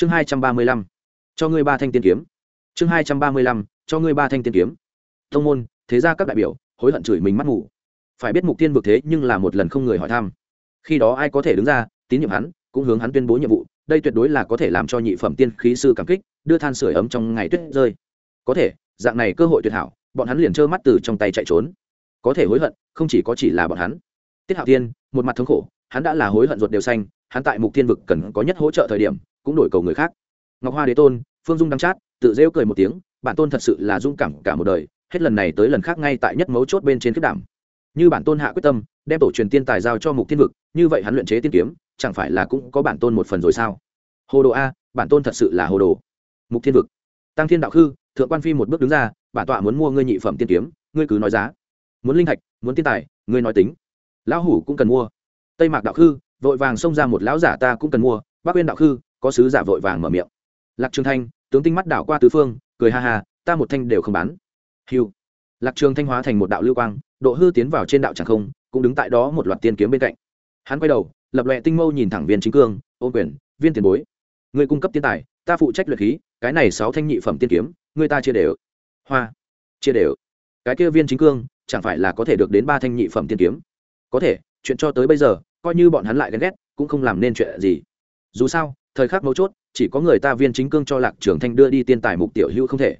chương hai trăm ba mươi lăm, cho ngươi ba thanh tiên kiếm. Chương hai trăm ba mươi lăm, cho ngươi ba thanh tiên kiếm. Thông môn, thế ra các đại biểu, hối hận chửi mình mắt ngủ phải biết mục tiên vực thế nhưng là một lần không người hỏi thăm. Khi đó ai có thể đứng ra, tín nhiệm hắn, cũng hướng hắn tuyên bố nhiệm vụ, đây tuyệt đối là có thể làm cho nhị phẩm tiên khí sư cảm kích, đưa than sửa ấm trong ngày tuyết rơi. Có thể, dạng này cơ hội tuyệt hảo, bọn hắn liền trơ mắt từ trong tay chạy trốn. Có thể hối hận, không chỉ có chỉ là bọn hắn. Tiết hạo tiên một mặt thống khổ, hắn đã là hối hận ruột đều xanh, hắn tại mục tiên vực cần có nhất hỗ trợ thời điểm cũng đổi cầu người khác. Ngọc hoa đế tôn, phương dung đăng chát, tự rêu cười một tiếng, bản tôn thật sự là dung cảm cả một đời, hết lần này tới lần khác ngay tại nhất mấu chốt bên trên kết đảm như bản tôn hạ quyết tâm, đem tổ truyền tiên tài giao cho mục Thiên vực, như vậy hắn luyện chế tiên kiếm, chẳng phải là cũng có bản tôn một phần rồi sao? Hồ đồ a, bản tôn thật sự là hồ đồ. Mục thiên vực. Tăng thiên đạo khư, thượng quan phi một bước đứng ra, bản tọa muốn mua ngươi nhị phẩm tiên kiếm, ngươi cứ nói giá. Muốn linh thạch, muốn tiên tài, ngươi nói tính. Lão hủ cũng cần mua. Tây mạc đạo khư, vội vàng xông ra một lão giả ta cũng cần mua bác quyên đạo khư có sứ giả vội vàng mở miệng. Lạc trường thanh, tướng tinh mắt đảo qua tứ phương, cười ha ha, ta một thanh đều không bán. Hiu lạc trường thanh hóa thành một đạo lưu quang, độ hư tiến vào trên đạo tràng không, cũng đứng tại đó một loạt tiên kiếm bên cạnh. Hắn quay đầu, lập loè tinh mâu nhìn thẳng viên chính cương ô quyền, viên tiền bối người cung cấp tiên tài, ta phụ trách luyện khí, cái này sáu thanh nhị phẩm tiên kiếm người ta chia đều. Hoa. Chia đều. Cái kia viên chính cương, chẳng phải là có thể được đến ba thanh nhị phẩm tiên kiếm? Có thể, chuyện cho tới bây giờ, coi như bọn hắn lại ghen ghét, cũng không làm nên chuyện gì dù sao, thời khắc mấu chốt, chỉ có người ta viên chính cương cho lạc trường thanh đưa đi tiên tài mục tiểu hữu không thể.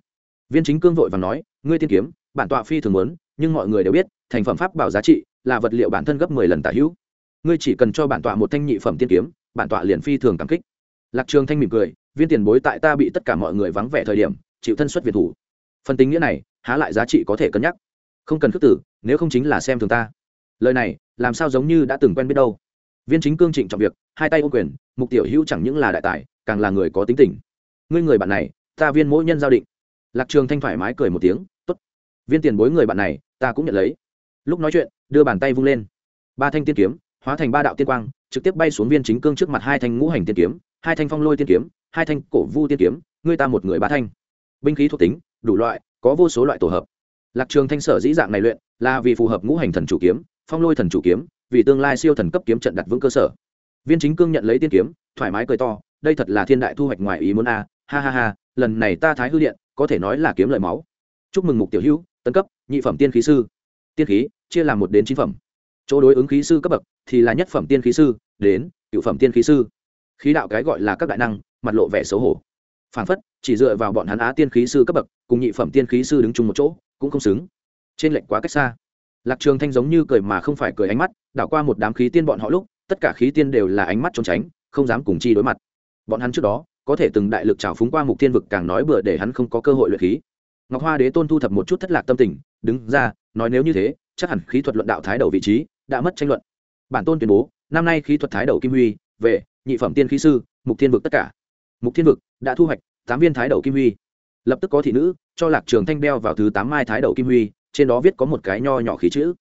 Viên chính cương vội và nói, ngươi tiên kiếm, bản tọa phi thường muốn, nhưng mọi người đều biết, thành phẩm pháp bảo giá trị là vật liệu bản thân gấp mười lần tả hữu. Ngươi chỉ cần cho bản tọa một thanh nhị phẩm tiên kiếm, bản tọa liền phi thường cảm kích. Lạc trường thanh mỉm cười, viên tiền bối tại ta bị tất cả mọi người vắng vẻ thời điểm, chịu thân xuất việt thủ. Phần tính nghĩa này, há lại giá trị có thể cân nhắc. Không cần khước tử, nếu không chính là xem thường ta. Lời này, làm sao giống như đã từng quen biết đâu viên chính cương trịnh trọng việc, hai tay ô quyền, mục tiểu hữu chẳng những là đại tài, càng là người có tính tình. Ngươi người bạn này, ta viên mỗi nhân giao định. Lạc trường thanh thoải mái cười một tiếng, tốt. Viên tiền bối người bạn này, ta cũng nhận lấy. Lúc nói chuyện, đưa bàn tay vung lên. Ba thanh tiên kiếm, hóa thành ba đạo tiên quang, trực tiếp bay xuống viên chính cương trước mặt hai thanh ngũ hành tiên kiếm, hai thanh phong lôi tiên kiếm, hai thanh cổ vu tiên kiếm, ngươi ta một người ba thanh. Binh khí thuộc tính, đủ loại, có vô số loại tổ hợp. Lạc trường thanh sở dĩ dạng này luyện, là vì phù hợp ngũ hành thần chủ kiếm, phong lôi thần chủ kiếm vì tương lai siêu thần cấp kiếm trận đặt vững cơ sở. Viên chính cương nhận lấy tiên kiếm, thoải mái cười to, đây thật là thiên đại thu hoạch ngoài ý muốn a, ha ha ha, lần này ta thái hư điện, có thể nói là kiếm lợi máu. Chúc mừng mục tiểu hữu tấn cấp, nhị phẩm tiên khí sư. Tiên khí, chia làm một đến chín phẩm. Chỗ đối ứng khí sư cấp bậc thì là nhất phẩm tiên khí sư, đến, cựu phẩm tiên khí sư. Khí đạo cái gọi là các đại năng, mặt lộ vẻ xấu hổ. Phản phất, chỉ dựa vào bọn hắn á tiên khí sư cấp bậc, cùng nhị phẩm tiên khí sư đứng chung một chỗ, cũng không xứng. Trên lệnh quá cách xa lạc trường thanh giống như cười mà không phải cười ánh mắt, đảo qua một đám khí tiên bọn họ lúc, tất cả khí tiên đều là ánh mắt trốn tránh, không dám cùng chi đối mặt. Bọn hắn trước đó, có thể từng đại lực trào phúng qua mục tiên vực càng nói bừa để hắn không có cơ hội luyện khí. Ngọc hoa đế tôn thu thập một chút thất lạc tâm tình, đứng ra, nói nếu như thế, chắc hẳn khí thuật luận đạo thái đầu vị trí đã mất tranh luận. Bản tôn tuyên bố, năm nay khí thuật thái đầu kim huy, về, nhị phẩm tiên khí sư, mục thiên vực tất cả. Mục thiên vực đã thu hoạch tám viên thái đầu kim huy. Lập tức có thị nữ, cho lạc trường thanh đeo vào thứ tám mai thái đầu kim huy trên đó viết có một cái nho nhỏ khí chữ.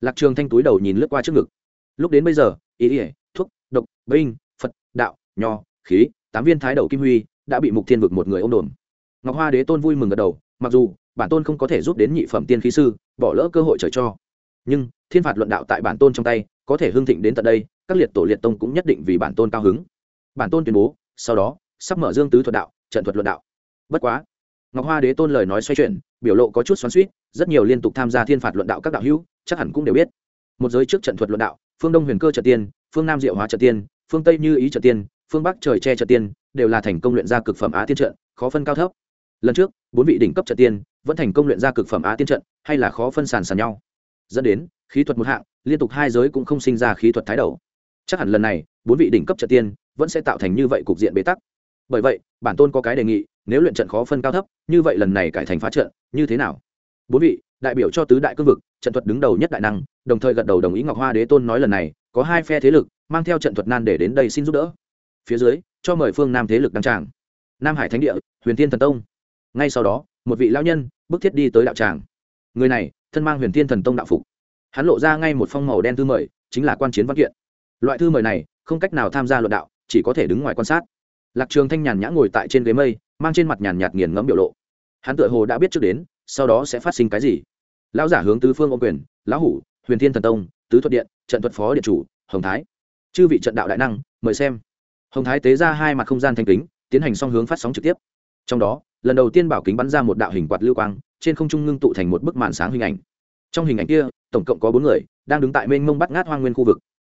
Lạc trường thanh túi đầu nhìn lướt qua trước ngực. Lúc đến bây giờ, ý ỉa thuốc, độc, binh, phật, đạo, nho, khí, tám viên thái đầu kim huy, đã bị mục thiên vực một người ôm đồn ngọc hoa đế tôn vui mừng gật đầu, mặc dù, bản tôn không có thể giúp đến nhị phẩm tiên khí sư, bỏ lỡ cơ hội trời cho. Nhưng, thiên phạt luận đạo tại bản tôn trong tay, có thể hưng thịnh đến tận đây, các liệt tổ liệt tông cũng nhất định vì bản tôn cao hứng. Bản tôn tuyên bố, sau đó, sắp mở dương tứ thuật đạo, trận thuật luận đạo. Bất quá, ngọc hoa đế tôn lời nói xoay chuyển biểu lộ có chút xoắn suýt rất nhiều liên tục tham gia thiên phạt luận đạo các đạo hữu, chắc hẳn cũng đều biết. Một giới trước trận thuật luận đạo, phương đông huyền cơ chợt tiên, phương nam diệu hóa chợt tiên, phương tây như ý chợt tiên, phương bắc trời che chợt tiên, đều là thành công luyện ra cực phẩm á tiên trận, khó phân cao thấp. Lần trước, bốn vị đỉnh cấp chợt tiên vẫn thành công luyện ra cực phẩm á tiên trận, hay là khó phân sàn sàn nhau. Dẫn đến, khí thuật một hạng, liên tục hai giới cũng không sinh ra khí thuật thái đầu. Chắc hẳn lần này, bốn vị đỉnh cấp chợt tiên vẫn sẽ tạo thành như vậy cục diện bế tắc. Bởi vậy, bản tôn có cái đề nghị nếu luyện trận khó phân cao thấp, như vậy lần này cải thành phá trận, như thế nào? Bốn vị, đại biểu cho tứ đại cương vực, trận thuật đứng đầu nhất đại năng, đồng thời gật đầu đồng ý ngọc hoa đế tôn nói lần này, có hai phe thế lực, mang theo trận thuật nan để đến đây xin giúp đỡ. Phía dưới, cho mời phương nam thế lực đăng tràng. Nam hải thánh địa, huyền thiên thần tông. Ngay sau đó, một vị lão nhân bức thiết đi tới đạo tràng. Người này, thân mang huyền thiên thần tông đạo phục. Hắn lộ ra ngay một phong màu đen thư mời, chính là quan chiến văn kiện. Loại thư mời này, không cách nào tham gia luận đạo, chỉ có thể đứng ngoài quan sát lạc trường thanh nhàn nhã ngồi tại trên ghế mây, mang trên mặt nhàn nhạt nghiền ngẫm biểu lộ. Hắn tựa hồ đã biết trước đến, sau đó sẽ phát sinh cái gì. Lão giả hướng tứ phương ô quyền, lão hủ, huyền thiên thần tông, tứ thuật điện, trận thuật phó điện chủ, hồng thái. Chư vị trận đạo đại năng, mời xem. Hồng thái tế ra hai mặt không gian thanh kính, tiến hành song hướng phát sóng trực tiếp. Trong đó, lần đầu tiên bảo kính bắn ra một đạo hình quạt lưu quang, trên không trung ngưng tụ thành một bức màn sáng hình ảnh. Trong hình ảnh kia, tổng cộng có bốn người, đang đứng tại mênh mông bắt ngát hoang nguyên khu vực.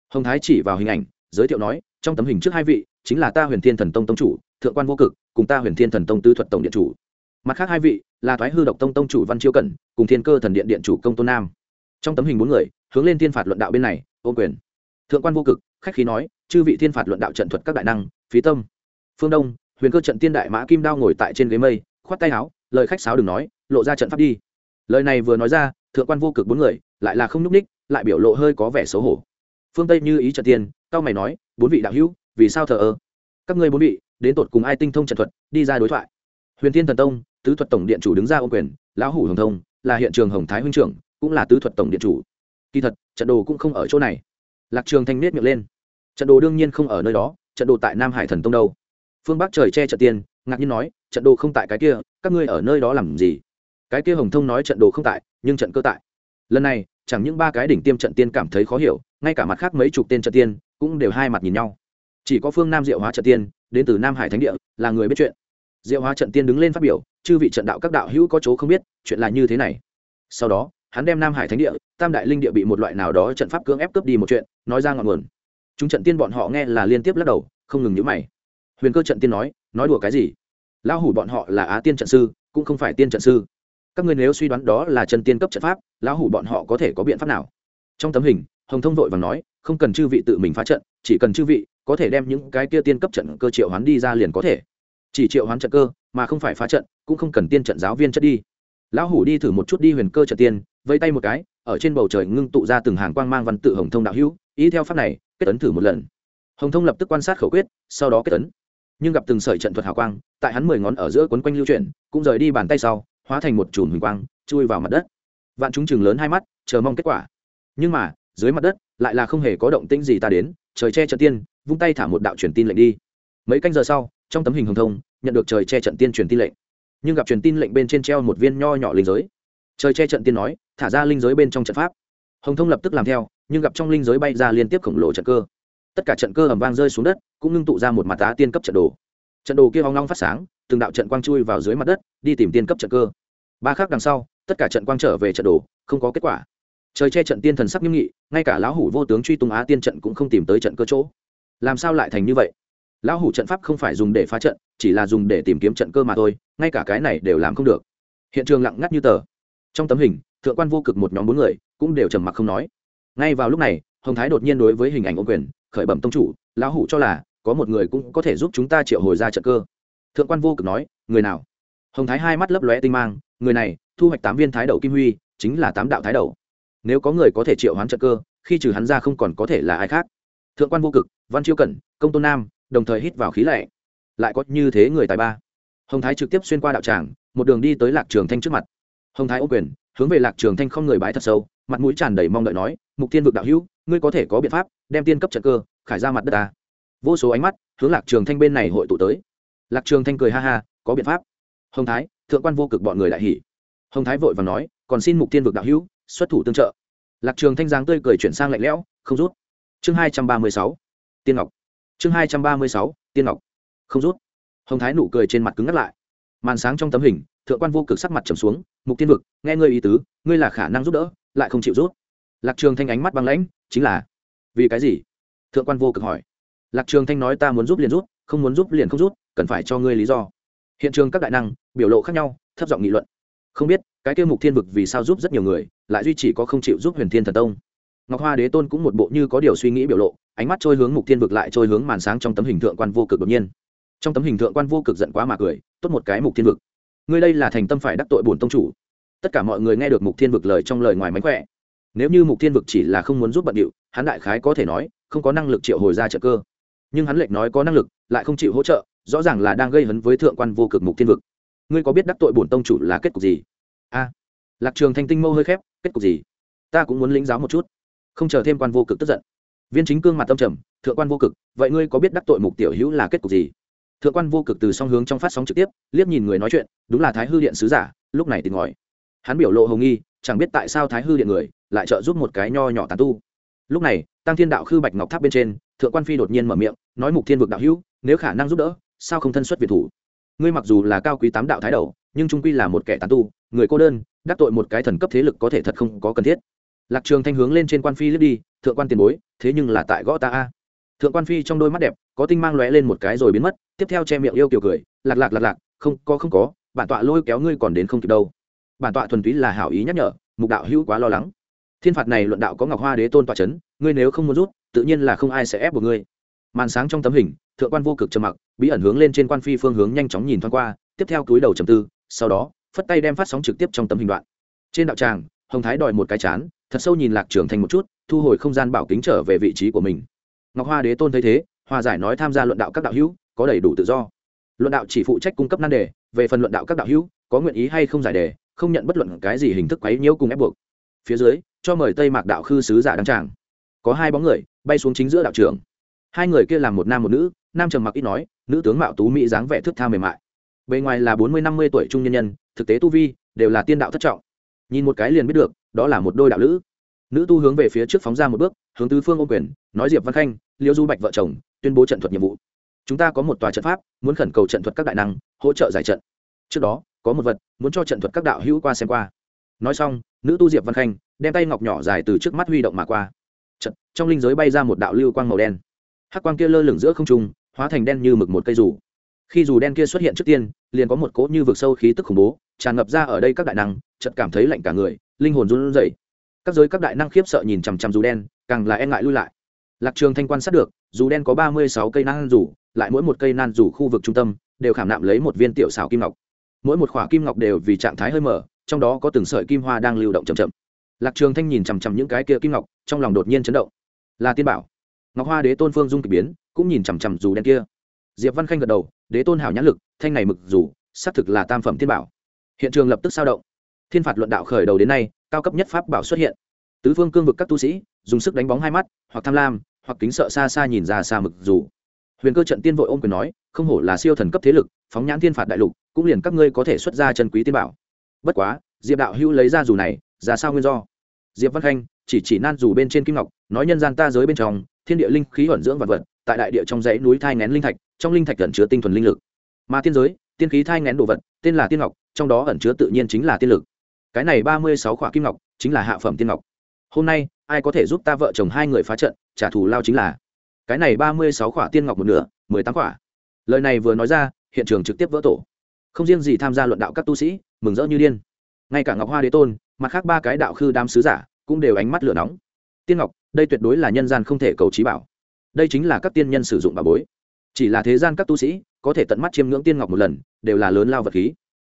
Hồng thái chỉ vào hình ảnh, giới thiệu nói trong tấm hình trước hai vị, chính là ta huyền thiên thần tông tông chủ, thượng quan vô cực, cùng ta huyền thiên thần tông tư thuật tổng điện chủ. Mặt khác hai vị, là thoái hư độc tông tông chủ văn chiêu cẩn, cùng thiên cơ thần điện điện chủ công tôn nam. Trong tấm hình bốn người, hướng lên thiên phạt luận đạo bên này, ô quyền. Thượng quan vô cực, khách khí nói, chư vị thiên phạt luận đạo trận thuật các đại năng, phí tâm. Phương đông, huyền cơ trận tiên đại mã kim đao ngồi tại trên ghế mây, khoát tay áo, lời khách sáo đừng nói, lộ ra trận pháp đi. Lời này vừa nói ra, thượng quan vô cực bốn người, lại là không nhúc ních lại biểu lộ hơi có vẻ xấu hổ. Phương tây như ý trận tiên, cao mày nói bốn vị đạo hữu, vì sao thờ ơ? Các ngươi bốn vị, đến tột cùng ai tinh thông trận thuật, đi ra đối thoại. Huyền thiên thần tông, tứ thuật tổng điện chủ đứng ra ô quyền, lão hủ hồng thông, là hiện trường hồng thái huynh trưởng, cũng là tứ thuật tổng điện chủ. Kỳ thật, trận đồ cũng không ở chỗ này. Lạc trường thanh nết miệng lên. Trận đồ đương nhiên không ở nơi đó, trận đồ tại nam hải thần tông đâu. Phương bắc trời che trận tiên, ngạc nhiên nói, trận đồ không tại cái kia, các ngươi ở nơi đó làm gì? Cái kia hồng thông nói trận đồ không tại, nhưng trận cơ tại. Lần này, chẳng những ba cái đỉnh tiêm trận tiên cảm thấy khó hiểu, ngay cả mặt khác mấy chục tên trận tiên cũng đều hai mặt nhìn nhau. Chỉ có phương nam diệu hóa trận tiên, đến từ nam hải thánh địa, là người biết chuyện. Diệu hóa trận tiên đứng lên phát biểu, chư vị trận đạo các đạo hữu có chỗ không biết, chuyện là như thế này. Sau đó, hắn đem nam hải thánh địa, tam đại linh địa bị một loại nào đó trận pháp cưỡng ép cướp đi một chuyện, nói ra ngọn nguồn. Chúng trận tiên bọn họ nghe là liên tiếp lắc đầu, không ngừng nhữ mày. Huyền cơ trận tiên nói nói đùa cái gì? Lão hủ bọn họ là á tiên trận sư, cũng không phải tiên trận sư. Các ngươi nếu suy đoán đó là chân tiên cấp trận pháp, lão hủ bọn họ có thể có biện pháp nào? Trong tấm hình, hồng thông vội và nói không cần chư vị tự mình phá trận, chỉ cần chư vị có thể đem những cái kia tiên cấp trận cơ triệu hoán đi ra liền có thể. Chỉ triệu hoán trận cơ, mà không phải phá trận, cũng không cần tiên trận giáo viên chất đi. Lão hủ đi thử một chút đi huyền cơ trận tiên vây tay một cái, ở trên bầu trời ngưng tụ ra từng hàng quang mang văn tự hồng thông đạo hữu, ý theo pháp này, kết ấn thử một lần. Hồng thông lập tức quan sát khẩu quyết, sau đó kết ấn. Nhưng gặp từng sợi trận thuật hào quang, tại hắn mười ngón ở giữa quấn quanh lưu chuyển, cũng rời đi bàn tay sau, hóa thành một chùm huỳnh quang, chui vào mặt đất. Vạn chúng chừng lớn hai mắt, chờ mong kết quả. Nhưng mà, dưới mặt đất lại là không hề có động tĩnh gì ta đến, trời che trận tiên, vung tay thả một đạo truyền tin lệnh đi. Mấy canh giờ sau, trong tấm hình hồng thông, nhận được trời che trận tiên truyền tin lệnh. Nhưng gặp truyền tin lệnh bên trên treo một viên nho nhỏ linh giới. Trời che trận tiên nói, thả ra linh giới bên trong trận pháp. Hồng thông lập tức làm theo, nhưng gặp trong linh giới bay ra liên tiếp khổng lồ trận cơ. Tất cả trận cơ ẩm vang rơi xuống đất, cũng ngưng tụ ra một mặt tá tiên cấp trận đồ. Trận đồ kia hoang long phát sáng, từng đạo trận quang chui vào dưới mặt đất, đi tìm tiên cấp trận cơ. Ba khác đằng sau, tất cả trận quang trở về trận đồ, không có kết quả trời che trận tiên thần sắc nghiêm nghị, ngay cả lão hủ vô tướng truy tung á tiên trận cũng không tìm tới trận cơ chỗ. Làm sao lại thành như vậy? Lão hủ trận pháp không phải dùng để phá trận, chỉ là dùng để tìm kiếm trận cơ mà thôi, ngay cả cái này đều làm không được. Hiện trường lặng ngắt như tờ. Trong tấm hình, thượng quan vô cực một nhóm bốn người cũng đều trầm mặc không nói. Ngay vào lúc này, hồng thái đột nhiên đối với hình ảnh ô quyền, khởi bẩm tông chủ, lão hủ cho là có một người cũng có thể giúp chúng ta triệu hồi ra trận cơ. Thượng quan vô cực nói, người nào? Hồng thái hai mắt lấp lóe tinh mang, người này, thu hoạch tám viên thái đầu kim huy, chính là tám đạo thái đầu nếu có người có thể triệu hoán trận cơ, khi trừ hắn ra không còn có thể là ai khác. Thượng quan vô cực, văn chiêu cẩn, công tôn nam, đồng thời hít vào khí lệ lại có như thế người tài ba. Hồng thái trực tiếp xuyên qua đạo tràng, một đường đi tới lạc trường thanh trước mặt. Hồng thái ô quyền, hướng về lạc trường thanh không người bái thật sâu, mặt mũi tràn đầy mong đợi nói, mục tiên vực đạo hữu, ngươi có thể có biện pháp đem tiên cấp trận cơ khải ra mặt đất ta. Vô số ánh mắt hướng lạc trường thanh bên này hội tụ tới. Lạc trường thanh cười ha ha, có biện pháp. Hồng thái, thượng quan vô cực bọn người đại hỉ. Hồng thái vội và nói, còn xin mục tiên vực đạo hữu xuất thủ tương trợ. Lạc trường thanh giáng tươi cười chuyển sang lạnh lẽo, không rút. Chương hai trăm ba mươi sáu, tiên ngọc. Chương hai trăm ba mươi sáu, tiên ngọc. Không rút. Hồng thái nụ cười trên mặt cứng ngắt lại. Màn sáng trong tấm hình, thượng quan vô cực sắc mặt trầm xuống, mục tiên vực, nghe ngươi ý tứ, ngươi là khả năng giúp đỡ, lại không chịu rút. Lạc trường thanh ánh mắt băng lãnh, chính là. Vì cái gì? Thượng quan vô cực hỏi. Lạc trường thanh nói ta muốn giúp liền rút không muốn giúp liền không rút, cần phải cho ngươi lý do. Hiện trường các đại năng, biểu lộ khác nhau, thấp giọng nghị luận. Không biết cái tiêu mục thiên vực vì sao giúp rất nhiều người, lại duy chỉ có không chịu giúp huyền thiên thần tông. Ngọc hoa đế tôn cũng một bộ như có điều suy nghĩ biểu lộ, ánh mắt trôi hướng mục thiên vực lại trôi hướng màn sáng trong tấm hình thượng quan vô cực đột nhiên. Trong tấm hình thượng quan vô cực giận quá mà cười, tốt một cái mục thiên vực. Ngươi đây là thành tâm phải đắc tội bổn tông chủ. Tất cả mọi người nghe được mục thiên vực lời trong lời ngoài mánh khỏe. Nếu như mục thiên vực chỉ là không muốn giúp bận điệu, hắn đại khái có thể nói, không có năng lực triệu hồi ra trợ cơ. Nhưng hắn lệch nói có năng lực, lại không chịu hỗ trợ, rõ ràng là đang gây hấn với thượng quan vô cực mục thiên vực. Ngươi có biết đắc tội bổn tông chủ là kết cục gì? A lạc trường thanh tinh mâu hơi khép, kết cục gì? Ta cũng muốn lĩnh giáo một chút. Không chờ thêm quan vô cực tức giận. Viên chính cương mặt tâm trầm, thượng quan vô cực, vậy ngươi có biết đắc tội mục tiểu hữu là kết cục gì? Thượng quan vô cực từ song hướng trong phát sóng trực tiếp, liếc nhìn người nói chuyện, đúng là thái hư điện sứ giả, lúc này tìm ngòi hắn biểu lộ hồng nghi, chẳng biết tại sao thái hư điện người lại trợ giúp một cái nho nhỏ tàn tu. Lúc này, tăng thiên đạo khư bạch ngọc tháp bên trên, thượng quan phi đột nhiên mở miệng, nói mục thiên vực đạo hữu, nếu khả năng giúp đỡ, sao không thân xuất việt thủ? Ngươi mặc dù là cao quý tám đạo thái đầu nhưng trung quy là một kẻ tán tu, người cô đơn, đắc tội một cái thần cấp thế lực có thể thật không có cần thiết. Lạc trường thanh hướng lên trên quan phi lướt đi, thượng quan tiền bối, thế nhưng là tại gõ ta a. Thượng quan phi trong đôi mắt đẹp, có tinh mang lóe lên một cái rồi biến mất, tiếp theo che miệng yêu kiều cười, lạc lạc lạc lạc, không, có không có, bản tọa lôi kéo ngươi còn đến không kịp đâu. Bản tọa thuần túy là hảo ý nhắc nhở, mục đạo hữu quá lo lắng. Thiên phạt này luận đạo có ngọc hoa đế tôn tọa chấn, ngươi nếu không muốn rút, tự nhiên là không ai sẽ ép buộc ngươi. Màn sáng trong tấm hình, thượng quan vô cực trầm mặc, bí ẩn hướng lên trên quan phi phương hướng nhanh chóng nhìn thoáng qua, tiếp theo túi đầu trầm tư sau đó, phất tay đem phát sóng trực tiếp trong tấm hình đoạn. Trên đạo tràng, hồng thái đòi một cái chán, thật sâu nhìn lạc trường thành một chút, thu hồi không gian bảo kính trở về vị trí của mình. Ngọc hoa đế tôn thấy thế, hòa giải nói tham gia luận đạo các đạo hữu, có đầy đủ tự do. Luận đạo chỉ phụ trách cung cấp nan đề, về phần luận đạo các đạo hữu, có nguyện ý hay không giải đề, không nhận bất luận cái gì hình thức quấy nhiễu cùng ép buộc. Phía dưới, cho mời tây mạc đạo khư sứ giả đăng tràng. Có hai bóng người, bay xuống chính giữa đạo trường. Hai người kia làm một nam một nữ, nam trầm mặc ít nói, nữ tướng mạo tú mỹ dáng vẻ thước tha mềm mại bề ngoài là bốn mươi, năm mươi tuổi trung nhân nhân, thực tế tu vi đều là tiên đạo thất trọng. Nhìn một cái liền biết được, đó là một đôi đạo lữ. Nữ tu hướng về phía trước phóng ra một bước, hướng tứ phương ô quyền, nói diệp văn khanh, liêu du bạch vợ chồng, tuyên bố trận thuật nhiệm vụ. Chúng ta có một tòa trận pháp, muốn khẩn cầu trận thuật các đại năng, hỗ trợ giải trận. Trước đó, có một vật, muốn cho trận thuật các đạo hữu qua xem qua. Nói xong, nữ tu diệp văn khanh, đem tay ngọc nhỏ dài từ trước mắt huy động mà qua. Trận trong linh giới bay ra một đạo lưu quang màu đen. Hắc quang kia lơ lửng giữa không trung, hóa thành đen như mực một cây rủ khi dù đen kia xuất hiện trước tiên, liền có một cỗ như vực sâu khí tức khủng bố tràn ngập ra ở đây các đại năng, chợt cảm thấy lạnh cả người, linh hồn run rẩy. Các giới các đại năng khiếp sợ nhìn chằm chằm dù đen, càng là e ngại lui lại. Lạc trường thanh quan sát được, dù đen có ba mươi sáu cây nan dù lại mỗi một cây nan dù khu vực trung tâm đều khảm nạm lấy một viên tiểu xảo kim ngọc. Mỗi một khỏa kim ngọc đều vì trạng thái hơi mở, trong đó có từng sợi kim hoa đang lưu động chậm chậm. Lạc trường thanh nhìn chằm chằm những cái kia kim ngọc, trong lòng đột nhiên chấn động. Là tiên bảo. Ngọc hoa đế tôn phương dung k biến, cũng nhìn chằm chằm dù đen kia diệp văn khanh gật đầu, đế tôn hảo nhãn lực, thanh này mực dù, xác thực là tam phẩm thiên bảo. Hiện trường lập tức sao động. Thiên phạt luận đạo khởi đầu đến nay, cao cấp nhất pháp bảo xuất hiện. Tứ phương cương vực các tu sĩ, dùng sức đánh bóng hai mắt, hoặc tham lam, hoặc kính sợ xa xa nhìn ra xa mực dù. Huyền cơ trận tiên vội ôm quyền nói, không hổ là siêu thần cấp thế lực, phóng nhãn thiên phạt đại lục, cũng liền các ngươi có thể xuất ra chân quý tiên bảo. Bất quá, diệp đạo hữu lấy ra dù này, ra sao nguyên do? Diệp văn khanh chỉ chỉ nan dù bên trên kim ngọc, nói nhân gian ta giới bên trong thiên địa linh khí ẩn dưỡng vật vật, tại đại địa trong dãy núi thai ngén linh thạch, trong linh thạch ẩn chứa tinh thuần linh lực. Mà tiên giới, tiên khí thai ngén đồ vật, tên là tiên ngọc, trong đó ẩn chứa tự nhiên chính là tiên lực. Cái này ba mươi sáu khỏa kim ngọc, chính là hạ phẩm tiên ngọc. Hôm nay, ai có thể giúp ta vợ chồng hai người phá trận, trả thù lao chính là. Cái này ba mươi sáu khỏa tiên ngọc một nửa, mười tám khỏa. Lời này vừa nói ra, hiện trường trực tiếp vỡ tổ. Không riêng gì tham gia luận đạo các tu sĩ, mừng rỡ như điên. Ngay cả ngọc hoa đế tôn, mặt khác ba cái đạo khư đám sứ giả, cũng đều ánh mắt lửa nóng tiên ngọc, đây tuyệt đối là nhân gian không thể cầu trí bảo. Đây chính là các tiên nhân sử dụng bà bối. Chỉ là thế gian các tu sĩ, có thể tận mắt chiêm ngưỡng tiên ngọc một lần, đều là lớn lao vật khí.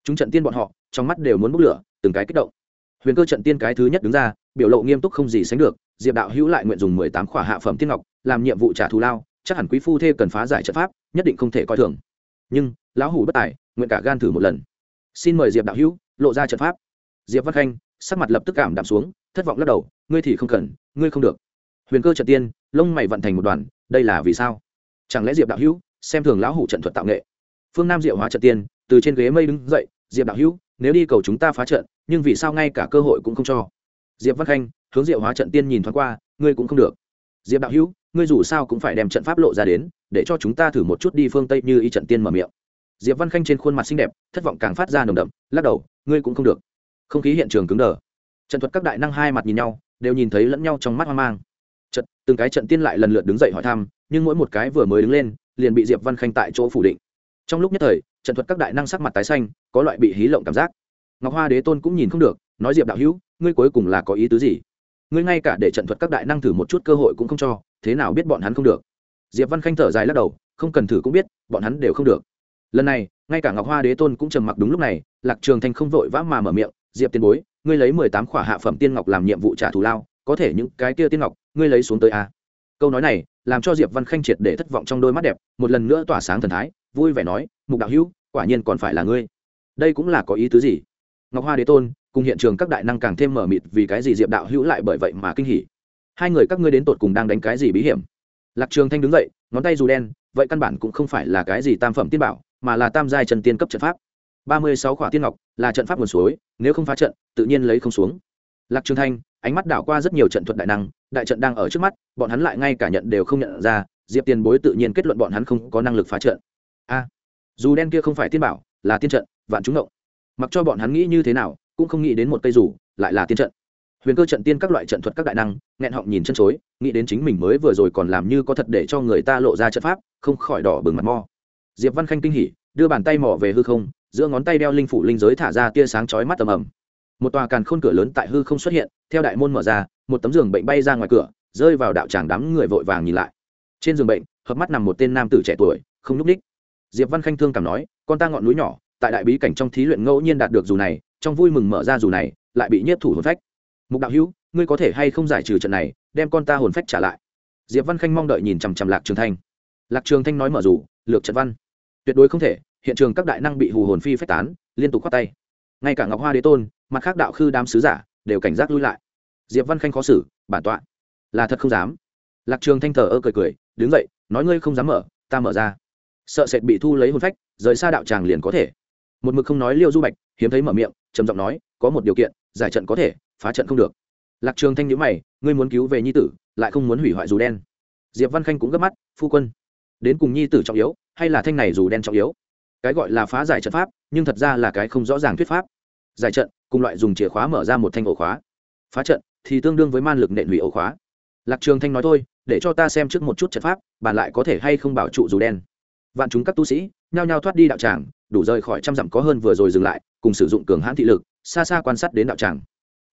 Chúng trận tiên bọn họ, trong mắt đều muốn bốc lửa, từng cái kích động. Huyền cơ trận tiên cái thứ nhất đứng ra, biểu lộ nghiêm túc không gì sánh được, diệp đạo hữu lại nguyện dùng mười tám khỏa hạ phẩm tiên ngọc, làm nhiệm vụ trả thù lao, chắc hẳn quý phu thê cần phá giải trận pháp, nhất định không thể coi thường. Nhưng, lão hủ bất tài, nguyện cả gan thử một lần. Xin mời diệp đạo hữu, lộ ra trận pháp. Diệp văn khanh, sắc mặt lập tức cảm đạm xuống thất vọng lắc đầu, ngươi thì không cần, ngươi không được. Huyền cơ trận tiên, lông mày vận thành một đoàn, đây là vì sao? Chẳng lẽ diệp đạo hữu xem thường lão hủ trận thuật tạo nghệ? Phương nam diệu hóa trận tiên, từ trên ghế mây đứng dậy, diệp đạo hữu, nếu đi cầu chúng ta phá trận, nhưng vì sao ngay cả cơ hội cũng không cho? Diệp văn khanh, hướng diệu hóa trận tiên nhìn thoáng qua, ngươi cũng không được. Diệp đạo hữu, ngươi dù sao cũng phải đem trận pháp lộ ra đến, để cho chúng ta thử một chút đi phương tây như y trận tiên mở miệng. Diệp văn khanh trên khuôn mặt xinh đẹp, thất vọng càng phát ra nồng đậm, lắc đầu, ngươi cũng không được. Không khí hiện trường cứng đờ trận thuật các đại năng hai mặt nhìn nhau, đều nhìn thấy lẫn nhau trong mắt hoang mang. Trận, từng cái trận tiên lại lần lượt đứng dậy hỏi thăm, nhưng mỗi một cái vừa mới đứng lên, liền bị diệp văn khanh tại chỗ phủ định. Trong lúc nhất thời, trận thuật các đại năng sắc mặt tái xanh, có loại bị hí lộng cảm giác. Ngọc hoa đế tôn cũng nhìn không được, nói diệp đạo hữu, ngươi cuối cùng là có ý tứ gì? Ngươi ngay cả để trận thuật các đại năng thử một chút cơ hội cũng không cho, thế nào biết bọn hắn không được? Diệp văn khanh thở dài lắc đầu, không cần thử cũng biết, bọn hắn đều không được. Lần này, ngay cả ngọc hoa đế tôn cũng trầm mặc đúng lúc này, lạc trường thanh không vội vã mà mở miệng, diệp tiên bối ngươi lấy mười tám khỏa hạ phẩm tiên ngọc làm nhiệm vụ trả thù lao, có thể những cái kia tiên ngọc, ngươi lấy xuống tới a à? câu nói này, làm cho diệp văn khanh triệt để thất vọng trong đôi mắt đẹp, một lần nữa tỏa sáng thần thái, vui vẻ nói, mục đạo hữu, quả nhiên còn phải là ngươi. Đây cũng là có ý tứ gì? Ngọc hoa đế tôn, cùng hiện trường các đại năng càng thêm mở mịt vì cái gì diệp đạo hữu lại bởi vậy mà kinh hỉ? Hai người các ngươi đến tột cùng đang đánh cái gì bí hiểm? Lạc trường thanh đứng dậy, ngón tay dù đen, vậy căn bản cũng không phải là cái gì tam phẩm tiên bảo, mà là tam giai trần tiên cấp trận pháp ba mươi sáu khỏa tiên ngọc là trận pháp nguồn suối nếu không phá trận tự nhiên lấy không xuống. Lạc trường thanh ánh mắt đảo qua rất nhiều trận thuật đại năng đại trận đang ở trước mắt bọn hắn lại ngay cả nhận đều không nhận ra diệp tiền bối tự nhiên kết luận bọn hắn không có năng lực phá trận. A dù đen kia không phải tiên bảo là tiên trận vạn chúng ngộng. Mặc cho bọn hắn nghĩ như thế nào cũng không nghĩ đến một cây rủ, lại là tiên trận. Huyền cơ trận tiên các loại trận thuật các đại năng nghẹn họng nhìn chân chối nghĩ đến chính mình mới vừa rồi còn làm như có thật để cho người ta lộ ra trận pháp không khỏi đỏ bừng mặt mo. Diệp văn khanh kinh hỉ đưa bàn tay mỏ về hư không giữa ngón tay đeo linh phủ linh giới thả ra tia sáng chói mắt tầm ầm một tòa càn khôn cửa lớn tại hư không xuất hiện, theo đại môn mở ra, một tấm giường bệnh bay ra ngoài cửa, rơi vào đạo tràng đám người vội vàng nhìn lại. Trên giường bệnh, hợp mắt nằm một tên nam tử trẻ tuổi, không nhúc ních diệp văn khanh thương cảm nói, con ta ngọn núi nhỏ, tại đại bí cảnh trong thí luyện ngẫu nhiên đạt được dù này, trong vui mừng mở ra dù này, lại bị nhiếp thủ hồn phách. Mục đạo hữu, ngươi có thể hay không giải trừ trận này, đem con ta hồn phách trả lại? Diệp văn khanh mong đợi nhìn chằm chằm lạc trường thanh. Lạc trường thanh nói mở dù, lược trận văn. Tuyệt đối không thể hiện trường các đại năng bị hù hồn phi phách tán, liên tục khoát tay. Ngay cả ngọc hoa đế tôn, mặt khác đạo khư đám sứ giả, đều cảnh giác lui lại. Diệp văn khanh khó xử, bản tọa, là thật không dám. Lạc trường thanh thờ ơ cười cười, đứng dậy, nói ngươi không dám mở, ta mở ra. Sợ sệt bị thu lấy hồn phách, rời xa đạo tràng liền có thể. Một mực không nói liêu du bạch, hiếm thấy mở miệng, trầm giọng nói, có một điều kiện, giải trận có thể, phá trận không được. Lạc trường thanh nhữ mày, ngươi muốn cứu về nhi tử, lại không muốn hủy hoại dù đen. Diệp văn khanh cũng gấp mắt, phu quân, đến cùng nhi tử trọng yếu, hay là thanh này dù đen trọng yếu? Cái gọi là phá giải trận pháp, nhưng thật ra là cái không rõ ràng thuyết pháp. Giải trận, cùng loại dùng chìa khóa mở ra một thanh ổ khóa. Phá trận, thì tương đương với man lực nện hủy ổ khóa. Lạc trường thanh nói thôi, để cho ta xem trước một chút trận pháp bàn lại có thể hay không bảo trụ dù đen. Vạn chúng các tu sĩ, nhao nhao thoát đi đạo tràng, đủ rời khỏi trăm dặm có hơn vừa rồi dừng lại, cùng sử dụng cường hãn thị lực, xa xa quan sát đến đạo tràng.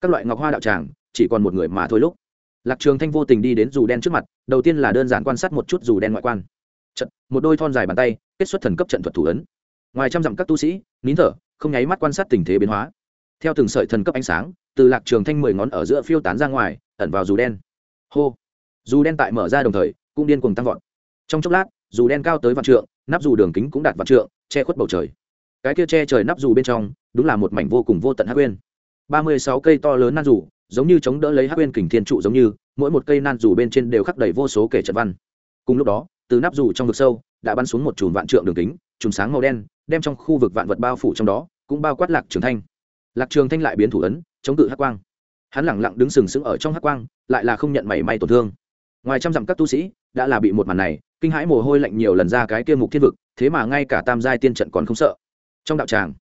Các loại ngọc hoa đạo tràng, chỉ còn một người mà thôi lúc. Lạc trường thanh vô tình đi đến dù đen trước mặt, đầu tiên là đơn giản quan sát một chút dù đen ngoại quan. Trận, một đôi thon dài bàn tay, kết xuất thần cấp trận thuật thủ ấn ngoài trăm dặm các tu sĩ, nín thở, không nháy mắt quan sát tình thế biến hóa. Theo từng sợi thần cấp ánh sáng, từ lạc trường thanh mười ngón ở giữa phiêu tán ra ngoài, ẩn vào dù đen. Hô! Dù đen tại mở ra đồng thời, cũng điên cuồng tăng vọt. Trong chốc lát, dù đen cao tới vạn trượng, nắp dù đường kính cũng đạt vạn trượng, che khuất bầu trời. Cái kia che trời nắp dù bên trong, đúng là một mảnh vô cùng vô tận hắc uyên ba mươi sáu cây to lớn nan dù, giống như chống đỡ lấy hắc uyên kình thiên trụ giống như, mỗi một cây nan dù bên trên đều khắc đầy vô số kể trận văn. Cùng lúc đó, từ nắp dù trong vực sâu, đã bắn xuống một chùm vạn trượng đường kính, chùm sáng màu đen đem trong khu vực vạn vật bao phủ trong đó, cũng bao quát lạc trường thanh. Lạc trường thanh lại biến thủ ấn, chống cự hắc quang. Hắn lẳng lặng đứng sừng sững ở trong hắc quang, lại là không nhận mảy may tổn thương. Ngoài trăm dặm các tu sĩ, đã là bị một màn này, kinh hãi mồ hôi lạnh nhiều lần ra cái kia mục thiên vực, thế mà ngay cả tam giai tiên trận còn không sợ. Trong đạo tràng,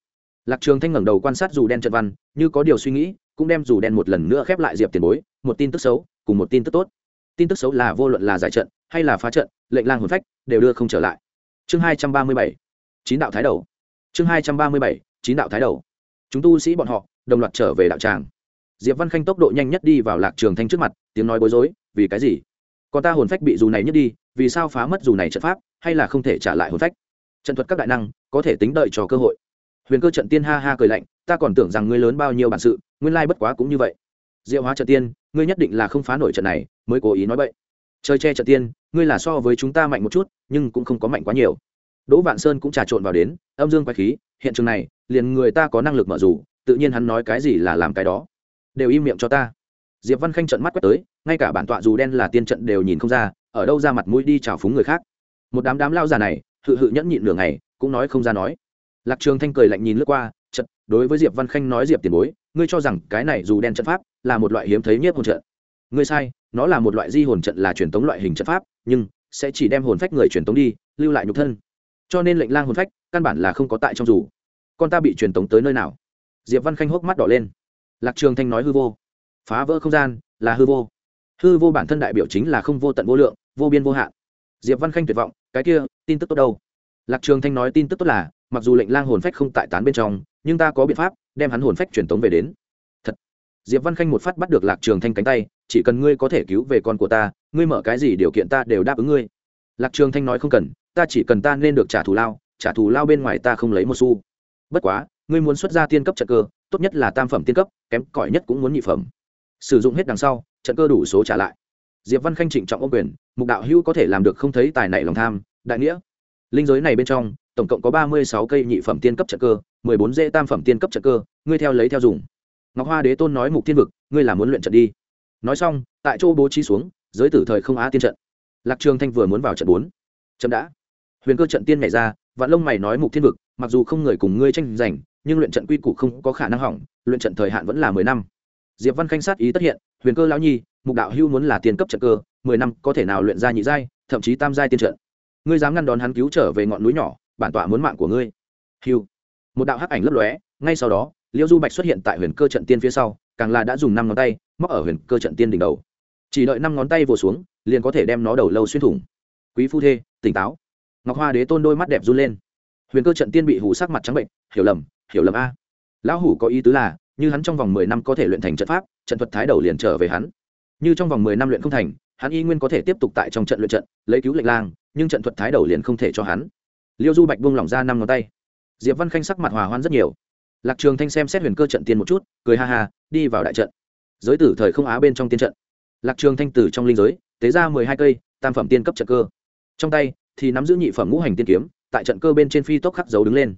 lạc trường thanh ngẩng đầu quan sát dù đen trận văn, như có điều suy nghĩ, cũng đem dù đen một lần nữa khép lại diệp tiền bối, một tin tức xấu, cùng một tin tức tốt. Tin tức xấu là vô luận là giải trận, hay là phá trận, lệnh lang hồn phách, đều đưa không trở lại. Chương hai trăm ba mươi bảy chín đạo thái đầu. Chương hai trăm ba mươi bảy, chín đạo thái đầu. Chúng tu sĩ bọn họ, đồng loạt trở về đạo tràng. Diệp văn khanh tốc độ nhanh nhất đi vào lạc trường thanh trước mặt, tiếng nói bối rối, vì cái gì? Còn ta hồn phách bị dù này nhất đi, vì sao phá mất dù này trận pháp, hay là không thể trả lại hồn phách? Trận thuật các đại năng, có thể tính đợi cho cơ hội. Huyền cơ trận tiên ha ha cười lạnh, ta còn tưởng rằng ngươi lớn bao nhiêu bản sự, nguyên lai bất quá cũng như vậy. Diệu hóa trận tiên, ngươi nhất định là không phá nổi trận này, mới cố ý nói vậy chơi che trận tiên, ngươi là so với chúng ta mạnh một chút, nhưng cũng không có mạnh quá nhiều đỗ vạn sơn cũng trà trộn vào đến, âm dương quay khí, hiện trường này, liền người ta có năng lực mở dù, tự nhiên hắn nói cái gì là làm cái đó. Đều im miệng cho ta. Diệp văn khanh trận mắt quét tới, ngay cả bản tọa dù đen là tiên trận đều nhìn không ra, ở đâu ra mặt mũi đi chào phúng người khác. Một đám đám lao già này, hự hự nhẫn nhịn nửa ngày, cũng nói không ra nói. Lạc trường thanh cười lạnh nhìn lướt qua trận đối với diệp văn khanh nói diệp tiền bối, ngươi cho rằng cái này dù đen trận pháp là một loại hiếm thấy nhất hồn trận. Ngươi sai, nó là một loại di hồn trận là truyền tống loại hình trận pháp, nhưng sẽ chỉ đem hồn phách người truyền tống đi, lưu lại nhục thân cho nên lệnh lang hồn phách căn bản là không có tại trong dù. Con ta bị truyền tống tới nơi nào? Diệp văn khanh hốc mắt đỏ lên. Lạc trường thanh nói hư vô. Phá vỡ không gian là hư vô. Hư vô bản thân đại biểu chính là không vô tận vô lượng, vô biên vô hạn. Diệp văn khanh tuyệt vọng, cái kia, tin tức tốt đâu? Lạc trường thanh nói tin tức tốt là, mặc dù lệnh lang hồn phách không tại tán bên trong, nhưng ta có biện pháp đem hắn hồn phách truyền tống về đến. Thật. Diệp văn khanh một phát bắt được lạc trường thanh cánh tay, chỉ cần ngươi có thể cứu về con của ta, ngươi mở cái gì điều kiện ta đều đáp ứng ngươi lạc trường thanh nói không cần, ta chỉ cần ta nên được trả thù lao, trả thù lao bên ngoài ta không lấy một xu. Bất quá, ngươi muốn xuất ra tiên cấp trận cơ, tốt nhất là tam phẩm tiên cấp, kém cỏi nhất cũng muốn nhị phẩm. Sử dụng hết đằng sau, trận cơ đủ số trả lại. Diệp văn khanh trịnh trọng ông quyền, mục đạo hữu có thể làm được không thấy tài này lòng tham, đại nghĩa. Linh giới này bên trong, tổng cộng có ba mươi sáu cây nhị phẩm tiên cấp trận cơ, mười bốn dễ tam phẩm tiên cấp trận cơ, ngươi theo lấy theo dùng. Ngọc hoa đế tôn nói mục thiên vực, ngươi là muốn luyện trận đi. Nói xong, tại chỗ bố trí xuống, giới tử thời không á tiên trận lạc trường thanh vừa muốn vào trận bốn. Trận đã. Huyền cơ trận tiên nhảy ra vạn lông mày nói mục thiên vực mặc dù không người cùng ngươi tranh giành nhưng luyện trận quy củ không có khả năng hỏng luyện trận thời hạn vẫn là mười năm. Diệp văn khanh sát ý tất hiện huyền cơ lão nhi mục đạo hưu muốn là tiền cấp trận cơ mười năm có thể nào luyện ra nhị giai thậm chí tam giai tiên trận. Ngươi dám ngăn đón hắn cứu trở về ngọn núi nhỏ bản tọa muốn mạng của ngươi. Hưu, một đạo hắc ảnh lấp lóe ngay sau đó liễu du bạch xuất hiện tại huyền cơ trận tiên phía sau càng là đã dùng năm ngón tay móc ở huyền cơ trận tiên đỉnh đầu chỉ đợi năm ngón tay vồ xuống, liền có thể đem nó đầu lâu xuyên thủng. Quý phu thê, tỉnh táo. Ngọc hoa đế tôn đôi mắt đẹp run lên. Huyền cơ trận tiên bị hủ sắc mặt trắng bệnh, hiểu lầm hiểu lầm a. Lão hủ có ý tứ là, như hắn trong vòng mười năm có thể luyện thành trận pháp, trận thuật thái đầu liền trở về hắn. Như trong vòng mười năm luyện không thành, hắn y nguyên có thể tiếp tục tại trong trận luyện trận, lấy cứu lệnh lang, nhưng trận thuật thái đầu liền không thể cho hắn. Liêu du bạch buông lỏng ra năm ngón tay. Diệp văn khanh sắc mặt hòa hoan rất nhiều. Lạc trường thanh xem xét huyền cơ trận tiên một chút, cười ha ha, đi vào đại trận. Giới tử thời không á bên trong tiên trận lạc trường thanh tử trong linh giới, tế ra mười hai cây, tam phẩm tiên cấp trận cơ. Trong tay thì nắm giữ nhị phẩm ngũ hành tiên kiếm, tại trận cơ bên trên phi tốc khắc dấu đứng lên.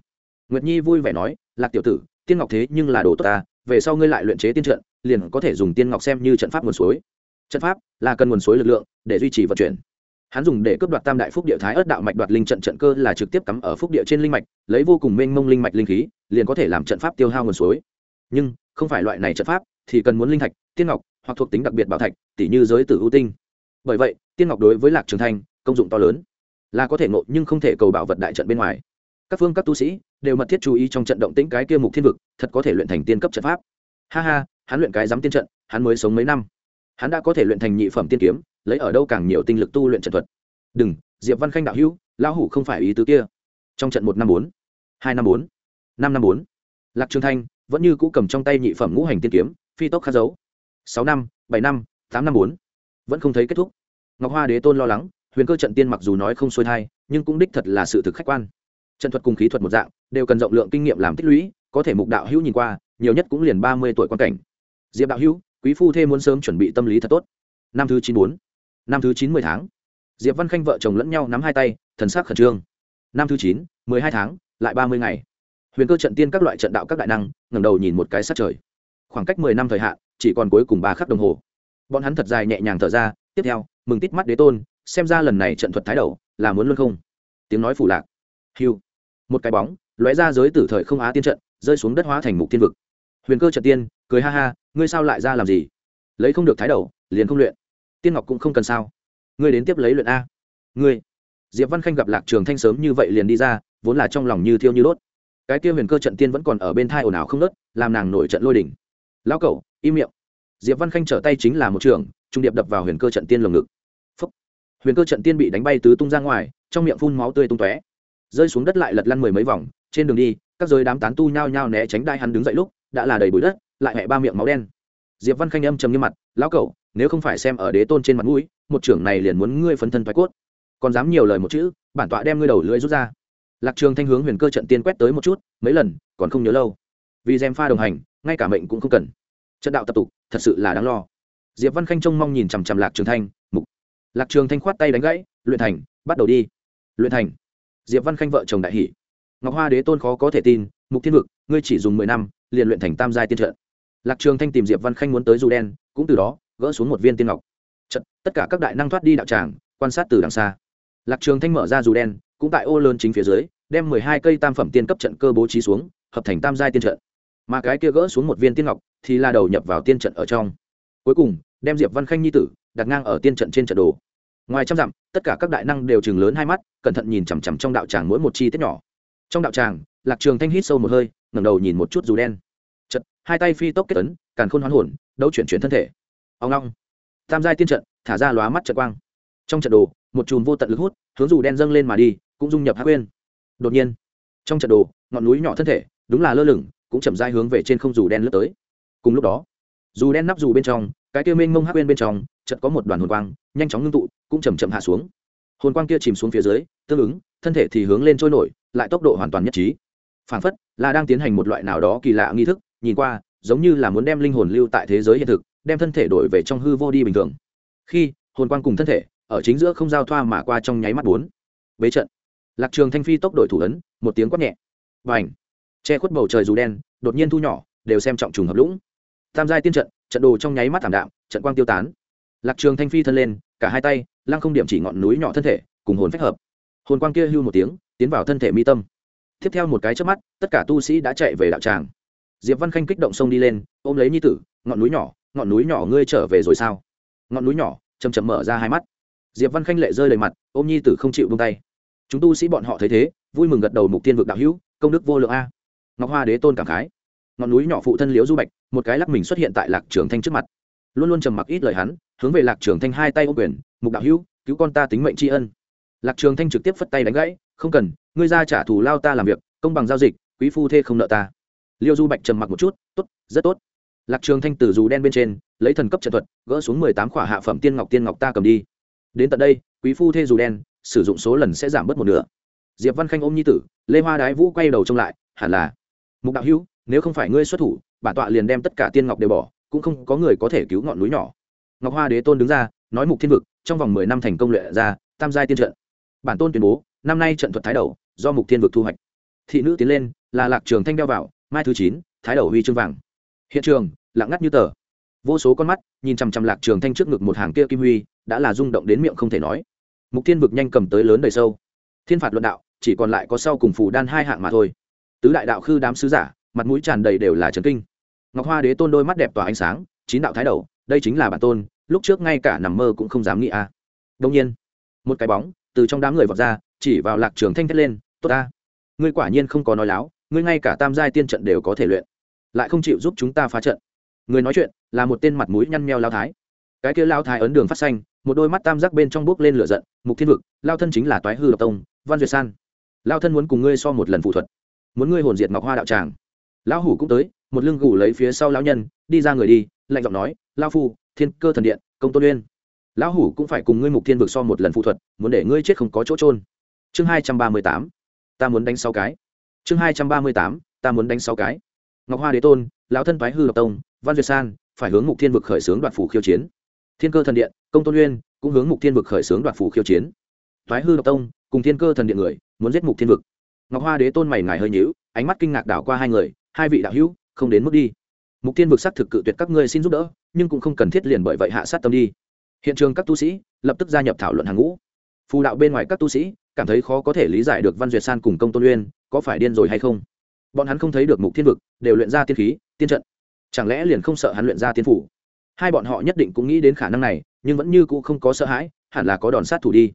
Nguyệt nhi vui vẻ nói, lạc tiểu tử, tiên ngọc thế nhưng là đồ tốt ta, về sau ngươi lại luyện chế tiên trận, liền có thể dùng tiên ngọc xem như trận pháp nguồn suối. Trận pháp là cần nguồn suối lực lượng để duy trì vận chuyển. Hắn dùng để cướp đoạt tam đại phúc địa thái ớt đạo mạch đoạt linh trận trận cơ là trực tiếp cắm ở phúc địa trên linh mạch, lấy vô cùng mênh mông linh mạch linh khí, liền có thể làm trận pháp tiêu hao nguồn suối. Nhưng không phải loại này trận pháp thì cần muốn linh thạch, tiên ngọc hoặc thuộc tính đặc biệt bảo thạch tỷ như giới tử ưu tinh. Bởi vậy, tiên ngọc đối với lạc trường thanh, công dụng to lớn. Là có thể ngộ nhưng không thể cầu bảo vật đại trận bên ngoài. Các phương các tu sĩ đều mật thiết chú ý trong trận động tĩnh cái kia mục thiên vực, thật có thể luyện thành tiên cấp trận pháp. Ha ha, hắn luyện cái dám tiên trận, hắn mới sống mấy năm. Hắn đã có thể luyện thành nhị phẩm tiên kiếm, lấy ở đâu càng nhiều tinh lực tu luyện trận thuật. Đừng, diệp văn khanh đạo hữu, lão hủ không phải ý tứ kia. Trong trận một năm bốn, hai năm bốn, năm năm bốn, lạc trường thanh vẫn như cũ cầm trong tay nhị phẩm ngũ hành tiên kiếm, phi tốc khắc dấu sáu năm, bảy năm, tám năm bốn. Vẫn không thấy kết thúc. Ngọc hoa đế tôn lo lắng, huyền cơ trận tiên mặc dù nói không xuôi thai, nhưng cũng đích thật là sự thực khách quan. Trận thuật cùng khí thuật một dạng, đều cần rộng lượng kinh nghiệm làm tích lũy, có thể mục đạo hữu nhìn qua, nhiều nhất cũng liền ba mươi tuổi quan cảnh. Diệp đạo hữu, quý phu thêm muốn sớm chuẩn bị tâm lý thật tốt. Năm thứ chín bốn, năm thứ chín mười tháng. Diệp văn khanh vợ chồng lẫn nhau nắm hai tay, thần sắc khẩn trương. Năm thứ chín, mười hai tháng, lại ba mươi ngày. Huyền cơ trận tiên các loại trận đạo các đại năng, ngẩng đầu nhìn một cái sát trời. Khoảng cách mười năm thời hạn chỉ còn cuối cùng ba khắc đồng hồ. Bọn hắn thật dài nhẹ nhàng thở ra, tiếp theo, mừng tít mắt đế tôn, xem ra lần này trận thuật thái đầu là muốn luôn không. Tiếng nói phủ lạc. Hiu. Một cái bóng, lóe ra giới tử thời không á tiên trận, rơi xuống đất hóa thành mục tiên vực. Huyền cơ trận tiên, cười ha ha, ngươi sao lại ra làm gì? Lấy không được thái đầu, liền không luyện. Tiên ngọc cũng không cần sao. Ngươi đến tiếp lấy luyện a. Ngươi. Diệp văn khanh gặp lạc trường thanh sớm như vậy liền đi ra, vốn là trong lòng như thiêu như đốt. Cái kia huyền cơ trận tiên vẫn còn ở bên thai ồn ào không nớt làm nàng nổi trận lôi đỉnh. Lão cẩu im miệng. Diệp văn khanh trở tay chính là một trường, trung điệp đập vào huyền cơ trận tiên lồng ngực. Phúc. huyền cơ trận tiên bị đánh bay tứ tung ra ngoài, trong miệng phun máu tươi tung tóe. Rơi xuống đất lại lật lăn mười mấy vòng, trên đường đi, các giới đám tán tu nhao nhao né tránh đai hắn đứng dậy lúc, đã là đầy bụi đất, lại hẹ ba miệng máu đen. Diệp văn khanh âm trầm như mặt, lão cẩu, nếu không phải xem ở đế tôn trên mặt mũi, một trưởng này liền muốn ngươi phấn thân thoái cốt. Còn dám nhiều lời một chữ, bản tọa đem ngươi đầu lưỡi rút ra. Lạc trường thanh hướng huyền cơ trận tiên quét tới một chút, mấy lần, còn không nhớ lâu. Vì gem pha đồng hành, ngay cả mệnh cũng không cần trận đạo tập tục, thật sự là đáng lo. Diệp văn khanh trông mong nhìn chằm chằm lạc trường thanh, mục. Lạc trường thanh khoát tay đánh gãy, luyện thành, bắt đầu đi. Luyện thành. Diệp văn khanh vợ chồng đại hỷ ngọc hoa đế tôn khó có thể tin, mục thiên vực, ngươi chỉ dùng mười năm, liền luyện thành tam giai tiên trận. Lạc trường thanh tìm diệp văn khanh muốn tới dù đen, cũng từ đó, gỡ xuống một viên tiên ngọc. Trận, tất cả các đại năng thoát đi đạo tràng, quan sát từ đằng xa. Lạc trường thanh mở ra dù đen, cũng tại ô lớn chính phía dưới, đem mười hai cây tam phẩm tiên cấp trận cơ bố trí xuống, hợp thành tam giai tiên trận. Mà cái kia gỡ xuống một viên tiên ngọc thì là đầu nhập vào tiên trận ở trong. Cuối cùng, đem diệp văn khanh nhi tử đặt ngang ở tiên trận trên trận đồ. Ngoài trăm dặm, tất cả các đại năng đều chừng lớn hai mắt, cẩn thận nhìn chằm chằm trong đạo tràng mỗi một chi tiết nhỏ. Trong đạo tràng, lạc trường thanh hít sâu một hơi, ngẩng đầu nhìn một chút dù đen. Trận hai tay phi tốc kết ấn, càn khôn hoán hồn, đấu chuyển chuyển thân thể. Ông long. Tam giai tiên trận, thả ra lóa mắt trận quang. Trong trận đồ, một chùm vô tận lực hút, hướng dù đen dâng lên mà đi, cũng dung nhập hắc quên đột nhiên, trong trận đồ, ngọn núi nhỏ thân thể, đúng là lơ lửng, cũng chậm rãi hướng về trên không dù đen lướt tới cùng lúc đó, dù đen nắp dù bên trong, cái kia mênh mông hắc bên bên trong, chợt có một đoàn hồn quang, nhanh chóng ngưng tụ, cũng chậm chậm hạ xuống. Hồn quang kia chìm xuống phía dưới, tương ứng, thân thể thì hướng lên trôi nổi, lại tốc độ hoàn toàn nhất trí. Phản phất là đang tiến hành một loại nào đó kỳ lạ nghi thức, nhìn qua, giống như là muốn đem linh hồn lưu tại thế giới hiện thực, đem thân thể đổi về trong hư vô đi bình thường. Khi, hồn quang cùng thân thể, ở chính giữa không giao thoa mà qua trong nháy mắt bốn. Bế trận. Lạc trường thanh phi tốc độ thủ ấn, một tiếng quát nhẹ. Và ảnh che khuất bầu trời dù đen, đột nhiên thu nhỏ, đều xem trọng trùng hợp lũng tam giai tiên trận trận đồ trong nháy mắt thảm đạm, trận quang tiêu tán. Lạc trường thanh phi thân lên, cả hai tay, lăng không điểm chỉ ngọn núi nhỏ thân thể, cùng hồn phách hợp. Hồn quang kia hưu một tiếng, tiến vào thân thể mi tâm. Tiếp theo một cái chớp mắt, tất cả tu sĩ đã chạy về đạo tràng. Diệp văn khanh kích động xông đi lên, ôm lấy nhi tử, ngọn núi nhỏ, ngọn núi nhỏ ngươi trở về rồi sao? Ngọn núi nhỏ chầm chậm mở ra hai mắt. Diệp văn khanh lệ rơi đầy mặt, ôm nhi tử không chịu buông tay. Chúng tu sĩ bọn họ thấy thế, vui mừng gật đầu mục tiên vực đạo hữu, công đức vô lượng a. Ngọc hoa đế tôn cảm khái ngọn núi nhỏ phụ thân liễu du bạch, một cái lắc mình xuất hiện tại lạc trường thanh trước mặt. Luôn luôn trầm mặc ít lời hắn, hướng về lạc trường thanh hai tay ô quyền, mục đạo hữu, cứu con ta tính mệnh tri ân. Lạc trường thanh trực tiếp phất tay đánh gãy, không cần, ngươi ra trả thù lao ta làm việc, công bằng giao dịch, quý phu thê không nợ ta. Liêu du bạch trầm mặc một chút, tốt, rất tốt. Lạc trường thanh từ dù đen bên trên, lấy thần cấp trận thuật, gỡ xuống mười tám khỏa hạ phẩm tiên ngọc tiên ngọc ta cầm đi. Đến tận đây, quý phu thê dù đen, sử dụng số lần sẽ giảm bớt một nửa. Diệp văn khanh ôm nhi tử, lê hoa đái vũ quay đầu trông lại, hẳn là, mục đạo hữu nếu không phải ngươi xuất thủ, bản tọa liền đem tất cả tiên ngọc đều bỏ, cũng không có người có thể cứu ngọn núi nhỏ. Ngọc hoa đế tôn đứng ra, nói mục thiên vực, trong vòng mười năm thành công luyện ra, tam giai tiên trận. Bản tôn tuyên bố, năm nay trận thuật thái đầu, do mục thiên vực thu hoạch. Thị nữ tiến lên, là lạc trường thanh đeo vào, mai thứ chín, thái đầu huy chương vàng. Hiện trường, lặng ngắt như tờ. Vô số con mắt, nhìn chằm chằm lạc trường thanh trước ngực một hàng kia kim huy, đã là rung động đến miệng không thể nói. Mục thiên vực nhanh cầm tới lớn đầy sâu. Thiên phạt luận đạo, chỉ còn lại có sau cùng phù đan hai hạng mà thôi. Tứ đại đạo khư đám sứ giả mặt mũi tràn đầy đều là trấn kinh. Ngọc hoa đế tôn đôi mắt đẹp tỏa ánh sáng, chín đạo thái đầu, đây chính là bản tôn, lúc trước ngay cả nằm mơ cũng không dám nghĩ a. À. đông nhiên, một cái bóng từ trong đám người vọt ra, chỉ vào lạc trường thanh thét lên, tốt ta, ngươi quả nhiên không có nói láo, ngươi ngay cả tam giai tiên trận đều có thể luyện, lại không chịu giúp chúng ta phá trận. Người nói chuyện là một tên mặt mũi nhăn meo lao thái. Cái kia lao thái ấn đường phát xanh, một đôi mắt tam giác bên trong bước lên lửa giận, mục thiên vực, lao thân chính là toái hư độc tông, văn duyệt san. Lao thân muốn cùng ngươi so một lần phụ thuật, muốn ngươi hồn diệt ngọc hoa đạo tràng lão hủ cũng tới, một lưng gù lấy phía sau lão nhân, đi ra người đi, lạnh giọng nói lao phu, thiên cơ thần điện, công tôn uyên. Lão hủ cũng phải cùng ngươi mục thiên vực so một lần phụ thuật, muốn để ngươi chết không có chỗ trôn chương hai trăm ba mươi tám, ta muốn đánh sáu cái. Chương hai trăm ba mươi tám, ta muốn đánh sáu cái. Ngọc hoa đế tôn, lão thân thoái hư độc tông, văn duyệt san, phải hướng mục thiên vực khởi xướng đoạt phủ khiêu chiến. Thiên cơ thần điện, công tôn uyên, cũng hướng mục thiên vực khởi xướng đoạt phủ khiêu chiến. Thoái hư độc tông, cùng thiên cơ thần điện người, muốn giết mục thiên vực. Ngọc hoa đế tôn mày ngài hơi nhữu ánh mắt kinh ngạc đảo qua hai người hai vị đạo hữu, không đến mức đi. Mục thiên vực xác thực cự tuyệt các ngươi xin giúp đỡ, nhưng cũng không cần thiết liền bởi vậy hạ sát tâm đi. Hiện trường các tu sĩ lập tức gia nhập thảo luận hàng ngũ. Phù đạo bên ngoài các tu sĩ cảm thấy khó có thể lý giải được văn duyệt san cùng công tôn uyên có phải điên rồi hay không. Bọn hắn không thấy được mục thiên vực, đều luyện ra tiên khí, tiên trận. Chẳng lẽ liền không sợ hắn luyện ra tiên phủ? Hai bọn họ nhất định cũng nghĩ đến khả năng này, nhưng vẫn như cũ không có sợ hãi, hẳn là có đòn sát thủ đi.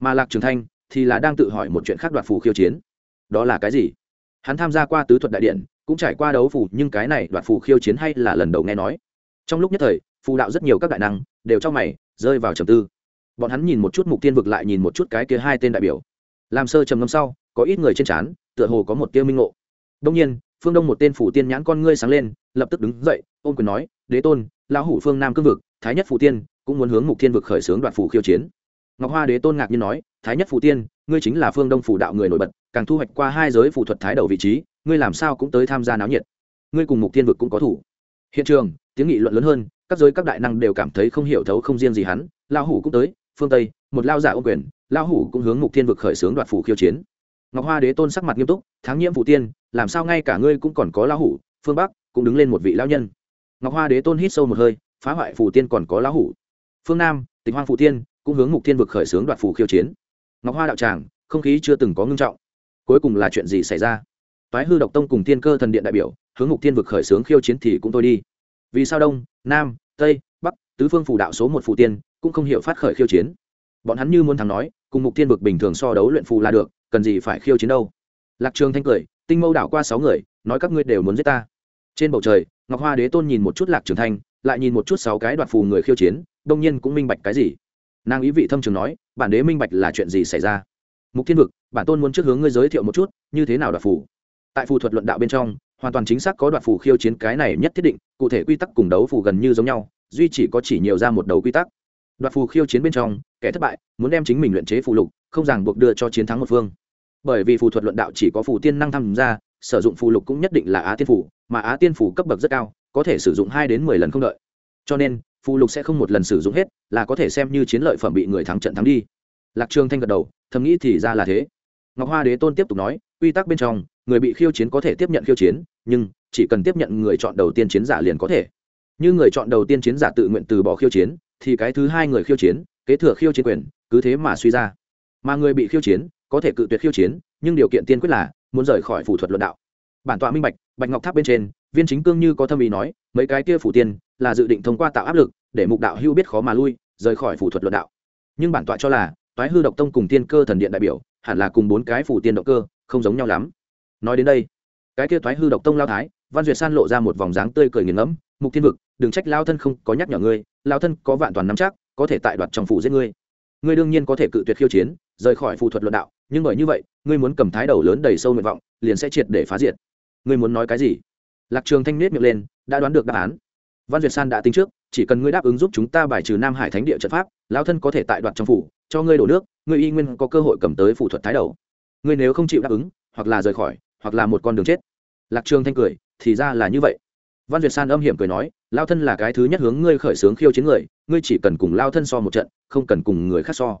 Mà lạc trường thanh thì là đang tự hỏi một chuyện khác đoạt phù khiêu chiến. Đó là cái gì? Hắn tham gia qua tứ thuật đại điện cũng trải qua đấu phù nhưng cái này đoạt phù khiêu chiến hay là lần đầu nghe nói. Trong lúc nhất thời, phù đạo rất nhiều các đại năng đều trong mày rơi vào trầm tư. Bọn hắn nhìn một chút mục tiên vực lại nhìn một chút cái kia hai tên đại biểu. Làm sơ trầm ngâm sau, có ít người trên trán, tựa hồ có một tiêu minh ngộ. Đông nhiên, phương đông một tên phủ tiên nhãn con ngươi sáng lên, lập tức đứng dậy, ôm quyền nói, đế tôn, lão hủ phương nam cương vực, thái nhất phủ tiên cũng muốn hướng mục thiên vực khởi xướng đoạt phủ khiêu chiến. Ngọc hoa đế tôn ngạc nhiên nói, thái nhất phủ tiên, ngươi chính là phương đông phủ đạo người nổi bật, càng thu hoạch qua hai giới phụ thuật thái đầu vị trí ngươi làm sao cũng tới tham gia náo nhiệt. Ngươi cùng mục thiên vực cũng có thủ. Hiện trường, tiếng nghị luận lớn hơn, các giới các đại năng đều cảm thấy không hiểu thấu không riêng gì hắn. Lão hủ cũng tới, phương tây, một lao giả ô quyền, lão hủ cũng hướng mục thiên vực khởi xướng đoạt phủ khiêu chiến. Ngọc hoa đế tôn sắc mặt nghiêm túc tháng nhiễm phụ tiên, làm sao ngay cả ngươi cũng còn có lão hủ, phương bắc cũng đứng lên một vị lão nhân. Ngọc hoa đế tôn hít sâu một hơi, phá hoại phủ tiên còn có lão hủ. Phương nam tịch hoang phụ tiên cũng hướng mục thiên vực khởi xướng đoạt phủ khiêu chiến. Ngọc hoa đạo tràng, không khí chưa từng có ngưng trọng. Cuối cùng là chuyện gì xảy ra? Toái hư độc tông cùng thiên cơ thần điện đại biểu, hướng mục thiên vực khởi xướng khiêu chiến thì cũng tôi đi. Vì sao đông, nam, tây, bắc, tứ phương phủ đạo số một phụ tiên cũng không hiểu phát khởi khiêu chiến? Bọn hắn như muốn thắng nói, cùng mục thiên vực bình thường so đấu luyện phù là được, cần gì phải khiêu chiến đâu? Lạc trường thanh cười, tinh mâu đảo qua sáu người, nói các ngươi đều muốn giết ta. Trên bầu trời, ngọc hoa đế tôn nhìn một chút lạc trường thanh, lại nhìn một chút sáu cái đoạt phù người khiêu chiến, đông nhiên cũng minh bạch cái gì. Nàng ý vị thâm trường nói, bản đế minh bạch là chuyện gì xảy ra? Mục thiên vực, bản tôn muốn trước hướng ngươi giới thiệu một chút, như thế nào đoạt phù? Tại phù thuật luận đạo bên trong, hoàn toàn chính xác có đoạn phù khiêu chiến cái này nhất thiết định, cụ thể quy tắc cùng đấu phù gần như giống nhau, duy chỉ có chỉ nhiều ra một đầu quy tắc. Đoạt phù khiêu chiến bên trong, kẻ thất bại muốn đem chính mình luyện chế phù lục, không ràng buộc đưa cho chiến thắng một phương. Bởi vì phù thuật luận đạo chỉ có phù tiên năng tham gia, sử dụng phù lục cũng nhất định là á tiên phủ, mà á tiên phủ cấp bậc rất cao, có thể sử dụng hai đến mười lần không đợi. Cho nên, phù lục sẽ không một lần sử dụng hết, là có thể xem như chiến lợi phẩm bị người thắng trận thắng đi. Lạc trường thanh gật đầu, thầm nghĩ thì ra là thế. Ngọc hoa đế tôn tiếp tục nói, quy tắc bên trong người bị khiêu chiến có thể tiếp nhận khiêu chiến, nhưng chỉ cần tiếp nhận người chọn đầu tiên chiến giả liền có thể. Như người chọn đầu tiên chiến giả tự nguyện từ bỏ khiêu chiến, thì cái thứ hai người khiêu chiến, kế thừa khiêu chiến quyền, cứ thế mà suy ra. Mà người bị khiêu chiến, có thể cự tuyệt khiêu chiến, nhưng điều kiện tiên quyết là muốn rời khỏi phủ thuật luận đạo. Bản tọa minh bạch bạch ngọc tháp bên trên, viên chính cương như có thâm ý nói, mấy cái kia phủ tiên là dự định thông qua tạo áp lực, để mục đạo hưu biết khó mà lui, rời khỏi phủ thuật luận đạo. Nhưng bản tọa cho là, toái hư độc tông cùng tiên cơ thần điện đại biểu, hẳn là cùng bốn cái phủ tiên động cơ, không giống nhau lắm nói đến đây, cái kia thoái hư độc tông lao thái, văn duyệt san lộ ra một vòng dáng tươi cười nghiền ngẫm, mục thiên vực, đừng trách lao thân không có nhắc nhở ngươi, lao thân có vạn toàn nắm chắc, có thể tại đoạt trong phủ giết ngươi. Ngươi đương nhiên có thể cự tuyệt khiêu chiến, rời khỏi phù thuật luận đạo, nhưng bởi như vậy, ngươi muốn cầm thái đầu lớn đầy sâu nguyện vọng, liền sẽ triệt để phá diệt. Ngươi muốn nói cái gì? Lạc trường thanh nết miệng lên, đã đoán được đáp án. Văn duyệt san đã tính trước, chỉ cần ngươi đáp ứng giúp chúng ta bài trừ nam hải thánh địa trận pháp, lao thân có thể tại đoạt trong phủ, cho ngươi đổ nước, ngươi y nguyên có cơ hội cầm tới phù thuật thái đầu. Ngươi nếu không chịu đáp ứng, hoặc là rời khỏi hoặc là một con đường chết. Lạc trường thanh cười, thì ra là như vậy. Văn duyệt san âm hiểm cười nói, lao thân là cái thứ nhất hướng ngươi khởi sướng khiêu chiến người, ngươi chỉ cần cùng lao thân so một trận, không cần cùng người khác so.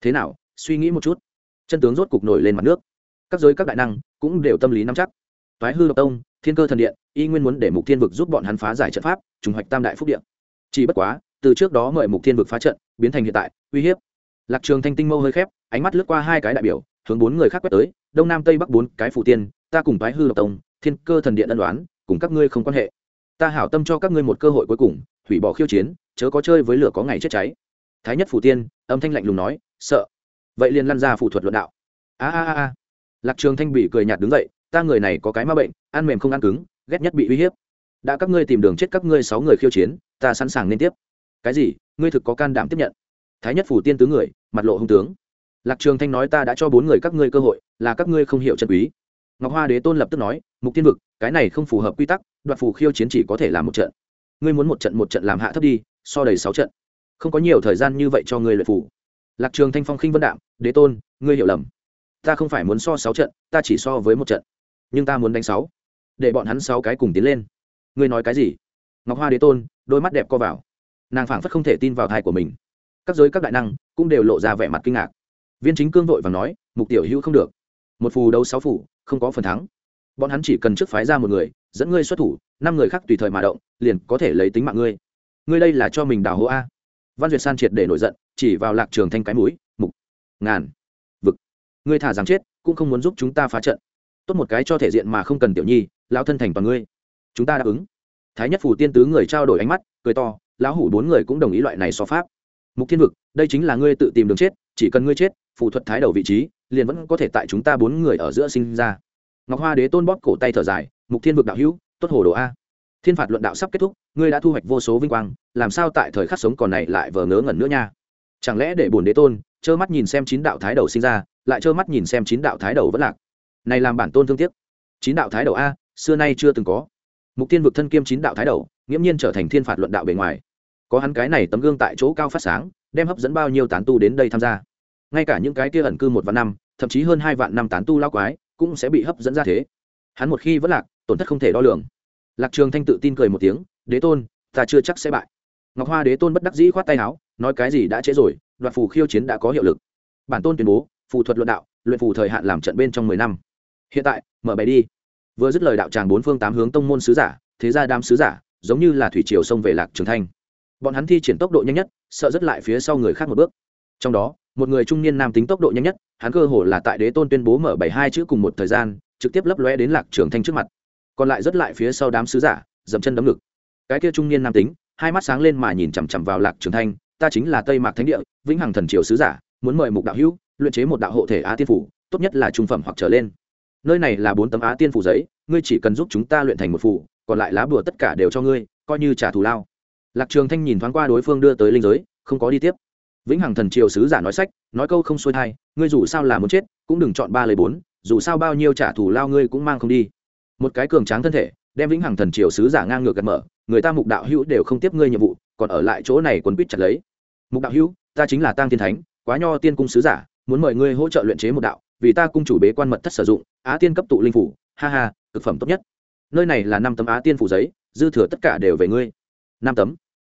Thế nào, suy nghĩ một chút. Chân tướng rốt cục nổi lên mặt nước. Các giới các đại năng cũng đều tâm lý nắm chắc. Toái hư độc tông, thiên cơ thần điện, y nguyên muốn để mục thiên vực giúp bọn hắn phá giải trận pháp, trùng hoạch tam đại phúc điện chỉ bất quá, từ trước đó mời mục thiên vực phá trận, biến thành hiện tại, uy hiếp. Lạc trường thanh tinh mâu hơi khép, ánh mắt lướt qua hai cái đại biểu, hướng bốn người khác quét tới đông nam tây bắc bốn cái phủ tiên, ta cùng thái hư độc tông, thiên cơ thần điện ân đoán cùng các ngươi không quan hệ. Ta hảo tâm cho các ngươi một cơ hội cuối cùng, hủy bỏ khiêu chiến, chớ có chơi với lửa có ngày chết cháy. Thái nhất phủ tiên, âm thanh lạnh lùng nói, sợ. Vậy liền lăn ra phụ thuật luận đạo. A a a lạc trường thanh bị cười nhạt đứng dậy, ta người này có cái ma bệnh, ăn mềm không ăn cứng, ghét nhất bị uy hiếp. Đã các ngươi tìm đường chết các ngươi sáu người khiêu chiến, ta sẵn sàng nên tiếp. Cái gì? Ngươi thực có can đảm tiếp nhận. Thái nhất phủ tiên tứ người, mặt lộ hung tướng. Lạc trường thanh nói ta đã cho bốn người các ngươi cơ hội là các ngươi không hiểu chân quý. Ngọc hoa đế tôn lập tức nói, mục tiên vực, cái này không phù hợp quy tắc, đoạt phù khiêu chiến chỉ có thể làm một trận. Ngươi muốn một trận một trận làm hạ thấp đi, so đầy sáu trận. Không có nhiều thời gian như vậy cho ngươi luyện phù. Lạc trường thanh phong khinh vân đạm, đế tôn, ngươi hiểu lầm. Ta không phải muốn so sáu trận, ta chỉ so với một trận. Nhưng ta muốn đánh sáu. Để bọn hắn sáu cái cùng tiến lên. Ngươi nói cái gì? Ngọc hoa đế tôn, đôi mắt đẹp co vào. Nàng phảng phất không thể tin vào thai của mình. Các giới các đại năng cũng đều lộ ra vẻ mặt kinh ngạc. Viên chính cương vội và nói, mục tiểu hữu không được một phù đấu sáu phủ không có phần thắng. Bọn hắn chỉ cần trước phái ra một người, dẫn ngươi xuất thủ, năm người khác tùy thời mà động, liền có thể lấy tính mạng ngươi. Ngươi đây là cho mình đào hố a. Văn duyệt san triệt để nổi giận, chỉ vào lạc trường thanh cái mũi, mục, ngàn, vực. Ngươi thả rằng chết, cũng không muốn giúp chúng ta phá trận. Tốt một cái cho thể diện mà không cần tiểu nhi lao thân thành toàn ngươi. Chúng ta đáp ứng. Thái nhất phủ tiên tứ người trao đổi ánh mắt, cười to, lão hủ bốn người cũng đồng ý loại này so pháp. Mục thiên vực, đây chính là ngươi tự tìm đường chết, chỉ cần ngươi chết phụ thuật thái đầu vị trí liền vẫn có thể tại chúng ta bốn người ở giữa sinh ra. Ngọc hoa đế tôn bóp cổ tay thở dài, mục thiên vực đạo hữu, tốt hồ đồ a. Thiên phạt luận đạo sắp kết thúc, ngươi đã thu hoạch vô số vinh quang, làm sao tại thời khắc sống còn này lại vờ ngớ ngẩn nữa nha? Chẳng lẽ để bổn đế tôn, trơ mắt nhìn xem chín đạo thái đầu sinh ra, lại trơ mắt nhìn xem chín đạo thái đầu vẫn lạc? Này làm bản tôn thương tiếc. Chín đạo thái đầu a, xưa nay chưa từng có. Mục tiên vực thân kiêm chín đạo thái đầu, nghiễm nhiên trở thành thiên phạt luận đạo bề ngoài. Có hắn cái này tấm gương tại chỗ cao phát sáng, đem hấp dẫn bao nhiêu tán tu đến đây tham gia ngay cả những cái kia ẩn cư một vạn năm, thậm chí hơn hai vạn năm tán tu lao quái, cũng sẽ bị hấp dẫn ra thế. Hắn một khi vẫn lạc, tổn thất không thể đo lường. Lạc trường thanh tự tin cười một tiếng, đế tôn, ta chưa chắc sẽ bại. Ngọc hoa đế tôn bất đắc dĩ khoát tay áo, nói cái gì đã trễ rồi, đoạt phù khiêu chiến đã có hiệu lực. Bản tôn tuyên bố, phù thuật luận đạo, luyện phù thời hạn làm trận bên trong mười năm. Hiện tại, mở bài đi. Vừa dứt lời đạo tràng bốn phương tám hướng tông môn sứ giả, thế gia đám sứ giả, giống như là thủy triều sông về lạc trường thanh. Bọn hắn thi triển tốc độ nhanh nhất, sợ rất lại phía sau người khác một bước. Trong đó một người trung niên nam tính tốc độ nhanh nhất, hắn cơ hồ là tại đế tôn tuyên bố mở bảy hai chữ cùng một thời gian, trực tiếp lấp lóe đến lạc trường thanh trước mặt. Còn lại rất lại phía sau đám sứ giả, dậm chân đấm ngực. Cái kia trung niên nam tính, hai mắt sáng lên mà nhìn chằm chằm vào lạc trường thanh, ta chính là tây mạc thánh địa, vĩnh hằng thần triều sứ giả, muốn mời mục đạo hữu, luyện chế một đạo hộ thể á tiên phủ, tốt nhất là trung phẩm hoặc trở lên. Nơi này là bốn tấm á tiên phủ giấy, ngươi chỉ cần giúp chúng ta luyện thành một phủ, còn lại lá bùa tất cả đều cho ngươi, coi như trả thù lao. Lạc trường thanh nhìn thoáng qua đối phương đưa tới linh giới, không có đi tiếp vĩnh hằng thần triều sứ giả nói sách, nói câu không xuôi thai, ngươi dù sao là muốn chết, cũng đừng chọn ba lời bốn, dù sao bao nhiêu trả thù lao ngươi cũng mang không đi. Một cái cường tráng thân thể, đem vĩnh hằng thần triều sứ giả ngang ngược gật mở, người ta mục đạo hữu đều không tiếp ngươi nhiệm vụ, còn ở lại chỗ này quấn quýt chặt lấy. Mục đạo hữu, ta chính là tăng thiên thánh, quá nho tiên cung sứ giả, muốn mời ngươi hỗ trợ luyện chế một đạo, vì ta cung chủ bế quan mật thất sử dụng, á tiên cấp tụ linh phủ, ha ha thực phẩm tốt nhất. Nơi này là năm tấm á tiên phủ giấy, dư thừa tất cả đều về ngươi. Năm tấm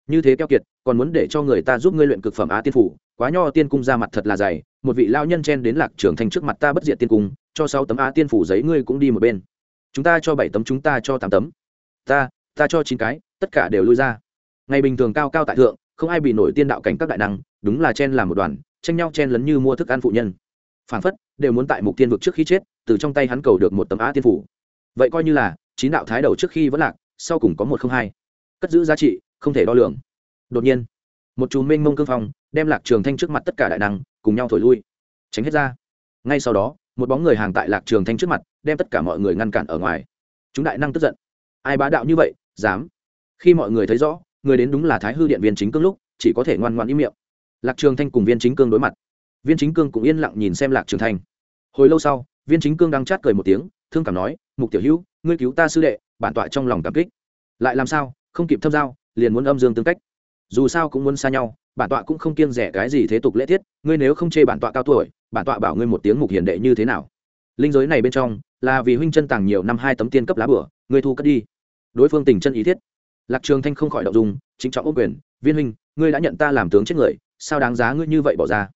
như thế keo kiệt, còn muốn để cho người ta giúp ngươi luyện cực phẩm á tiên phủ, quá nho tiên cung ra mặt thật là dày, một vị lao nhân chen đến lạc trường thành trước mặt ta bất diệt tiên cung, cho sáu tấm á tiên phủ giấy ngươi cũng đi một bên. Chúng ta cho bảy tấm, chúng ta cho tám tấm. Ta ta cho chín cái, tất cả đều lui ra. Ngày bình thường cao cao tại thượng, không ai bị nổi tiên đạo cảnh các đại năng, đúng là chen làm một đoàn, tranh nhau chen lấn như mua thức ăn phụ nhân. Phản phất, đều muốn tại mục tiên vực trước khi chết, từ trong tay hắn cầu được một tấm á tiên phủ. Vậy coi như là, chín đạo thái đầu trước khi vẫn lạc, sau cùng có một không hai. Cất giữ giá trị không thể đo lường. Đột nhiên, một chùm mênh mông cương phong đem lạc trường thanh trước mặt tất cả đại năng cùng nhau thổi lui, tránh hết ra. Ngay sau đó, một bóng người hàng tại lạc trường thanh trước mặt đem tất cả mọi người ngăn cản ở ngoài. Chúng đại năng tức giận. Ai bá đạo như vậy, dám. Khi mọi người thấy rõ, người đến đúng là thái hư điện viên chính cương lúc, chỉ có thể ngoan ngoan im miệng. Lạc trường thanh cùng viên chính cương đối mặt. Viên chính cương cũng yên lặng nhìn xem lạc trường thanh. Hồi lâu sau, viên chính cương đang chát cười một tiếng, thương cảm nói, mục tiểu hữu, ngươi cứu ta sư đệ, bản tọa trong lòng cảm kích. Lại làm sao, không kịp thâm giao liền muốn âm dương tương cách. Dù sao cũng muốn xa nhau, bản tọa cũng không kiêng rẻ cái gì thế tục lễ tiết, ngươi nếu không chê bản tọa cao tuổi, bản tọa bảo ngươi một tiếng mục hiền đệ như thế nào? Linh giới này bên trong, là vì huynh chân tàng nhiều năm hai tấm tiên cấp lá bửa ngươi thu cất đi. Đối phương tình chân ý thiết. Lạc trường thanh không khỏi động dung, chính trọng ốc quyền, viên huynh, ngươi đã nhận ta làm tướng chết người, sao đáng giá ngươi như vậy bỏ ra?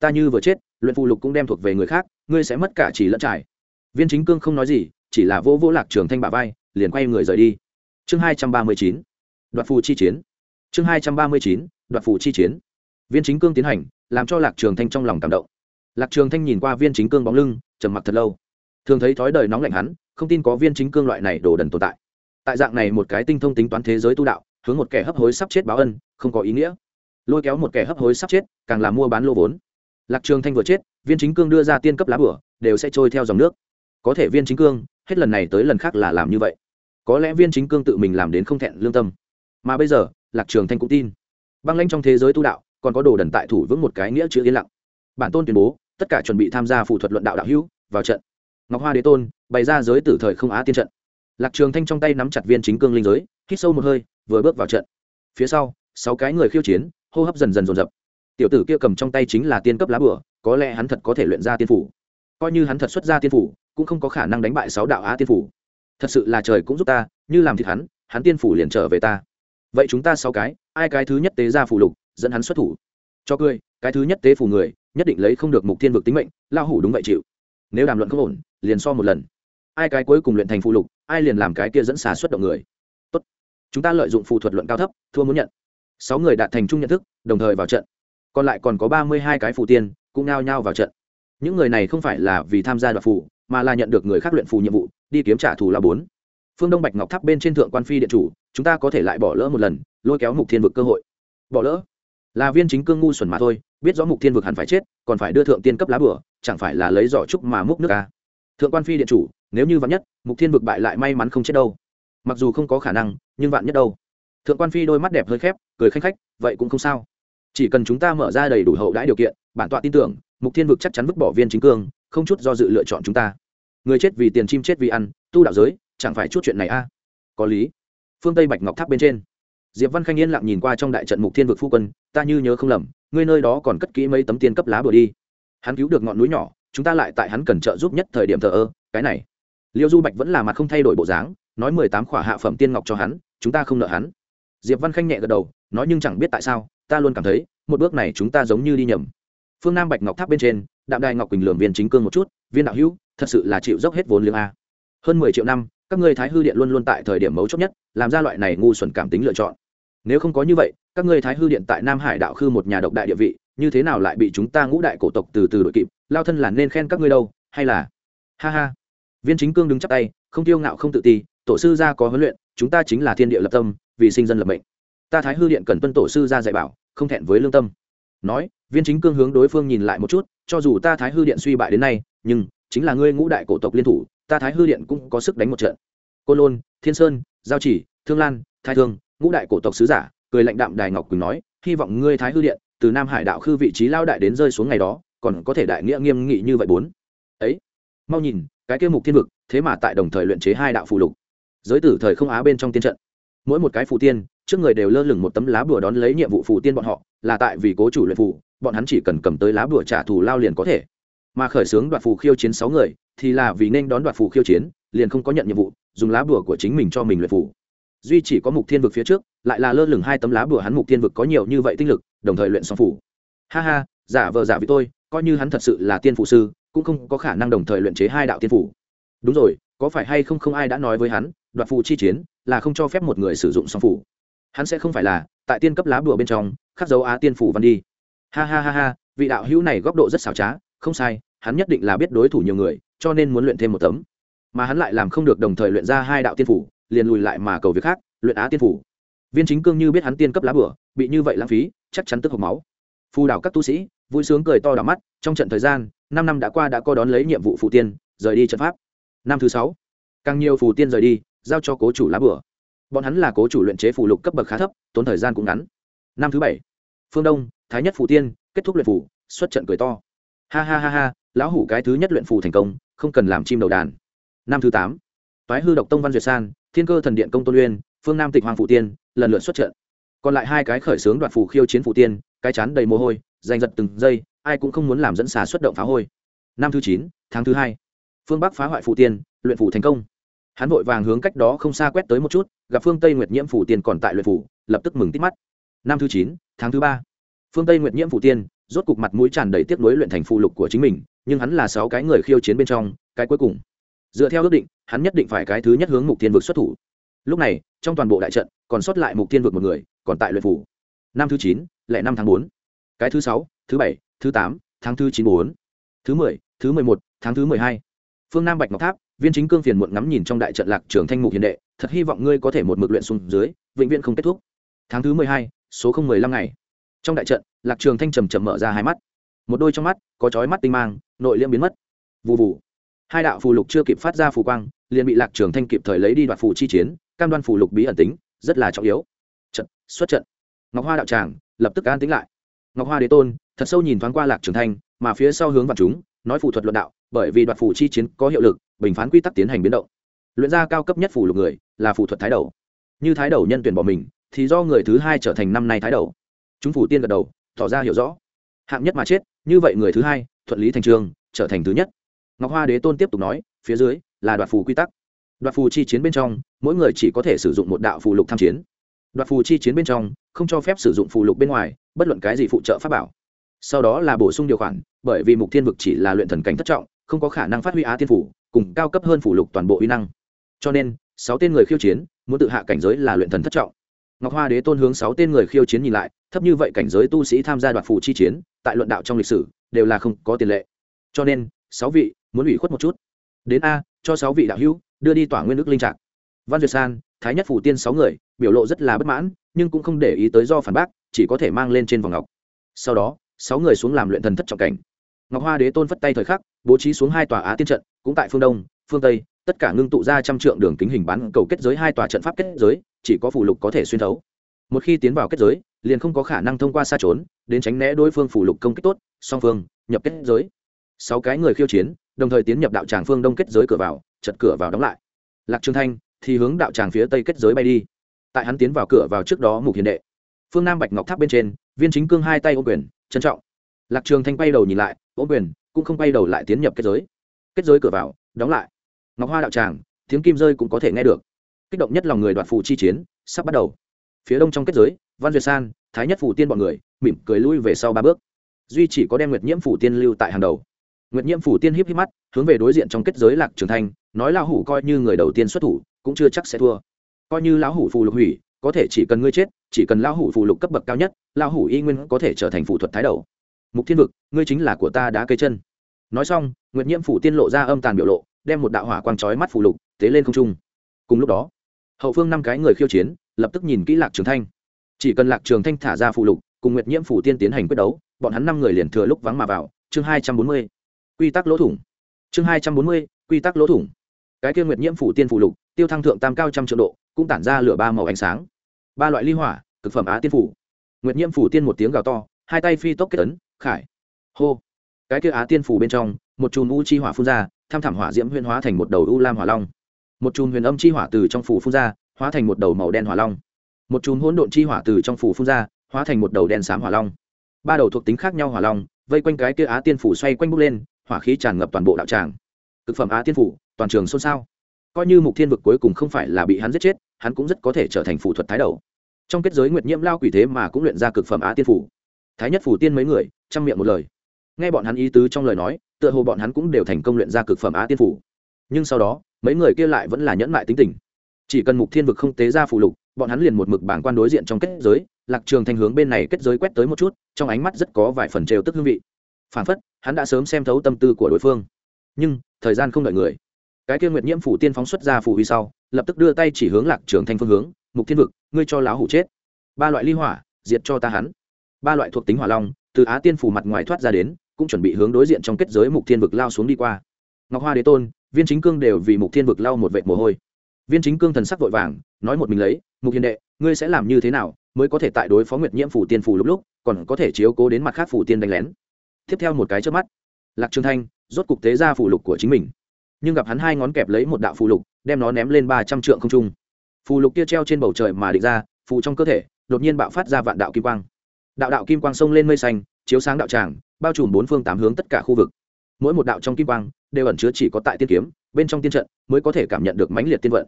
Ta như vừa chết, luyện phù lục cũng đem thuộc về người khác, ngươi sẽ mất cả chỉ lẫn trải. Viên chính cương không nói gì, chỉ là vỗ vỗ lạc trường thanh bả vai, liền quay người rời đi. Chương hai trăm ba mươi chín đoạt phù chi chiến. Chương hai trăm ba mươi chín, đoạt phù chi chiến. Viên chính cương tiến hành, làm cho lạc trường thanh trong lòng cảm động. Lạc trường thanh nhìn qua viên chính cương bóng lưng, trầm mặc thật lâu. Thường thấy thói đời nóng lạnh hắn, không tin có viên chính cương loại này đồ đần tồn tại. Tại dạng này một cái tinh thông tính toán thế giới tu đạo, hướng một kẻ hấp hối sắp chết báo ân, không có ý nghĩa. Lôi kéo một kẻ hấp hối sắp chết, càng là mua bán lô vốn. Lạc trường thanh vừa chết, viên chính cương đưa ra tiên cấp lá bửa đều sẽ trôi theo dòng nước. Có thể viên chính cương, hết lần này tới lần khác là làm như vậy. Có lẽ viên chính cương tự mình làm đến không thẹn lương tâm mà bây giờ, lạc trường thanh cũng tin. Băng lãnh trong thế giới tu đạo, còn có đồ đần tại thủ vững một cái nghĩa chữ yên lặng. Bản tôn tuyên bố, tất cả chuẩn bị tham gia phụ thuật luận đạo đạo hữu, vào trận. Ngọc hoa đế tôn, bày ra giới tử thời không á tiên trận. Lạc trường thanh trong tay nắm chặt viên chính cương linh giới, hít sâu một hơi, vừa bước vào trận. Phía sau, sáu cái người khiêu chiến, hô hấp dần dần dồn dập. Tiểu tử kia cầm trong tay chính là tiên cấp lá bửa có lẽ hắn thật có thể luyện ra tiên phủ. Coi như hắn thật xuất ra tiên phủ, cũng không có khả năng đánh bại sáu đạo á tiên phủ. Thật sự là trời cũng giúp ta, như làm thịt hắn hắn tiên phủ liền trở về ta vậy chúng ta sáu cái, ai cái thứ nhất tế ra phù lục, dẫn hắn xuất thủ? Cho cười, cái thứ nhất tế phù người, nhất định lấy không được mục thiên vực tính mệnh lao hủ đúng vậy chịu. Nếu đàm luận không ổn, liền so một lần. Ai cái cuối cùng luyện thành phù lục, ai liền làm cái kia dẫn xà xuất động người. Tốt. Chúng ta lợi dụng phù thuật luận cao thấp, thua muốn nhận. Sáu người đạt thành chung nhận thức, đồng thời vào trận. Còn lại còn có ba mươi hai cái phù tiên, cũng nao nhao vào trận. Những người này không phải là vì tham gia đoạt phù, mà là nhận được người khác luyện phù nhiệm vụ, đi kiếm trả thù là bốn phương đông bạch ngọc tháp bên trên thượng quan phi điện chủ, chúng ta có thể lại bỏ lỡ một lần, lôi kéo mục thiên vực cơ hội. Bỏ lỡ? Là viên chính cương ngu xuẩn mà thôi, biết rõ mục thiên vực hẳn phải chết, còn phải đưa thượng tiên cấp lá bửa chẳng phải là lấy giỏ trúc mà múc nước ca thượng quan phi điện chủ, nếu như vạn nhất, mục thiên vực bại lại may mắn không chết đâu. Mặc dù không có khả năng, nhưng vạn nhất đâu? Thượng quan phi đôi mắt đẹp hơi khép, cười khanh khách, vậy cũng không sao. Chỉ cần chúng ta mở ra đầy đủ hậu đãi điều kiện, bản tọa tin tưởng, mục thiên vực chắc chắn vứt bỏ viên chính cương, không chút do dự lựa chọn chúng ta. Người chết vì tiền, chim chết vì ăn, tu đạo giới chẳng phải chút chuyện này a? Có lý. Phương tây bạch ngọc tháp bên trên. Diệp văn khanh yên lặng nhìn qua trong đại trận mục thiên vực phu quân, ta như nhớ không lầm, ngươi nơi đó còn cất kỹ mấy tấm tiền cấp lá bừa đi. Hắn cứu được ngọn núi nhỏ, chúng ta lại tại hắn cần trợ giúp nhất thời điểm thờ ơ, cái này. Liêu du bạch vẫn là mặt không thay đổi bộ dáng, nói mười tám khỏa hạ phẩm tiên ngọc cho hắn, chúng ta không nợ hắn. Diệp văn khanh nhẹ gật đầu, nói, nhưng chẳng biết tại sao, ta luôn cảm thấy, một bước này chúng ta giống như đi nhầm. Phương nam bạch ngọc tháp bên trên, đạm đài ngọc quỳnh lường viên chính cương một chút, viên đạo hữu, thật sự là chịu dốc hết vốn liếng a. Hơn mười triệu năm các ngươi thái hư điện luôn luôn tại thời điểm mấu chốt nhất, làm ra loại này ngu xuẩn cảm tính lựa chọn. Nếu không có như vậy, các ngươi thái hư điện tại nam hải đạo khư một nhà độc đại địa vị, như thế nào lại bị chúng ta ngũ đại cổ tộc từ từ đội kịp, lao thân là nên khen các ngươi đâu, hay là? Ha ha. Viên chính cương đứng chắp tay, không tiêu ngạo không tự ti, tổ sư gia có huấn luyện, chúng ta chính là thiên địa lập tâm, vì sinh dân lập mệnh. Ta thái hư điện cần tuân tổ sư gia dạy bảo, không thẹn với lương tâm. Nói, viên chính cương hướng đối phương nhìn lại một chút, cho dù ta thái hư điện suy bại đến nay, nhưng, chính là ngươi ngũ đại cổ tộc liên thủ ta thái hư điện cũng có sức đánh một trận. Côn lôn, thiên sơn, giao chỉ, thương lan, thái thương, ngũ đại cổ tộc sứ giả, cười lạnh đạm đài ngọc quỳnh nói, hy vọng ngươi thái hư điện, từ nam hải đạo khư vị trí lao đại đến rơi xuống ngày đó, còn có thể đại nghĩa nghiêm nghị như vậy bốn. Ấy, mau nhìn, cái kia mục thiên vực, thế mà tại đồng thời luyện chế hai đạo phù lục. Giới tử thời không á bên trong tiên trận. Mỗi một cái phù tiên, trước người đều lơ lửng một tấm lá bùa đón lấy nhiệm vụ phù tiên bọn họ, là tại vì cố chủ luyện phù, bọn hắn chỉ cần cầm tới lá bùa trả thù lao liền có thể. Mà khởi xướng đoạt phù khiêu chiến sáu người thì là vì nên đón đoạt phù khiêu chiến, liền không có nhận nhiệm vụ, dùng lá bùa của chính mình cho mình luyện phù. Duy chỉ có mục thiên vực phía trước, lại là lơ lửng hai tấm lá bùa hắn mục thiên vực có nhiều như vậy tinh lực, đồng thời luyện xong phủ ha ha, giả vờ giả với tôi, coi như hắn thật sự là tiên phụ sư, cũng không có khả năng đồng thời luyện chế hai đạo tiên phủ đúng rồi, có phải hay không không ai đã nói với hắn, đoạt phù chi chiến, là không cho phép một người sử dụng song phủ hắn sẽ không phải là, tại tiên cấp lá bùa bên trong, khắc dấu á tiên phủ văn đi. Ha ha ha ha, vị đạo hữu này góc độ rất xảo trá, không sai, hắn nhất định là biết đối thủ nhiều người cho nên muốn luyện thêm một tấm. Mà hắn lại làm không được đồng thời luyện ra hai đạo tiên phủ, liền lùi lại mà cầu việc khác, luyện á tiên phủ. Viên chính cương như biết hắn tiên cấp lá bửa, bị như vậy lãng phí, chắc chắn tức hộc máu. Phù đảo các tu sĩ, vui sướng cười to đỏ mắt, trong trận thời gian, năm năm đã qua đã có đón lấy nhiệm vụ phụ tiên, rời đi trận pháp. Năm thứ sáu, càng nhiều phù tiên rời đi, giao cho cố chủ lá bửa. Bọn hắn là cố chủ luyện chế phù lục cấp bậc khá thấp, tốn thời gian cũng ngắn. Năm thứ bảy, phương đông, thái nhất phù tiên, kết thúc luyện phù, xuất trận cười to. Ha ha ha ha, lão hủ cái thứ nhất luyện phù thành công không cần làm chim đầu đàn. Năm thứ tám, toái hư độc tông văn duyệt san, thiên cơ thần điện công tôn uyên, phương nam tịch hoàng phụ tiên, lần lượt xuất trận. Còn lại hai cái khởi xướng đoạt phù khiêu chiến phụ tiên, cái chán đầy mồ hôi, giành giật từng giây, ai cũng không muốn làm dẫn xà xuất động phá hôi. Năm thứ chín, tháng thứ hai, phương bắc phá hoại phụ tiên, luyện phủ thành công. Hắn vội vàng hướng cách đó không xa quét tới một chút, gặp phương tây nguyệt nhiễm phủ tiên còn tại luyện phủ lập tức mừng tít mắt. Năm thứ chín, tháng thứ ba, phương tây nguyệt nhiễm phủ tiên rốt cục mặt mũi tràn đầy tiếc nuối luyện thành phụ lục của chính mình, nhưng hắn là sáu cái người khiêu chiến bên trong, cái cuối cùng. Dựa theo ước định, hắn nhất định phải cái thứ nhất hướng mục thiên vực xuất thủ. Lúc này, trong toàn bộ đại trận, còn sót lại mục thiên vực một người, còn tại luyện phủ. Năm thứ chín, lẻ năm tháng bốn. Cái thứ sáu, thứ bảy, thứ tám, tháng thứ chín bốn. Thứ mười thứ mười một, tháng thứ mười hai. Phương nam bạch ngọc tháp, viên chính cương phiền muộn ngắm nhìn trong đại trận lạc trường thanh mục hiền đệ, thật hy vọng ngươi có thể một mực luyện xuống dưới, vĩnh viễn không kết thúc. Tháng thứ mười hai, số không mười lăm ngày. Trong đại trận lạc trường thanh trầm trầm mở ra hai mắt. Một đôi trong mắt có chói mắt tinh mang, nội liễm biến mất. Vụ vụ hai đạo phù lục chưa kịp phát ra phù quang, liền bị lạc trường thanh kịp thời lấy đi đoạt phù chi chiến, cam đoan phù lục bí ẩn tính, rất là trọng yếu. Trận, xuất trận. Ngọc hoa đạo tràng lập tức an tính lại. Ngọc hoa đế tôn, thật sâu nhìn thoáng qua lạc trường thanh, mà phía sau hướng vào chúng, nói phù thuật luận đạo, bởi vì đoạt phù chi chiến có hiệu lực, bình phán quy tắc tiến hành biến động. Luyện ra cao cấp nhất phù lục người, là phù thuật thái đầu. Như thái đầu nhân tuyển bỏ mình, thì do người thứ hai trở thành năm nay thái đầu. Chúng phủ tiên gật đầu tỏ ra hiểu rõ. Hạng nhất mà chết, như vậy người thứ hai, thuận lý thành trường, trở thành thứ nhất. Ngọc hoa đế tôn tiếp tục nói, phía dưới là đoạt phù quy tắc. Đoạt phù chi chiến bên trong, mỗi người chỉ có thể sử dụng một đạo phù lục tham chiến. Đoạt phù chi chiến bên trong, không cho phép sử dụng phù lục bên ngoài, bất luận cái gì phụ trợ pháp bảo. Sau đó là bổ sung điều khoản, bởi vì mục thiên vực chỉ là luyện thần cảnh thất trọng, không có khả năng phát huy á tiên phủ cùng cao cấp hơn phủ lục toàn bộ uy năng. Cho nên, sáu tên người khiêu chiến, muốn tự hạ cảnh giới là luyện thần thất trọng ngọc hoa đế tôn hướng sáu tên người khiêu chiến nhìn lại, thấp như vậy cảnh giới tu sĩ tham gia đoạt phủ chi chiến, tại luận đạo trong lịch sử, đều là không có tiền lệ. Cho nên, sáu vị, muốn ủy khuất một chút. Đến a, cho sáu vị đạo hữu, đưa đi tỏa nguyên nước linh trạc. Văn duyệt san, thái nhất phủ tiên sáu người, biểu lộ rất là bất mãn, nhưng cũng không để ý tới do phản bác, chỉ có thể mang lên trên vòng ngọc. Sau đó, sáu người xuống làm luyện thần thất trọng cảnh. Ngọc hoa đế tôn phất tay thời khắc, bố trí xuống hai tòa á tiên trận, cũng tại phương đông, phương tây tất cả ngưng tụ ra trăm trượng đường kính hình bán cầu kết giới hai tòa trận pháp kết giới, chỉ có phủ lục có thể xuyên thấu. Một khi tiến vào kết giới, liền không có khả năng thông qua xa trốn, đến tránh né đối phương phủ lục công kích tốt, song phương nhập kết giới. Sáu cái người khiêu chiến, đồng thời tiến nhập đạo tràng phương đông kết giới cửa vào, chật cửa vào đóng lại. Lạc trường thanh thì hướng đạo tràng phía tây kết giới bay đi. Tại hắn tiến vào cửa vào trước đó mục hiền đệ, phương nam bạch ngọc tháp bên trên, viên chính cương hai tay ô quyền, trân trọng. Lạc trường thanh bay đầu nhìn lại ô quyền, cũng không bay đầu lại tiến nhập kết giới. Kết giới cửa vào, đóng lại ngọc hoa đạo tràng, tiếng kim rơi cũng có thể nghe được. Kích động nhất lòng người đoạt phù chi chiến, sắp bắt đầu. Phía đông trong kết giới, văn duyệt san, thái nhất phủ tiên bọn người, mỉm cười lui về sau ba bước. Duy chỉ có đem nguyệt nhiễm phủ tiên lưu tại hàng đầu. Nguyệt nhiễm phủ tiên híp híp mắt, hướng về đối diện trong kết giới lạc trường thanh, nói lão hủ coi như người đầu tiên xuất thủ, cũng chưa chắc sẽ thua. Coi như lão hủ phù lục hủy, có thể chỉ cần ngươi chết, chỉ cần lão hủ phù lục cấp bậc cao nhất, lão hủ y nguyên có thể trở thành phù thuật thái đầu. Mục thiên vực, ngươi chính là của ta đã cây chân. Nói xong, nguyệt nhiễm phủ tiên lộ ra âm tàn biểu lộ đem một đạo hỏa quang chói mắt phù lục tế lên không trung. Cùng lúc đó, hậu phương năm cái người khiêu chiến lập tức nhìn kỹ lạc trường thanh. Chỉ cần lạc trường thanh thả ra phù lục, cùng nguyệt nhiễm phủ tiên tiến hành quyết đấu, bọn hắn năm người liền thừa lúc vắng mà vào. Chương hai trăm bốn mươi, quy tắc lỗ thủng. Chương hai trăm bốn mươi, quy tắc lỗ thủng. Cái kia nguyệt nhiễm phủ tiên phù lục, tiêu thăng thượng tam cao trăm triệu độ, cũng tản ra lửa ba màu ánh sáng. Ba loại ly hỏa, cực phẩm á tiên phủ. Nguyệt nhiễm phủ tiên một tiếng gào to, hai tay phi tốc kết ấn, khải. Hô. Cái kia á tiên phủ bên trong, một chùm u chi hỏa phun ra tham thảm hỏa diễm huyên hóa thành một đầu u lam hỏa long. Một chùm huyền âm chi hỏa từ trong phủ phun ra, hóa thành một đầu màu đen hỏa long. Một chùm hỗn độn chi hỏa từ trong phủ phun ra, hóa thành một đầu đen xám hỏa long. Ba đầu thuộc tính khác nhau hỏa long, vây quanh cái kia á tiên phủ xoay quanh bốc lên, hỏa khí tràn ngập toàn bộ đạo tràng. Cực phẩm á tiên phủ, toàn trường xôn xao. Coi như mục thiên vực cuối cùng không phải là bị hắn giết chết, hắn cũng rất có thể trở thành phụ thuật thái đầu. Trong kết giới nguyệt nhiễm lao quỷ thế mà cũng luyện ra cực phẩm á tiên phủ. Thái nhất phủ tiên mấy người, chăm miệng một lời. Nghe bọn hắn ý tứ trong lời nói tựa hồ bọn hắn cũng đều thành công luyện ra cực phẩm á tiên phủ. Nhưng sau đó, mấy người kia lại vẫn là nhẫn mại tính tình. Chỉ cần mục thiên vực không tế ra phụ lục, bọn hắn liền một mực bảng quan đối diện trong kết giới, lạc trường thành hướng bên này kết giới quét tới một chút, trong ánh mắt rất có vài phần trêu tức hương vị. Phản phất, hắn đã sớm xem thấu tâm tư của đối phương. Nhưng, thời gian không đợi người. Cái kia nguyệt nhiễm phủ tiên phóng xuất ra phủ huy sau, lập tức đưa tay chỉ hướng lạc trường thanh phương hướng, mục thiên vực, ngươi cho láo hủ chết. Ba loại ly hỏa, diệt cho ta hắn. Ba loại thuộc tính hỏa long, từ á tiên phủ mặt ngoài thoát ra đến cũng chuẩn bị hướng đối diện trong kết giới mục thiên vực lao xuống đi qua. Ngọc hoa đế tôn, viên chính cương đều vì mục thiên vực lao một vệ mồ hôi. Viên chính cương thần sắc vội vàng, nói một mình lấy, mục hiền đệ, ngươi sẽ làm như thế nào mới có thể tại đối phó nguyệt nhiễm phủ tiên phủ lúc lúc, còn có thể chiếu cố đến mặt khác phủ tiên đánh lén? Tiếp theo một cái trước mắt, lạc trường thanh, rốt cục tế ra phủ lục của chính mình. Nhưng gặp hắn hai ngón kẹp lấy một đạo phù lục, đem nó ném lên ba trăm trượng không trung. Phù lục kia treo trên bầu trời mà định ra, phù trong cơ thể, đột nhiên bạo phát ra vạn đạo kim quang. Đạo đạo kim quang sông lên mây xanh chiếu sáng đạo tràng, bao trùm bốn phương tám hướng tất cả khu vực. Mỗi một đạo trong kim quang đều ẩn chứa chỉ có tại tiên kiếm, bên trong tiên trận mới có thể cảm nhận được mãnh liệt tiên vận.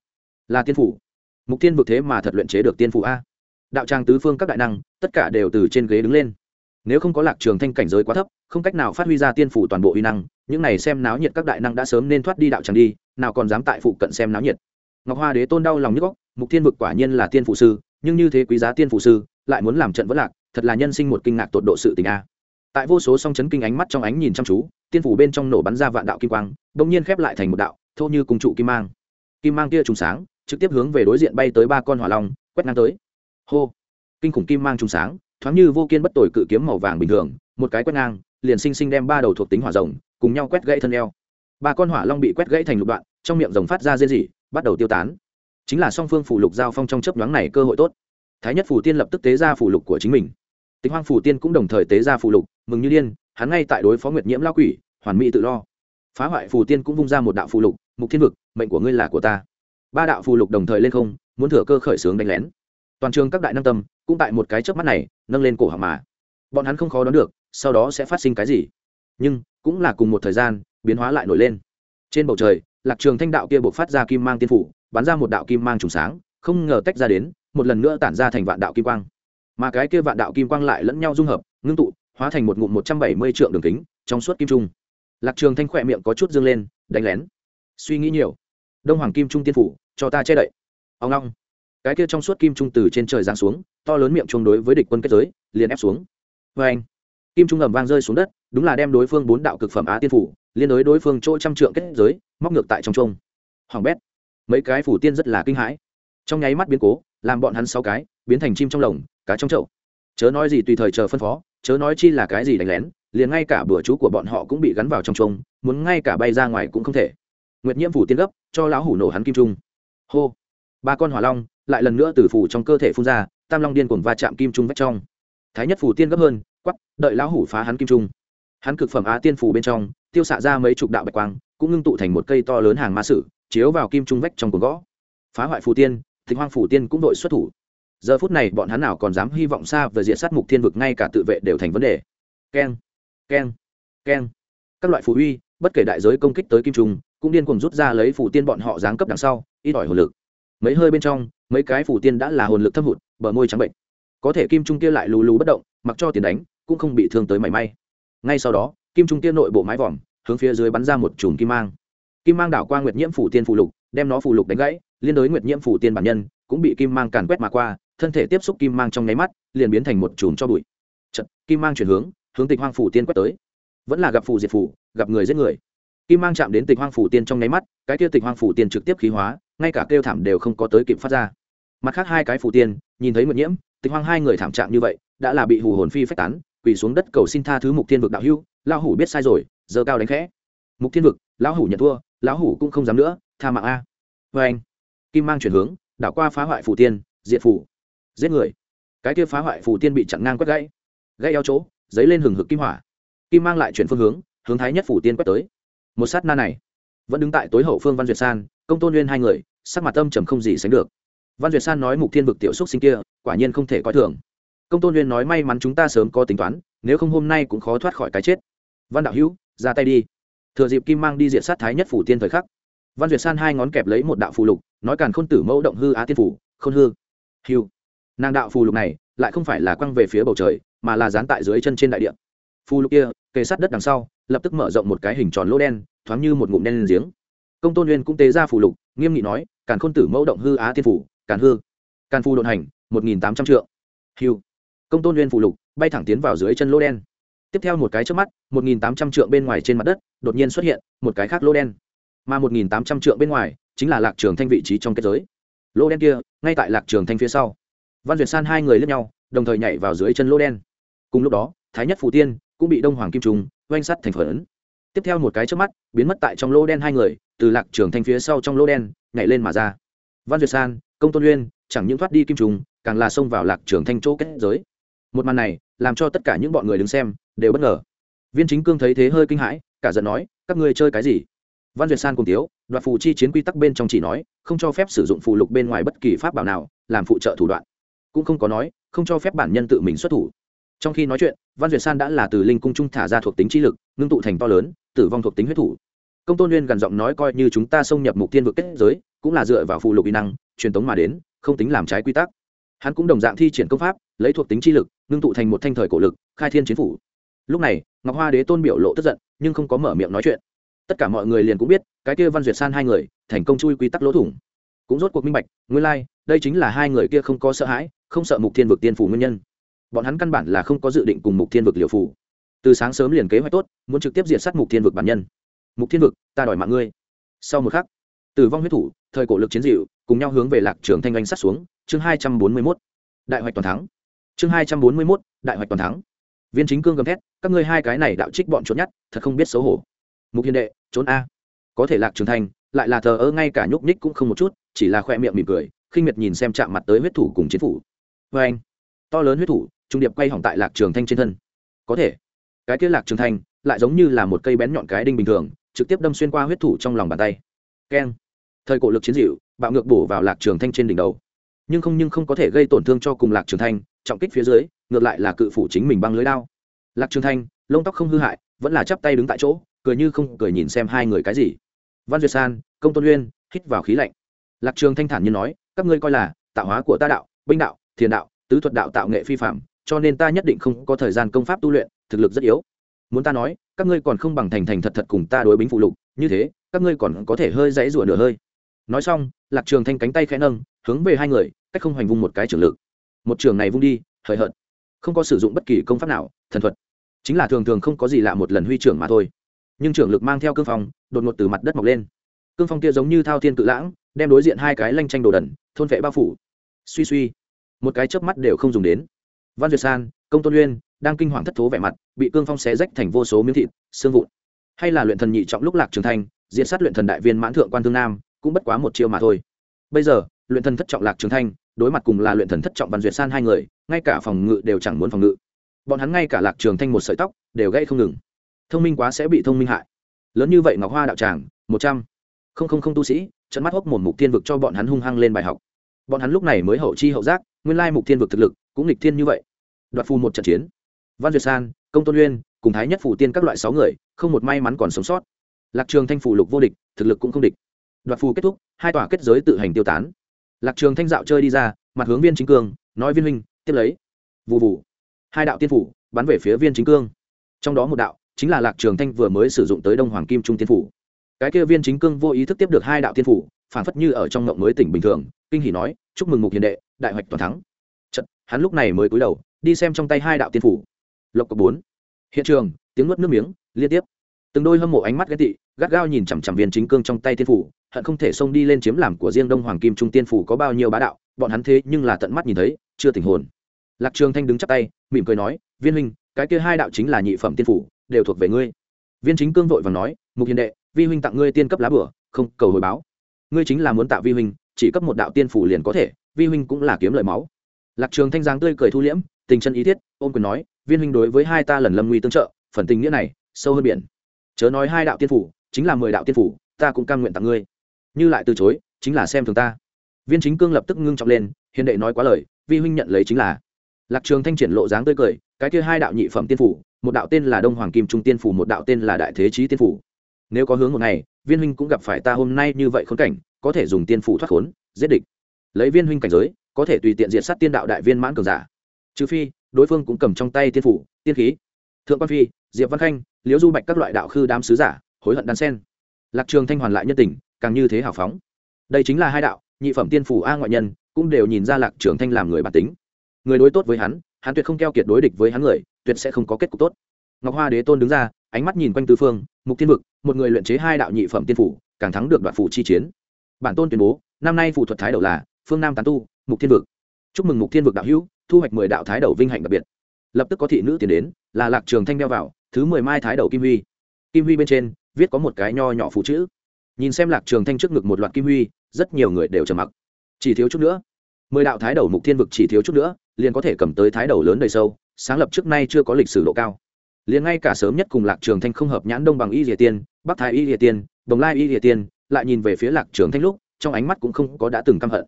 Là tiên phủ. Mục tiên vực thế mà thật luyện chế được tiên phủ a. Đạo tràng tứ phương các đại năng, tất cả đều từ trên ghế đứng lên. Nếu không có lạc trường thanh cảnh giới quá thấp, không cách nào phát huy ra tiên phủ toàn bộ uy năng, những này xem náo nhiệt các đại năng đã sớm nên thoát đi đạo tràng đi, nào còn dám tại phụ cận xem náo nhiệt. Ngọc hoa đế tôn đau lòng nhức góc, mục tiên vực quả nhiên là tiên phụ sư, nhưng như thế quý giá tiên phụ sư, lại muốn làm trận vất lạc thật là nhân sinh một kinh ngạc tột độ sự tình a. Tại vô số song chấn kinh ánh mắt trong ánh nhìn chăm chú, tiên phủ bên trong nổ bắn ra vạn đạo kim quang bỗng nhiên khép lại thành một đạo, thô như cùng trụ kim mang. Kim mang kia trùng sáng, trực tiếp hướng về đối diện bay tới ba con hỏa long, quét ngang tới. Hô! Kinh khủng kim mang trùng sáng, thoáng như vô kiên bất tồi cự kiếm màu vàng bình thường, một cái quét ngang, liền sinh sinh đem ba đầu thuộc tính hỏa rồng cùng nhau quét gãy thân eo. Ba con hỏa long bị quét gãy thành lục đoạn, trong miệng rồng phát ra rên rỉ, bắt đầu tiêu tán. Chính là song phương phủ lục giao phong trong chấp nhoáng này cơ hội tốt. Thái nhất phủ tiên lập tức tế ra phủ lục của chính mình tịch hoang phủ tiên cũng đồng thời tế ra phụ lục, mừng như điên, hắn ngay tại đối phó nguyệt nhiễm lao quỷ, hoàn mỹ tự lo. Phá hoại phù tiên cũng vung ra một đạo phù lục, mục thiên vực, mệnh của ngươi là của ta. Ba đạo phù lục đồng thời lên không, muốn thừa cơ khởi xướng đánh lén. Toàn trường các đại năng tâm cũng tại một cái chớp mắt này nâng lên cổ họng mà. Bọn hắn không khó đoán được, sau đó sẽ phát sinh cái gì. Nhưng, cũng là cùng một thời gian, biến hóa lại nổi lên. Trên bầu trời, lạc trường thanh đạo kia buộc phát ra kim mang tiên phủ, bắn ra một đạo kim mang trùng sáng, không ngờ tách ra đến, một lần nữa tản ra thành vạn đạo kim quang mà cái kia vạn đạo kim quang lại lẫn nhau dung hợp, ngưng tụ, hóa thành một ngụm một trăm bảy mươi trượng đường kính, trong suốt kim trung. Lạc trường thanh khỏe miệng có chút dương lên, đánh lén. Suy nghĩ nhiều. Đông hoàng kim trung tiên phủ, cho ta che đậy. Ông long. Cái kia trong suốt kim trung từ trên trời giáng xuống, to lớn miệng chung đối với địch quân kết giới, liền ép xuống. Vê anh, kim trung ầm vang rơi xuống đất, đúng là đem đối phương bốn đạo cực phẩm á tiên phủ, liên đối đối phương chỗ trăm trượng kết giới, móc ngược tại trong trung hoàng bét, mấy cái phủ tiên rất là kinh hãi. Trong nháy mắt biến cố, làm bọn hắn sáu cái, biến thành chim trong lồng cá trong chậu. Chớ nói gì tùy thời chờ phân phó, chớ nói chi là cái gì đánh lén, liền ngay cả bữa chú của bọn họ cũng bị gắn vào trong trông muốn ngay cả bay ra ngoài cũng không thể. Nguyệt nhiễm phủ tiên gấp, cho lão hủ nổ hắn kim trung. Hô. Ba con hỏa long, lại lần nữa từ phủ trong cơ thể phun ra, tam long điên cuồng va chạm kim trung vách trong. Thái nhất phủ tiên gấp hơn quắp đợi lão hủ phá hắn kim trung. Hắn cực phẩm á tiên phủ bên trong, tiêu xạ ra mấy chục đạo bạch quang, cũng ngưng tụ thành một cây to lớn hàng ma sử, chiếu vào kim trung vách trong cuồng gõ. Phá hoại Phủ tiên, thịnh hoang phủ tiên cũng đội xuất thủ giờ phút này bọn hắn nào còn dám hy vọng xa về diện sát mục thiên vực ngay cả tự vệ đều thành vấn đề. Keng keng keng. Các loại phù uy, bất kể đại giới công kích tới kim trung, cũng điên cuồng rút ra lấy phù tiên bọn họ giáng cấp đằng sau, ít ỏi hồn lực. Mấy hơi bên trong, mấy cái phù tiên đã là hồn lực thâm hụt, bờ môi trắng bệnh. Có thể kim trung kia lại lù lù bất động, mặc cho tiền đánh, cũng không bị thương tới mảy may. Ngay sau đó, kim trung kia nội bộ mái vòm, hướng phía dưới bắn ra một chùm kim mang. Kim mang đảo qua nguyệt nhiễm phủ tiên phù lục, đem nó phù lục đánh gãy, liên đối nguyệt nhiễm phủ tiên bản nhân, cũng bị kim mang càn quét mà qua thân thể tiếp xúc kim mang trong nháy mắt liền biến thành một chùm cho bụi. Chật, kim mang chuyển hướng hướng tịch hoang phủ tiên quét tới. Vẫn là gặp phù diệt phủ gặp người giết người. Kim mang chạm đến tịch hoang phủ tiên trong nháy mắt cái kia tịch hoang phủ tiên trực tiếp khí hóa ngay cả kêu thảm đều không có tới kịp phát ra. Mặt khác hai cái phủ tiên nhìn thấy mượn nhiễm tịch hoang hai người thảm trạng như vậy đã là bị hù hồn phi phách tán quỳ xuống đất cầu xin tha thứ mục thiên vực đạo hưu lão hủ biết sai rồi giờ cao đánh khẽ. Mục thiên vực lão hủ nhận thua lão hủ cũng không dám nữa tha mạng a. Vê anh kim mang chuyển hướng đảo qua phá hoại phủ tiên diệt phủ giết người. Cái kia phá hoại phủ tiên bị chặn ngang quét gãy. Gãy eo chỗ dấy lên hừng hực kim hỏa. Kim mang lại chuyển phương hướng hướng thái nhất phủ tiên quét tới. Một sát na này, vẫn đứng tại tối hậu phương văn duyệt san, công tôn nguyên hai người, sắc mặt âm trầm không gì sánh được. Văn duyệt san nói mục thiên vực tiểu xúc sinh kia, quả nhiên không thể coi thường. Công tôn nguyên nói may mắn chúng ta sớm có tính toán, nếu không hôm nay cũng khó thoát khỏi cái chết. Văn đạo hữu, ra tay đi. Thừa dịp kim mang đi diện sát thái nhất phủ tiên thời khắc, văn duyệt san hai ngón kẹp lấy một đạo phù lục, nói càn khôn tử mẫu động hư á tiên phủ khôn hư. Hiu nàng đạo phù lục này lại không phải là quăng về phía bầu trời, mà là dán tại dưới chân trên đại địa. Phù lục kia, kề sát đất đằng sau, lập tức mở rộng một cái hình tròn lỗ đen, thoáng như một ngụm đen lên giếng. Công tôn nguyên cũng tế ra phù lục, nghiêm nghị nói, càn khôn tử mẫu động hư á thiên phủ, càn hư. Càn phù đột hành, một nghìn tám trăm triệu hiu. Công tôn nguyên phù lục, bay thẳng tiến vào dưới chân lỗ đen. Tiếp theo một cái trước mắt, một nghìn tám trăm trượng bên ngoài trên mặt đất, đột nhiên xuất hiện một cái khác lỗ đen. Mà một nghìn tám trăm trượng bên ngoài, chính là lạc trường thanh vị trí trong kết giới. Lỗ đen kia, ngay tại lạc trường thanh phía sau văn duyệt san hai người lướt nhau, đồng thời nhảy vào dưới chân lỗ đen. Cùng lúc đó, thái nhất phù tiên cũng bị đông hoàng kim trung oanh sắt thành phần. Tiếp theo một cái trước mắt, biến mất tại trong lô đen hai người, từ lạc trường thanh phía sau trong lô đen, nhảy lên mà ra. Văn duyệt san, công tôn uyên, chẳng những thoát đi kim trùng càng là xông vào lạc trường thanh chỗ kết giới. Một màn này, làm cho tất cả những bọn người đứng xem, đều bất ngờ. Viên chính cương thấy thế hơi kinh hãi, cả giận nói, các ngươi chơi cái gì? Văn duyệt san cùng tiếu, đoạt phù chi chiến quy tắc bên trong chỉ nói, không cho phép sử dụng phù lục bên ngoài bất kỳ pháp bảo nào, làm phụ trợ thủ đoạn cũng không có nói không cho phép bản nhân tự mình xuất thủ. Trong khi nói chuyện văn duyệt san đã là từ linh cung trung thả ra thuộc tính chi lực ngưng tụ thành to lớn tử vong thuộc tính huyết thủ. Công tôn nguyên gần giọng nói coi như chúng ta xông nhập mục tiên vực kết giới cũng là dựa vào phụ lục y năng truyền tống mà đến không tính làm trái quy tắc. Hắn cũng đồng dạng thi triển công pháp lấy thuộc tính chi lực ngưng tụ thành một thanh thời cổ lực khai thiên chiến phủ. Lúc này ngọc hoa đế tôn biểu lộ tức giận nhưng không có mở miệng nói chuyện. Tất cả mọi người liền cũng biết cái kia văn duyệt san hai người thành công chui quy tắc lỗ thủng. Cũng rốt cuộc minh bạch nguyên lai、like, đây chính là hai người kia không có sợ hãi không sợ mục thiên vực tiên phủ nguyên nhân. Bọn hắn căn bản là không có dự định cùng mục thiên vực liều phủ từ sáng sớm liền kế hoạch tốt, muốn trực tiếp diệt sát mục thiên vực bản nhân. Mục thiên vực, ta đòi mạng ngươi. Sau một khắc tử vong huyết thủ, thời cổ lực chiến dịu, cùng nhau hướng về lạc trường thanh anh sát xuống, chương hai trăm bốn mươi mốt. Đại hoạch toàn thắng. Chương hai trăm bốn mươi mốt, đại hoạch toàn thắng. Viên chính cương gầm thét, các ngươi hai cái này đạo trích bọn trốn nhất thật không biết xấu hổ. Mục hiền đệ, trốn a. Có thể lạc trường thanh, lại là thờ ơ ngay cả nhúc nhích cũng không một chút, chỉ là khoe miệng mỉm cười, khinh miệt nhìn xem chạm mặt tới huyết thủ cùng chiến phủ vê anh, to lớn huyết thủ, trung điệp quay hỏng tại lạc trường thanh trên thân. Có thể, cái kia lạc trường thanh lại giống như là một cây bén nhọn cái đinh bình thường, trực tiếp đâm xuyên qua huyết thủ trong lòng bàn tay. Keng. Thời cổ lực chiến dịu, bạo ngược bổ vào lạc trường thanh trên đỉnh đầu. Nhưng không nhưng không có thể gây tổn thương cho cùng lạc trường thanh, trọng kích phía dưới, ngược lại là cự phủ chính mình băng lưới đao. Lạc trường thanh, lông tóc không hư hại, vẫn là chắp tay đứng tại chỗ, cười như không cười nhìn xem hai người cái gì. Văn duyệt san, công tôn uyên, hít vào khí lạnh. Lạc trường thanh thản như nói, các ngươi coi là tạo hóa của ta đạo, binh đạo thiền đạo, tứ thuật đạo tạo nghệ phi phạm, cho nên ta nhất định không có thời gian công pháp tu luyện, thực lực rất yếu. Muốn ta nói, các ngươi còn không bằng thành thành thật thật cùng ta đối bính phụ lục, như thế, các ngươi còn có thể hơi dãy rủa nửa hơi. Nói xong, lạc trường thanh cánh tay khẽ nâng, hướng về hai người, cách không hoành vung một cái trường lực. Một trường này vung đi, hời hợt. Không có sử dụng bất kỳ công pháp nào, thần thuật. Chính là thường thường không có gì lạ một lần huy trưởng mà thôi. Nhưng trưởng lực mang theo cương phong, đột ngột từ mặt đất mọc lên. Cương phong kia giống như thao thiên cự lãng, đem đối diện hai cái lanh tranh đồ đần, thôn vệ bao phủ. Suy suy một cái chớp mắt đều không dùng đến. Văn duyệt san công tôn uyên đang kinh hoàng thất thố vẻ mặt bị cương phong xé rách thành vô số miếng thịt xương vụn. Hay là luyện thần nhị trọng lúc lạc trường thành, diễn sát luyện thần đại viên mãn thượng quan thương nam cũng bất quá một chiêu mà thôi. Bây giờ luyện thần thất trọng lạc trường thanh đối mặt cùng là luyện thần thất trọng văn duyệt san hai người ngay cả phòng ngự đều chẳng muốn phòng ngự. Bọn hắn ngay cả lạc trường thanh một sợi tóc đều gây không ngừng. Thông minh quá sẽ bị thông minh hại. Lớn như vậy ngọc hoa đạo tràng một trăm không không không tu sĩ trận mắt hốc một mục tiên vực cho bọn hắn hung hăng lên bài học bọn hắn lúc này mới hậu chi hậu giác, nguyên lai mục thiên vực thực lực cũng nghịch thiên như vậy. Đoạt phù một trận chiến. Văn duyệt san, công tôn uyên, cùng thái nhất phủ tiên các loại sáu người, không một may mắn còn sống sót. Lạc trường thanh phủ lục vô địch, thực lực cũng không địch. Đoạt phù kết thúc, hai tòa kết giới tự hành tiêu tán. Lạc trường thanh dạo chơi đi ra, mặt hướng viên chính cương, nói viên huynh, tiếp lấy. Vụ vụ hai đạo tiên phủ bắn về phía viên chính cương. Trong đó một đạo chính là lạc trường thanh vừa mới sử dụng tới đông hoàng kim trung tiên phủ. Cái kia viên chính cương vô ý thức tiếp được hai đạo tiên phủ phản phất như ở trong ngộng mới tỉnh bình thường kinh hỉ nói chúc mừng mục hiền đệ đại hoạch toàn thắng. Chật, hắn lúc này mới cúi đầu đi xem trong tay hai đạo tiên phủ. Lộc cộc bốn. Hiện trường tiếng nuốt nước miếng liên tiếp. Từng đôi hâm mộ ánh mắt ghét tị gắt gao nhìn chằm chằm viên chính cương trong tay tiên phủ hận không thể xông đi lên chiếm làm của riêng đông hoàng kim trung tiên phủ có bao nhiêu bá đạo bọn hắn thế nhưng là tận mắt nhìn thấy chưa tình hồn. Lạc trường thanh đứng chắp tay mỉm cười nói viên huynh cái kia hai đạo chính là nhị phẩm tiên phủ đều thuộc về ngươi. Viên chính cương vội vàng nói mục hiền đệ vi huynh tặng ngươi tiên cấp lá bửa không cầu hồi báo ngươi chính là muốn tạo vi huynh, chỉ cấp một đạo tiên phủ liền có thể, vi huynh cũng là kiếm lời máu. Lạc trường thanh giáng tươi cười thu liễm, tình chân ý thiết ôm quyền nói, viên huynh đối với hai ta lần lâm nguy tương trợ, phần tình nghĩa này, sâu hơn biển. Chớ nói hai đạo tiên phủ, chính là mười đạo tiên phủ, ta cũng cam nguyện tặng ngươi. Như lại từ chối, chính là xem thường ta. Viên chính cương lập tức ngưng trọng lên, hiền đệ nói quá lời, vi huynh nhận lấy chính là. Lạc trường thanh triển lộ dáng tươi cười, cái kia hai đạo nhị phẩm tiên phủ, một đạo tên là đông hoàng kim trung tiên phủ, một đạo tên là đại thế chí tiên phủ nếu có hướng một ngày, viên huynh cũng gặp phải ta hôm nay như vậy khốn cảnh, có thể dùng tiên phủ thoát khốn, giết địch. Lấy viên huynh cảnh giới, có thể tùy tiện diệt sát tiên đạo đại viên mãn cường giả. Trừ phi, đối phương cũng cầm trong tay tiên phủ, tiên khí. Thượng quan phi, diệp văn khanh, liễu du bạch các loại đạo khư đám sứ giả, hối hận đan sen. Lạc trường thanh hoàn lại nhân tình, càng như thế hào phóng. Đây chính là hai đạo, nhị phẩm tiên phủ a ngoại nhân, cũng đều nhìn ra lạc trường thanh làm người bản tính. Người đối tốt với hắn hắn tuyệt không keo kiệt đối địch với hắn người, tuyệt sẽ không có kết cục tốt. Ngọc hoa đế tôn đứng ra, ánh mắt nhìn quanh tứ phương mục thiên vực, một người luyện chế hai đạo nhị phẩm tiên phủ, càng thắng được đoạn phủ chi chiến. Bản tôn tuyên bố, năm nay phủ thuật thái đầu là phương nam tán tu, mục thiên vực. Chúc mừng mục thiên vực đạo hữu, thu hoạch mười đạo thái đầu vinh hạnh đặc biệt. Lập tức có thị nữ tiến đến, là lạc trường thanh đeo vào, thứ mười mai thái đầu kim huy. Kim huy bên trên, viết có một cái nho nhỏ phụ chữ. Nhìn xem lạc trường thanh trước ngực một loạt kim huy, rất nhiều người đều trầm mặc. Chỉ thiếu chút nữa. Mười đạo thái đầu mục thiên vực chỉ thiếu chút nữa, liền có thể cầm tới thái đầu lớn đầy sâu, sáng lập trước nay chưa có lịch sử độ cao liền ngay cả sớm nhất cùng lạc trường thanh không hợp nhãn đông bằng y địa tiên, bắc thái y địa tiên, đồng lai y địa tiên, lại nhìn về phía lạc trường thanh lúc, trong ánh mắt cũng không có đã từng căm hận.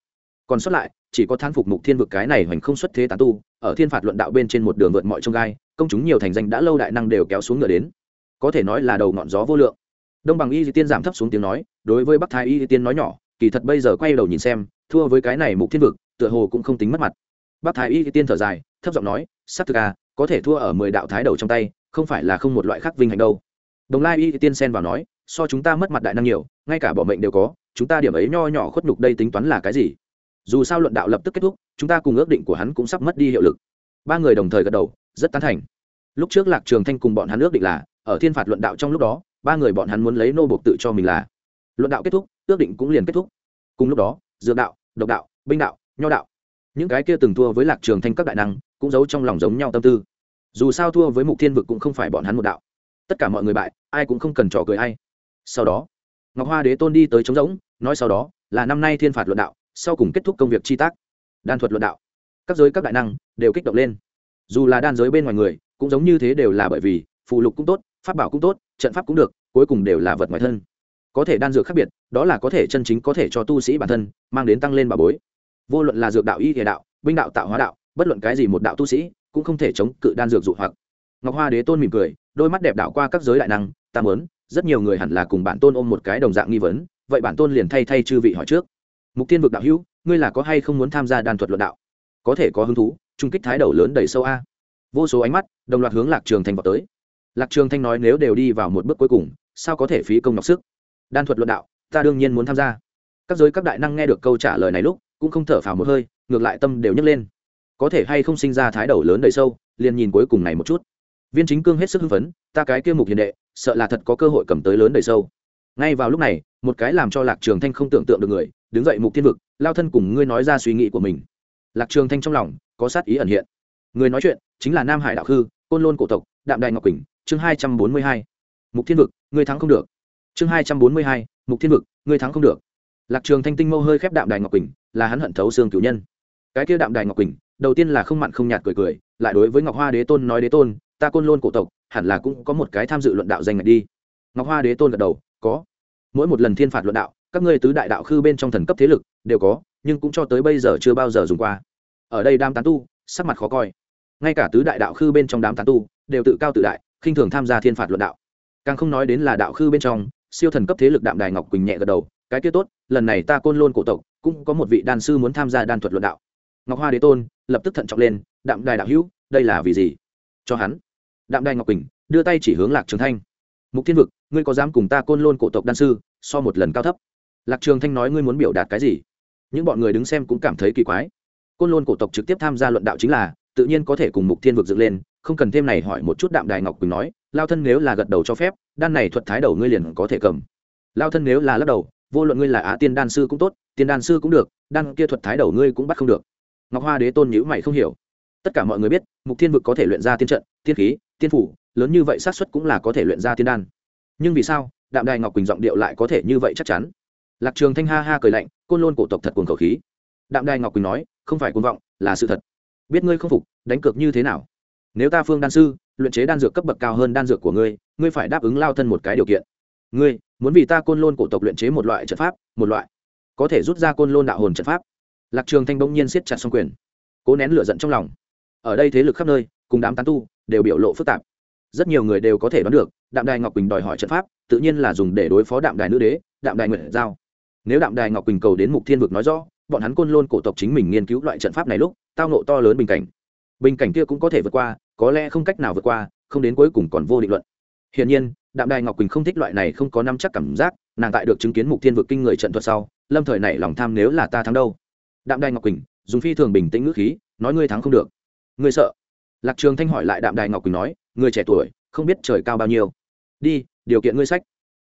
Còn sót lại, chỉ có than phục mục thiên vực cái này hoành không xuất thế tán tu, ở thiên phạt luận đạo bên trên một đường vượt mọi trông gai, công chúng nhiều thành danh đã lâu đại năng đều kéo xuống ngựa đến. Có thể nói là đầu ngọn gió vô lượng. Đông bằng y di tiên giảm thấp xuống tiếng nói, đối với bắc thái y di tiên nói nhỏ, kỳ thật bây giờ quay đầu nhìn xem, thua với cái này mục thiên vực, tựa hồ cũng không tính mất mặt. Bắc thái y di tiên thở dài, thấp giọng nói sắc thực à có thể thua ở mười đạo thái đầu trong tay không phải là không một loại khác vinh hạnh đâu. Đồng lai y tiên Sen vào nói, so chúng ta mất mặt đại năng nhiều, ngay cả bỏ mệnh đều có, chúng ta điểm ấy nho nhỏ khuất nhục đây tính toán là cái gì? Dù sao luận đạo lập tức kết thúc, chúng ta cùng ước định của hắn cũng sắp mất đi hiệu lực. Ba người đồng thời gật đầu, rất tán thành. Lúc trước lạc trường thanh cùng bọn hắn ước định là, ở thiên phạt luận đạo trong lúc đó, ba người bọn hắn muốn lấy nô buộc tự cho mình là. Luận đạo kết thúc, ước định cũng liền kết thúc. Cùng lúc đó, dược đạo, độc đạo, binh đạo, nho đạo, những cái kia từng thua với lạc trường thanh các đại năng, cũng giấu trong lòng giống nhau tâm tư dù sao thua với mục thiên vực cũng không phải bọn hắn một đạo. Tất cả mọi người bại, ai cũng không cần trò cười ai. Sau đó, ngọc hoa đế tôn đi tới trống rỗng, nói sau đó là năm nay thiên phạt luận đạo, sau cùng kết thúc công việc chi tác. Đan thuật luận đạo. Các giới các đại năng đều kích động lên. Dù là đan giới bên ngoài người, cũng giống như thế đều là bởi vì phù lục cũng tốt, pháp bảo cũng tốt, trận pháp cũng được, cuối cùng đều là vật ngoài thân. Có thể đan dược khác biệt, đó là có thể chân chính có thể cho tu sĩ bản thân mang đến tăng lên bà bối. Vô luận là dược đạo y thể đạo, binh đạo tạo hóa đạo, bất luận cái gì một đạo tu sĩ cũng không thể chống cự đan dược dụ hoặc. Ngọc hoa đế tôn mỉm cười, đôi mắt đẹp đảo qua các giới đại năng, ta muốn, rất nhiều người hẳn là cùng bản tôn ôm một cái đồng dạng nghi vấn, vậy bản tôn liền thay thay chư vị hỏi trước. Mục tiên vực đạo hữu, ngươi là có hay không muốn tham gia đan thuật luận đạo? Có thể có hứng thú, trung kích thái đầu lớn đầy sâu a. Vô số ánh mắt, đồng loạt hướng lạc trường thanh vào tới. Lạc trường thanh nói nếu đều đi vào một bước cuối cùng, sao có thể phí công nhọc sức? Đan thuật luận đạo, ta đương nhiên muốn tham gia. Các giới các đại năng nghe được câu trả lời này lúc, cũng không thở phào một hơi, ngược lại tâm đều nhấc lên có thể hay không sinh ra thái đầu lớn đầy sâu, liền nhìn cuối cùng này một chút. Viên chính cương hết sức hưng phấn, ta cái kia mục hiền đệ, sợ là thật có cơ hội cầm tới lớn đầy sâu. Ngay vào lúc này, một cái làm cho lạc trường thanh không tưởng tượng được người, đứng dậy mục thiên vực, lao thân cùng ngươi nói ra suy nghĩ của mình. Lạc trường thanh trong lòng có sát ý ẩn hiện. Người nói chuyện chính là nam hải đạo khư, côn lôn cổ tộc, đạm đại ngọc quỳnh, chương hai trăm bốn mươi hai. Mục thiên vực, ngươi thắng không được. Chương hai trăm bốn mươi hai, mục thiên vực, ngươi thắng không được. Lạc trường thanh tinh mâu hơi khép đạm đài ngọc quỳnh, là hắn hận thấu xương cửu nhân. Cái kia đạm đài ngọc quỳnh đầu tiên là không mặn không nhạt cười cười, lại đối với ngọc hoa đế tôn nói đế tôn, ta côn lôn cổ tộc, hẳn là cũng có một cái tham dự luận đạo danh ngạch đi. Ngọc hoa đế tôn gật đầu, có. Mỗi một lần thiên phạt luận đạo, các ngươi tứ đại đạo khư bên trong thần cấp thế lực đều có, nhưng cũng cho tới bây giờ chưa bao giờ dùng qua. Ở đây đám tán tu, sắc mặt khó coi. Ngay cả tứ đại đạo khư bên trong đám tán tu, đều tự cao tự đại, khinh thường tham gia thiên phạt luận đạo. Càng không nói đến là đạo khư bên trong, siêu thần cấp thế lực đạm đài ngọc quỳnh nhẹ gật đầu, cái kia tốt, lần này ta côn lôn cổ tộc, cũng có một vị đan sư muốn tham gia đan thuật luận đạo ngọc hoa đế tôn lập tức thận trọng lên, đạm đài đạo hữu, đây là vì gì? Cho hắn. Đạm đài ngọc quỳnh đưa tay chỉ hướng lạc trường thanh. Mục thiên vực, ngươi có dám cùng ta côn lôn cổ tộc đan sư so một lần cao thấp? Lạc trường thanh nói, ngươi muốn biểu đạt cái gì? Những bọn người đứng xem cũng cảm thấy kỳ quái. Côn lôn cổ tộc trực tiếp tham gia luận đạo chính là, tự nhiên có thể cùng mục thiên vực dựng lên, không cần thêm này hỏi một chút đạm đài ngọc quỳnh nói, lao thân nếu là gật đầu cho phép, đan này thuật thái đầu ngươi liền có thể cầm. Lao thân nếu là lắc đầu, vô luận ngươi là á tiên đan sư cũng tốt, tiên đan sư cũng được, đan kia thuật thái đầu ngươi cũng bắt không được ngọc hoa đế tôn nhữ mày không hiểu. Tất cả mọi người biết, mục thiên vực có thể luyện ra tiên trận, tiên khí, tiên phủ, lớn như vậy xác suất cũng là có thể luyện ra tiên đan. Nhưng vì sao, đạm đài ngọc quỳnh giọng điệu lại có thể như vậy chắc chắn? Lạc trường thanh ha ha cười lạnh, côn lôn cổ tộc thật cuồng khẩu khí. Đạm đài ngọc quỳnh nói, không phải cuồng vọng, là sự thật. Biết ngươi không phục, đánh cược như thế nào? Nếu ta phương đan sư, luyện chế đan dược cấp bậc cao hơn đan dược của ngươi ngươi phải đáp ứng lao thân một cái điều kiện. Ngươi, muốn vì ta côn lôn cổ tộc luyện chế một loại trận pháp, một loại, có thể rút ra côn lôn đạo hồn trận pháp lạc trường thanh bỗng nhiên siết chặt song quyền, cố nén lửa giận trong lòng. Ở đây thế lực khắp nơi, cùng đám tán tu, đều biểu lộ phức tạp. Rất nhiều người đều có thể đoán được, đạm đài ngọc quỳnh đòi hỏi trận pháp, tự nhiên là dùng để đối phó đạm đài nữ đế, đạm đài nguyệt giao. Nếu đạm đài ngọc quỳnh cầu đến mục thiên vực nói rõ, bọn hắn côn lôn cổ tộc chính mình nghiên cứu loại trận pháp này lúc, tao nộ to lớn bình cảnh. Bình cảnh kia cũng có thể vượt qua, có lẽ không cách nào vượt qua, không đến cuối cùng còn vô định luận. Hiển nhiên, đạm đài ngọc quỳnh không thích loại này không có năm chắc cảm giác, nàng tại được chứng kiến mục thiên vực kinh người trận thuật sau, lâm thời này lòng tham nếu là ta thắng đâu đạm đài ngọc quỳnh, dùng phi thường bình tĩnh ngữ khí, nói ngươi thắng không được. Ngươi sợ? Lạc trường thanh hỏi lại đạm đài ngọc quỳnh nói, người trẻ tuổi, không biết trời cao bao nhiêu. Đi, điều kiện ngươi sách.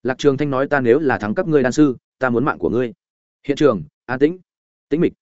Lạc trường thanh nói ta nếu là thắng các ngươi đan sư, ta muốn mạng của ngươi. Hiện trường, an tĩnh. Tĩnh mịch.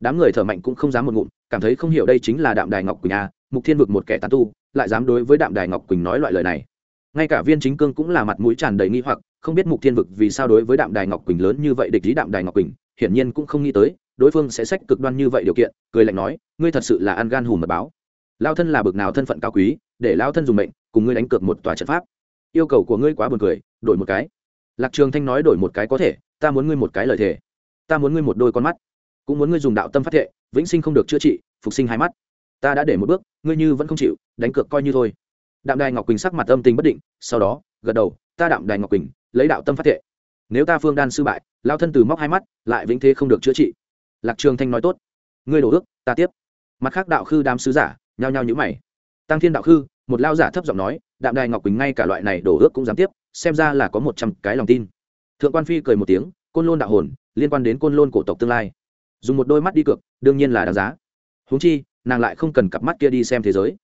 Đám người thở mạnh cũng không dám một ngụm, cảm thấy không hiểu đây chính là đạm đài ngọc quỳnh a, mục thiên vực một kẻ tán tu, lại dám đối với đạm đài ngọc quỳnh nói loại lời này. Ngay cả viên chính cương cũng là mặt mũi tràn đầy nghi hoặc, không biết mục thiên vực vì sao đối với đạm đài ngọc quỳnh lớn như vậy địch lý đạm đài ngọc quỳnh, hiển nhiên cũng không nghĩ tới đối phương sẽ sách cực đoan như vậy điều kiện, cười lạnh nói, ngươi thật sự là ăn gan hùm mật báo. Lao thân là bực nào thân phận cao quý, để lao thân dùng mệnh, cùng ngươi đánh cược một tòa trận pháp. Yêu cầu của ngươi quá buồn cười, đổi một cái. Lạc trường thanh nói, đổi một cái có thể, ta muốn ngươi một cái lời thề. Ta muốn ngươi một đôi con mắt. Cũng muốn ngươi dùng đạo tâm phát thệ, vĩnh sinh không được chữa trị, phục sinh hai mắt. Ta đã để một bước, ngươi như vẫn không chịu, đánh cược coi như thôi. Đạm đài ngọc quỳnh sắc mặt âm tình bất định, sau đó, gật đầu, ta đạm đài ngọc quỳnh, lấy đạo tâm phát thệ. Nếu ta phương đan sư bại, lao thân từ móc hai mắt, lại vĩnh thế không được chữa trị lạc trường thanh nói tốt. Ngươi đổ ước, ta tiếp. Mặt khác đạo khư đám sứ giả, nhao nhao nhữ mày. Tăng thiên đạo khư, một lao giả thấp giọng nói, đạm đài ngọc quỳnh ngay cả loại này đổ ước cũng dám tiếp, xem ra là có một trăm cái lòng tin. Thượng quan phi cười một tiếng, côn lôn đạo hồn, liên quan đến côn lôn cổ tộc tương lai. Dùng một đôi mắt đi cược, đương nhiên là đáng giá. Huống chi, nàng lại không cần cặp mắt kia đi xem thế giới.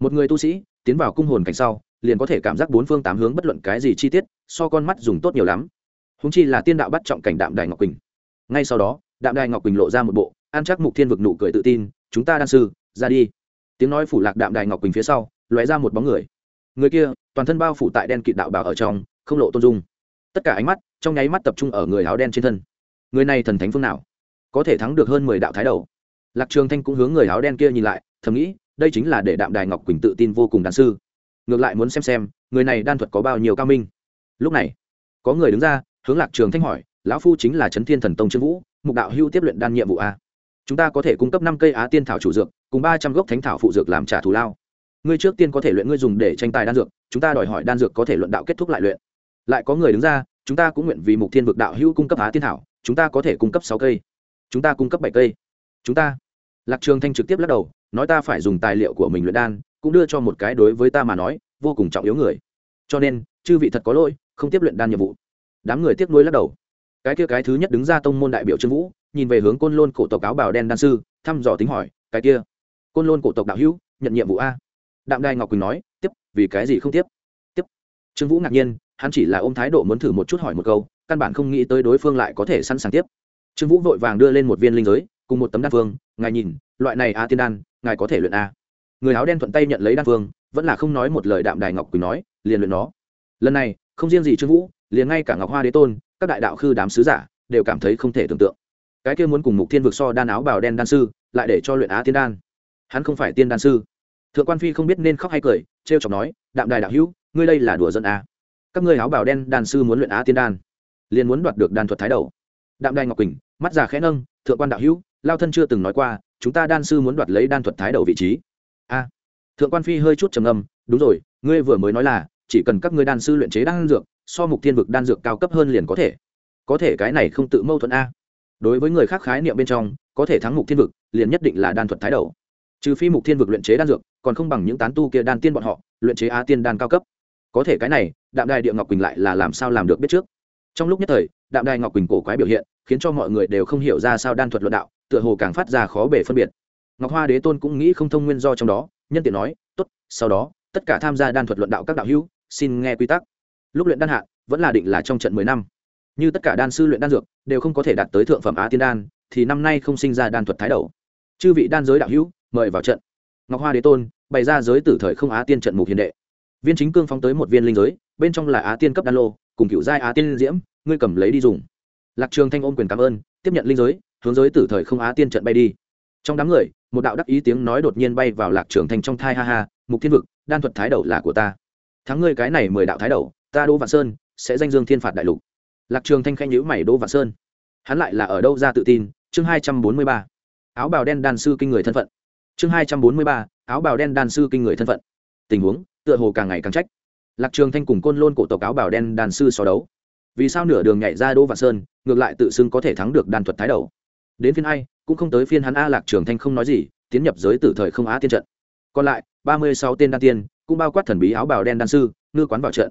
Một người tu sĩ, tiến vào cung hồn cảnh sau, liền có thể cảm giác bốn phương tám hướng bất luận cái gì chi tiết, so con mắt dùng tốt nhiều lắm. Húng chi là tiên đạo bắt trọng cảnh đạm đài ngọc quỳnh. Ngay sau đó đạm đài ngọc quỳnh lộ ra một bộ an chắc mục thiên vực nụ cười tự tin, chúng ta đan sư, ra đi. Tiếng nói phủ lạc đạm đài ngọc quỳnh phía sau, lóe ra một bóng người. Người kia, toàn thân bao phủ tại đen kịt đạo bảo ở trong, không lộ tôn dung. Tất cả ánh mắt, trong nháy mắt tập trung ở người áo đen trên thân. Người này thần thánh phương nào? Có thể thắng được hơn mười đạo thái đầu. Lạc trường thanh cũng hướng người áo đen kia nhìn lại, thầm nghĩ, đây chính là để đạm đài ngọc quỳnh tự tin vô cùng đàn sư. Ngược lại muốn xem xem, người này đan thuật có bao nhiêu cao minh. Lúc này, có người đứng ra, hướng lạc trường thanh hỏi, lão phu chính là trấn thiên thần tông trương vũ mục đạo hưu tiếp luyện đan nhiệm vụ a. Chúng ta có thể cung cấp năm cây á tiên thảo chủ dược, cùng ba trăm gốc thánh thảo phụ dược làm trả thù lao. Ngươi trước tiên có thể luyện, ngươi dùng để tranh tài đan dược, chúng ta đòi hỏi đan dược có thể luận đạo kết thúc lại luyện. Lại có người đứng ra, chúng ta cũng nguyện vì mục thiên vực đạo hưu cung cấp á tiên thảo, chúng ta có thể cung cấp sáu cây. Chúng ta cung cấp bảy cây. Chúng ta. Lạc trường thanh trực tiếp lắc đầu, nói ta phải dùng tài liệu của mình luyện đan, cũng đưa cho một cái đối với ta mà nói, vô cùng trọng yếu người. Cho nên, chư vị thật có lỗi, không tiếp luyện đan nhiệm vụ. Đám người tiếp nuôi lắc đầu cái kia cái thứ nhất đứng ra tông môn đại biểu trương vũ, nhìn về hướng côn lôn cổ tộc áo bào đen đan sư, thăm dò tính hỏi, cái kia, côn lôn cổ tộc đạo hữu, nhận nhiệm vụ a? Đạm đài ngọc quỳnh nói, tiếp, vì cái gì không tiếp? Tiếp. Trương vũ ngạc nhiên, hắn chỉ là ôm thái độ muốn thử một chút hỏi một câu, căn bản không nghĩ tới đối phương lại có thể sẵn sàng tiếp. Trương vũ vội vàng đưa lên một viên linh giới, cùng một tấm đan phương, ngài nhìn, loại này a tiên đan, ngài có thể luyện a? Người áo đen thuận tay nhận lấy đan phương, vẫn là không nói một lời đạm đài ngọc quỳnh nói, liền luyện nó. Lần này, không riêng gì trương vũ, liền ngay cả ngọc hoa đế tôn các đại đạo khư đám sứ giả đều cảm thấy không thể tưởng tượng. Cái kia muốn cùng mục thiên vực so đan áo bào đen đan sư, lại để cho luyện á tiên đan. Hắn không phải tiên đan sư. Thượng quan phi không biết nên khóc hay cười t r e o chọc nói, đạm đài đạo hữu, ngươi đây là đùa dân á à? các ngươi áo bào đen đan sư muốn luyện á tiên đan, liền muốn đoạt được đan thuật thái đầu. Đạm đài ngọc quỳnh, mắt già khẽ nâng, thượng quan đạo hữu, lao thân chưa từng nói qua, chúng ta đan sư muốn đoạt lấy đan thuật thái đầu vị trí. A. Thượng quan phi hơi chút trầm ngâm, đúng rồi, ngươi vừa mới nói là, chỉ cần các ngươi đan sư luyện chế đan dược so mục thiên vực đan dược cao cấp hơn liền có thể. Có thể cái này không tự mâu thuẫn a. Đối với người khác khái niệm bên trong, có thể thắng mục thiên vực, liền nhất định là đan thuật thái đầu trừ phi mục thiên vực luyện chế đan dược, còn không bằng những tán tu kia đan tiên bọn họ, luyện chế á tiên đan cao cấp. Có thể cái này, đạm đài địa ngọc quỳnh lại là làm sao làm được biết trước? Trong lúc nhất thời, đạm đài ngọc quỳnh cổ quái biểu hiện, khiến cho mọi người đều không hiểu ra sao đan thuật luận đạo, tựa hồ càng phát ra khó bể phân biệt. Ngọc hoa đế tôn cũng nghĩ không thông nguyên do trong đó, nhân tiện nói, tốt, sau đó, tất cả tham gia đan thuật luận đạo các đạo hữu, xin nghe quy tắc lúc luyện đan hạ, vẫn là định là trong trận mười năm. Như tất cả đan sư luyện đan dược, đều không có thể đạt tới thượng phẩm á tiên đan, thì năm nay không sinh ra đan thuật thái đầu. Chư vị đan giới đạo hữu, mời vào trận. Ngọc hoa đế tôn bày ra giới tử thời không á tiên trận mục hiền đệ. Viên chính cương phóng tới một viên linh giới, bên trong là á tiên cấp đan lô, cùng cựu giai á tiên diễm, ngươi cầm lấy đi dùng. Lạc trường thanh ôm quyền cảm ơn, tiếp nhận linh giới, hướng giới tử thời không á tiên trận bay đi. Trong đám người, một đạo đắc ý tiếng nói đột nhiên bay vào lạc trường thanh trong thai, ha ha, mục thiên vực, đan thuật thái đầu là của ta. Thắng ngươi cái này mười đạo thái đầu ta đỗ vạn sơn sẽ danh dương thiên phạt đại lục lạc trường thanh khanh nhữ mày đỗ vạn sơn hắn lại là ở đâu ra tự tin chương hai trăm bốn mươi ba áo bào đen đan sư kinh người thân phận chương hai trăm bốn mươi ba áo bào đen đan sư kinh người thân phận tình huống tựa hồ càng ngày càng trách lạc trường thanh cùng côn lôn cổ tộc áo bào đen đàn sư so đấu vì sao nửa đường nhảy ra đỗ vạn sơn ngược lại tự xưng có thể thắng được đan thuật thái đầu đến phiên ai cũng không tới phiên hắn a lạc trường thanh không nói gì tiến nhập giới tử thời không á tiên trận còn lại ba mươi sáu tên đan tiên cũng bao quát thần bí áo bào đen đan sư ngư quán vào trận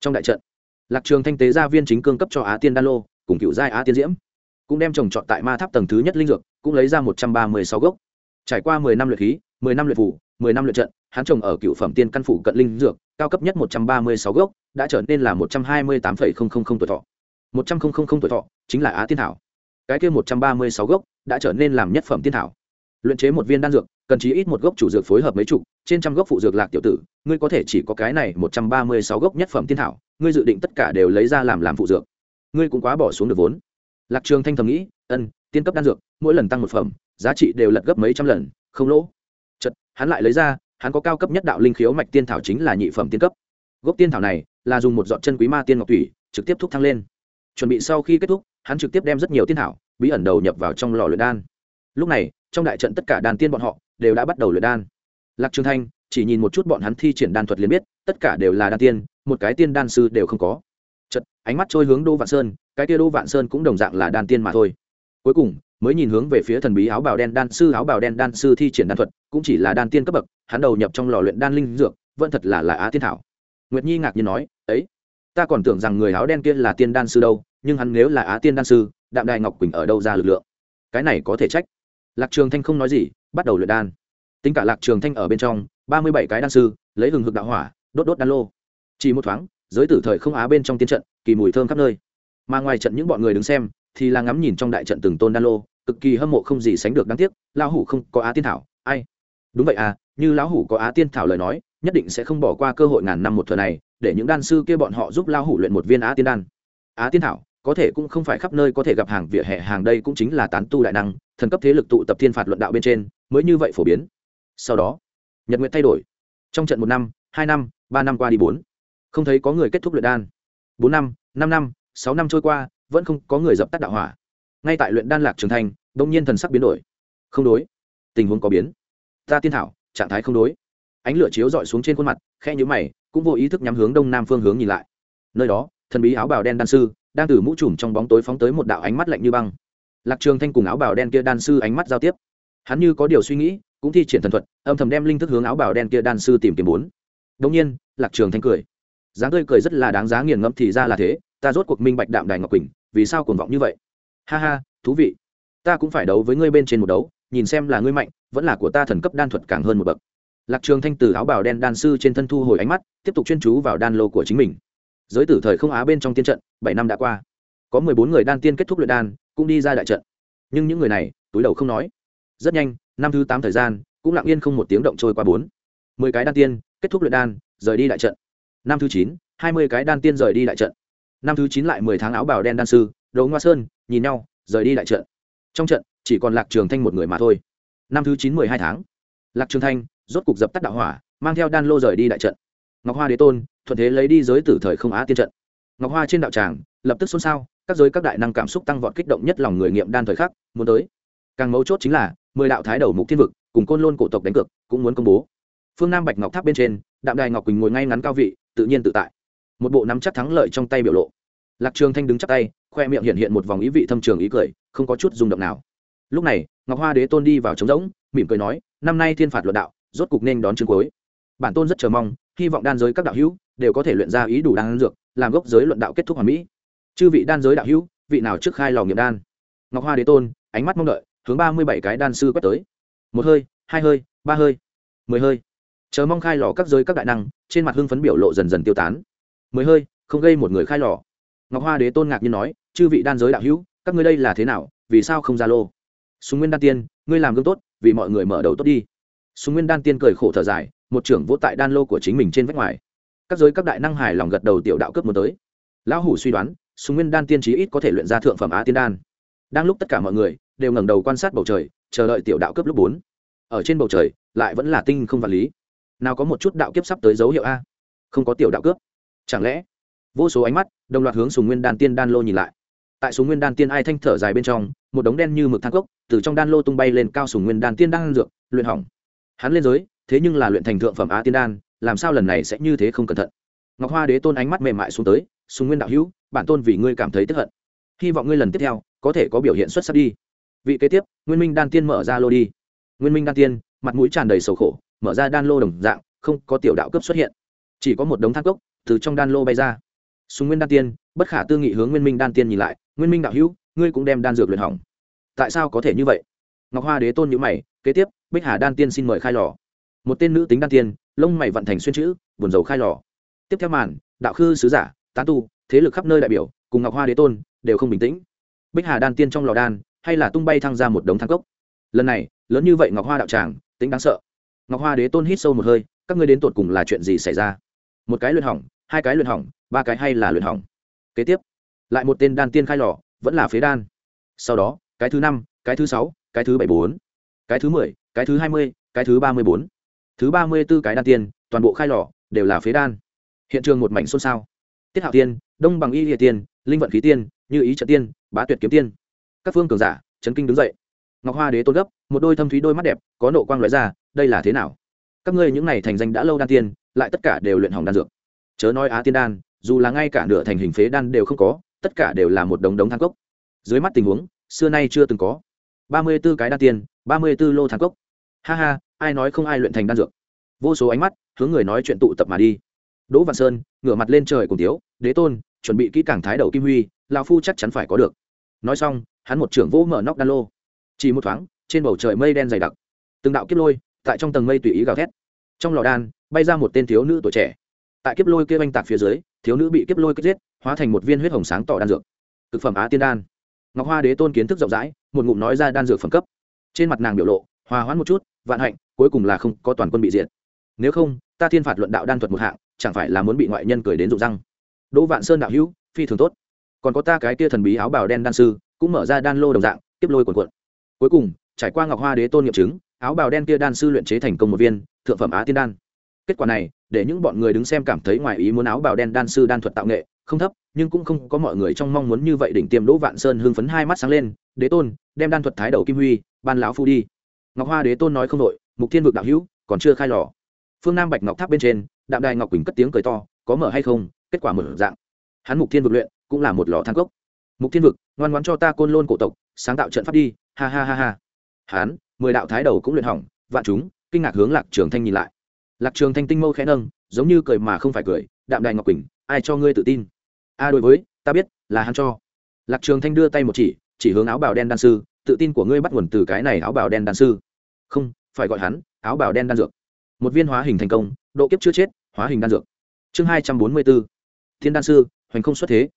trong đại trận, lạc trường thanh tế gia viên chính cương cấp cho á tiên đan lô, cùng cựu giai á tiên diễm, cũng đem trồng trọt tại ma tháp tầng thứ nhất linh dược, cũng lấy ra một trăm ba mươi sáu gốc. Trải qua mười năm luyện khí, mười năm luyện phủ, mười năm luyện trận, hắn trồng ở cựu phẩm tiên căn phủ cận linh dược, cao cấp nhất một trăm ba mươi sáu gốc, đã trở nên là một trăm hai mươi tám phẩy không không không tuổi thọ. một trăm không không không tuổi thọ chính là á tiên thảo. Cái kia một trăm ba mươi sáu gốc đã trở nên làm nhất phẩm tiên thảo. Luyện chế một viên đan dược, cần chí ít một gốc chủ dược phối hợp mấy chục, trên trăm gốc phụ dược lạc tiểu tử ngươi có thể chỉ có cái này một trăm ba mươi sáu gốc nhất phẩm tiên thảo, ngươi dự định tất cả đều lấy ra làm làm phụ dược. Ngươi cũng quá bỏ xuống được vốn. Lạc trường thanh thầm nghĩ, ân, tiên cấp đan dược, mỗi lần tăng một phẩm, giá trị đều lật gấp mấy trăm lần, không lỗ. Chật hắn lại lấy ra, hắn có cao cấp nhất đạo linh khiếu mạch tiên thảo chính là nhị phẩm tiên cấp. Gốc tiên thảo này là dùng một dọn chân quý ma tiên ngọc thủy, trực tiếp thúc thăng lên. Chuẩn bị sau khi kết thúc, hắn trực tiếp đem rất nhiều tiên thảo, bí ẩn đầu nhập vào trong lò luyện đan. Lúc này, trong đại trận tất cả đàn tiên bọn họ đều đã bắt đầu luyện đan. Lạc trường thanh chỉ nhìn một chút bọn hắn thi triển đan thuật liền biết, tất cả đều là đan tiên, một cái tiên đan sư đều không có. Chật ánh mắt trôi hướng đô vạn sơn, cái kia đô vạn sơn cũng đồng dạng là đan tiên mà thôi. Cuối cùng, mới nhìn hướng về phía thần bí áo bào đen đan sư, áo bào đen đan sư thi triển đan thuật, cũng chỉ là đan tiên cấp bậc, hắn đầu nhập trong lò luyện đan linh dược, vẫn thật là là á tiên thảo. Nguyệt nhi ngạc nhiên nói, ấy, ta còn tưởng rằng người áo đen kia là tiên đan sư đâu, nhưng hắn nếu là á tiên đan sư, đạm đài ngọc quỳnh ở đâu ra lực lượng? Cái này có thể trách. Lạc trường thanh không nói gì, bắt đầu luyện đan. Tính cả lạc trường thanh ở bên trong ba mươi bảy cái đan sư, lấy hừng hực đạo hỏa, đốt đốt đan lô. Chỉ một thoáng, giới tử thời không á bên trong tiến trận, kỳ mùi thơm khắp nơi. Mà ngoài trận những bọn người đứng xem, thì là ngắm nhìn trong đại trận từng tôn đan lô, cực kỳ hâm mộ không gì sánh được đáng tiếc, lão hủ không có á tiên thảo, ai? Đúng vậy à như lão hủ có á tiên thảo lời nói, nhất định sẽ không bỏ qua cơ hội ngàn năm một thừa này, để những đan sư kia bọn họ giúp lão hủ luyện một viên á tiên đan. Á tiên thảo, có thể cũng không phải khắp nơi có thể gặp hàng vỉa hè, hàng đây cũng chính là tán tu đại năng, thần cấp thế lực tụ tập thiên phạt luận đạo bên trên, mới như vậy phổ biến. Sau đó nhật nguyện thay đổi. Trong trận một năm, hai năm, ba năm qua đi bốn. Không thấy có người kết thúc luyện đan. Bốn năm năm năm, sáu năm trôi qua, vẫn không có người dập tắt đạo hỏa. Ngay tại luyện đan lạc trường thành đông nhiên thần sắc biến đổi. Không đối. Tình huống có biến. Ta tiên thảo, trạng thái không đối. Ánh lửa chiếu dọi xuống trên khuôn mặt khe nhữ mày, cũng vô ý thức nhắm hướng đông nam phương hướng nhìn lại. Nơi đó, thần bí áo bào đen đan sư, đang từ mũ trùm trong bóng tối phóng tới một đạo ánh mắt lạnh như băng. Lạc trường thanh cùng áo bào đen kia đan sư ánh mắt giao tiếp. Hắn như có điều suy nghĩ cũng thi triển thần thuật, âm thầm đem linh thức hướng áo bào đen kia đan sư tìm kiếm bốn. Đông nhiên, lạc trường thanh cười. Dáng tươi cười rất là đáng giá nghiền ngẫm thì ra là thế, ta rốt cuộc minh bạch đạm đài ngọc quỳnh, vì sao cuồng vọng như vậy? Ha ha, thú vị. Ta cũng phải đấu với ngươi bên trên một đấu, nhìn xem là ngươi mạnh, vẫn là của ta thần cấp đan thuật càng hơn một bậc. Lạc trường thanh từ áo bào đen đan sư trên thân thu hồi ánh mắt, tiếp tục chuyên chú vào đan lô của chính mình. Giới tử thời không á bên trong tiên trận, bảy năm đã qua. Có mười bốn người đan tiên kết thúc luyện đan, cũng đi ra đại trận. Nhưng những người này, túi đầu không nói. Rất nhanh năm thứ tám thời gian, cũng lặng yên không một tiếng động trôi qua bốn. Mười cái đan tiên, kết thúc luyện đan, rời đi đại trận. Năm thứ chín, hai mươi cái đan tiên rời đi đại trận. Năm thứ chín lại mười tháng áo bào đen đan sư đấu ngoa sơn, nhìn nhau, rời đi đại trận. Trong trận, chỉ còn lạc trường thanh một người mà thôi. Năm thứ chín mười hai tháng, lạc trường thanh, rốt cục dập tắt đạo hỏa, mang theo đan lô rời đi đại trận. Ngọc hoa đế tôn, thuận thế lấy đi giới tử thời không á tiên trận. Ngọc hoa trên đạo tràng, lập tức xôn xao, các giới các đại năng cảm xúc tăng vọt kích động nhất lòng người nghiệm đan thời khắc, muốn tới. Càng mấu chốt chính là mười đạo thái đầu mục thiên vực, cùng côn lôn cổ tộc đánh cược, cũng muốn công bố. Phương nam bạch ngọc tháp bên trên, đạm đài ngọc quỳnh ngồi ngay ngắn cao vị, tự nhiên tự tại. Một bộ nắm chắc thắng lợi trong tay biểu lộ. Lạc trường thanh đứng chắc tay, khoe miệng hiện hiện một vòng ý vị thâm trường ý cười, không có chút rung động nào. Lúc này, ngọc hoa đế tôn đi vào trống rỗng, mỉm cười nói, năm nay thiên phạt luận đạo, rốt cục nên đón chương cuối. Bản tôn rất chờ mong, hy vọng đan giới các đạo hữu đều có thể luyện ra ý đủ đan dược, làm gốc giới luận đạo kết thúc hoàn mỹ. Chư vị đan giới đạo hữu, vị nào trước khai lò nghiệm đan? Ngọc hoa đế tôn, ánh mắt mong đợi hướng ba mươi bảy cái đan sư quét tới. Một hơi, hai hơi, ba hơi, mười hơi. Chờ mong khai lò các giới các đại năng, trên mặt hưng phấn biểu lộ dần dần tiêu tán. Mười hơi, không gây một người khai lò. Ngọc hoa đế tôn ngạc nhiên nói, chư vị đan giới đạo hữu, các ngươi đây là thế nào, vì sao không ra lô? Súng nguyên đan tiên, ngươi làm gương tốt, vì mọi người mở đầu tốt đi. Súng nguyên đan tiên cười khổ thở dài, một trưởng vỗ tại đan lô của chính mình trên vách ngoài. Các giới các đại năng hài lòng gật đầu tiểu đạo cấp muốn tới. Lão hủ suy đoán súng nguyên đan tiên trí ít có thể luyện ra thượng phẩm á tiên đan đang lúc tất cả mọi người đều ngẩng đầu quan sát bầu trời, chờ đợi tiểu đạo cấp lúc bốn. Ở trên bầu trời, lại vẫn là tinh không vật lý. Nào có một chút đạo kiếp sắp tới dấu hiệu a? Không có tiểu đạo cướp. Chẳng lẽ, vô số ánh mắt đồng loạt hướng sùng nguyên đan tiên đan lô nhìn lại. Tại sùng nguyên đan tiên ai thanh thở dài bên trong, một đống đen như mực thang cốc từ trong đan lô tung bay lên cao sùng nguyên đan tiên đan dược, luyện hỏng. Hắn lên giới, thế nhưng là luyện thành thượng phẩm á tiên đan, làm sao lần này sẽ như thế không cẩn thận? Ngọc hoa đế tôn ánh mắt mềm mại xuống tới, sùng nguyên đạo hữu, bản tôn vì ngươi cảm thấy tức hận. Hy vọng ngươi lần tiếp theo có thể có biểu hiện xuất sắc đi. Vị kế tiếp, nguyên minh đan tiên mở ra lô đi. Nguyên minh đan tiên, mặt mũi tràn đầy sầu khổ, mở ra đan lô đồng dạng, không có tiểu đạo cấp xuất hiện. Chỉ có một đống thang cốc từ trong đan lô bay ra. Sùng nguyên đan tiên, bất khả tư nghị hướng nguyên minh đan tiên nhìn lại, nguyên minh đạo hữu, ngươi cũng đem đan dược luyện hỏng. Tại sao có thể như vậy? Ngọc hoa đế tôn nhữ mày, kế tiếp, bích hà đan tiên xin mời khai lò. Một tên nữ tính đan tiên, lông mày vận thành xuyên chữ, buồn dầu khai lò. Tiếp theo màn, đạo khư sứ giả, tán tu, thế lực khắp nơi đại biểu, cùng ngọc hoa đế tôn đều không bình tĩnh bích hà đan tiên trong lò đan, hay là tung bay thăng ra một đống thang cốc? Lần này, lớn như vậy ngọc hoa đạo tràng, tính đáng sợ. Ngọc hoa đế tôn hít sâu một hơi, các ngươi đến tột cùng là chuyện gì xảy ra? Một cái luyện hỏng, hai cái luyện hỏng, ba cái hay là luyện hỏng? Kế tiếp, lại một tên đan tiên khai lò, vẫn là phế đan. Sau đó, cái thứ năm, cái thứ sáu, cái thứ bảy bốn, cái thứ mười, cái thứ hai mươi, cái thứ ba mươi bốn. Thứ ba mươi b ố cái đan tiên, toàn bộ khai lò, đều là phế đan. Hiện trường một mảnh xôn xao. Tiết hạo tiên, đông bằng y địa tiên linh vận khí tiên, như ý trận tiên, bá tuyệt kiếm tiên. Các phương cường giả, chấn kinh đứng dậy. Ngọc hoa đế tôn gấp, một đôi thâm thúy đôi mắt đẹp, có nộ quang loại ra, đây là thế nào? Các ngươi những này thành danh đã lâu đan tiên, lại tất cả đều luyện hỏng đan dược. Chớ nói á tiên đan, dù là ngay cả nửa thành hình phế đan đều không có, tất cả đều là một đống đống thang cốc. Dưới mắt tình huống, xưa nay chưa từng có. Ba mươi b ố cái đan tiên, ba mươi b ố lô thang cốc. Ha ha, ai nói không ai luyện thành đan dược? Vô số ánh mắt hướng người nói chuyện tụ tập mà đi. Đỗ văn sơn, ngửa mặt lên trời cùng tiếu đế tôn chuẩn bị kỹ càng thái đầu kim huy lao phu chắc chắn phải có được. Nói xong, hắn một trưởng vỗ mở nóc đan lô. Chỉ một thoáng, trên bầu trời mây đen dày đặc. Từng đạo kiếp lôi, tại trong tầng mây tùy ý gào thét. Trong lò đan, bay ra một tên thiếu nữ tuổi trẻ. Tại kiếp lôi kia oanh tạc phía dưới, thiếu nữ bị kiếp lôi kết giết, hóa thành một viên huyết hồng sáng tỏ đan dược. Thực phẩm á tiên đan. Ngọc hoa đế tôn kiến thức rộng rãi, một ngụm nói ra đan dược phẩm cấp. Trên mặt nàng biểu lộ, hòa hoãn một chút, vạn hạnh, cuối cùng là không có toàn quân bị diệt. Nếu không, ta thiên phạt luận đạo đan thuật một hạng, chẳng phải là muốn bị ngoại nhân cười đến rụng răng đỗ vạn sơn đạo hữu, phi thường tốt. Còn có ta cái kia thần bí áo bào đen đan sư, cũng mở ra đan lô đồng dạng tiếp lôi cuộn cuộn. Cuối cùng, trải qua ngọc hoa đế tôn nghiệm chứng, áo bào đen kia đan sư luyện chế thành công một viên, thượng phẩm á tiên đan. Kết quả này, để những bọn người đứng xem cảm thấy ngoài ý muốn áo bào đen đan sư đan thuật tạo nghệ, không thấp, nhưng cũng không có mọi người trong mong muốn như vậy đỉnh tiêm đỗ vạn sơn hưng phấn hai mắt sáng lên, đế tôn, đem đan thuật thái đầu kim huy, ban lão phu đi. Ngọc hoa đế tôn nói không đội mục thiên vực đạo hữu, còn chưa khai lò. Phương nam bạch ngọc tháp bên trên, đạm đài ngọc quỳnh cất tiếng cười to, có mở hay không kết quả mở dạng. Hắn mục thiên vực luyện cũng là một lò thang cốc. Mục thiên vực, ngoan ngoãn cho ta côn lôn cổ tộc, sáng tạo trận pháp đi, ha ha ha ha. Hán mười đạo thái đầu cũng luyện hỏng, vạn chúng, kinh ngạc hướng lạc trường thanh nhìn lại. Lạc trường thanh tinh mâu khẽ nâng, giống như cười mà không phải cười, đạm đài ngọc quỳnh, ai cho ngươi tự tin? A, đối với, ta biết, là hắn cho. Lạc trường thanh đưa tay một chỉ chỉ hướng áo bào đen đan sư, tự tin của ngươi bắt nguồn từ cái này áo bào đen đan sư. Không, phải gọi hắn, áo bào đen đan dược. Một viên hóa hình thành công, độ kiếp chưa chết, hóa hình đan dược. Chương hai trăm bốn mươi b ố thiên đan sư hoành không xuất thế.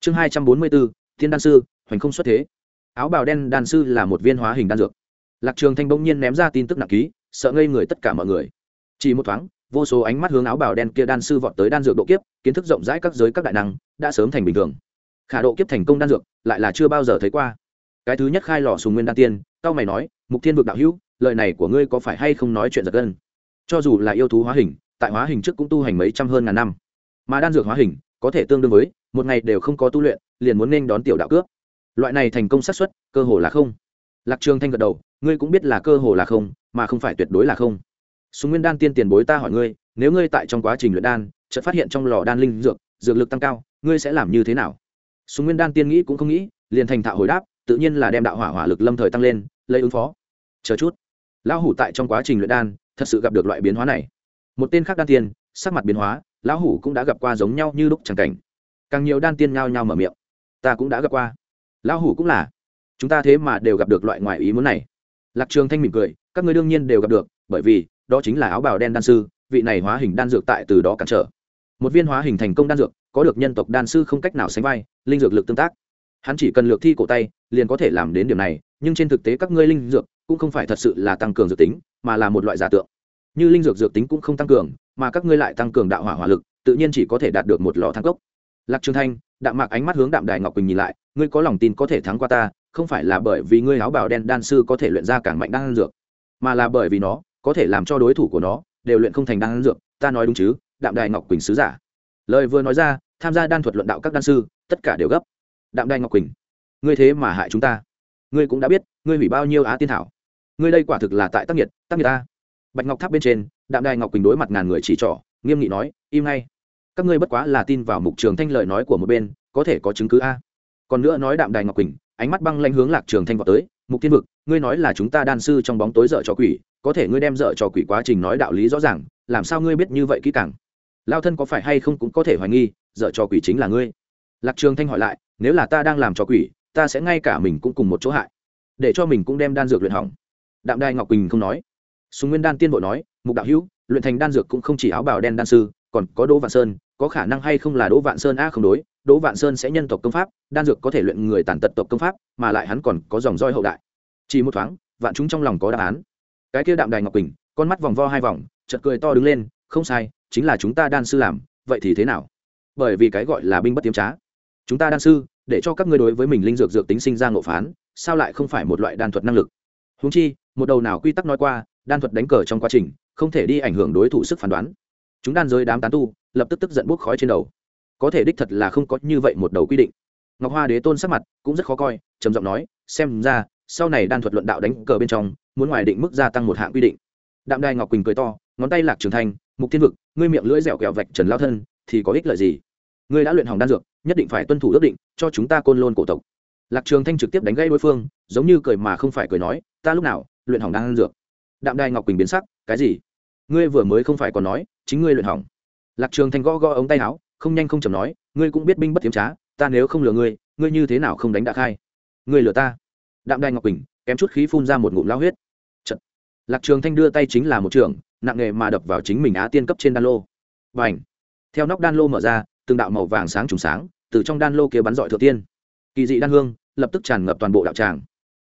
Chương hai trăm bốn mươi bốn, thiên đan sư hoành không xuất thế. Áo bào đen đan sư là một viên hóa hình đan dược. Lạc trường thanh bỗng nhiên ném ra tin tức nặng ký sợ ngây người tất cả mọi người. Chỉ một thoáng vô số ánh mắt hướng áo bào đen kia đan sư vọt tới đan dược độ kiếp kiến thức rộng rãi các giới các đại năng đã sớm thành bình thường. Khả độ kiếp thành công đan dược lại là chưa bao giờ thấy qua. Cái thứ nhất khai lò sùng nguyên đan tiên cao mày nói mục thiên vực đạo hữu lời này của ngươi có phải hay không nói chuyện giật gân? Cho dù là yêu thú hóa hình tại hóa hình trước cũng tu hành mấy trăm hơn ngàn năm. Mà đan dược hóa hình có thể tương đương với, một ngày đều không có tu luyện, liền muốn nên đón tiểu đạo cướp. Loại này thành công xác suất, cơ hồ là không. Lạc trường thanh gật đầu, ngươi cũng biết là cơ hồ là không, mà không phải tuyệt đối là không. Súng nguyên đan tiên tiền bối ta hỏi ngươi, nếu ngươi tại trong quá trình luyện đan, chợt phát hiện trong lò đan linh dược dược lực tăng cao, ngươi sẽ làm như thế nào? Súng nguyên đan tiên nghĩ cũng không nghĩ, liền thành thạo hồi đáp, tự nhiên là đem đạo hỏa hỏa lực lâm thời tăng lên, lấy ứng phó. Chờ chút. Lão hủ tại trong quá trình luyện đan, thật sự gặp được loại biến hóa này. Một tên khác đan tiên, sắc mặt biến hóa lão hủ cũng đã gặp qua giống nhau như lúc chẳng cảnh. Càng nhiều đan tiên nhao nhao mở miệng. Ta cũng đã gặp qua. Lão hủ cũng là. Chúng ta thế mà đều gặp được loại ngoại ý muốn này. Lạc trường thanh mỉm cười, các ngươi đương nhiên đều gặp được, bởi vì, đó chính là áo bào đen đan sư, vị này hóa hình đan dược tại từ đó cản trở. Một viên hóa hình thành công đan dược, có được nhân tộc đan sư không cách nào sánh vai, linh dược lực tương tác. Hắn chỉ cần lược thi cổ tay, liền có thể làm đến điểm này, nhưng trên thực tế các ngươi linh dược cũng không phải thật sự là tăng cường dược tính, mà là một loại giả tượng. Như linh dược dược tính cũng không tăng cường mà các ngươi lại tăng cường đạo hỏa hỏa lực tự nhiên chỉ có thể đạt được một lò thang cốc. Lạc trường thanh đạm mạc ánh mắt hướng đạm đài ngọc quỳnh nhìn lại ngươi có lòng tin có thể thắng qua ta không phải là bởi vì ngươi áo bào đen đan sư có thể luyện ra càng mạnh đan dược mà là bởi vì nó có thể làm cho đối thủ của nó đều luyện không thành đan dược ta nói đúng chứ đạm đài ngọc quỳnh sứ giả. Lời vừa nói ra tham gia đan thuật luận đạo các đan sư tất cả đều gấp. Đạm đài ngọc quỳnh ngươi thế mà hại chúng ta. Ngươi cũng đã biết ngươi hủy bao nhiêu á tiên thảo. Ngươi đây quả thực là tại tác nhiệt, tác nhiệt ta bạch ngọc tháp bên trên, đạm đài ngọc quỳnh đối mặt ngàn người chỉ trỏ, nghiêm nghị nói, im ngay. Các ngươi bất quá là tin vào mục trường thanh lời nói của một bên, có thể có chứng cứ a. Còn nữa nói đạm đài ngọc quỳnh, ánh mắt băng lanh hướng lạc trường thanh vào tới, mục thiên vực, ngươi nói là chúng ta đan sư trong bóng tối dở trò quỷ, có thể ngươi đem dở trò quỷ quá trình nói đạo lý rõ ràng, làm sao ngươi biết như vậy kỹ càng? Lao thân có phải hay không cũng có thể hoài nghi, dở trò quỷ chính là ngươi. Lạc trường thanh hỏi lại, nếu là ta đang làm trò quỷ, ta sẽ ngay cả mình cũng cùng một chỗ hại, để cho mình cũng đem đan dược luyện hỏng. Đạm đài ngọc quỳnh không nói sùng nguyên đan tiên vội nói, mục đạo hữu, luyện thành đan dược cũng không chỉ áo bào đen đan sư, còn có đỗ vạn sơn, có khả năng hay không là đỗ vạn sơn a? Không đối, đỗ vạn sơn sẽ nhân tộc công pháp, đan dược có thể luyện người tàn tật tộc công pháp, mà lại hắn còn có dòng roi hậu đại. Chỉ một thoáng, vạn chúng trong lòng có đáp án. Cái kia đạm đài ngọc quỳnh, con mắt vòng vo hai vòng, chợt cười to đứng lên, không sai, chính là chúng ta đan sư làm, vậy thì thế nào? Bởi vì cái gọi là binh bất tiếm trá. Chúng ta đan sư, để cho các ngươi đối với mình linh dược dược tính sinh ra ngộ phán, sao lại không phải một loại đan thuật năng lực? Húng chi, một đầu nào quy tắc nói qua đan thuật đánh cờ trong quá trình, không thể đi ảnh hưởng đối thủ sức phán đoán. Chúng đan giới đám tán tu, lập tức tức giận bốc khói trên đầu. Có thể đích thật là không có như vậy một đầu quy định. Ngọc hoa đế tôn sắc mặt cũng rất khó coi, trầm giọng nói, xem ra, sau này đan thuật luận đạo đánh cờ bên trong, muốn ngoài định mức gia tăng một hạng quy định. Đạm đài ngọc quỳnh cười to, ngón tay lạc trường thành mục thiên vực, ngươi miệng lưỡi dẻo kẹo vạch trần lao thân, thì có ích lợi gì? Ngươi đã luyện hỏng đan dược, nhất định phải tuân thủ ước định, cho chúng ta côn lôn cổ tộc. Lạc trường thanh trực tiếp đánh gây đối phương, giống như cười mà không phải cười nói, ta lúc nào luyện hỏng đan dược? Đạm đài ngọc quỳnh biến sắc, cái gì? Ngươi vừa mới không phải còn nói, chính ngươi luyện hỏng. Lạc trường thanh gõ gõ ống tay áo, không nhanh không chậm nói, ngươi cũng biết binh bất tiếm trá, ta nếu không lừa ngươi ngươi như thế nào không đánh đã khai? Ngươi lừa ta? Đạm đài ngọc quỳnh, kém chút khí phun ra một ngụm lao huyết. Chật. lạc trường thanh đưa tay chính là một trường, nặng nghề mà đập vào chính mình á tiên cấp trên đan lô. Và ảnh theo nóc đan lô mở ra, từng đạo màu vàng sáng trùng sáng, từ trong đan lô kia bắn dọi thượng tiên. Kỳ dị đan hương, lập tức tràn ngập toàn bộ đạo tràng.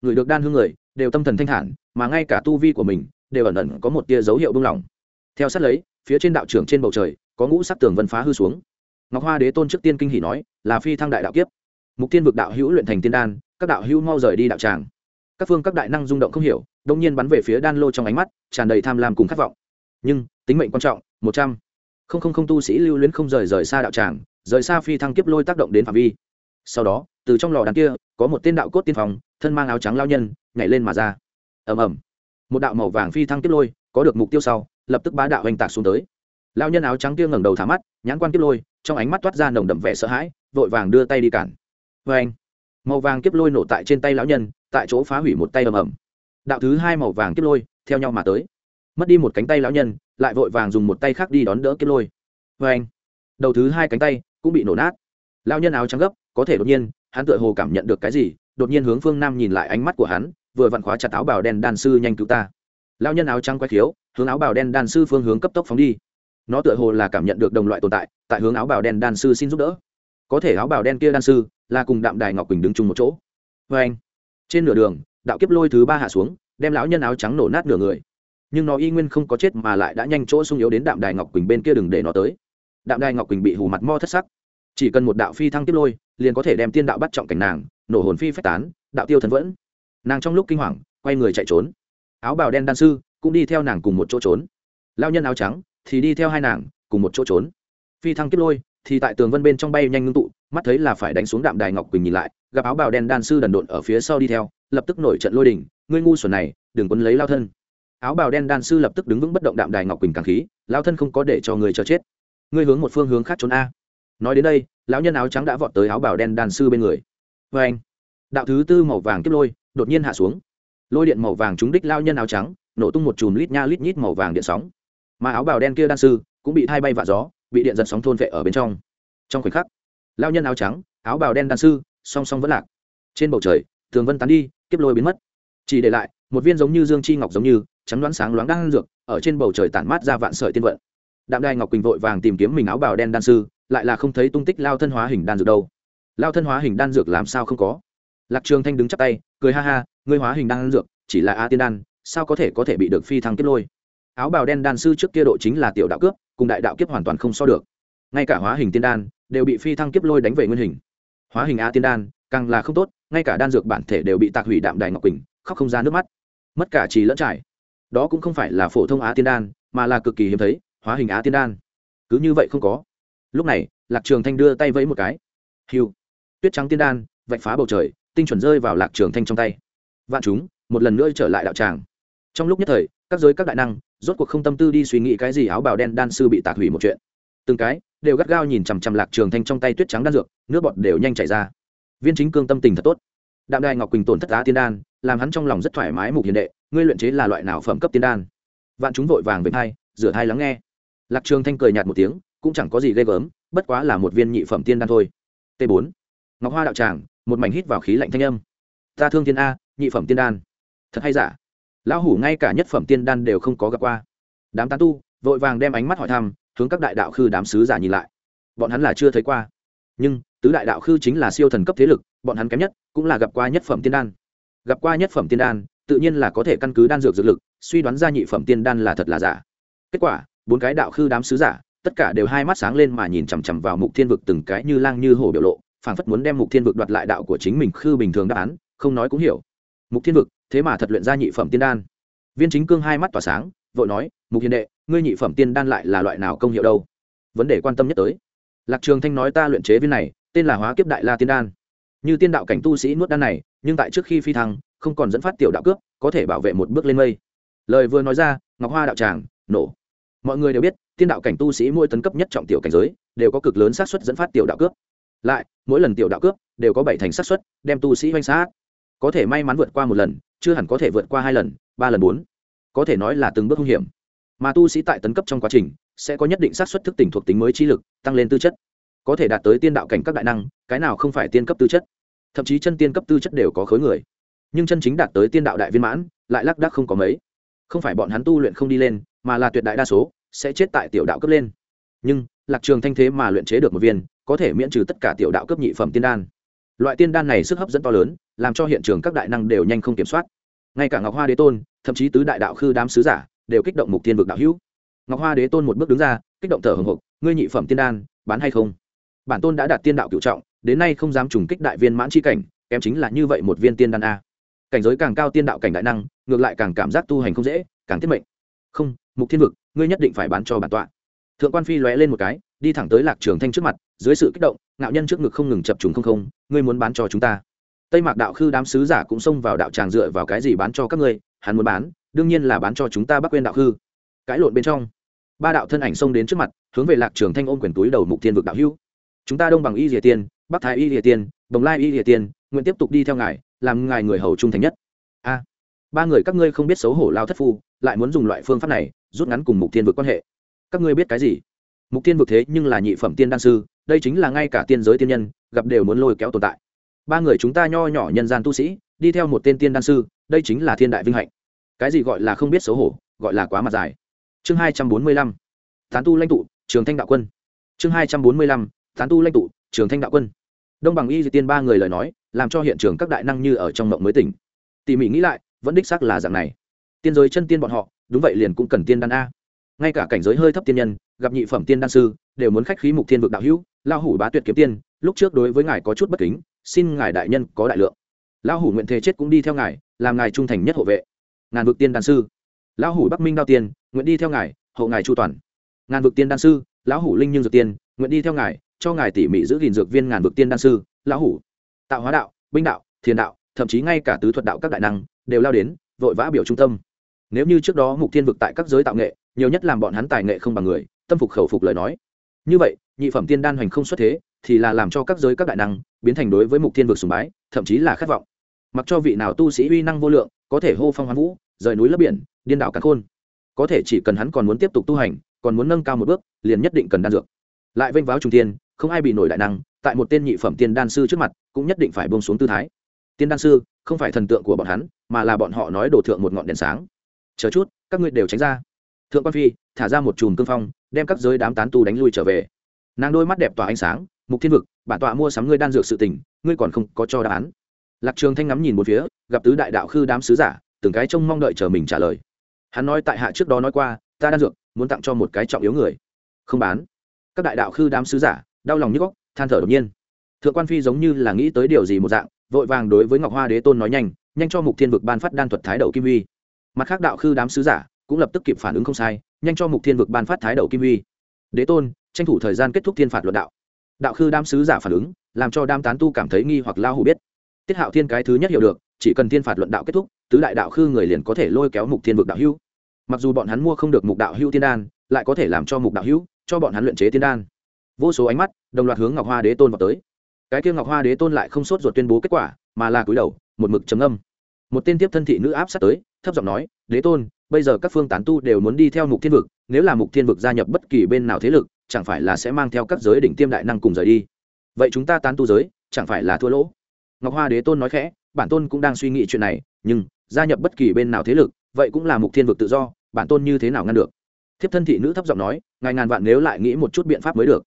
Người được đan hương người, đều tâm thần thanh thản mà ngay cả tu vi của mình đều ẩn ẩn có một tia dấu hiệu buông lỏng. Theo sát lấy, phía trên đạo trưởng trên bầu trời, có ngũ sắc tường vân phá hư xuống. Ngọc hoa đế tôn trước tiên kinh hỉ nói, là phi thăng đại đạo kiếp. Mục tiên vực đạo hữu luyện thành tiên đan, các đạo hữu mau rời đi đạo tràng. Các phương các đại năng rung động không hiểu, đông nhiên bắn về phía đan lô trong ánh mắt, tràn đầy tham lam cùng khát vọng. Nhưng, tính mệnh quan trọng, một trăm. Không không không tu sĩ lưu luyến không rời rời xa đạo tràng, rời xa phi thăng kiếp lôi tác động đến phạm vi. Sau đó, từ trong lò đàn kia, có một tên đạo cốt tiên phòng thân mang áo trắng lao nhân, nhảy lên mà ra ầm ầm. Một đạo màu vàng phi thăng kiếp lôi, có được mục tiêu sau, lập tức bá đạo hành tạc xuống tới. Lao nhân áo trắng kia ngẩng đầu thả mắt, nhãn quan kiếp lôi, trong ánh mắt toát ra nồng đậm vẻ sợ hãi, vội vàng đưa tay đi cản. Vê anh màu vàng kiếp lôi nổ tại trên tay lão nhân, tại chỗ phá hủy một tay ầm ầm. Đạo thứ hai màu vàng kiếp lôi, theo nhau mà tới. Mất đi một cánh tay lão nhân, lại vội vàng dùng một tay khác đi đón đỡ kiếp lôi. Vê anh đầu thứ hai cánh tay cũng bị nổ nát. Lão nhân áo trắng gấp, có thể đột nhiên, hắn tựa hồ cảm nhận được cái gì, đột nhiên hướng phương nam nhìn lại ánh mắt của hắn vừa vặn khóa chặt áo bào đen đan sư nhanh cứu ta. Lão nhân áo trắng quay khiếu, hướng áo bào đen đan sư phương hướng cấp tốc phóng đi. Nó tựa hồ là cảm nhận được đồng loại tồn tại tại hướng áo bào đen đan sư xin giúp đỡ. Có thể áo bào đen kia đan sư là cùng đạm đài ngọc quỳnh đứng chung một chỗ. Vê anh, trên nửa đường, đạo kiếp lôi thứ ba hạ xuống, đem lão nhân áo trắng nổ nát nửa người. Nhưng nó y nguyên không có chết mà lại đã nhanh chỗ sung yếu đến đạm đài ngọc quỳnh bên kia đừng để nó tới. Đạm đài ngọc quỳnh bị hù mặt mo thất sắc. Chỉ cần một đạo phi thăng kiếp lôi, liền có thể đem tiên đạo bắt trọng cảnh nàng, nổ hồn phi phách tán, đạo tiêu thần vẫn nàng trong lúc kinh hoàng, quay người chạy trốn. Áo bào đen đan sư cũng đi theo nàng cùng một chỗ trốn. Lao nhân áo trắng thì đi theo hai nàng cùng một chỗ trốn. Phi thăng kiếp lôi thì tại tường vân bên trong bay nhanh ngưng tụ, mắt thấy là phải đánh xuống đạm đài ngọc quỳnh nhìn lại, gặp áo bào đen đan sư đần độn ở phía sau đi theo, lập tức nổi trận lôi đình, ngươi ngu xuẩn này, đừng quấn lấy lao thân. Áo bào đen đan sư lập tức đứng vững bất động đạm đài ngọc quỳnh càng khí lao thân không có để cho người cho chết. Ngươi hướng một phương hướng khác trốn a. Nói đến đây, lão nhân áo trắng đã vọt tới áo bào đen đan sư bên người. Vê anh đạo thứ tư màu vàng kiếp lôi đột nhiên hạ xuống. Lôi điện màu vàng trúng đích lao nhân áo trắng, nổ tung một chùm lít nha lít nhít màu vàng điện sóng. Mà áo bào đen kia đan sư cũng bị thay bay vạ gió, bị điện giật sóng thôn vệ ở bên trong. Trong khoảnh khắc, lao nhân áo trắng, áo bào đen đan sư, song song vẫn lạc. Trên bầu trời, tường vân tán đi, kiếp lôi biến mất. Chỉ để lại, một viên giống như dương chi ngọc giống như, trắng đoán sáng loáng đang dược, ở trên bầu trời tản mát ra vạn sợi tiên vận. Đạm đai ngọc quỳnh vội vàng tìm kiếm mình áo bào đen đan sư, lại là không thấy tung tích lao thân hóa hình đan dược đâu. Lao thân hóa hình đan dược làm sao không có? Lạc trường thanh đứng chắp tay, cười ha ha, ngươi hóa hình đan dược, chỉ là a tiên đan, sao có thể có thể bị được phi thăng kiếp lôi? Áo bào đen đan sư trước kia độ chính là tiểu đạo cướp, cùng đại đạo kiếp hoàn toàn không so được. Ngay cả hóa hình tiên đan, đều bị phi thăng kiếp lôi đánh về nguyên hình. Hóa hình a tiên đan, càng là không tốt, ngay cả đan dược bản thể đều bị tạc hủy đạm đài ngọc quỳnh, khóc không ra nước mắt. Mất cả trì lẫn trải. Đó cũng không phải là phổ thông á tiên đan, mà là cực kỳ hiếm thấy, hóa hình á tiên đan. Cứ như vậy không có. Lúc này, lạc trường thanh đưa tay vẫy một cái. Hiu tuyết trắng tiên đan, vạch phá bầu trời tinh chuẩn rơi vào lạc trường thanh trong tay. Vạn chúng, một lần nữa trở lại đạo tràng. Trong lúc nhất thời, các giới các đại năng, rốt cuộc không tâm tư đi suy nghĩ cái gì áo bào đen đan sư bị tạc hủy một chuyện. Từng cái, đều gắt gao nhìn chằm chằm lạc trường thanh trong tay tuyết trắng đan dược, nước bọt đều nhanh chảy ra. Viên chính cương tâm tình thật tốt. Đạm đài ngọc quỳnh tổn thất á tiên đan, làm hắn trong lòng rất thoải mái mục hiền đệ, ngươi luyện chế là loại nào phẩm cấp tiên đan? Vạn chúng vội vàng về thai rửa thai lắng nghe. Lạc trường thanh cười nhạt một tiếng, cũng chẳng có gì ghê gớm, bất quá là một viên nhị phẩm tiên đan thôi. T 4 ngọc hoa đạo tràng một mảnh hít vào khí lạnh thanh âm. Ta thương tiên a, nhị phẩm tiên đan. Thật hay giả? Lão hủ ngay cả nhất phẩm tiên đan đều không có gặp qua. Đám tán tu vội vàng đem ánh mắt hỏi thăm, hướng các đại đạo khư đám sứ giả nhìn lại. Bọn hắn là chưa thấy qua. Nhưng, tứ đại đạo khư chính là siêu thần cấp thế lực, bọn hắn kém nhất cũng là gặp qua nhất phẩm tiên đan. Gặp qua nhất phẩm tiên đan, tự nhiên là có thể căn cứ đan dược dược lực, suy đoán ra nhị phẩm tiên đan là thật là giả. Kết quả, bốn cái đạo khư đám sứ giả, tất cả đều hai mắt sáng lên mà nhìn chằm chằm vào mục thiên vực từng cái như lang như hổ biểu lộ phảng phất muốn đem mục thiên vực đoạt lại đạo của chính mình khư bình thường đáp án, không nói cũng hiểu. Mục thiên vực, thế mà thật luyện ra nhị phẩm tiên đan. Viên chính cương hai mắt tỏa sáng, vội nói, mục hiền đệ, ngươi nhị phẩm tiên đan lại là loại nào công hiệu đâu? Vấn đề quan tâm nhất tới. Lạc trường thanh nói ta luyện chế viên này, tên là hóa kiếp đại la tiên đan. Như tiên đạo cảnh tu sĩ nuốt đan này, nhưng tại trước khi phi thăng, không còn dẫn phát tiểu đạo cướp, có thể bảo vệ một bước lên mây. Lời vừa nói ra, ngọc hoa đạo tràng, nổ. Mọi người đều biết, tiên đạo cảnh tu sĩ mỗi tấn cấp nhất trọng tiểu cảnh giới, đều có cực lớn xác suất dẫn phát tiểu đạo cướp lại, mỗi lần tiểu đạo cướp đều có bảy thành xác suất, đem tu sĩ hoành sát. Có thể may mắn vượt qua một lần, chưa hẳn có thể vượt qua hai lần, ba lần bốn. Có thể nói là từng bước hung hiểm. Mà tu sĩ tại tấn cấp trong quá trình, sẽ có nhất định xác suất thức tỉnh thuộc tính mới trí lực, tăng lên tư chất. Có thể đạt tới tiên đạo cảnh các đại năng, cái nào không phải tiên cấp tư chất? Thậm chí chân tiên cấp tư chất đều có khối người. Nhưng chân chính đạt tới tiên đạo đại viên mãn, lại lác đác không có mấy. Không phải bọn hắn tu luyện không đi lên, mà là tuyệt đại đa số sẽ chết tại tiểu đạo cấp lên. Nhưng, lạc trường thanh thế mà luyện chế được một viên có thể miễn trừ tất cả tiểu đạo cấp nhị phẩm tiên đan. Loại tiên đan này sức hấp dẫn to lớn, làm cho hiện trường các đại năng đều nhanh không kiểm soát. Ngay cả ngọc hoa đế tôn, thậm chí tứ đại đạo khư đám sứ giả, đều kích động mục tiên vực đạo hữu. Ngọc hoa đế tôn một bước đứng ra, kích động thở hồng hộc, ngươi nhị phẩm tiên đan, bán hay không? Bản tôn đã đạt tiên đạo cựu trọng, đến nay không dám trùng kích đại viên mãn chi cảnh, kém chính là như vậy một viên tiên đan a. Cảnh giới càng cao tiên đạo cảnh đại năng, ngược lại càng cảm giác tu hành không dễ, càng tiết mệnh. Không, mục thiên vực, ngươi nhất định phải bán cho bản tọa thượng quan phi lóe lên một cái, đi thẳng tới lạc trường thanh trước mặt, dưới sự kích động, ngạo nhân trước ngực không ngừng chập trùng không không, ngươi muốn bán cho chúng ta? Tây mạc đạo khư đám sứ giả cũng xông vào đạo tràng dựa vào cái gì bán cho các ngươi, hắn muốn bán, đương nhiên là bán cho chúng ta bắc quên đạo khư. Cãi lộn bên trong, ba đạo thân ảnh xông đến trước mặt, hướng về lạc trường thanh ôm quyển túi đầu mục thiên vực đạo hữu. Chúng ta đông bằng y rìa tiên bắc thái y rìa tiên đồng lai y rìa tiên nguyện tiếp tục đi theo ngài, làm ngài người hầu trung thành nhất. A. Ba người các ngươi không biết xấu hổ lao thất phu, lại muốn dùng loại phương pháp này, rút ngắn cùng mục thiên vực quan hệ các ngươi biết cái gì? Mục tiên vực thế nhưng là nhị phẩm tiên đan sư, đây chính là ngay cả tiên giới tiên nhân, gặp đều muốn lôi kéo tồn tại. Ba người chúng ta nho nhỏ nhân gian tu sĩ, đi theo một tên tiên đan sư, đây chính là thiên đại vinh hạnh. Cái gì gọi là không biết xấu hổ, gọi là quá mặt dài. Chương hai trăm bốn mươi lăm, tán tu lãnh tụ, trường thanh đạo quân. Chương hai trăm bốn mươi lăm, tán tu lãnh tụ, trường thanh đạo quân. Đông bằng y di tiên ba người lời nói, làm cho hiện trường các đại năng như ở trong mộng mới tỉnh. Tỉ mỉ nghĩ lại, vẫn đích xác là dạng này. Tiên giới chân tiên bọn họ, đúng vậy liền cũng cần tiên đan a ngay cả cảnh giới hơi thấp tiên nhân, gặp nhị phẩm tiên đan sư, đều muốn khách khí mục thiên vực đạo hữu lao hủ bá tuyệt kiếm tiên, lúc trước đối với ngài có chút bất kính, xin ngài đại nhân có đại lượng. Lao hủ nguyện thế chết cũng đi theo ngài, làm ngài trung thành nhất hộ vệ. Ngàn vực tiên đan sư. Lão hủ bắc minh đao tiên, nguyện đi theo ngài, hộ ngài chu toàn. Ngàn vực tiên đan sư, lão hủ linh nhưng dược tiên, nguyện đi theo ngài, cho ngài tỉ mỉ giữ gìn dược viên ngàn vực tiên đan sư, lão hủ. Tạo hóa đạo, binh đạo, thiền đạo, thậm chí ngay cả tứ thuật đạo các đại năng, đều lao đến, vội vã biểu trung tâm. Nếu như trước đó mục thiên vực tại các giới tạo nghệ nhiều nhất làm bọn hắn tài nghệ không bằng người, tâm phục khẩu phục lời nói. Như vậy, nhị phẩm tiên đan hoành không xuất thế, thì là làm cho các giới các đại năng biến thành đối với mục thiên vực sùng bái, thậm chí là khát vọng. Mặc cho vị nào tu sĩ uy năng vô lượng, có thể hô phong hoán vũ, rời núi lấp biển, điên đảo cắn khôn. Có thể chỉ cần hắn còn muốn tiếp tục tu hành, còn muốn nâng cao một bước, liền nhất định cần đan dược. Lại vênh váo trung tiên, không ai bị nổi đại năng, tại một tên nhị phẩm tiên đan sư trước mặt, cũng nhất định phải bông xuống tư thái. Tiên đan sư, không phải thần tượng của bọn hắn, mà là bọn họ nói đổ thượng một ngọn đèn sáng. Chờ chút, các ngươi đều tránh ra thượng quan phi, thả ra một chùm cương phong, đem các giới đám tán tu đánh lui trở về. Nàng đôi mắt đẹp tỏa ánh sáng, mục thiên vực, bản tọa mua sắm ngươi đan dược sự tình, ngươi còn không có cho đáp án. Lạc trường thanh ngắm nhìn một phía, gặp tứ đại đạo khư đám sứ giả, từng cái trông mong đợi chờ mình trả lời. Hắn nói tại hạ trước đó nói qua, ta đan dược, muốn tặng cho một cái trọng yếu người. Không bán. Các đại đạo khư đám sứ giả, đau lòng như góc than thở đột nhiên. Thượng quan phi giống như là nghĩ tới điều gì một dạng, vội vàng đối với ngọc hoa đế tôn nói nhanh nhanh cho mục thiên vực ban phát đan thuật thái đầu kim uy mặt khác đạo khư đám sứ giả cũng lập tức kịp phản ứng không sai, nhanh cho mục thiên vực ban phát thái đầu kim huy. Đế tôn, tranh thủ thời gian kết thúc thiên phạt luận đạo. Đạo khư đam sứ giả phản ứng, làm cho đam tán tu cảm thấy nghi hoặc lao hủ biết. Tiết hạo thiên cái thứ nhất hiểu được, chỉ cần thiên phạt luận đạo kết thúc, tứ đại đạo khư người liền có thể lôi kéo mục thiên vực đạo hữu. Mặc dù bọn hắn mua không được mục đạo hữu tiên đan, lại có thể làm cho mục đạo hữu, cho bọn hắn luyện chế tiên đan. Vô số ánh mắt, đồng loạt hướng ngọc hoa đế tôn vào tới. Cái kia ngọc hoa đế tôn lại không sốt ruột tuyên bố kết quả, mà là cúi đầu, một mực trầm âm một tên tiếp thân thị nữ áp sát tới, thấp giọng nói, đế tôn bây giờ các phương tán tu đều muốn đi theo mục thiên vực, nếu là mục thiên vực gia nhập bất kỳ bên nào thế lực, chẳng phải là sẽ mang theo các giới đỉnh tiêm đại năng cùng rời đi. Vậy chúng ta tán tu giới, chẳng phải là thua lỗ? Ngọc hoa đế tôn nói khẽ, bản tôn cũng đang suy nghĩ chuyện này, nhưng, gia nhập bất kỳ bên nào thế lực, vậy cũng là mục thiên vực tự do, bản tôn như thế nào ngăn được? Thiếp thân thị nữ thấp giọng nói, ngài ngàn vạn nếu lại nghĩ một chút biện pháp mới được.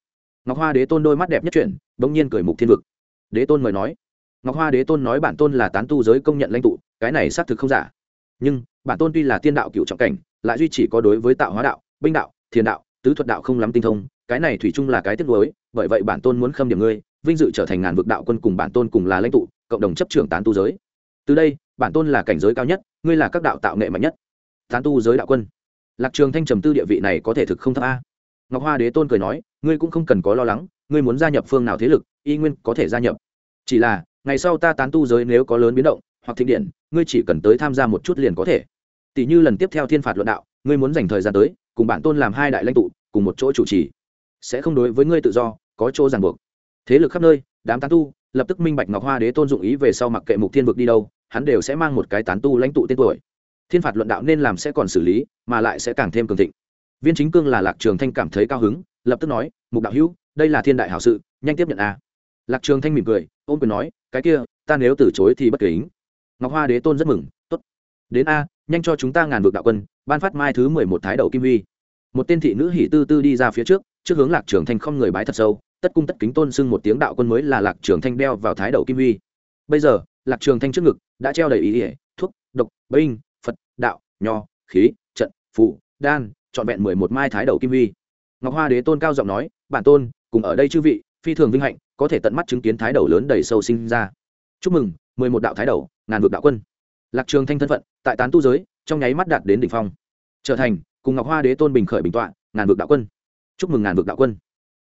Ngọc hoa đế tôn đôi mắt đẹp nhất chuyển, bỗng nhiên cười mục thiên vực. Đế tôn mời nói. Ngọc hoa đế tôn nói bản tôn là tán tu giới công nhận lãnh tụ, cái này xác thực không giả nhưng bản tôn tuy là tiên đạo cựu trọng cảnh, lại duy chỉ có đối với tạo hóa đạo, binh đạo, thiền đạo, tứ thuật đạo không lắm tinh thông, cái này thủy chung là cái tiếc nuối, bởi vậy bản tôn muốn khâm điểm ngươi, vinh dự trở thành ngàn vực đạo quân cùng bản tôn cùng là lãnh tụ, cộng đồng chấp trưởng tán tu giới. Từ đây, bản tôn là cảnh giới cao nhất, ngươi là các đạo tạo nghệ mạnh nhất. Tán tu giới đạo quân. Lạc trường thanh trầm tư địa vị này có thể thực không thấp a. Ngọc hoa đế tôn cười nói, ngươi cũng không cần có lo lắng, ngươi muốn gia nhập phương nào thế lực, y nguyên có thể gia nhập. Chỉ là, ngày sau ta tán tu giới nếu có lớn biến động, hoặc thịnh điện ngươi chỉ cần tới tham gia một chút liền có thể. Tỷ như lần tiếp theo thiên phạt luận đạo, ngươi muốn dành thời gian tới, cùng bản tôn làm hai đại lãnh tụ, cùng một chỗ chủ trì. Sẽ không đối với ngươi tự do, có chỗ ràng buộc. Thế lực khắp nơi, đám tán tu, lập tức minh bạch ngọc hoa đế tôn dụng ý về sau mặc kệ mục thiên vực đi đâu, hắn đều sẽ mang một cái tán tu lãnh tụ tên tuổi. Thiên phạt luận đạo nên làm sẽ còn xử lý, mà lại sẽ càng thêm cường thịnh. Viên chính cương là lạc trường thanh cảm thấy cao hứng, lập tức nói, mục đạo hữu, đây là thiên đại hảo sự, nhanh tiếp nhận a. Lạc trường thanh mỉm cười ôm quyền nói, cái kia, ta nếu từ chối thì bất kính ngọc hoa đế tôn rất mừng, tốt. Đến a, nhanh cho chúng ta ngàn vực đạo quân, ban phát mai thứ mười một thái đầu kim huy. Một tên thị nữ hỉ tư tư đi ra phía trước trước hướng lạc trường thanh không người bái thật sâu, tất cung tất kính tôn xưng một tiếng đạo quân mới là lạc trường thanh đeo vào thái đầu kim huy. Bây giờ, lạc trường thanh trước ngực đã treo đầy ý ỉa thuốc, độc, binh, phật, đạo, nho, khí, trận phụ đan, trọn vẹn mười một mai thái đầu kim huy. Ngọc hoa đế tôn cao giọng nói, bản tôn, cùng ở đây chư vị, phi thường vinh hạnh, có thể tận mắt chứng kiến thái đầu lớn đầy sâu sinh ra. Chúc mừng mười một đạo thái đầu, ngàn vực đạo quân. Lạc trường thanh thân phận, tại tán tu giới, trong nháy mắt đạt đến đỉnh phong. Trở thành, cùng ngọc hoa đế tôn bình khởi bình tọa, ngàn vực đạo quân. Chúc mừng ngàn vực đạo quân.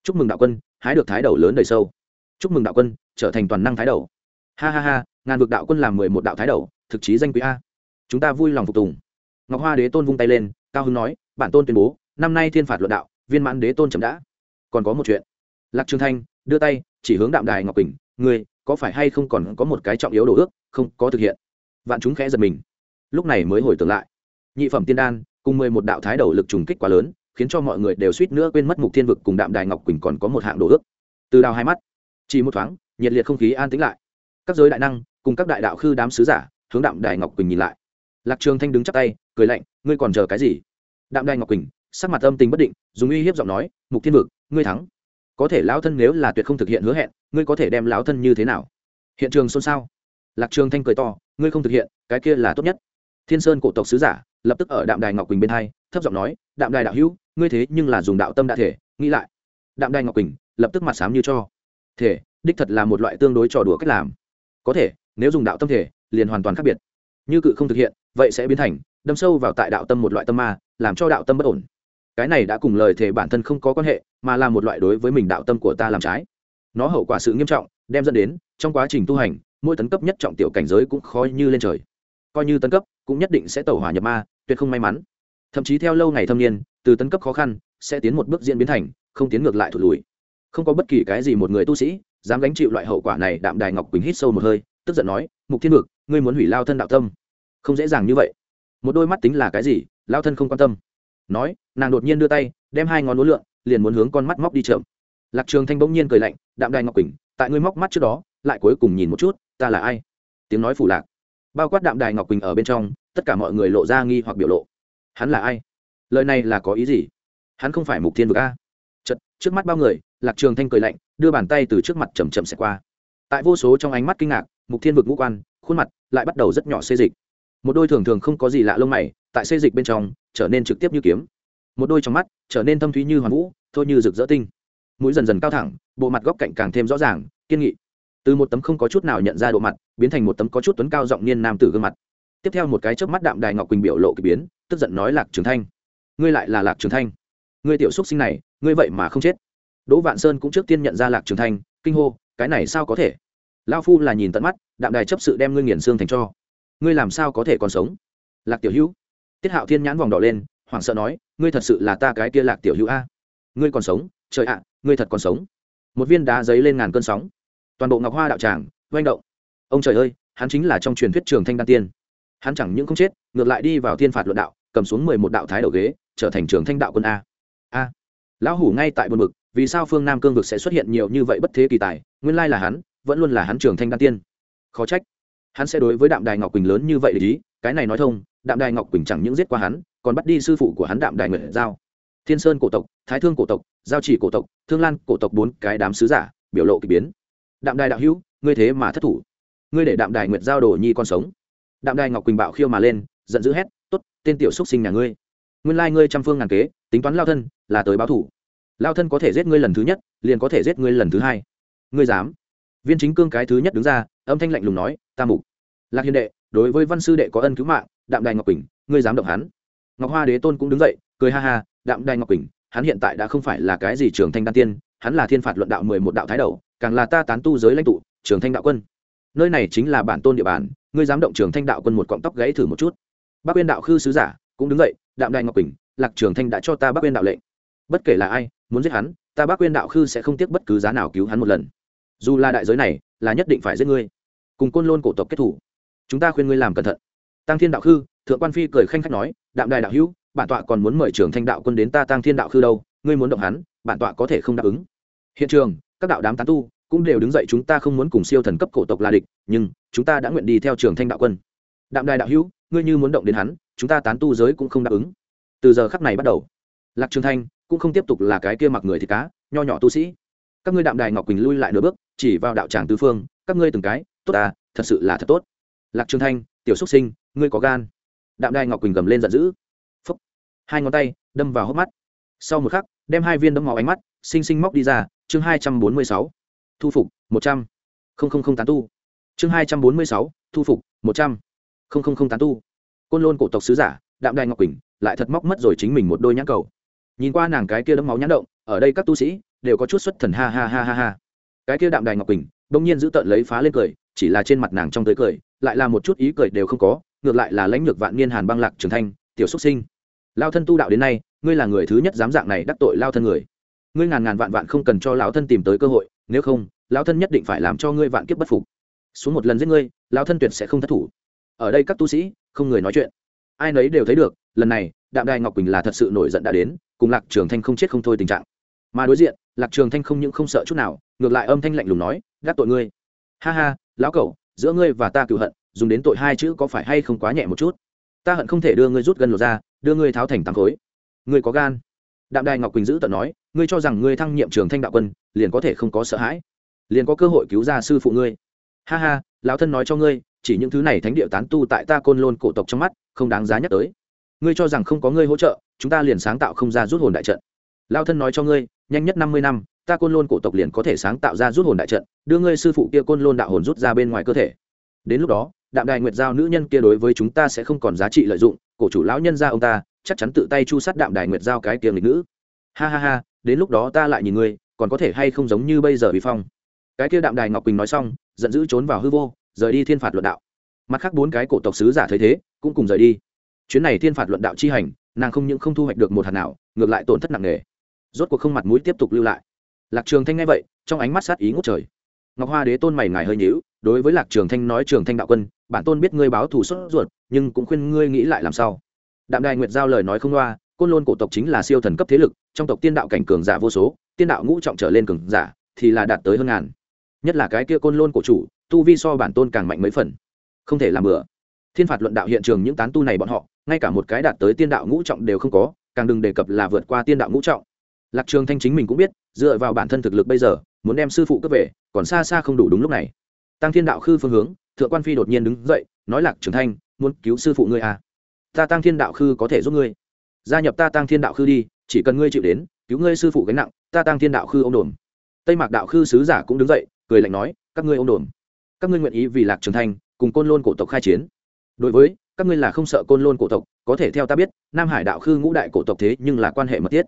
Chúc mừng đạo quân, hái được thái đầu lớn đầy sâu. Chúc mừng đạo quân, trở thành toàn năng thái đầu. Ha ha ha, ngàn vực đạo quân làm mười một đạo thái đầu, thực chí danh quý a. Chúng ta vui lòng phục tùng. Ngọc hoa đế tôn vung tay lên, cao hưng nói, bản tôn tuyên bố, năm nay thiên phạt luận đạo, viên mãn đế tôn chậm đã. Còn có một chuyện. Lạc trường thanh đưa tay, chỉ hướng đạm đài ngọc quỳnh người có phải hay không còn có một cái trọng yếu đồ ước, không có thực hiện. Vạn chúng khẽ giật mình. Lúc này mới hồi tưởng lại. Nhị phẩm tiên đan, cùng mười một đạo thái đầu lực trùng kích quá lớn, khiến cho mọi người đều suýt nữa quên mất mục thiên vực cùng đạm đài ngọc quỳnh còn có một hạng đồ ước. Từ đào hai mắt, chỉ một thoáng, nhiệt liệt không khí an tĩnh lại. Các giới đại năng, cùng các đại đạo khư đám sứ giả, hướng đạm đài ngọc quỳnh nhìn lại. Lạc trường thanh đứng chắp tay, cười lạnh, ngươi còn chờ cái gì? Đạm đài ngọc quỳnh, sắc mặt âm tình bất định, dùng uy hiếp giọng nói, mục thiên vực, ngươi thắng. Có thể lão thân nếu là tuyệt không thực hiện hứa hẹn ngươi có thể đem lão thân như thế nào? Hiện trường xôn xao. Lạc trường thanh cười to, ngươi không thực hiện, cái kia là tốt nhất. Thiên sơn cổ tộc sứ giả, lập tức ở đạm đài ngọc quỳnh bên hai, thấp giọng nói, đạm đài đạo hữu, ngươi thế nhưng là dùng đạo tâm đã thể, nghĩ lại. Đạm đài ngọc quỳnh lập tức mặt sám như cho. Thể, đích thật là một loại tương đối trò đùa cách làm. Có thể, nếu dùng đạo tâm thể, liền hoàn toàn khác biệt. Như cự không thực hiện, vậy sẽ biến thành, đâm sâu vào tại đạo tâm một loại tâm ma, làm cho đạo tâm bất ổn. Cái này đã cùng lời thể bản thân không có quan hệ, mà là một loại đối với mình đạo tâm của ta làm trái nó hậu quả sự nghiêm trọng, đem dẫn đến, trong quá trình tu hành, mỗi tấn cấp nhất trọng tiểu cảnh giới cũng khó như lên trời. Coi như tấn cấp, cũng nhất định sẽ tẩu hỏa nhập ma, tuyệt không may mắn. Thậm chí theo lâu ngày thâm niên, từ tấn cấp khó khăn, sẽ tiến một bước diễn biến thành, không tiến ngược lại thụt lùi. Không có bất kỳ cái gì một người tu sĩ, dám gánh chịu loại hậu quả này, đạm đài ngọc quỳnh hít sâu một hơi, tức giận nói, mục thiên vực, ngươi muốn hủy lao thân đạo tâm? Không dễ dàng như vậy. Một đôi mắt tính là cái gì, lao thân không quan tâm. Nói, nàng đột nhiên đưa tay, đem hai ngón lúa lượn, liền muốn hướng con mắt móc đi chậm lạc trường thanh bỗng nhiên cười lạnh, đạm đài ngọc quỳnh, tại ngươi móc mắt trước đó, lại cuối cùng nhìn một chút, ta là ai? Tiếng nói phủ lạc. Bao quát đạm đài ngọc quỳnh ở bên trong, tất cả mọi người lộ ra nghi hoặc biểu lộ. Hắn là ai? Lời này là có ý gì? Hắn không phải mục thiên vực a. Chật trước mắt bao người, lạc trường thanh cười lạnh, đưa bàn tay từ trước mặt chầm chậm xẹt qua. Tại vô số trong ánh mắt kinh ngạc, mục thiên vực ngũ quan, khuôn mặt lại bắt đầu rất nhỏ xê dịch. Một đôi thường thường không có gì lạ lông mày, tại xê dịch bên trong, trở nên trực tiếp như kiếm. Một đôi trong mắt, trở nên thâm thúy như hoàn vũ, thôi như rực rỡ tinh mũi dần dần cao thẳng, bộ mặt góc cạnh càng thêm rõ ràng, kiên nghị. Từ một tấm không có chút nào nhận ra độ mặt, biến thành một tấm có chút tuấn cao giọng niên nam tử gương mặt. Tiếp theo một cái chớp mắt đạm đài ngọc quỳnh biểu lộ k ỳ biến, tức giận nói lạc trường thanh. Ngươi lại là lạc trường thanh. Ngươi tiểu xúc sinh này, ngươi vậy mà không chết. Đỗ vạn sơn cũng trước tiên nhận ra lạc trường thanh, kinh hô, cái này sao có thể? Lao phu là nhìn tận mắt, đạm đài chấp sự đem ngươi nghiền xương thành cho. Ngươi làm sao có thể còn sống? Lạc tiểu hữu. Tiết hạo thiên nhãn vòng đỏ lên, hoảng sợ nói, ngươi thật sự là ta cái kia lạc tiểu hữu a. Ngươi còn sống? Trời ạ, ngươi thật còn sống. Một viên đá giấy lên ngàn cơn sóng. Toàn bộ ngọc hoa đạo tràng doanh động. Ông trời ơi, hắn chính là trong truyền thuyết trường thanh đan tiên. Hắn chẳng những không chết, ngược lại đi vào thiên phạt luận đạo, cầm xuống mười một đạo thái đầu ghế, trở thành trường thanh đạo quân a. A. Lão hủ ngay tại buồn mực vì sao phương nam cương vực sẽ xuất hiện nhiều như vậy bất thế kỳ tài, nguyên lai là hắn, vẫn luôn là hắn trường thanh đan tiên. Khó trách. Hắn sẽ đối với đạm đài ngọc quỳnh lớn như vậy để ý, cái này nói thông, đạm đài ngọc quỳnh chẳng những giết qua hắn, còn bắt đi sư phụ của hắn đạm đài nguyệt giao thiên sơn cổ tộc, thái thương cổ tộc, giao chỉ cổ tộc, thương lan cổ tộc bốn cái đám sứ giả, biểu lộ k ỳ biến. Đạm đài đạo hữu, ngươi thế mà thất thủ. Ngươi để đạm đài nguyệt giao đồ nhi con sống. Đạm đài ngọc quỳnh bạo khiêu mà lên, giận dữ hét, tốt, tên tiểu xúc sinh nhà ngươi. Nguyên lai ngươi trăm phương ngàn kế, tính toán lao thân, là tới báo thủ. Lao thân có thể giết ngươi lần thứ nhất, liền có thể giết ngươi lần thứ hai. Ngươi dám? Viên chính cương cái thứ nhất đứng ra, âm thanh lạnh lùng nói, ta mục. Lạc hiền đệ, đối với văn sư đệ có ân cứu mạng, đạm đài ngọc quỳnh, ngươi dám động hắn. Ngọc hoa đế tôn cũng đứng dậy, cười ha ha đạm đài ngọc quỳnh, hắn hiện tại đã không phải là cái gì trường thanh đan tiên, hắn là thiên phạt luận đạo mười một đạo thái đầu, càng là ta tán tu giới lãnh tụ trường thanh đạo quân. Nơi này chính là bản tôn địa bàn, ngươi dám động trường thanh đạo quân một cọng tóc gãy thử một chút. Bác quyên đạo khư sứ giả, cũng đứng dậy, đạm đại ngọc quỳnh, lạc trường thanh đã cho ta bác quyên đạo lệnh. Bất kể là ai, muốn giết hắn, ta bác quyên đạo khư sẽ không tiếc bất cứ giá nào cứu hắn một lần. Dù là đại giới này, là nhất định phải giết ngươi. Cùng côn lôn cổ tộc kết thủ. Chúng ta khuyên ngươi làm cẩn thận. Tăng thiên đạo khư, thượng quan phi cười khanh khách nói, đạm đại đạo hữu bản tọa còn muốn mời trưởng thanh đạo quân đến ta tăng thiên đạo khư đâu, ngươi muốn động hắn, bản tọa có thể không đáp ứng. Hiện trường, các đạo đám tán tu cũng đều đứng dậy chúng ta không muốn cùng siêu thần cấp cổ tộc là địch, nhưng chúng ta đã nguyện đi theo trường thanh đạo quân. Đạm đài đạo hữu, ngươi như muốn động đến hắn, chúng ta tán tu giới cũng không đáp ứng. Từ giờ khắc này bắt đầu, lạc trường thanh cũng không tiếp tục là cái kia mặc người thì cá, nho nhỏ tu sĩ. Các ngươi đạm đài ngọc quỳnh lui lại nửa bước, chỉ vào đạo tràng tứ phương, các ngươi từng cái, tốt à thật sự là thật tốt. Lạc trường thanh, tiểu xuất sinh, ngươi có gan. Đạm đài ngọc quỳnh gầm lên giận dữ hai ngón tay, đâm vào hốc mắt. Sau một khắc, đem hai viên đấm máu ánh mắt, xinh xinh móc đi ra, chương hai trăm bốn mươi sáu. Thu phục, một trăm. Linh tán tu. Chương hai trăm bốn mươi sáu, thu phục, một trăm. Linh tán tu. Côn lôn cổ tộc sứ giả, đạm đài ngọc quỳnh, lại thật móc mất rồi chính mình một đôi nhãn cầu. Nhìn qua nàng cái kia đấm máu nhãn động, ở đây các tu sĩ đều có chút xuất thần ha ha ha ha ha. Cái kia đạm đài ngọc quỳnh bỗng nhiên giữ tợn lấy phá lên cười, chỉ là trên mặt nàng trong tới cười, lại là một chút ý cười đều không có, ngược lại là lãnh lược vạn niên hàn băng lạc trường thanh, tiểu xuất sinh lao thân tu đạo đến nay, ngươi là người thứ nhất dám dạng này đắc tội lao thân người. Ngươi ngàn ngàn vạn vạn không cần cho lão thân tìm tới cơ hội, nếu không lão thân nhất định phải làm cho ngươi vạn kiếp bất phục. Xuống một lần giết ngươi lão thân tuyệt sẽ không thất thủ. Ở đây các tu sĩ, không người nói chuyện. Ai nấy đều thấy được, lần này, đạm đài ngọc quỳnh là thật sự nổi giận đã đến, cùng lạc trường thanh không chết không thôi tình trạng. Mà đối diện, lạc trường thanh không những không sợ chút nào, ngược lại âm thanh lạnh lùng nói gác tội ngươi. Ha ha, lão cẩu, giữa ngươi và ta cựu hận, dùng đến tội hai chữ có phải hay không quá nhẹ một chút? Ta hận không thể đưa ngươi rút gần lột ra đưa ngươi tháo thành tám khối. Ngươi có gan. Đạm đài ngọc quỳnh giữ tận nói, ngươi cho rằng ngươi thăng nhiệm trường thanh đạo quân, liền có thể không có sợ hãi. Liền có cơ hội cứu ra sư phụ ngươi. Ha ha, lão thân nói cho ngươi, chỉ những thứ này thánh địa tán tu tại ta côn lôn cổ tộc trong mắt, không đáng giá nhắc tới. Ngươi cho rằng không có ngươi hỗ trợ, chúng ta liền sáng tạo không ra rút hồn đại trận. Lao thân nói cho ngươi, nhanh nhất năm mươi năm, ta côn lôn cổ tộc liền có thể sáng tạo ra rút hồn đại trận, đưa ngươi sư phụ kia côn lôn đạo hồn rút ra bên ngoài cơ thể. Đến lúc đó, đạm đài nguyệt giao nữ nhân kia đối với chúng ta sẽ không còn giá trị lợi dụng cổ chủ lão nhân ra ông ta, chắc chắn tự tay chu sát đạm đài nguyệt giao cái tiềm lịch nữ. Ha ha ha, đến lúc đó ta lại nhìn ngươi, còn có thể hay không giống như bây giờ bị phong? Cái kia đạm đài ngọc quỳnh nói xong, giận dữ trốn vào hư vô, rời đi thiên phạt luận đạo. Mặt khác bốn cái cổ tộc sứ giả thấy thế, cũng cùng rời đi. Chuyến này thiên phạt luận đạo chi hành, nàng không những không thu hoạch được một hạt nào, ngược lại tổn thất nặng nề. Rốt cuộc không mặt mũi tiếp tục lưu lại. Lạc trường thanh nghe vậy, trong ánh mắt sát ý ngút trời. Ngọc hoa đế tôn mày ngài hơi nhíu, đối với lạc trường thanh nói, trường thanh đạo quân bản tôn biết ngươi báo thù sốt ruột, nhưng cũng khuyên ngươi nghĩ lại làm sao. Đạm đài nguyệt giao lời nói không loa, côn lôn cổ tộc chính là siêu thần cấp thế lực, trong tộc tiên đạo cảnh cường giả vô số, tiên đạo ngũ trọng trở lên cường giả thì là đạt tới hơn ngàn. Nhất là cái kia côn lôn cổ chủ, tu vi so bản tôn càng mạnh mấy phần. Không thể làm bừa. Thiên phạt luận đạo hiện trường những tán tu này bọn họ, ngay cả một cái đạt tới tiên đạo ngũ trọng đều không có, càng đừng đề cập là vượt qua tiên đạo ngũ trọng. Lạc trường thanh chính mình cũng biết, dựa vào bản thân thực lực bây giờ, muốn đem sư phụ cấp về, còn xa xa không đủ đúng lúc này. Tăng thiên đạo khư phương hướng thượng quan phi đột nhiên đứng dậy, nói lạc trường thanh, muốn cứu sư phụ ngươi à. Ta tăng thiên đạo khư có thể giúp ngươi. Gia nhập ta tăng thiên đạo khư đi, chỉ cần ngươi chịu đến, cứu ngươi sư phụ gánh nặng, ta tăng thiên đạo khư ông đồn tây mạc đạo khư sứ giả cũng đứng dậy, cười lạnh nói, các ngươi ông đồn các ngươi nguyện ý vì lạc trường thanh, cùng côn lôn cổ tộc khai chiến. Đối với, các ngươi là không sợ côn lôn cổ tộc, có thể theo ta biết, nam hải đạo khư ngũ đại cổ tộc thế nhưng là quan hệ mật thiết.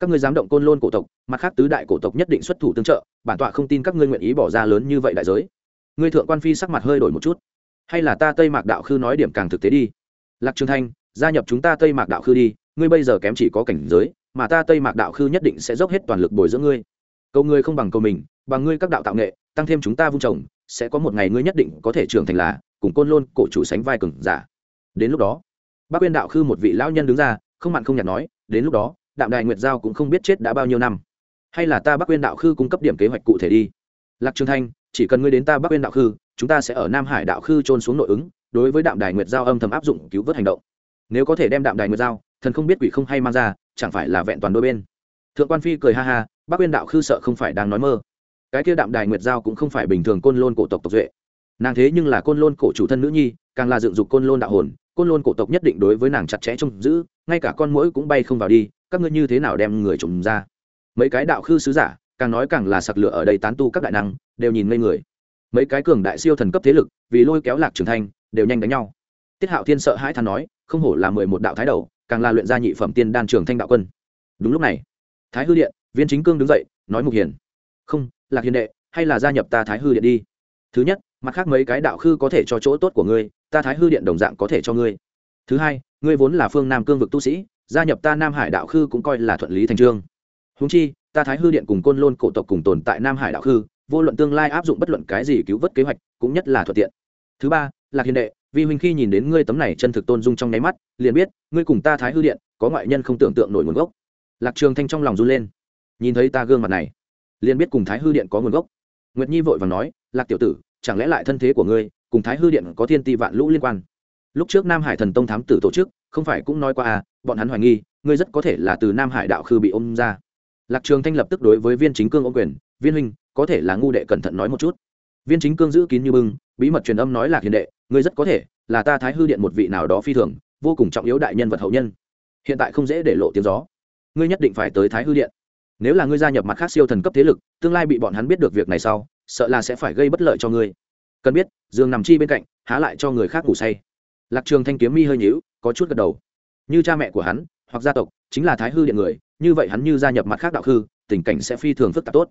Các ngươi dám động côn lôn cổ tộc, mặt khác tứ đại cổ tộc nhất định xuất thủ tương trợ, bản tọa không tin các ngươi nguyện ý bỏ ra lớn như vậy đại giới ngươi thượng quan phi sắc mặt hơi đổi một chút. Hay là ta tây mạc đạo khư nói điểm càng thực tế đi. Lạc trường thanh, gia nhập chúng ta tây mạc đạo khư đi, ngươi bây giờ kém chỉ có cảnh giới, mà ta tây mạc đạo khư nhất định sẽ dốc hết toàn lực bồi dưỡng ngươi. Cầu ngươi không bằng cầu mình, bằng ngươi các đạo tạo nghệ, tăng thêm chúng ta vung trồng, sẽ có một ngày ngươi nhất định có thể trưởng thành là cùng côn lôn cổ chủ sánh vai cường giả. Đến lúc đó bác quyên đạo khư một vị lão nhân đứng ra, không mặn không nhạt nói, đến lúc đó, đạm đại nguyệt giao cũng không biết chết đã bao nhiêu năm. Hay là ta bác quyên đạo khư cung cấp điểm kế hoạch cụ thể đi. Lạc trường thanh chỉ cần ngươi đến ta Bắc quyên đạo khư, chúng ta sẽ ở nam hải đạo khư trôn xuống nội ứng, đối với đạm đài nguyệt giao âm thầm áp dụng cứu vớt hành động. Nếu có thể đem đạm đài nguyệt giao, thần không biết quỷ không hay mang ra, chẳng phải là vẹn toàn đôi bên. Thượng quan phi cười ha ha, Bắc quyên đạo khư sợ không phải đang nói mơ. Cái kia đạm đài nguyệt giao cũng không phải bình thường côn lôn cổ tộc tộc duệ. Nàng thế nhưng là côn lôn cổ chủ thân nữ nhi, càng là dựng dục côn lôn đạo hồn, côn lôn cổ tộc nhất định đối với nàng chặt chẽ trông giữ, ngay cả con mũi cũng bay không vào đi, các ngươi như thế nào đem người trùng ra? Mấy cái đạo khư sứ giả, càng nói càng là sặc lửa ở đây tán tu các đại năng đều nhìn ngây người. Mấy cái cường đại siêu thần cấp thế lực, vì lôi kéo lạc trường thanh, đều nhanh đánh nhau. Tiết hạo thiên sợ hãi than nói, không hổ là mười một đạo thái đầu, càng là luyện gia nhị phẩm tiên đan trường thanh đạo quân. Đúng lúc này, thái hư điện, viên chính cương đứng dậy, nói mục hiền. Không, lạc hiền đệ, hay là gia nhập ta thái hư điện đi. Thứ nhất, mặt khác mấy cái đạo khư có thể cho chỗ tốt của ngươi, ta thái hư điện đồng dạng có thể cho ngươi. Thứ hai, ngươi vốn là phương nam cương vực tu sĩ, gia nhập ta nam hải đạo khư cũng coi là thuận lý thành trương. Húng chi, ta thái hư điện cùng côn lôn cổ tộc cùng tồn tại nam hải đạo khư vô luận tương lai áp dụng bất luận cái gì cứu vớt kế hoạch, cũng nhất là thuận tiện. Thứ ba, lạc hiền đệ vi huynh khi nhìn đến ngươi tấm này chân thực tôn dung trong nháy mắt, liền biết, ngươi cùng ta thái hư điện, có ngoại nhân không tưởng tượng nổi nguồn gốc. Lạc trường thanh trong lòng run lên. Nhìn thấy ta gương mặt này, liền biết cùng thái hư điện có nguồn gốc. Nguyệt nhi vội vàng nói, lạc tiểu tử, chẳng lẽ lại thân thế của ngươi, cùng thái hư điện có thiên ti vạn lũ liên quan? Lúc trước nam hải thần tông thám tử tổ chức, không phải cũng nói qua à bọn hắn hoài nghi, ngươi rất có thể là từ nam hải đạo khư bị ôm ra. Lạc trường thanh lập tức đối với viên chính cương ôm quyền, viên huynh có thể là ngu đệ cẩn thận nói một chút. Viên chính cương giữ kín như bưng, bí mật truyền âm nói lạc hiền đệ, ngươi rất có thể là ta thái hư điện một vị nào đó phi thường, vô cùng trọng yếu đại nhân vật hậu nhân. Hiện tại không dễ để lộ tiếng gió. Ngươi nhất định phải tới thái hư điện. Nếu là ngươi gia nhập mặt khác siêu thần cấp thế lực, tương lai bị bọn hắn biết được việc này sau, sợ là sẽ phải gây bất lợi cho ngươi. Cần biết giường nằm chi bên cạnh, há lại cho người khác ngủ say. Lạc trường thanh kiếm mi hơi nhíu, có chút gật đầu. Như cha mẹ của hắn, hoặc gia tộc, chính là thái hư điện người, như vậy hắn như gia nhập mặt khác đạo hư tình cảnh sẽ phi thường phức tạp tốt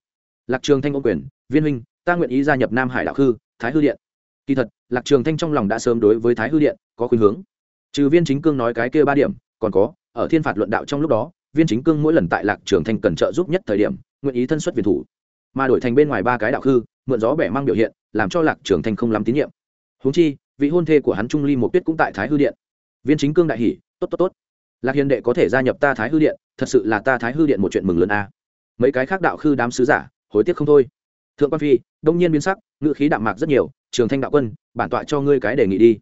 lạc trường thanh ôm quyền, viên huynh, ta nguyện ý gia nhập nam hải đạo hư thái hư điện. Kỳ thật, lạc trường thanh trong lòng đã sớm đối với thái hư điện có khuynh hướng. Trừ viên chính cương nói cái kia ba điểm, còn có, ở thiên phạt luận đạo trong lúc đó, viên chính cương mỗi lần tại lạc trường thanh cần trợ giúp nhất thời điểm, nguyện ý thân xuất việt thủ. Mà đổi thành bên ngoài ba cái đạo hư mượn gió bẻ mang biểu hiện, làm cho lạc trường thanh không lắm tín nhiệm. Huống chi, vị hôn thê của hắn trung ly một tuyết cũng tại thái hư điện. Viên chính cương đại hỉ, tốt tốt tốt. Lạc hiền đệ có thể gia nhập ta thái hư điện, thật sự là ta thái hư điện một chuyện mừng lớn a. Mấy cái khác đạo khư đám sứ giả hối tiếc không thôi. Thượng quan phi, đông nhiên biến sắc, ngữ khí đạm mạc rất nhiều, trường thanh đạo quân, bản tọa cho ngươi cái đề nghị đi.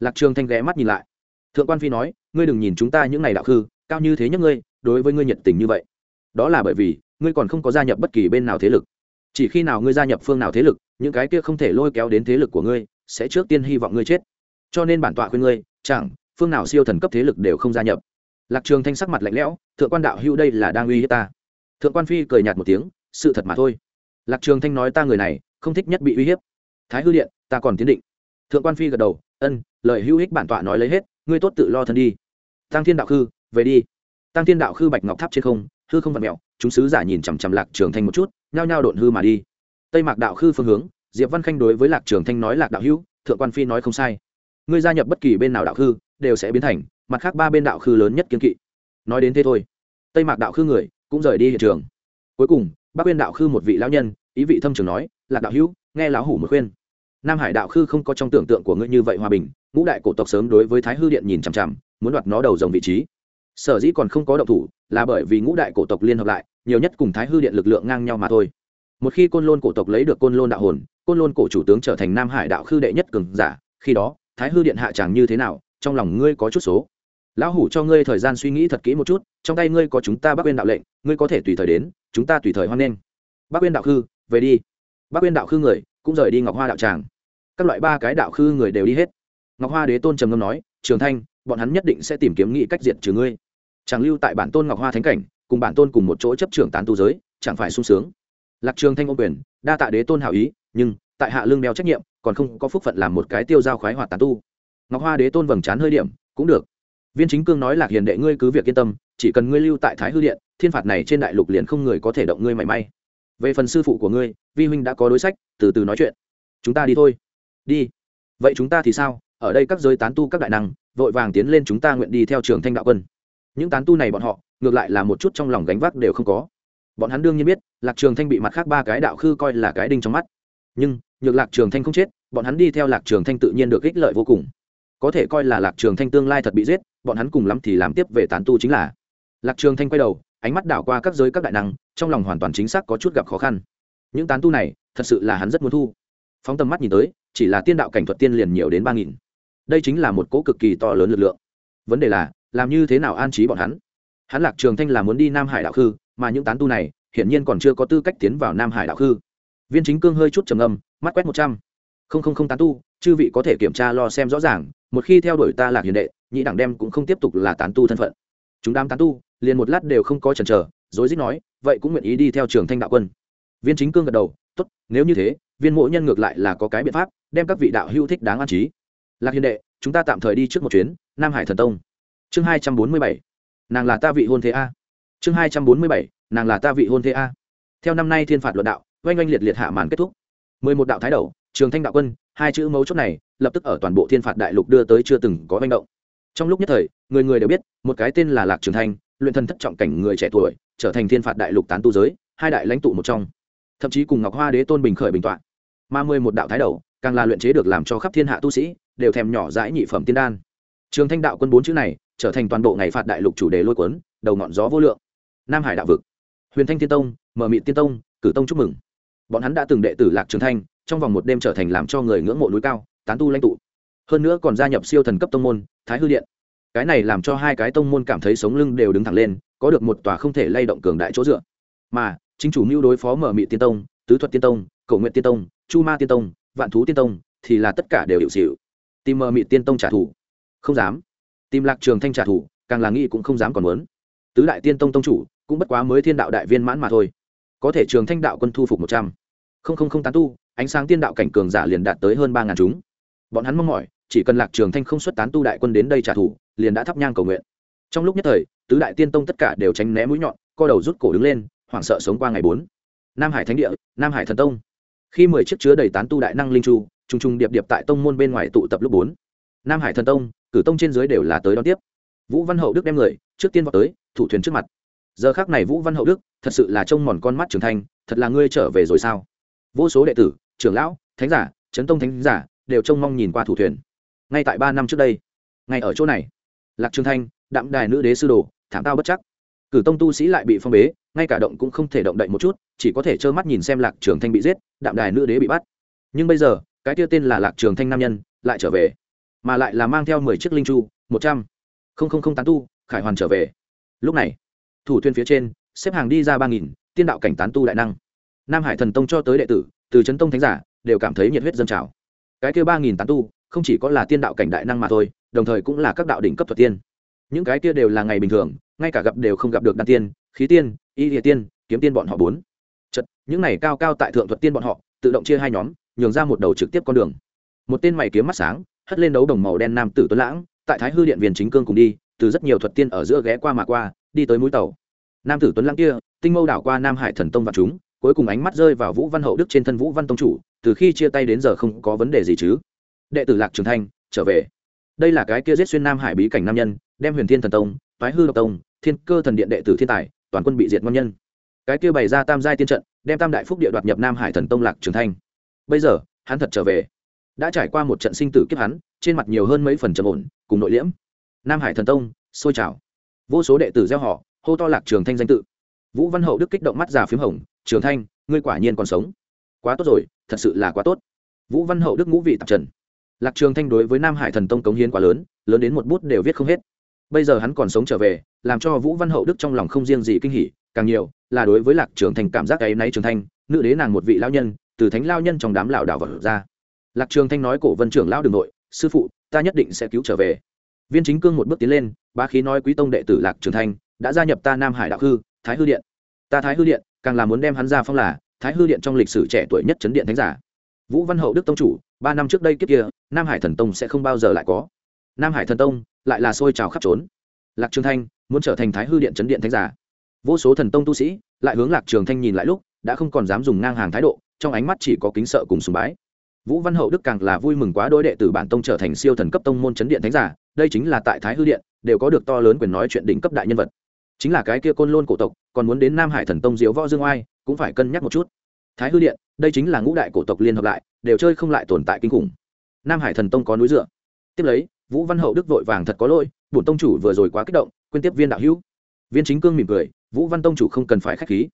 Lạc trường thanh ghé mắt nhìn lại. Thượng quan phi nói, ngươi đừng nhìn chúng ta những ngày đạo khư, cao như thế nhất ngươi, đối với ngươi nhiệt tình như vậy. Đó là bởi vì, ngươi còn không có gia nhập bất kỳ bên nào thế lực. Chỉ khi nào ngươi gia nhập phương nào thế lực, những cái kia không thể lôi kéo đến thế lực của ngươi, sẽ trước tiên hy vọng ngươi chết. Cho nên bản tọa khuyên ngươi, chẳng, phương nào siêu thần cấp thế lực đều không gia nhập. Lạc trường thanh sắc mặt lạnh lẽo, thượng quan đạo hưu đây là đang uy hiếp ta. Thượng quan phi cười nhạt một tiếng sự thật mà thôi. Lạc trường thanh nói ta người này không thích nhất bị uy hiếp. Thái hư điện, ta còn tiến định. Thượng quan phi gật đầu, ân, lời hữu ích bản tọa nói lấy hết, ngươi tốt tự lo thân đi. Tăng thiên đạo khư, về đi. Tăng thiên đạo khư bạch ngọc tháp trên không, hư không vật mẹo chúng sứ giả nhìn chằm chằm lạc trường thanh một chút, nhao nhao độn hư mà đi. Tây mạc đạo khư phương hướng, diệp văn khanh đối với lạc trường thanh nói, lạc đạo hữu, thượng quan phi nói không sai. Ngươi gia nhập bất kỳ bên nào đạo khư, đều sẽ biến thành, mặt khác ba bên đạo khư lớn nhất kiến kỵ. Nói đến thế thôi. Tây mạc đạo khư người cũng rời đi hiện trường. Cuối cùng bắc bên đạo khư một vị lão nhân, ý vị thâm trường nói là đạo hữu, nghe lão hủ một khuyên. Nam hải đạo khư không có trong tưởng tượng của ngươi như vậy hòa bình, ngũ đại cổ tộc sớm đối với thái hư điện nhìn chằm chằm, muốn đoạt nó đầu dòng vị trí. Sở dĩ còn không có động thủ, là bởi vì ngũ đại cổ tộc liên hợp lại, nhiều nhất cùng thái hư điện lực lượng ngang nhau mà thôi. Một khi côn lôn cổ tộc lấy được côn lôn đạo hồn, côn lôn cổ chủ tướng trở thành nam hải đạo khư đệ nhất cường giả, khi đó, thái hư điện hạ chẳng như thế nào, trong lòng ngươi có chút số lão hủ cho ngươi thời gian suy nghĩ thật kỹ một chút, trong tay ngươi có chúng ta bắc uyên đạo lệnh, ngươi có thể tùy thời đến, chúng ta tùy thời hoan nghênh. Bắc uyên đạo khư, về đi. Bắc uyên đạo khư người, cũng rời đi ngọc hoa đạo tràng. Các loại ba cái đạo khư người đều đi hết. Ngọc hoa đế tôn trầm ngâm nói, trường thanh, bọn hắn nhất định sẽ tìm kiếm nghị cách diệt trừ ngươi. Chàng lưu tại bản tôn ngọc hoa thánh cảnh, cùng bản tôn cùng một chỗ chấp trưởng tán tu giới, chẳng phải sung sướng? Lạc trường thanh ô quyền, đa tạ đế tôn hảo ý, nhưng tại hạ lương đeo trách nhiệm, còn không có phúc phận làm một cái tiêu giao khoái hoạt tán tu. Ngọc hoa đế tôn vầng trán hơi điểm, cũng được viên chính cương nói lạc hiền đệ ngươi cứ việc yên tâm, chỉ cần ngươi lưu tại thái hư điện, thiên phạt này trên đại lục liền không người có thể động ngươi mảy may. Về phần sư phụ của ngươi, vi huynh đã có đối sách, từ từ nói chuyện. Chúng ta đi thôi. Đi. Vậy chúng ta thì sao? Ở đây các giới tán tu các đại năng, vội vàng tiến lên chúng ta nguyện đi theo trường thanh đạo quân. Những tán tu này bọn họ, ngược lại là một chút trong lòng gánh vác đều không có. Bọn hắn đương nhiên biết, lạc trường thanh bị mặt khác ba cái đạo khư coi là cái đinh trong mắt. Nhưng, nhược lạc trường thanh không chết, bọn hắn đi theo lạc trường thanh tự nhiên được ích lợi vô cùng có thể coi là lạc trường thanh tương lai thật bị giết, bọn hắn cùng lắm thì làm tiếp về tán tu chính là. Lạc trường thanh quay đầu, ánh mắt đảo qua các giới các đại năng, trong lòng hoàn toàn chính xác có chút gặp khó khăn. Những tán tu này, thật sự là hắn rất muốn thu. Phóng tầm mắt nhìn tới, chỉ là tiên đạo cảnh thuật tiên liền nhiều đến ba nghìn. Đây chính là một cỗ cực kỳ to lớn lực lượng. Vấn đề là, làm như thế nào an trí bọn hắn? Hắn lạc trường thanh là muốn đi nam hải đạo khư, mà những tán tu này, hiển nhiên còn chưa có tư cách tiến vào nam hải đạo khư. Viên chính cương hơi chút trầm âm mắt quét một trăm. Không không không tán tu chư vị có thể kiểm tra lo xem rõ ràng, một khi theo đuổi ta lạc hiền đệ, nhị đẳng đem cũng không tiếp tục là tán tu thân phận. Chúng đám tán tu, liền một lát đều không có chần chờ, rối rít nói, vậy cũng nguyện ý đi theo trường thanh đạo quân. Viên chính cương gật đầu, tốt, nếu như thế, viên mộ nhân ngược lại là có cái biện pháp, đem các vị đạo hữu thích đáng an trí. Lạc hiền đệ, chúng ta tạm thời đi trước một chuyến, nam hải thần tông. Chương hai trăm bốn mươi bảy, nàng là ta vị hôn thế a. Chương hai trăm bốn mươi bảy, nàng là ta vị hôn thế a. Theo năm nay thiên phạt luận đạo, oanh oanh liệt liệt hạ màn kết thúc. Mười một đạo thái đầu, trường thanh đạo quân hai chữ mấu chốt này lập tức ở toàn bộ thiên phạt đại lục đưa tới chưa từng có manh động. Trong lúc nhất thời, người người đều biết, một cái tên là lạc trường thanh, luyện thân thất trọng cảnh người trẻ tuổi, trở thành thiên phạt đại lục tán tu giới, hai đại lãnh tụ một trong. Thậm chí cùng ngọc hoa đế tôn bình khởi bình t o ạ n mà mười một đạo thái đầu, càng là luyện chế được làm cho khắp thiên hạ tu sĩ, đều thèm nhỏ dãi nhị phẩm tiên đan. Trường thanh đạo quân bốn chữ này, trở thành toàn bộ ngày phạt đại lục chủ đề lôi cuốn, đầu ngọn gió vô lượng. Nam hải đạo vực. Huyền thanh tiên tông, mở mị tiên tông cử tông chúc mừng. Bọn hắn đã từng đệ tử lạc trường thanh trong vòng một đêm trở thành làm cho người ngưỡng mộ núi cao, tán tu lãnh tụ. Hơn nữa còn gia nhập siêu thần cấp tông môn, thái hư điện. Cái này làm cho hai cái tông môn cảm thấy sống lưng đều đứng thẳng lên, có được một tòa không thể lay động cường đại chỗ dựa. Mà, chính chủ mưu đối phó mở mị tiên tông, tứ thuật tiên tông cầu nguyện tiên tông, chu ma tiên tông, vạn thú tiên tông thì là tất cả đều hiệu xịu tìm mở mị tiên tông trả thù. Không dám. Tìm lạc trường thanh trả thù, càng là nghĩ cũng không dám còn muốn. Tứ đại tiên tông tông chủ cũng bất quá mới thiên đạo đại viên mãn mà thôi. Có thể trường thanh đạo quân thu phục một trăm. Không không không tán tu ánh sáng tiên đạo cảnh cường giả liền đạt tới hơn ba ngàn chúng. Bọn hắn mong mỏi, chỉ cần lạc trường thanh không xuất tán tu đại quân đến đây trả thù, liền đã thắp nhang cầu nguyện. Trong lúc nhất thời, tứ đại tiên tông tất cả đều tránh né mũi nhọn, co đầu rút cổ đứng lên, hoảng sợ sống qua ngày bốn. Nam hải thánh địa, nam hải thần tông. Khi mười chiếc chứa đầy tán tu đại năng linh chu trùng trùng điệp điệp tại tông môn bên ngoài tụ tập lúc bốn. Nam hải thần tông, cử tông trên dưới đều là tới đón tiếp. Vũ văn hậu đức đem người, trước tiên vào tới, thủ thuyền trước mặt. Giờ khác này vũ văn hậu đức, thật sự là trông mòn con mắt trưởng thành thật là ngươi trở về rồi sao? Vô số đệ tử, trưởng lão, thánh giả, chấn tông thánh giả đều trông mong nhìn qua thủ thuyền. Ngay tại ba năm trước đây, ngay ở chỗ này, lạc trường thanh, đạm đài nữ đế sư đồ, thảm tao bất chắc. Cử tông tu sĩ lại bị phong bế, ngay cả động cũng không thể động đậy một chút, chỉ có thể trơ mắt nhìn xem lạc trường thanh bị giết, đạm đài nữ đế bị bắt. Nhưng bây giờ, cái tiêu tên là lạc trường thanh nam nhân lại trở về, mà lại là mang theo mười chiếc linh chu, một trăm không không không tán tu, khải hoàn trở về. Lúc này, thủ thuyền phía trên, xếp hàng đi ra ba nghìn, tiên đạo cảnh tán tu đại năng nam hải thần tông cho tới đệ tử, từ trấn tông thánh giả, đều cảm thấy nhiệt huyết dân trào. Cái kia ba nghìn tán tu, không chỉ có là tiên đạo cảnh đại năng mà thôi, đồng thời cũng là các đạo đỉnh cấp thuật tiên. Những cái kia đều là ngày bình thường, ngay cả gặp đều không gặp được đan tiên, khí tiên, y địa tiên, kiếm tiên bọn họ bốn. Chật, những này cao cao tại thượng thuật tiên bọn họ, tự động chia hai nhóm, nhường ra một đầu trực tiếp con đường. Một tên mày kiếm mắt sáng, hất lên đấu đồng màu đen nam tử tuấn lãng, tại thái hư điện viên chính cương cùng đi, từ rất nhiều thuật tiên ở giữa ghé qua mà qua, đi tới mũi tàu. Nam tử tuấn lãng kia, tinh mâu đảo qua nam hải thần tông và chúng cuối cùng ánh mắt rơi vào vũ văn hậu đức trên thân vũ văn tông chủ, từ khi chia tay đến giờ không có vấn đề gì chứ. Đệ tử lạc trường thanh, trở về. Đây là cái kia giết xuyên nam hải bí cảnh nam nhân, đem huyền thiên thần tông, toái hư độc tông, thiên cơ thần điện đệ tử thiên tài, toàn quân bị diệt ngon nhân. Cái kia bày ra tam giai tiên trận, đem tam đại phúc địa đoạt nhập nam hải thần tông lạc trường thanh. Bây giờ, hắn thật trở về. Đã trải qua một trận sinh tử kiếp hắn, trên mặt nhiều hơn mấy phần trầm ổn, cùng nội liễm. Nam hải thần tông sôi trào. Vô số đệ tử gieo họ, hô to lạc trường thanh danh tự vũ văn hậu đức kích động mắt già p h í m hồng, trường thanh, ngươi quả nhiên còn sống. Quá tốt rồi, thật sự là quá tốt. Vũ văn hậu đức ngũ vị tạp trần. Lạc trường thanh đối với nam hải thần tông cống hiến quá lớn lớn đến một bút đều viết không hết. Bây giờ hắn còn sống trở về, làm cho vũ văn hậu đức trong lòng không riêng gì kinh hỉ, càng nhiều là đối với lạc trường thanh cảm giác ấy náy trường thanh, nữ đế nàng một vị lao nhân, từ thánh lao nhân trong đám lão đảo vật ra. Lạc trường thanh nói, cổ vân trưởng lão đường nội, sư phụ, ta nhất định sẽ cứu trở về. Viên chính cương một bước tiến lên ba khí nói quý tông đệ tử lạc trường thanh, đã gia nhập ta nam hải đạo hư thái hư điện. Ta thái hư điện, càng là muốn đem hắn ra phong là, thái hư điện trong lịch sử trẻ tuổi nhất chấn điện thánh giả. Vũ văn hậu đức tông chủ, ba năm trước đây kiếp kia, nam hải thần tông sẽ không bao giờ lại có. Nam hải thần tông, lại là sôi trào khắp trốn. Lạc trường thanh, muốn trở thành thái hư điện chấn điện thánh giả. Vô số thần tông tu sĩ, lại hướng lạc trường thanh nhìn lại lúc, đã không còn dám dùng ngang hàng thái độ, trong ánh mắt chỉ có kính sợ cùng sùng bái. Vũ văn hậu đức càng là vui mừng quá đôi đệ tử bản tông trở thành siêu thần cấp tông môn chấn điện thánh giả, đây chính là tại thái hư điện, đều có được to lớn quyền nói chuyện đỉnh cấp đại nhân vật chính là cái kia côn lôn cổ tộc, còn muốn đến nam hải thần tông diếu võ dương oai, cũng phải cân nhắc một chút. Thái hư điện, đây chính là ngũ đại cổ tộc liên hợp lại, đều chơi không lại tồn tại kinh khủng. Nam hải thần tông có núi dựa. Tiếp lấy, vũ văn hậu đức vội vàng thật có lỗi, bổn tông chủ vừa rồi quá kích động, quên tiếp viên đạo hữu. Viên chính cương mỉm cười, vũ văn tông chủ không cần phải k h á c h khí.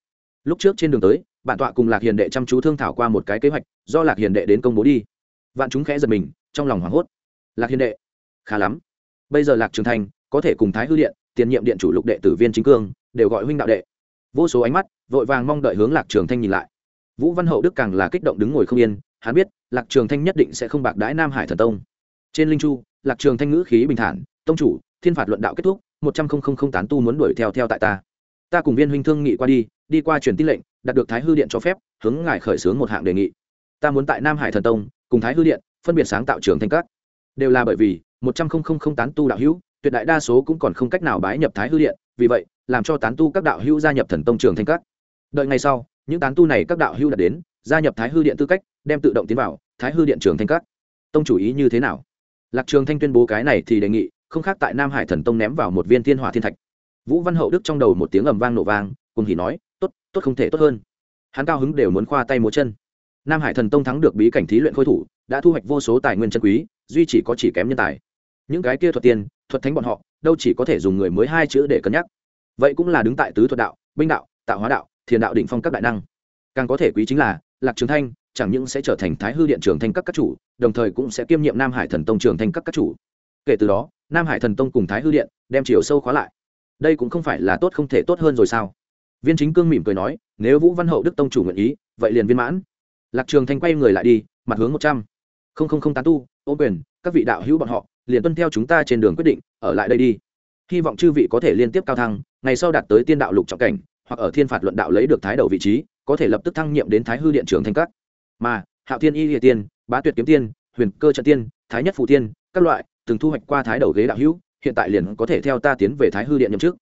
Lúc trước trên đường tới bản tọa cùng lạc hiền đệ chăm chú thương thảo qua một cái kế hoạch, do lạc hiền đệ đến công bố đi. Vạn chúng khẽ giật mình, trong lòng hoảng hốt. Lạc hiền đệ, khá lắm. Bây giờ lạc trường thành có thể cùng thái hư điện tiền nhiệm điện chủ lục đệ tử viên chính cương, đều gọi huynh đạo đệ. Vô số ánh mắt, vội vàng mong đợi hướng lạc trường thanh nhìn lại. Vũ văn hậu đức càng là kích động đứng ngồi không yên, hắn biết, lạc trường thanh nhất định sẽ không bạc đãi nam hải thần tông. Trên linh chu, lạc trường thanh ngữ khí bình thản, tông chủ, thiên phạt luận đạo kết thúc, một trăm không tán tu muốn đuổi theo theo tại ta. Ta cùng viên huynh thương nghị qua đi đi qua truyền tin lệnh, đạt được thái hư điện cho phép, hướng ngài khởi xướng một hạng đề nghị. Ta muốn tại nam hải thần tông, cùng thái hư điện phân biệt sáng tạo trường thanh các. Đều là bởi vì, một trăm không tán tu đạo hữu tuyệt đại đa số cũng còn không cách nào bái nhập thái hư điện, vì vậy, làm cho tán tu các đạo hữu gia nhập thần tông trường thanh các. Đợi ngày sau, những tán tu này các đạo hữu đạt đến, gia nhập thái hư điện tư cách, đem tự động tiến vào thái hư điện trường thanh các. Tông chủ ý như thế nào? Lạc trường thanh tuyên bố cái này thì đề nghị, không khác tại nam hải thần tông ném vào một viên thiên hỏa thiên thạch. Vũ văn hậu đức trong đầu một tiếng ầm vang nổ vang, cùng hỉ nói, tốt tốt không thể tốt hơn. Hắn cao hứng đều muốn khoa tay múa chân. Nam hải thần tông thắng được bí cảnh thí luyện khôi thủ, đã thu hoạch vô số tài nguyên chân quý, duy chỉ có chỉ kém nhân tài. Những cái kia thuật tiên thuật thánh bọn họ, đâu chỉ có thể dùng người mới hai chữ để cân nhắc. Vậy cũng là đứng tại tứ thuật đạo, binh đạo, tạo hóa đạo, thiền đạo đỉnh phong các đại năng. Càng có thể quý chính là, lạc trường thanh, chẳng những sẽ trở thành thái hư điện trường thanh các các chủ, đồng thời cũng sẽ kiêm nhiệm nam hải thần tông trường thanh các các chủ. Kể từ đó, nam hải thần tông cùng thái hư điện đem chiều sâu khóa lại. Đây cũng không phải là tốt không thể tốt hơn rồi sao? Viên chính cương mỉm cười nói, nếu vũ văn hậu đức tông chủ nguyện ý, vậy liền viên mãn. Lạc trường thanh quay người lại đi, mặt hướng một trăm. Không không không tán tu, ô quyền, các vị đạo hữu bọn họ liền tuân theo chúng ta trên đường quyết định, ở lại đây đi. Hy vọng chư vị có thể liên tiếp cao thăng, ngày sau đạt tới tiên đạo lục trọng cảnh, hoặc ở thiên phạt luận đạo lấy được thái đầu vị trí, có thể lập tức thăng nhiệm đến thái hư điện trưởng thanh các. Mà, hạo thiên y địa tiên, bá tuyệt kiếm tiên, huyền cơ trận tiên, thái nhất phụ tiên, các loại, từng thu hoạch qua thái đầu ghế đạo hữu, hiện tại liền có thể theo ta tiến về thái hư điện nhậm chức.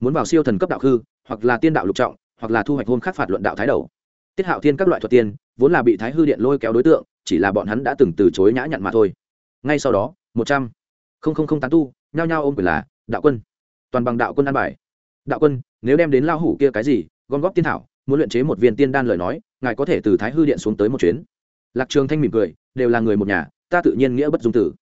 Muốn vào siêu thần cấp đạo hư, hoặc là tiên đạo lục trọng, hoặc là thu hoạch hôn khắc phạt luận đạo thái đầu. Tiết hạo thiên các loại thuật tiên, vốn là bị thái hư điện lôi kéo đối tượng, chỉ là bọn hắn đã từng từ chối nhã nhặn mà thôi. Ngay sau đó một trăm. Không không không, tán tu, nhao nhao ôm quyền là, đạo quân. Toàn bằng đạo quân an bài. Đạo quân, nếu đem đến lao hủ kia cái gì, gom góp tiên thảo, muốn luyện chế một viên tiên đan lời nói, ngài có thể từ thái hư điện xuống tới một chuyến. Lạc trường thanh mỉm cười, đều là người một nhà, ta tự nhiên nghĩa bất dung tử.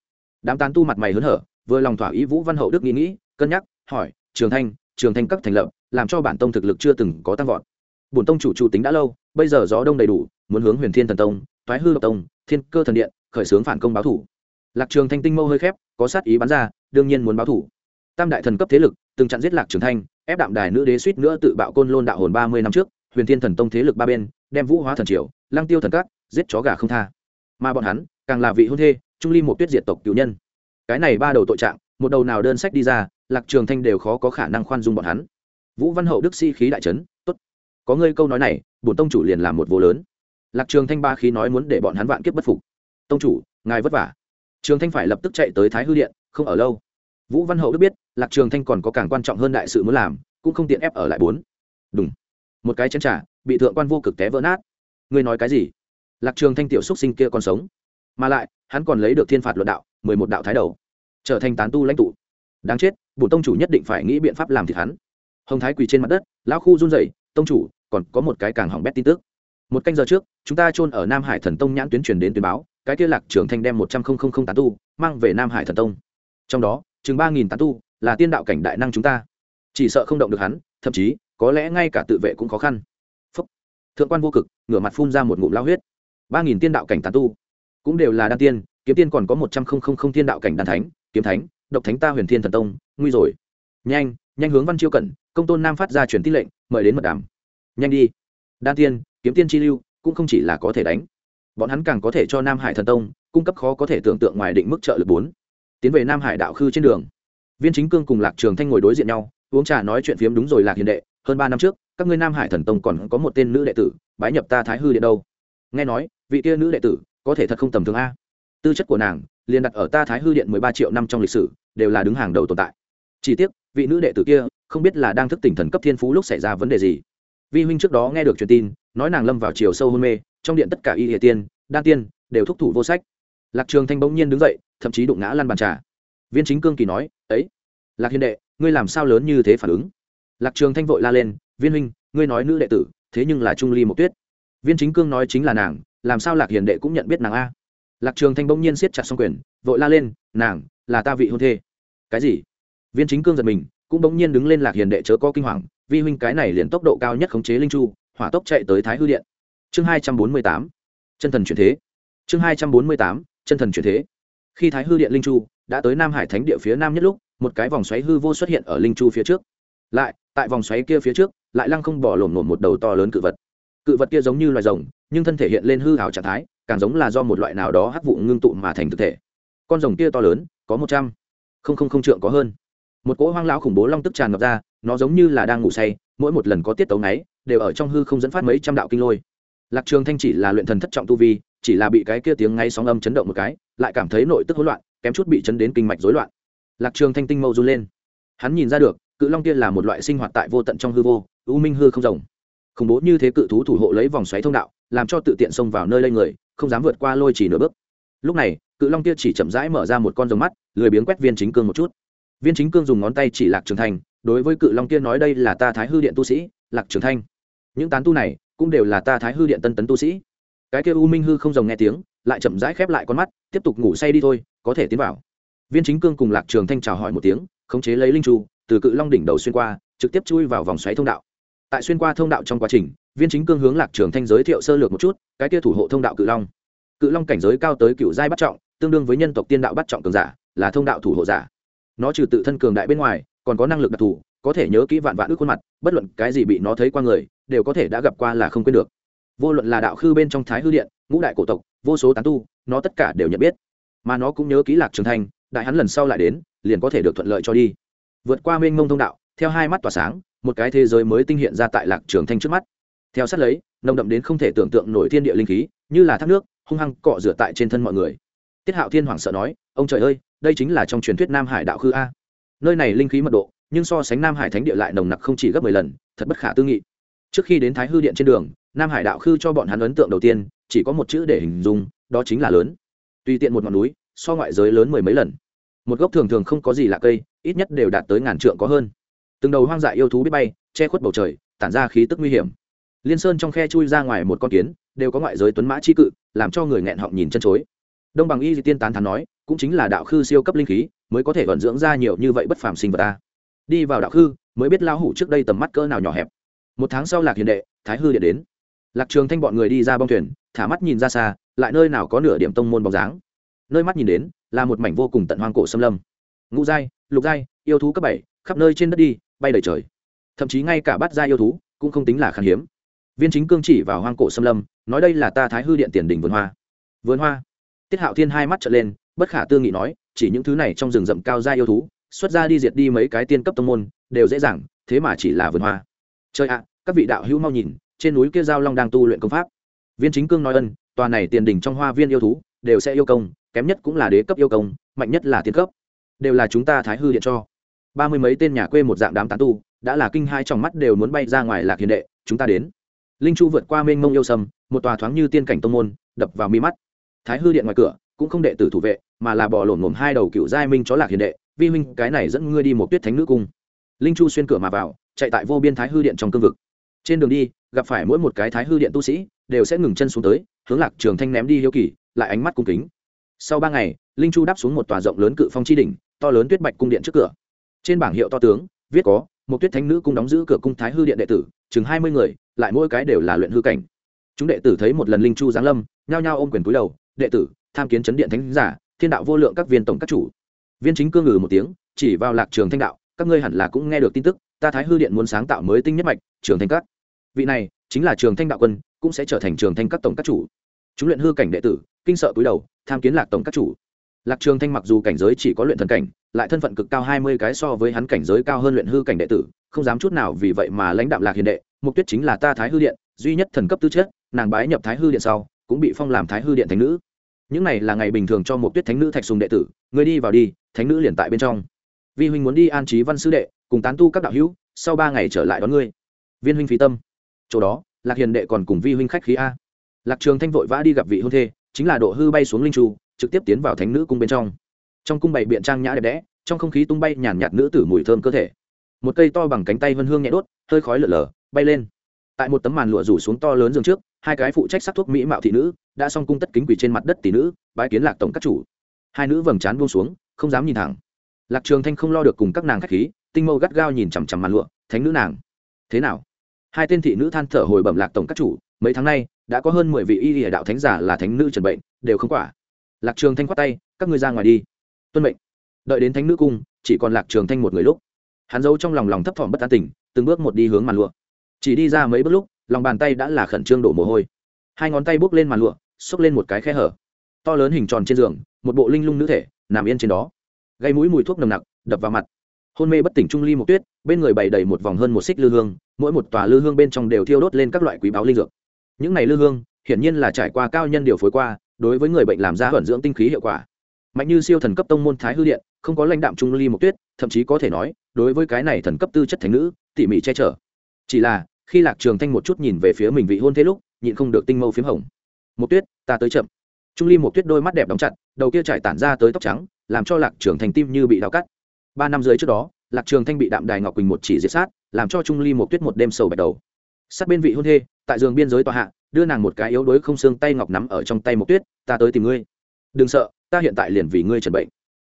Đám tán tu mặt mày hớn hở, vừa lòng thỏa ý vũ văn hậu đức nghĩ nghĩ, cân nhắc, hỏi, trường thanh trường thanh các thành lập, làm cho bản tông thực lực chưa từng có tăng vọt. Bổn tông chủ chủ tính đã lâu, bây giờ gió đông đầy đủ, muốn hướng huyền thiên thần tông thoái hư độc tông, thiên cơ thần điện, khởi xướng phản công báo thủ lạc trường thanh tinh mâu hơi khép, có sát ý bắn ra, đương nhiên muốn báo thủ. Tam đại thần cấp thế lực, từng chặn giết lạc trường thanh, ép đạm đài nữ đế suýt nữa tự bạo côn lôn đạo hồn ba mươi năm trước, huyền thiên thần tông thế lực ba bên, đem vũ hóa thần triều, lăng tiêu thần cát giết chó gà không tha. Mà bọn hắn, càng là vị hôn thê, trung ly một tuyết diệt tộc cựu nhân. Cái này ba đầu tội trạng, một đầu nào đơn sách đi ra, lạc trường thanh đều khó có khả năng khoan dung bọn hắn. Vũ văn hậu đức sĩ khí đại trấn tốt, có ngươi câu nói này, bổn tông chủ liền làm một vô lớn. Lạc trường thanh ba khí nói muốn để bọn hắn vạn kiếp bất phục. Tông chủ, ngài vất vả trường thanh phải lập tức chạy tới thái hư điện, không ở lâu. Vũ văn hậu đức biết, lạc trường thanh còn có càng quan trọng hơn đại sự muốn làm, cũng không tiện ép ở lại bốn. Đúng một cái chén trà, bị thượng quan vô cực té vỡ nát. Ngươi nói cái gì? Lạc trường thanh tiểu xúc sinh kia còn sống. Mà lại, hắn còn lấy được thiên phạt luận đạo, mười một đạo thái đầu. Trở thành tán tu lãnh tụ. Đáng chết, bổ tông chủ nhất định phải nghĩ biện pháp làm thịt hắn. Hồng thái quỳ trên mặt đất, lão khu run rẩy, tông chủ, còn có một cái càng hỏng bét tin tức. Một canh giờ trước, chúng ta chôn ở nam hải thần tông nhãn tuyến truyền đến tuyên báo cái kia lạc trưởng thanh đem một trăm linh tán tu, mang về nam hải thần tông. Trong đó, chừng ba nghìn tán tu là tiên đạo cảnh đại năng chúng ta. Chỉ sợ không động được hắn, thậm chí, có lẽ ngay cả tự vệ cũng khó khăn. Phúc. thượng quan vô cực, ngửa mặt phun ra một ngụm lao huyết. Ba nghìn tiên đạo cảnh tán tu, cũng đều là đan tiên, kiếm tiên còn có một trăm không không không tiên đạo cảnh đan thánh, kiếm thánh, độc thánh ta huyền thiên thần tông, nguy rồi. Nhanh nhanh hướng văn chiêu cẩn, công tôn nam phát ra truyền tin lệnh, mời đến mật đàm. Nhanh đi. Đan tiên, kiếm tiên chi lưu, cũng không chỉ là có thể đánh bọn hắn càng có thể cho nam hải thần tông cung cấp khó có thể tưởng tượng ngoài định mức trợ lực bốn. Tiến về nam hải đạo khư trên đường. Viên chính cương cùng lạc trường thanh ngồi đối diện nhau, uống trà nói chuyện phiếm đúng rồi lạc hiền đệ, hơn ba năm trước, các ngươi nam hải thần tông còn có một tên nữ đệ tử, bái nhập ta thái hư điện đâu? Nghe nói, vị kia nữ đệ tử có thể thật không tầm thường a. Tư chất của nàng liền đặt ở ta thái hư điện mười ba triệu năm trong lịch sử, đều là đứng hàng đầu tồn tại. Chỉ tiếc, vị nữ đệ tử kia không biết là đang thức tỉnh thần cấp thiên phú lúc xảy ra vấn đề gì. Vi huynh trước đó nghe được truyền tin, nói nàng lâm vào chiều sâu hôn mê trong điện tất cả y địa tiên, đan tiên, đều thúc thủ vô sách. Lạc trường thanh bỗng nhiên đứng dậy, thậm chí đụng ngã lăn bàn trà. Viên chính cương kỳ nói, ấy, lạc hiền đệ, ngươi làm sao lớn như thế phản ứng? Lạc trường thanh vội la lên, viên huynh, ngươi nói nữ đệ tử, thế nhưng là trung ly một tuyết. Viên chính cương nói chính là nàng, làm sao lạc hiền đệ cũng nhận biết nàng a? Lạc trường thanh bỗng nhiên siết chặt xong quyền, vội la lên, nàng, là ta vị hôn thê. Cái gì? Viên chính cương giật mình, cũng bỗng nhiên đứng lên lạc hiền đệ chớ có kinh hoàng, vi huynh cái này liền tốc độ cao nhất khống chế linh chu, hỏa tốc chạy tới thái hư điện chương hai trăm bốn mươi tám, chân thần chuyển thế. Chương hai trăm bốn mươi tám, chân thần chuyển thế. Khi thái hư điện linh chu đã tới nam hải thánh địa phía nam nhất lúc, một cái vòng xoáy hư vô xuất hiện ở linh chu phía trước. Lại, tại vòng xoáy kia phía trước, lại lăng không bỏ lổm nổm một đầu to lớn cự vật. Cự vật kia giống như loài rồng, nhưng thân thể hiện lên hư hảo trạng thái, càng giống là do một loại nào đó hắc vụ ngưng tụ mà thành thực thể. Con rồng kia to lớn, có một trăm. Không không không trượng có hơn. Một cỗ hoang lão khủng bố long tức tràn ngập ra, nó giống như là đang ngủ say, mỗi một lần có tiết tấu ngáy, đều ở trong hư không dẫn phát mấy trăm đạo kinh lôi lạc trường thanh chỉ là luyện thần thất trọng tu vi chỉ là bị cái kia tiếng ngay sóng âm chấn động một cái lại cảm thấy nội tức hỗn loạn kém chút bị chấn đến kinh mạch rối loạn. Lạc trường thanh tinh mâu run lên. Hắn nhìn ra được cự long kia là một loại sinh hoạt tại vô tận trong hư vô u minh hư không rồng khủng bố như thế cự thú thủ hộ lấy vòng xoáy thông đạo làm cho tự tiện xông vào nơi lây người không dám vượt qua lôi chỉ nửa bước. Lúc này cự long kia chỉ chậm rãi mở ra một con rồng mắt lười biếng quét viên chính cương một chút. Viên chính cương dùng ngón tay chỉ lạc trường Thanh, đối với cự long kia nói đây là ta thái hư điện tu sĩ lạc trường thanh. Những tán tu này cũng đều là ta thái hư điện tân tấn tu sĩ. Cái kia u minh hư không rồng nghe tiếng, lại chậm rãi khép lại con mắt, tiếp tục ngủ say đi thôi, có thể tiến vào. Viên chính cương cùng lạc trường thanh chào hỏi một tiếng, khống chế lấy linh chu, từ cự long đỉnh đầu xuyên qua, trực tiếp chui vào vòng xoáy thông đạo. Tại xuyên qua thông đạo trong quá trình, viên chính cương hướng lạc trường thanh giới thiệu sơ lược một chút, cái kia thủ hộ thông đạo cự long. Cự long cảnh giới cao tới cựu giai bắt trọng, tương đương với nhân tộc tiên đạo bắt trọng cường giả, là thông đạo thủ hộ giả. Nó trừ tự thân cường đại bên ngoài, còn có năng lực đặc thù, có thể nhớ kỹ vạn vạn ước khuôn mặt, bất luận cái gì bị nó thấy qua người đều có thể đã gặp qua là không quên được. Vô luận là đạo khư bên trong thái hư điện, ngũ đại cổ tộc, vô số tán tu, nó tất cả đều nhận biết. Mà nó cũng nhớ kỹ lạc trường thanh đại hắn lần sau lại đến, liền có thể được thuận lợi cho đi. Vượt qua mênh mông thông đạo, theo hai mắt tỏa sáng, một cái thế giới mới tinh hiện ra tại lạc trường thanh trước mắt. Theo sát lấy, nồng đậm đến không thể tưởng tượng nổi thiên địa linh khí, như là thác nước, hung hăng cọ rửa tại trên thân mọi người. Tiết hạo thiên hoàng sợ nói, ông trời ơi, đây chính là trong truyền thuyết nam hải đạo khư a. Nơi này linh khí mật độ, nhưng so sánh nam hải thánh địa lại nồng nặc không chỉ gấp mười lần, thật bất khả tư nghị trước khi đến thái hư điện trên đường, nam hải đạo khư cho bọn hắn ấn tượng đầu tiên, chỉ có một chữ để hình dung, đó chính là lớn. Tùy tiện một ngọn núi, so ngoại giới lớn mười mấy lần. Một gốc thường thường không có gì lạ cây, ít nhất đều đạt tới ngàn trượng có hơn. Từng đầu hoang dại yêu thú biết bay, che khuất bầu trời, tản ra khí tức nguy hiểm. Liên sơn trong khe chui ra ngoài một con kiến, đều có ngoại giới tuấn mã chi cự, làm cho người nghẹn họng nhìn chân chối. Đông bằng y di tiên tán thán nói, cũng chính là đạo khư siêu cấp linh khí, mới có thể vận dưỡng ra nhiều như vậy bất phàm sinh vật ta. Đi vào đạo khư, mới biết lao hủ trước đây tầm mắt cỡ nào nhỏ hẹp một tháng sau lạc hiền đệ, thái hư điện đến. Lạc trường thanh bọn người đi ra bong thuyền, thả mắt nhìn ra xa, lại nơi nào có nửa điểm tông môn bóng dáng. Nơi mắt nhìn đến, là một mảnh vô cùng tận hoang cổ xâm lâm. Ngũ giai, lục giai, yêu thú cấp bảy, khắp nơi trên đất đi, bay đầy trời. Thậm chí ngay cả bát giai yêu thú cũng không tính là khan hiếm. Viên chính cương chỉ vào hoang cổ xâm lâm, nói đây là ta thái hư điện tiền đỉnh vườn hoa. Vườn hoa? Tiết hạo thiên hai mắt trợn lên, bất khả tư nghị nói, chỉ những thứ này trong rừng rậm cao giai yêu thú, xuất ra đi diệt đi mấy cái tiên cấp tông môn, đều dễ dàng, thế mà chỉ là vườn hoa chơi ạ, các vị đạo hữu mau nhìn, trên núi kia giao long đang tu luyện công pháp. Viên chính cương nói ân, tòa này tiền đỉnh trong hoa viên yêu thú, đều sẽ yêu công, kém nhất cũng là đế cấp yêu công, mạnh nhất là tiên cấp. Đều là chúng ta thái hư điện cho. Ba mươi mấy tên nhà quê một dạng đám tán tu, đã là kinh hai trong mắt đều muốn bay ra ngoài lạc hiền đệ, chúng ta đến. Linh chu vượt qua mênh mông yêu sâm, một tòa thoáng như tiên cảnh tông môn, đập vào mi mắt. Thái hư điện ngoài cửa, cũng không đệ tử thủ vệ, mà là bỏ lổn ngồm hai đầu cựu giai minh chó lạc hiền đệ. Vi huynh, cái này dẫn ngươi đi một tuyết thánh nữ cung linh chu xuyên cửa mà vào, chạy tại vô biên thái hư điện trong cương vực. Trên đường đi, gặp phải mỗi một cái thái hư điện tu sĩ, đều sẽ ngừng chân xuống tới, hướng lạc trường thanh ném đi hiếu kỳ, lại ánh mắt cung kính. Sau ba ngày, linh chu đáp xuống một tòa rộng lớn cự phong chi đỉnh, to lớn tuyết bạch cung điện trước cửa. Trên bảng hiệu to tướng, viết có, một tuyết thánh nữ cung đóng giữ cửa cung thái hư điện đệ tử, chừng hai mươi người, lại mỗi cái đều là luyện hư cảnh. Chúng đệ tử thấy một lần linh chu giáng lâm, nhao nhao ôm quyền túi đầu, đệ tử, tham kiến chấn điện thánh giả, thiên đạo vô lượng các viên tổng các chủ. Viên chính cương ngừ một tiếng, chỉ vào lạc trường thanh đạo các ngươi hẳn là cũng nghe được tin tức, ta thái hư điện muốn sáng tạo mới tinh nhất mạch, trường thanh các. Vị này, chính là trường thanh đạo quân, cũng sẽ trở thành trường thanh các tổng các chủ. Chúng luyện hư cảnh đệ tử, kinh sợ cúi đầu, tham kiến lạc tổng các chủ. Lạc trường thanh mặc dù cảnh giới chỉ có luyện thần cảnh, lại thân phận cực cao hai mươi cái so với hắn cảnh giới cao hơn luyện hư cảnh đệ tử, không dám chút nào vì vậy mà lãnh đạo lạc hiền đệ, mục tuyết chính là ta thái hư điện, duy nhất thần cấp tư chất, nàng bái nhập thái hư điện sau, cũng bị phong làm thái hư điện thánh nữ. Những này là ngày bình thường cho một tuyết thánh nữ thạch sùng đệ tử người đi vào đi, thánh nữ liền tại bên trong vi huynh muốn đi an trí văn sư đệ, cùng tán tu các đạo hữu, sau ba ngày trở lại đón ngươi. Viên huynh phí tâm. Chỗ đó, lạc hiền đệ còn cùng vi huynh khách khí a. Lạc trường thanh vội vã đi gặp vị hôn thê, chính là độ hư bay xuống linh tru trực tiếp tiến vào thánh nữ cung bên trong. Trong cung bày biện trang nhã đẹp đẽ, trong không khí tung bay nhàn nhạt nữ tử mùi thơm cơ thể. Một cây to bằng cánh tay vân hương nhẹ đốt, hơi khói lở lở, bay lên. Tại một tấm màn lụa rủ xuống to lớn giường trước, hai cái phụ trách sắc thuốc mỹ mạo thị nữ, đã xong cung tất kính quỳ trên mặt đất tỷ nữ, bái kiến lạc tổng các chủ. Hai nữ vầng trán buông xuống, không dám nhìn thẳng lạc trường thanh không lo được cùng các nàng khách khí, tinh mâu gắt gao nhìn chằm chằm màn lụa, thánh nữ nàng, thế nào? Hai tên thị nữ than thở hồi bẩm lạc tổng các chủ, mấy tháng nay, đã có hơn mười vị y địa đạo thánh giả là thánh nữ trần bệnh, đều không quả. Lạc trường thanh khoát tay, các ngươi ra ngoài đi. Tuân mệnh. Đợi đến thánh nữ cung, chỉ còn lạc trường thanh một người lúc. Hắn giấu trong lòng lòng thấp thỏm bất an tình, từng bước một đi hướng màn lụa. Chỉ đi ra mấy bước lúc, lòng bàn tay đã là khẩn trương đổ mồ hôi. Hai ngón tay bước lên màn lụa, xốc lên một cái khe hở. To lớn hình tròn trên giường, một bộ linh lung nữ thể, nằm yên trên đó gây mũi mùi thuốc nồng nặc, đập vào mặt. Hôn mê bất tỉnh trung ly một tuyết, bên người bày đầy một vòng hơn một xích lư hương, mỗi một tòa lư hương bên trong đều thiêu đốt lên các loại quý báo linh dược. Những này lư hương, hiển nhiên là trải qua cao nhân điều phối qua, đối với người bệnh làm ra vận dưỡng tinh khí hiệu quả. Mạnh như siêu thần cấp tông môn thái hư điện, không có lãnh đạm trung ly một tuyết, thậm chí có thể nói, đối với cái này thần cấp tư chất thành nữ, tỉ mỉ che chở. Chỉ là, khi lạc trường thanh một chút nhìn về phía mình vị hôn thế lúc, nhịn không được tinh mâu phiếm hồng. Một tuyết, ta tới chậm. Trung ly một tuyết đôi mắt đẹp đóng chặt, đầu kia trải tản ra tới tóc trắng làm cho lạc trường thanh tim như bị đau cắt. Ba năm dưới trước đó, lạc trường thanh bị đạm đài ngọc quỳnh một chỉ diệt sát, làm cho trung ly một tuyết một đêm sầu bạch đầu. Sát bên vị hôn thê, tại giường biên giới tòa hạ, đưa nàng một cái yếu đuối không xương tay ngọc nắm ở trong tay một tuyết, ta tới tìm ngươi. Đừng sợ, ta hiện tại liền vì ngươi trần bệnh.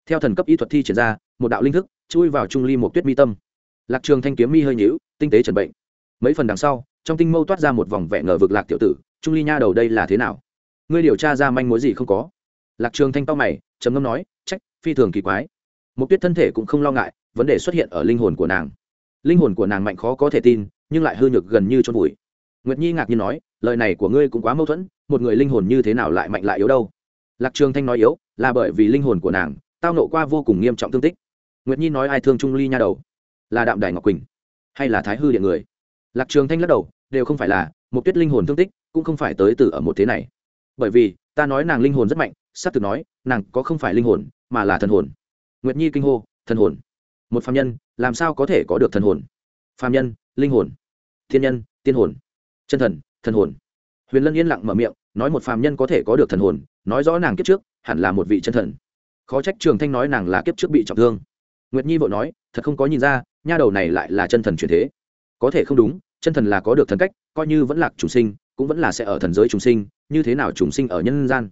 Theo thần cấp y thuật thi triển ra, một đạo linh thức chui vào trung ly một tuyết mi tâm. Lạc trường thanh kiếm mi hơi nhíu, tinh tế trần bệnh. Mấy phần đằng sau, trong tinh mâu toát ra một vòng vẻ ngờ vực lạc tiểu tử, trung ly nha đầu đây là thế nào? Ngươi điều tra ra manh mối gì không có? Lạc trường thanh to mày, trầm ngâm nói phi thường kỳ quái. Mục tuyết thân thể cũng không lo ngại, vấn đề xuất hiện ở linh hồn của nàng. Linh hồn của nàng mạnh khó có thể tin, nhưng lại hư nhược gần như chôn vùi. Nguyệt nhi ngạc nhiên nói, lời này của ngươi cũng quá mâu thuẫn, một người linh hồn như thế nào lại mạnh lại yếu đâu? Lạc trường thanh nói yếu, là bởi vì linh hồn của nàng, tao nộ qua vô cùng nghiêm trọng thương tích. Nguyệt nhi nói ai thương trung ly nha đầu? Là đạm đài ngọc quỳnh, hay là thái hư điện người? Lạc trường thanh lắc đầu, đều không phải là một tuyết linh hồn thương tích, cũng không phải tới từ ở một thế này. Bởi vì, ta nói nàng linh hồn rất mạnh s á thực nói, nàng có không phải linh hồn mà là thần hồn. Nguyệt nhi kinh hô, thần hồn? Một phạm nhân, làm sao có thể có được thần hồn? Phạm nhân, linh hồn, thiên nhân, tiên hồn, chân thần thần hồn. Huyền lân yên lặng mở miệng, nói một phạm nhân có thể có được thần hồn, nói rõ nàng kiếp trước, hẳn là một vị chân thần. Khó trách trường thanh nói nàng là kiếp trước bị trọng thương. Nguyệt nhi vội nói, thật không có nhìn ra, nha đầu này lại là chân thần truyền thế. Có thể không đúng, chân thần là có được thần cách, coi như vẫn lạc trùng sinh, cũng vẫn là sẽ ở thần giới trùng sinh, như thế nào trùng sinh ở nhân gian?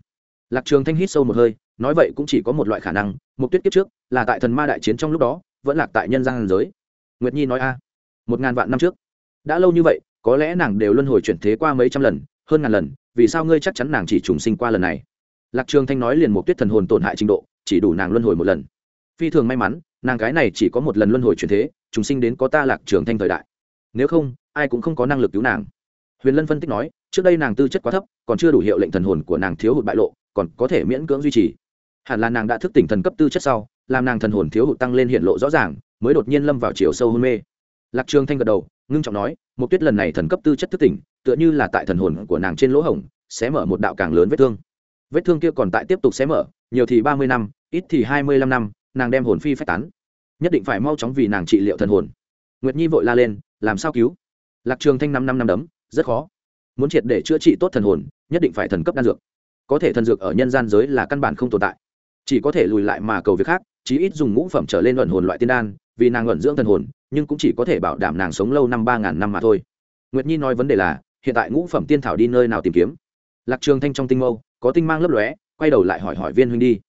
Lạc trường thanh hít sâu một hơi nói vậy cũng chỉ có một loại khả năng, mục tuyết kiếp trước, là tại thần ma đại chiến trong lúc đó, vẫn lạc tại nhân gian giới. Nguyệt nhi nói a, một ngàn vạn năm trước. Đã lâu như vậy, có lẽ nàng đều luân hồi chuyển thế qua mấy trăm lần, hơn ngàn lần, vì sao ngươi chắc chắn nàng chỉ trùng sinh qua lần này? Lạc trường thanh nói liền mục tuyết thần hồn tổn hại trình độ, chỉ đủ nàng luân hồi một lần. Phi thường may mắn, nàng cái này chỉ có một lần luân hồi chuyển thế, trùng sinh đến có ta lạc trường thanh thời đại. Nếu không, ai cũng không có năng lực cứu nàng. Huyền lân phân tích nói, trước đây nàng tư chất quá thấp, còn chưa đủ hiệu lệnh thần hồn của nàng thiếu hụt bại lộ, còn có thể miễn cưỡng duy trì hẳn là nàng đã thức tỉnh thần cấp tư chất sau, làm nàng thần hồn thiếu hụt tăng lên hiện lộ rõ ràng, mới đột nhiên lâm vào chiều sâu hôn mê. Lạc trường thanh gật đầu, ngưng trọng nói một tuyết lần này thần cấp tư chất thức tỉnh, tựa như là tại thần hồn của nàng trên lỗ hổng, sẽ mở một đạo càng lớn vết thương. Vết thương kia còn tại tiếp tục sẽ mở, nhiều thì ba mươi năm, ít thì hai mươi lăm năm, nàng đem hồn phi phách tán. Nhất định phải mau chóng vì nàng trị liệu thần hồn. Nguyệt nhi vội la lên, làm sao cứu? Lạc trường thanh năm năm năm đấm, rất khó. Muốn triệt để chữa trị tốt thần hồn, nhất định phải thần cấp đan dược. Có thể thần dược ở nhân gian giới là căn bản không tồn tại chỉ có thể lùi lại mà cầu việc khác, chí ít dùng ngũ phẩm trở lên luận hồn loại tiên đan, vì nàng luận dưỡng thần hồn, nhưng cũng chỉ có thể bảo đảm nàng sống lâu năm ba ngàn năm mà thôi. Nguyệt nhi nói vấn đề là, hiện tại ngũ phẩm tiên thảo đi nơi nào tìm kiếm? Lạc trường thanh trong tinh mâu, có tinh mang lấp lóe, quay đầu lại hỏi hỏi viên huynh đi.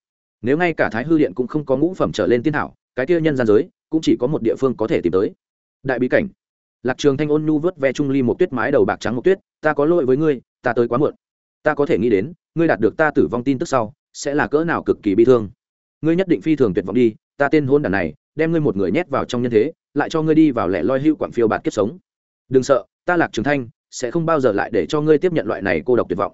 Nếu ngay cả thái hư điện cũng không có ngũ phẩm trở lên tiên thảo, cái kia nhân gian giới, cũng chỉ có một địa phương có thể tìm tới. Đại bí cảnh. Lạc trường thanh ôn nhu vớt ve trung ly một tuyết mái đầu bạc trắng một tuyết, ta có lỗi với ngươi, ta tới quá muộn. Ta có thể nghĩ đến, ngươi đạt được ta tử vong tin tức sau sẽ là cỡ nào cực kỳ bi thương. Ngươi nhất định phi thường tuyệt vọng đi, ta tên hôn đàn này, đem ngươi một người nhét vào trong nhân thế, lại cho ngươi đi vào lẻ loi hưu quảng phiêu bạt kiếp sống. Đừng sợ, ta lạc trường thanh sẽ không bao giờ lại để cho ngươi tiếp nhận loại này cô độc tuyệt vọng.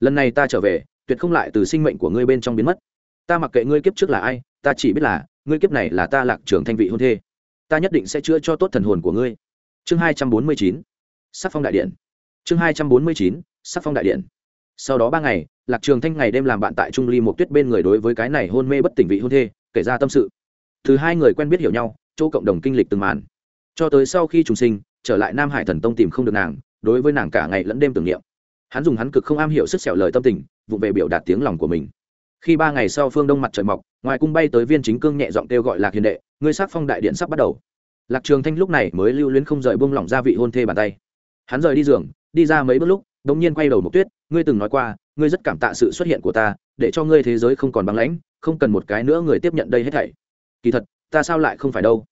Lần này ta trở về, tuyệt không lại từ sinh mệnh của ngươi bên trong biến mất. Ta mặc kệ ngươi kiếp trước là ai, ta chỉ biết là, ngươi kiếp này là ta lạc trường thanh vị hôn thê. Ta nhất định sẽ chữa cho tốt thần hồn của ngươi. Chương hai trăm bốn mươi chín, sắc phong đại điện. Chương hai trăm bốn mươi chín, sắc phong đại điện sau đó ba ngày, lạc trường thanh ngày đêm làm bạn tại trung ly một tuyết bên người đối với cái này hôn mê bất tỉnh vị hôn thê, kể ra tâm sự. Thứ hai người quen biết hiểu nhau, chỗ cộng đồng kinh lịch từng màn. Cho tới sau khi trùng sinh, trở lại nam hải thần tông tìm không được nàng, đối với nàng cả ngày lẫn đêm tưởng niệm. Hắn dùng hắn cực không am hiểu sức sẹo lời tâm tình vụ về biểu đạt tiếng lòng của mình. Khi ba ngày sau phương đông mặt trời mọc, ngoài cung bay tới viên chính cương nhẹ giọng kêu gọi lạc hiền đệ, ngươi sát phong đại điện sắp bắt đầu. Lạc trường thanh lúc này mới lưu luyến không rời buông lỏng ra vị hôn thê bàn tay. Hắn rời đi giường, đi ra mấy bước lúc đông nhiên quay đầu mục tuyết, ngươi từng nói qua, ngươi rất cảm tạ sự xuất hiện của ta, để cho ngươi thế giới không còn băng lãnh, không cần một cái nữa người tiếp nhận đây hết thảy. Kỳ thật, ta sao lại không phải đâu?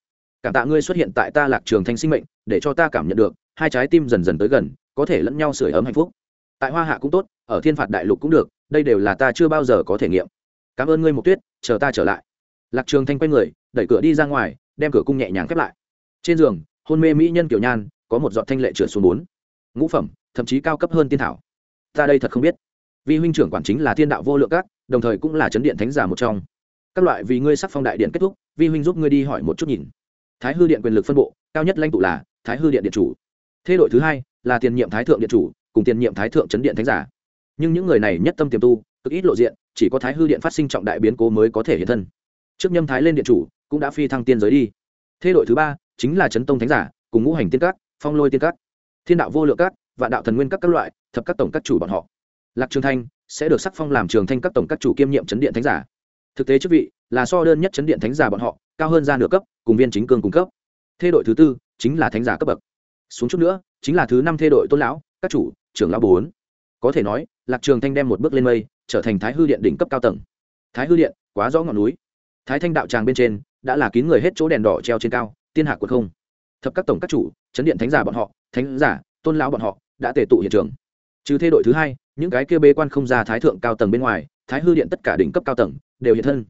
Cảm tạ ngươi xuất hiện tại ta lạc trường thanh sinh mệnh, để cho ta cảm nhận được, hai trái tim dần dần tới gần, có thể lẫn nhau sưởi ấm hạnh phúc. Tại hoa hạ cũng tốt, ở thiên phạt đại lục cũng được, đây đều là ta chưa bao giờ có thể nghiệm. Cảm ơn ngươi mục tuyết, chờ ta trở lại. Lạc trường thanh quay người, đẩy cửa đi ra ngoài, đem cửa cung nhẹ nhàng khép lại. Trên giường, hôn mê mỹ nhân kiểu nhan, có một giọt thanh lệ trượt xuống bốn. Ngũ phẩm thậm chí cao cấp hơn tiên thảo. Ta đây thật không biết. Vi huynh trưởng quản chính là thiên đạo vô lượng các, đồng thời cũng là chấn điện thánh giả một trong. Các loại vì ngươi sắc phong đại điện kết thúc, vi huynh giúp ngươi đi hỏi một chút nhìn. Thái hư điện quyền lực phân bộ, cao nhất lãnh tụ là thái hư điện điện chủ. Thế đội thứ hai là tiền nhiệm thái thượng điện chủ, cùng tiền nhiệm thái thượng chấn điện thánh giả. Nhưng những người này nhất tâm tiềm tu, cực ít lộ diện, chỉ có thái hư điện phát sinh trọng đại biến cố mới có thể hiện thân. Trước nhâm thái lên điện chủ, cũng đã phi thăng tiên giới đi. Thế đội thứ ba chính là chấn tông thánh giả, cùng ngũ hành tiên các, phong lôi tiên các. Thiên đạo vô lượng các và đạo thần nguyên các các loại, thập các tổng các chủ bọn họ. Lạc trường thanh sẽ được sắc phong làm trường thanh các tổng các chủ kiêm nhiệm chấn điện thánh giả. Thực tế chức vị là so đơn nhất chấn điện thánh giả bọn họ, cao hơn ra nửa cấp, cùng viên chính cương cung cấp. Thế đội thứ tư chính là thánh giả cấp bậc. Xuống chút nữa, chính là thứ năm thế đội tôn lão, các chủ, trưởng lão bốn. Có thể nói, lạc trường thanh đem một bước lên mây, trở thành thái hư điện đỉnh cấp cao tầng. Thái hư điện, quá rõ ngọn núi. Thái thanh đạo tràng bên trên, đã là kín người hết chỗ đèn đỏ treo trên cao, tiên hạ quật không. Thập các tổng các chủ, chấn điện thánh giả bọn họ, thánh giả tôn lão bọn họ đã tề tụ hiện trường. Trừ thế đội thứ hai, những cái kia bê quan không ra thái thượng cao tầng bên ngoài, thái hư điện tất cả đỉnh cấp cao tầng đều hiện thân.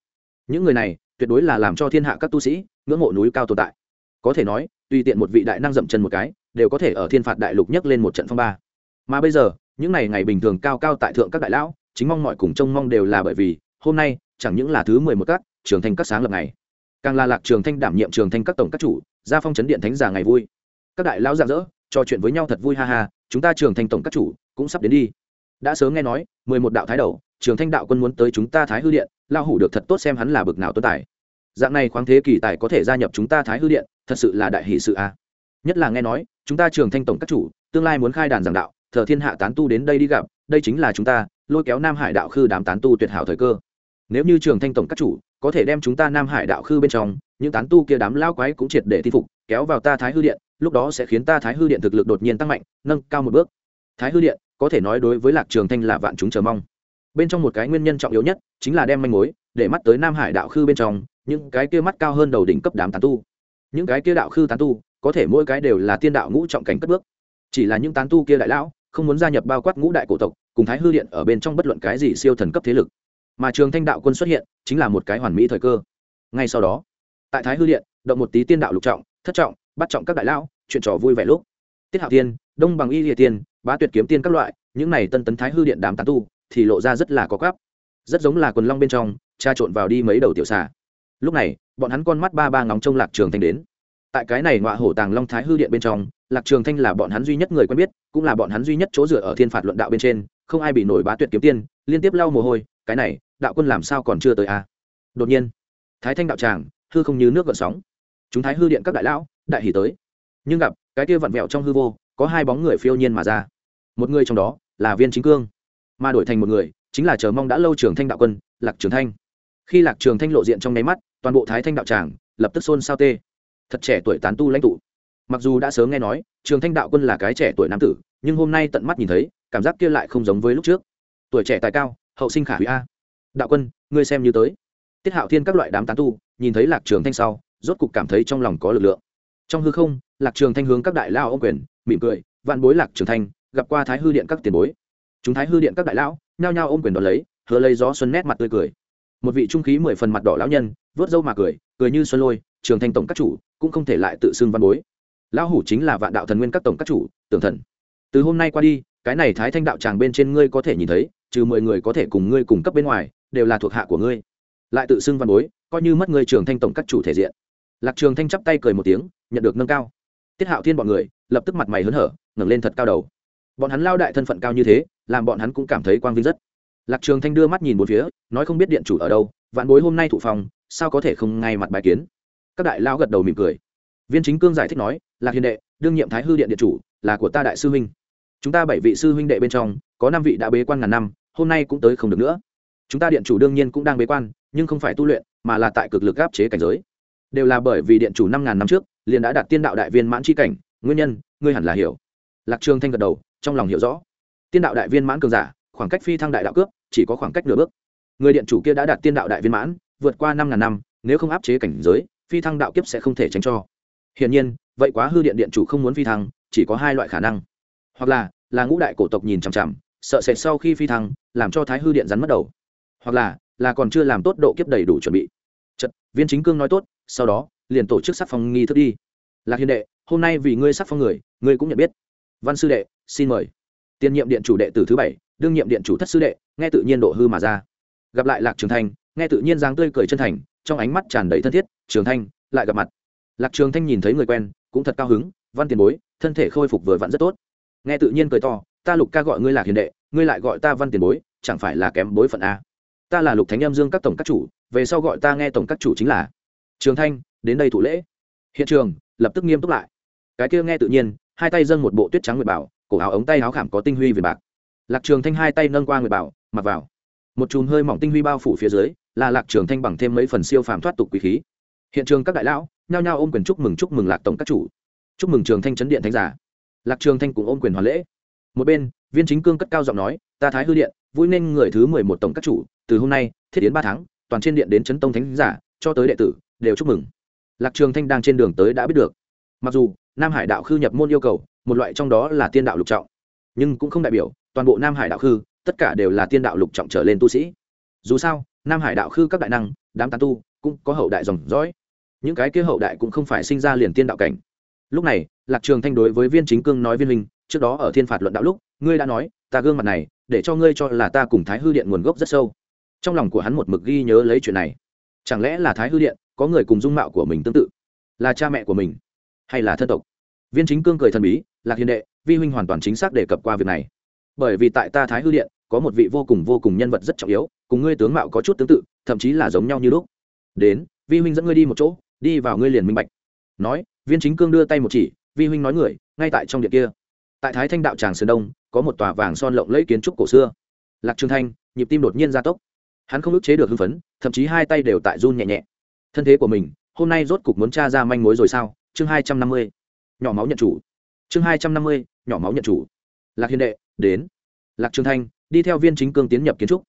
Những người này tuyệt đối là làm cho thiên hạ các tu sĩ ngưỡng mộ núi cao tồn tại. Có thể nói, tùy tiện một vị đại năng dậm chân một cái, đều có thể ở thiên phạt đại lục nhấc lên một trận phong ba. Mà bây giờ, những ngày ngày bình thường cao cao tại thượng các đại lão, chính mong mọi cùng trông mong đều là bởi vì, hôm nay, chẳng những là thứ mười một các, trường thanh các sáng lập ngày. Càng là lạc trường thanh đảm nhiệm trường thanh các tổng các chủ, gia phong chấn điện thánh giả ngày vui. Các đại lão dạng dỡ trò chuyện với nhau thật vui, ha ha, chúng ta trường thanh tổng các chủ, cũng sắp đến đi. Đã sớm nghe nói, mười một đạo thái đầu, trường thanh đạo quân muốn tới chúng ta thái hư điện lao hủ được thật tốt xem hắn là bực nào tuân tài. Dạng này khoáng thế kỳ tài có thể gia nhập chúng ta thái hư điện, thật sự là đại hỷ sự a. Nhất là nghe nói, chúng ta trường thanh tổng các chủ, tương lai muốn khai đàn giảng đạo, thờ thiên hạ tán tu đến đây đi gặp, đây chính là chúng ta, lôi kéo nam hải đạo khư đám tán tu tuyệt hảo thời cơ. Nếu như trường thanh tổng các chủ, có thể đem chúng ta nam hải đạo khư bên trong, những tán tu kia đám lao quái cũng triệt để thi phục, kéo vào ta thái hư điện lúc đó sẽ khiến ta thái hư điện thực lực đột nhiên tăng mạnh, nâng cao một bước. Thái hư điện, có thể nói đối với lạc trường thanh là vạn chúng chờ mong. Bên trong một cái nguyên nhân trọng yếu nhất chính là đem manh mối để mắt tới nam hải đạo khư bên trong, những cái kia mắt cao hơn đầu đỉnh cấp đám tán tu. Những cái kia đạo khư tán tu, có thể mỗi cái đều là tiên đạo ngũ trọng cảnh cất bước. Chỉ là những tán tu kia đại lão, không muốn gia nhập bao quát ngũ đại cổ tộc, cùng thái hư điện ở bên trong bất luận cái gì siêu thần cấp thế lực. Mà trường thanh đạo quân xuất hiện, chính là một cái hoàn mỹ thời cơ. Ngay sau đó, tại thái hư điện, động một tí tiên đạo lục trọng, thất trọng bắt trọng các đại lão, chuyện trò vui vẻ lúc. Tiết hạo tiên đông bằng y liệt tiên, bá tuyệt kiếm tiên các loại, những này tân tấn thái hư điện đám tán tu, thì lộ ra rất là có cắp rất giống là quần long bên trong, tra trộn vào đi mấy đầu tiểu xà. Lúc này, bọn hắn con mắt ba ba ngóng trông lạc trường thanh đến. Tại cái này ngọa hổ tàng long thái hư điện bên trong, lạc trường thanh là bọn hắn duy nhất người quen biết, cũng là bọn hắn duy nhất chỗ dựa ở thiên phạt luận đạo bên trên, không ai bị nổi bá tuyệt kiếm tiên, liên tiếp lau mồ hôi, cái này, đạo quân làm sao còn chưa tới a à? đột nhiên, thái thanh đạo tràng, hư không như nước gợn sóng. Chúng thái hư điện các đại lão đại hỉ tới. Nhưng gặp, cái kia vặn vẹo trong hư vô, có hai bóng người phiêu nhiên mà ra. Một người trong đó là viên chính cương, mà đổi thành một người chính là chờ mong đã lâu trường thanh đạo quân, lạc trường thanh. Khi lạc trường thanh lộ diện trong nháy mắt, toàn bộ thái thanh đạo tràng lập tức xôn xao tê. Thật trẻ tuổi tán tu lãnh tụ. Mặc dù đã sớm nghe nói, trường thanh đạo quân là cái trẻ tuổi nam tử, nhưng hôm nay tận mắt nhìn thấy, cảm giác kia lại không giống với lúc trước. Tuổi trẻ tài cao, hậu sinh khả hủy a. Đạo quân, ngươi xem như tới. Tiết hạo thiên các loại đám tán tu, nhìn thấy lạc trường thanh sau, rốt cục cảm thấy trong lòng có lực lượng trong hư không, lạc trường thanh hướng các đại lao ông quyền, mỉm cười, vạn bối lạc trường thanh, gặp qua thái hư điện các tiền bối. Chúng thái hư điện các đại lão nhao nhao ôm quyền đón lấy, hứa lấy gió xuân nét mặt tươi cười. Một vị trung khí mười phần mặt đỏ lão nhân, vớt râu mà cười cười như xuân lôi, trường thanh tổng các chủ, cũng không thể lại tự xưng văn bối. Lão hủ chính là vạn đạo thần nguyên các tổng các chủ, tưởng thần. Từ hôm nay qua đi, cái này thái thanh đạo tràng bên trên ngươi có thể nhìn thấy, trừ mười người có thể cùng ngươi cùng cấp bên ngoài, đều là thuộc hạ của ngươi. Lại tự xưng văn bối, coi như mất ngươi trường thanh tổng các chủ thể diện. Lạc trường thanh chắp tay cười một tiếng nhận được nâng cao. Tiết hạo thiên bọn người lập tức mặt mày hớn hở, ngẩng lên thật cao đầu. Bọn hắn lao đại thân phận cao như thế, làm bọn hắn cũng cảm thấy quang vinh rất. Lạc trường thanh đưa mắt nhìn một phía, nói không biết điện chủ ở đâu, vạn bối hôm nay thủ phòng, sao có thể không ngay mặt bài kiến? Các đại lao gật đầu mỉm cười. Viên chính cương giải thích nói, lạc hiền đệ, đương nhiệm thái hư điện điện chủ là của ta đại sư huynh. Chúng ta bảy vị sư huynh đệ bên trong, có năm vị đã bế quan ngàn năm, hôm nay cũng tới không được nữa. Chúng ta điện chủ đương nhiên cũng đang bế quan, nhưng không phải tu luyện, mà là tại cực lực áp chế cảnh giới. Đều là bởi vì điện chủ năm ngàn năm trước liền đã đạt tiên đạo đại viên mãn c cảnh nguyên nhân ngươi hẳn là hiểu. Lạc trường thanh gật đầu trong lòng hiểu rõ. Tiên đạo đại viên mãn cường giả khoảng cách phi thăng đại đạo cướp chỉ có khoảng cách nửa bước. Người điện chủ kia đã đạt tiên đạo đại viên mãn vượt qua năm ngàn năm nếu không áp chế cảnh giới phi thăng đạo kiếp sẽ không thể tránh cho. Hiển nhiên vậy quá hư điện điện chủ không muốn phi thăng chỉ có hai loại khả năng. Hoặc là là ngũ đại cổ tộc nhìn chằm chằm sợ sệt sau khi phi thăng làm cho thái hư điện rắn mất đầu. Hoặc là là còn chưa làm tốt độ kiếp đầy đủ chuẩn bị. Chật, viên chính cương nói tốt sau đó liền tổ chức sắc phong nghi thức đi. Lạc hiền đệ, hôm nay vì ngươi sắc phong người, ngươi cũng nhận biết. Văn sư đệ, xin mời. Tiên nhiệm điện chủ đệ tử thứ bảy, đương nhiệm điện chủ thất sư đệ, nghe tự nhiên độ hư mà ra. Gặp lại lạc trường thanh, nghe tự nhiên dáng tươi cười chân thành, trong ánh mắt tràn đầy thân thiết, trường thanh, lại gặp mặt. Lạc trường thanh nhìn thấy người quen, cũng thật cao hứng, văn tiền bối, thân thể khôi phục vừa vặn rất tốt. Nghe tự nhiên cười to, ta lục ca gọi ngươi lạc hiền đệ, ngươi lại gọi ta văn tiền bối, chẳng phải là kém bối phận a? Ta là lục thánh em dương các tổng các chủ, về sau gọi ta nghe tổng các chủ chính là. Trường thanh đến đây thủ lễ. Hiện trường, lập tức nghiêm túc lại. Cái kia nghe tự nhiên, hai tay dâng một bộ tuyết trắng nguyệt bảo, cổ áo ống tay áo khảm có tinh huy về bạc. Lạc trường thanh hai tay nâng qua nguyệt bảo, mặc vào. Một chùm hơi mỏng tinh huy bao phủ phía dưới, là lạc trường thanh bằng thêm mấy phần siêu phàm thoát tục quý khí. Hiện trường các đại lão, nhao nhao ôm quyền chúc mừng chúc mừng lạc tổng các chủ. Chúc mừng trường thanh chấn điện thánh giả. Lạc trường thanh cũng ôm quyền hoàn lễ. Một bên, viên chính cương cất cao giọng nói, ta thái hư điện, vui nên người thứ mười một tổng các chủ, từ hôm nay, thiết đến ba tháng, toàn trên điện đến chấn tông thánh giả, cho tới đệ tử, đều chúc mừng lạc trường thanh đang trên đường tới đã biết được. Mặc dù, nam hải đạo khư nhập môn yêu cầu, một loại trong đó là tiên đạo lục trọng. Nhưng cũng không đại biểu, toàn bộ nam hải đạo khư, tất cả đều là tiên đạo lục trọng trở lên tu sĩ. Dù sao, nam hải đạo khư các đại năng, đám tán tu, cũng có hậu đại dòng dõi. Những cái kia hậu đại cũng không phải sinh ra liền tiên đạo cảnh. Lúc này, lạc trường thanh đối với viên chính cương nói viên linh trước đó ở thiên phạt luận đạo lúc, ngươi đã nói, ta gương mặt này, để cho ngươi cho là ta cùng thái hư điện nguồn gốc rất sâu. Trong lòng của hắn một mực ghi nhớ lấy chuyện này. Chẳng lẽ là thái hư điện có người cùng dung mạo của mình tương tự, là cha mẹ của mình, hay là thân tộc. Viên chính cương cười thần bí, lạc hiền đệ, vi huynh hoàn toàn chính xác đề cập qua việc này. Bởi vì tại ta thái hư điện, có một vị vô cùng vô cùng nhân vật rất trọng yếu, cùng ngươi tướng mạo có chút tương tự, thậm chí là giống nhau như lúc. Đến, vi huynh dẫn ngươi đi một chỗ, đi vào ngươi liền minh bạch. Nói, viên chính cương đưa tay một chỉ, vi huynh nói người, ngay tại trong điện kia. Tại thái thanh đạo tràng sơn đông, có một tòa vàng son lộng lẫy kiến trúc cổ xưa. Lạc trường thanh, nhịp tim đột nhiên gia tốc. Hắn không ức chế được hưng phấn, thậm chí hai tay đều tại run nhẹ nhẹ thân thế của mình, hôm nay rốt cục muốn tra ra manh mối rồi sao? Chương hai trăm năm mươi, nhỏ máu nhận chủ. Chương hai trăm năm mươi, nhỏ máu nhận chủ. Lạc hiền đệ, đến. Lạc trường thanh, đi theo viên chính cương tiến nhập kiến trúc.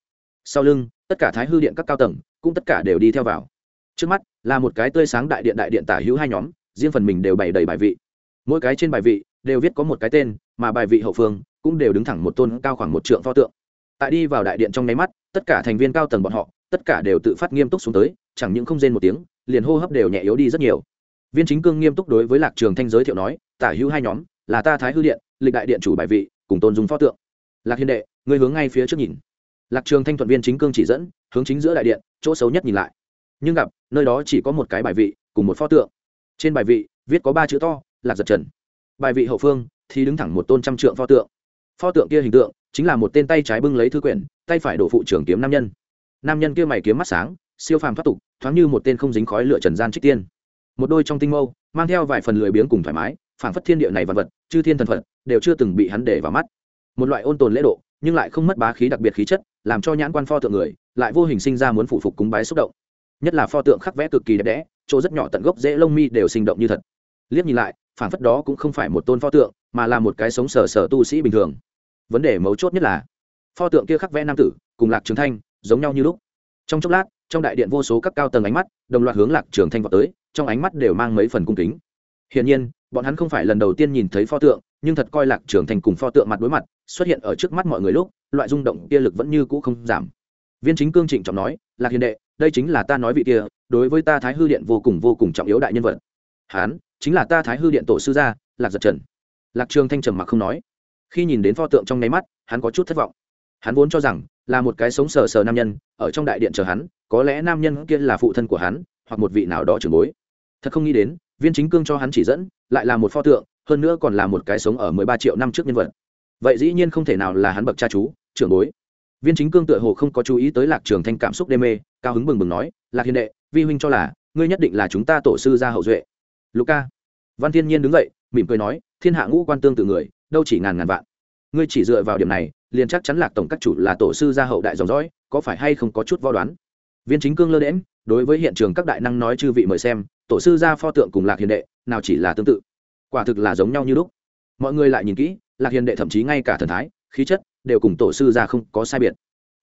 Sau lưng, tất cả thái hư điện các cao tầng cũng tất cả đều đi theo vào. Trước mắt là một cái tươi sáng đại điện đại điện tả hữu hai nhóm, riêng phần mình đều bày đầy bài vị. Mỗi cái trên bài vị đều viết có một cái tên, mà bài vị hậu phương cũng đều đứng thẳng một tôn cao khoảng một trượng pho tượng. Tại đi vào đại điện trong nháy mắt, tất cả thành viên cao tầng bọn họ, tất cả đều tự phát nghiêm túc xuống tới chẳng những không rên một tiếng, liền hô hấp đều nhẹ yếu đi rất nhiều. Viên chính cương nghiêm túc đối với lạc trường thanh giới thiệu nói, tả hữu hai nhóm, là ta thái hư điện, lịch đại điện chủ bài vị, cùng tôn dung pho tượng. Lạc hiền đệ người hướng ngay phía trước nhìn. Lạc trường thanh thuận viên chính cương chỉ dẫn, hướng chính giữa đại điện, chỗ xấu nhất nhìn lại. Nhưng gặp, nơi đó chỉ có một cái bài vị, cùng một pho tượng. Trên bài vị, viết có ba chữ to, lạc giật trần. Bài vị hậu phương, thì đứng thẳng một tôn trăm trượng pho tượng. Pho tượng kia hình tượng, chính là một tên tay trái bưng lấy thư quyển, tay phải đổ phụ trưởng kiếm nam nhân. Nam nhân kia mày kiếm mắt sáng siêu phàm thoát tục, thoáng như một tên không dính khói lửa trần gian trích tiên. Một đôi trong tinh mâu, mang theo vài phần lười biếng cùng thoải mái, phảng phất thiên địa này vật vật, chư thiên thần phật, đều chưa từng bị hắn để vào mắt. Một loại ôn tồn lễ độ, nhưng lại không mất bá khí đặc biệt khí chất, làm cho nhãn quan pho tượng người, lại vô hình sinh ra muốn phụ phục cúng bái xúc động. Nhất là pho tượng khắc vẽ cực kỳ đẹp đẽ, chỗ rất nhỏ tận gốc dễ lông mi đều sinh động như thật. Liếc nhìn lại phản phất đó cũng không phải một tôn pho tượng, mà là một cái sống sờ sờ tu sĩ bình thường. Vấn đề mấu chốt nhất là, pho tượng kia khắc vẽ nam tử, cùng lạc trường thanh, giống nhau như lúc. Trong chốc lát trong đại điện vô số các cao tầng ánh mắt, đồng loạt hướng lạc trường thanh vào tới, trong ánh mắt đều mang mấy phần cung kính. Hiển nhiên, bọn hắn không phải lần đầu tiên nhìn thấy pho tượng, nhưng thật coi lạc trường thanh cùng pho tượng mặt đối mặt, xuất hiện ở trước mắt mọi người lúc, loại rung động kia lực vẫn như cũ không giảm. Viên chính cương trịnh trọng nói, lạc hiền đệ, đây chính là ta nói vị kia, đối với ta thái hư điện vô cùng vô cùng trọng yếu đại nhân vật. Hán, chính là ta thái hư điện tổ sư gia, lạc giật trần. Lạc trường thanh trầm mặc không nói. Khi nhìn đến pho tượng trong nháy mắt, hắn có chút thất vọng. Hắn vốn cho rằng là một cái sống sờ sờ nam nhân, ở trong đại điện chờ hắn có lẽ nam nhân kia là phụ thân của hắn, hoặc một vị nào đó trưởng bối. Thật không nghĩ đến, viên chính cương cho hắn chỉ dẫn, lại là một pho tượng, hơn nữa còn là một cái sống ở mười ba triệu năm trước nhân vật. Vậy dĩ nhiên không thể nào là hắn bậc cha chú, trưởng bối. Viên chính cương tựa hồ không có chú ý tới lạc trường thanh cảm xúc đê mê, cao hứng bừng bừng nói, lạc hiền đệ, vi huynh cho là, ngươi nhất định là chúng ta tổ sư gia hậu duệ. Luca văn thiên nhiên đứng dậy, mỉm cười nói, thiên hạ ngũ quan tương tự người, đâu chỉ ngàn ngàn vạn. Ngươi chỉ dựa vào điểm này, liền chắc chắn lạc tổng các chủ là tổ sư gia hậu đại dòng dõi, có phải hay không có chút vo đoán? Viên chính cương lơ đễm đối với hiện trường các đại năng nói chư vị mời xem, tổ sư gia pho tượng cùng lạc hiền đệ, nào chỉ là tương tự. Quả thực là giống nhau như lúc. Mọi người lại nhìn kỹ, lạc hiền đệ thậm chí ngay cả thần thái, khí chất, đều cùng tổ sư gia không có sai biệt.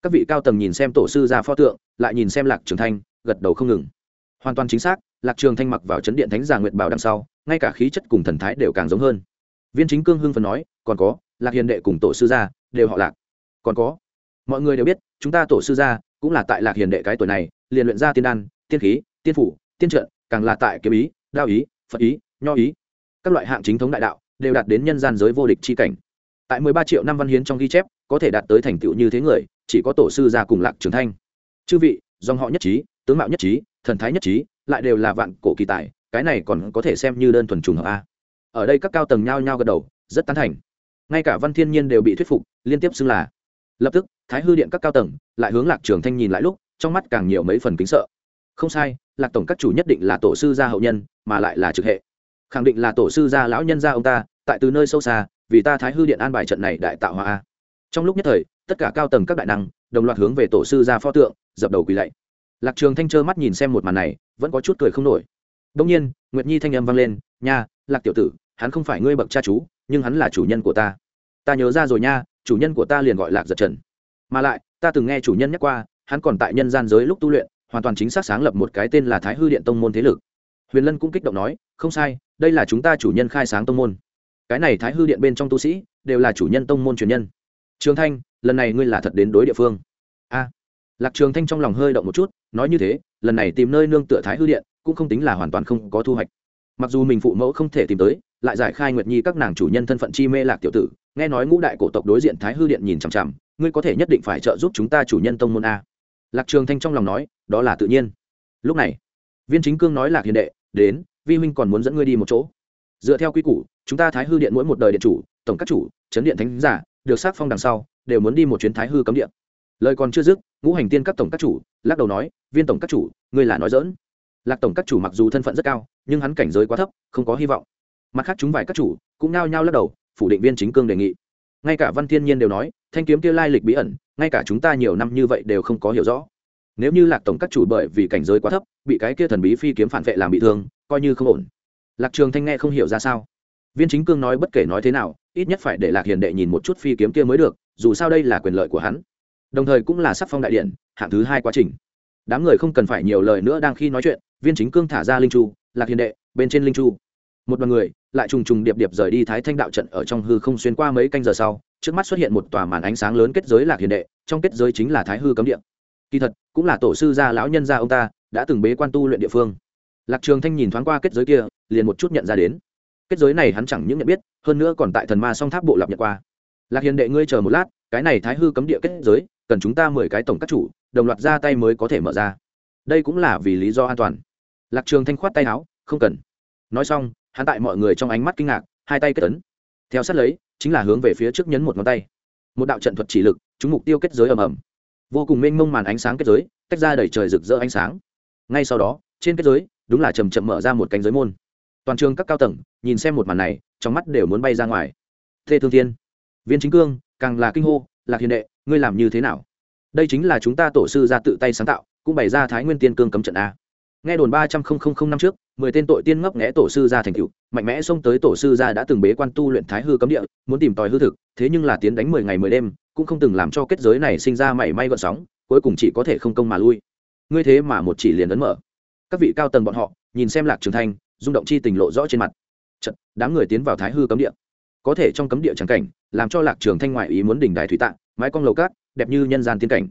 Các vị cao tầng nhìn xem tổ sư gia pho tượng, lại nhìn xem lạc trường thanh, gật đầu không ngừng. Hoàn toàn chính xác, lạc trường thanh mặc vào chấn điện thánh già nguyệt bảo đằng sau, ngay cả khí chất cùng thần thái đều càng giống hơn. Viên chính cương hưng phần nói, còn có, lạc hiền đệ cùng tổ sư gia, đều họ lạc. Còn có. Mọi người đều biết, chúng ta tổ sư gia cũng là tại lạc hiền đệ cái tuổi này, liền luyện ra tiên đan, tiên khí, tiên phủ, tiên trận, càng là tại kiếm ý, đao ý, phật ý, nho ý. Các loại hạng chính thống đại đạo đều đạt đến nhân gian giới vô địch chi cảnh. Tại mười ba triệu năm văn hiến trong ghi chép, có thể đạt tới thành tựu như thế người, chỉ có tổ sư gia cùng lạc trường thanh. Chư vị, dòng họ nhất trí, tướng mạo nhất trí, thần thái nhất trí, lại đều là vạn cổ kỳ tài, cái này còn có thể xem như đơn thuần trùng hợp a. Ở đây các cao tầng nhao nhao gật đầu, rất tán thành. Ngay cả văn thiên nhiên đều bị thuyết phục, liên tiếp xưng là lập tức, thái hư điện các cao tầng lại hướng lạc trường thanh nhìn lại lúc, trong mắt càng nhiều mấy phần kính sợ. Không sai, lạc tổng các chủ nhất định là tổ sư gia hậu nhân, mà lại là trực hệ. Khẳng định là tổ sư gia lão nhân gia ông ta, tại từ nơi sâu xa, vì ta thái hư điện an bài trận này đại tạo hóa trong lúc nhất thời, tất cả cao tầng các đại năng đồng loạt hướng về tổ sư gia pho tượng, dập đầu quỳ lạy. Lạc trường thanh trơ mắt nhìn xem một màn này, vẫn có chút cười không nổi. Đông nhiên, nguyệt nhi thanh âm vang lên, nha, lạc tiểu tử, hắn không phải ngươi bậc cha chú, nhưng hắn là chủ nhân của ta. Ta nhớ ra rồi nha chủ nhân của ta liền gọi lạc giật trần. Mà lại, ta từng nghe chủ nhân nhắc qua, hắn còn tại nhân gian giới lúc tu luyện, hoàn toàn chính xác sáng lập một cái tên là thái hư điện tông môn thế lực. Huyền lân cũng kích động nói, không sai, đây là chúng ta chủ nhân khai sáng tông môn. Cái này thái hư điện bên trong tu sĩ, đều là chủ nhân tông môn truyền nhân. Trường thanh, lần này ngươi là thật đến đối địa phương. A. Lạc trường thanh trong lòng hơi động một chút, nói như thế, lần này tìm nơi nương tựa thái hư điện, cũng không tính là hoàn toàn không có thu hoạch. Mặc dù mình phụ mẫu không thể tìm tới, lại giải khai nguyệt nhi các nàng chủ nhân thân phận chi mê lạc tiểu tử nghe nói ngũ đại cổ tộc đối diện thái hư điện nhìn chằm chằm, ngươi có thể nhất định phải trợ giúp chúng ta chủ nhân tông môn a. Lạc trường thanh trong lòng nói, đó là tự nhiên. Lúc này, viên chính cương nói lạc hiền đệ, đến, vi huynh còn muốn dẫn ngươi đi một chỗ. Dựa theo quy củ, chúng ta thái hư điện mỗi một đời điện chủ, tổng các chủ, chấn điện thánh giả, được xác phong đằng sau, đều muốn đi một chuyến thái hư cấm điện lời còn chưa dứt, ngũ hành tiên các tổng các chủ, lắc đầu nói, viên tổng các chủ, ngươi là nói dỡn lạc tổng các chủ mặc dù thân phận rất cao, nhưng hắn cảnh giới quá thấp, không có hy vọng. Mặt khác chúng vài các chủ cũng nao nhao lắc đầu phủ định viên chính cương đề nghị. Ngay cả văn thiên nhiên đều nói, thanh kiếm kia lai lịch bí ẩn, ngay cả chúng ta nhiều năm như vậy đều không có hiểu rõ. Nếu như lạc tổng các chủ bởi vì cảnh giới quá thấp, bị cái kia thần bí phi kiếm phản vệ làm bị thương, coi như không ổn. Lạc trường thanh nghe không hiểu ra sao. Viên chính cương nói bất kể nói thế nào, ít nhất phải để lạc hiền đệ nhìn một chút phi kiếm kia mới được, dù sao đây là quyền lợi của hắn. Đồng thời cũng là sắc phong đại điện, hạng thứ hai quá trình. Đám người không cần phải nhiều lời nữa đang khi nói chuyện, viên chính cương thả ra linh chu, lạc hiền đệ, bên trên linh chu một đoàn người lại trùng trùng điệp điệp rời đi thái thanh đạo trận ở trong hư không xuyên qua mấy canh giờ sau, trước mắt xuất hiện một tòa màn ánh sáng lớn kết giới lạc hiền đệ, trong kết giới chính là thái hư cấm địa. Kỳ thật, cũng là tổ sư gia lão nhân gia ông ta đã từng bế quan tu luyện địa phương. Lạc trường thanh nhìn thoáng qua kết giới kia, liền một chút nhận ra đến. Kết giới này hắn chẳng những nhận biết, hơn nữa còn tại thần ma song tháp bộ lập nhận qua. Lạc hiền đệ ngươi chờ một lát, cái này thái hư cấm địa kết giới, cần chúng ta mười cái tổng các chủ, đồng loạt ra tay mới có thể mở ra. Đây cũng là vì lý do an toàn. Lạc trường thanh khoát tay áo, không cần. Nói xong hắn tại mọi người trong ánh mắt kinh ngạc, hai tay kết ấn. Theo sát lấy, chính là hướng về phía trước nhấn một ngón tay. Một đạo trận thuật chỉ lực, chúng mục tiêu kết giới ầm ầm. Vô cùng mênh mông màn ánh sáng kết giới, tách ra đẩy trời rực rỡ ánh sáng. Ngay sau đó, trên kết giới, đúng là chầm chậm mở ra một cánh giới môn. Toàn trường các cao tầng, nhìn xem một màn này, trong mắt đều muốn bay ra ngoài. Thê thương thiên, viên chính cương, càng là kinh hô, lạc hiền đệ, ngươi làm như thế nào? Đây chính là chúng ta tổ sư ra tự tay sáng tạo, cũng bày ra thái nguyên tiên cương cấm trận a. Nghe đồn ba trăm linh năm trước mười tên tội tiên ngấp nghẽ tổ sư gia thành cựu mạnh mẽ xông tới tổ sư gia đã từng bế quan tu luyện thái hư cấm địa muốn tìm tòi hư thực thế nhưng là tiến đánh mười ngày mười đêm cũng không từng làm cho kết giới này sinh ra mảy may gợn sóng cuối cùng chỉ có thể không công mà lui. Ngươi thế mà một chỉ liền ấn mở. Các vị cao tầng bọn họ nhìn xem lạc trường thanh rung động chi tình lộ rõ trên mặt. Chật, đám người tiến vào thái hư cấm địa. Có thể trong cấm địa trắng cảnh làm cho lạc trường thanh ngoại ý muốn đỉnh đài thủy tạng mái cong lầu cát đẹp như nhân gian tiên cảnh.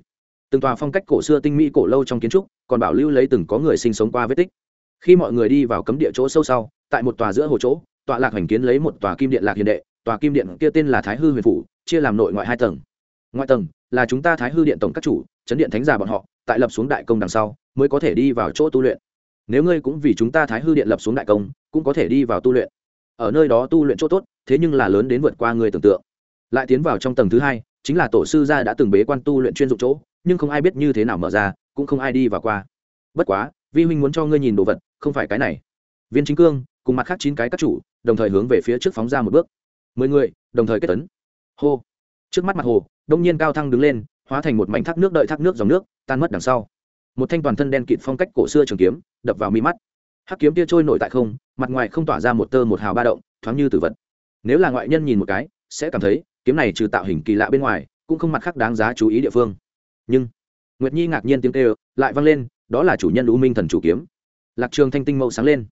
Từng tòa phong cách cổ xưa tinh mỹ cổ lâu trong kiến trúc còn bảo lưu lấy từng có người sinh sống qua vết tích khi mọi người đi vào cấm địa chỗ sâu sau, tại một tòa giữa hồ chỗ, tọa lạc hành kiến lấy một tòa kim điện lạc hiền đệ, tòa kim điện kia tên là thái hư huyền phủ, chia làm nội ngoại hai tầng. Ngoại tầng là chúng ta thái hư điện tổng các chủ, chấn điện thánh giả bọn họ, tại lập xuống đại công đằng sau, mới có thể đi vào chỗ tu luyện. Nếu ngươi cũng vì chúng ta thái hư điện lập xuống đại công, cũng có thể đi vào tu luyện. Ở nơi đó tu luyện chỗ tốt, thế nhưng là lớn đến vượt qua người tưởng tượng. Lại tiến vào trong tầng thứ hai, chính là tổ sư gia đã từng bế quan tu luyện chuyên dụng chỗ, nhưng không ai biết như thế nào mở ra, cũng không ai đi vào qua. Bất quá, vi huynh muốn cho ngươi nhìn đồ vật không phải cái này. Viên chính cương, cùng mặt khác chín cái các chủ, đồng thời hướng về phía trước phóng ra một bước. Mười người, đồng thời kết tấn. Hô. Trước mắt mặt hồ, đông nhiên cao thăng đứng lên, hóa thành một mảnh thác nước đợi thác nước dòng nước, tan mất đằng sau. Một thanh toàn thân đen kịt phong cách cổ xưa trường kiếm, đập vào mi mắt. Hắc kiếm tia trôi nổi tại không, mặt ngoài không tỏa ra một tơ một hào ba động, thoáng như tử vật. Nếu là ngoại nhân nhìn một cái, sẽ cảm thấy, kiếm này trừ tạo hình kỳ lạ bên ngoài, cũng không mặt khác đáng giá chú ý địa phương. Nhưng, nguyệt nhi ngạc nhiên tiếng kêu, lại vang lên, đó là chủ nhân u minh thần chủ kiếm lạc trường thanh tinh mâu sáng lên.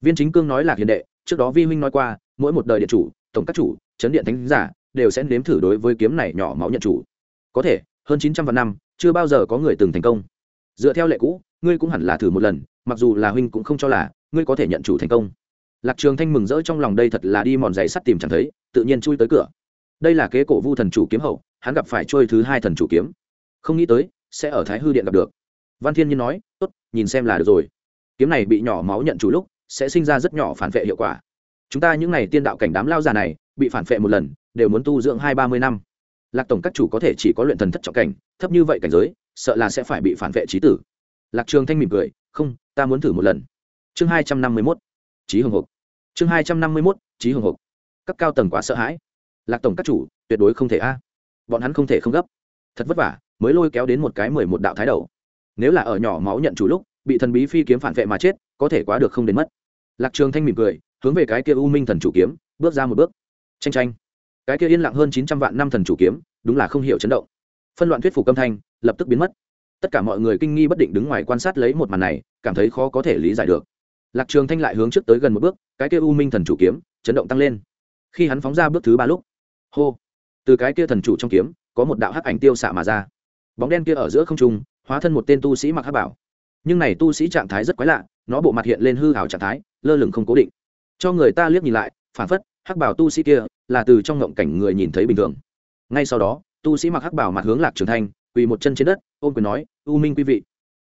Viên chính cương nói lạc hiền đệ, trước đó vi huynh nói qua, mỗi một đời điện chủ, tổng các chủ, chấn điện thánh giả, đều sẽ nếm thử đối với kiếm này nhỏ máu nhận chủ. Có thể, hơn chín trăm vạn năm, chưa bao giờ có người từng thành công. Dựa theo lệ cũ, ngươi cũng hẳn là thử một lần, mặc dù là huynh cũng không cho là, ngươi có thể nhận chủ thành công. Lạc trường thanh mừng rỡ trong lòng đây thật là đi mòn giày sắt tìm chẳng thấy, tự nhiên chui tới cửa. Đây là kế cổ vu thần chủ kiếm hậu, hắn gặp phải trôi thứ hai thần chủ kiếm. Không nghĩ tới, sẽ ở thái hư điện gặp được. Văn thiên nhiên nói, tốt, nhìn xem là được rồi kiếm này bị nhỏ máu nhận chủ lúc, sẽ sinh ra rất nhỏ phản vệ hiệu quả. Chúng ta những n à y tiên đạo cảnh đám lao già này, bị phản vệ một lần, đều muốn tu dưỡng hai ba mươi năm. Lạc tổng các chủ có thể chỉ có luyện thần thất trọng cảnh, thấp như vậy cảnh giới, sợ là sẽ phải bị phản vệ trí tử. Lạc trường thanh mỉm cười, không, ta muốn thử một lần. Chương hai trăm năm mươi mốt trí hồng hộc. Chương hai trăm năm mươi mốt trí hồng hộc. Các cao tầng quá sợ hãi. Lạc tổng các chủ, tuyệt đối không thể a. Bọn hắn không thể không gấp. Thật vất vả, mới lôi kéo đến một cái mười một đạo thái đầu. Nếu là ở nhỏ máu nhận chủ lúc bị thần bí phi kiếm phản vệ mà chết, có thể quá được không đến mất. Lạc trường thanh mỉm cười, hướng về cái kia u minh thần chủ kiếm, bước ra một bước. Tranh tranh cái kia yên lặng hơn chín trăm vạn năm thần chủ kiếm, đúng là không hiểu chấn động. Phân loạn thuyết phục âm thanh, lập tức biến mất. Tất cả mọi người kinh nghi bất định đứng ngoài quan sát lấy một màn này, cảm thấy khó có thể lý giải được. Lạc trường thanh lại hướng trước tới gần một bước, cái kia u minh thần chủ kiếm, chấn động tăng lên. Khi hắn phóng ra bước thứ ba lúc, hô, từ cái kia thần chủ trong kiếm, có một đạo hắc ảnh tiêu xạ mà ra. Bóng đen kia ở giữa không trung, hóa thân một tên tu sĩ mặc hắc bảo nhưng này tu sĩ trạng thái rất quái lạ, nó bộ mặt hiện lên hư hảo trạng thái, lơ lửng không cố định. Cho người ta liếc nhìn lại, phản phất, hắc bảo tu sĩ kia, là từ trong ngộng cảnh người nhìn thấy bình thường. Ngay sau đó, tu sĩ mặc hắc bảo mặt hướng lạc trường thanh, quỳ một chân trên đất, ôm quyền nói, u minh quý vị,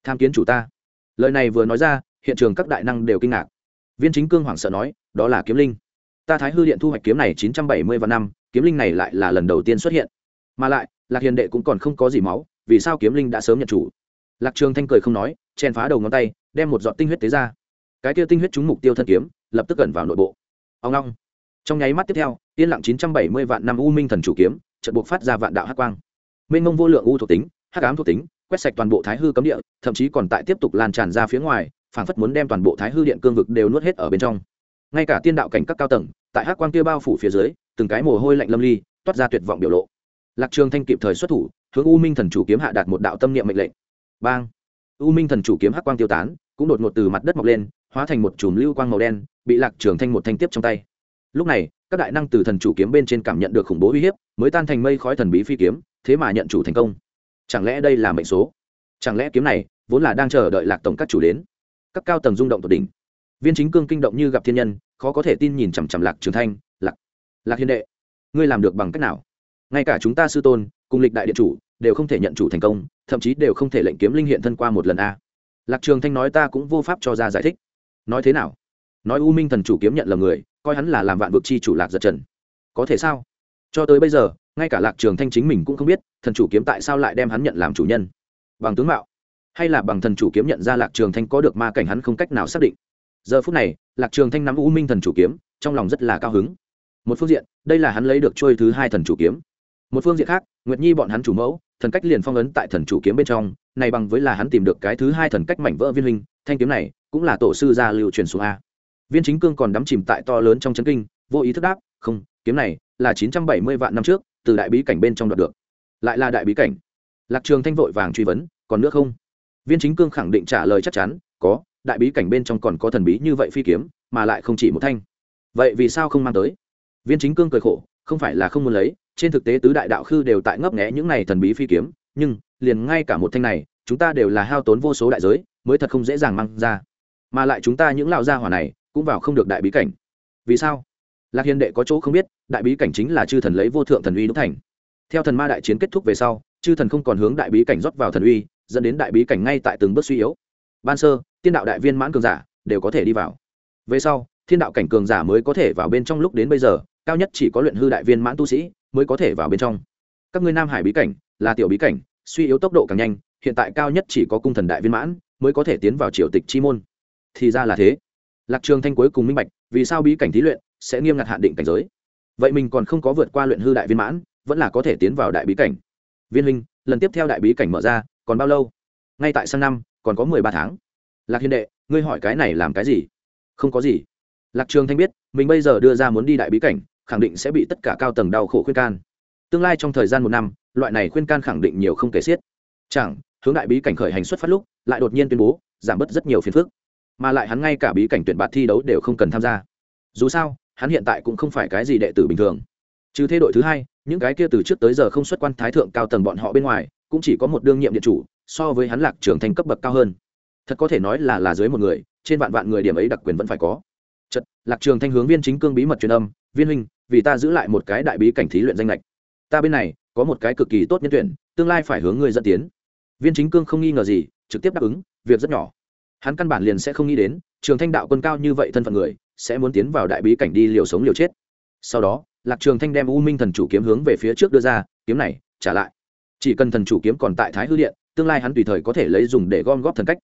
tham kiến chủ ta. Lời này vừa nói ra, hiện trường các đại năng đều kinh ngạc. Viên chính cương hoảng sợ nói, đó là kiếm linh. Ta thái hư điện thu hoạch kiếm này chín trăm bảy mươi vạn năm, kiếm linh này lại là lần đầu tiên xuất hiện. Mà lại, lạc hiền đệ cũng còn không có gì máu, vì sao kiếm linh đã sớm nhận chủ? Lạc trường thanh cười không nói chèn phá đầu ngón tay, đem một giọt tinh huyết tế ra. Cái kia tinh huyết trúng mục tiêu thân kiếm, lập tức gần vào nội bộ. Ông long. Trong nháy mắt tiếp theo, yên lặng chín trăm bảy mươi vạn năm u minh thần chủ kiếm, chợt buộc phát ra vạn đạo hắc quang. Mênh mông vô lượng u thuộc tính, hắc ám thuộc tính, quét sạch toàn bộ thái hư cấm địa, thậm chí còn tại tiếp tục lan tràn ra phía ngoài, phảng phất muốn đem toàn bộ thái hư điện cương vực đều nuốt hết ở bên trong. Ngay cả tiên đạo cảnh các cao tầng, tại hắc quang kia bao phủ phía dưới, từng cái mồ hôi lạnh lâm ly, toát ra tuyệt vọng biểu lộ. Lạc trường thanh kịp thời xuất thủ, hướng u minh thần chủ kiếm hạ đạt một đạo tâm niệm mệnh lệnh. Bang! U minh thần chủ kiếm hắc quang tiêu tán, cũng đột ngột từ mặt đất mọc lên, hóa thành một chùm lưu quang màu đen, bị lạc trường thanh một thanh tiếp trong tay. Lúc này, các đại năng từ thần chủ kiếm bên trên cảm nhận được khủng bố uy hiếp, mới tan thành mây khói thần bí phi kiếm, thế mà nhận chủ thành công. Chẳng lẽ đây là mệnh số? Chẳng lẽ kiếm này vốn là đang chờ đợi lạc tổng các chủ đến? Các cao tầng rung động tột đỉnh. Viên chính cương kinh động như gặp thiên nhân, khó có thể tin nhìn chằm chằm lạc trường thanh, lạc lạc hiền đệ, ngươi làm được bằng cách nào? Ngay cả chúng ta sư tôn, cùng lịch đại điện chủ đều không thể nhận chủ thành công, thậm chí đều không thể lệnh kiếm linh hiện thân qua một lần a. Lạc trường thanh nói ta cũng vô pháp cho ra giải thích. Nói thế nào? Nói u minh thần chủ kiếm nhận là người, coi hắn là làm vạn vực chi chủ lạc giật trần. Có thể sao? Cho tới bây giờ, ngay cả lạc trường thanh chính mình cũng không biết, thần chủ kiếm tại sao lại đem hắn nhận làm chủ nhân? Bằng tướng mạo? Hay là bằng thần chủ kiếm nhận ra lạc trường thanh có được ma cảnh hắn không cách nào xác định? Giờ phút này, lạc trường thanh nắm u minh thần chủ kiếm, trong lòng rất là cao hứng. Một phương diện, đây là hắn lấy được trôi thứ hai thần chủ kiếm một phương diện khác, nguyệt nhi bọn hắn chủ mẫu, thần cách liền phong ấn tại thần chủ kiếm bên trong, này bằng với là hắn tìm được cái thứ hai thần cách mảnh vỡ viên huynh, thanh kiếm này cũng là tổ sư gia lưu truyền xuống a. Viên chính cương còn đắm chìm tại to lớn trong chấn kinh, vô ý thức đáp, không, kiếm này là chín trăm bảy mươi vạn năm trước, từ đại bí cảnh bên trong đoạt được. Lại là đại bí cảnh. Lạc trường thanh vội vàng truy vấn, còn nữa không? Viên chính cương khẳng định trả lời chắc chắn, có, đại bí cảnh bên trong còn có thần bí như vậy phi kiếm, mà lại không chỉ một thanh. Vậy vì sao không mang tới? Viên chính cương cười khổ, không phải là không muốn lấy trên thực tế tứ đại đạo khư đều tại ngấp nghé những này thần bí phi kiếm, nhưng liền ngay cả một thanh này, chúng ta đều là hao tốn vô số đại giới, mới thật không dễ dàng mang ra. Mà lại chúng ta những lão gia hỏa này, cũng vào không được đại bí cảnh. Vì sao? Lạc hiền đệ có chỗ không biết, đại bí cảnh chính là chư thần lấy vô thượng thần uy đúc thành. Theo thần ma đại chiến kết thúc về sau, chư thần không còn hướng đại bí cảnh rót vào thần uy, dẫn đến đại bí cảnh ngay tại từng bước suy yếu. Ban sơ tiên đạo đại viên mãn cường giả đều có thể đi vào. Về sau, thiên đạo cảnh cường giả mới có thể vào bên trong lúc đến bây giờ, cao nhất chỉ có luyện hư đại viên mãn tu sĩ mới có thể vào bên trong. Các ngươi nam hải bí cảnh, là tiểu bí cảnh, suy yếu tốc độ càng nhanh, hiện tại cao nhất chỉ có cung thần đại viên mãn, mới có thể tiến vào triều tịch chi môn. Thì ra là thế. Lạc trường thanh cuối cùng minh bạch, vì sao bí cảnh thí luyện sẽ nghiêm ngặt hạn định cảnh giới? Vậy mình còn không có vượt qua luyện hư đại viên mãn, vẫn là có thể tiến vào đại bí cảnh. Viên minh lần tiếp theo đại bí cảnh mở ra, còn bao lâu? Ngay tại sang năm, còn có mười ba tháng. Lạc hiền đệ, ngươi hỏi cái này làm cái gì? Không có gì. Lạc trường thanh biết, mình bây giờ đưa ra muốn đi đại bí cảnh khẳng định sẽ bị tất cả cao tầng đau khổ khuyên can. Tương lai trong thời gian một năm, loại này khuyên can khẳng định nhiều không kể xiết. Chẳng, hướng đại bí cảnh khởi hành xuất phát lúc, lại đột nhiên tuyên bố, giảm bớt rất nhiều phiền phức. Mà lại hắn ngay cả bí cảnh tuyển bạt thi đấu đều không cần tham gia. Dù sao, hắn hiện tại cũng không phải cái gì đệ tử bình thường. Trừ thế đội thứ hai, những cái kia từ trước tới giờ không xuất quan thái thượng cao tầng bọn họ bên ngoài, cũng chỉ có một đương nhiệm điện chủ, so với hắn lạc trưởng thành cấp bậc cao hơn. Thật có thể nói là là dưới một người, trên vạn vạn người điểm ấy đặc quyền vẫn phải có. Chật, lạc trường thanh hướng viên chính cương bí mật truyền âm viên huynh, vì ta giữ lại một cái đại bí cảnh thí luyện danh lệch. Ta bên này, có một cái cực kỳ tốt nhân tuyển, tương lai phải hướng ngươi dẫn tiến. Viên chính cương không nghi ngờ gì, trực tiếp đáp ứng, việc rất nhỏ. Hắn căn bản liền sẽ không nghĩ đến, trường thanh đạo quân cao như vậy thân phận người, sẽ muốn tiến vào đại bí cảnh đi liều sống liều chết. Sau đó, lạc trường thanh đem u minh thần chủ kiếm hướng về phía trước đưa ra, kiếm này, trả lại. Chỉ cần thần chủ kiếm còn tại thái hư điện, tương lai hắn tùy thời có thể lấy dùng để gom góp thần cách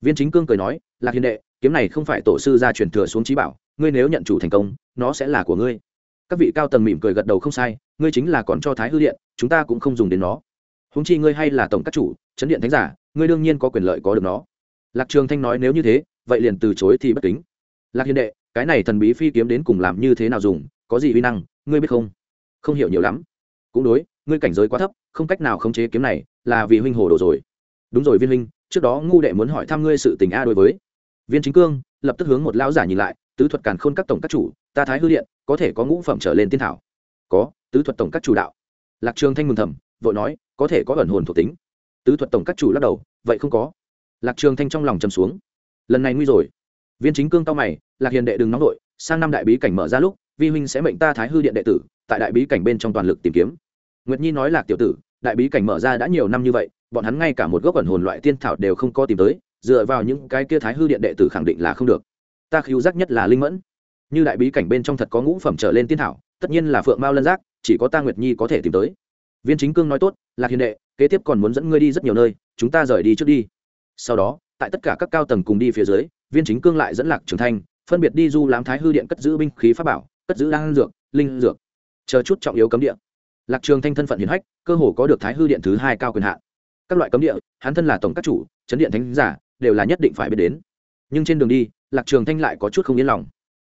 viên chính cương cười nói, lạc hiền đệ, kiếm này không phải tổ sư gia truyền thừa xuống trí bảo, ngươi nếu nhận chủ thành công, nó sẽ là của ngươi. Các vị cao tầng mỉm cười gật đầu không sai, ngươi chính là còn cho thái hư điện, chúng ta cũng không dùng đến nó. Húng chi ngươi hay là tổng các chủ, chấn điện thánh giả, ngươi đương nhiên có quyền lợi có được nó. Lạc trường thanh nói, nếu như thế, vậy liền từ chối thì bất kính. Lạc hiền đệ, cái này thần bí phi kiếm đến cùng làm như thế nào dùng, có gì uy năng, ngươi biết không? Không hiểu nhiều lắm. Cũng đối, ngươi cảnh giới quá thấp, không cách nào khống chế kiếm này, là vì huynh hồ đồ rồi. Đúng rồi viên huynh trước đó ngu đệ muốn hỏi thăm ngươi sự tình a đối với. Viên chính cương lập tức hướng một lão giả nhìn lại, tứ thuật càn khôn các tổng các chủ, ta thái hư điện, có thể có ngũ phẩm trở lên tiên thảo. Có, tứ thuật tổng các chủ đạo. Lạc trường thanh mừng thầm, vội nói, có thể có ẩn hồn thuộc tính. Tứ thuật tổng các chủ lắc đầu, vậy không có. Lạc trường thanh trong lòng trầm xuống. Lần này nguy rồi. Viên chính cương cao mày, lạc hiền đệ đừng nóng đội sang năm đại bí cảnh mở ra lúc, vi huynh sẽ mệnh ta thái hư điện đệ tử, tại đại bí cảnh bên trong toàn lực tìm kiếm. Nguyệt nhi nói lạc tiểu tử, đại bí cảnh mở ra đã nhiều năm như vậy bọn hắn ngay cả một gốc ẩn hồn loại tiên thảo đều không có tìm tới, dựa vào những cái kia thái hư điện đệ tử khẳng định là không được. Ta khiêu giác nhất là linh mẫn. Như đại bí cảnh bên trong thật có ngũ phẩm trở lên tiên thảo, tất nhiên là phượng mao lân giác, chỉ có ta nguyệt nhi có thể tìm tới. Viên chính cương nói tốt, lạc hiền đệ, kế tiếp còn muốn dẫn ngươi đi rất nhiều nơi, chúng ta rời đi trước đi. Sau đó, tại tất cả các cao tầng cùng đi phía dưới, viên chính cương lại dẫn lạc trường thanh, phân biệt đi du lãm thái hư điện cất giữ binh khí pháp bảo, cất giữ đan dược, linh dược. Chờ chút trọng yếu cấm địa. Lạc trường thanh thân phận hiển hách, cơ hồ có được thái hư điện thứ hai cao quyền hạn các loại cấm địa, hắn thân là tổng các chủ, chấn điện thánh giả, đều là nhất định phải biết đến. Nhưng trên đường đi, lạc trường thanh lại có chút không yên lòng.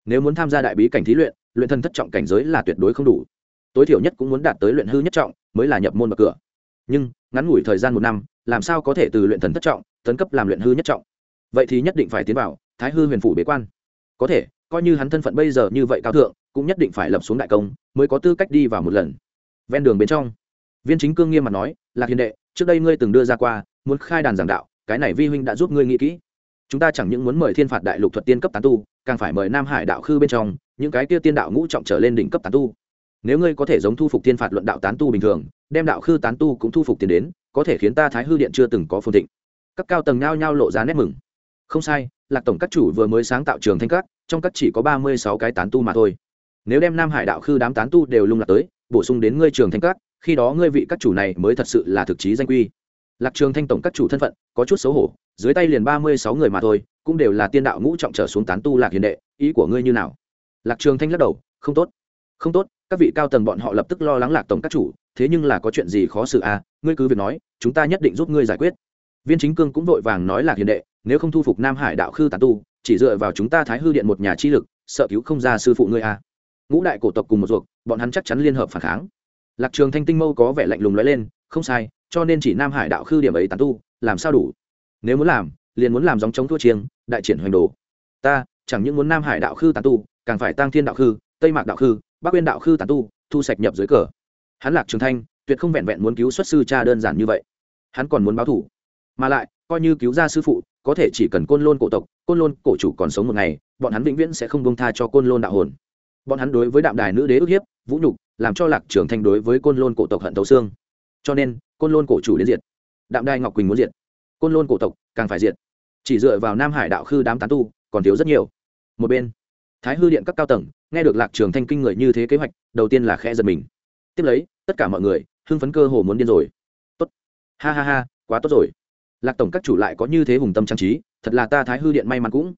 Nếu muốn tham gia đại bí cảnh thí luyện luyện thân thất trọng cảnh giới là tuyệt đối không đủ. Tối thiểu nhất cũng muốn đạt tới luyện hư nhất trọng, mới là nhập môn bậc cửa. Nhưng, ngắn ngủi thời gian một năm, làm sao có thể từ luyện thần thất trọng, tấn cấp làm luyện hư nhất trọng? Vậy thì nhất định phải tiến vào thái hư huyền phủ bế quan. Có thể, coi như hắn thân phận bây giờ như vậy cao thượng, cũng nhất định phải lập xuống đại công, mới có tư cách đi vào một lần. Ven đường bên trong, viên chính cương nghiêm mặt nói, lạc hiền đệ trước đây ngươi từng đưa ra qua, muốn khai đàn giảng đạo, cái này vi huynh đã giúp ngươi nghĩ kỹ. Chúng ta chẳng những muốn mời thiên phạt đại lục thuật tiên cấp tán tu, càng phải mời nam hải đạo khư bên trong, những cái kia tiên đạo ngũ trọng trở lên đỉnh cấp tán tu. Nếu ngươi có thể giống thu phục Thiên phạt luận đạo tán tu bình thường, đem đạo khư tán tu cũng thu phục tiền đến, có thể khiến ta thái hư điện chưa từng có phồn thịnh. Các cao tầng nhao nhao lộ ra nét mừng. Không sai, lạc tổng các chủ vừa mới sáng tạo trường thanh các, trong các chỉ có ba mươi sáu cái tán tu mà thôi. Nếu đem nam hải đạo khư đám tán tu đều lung lạc tới, bổ sung đến ngươi trường thanh các khi đó ngươi vị các chủ này mới thật sự là thực chí danh quy. Lạc trường thanh tổng các chủ thân phận có chút xấu hổ, dưới tay liền ba mươi sáu người mà thôi, cũng đều là tiên đạo ngũ trọng trở xuống tán tu lạc hiền đệ, ý của ngươi như nào? Lạc trường thanh lắc đầu, không tốt. Không tốt, các vị cao tầng bọn họ lập tức lo lắng lạc tổng các chủ, thế nhưng là có chuyện gì khó xử à ngươi cứ việc nói, chúng ta nhất định giúp ngươi giải quyết. Viên chính cương cũng vội vàng nói lạc hiền đệ, nếu không thu phục nam hải đạo khư tán tu, chỉ dựa vào chúng ta thái hư điện một nhà chi lực, sợ cứu không ra sư phụ ngươi à. Ngũ đại cổ tộc cùng một ruột, bọn hắn chắc chắn liên hợp phản kháng lạc trường thanh tinh mâu có vẻ lạnh lùng nói lên, không sai, cho nên chỉ nam hải đạo khư điểm ấy tán tu, làm sao đủ? Nếu muốn làm, liền muốn làm dòng chống thua chiêng, đại triển hoành đồ. Ta, chẳng những muốn nam hải đạo khư tán tu, càng phải tăng thiên đạo khư, tây mạc đạo khư, bắc quyên đạo khư tán tu, thu sạch nhập dưới cờ. Hắn lạc trường thanh, tuyệt không vẹn vẹn muốn cứu xuất sư cha đơn giản như vậy. Hắn còn muốn báo thủ. Mà lại, coi như cứu ra sư phụ, có thể chỉ cần côn lôn cổ tộc, côn lôn cổ chủ còn sống một ngày, bọn hắn vĩnh viễn sẽ không bông tha cho côn lôn đạo hồn. Bọn hắn đối với đạm đài nữ đế ức hiếp vũ nhục, làm cho lạc trường thanh đối với côn lôn cổ tộc hận tấu xương. Cho nên, côn lôn cổ chủ đến diệt. Đạm đai ngọc quỳnh muốn diệt. Côn lôn cổ tộc càng phải diệt. Chỉ dựa vào nam hải đạo khư đám tán tu, còn thiếu rất nhiều. Một bên, thái hư điện các cao tầng, nghe được lạc trường thanh kinh người như thế kế hoạch, đầu tiên là khẽ giật mình. Tiếp lấy, tất cả mọi người, hưng phấn cơ hồ muốn điên rồi. Tốt. Ha ha ha, quá tốt rồi. Lạc tổng các chủ lại có như thế hùng tâm trang trí, thật là ta thái hư điện may mắn cũng.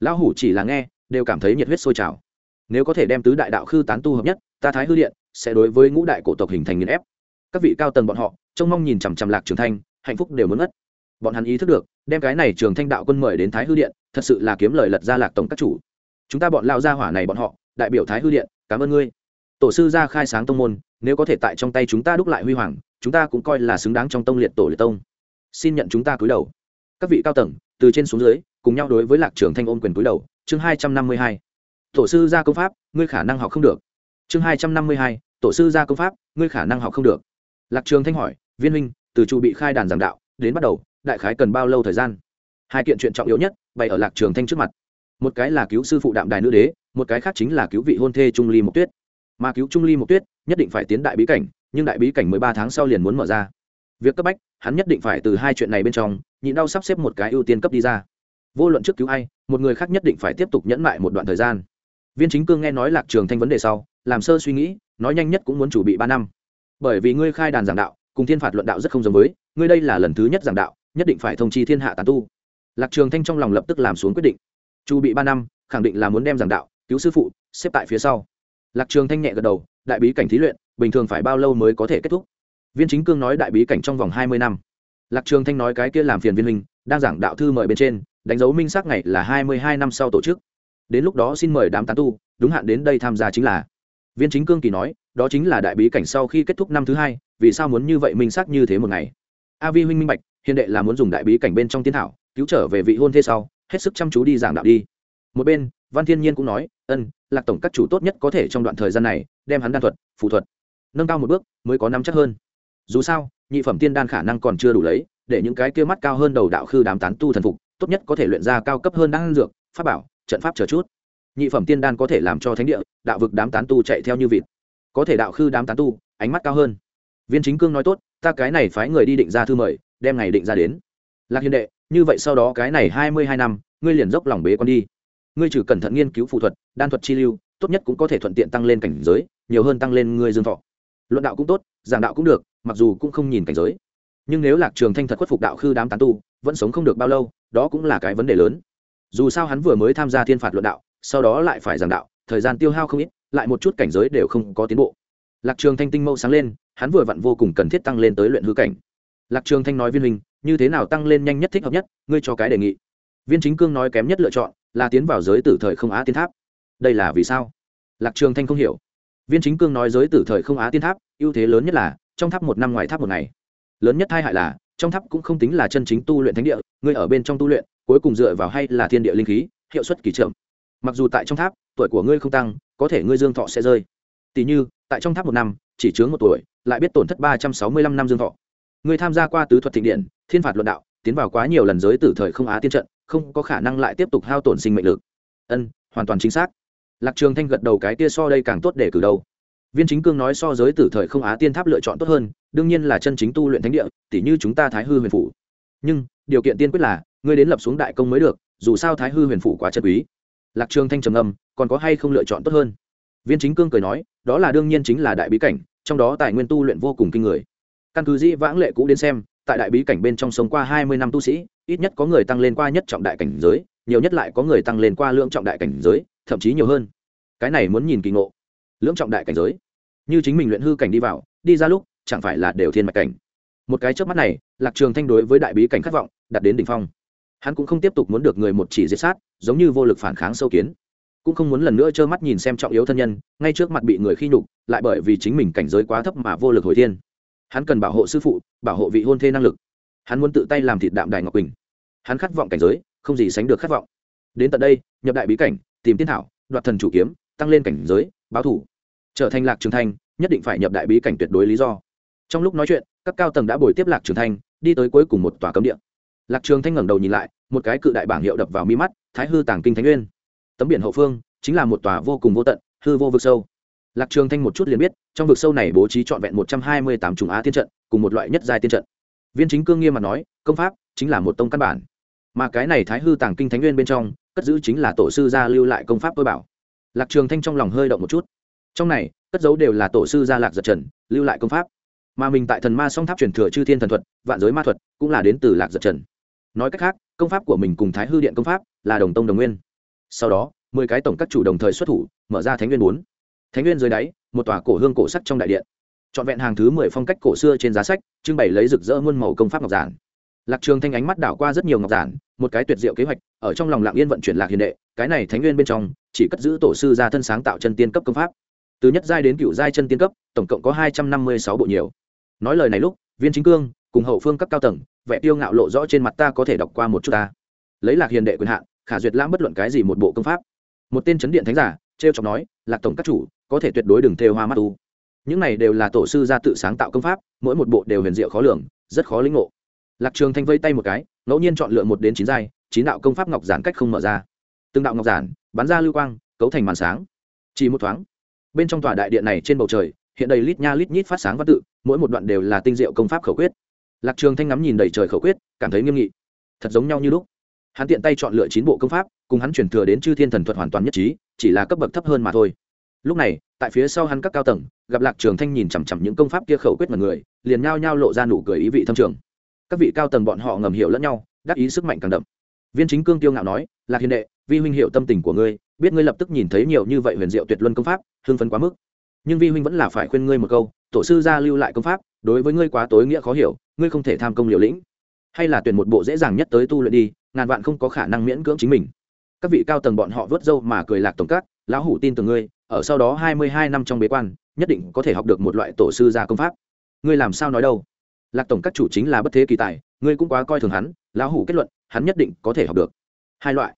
Lão hủ chỉ là nghe, đều cảm thấy nhiệt huyết sôi trào. Nếu có thể đem tứ đại đạo khư tán tu hợp nhất ta thái hư điện sẽ đối với ngũ đại cổ tộc hình thành nghiền ép. Các vị cao tầng bọn họ, trông mong nhìn chằm chằm lạc trường thanh, hạnh phúc đều muốn ngất. Bọn hắn ý thức được, đem cái này trường thanh đạo quân mời đến thái hư điện, thật sự là kiếm lời lật ra lạc tổng các chủ. Chúng ta bọn lao gia hỏa này bọn họ, đại biểu thái hư điện, cảm ơn ngươi. Tổ sư gia khai sáng tông môn, nếu có thể tại trong tay chúng ta đúc lại huy hoàng, chúng ta cũng coi là xứng đáng trong tông liệt tổ liệt tông. Xin nhận chúng ta cúi đầu. Các vị cao tầng, từ trên xuống dưới, cùng nhau đối với lạc trường thanh ôn quyền cúi đầu. Chương hai trăm năm mươi hai. Tổ sư gia công pháp, ngươi khả năng học không được chương hai trăm năm mươi hai, tổ sư gia công pháp, ngươi khả năng học không được. Lạc trường thanh hỏi, viên huynh, từ trụ bị khai đàn giảng đạo, đến bắt đầu, đại khái cần bao lâu thời gian? Hai kiện chuyện trọng yếu nhất, bày ở lạc trường thanh trước mặt. Một cái là cứu sư phụ đạm đài nữ đế, một cái khác chính là cứu vị hôn thê trung ly mộc tuyết. Mà cứu trung ly mộc tuyết, nhất định phải tiến đại bí cảnh, nhưng đại bí cảnh mười ba tháng sau liền muốn mở ra. Việc cấp bách, hắn nhất định phải từ hai chuyện này bên trong, nhịn đau sắp xếp một cái ưu tiên cấp đi ra. Vô luận trước cứu ai, một người khác nhất định phải tiếp tục nhẫn mại một đoạn thời gian viên chính cương nghe nói lạc trường thanh vấn đề sau, làm sơ suy nghĩ, nói nhanh nhất cũng muốn chuẩn bị ba năm. Bởi vì ngươi khai đàn giảng đạo, cùng thiên phạt luận đạo rất không giống với, ngươi đây là lần thứ nhất giảng đạo, nhất định phải thông chi thiên hạ tán tu. Lạc trường thanh trong lòng lập tức làm xuống quyết định. Chu bị ba năm, khẳng định là muốn đem giảng đạo, cứu sư phụ, xếp tại phía sau. Lạc trường thanh nhẹ gật đầu, đại bí cảnh thí luyện, bình thường phải bao lâu mới có thể kết thúc? Viên chính cương nói đại bí cảnh trong vòng hai mươi năm. Lạc trường thanh nói cái kia làm phiền viên minh đang giảng đạo thư mời bên trên, đánh dấu minh xác ngày là hai mươi hai năm sau tổ chức đến lúc đó xin mời đám tán tu, đúng hạn đến đây tham gia chính là. Viên chính cương kỳ nói, đó chính là đại bí cảnh sau khi kết thúc năm thứ hai, vì sao muốn như vậy minh xác như thế một ngày? A vi huynh minh bạch, hiện đệ là muốn dùng đại bí cảnh bên trong tiến thảo, cứu trở về vị hôn thế sau, hết sức chăm chú đi giảng đạo đi. Một bên, văn thiên nhiên cũng nói, ân, lạc tổng các chủ tốt nhất có thể trong đoạn thời gian này, đem hắn đan thuật phụ thuật, nâng cao một bước, mới có nắm chắc hơn. Dù sao, nhị phẩm tiên đan khả năng còn chưa đủ lấy, để những cái kia mắt cao hơn đầu đạo khư đám tán tu thần phục, tốt nhất có thể luyện ra cao cấp hơn đan dược, pháp bảo trận pháp chờ chút. Nhị phẩm tiên đan có thể làm cho thánh địa, đạo vực đám tán tu chạy theo như vịt. Có thể đạo khư đám tán tu, ánh mắt cao hơn. Viên chính cương nói tốt, ta cái này phái người đi định ra thư mời, đem ngày định ra đến. Lạc hiền đệ, như vậy sau đó cái này hai mươi hai năm, ngươi liền dốc lòng bế con đi. Ngươi trừ cẩn thận nghiên cứu phụ thuật, đan thuật chi lưu, tốt nhất cũng có thể thuận tiện tăng lên cảnh giới, nhiều hơn tăng lên ngươi dương thọ. Luận đạo cũng tốt, giảng đạo cũng được, mặc dù cũng không nhìn cảnh giới. Nhưng nếu lạc trường thanh thật khuất phục đạo khư đám tán tu, vẫn sống không được bao lâu, đó cũng là cái vấn đề lớn dù sao hắn vừa mới tham gia thiên phạt luận đạo, sau đó lại phải giảng đạo, thời gian tiêu hao không ít, lại một chút cảnh giới đều không có tiến bộ. Lạc trường thanh tinh mâu sáng lên, hắn vừa vặn vô cùng cần thiết tăng lên tới luyện hư cảnh. Lạc trường thanh nói viên hình, như thế nào tăng lên nhanh nhất thích hợp nhất, ngươi cho cái đề nghị. Viên chính cương nói kém nhất lựa chọn, là tiến vào giới tử thời không á tiên tháp. Đây là vì sao? Lạc trường thanh không hiểu. Viên chính cương nói giới tử thời không á tiên tháp, ưu thế lớn nhất là, trong tháp một năm ngoài tháp một ngày. Lớn nhất hai hại là trong tháp cũng không tính là chân chính tu luyện thánh địa, ngươi ở bên trong tu luyện, cuối cùng dựa vào hay là thiên địa linh khí, hiệu suất kỳ trưởng. Mặc dù tại trong tháp, tuổi của ngươi không tăng, có thể ngươi dương thọ sẽ rơi. Tỷ như, tại trong tháp một năm, chỉ chướng một tuổi, lại biết tổn thất ba trăm sáu mươi lăm năm dương thọ. Ngươi tham gia qua tứ thuật thịnh điện, thiên phạt luận đạo, tiến vào quá nhiều lần giới tử thời không á tiên trận, không có khả năng lại tiếp tục hao tổn sinh mệnh lực. Ân, hoàn toàn chính xác. Lạc trường thanh gật đầu cái kia so đây càng tốt để cử đầu. viên chính cương nói so giới tử thời không á tiên tháp lựa chọn tốt hơn đương nhiên là chân chính tu luyện thánh địa tỷ như chúng ta thái hư huyền phủ. Nhưng, điều kiện tiên quyết là, ngươi đến lập xuống đại công mới được, dù sao thái hư huyền phủ quá chân quý. Lạc trường thanh trầm âm còn có hay không lựa chọn tốt hơn? Viên chính cương cười nói, đó là đương nhiên chính là đại bí cảnh, trong đó tài nguyên tu luyện vô cùng kinh người. Căn cứ dĩ vãng lệ cũ đến xem, tại đại bí cảnh bên trong sống qua hai mươi năm tu sĩ, ít nhất có người tăng lên qua nhất trọng đại cảnh giới, nhiều nhất lại có người tăng lên qua lượng trọng đại cảnh giới, thậm chí nhiều hơn. Cái này muốn nhìn kỳ ngộ. Lưỡng trọng đại cảnh giới. Như chính mình luyện hư cảnh đi vào, đi ra lúc chẳng phải là đều thiên mạch cảnh. Một cái trước mắt này, lạc trường thanh đối với đại bí cảnh khát vọng đặt đến đỉnh phong. Hắn cũng không tiếp tục muốn được người một chỉ giết sát, giống như vô lực phản kháng sâu kiến. Cũng không muốn lần nữa trơ mắt nhìn xem trọng yếu thân nhân, ngay trước mặt bị người khi nhục, lại bởi vì chính mình cảnh giới quá thấp mà vô lực hồi thiên. Hắn cần bảo hộ sư phụ, bảo hộ vị hôn thê năng lực. Hắn muốn tự tay làm thịt đạm đài ngọc quỳnh. Hắn khát vọng cảnh giới, không gì sánh được khát vọng. Đến tận đây, nhập đại bí cảnh, tìm tiên thảo, đoạt thần chủ kiếm, tăng lên cảnh giới, báo thủ. Trở thành lạc trường thanh, nhất định phải nhập đại bí cảnh tuyệt đối lý do trong lúc nói chuyện, các cao tầng đã bồi tiếp lạc trường thanh, đi tới cuối cùng một tòa cấm địa. Lạc trường thanh ngẩng đầu nhìn lại, một cái cự đại bảng hiệu đập vào mi mắt, thái hư tàng kinh thánh nguyên. Tấm biển hậu phương, chính là một tòa vô cùng vô tận, hư vô vực sâu. Lạc trường thanh một chút liền biết, trong vực sâu này bố trí trọn vẹn một trăm hai mươi tám trùng á tiên trận, cùng một loại nhất giai tiên trận. Viên chính cương nghiêm mặt nói, công pháp chính là một tông căn bản. Mà cái này thái hư tàng kinh thánh nguyên bên trong, cất giữ chính là tổ sư gia lưu lại công pháp tôi bảo. Lạc trường thanh trong lòng hơi động một chút. Trong này, cất giấu đều là tổ sư gia lạc giật trần, lưu lại công pháp mà mình tại thần ma song tháp truyền thừa chư thiên thần thuật, vạn giới ma thuật, cũng là đến từ lạc giật trần. Nói cách khác, công pháp của mình cùng thái hư điện công pháp là đồng tông đồng nguyên. Sau đó, mười cái tổng các chủ đồng thời xuất thủ, mở ra thánh nguyên bốn. Thánh nguyên dưới đáy, một tòa cổ hương cổ sắc trong đại điện. Trọn vẹn hàng thứ mười phong cách cổ xưa trên giá sách, trưng bày lấy rực rỡ muôn màu công pháp ngọc giản. Lạc trường thanh ánh mắt đảo qua rất nhiều ngọc giản, một cái tuyệt diệu kế hoạch, ở trong lòng lạng yên vận chuyển lạc hiền đệ, cái này thánh nguyên bên trong, chỉ cất giữ tổ sư gia thân sáng tạo chân tiên cấp công pháp. Từ nhất giai đến cựu giai chân tiên cấp, tổng cộng có hai trăm năm mươi sáu bộ nhiều nói lời này lúc, viên chính cương cùng hậu phương cấp cao tầng, vẻ tiêu ngạo lộ rõ trên mặt ta có thể đọc qua một chút ta. Lấy lạc hiền đệ quyền hạn, khả duyệt lãm bất luận cái gì một bộ công pháp. Một tên chấn điện thánh giả, trêu chọc nói, lạc tổng các chủ, có thể tuyệt đối đừng thêu hoa mắt tu những này đều là tổ sư gia tự sáng tạo công pháp, mỗi một bộ đều huyền diệu khó lường, rất khó lĩnh ngộ. Lạc trường thanh vây tay một cái, ngẫu nhiên chọn lựa một đến chín giai, chín đạo công pháp ngọc giản cách không mở ra. Từng đạo ngọc giản, bắn ra lưu quang, cấu thành màn sáng. Chỉ một thoáng, bên trong tòa đại điện này trên bầu trời hiện đầy lít nha lít nhít phát sáng văn tự, mỗi một đoạn đều là tinh diệu công pháp khẩu quyết. Lạc trường thanh ngắm nhìn đầy trời khẩu quyết, cảm thấy nghiêm nghị. Thật giống nhau như lúc. Hắn tiện tay chọn lựa chín bộ công pháp, cùng hắn chuyển thừa đến chư thiên thần thuật hoàn toàn nhất trí, chỉ là cấp bậc thấp hơn mà thôi. Lúc này, tại phía sau hắn các cao tầng, gặp lạc trường thanh nhìn chằm chằm những công pháp kia khẩu quyết mà người, liền nhao nhao lộ ra nụ cười ý vị thâm trường. Các vị cao tầng bọn họ ngầm hiểu lẫn nhau, đắc ý sức mạnh càng đậm. Viên chính cương tiêu ngạo nói, lạc hiền đệ, vi huynh hiểu tâm tình của ngươi, biết ngươi lập tức nhìn thấy nhiều như vậy huyền diệu tuyệt luân công pháp, hưng phấn quá mức nhưng vi huynh vẫn là phải khuyên ngươi một câu, tổ sư gia lưu lại công pháp, đối với ngươi quá tối nghĩa khó hiểu, ngươi không thể tham công liều lĩnh. Hay là tuyển một bộ dễ dàng nhất tới tu luyện đi, ngàn vạn không có khả năng miễn cưỡng chính mình. Các vị cao tầng bọn họ vớt dâu mà cười lạc tổng các, lão hủ tin tưởng ngươi, ở sau đó hai mươi hai năm trong bế quan, nhất định có thể học được một loại tổ sư gia công pháp. Ngươi làm sao nói đâu? Lạc tổng các chủ chính là bất thế kỳ tài, ngươi cũng quá coi thường hắn, lão hủ kết luận, hắn nhất định có thể học được. Hai loại.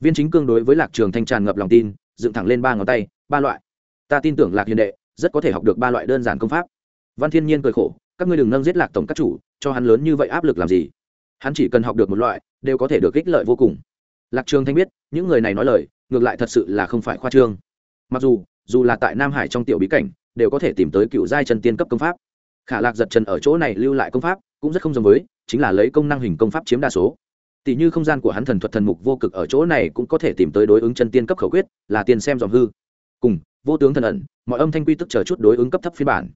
Viên chính cương đối với lạc trường thanh tràn ngập lòng tin, dựng thẳng lên ba ngón tay, ba loại ta tin tưởng lạc hiền đệ, rất có thể học được ba loại đơn giản công pháp. Văn thiên nhiên cười khổ, các ngươi đừng nâng giết lạc tổng các chủ, cho hắn lớn như vậy áp lực làm gì? Hắn chỉ cần học được một loại, đều có thể được ích lợi vô cùng. Lạc trường thanh biết, những người này nói lời, ngược lại thật sự là không phải khoa trương. Mặc dù dù là tại nam hải trong tiểu bí cảnh, đều có thể tìm tới cựu giai chân tiên cấp công pháp. Khả lạc giật chân ở chỗ này lưu lại công pháp, cũng rất không giống với, chính là lấy công năng hình công pháp chiếm đa số. Tỷ như không gian của hắn thần thuật thần mục vô cực ở chỗ này cũng có thể tìm tới đối ứng chân tiên cấp khẩu quyết, là tiền xem dòm hư. Cùng vô tướng thần ẩn, mọi âm thanh quy tức chờ chút đối ứng cấp thấp phiên bản.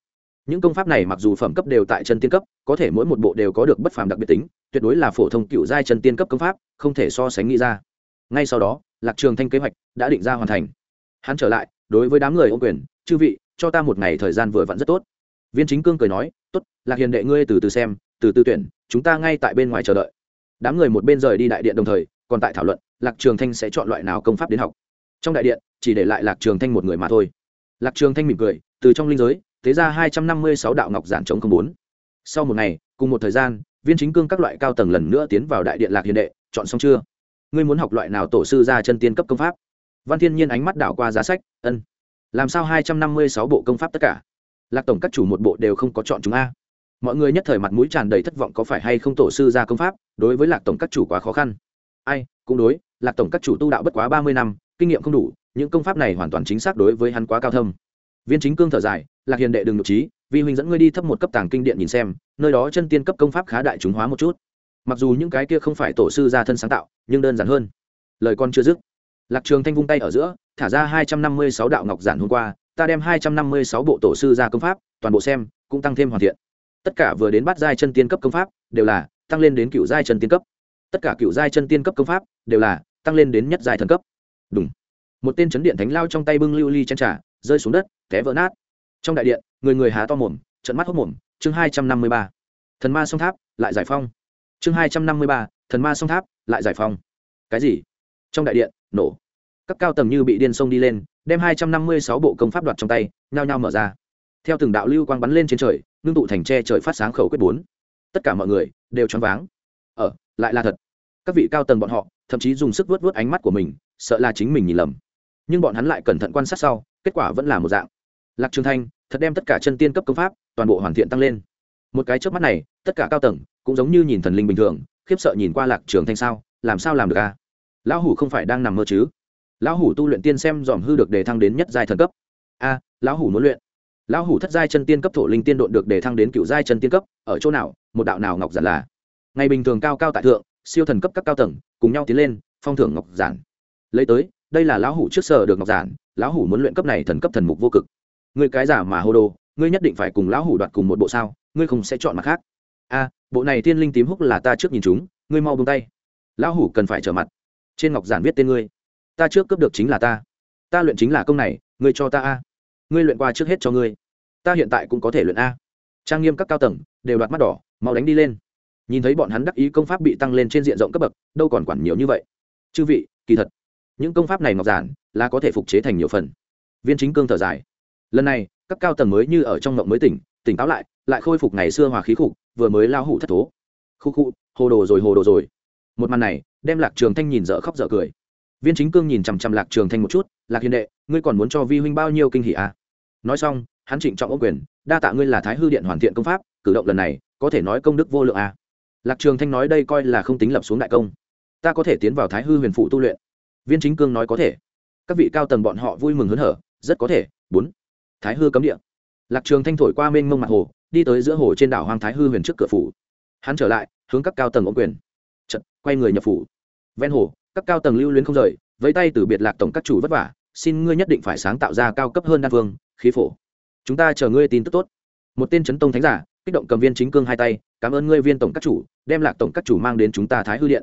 Những công pháp này mặc dù phẩm cấp đều tại chân tiên cấp, có thể mỗi một bộ đều có được bất phàm đặc biệt tính, tuyệt đối là phổ thông cựu giai chân tiên cấp công pháp, không thể so sánh nghĩ ra. Ngay sau đó, lạc trường thanh kế hoạch đã định ra hoàn thành. Hắn trở lại, đối với đám người ô quyền, chư vị, cho ta một ngày thời gian vừa vặn rất tốt. Viên chính cương cười nói, tốt, lạc hiền đệ ngươi từ từ xem, từ từ tuyển, chúng ta ngay tại bên ngoài chờ đợi. Đám người một bên rời đi đại điện đồng thời, còn tại thảo luận, lạc trường thanh sẽ chọn loại nào công pháp đến học trong đại điện, chỉ để lại lạc trường thanh một người mà thôi. Lạc trường thanh mỉm cười, từ trong linh giới, thế ra hai trăm năm mươi sáu đạo ngọc giản chống không bốn. Sau một ngày, cùng một thời gian, viên chính cương các loại cao tầng lần nữa tiến vào đại điện lạc hiền đệ, chọn xong chưa? Ngươi muốn học loại nào tổ sư ra chân tiên cấp công pháp? Văn thiên nhiên ánh mắt đảo qua giá sách, ân. Làm sao hai trăm năm mươi sáu bộ công pháp tất cả? Lạc tổng các chủ một bộ đều không có chọn chúng a. Mọi người nhất thời mặt mũi tràn đầy thất vọng có phải hay không tổ sư ra công pháp, đối với lạc tổng các chủ quá khó khăn. Ai, cũng đối, lạc tổng các chủ tu đạo bất quá ba mươi năm kinh nghiệm không đủ, những công pháp này hoàn toàn chính xác đối với hắn quá cao thâm. Viên chính cương thở dài, lạc hiền đệ đừng nhục trí, vì huynh dẫn ngươi đi thấp một cấp tàng kinh điện nhìn xem, nơi đó chân tiên cấp công pháp khá đại chúng hóa một chút. Mặc dù những cái kia không phải tổ sư gia thân sáng tạo, nhưng đơn giản hơn. Lời con chưa dứt, lạc trường thanh vung tay ở giữa, thả ra hai trăm năm mươi sáu đạo ngọc giản hôm qua, ta đem hai trăm năm mươi sáu bộ tổ sư gia công pháp, toàn bộ xem, cũng tăng thêm hoàn thiện. Tất cả vừa đến bát giai chân tiên cấp công pháp, đều là tăng lên đến cựu giai chân tiên cấp. Tất cả cựu giai chân tiên cấp công pháp, đều là tăng lên đến nhất giai thần cấp đúng một tên chấn điện thánh lao trong tay bưng lưu ly chén trà, rơi xuống đất, té vỡ nát. Trong đại điện, người người há to mồm trận mắt hốc mồm, chương hai trăm năm mươi ba. Thần ma song tháp, lại giải phong chương hai trăm năm mươi ba, thần ma song tháp, lại giải phong cái gì? Trong đại điện, nổ. Các cao tầng như bị điên sông đi lên, đem hai trăm năm mươi sáu bộ công pháp đoạt trong tay, nhao nhao mở ra. Theo từng đạo lưu quang bắn lên trên trời, ngưng tụ thành tre trời phát sáng khẩu quyết bốn. Tất cả mọi người đều choáng váng. Ở lại là thật. Các vị cao tầng bọn họ, thậm chí dùng sức vớt vớt ánh mắt của mình sợ là chính mình nhìn lầm. Nhưng bọn hắn lại cẩn thận quan sát sau, kết quả vẫn là một dạng. Lạc trường thanh, thật đem tất cả chân tiên cấp công pháp, toàn bộ hoàn thiện tăng lên. Một cái trước mắt này, tất cả cao tầng cũng giống như nhìn thần linh bình thường, khiếp sợ nhìn qua lạc trường thanh sao, làm sao làm được a? Lão hủ không phải đang nằm mơ chứ? Lão hủ tu luyện tiên xem dòm hư được đề thăng đến nhất giai thần cấp. A, lão hủ muốn luyện. Lão hủ thất giai chân tiên cấp thổ linh tiên độn được đề thăng đến cựu giai chân tiên cấp, ở chỗ nào, một đạo nào ngọc giản là. Ngày bình thường cao cao tại thượng, siêu thần cấp các cao tầng, cùng nhau tiến lên, phong thưởng ngọc giản lấy tới, đây là lão hủ trước sở được ngọc giản, lão hủ muốn luyện cấp này thần cấp thần mục vô cực. Ngươi cái giả mà hô đồ, ngươi nhất định phải cùng lão hủ đoạt cùng một bộ sao, ngươi không sẽ chọn mặt khác. A, bộ này thiên linh tím húc là ta trước nhìn chúng, ngươi mau buông tay. Lão hủ cần phải trở mặt. Trên ngọc giản viết tên ngươi. Ta trước cướp được chính là ta. Ta luyện chính là công này, ngươi cho ta a. Ngươi luyện qua trước hết cho ngươi. Ta hiện tại cũng có thể luyện a. Trang nghiêm các cao tầng, đều đoạt mắt đỏ, mau đánh đi lên. Nhìn thấy bọn hắn đắc ý công pháp bị tăng lên trên diện rộng cấp bậc, đâu còn quản nhiều như vậy. Chư vị, kỳ thật những công pháp này ngọc giản là có thể phục chế thành nhiều phần. Viên chính cương thở dài. Lần này, các cao tầng mới như ở trong mộng mới tỉnh tỉnh táo lại lại khôi phục ngày xưa hòa khí khục, vừa mới lao hủ thất thố. Khu khu hồ đồ rồi, hồ đồ rồi. Một màn này, đem lạc trường thanh nhìn dở khóc dở cười. Viên chính cương nhìn chằm chằm lạc trường thanh một chút, lạc hiền đệ, ngươi còn muốn cho vi huynh bao nhiêu kinh hỉ à? Nói xong, hắn trịnh trọng ô quyền, đa tạ ngươi là thái hư điện hoàn thiện công pháp, cử động lần này, có thể nói công đức vô lượng à. Lạc trường thanh nói đây coi là không tính lập xuống đại công. Ta có thể tiến vào thái hư huyền phụ tu luyện viên chính cương nói có thể. Các vị cao tầng bọn họ vui mừng hớn hở, rất có thể. Bốn. Thái hư cấm địa. Lạc trường thanh thổi qua mênh mông mặt hồ, đi tới giữa hồ trên đảo hoang thái hư huyền trước cửa phủ. Hắn trở lại, hướng các cao tầng ổn quyền. Chật quay người nhập phủ. Ven hồ, các cao tầng lưu luyến không rời với tay từ biệt lạc tổng các chủ vất vả, xin ngươi nhất định phải sáng tạo ra cao cấp hơn đan phương khí phổ. Chúng ta chờ ngươi tin tức tốt. Một tên chấn tông thánh giả, kích động cầm viên chính cương hai tay, cảm ơn ngươi viên tổng các chủ, đem lạc tổng các chủ mang đến chúng ta thái hư điện.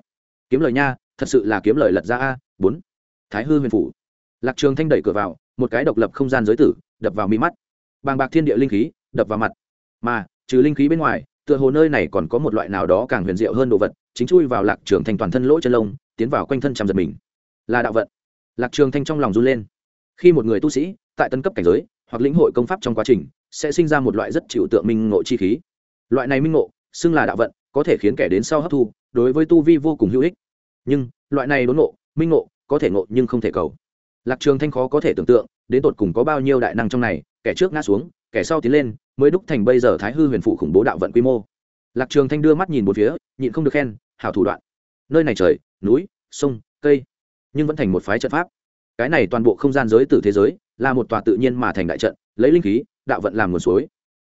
Kiếm lời nha, thật sự là kiếm lời lật ra a bốn. Thái hư huyền phủ. Lạc trường thanh đẩy cửa vào, một cái độc lập không gian giới tử, đập vào mi mắt. Bàng bạc thiên địa linh khí, đập vào mặt. Mà, trừ linh khí bên ngoài, tựa hồ nơi này còn có một loại nào đó càng huyền diệu hơn đồ vật, chính chui vào lạc trường thanh toàn thân lỗ chân lông, tiến vào quanh thân chằm giật mình. Là đạo vận. Lạc trường thanh trong lòng run lên. Khi một người tu sĩ, tại tân cấp cảnh giới, hoặc lĩnh hội công pháp trong quá trình, sẽ sinh ra một loại rất chịu tượng minh ngộ chi khí. Loại này minh ngộ, xưng là đạo vận, có thể khiến kẻ đến sau hấp thu, đối với tu vi vô cùng hữu ích. Nhưng, loại này đốn ngộ minh ngộ, có thể ngộ nhưng không thể cầu. Lạc trường thanh khó có thể tưởng tượng, đến tột cùng có bao nhiêu đại năng trong này, kẻ trước ngã xuống, kẻ sau tiến lên, mới đúc thành bây giờ thái hư huyền phụ khủng bố đạo vận quy mô. Lạc trường thanh đưa mắt nhìn một phía, nhịn không được khen, hảo thủ đoạn. Nơi này trời, núi, sông, cây, nhưng vẫn thành một phái trận pháp. Cái này toàn bộ không gian giới tử thế giới, là một tòa tự nhiên mà thành đại trận, lấy linh khí, đạo vận làm nguồn suối.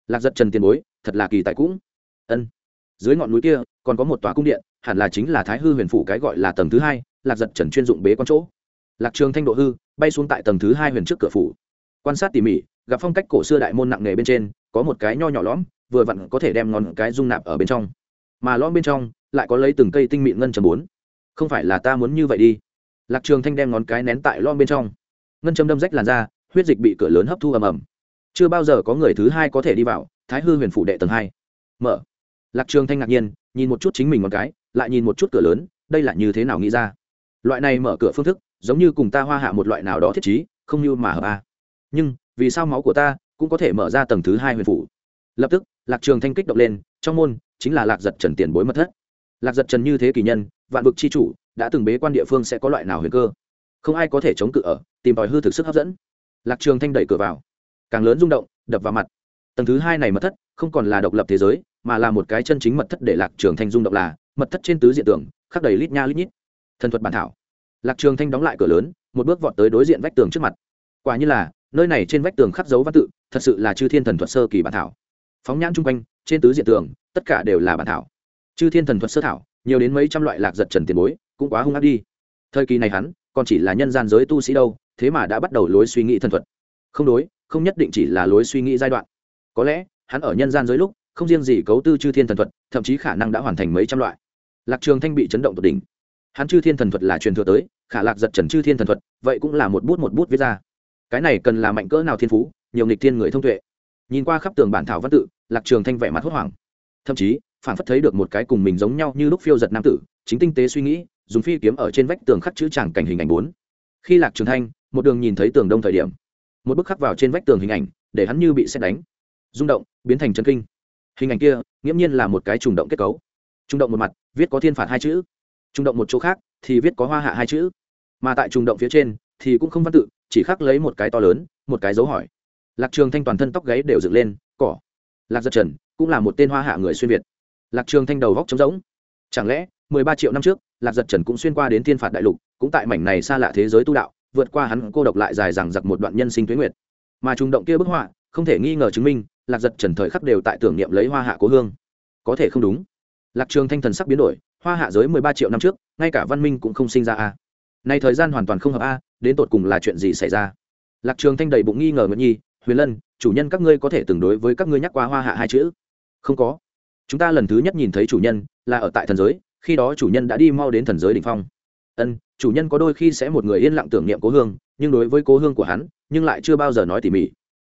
Lạc giật trần tiền bối, thật là kỳ tài cũng. Ân. Dưới ngọn núi kia, còn có một tòa cung điện, hẳn là chính là thái hư huyền phủ cái gọi là tầng thứ hai lạc giật trần chuyên dụng bế con chỗ. Lạc trường thanh độ hư, bay xuống tại tầng thứ hai huyền trước cửa phủ. Quan sát tỉ mỉ, gặp phong cách cổ xưa đại môn nặng nề bên trên, có một cái nho nhỏ lõm, vừa vặn có thể đem ngón cái dung nạp ở bên trong. Mà lõm bên trong, lại có lấy từng cây tinh mịn ngân chấm bốn. Không phải là ta muốn như vậy đi. Lạc trường thanh đem ngón cái nén tại lõm bên trong. Ngân châm đâm rách làn da, huyết dịch bị cửa lớn hấp thu ầm ầm. Chưa bao giờ có người thứ hai có thể đi vào, thái hư huyền phủ đệ tầng hai. Mở. Lạc trường thanh ngạc nhiên, nhìn một chút chính mình ngón cái, lại nhìn một chút cửa lớn, đây là như thế nào nghĩ ra? Loại này mở cửa phương thức, giống như cùng ta hoa hạ một loại nào đó thiết trí, không như mà hợp a. Nhưng, vì sao máu của ta cũng có thể mở ra tầng thứ hai huyền phủ? Lập tức, lạc trường thanh kích động lên, trong môn chính là lạc giật trần tiền bối mật thất. Lạc giật trần như thế kỳ nhân, vạn vực chi chủ, đã từng bế quan địa phương sẽ có loại nào huyền cơ? Không ai có thể chống cự ở, tìm tòi hư thực sức hấp dẫn. Lạc trường thanh đẩy cửa vào. Càng lớn rung động, đập vào mặt. Tầng thứ hai này mật thất, không còn là độc lập thế giới, mà là một cái chân chính mật thất để lạc trường thanh rung động là, mật thất trên tứ diện tưởng khắc đầy lít nha lít nhít thần thuật bản thảo. Lạc trường thanh đóng lại cửa lớn, một bước vọt tới đối diện vách tường trước mặt. Quả như là, nơi này trên vách tường khắc dấu văn tự, thật sự là chư thiên thần thuật sơ kỳ bản thảo. Phóng nhãn chung quanh, trên tứ diện tường, tất cả đều là bản thảo. Chư thiên thần thuật sơ thảo, nhiều đến mấy trăm loại lạc giật trần tiền bối, cũng quá hung ác đi. Thời kỳ này hắn, còn chỉ là nhân gian giới tu sĩ đâu, thế mà đã bắt đầu lối suy nghĩ thần thuật. Không đối, không nhất định chỉ là lối suy nghĩ giai đoạn. Có lẽ, hắn ở nhân gian giới lúc, không riêng gì cấu tư chư thiên thần thuật, thậm chí khả năng đã hoàn thành mấy trăm loại. Lạc trường thanh bị chấn động tột đỉnh hắn chư thiên thần thuật là truyền thừa tới, khả lạc giật trần chư thiên thần thuật, vậy cũng là một bút một bút viết ra. Cái này cần là mạnh cỡ nào thiên phú, nhiều nghịch thiên người thông tuệ. Nhìn qua khắp tường bản thảo văn tự, lạc trường thanh vẻ mặt hốt hoảng. Thậm chí phản phất thấy được một cái cùng mình giống nhau như lúc phiêu giật nam tử, chính tinh tế suy nghĩ, dùng phi kiếm ở trên vách tường khắc chữ tràng cảnh hình ảnh bốn. Khi lạc trường thanh, một đường nhìn thấy tường đông thời điểm, một bức khắc vào trên vách tường hình ảnh, để hắn như bị xét đánh. Rung động, biến thành chân kinh. Hình ảnh kia, nghiễm nhiên là một cái trùng động kết cấu. Trùng động một mặt, viết có thiên phạt hai chữ trung động một chỗ khác thì viết có hoa hạ hai chữ. Mà tại trung động phía trên thì cũng không văn tự, chỉ khắc lấy một cái to lớn, một cái dấu hỏi. Lạc trường thanh toàn thân tóc gáy đều dựng lên, cỏ. Lạc giật trần cũng là một tên hoa hạ người xuyên việt. Lạc trường thanh đầu góc trống rỗng. Chẳng lẽ mười ba triệu năm trước, lạc giật trần cũng xuyên qua đến thiên phạt đại lục, cũng tại mảnh này xa lạ thế giới tu đạo, vượt qua hắn cô độc lại dài dằng dặc một đoạn nhân sinh tuế nguyệt. Mà trung động kia bức họa, không thể nghi ngờ chứng minh, lạc giật trần thời khắc đều tại tưởng niệm lấy hoa hạ cố hương. Có thể không đúng. Lạc trường thanh thần sắc biến đổi hoa hạ giới mười ba triệu năm trước, ngay cả văn minh cũng không sinh ra a. Nay thời gian hoàn toàn không hợp a, đến tột cùng là chuyện gì xảy ra? Lạc trường thanh đầy bụng nghi ngờ nguyễn nhi, huyền lân, chủ nhân các ngươi có thể từng đối với các ngươi nhắc qua hoa hạ hai chữ? Không có. Chúng ta lần thứ nhất nhìn thấy chủ nhân là ở tại thần giới, khi đó chủ nhân đã đi mau đến thần giới đ ỉ n h phong. Ân, chủ nhân có đôi khi sẽ một người yên lặng tưởng niệm cố hương, nhưng đối với cố hương của hắn, nhưng lại chưa bao giờ nói tỉ mỉ.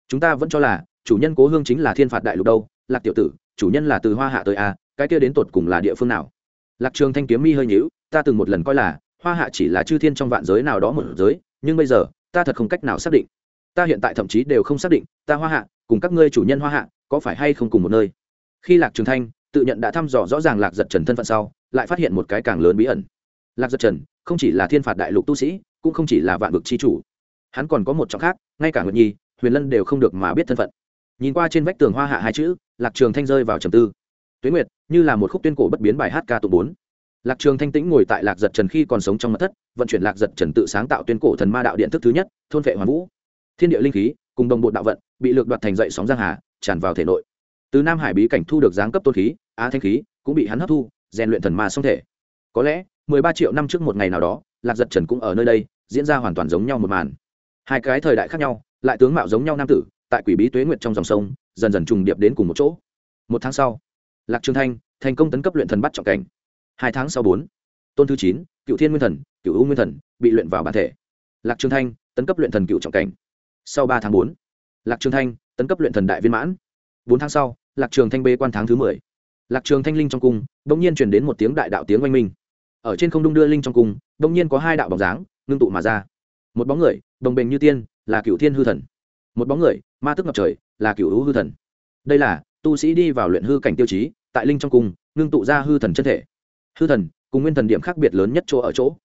Chúng ta vẫn cho là, chủ nhân cố hương chính là thiên phạt đại lục đâu, lạc tiểu tử, chủ nhân là từ hoa hạ tới a, cái kia đến tột cùng là địa phương nào? Lạc trường thanh kiếm mi hơi nhíu, ta từng một lần coi là, hoa hạ chỉ là chư thiên trong vạn giới nào đó một giới, nhưng bây giờ, ta thật không cách nào xác định. Ta hiện tại thậm chí đều không xác định, ta hoa hạ, cùng các ngươi chủ nhân hoa hạ, có phải hay không cùng một nơi? Khi lạc trường thanh tự nhận đã thăm dò rõ ràng lạc giật trần thân phận sau, lại phát hiện một cái càng lớn bí ẩn. Lạc giật trần không chỉ là thiên phạt đại lục tu sĩ, cũng không chỉ là vạn vực chi chủ. Hắn còn có một trọng khác, ngay cả nguyệt nhi, huyền lân đều không được mà biết thân phận. Nhìn qua trên vách tường hoa hạ hai chữ, lạc trường thanh rơi vào trầm tư tuế nguyệt, như là một khúc tuyên cổ bất biến bài hát ca tụ bốn. Lạc trường thanh tĩnh ngồi tại lạc giật trần khi còn sống trong mật thất, vận chuyển lạc giật trần tự sáng tạo tuyên cổ thần ma đạo điện thức thứ nhất, thôn vệ hoàn vũ. Thiên địa linh khí, cùng đồng bộ đạo vận, bị lược đoạt thành dậy sóng giang hà, tràn vào thể nội. Từ nam hải bí cảnh thu được giáng cấp tôn khí, á thanh khí, cũng bị hắn hấp thu, rèn luyện thần ma song thể. Có lẽ, mười ba triệu năm trước một ngày nào đó, lạc giật trần cũng ở nơi đây, diễn ra hoàn toàn giống nhau một màn. Hai cái thời đại khác nhau, lại tướng mạo giống nhau nam tử, tại quỷ bí tuế nguyệt trong dòng sông, dần dần trùng điệp đến cùng một chỗ. Một tháng sau lạc trường thanh, thành công tấn cấp luyện thần bắt trọng cảnh. Hai tháng sau bốn, tôn thứ chín, cựu thiên nguyên thần, cựu u nguyên thần bị luyện vào bản thể. Lạc trường thanh, tấn cấp luyện thần cựu trọng cảnh. Sau ba tháng bốn, lạc trường thanh, tấn cấp luyện thần đại viên mãn. Bốn tháng sau, lạc trường thanh bê quan tháng thứ mười. Lạc trường thanh linh trong cung đ ỗ n g nhiên chuyển đến một tiếng đại đạo tiếng oanh minh. Ở trên không đung đưa linh trong cung đ ỗ n g nhiên có hai đạo bóng dáng ngưng tụ mà ra. Một bóng người, đồng bình như tiên, là cựu thiên hư thần. Một bóng người, ma tức ngập trời, là cựu hữu hư thần. Đây là tu sĩ đi vào luyện hư cảnh tiêu chí tại linh trong cung, ngưng tụ ra hư thần chân thể. Hư thần cùng nguyên thần điểm khác biệt lớn nhất chỗ ở chỗ.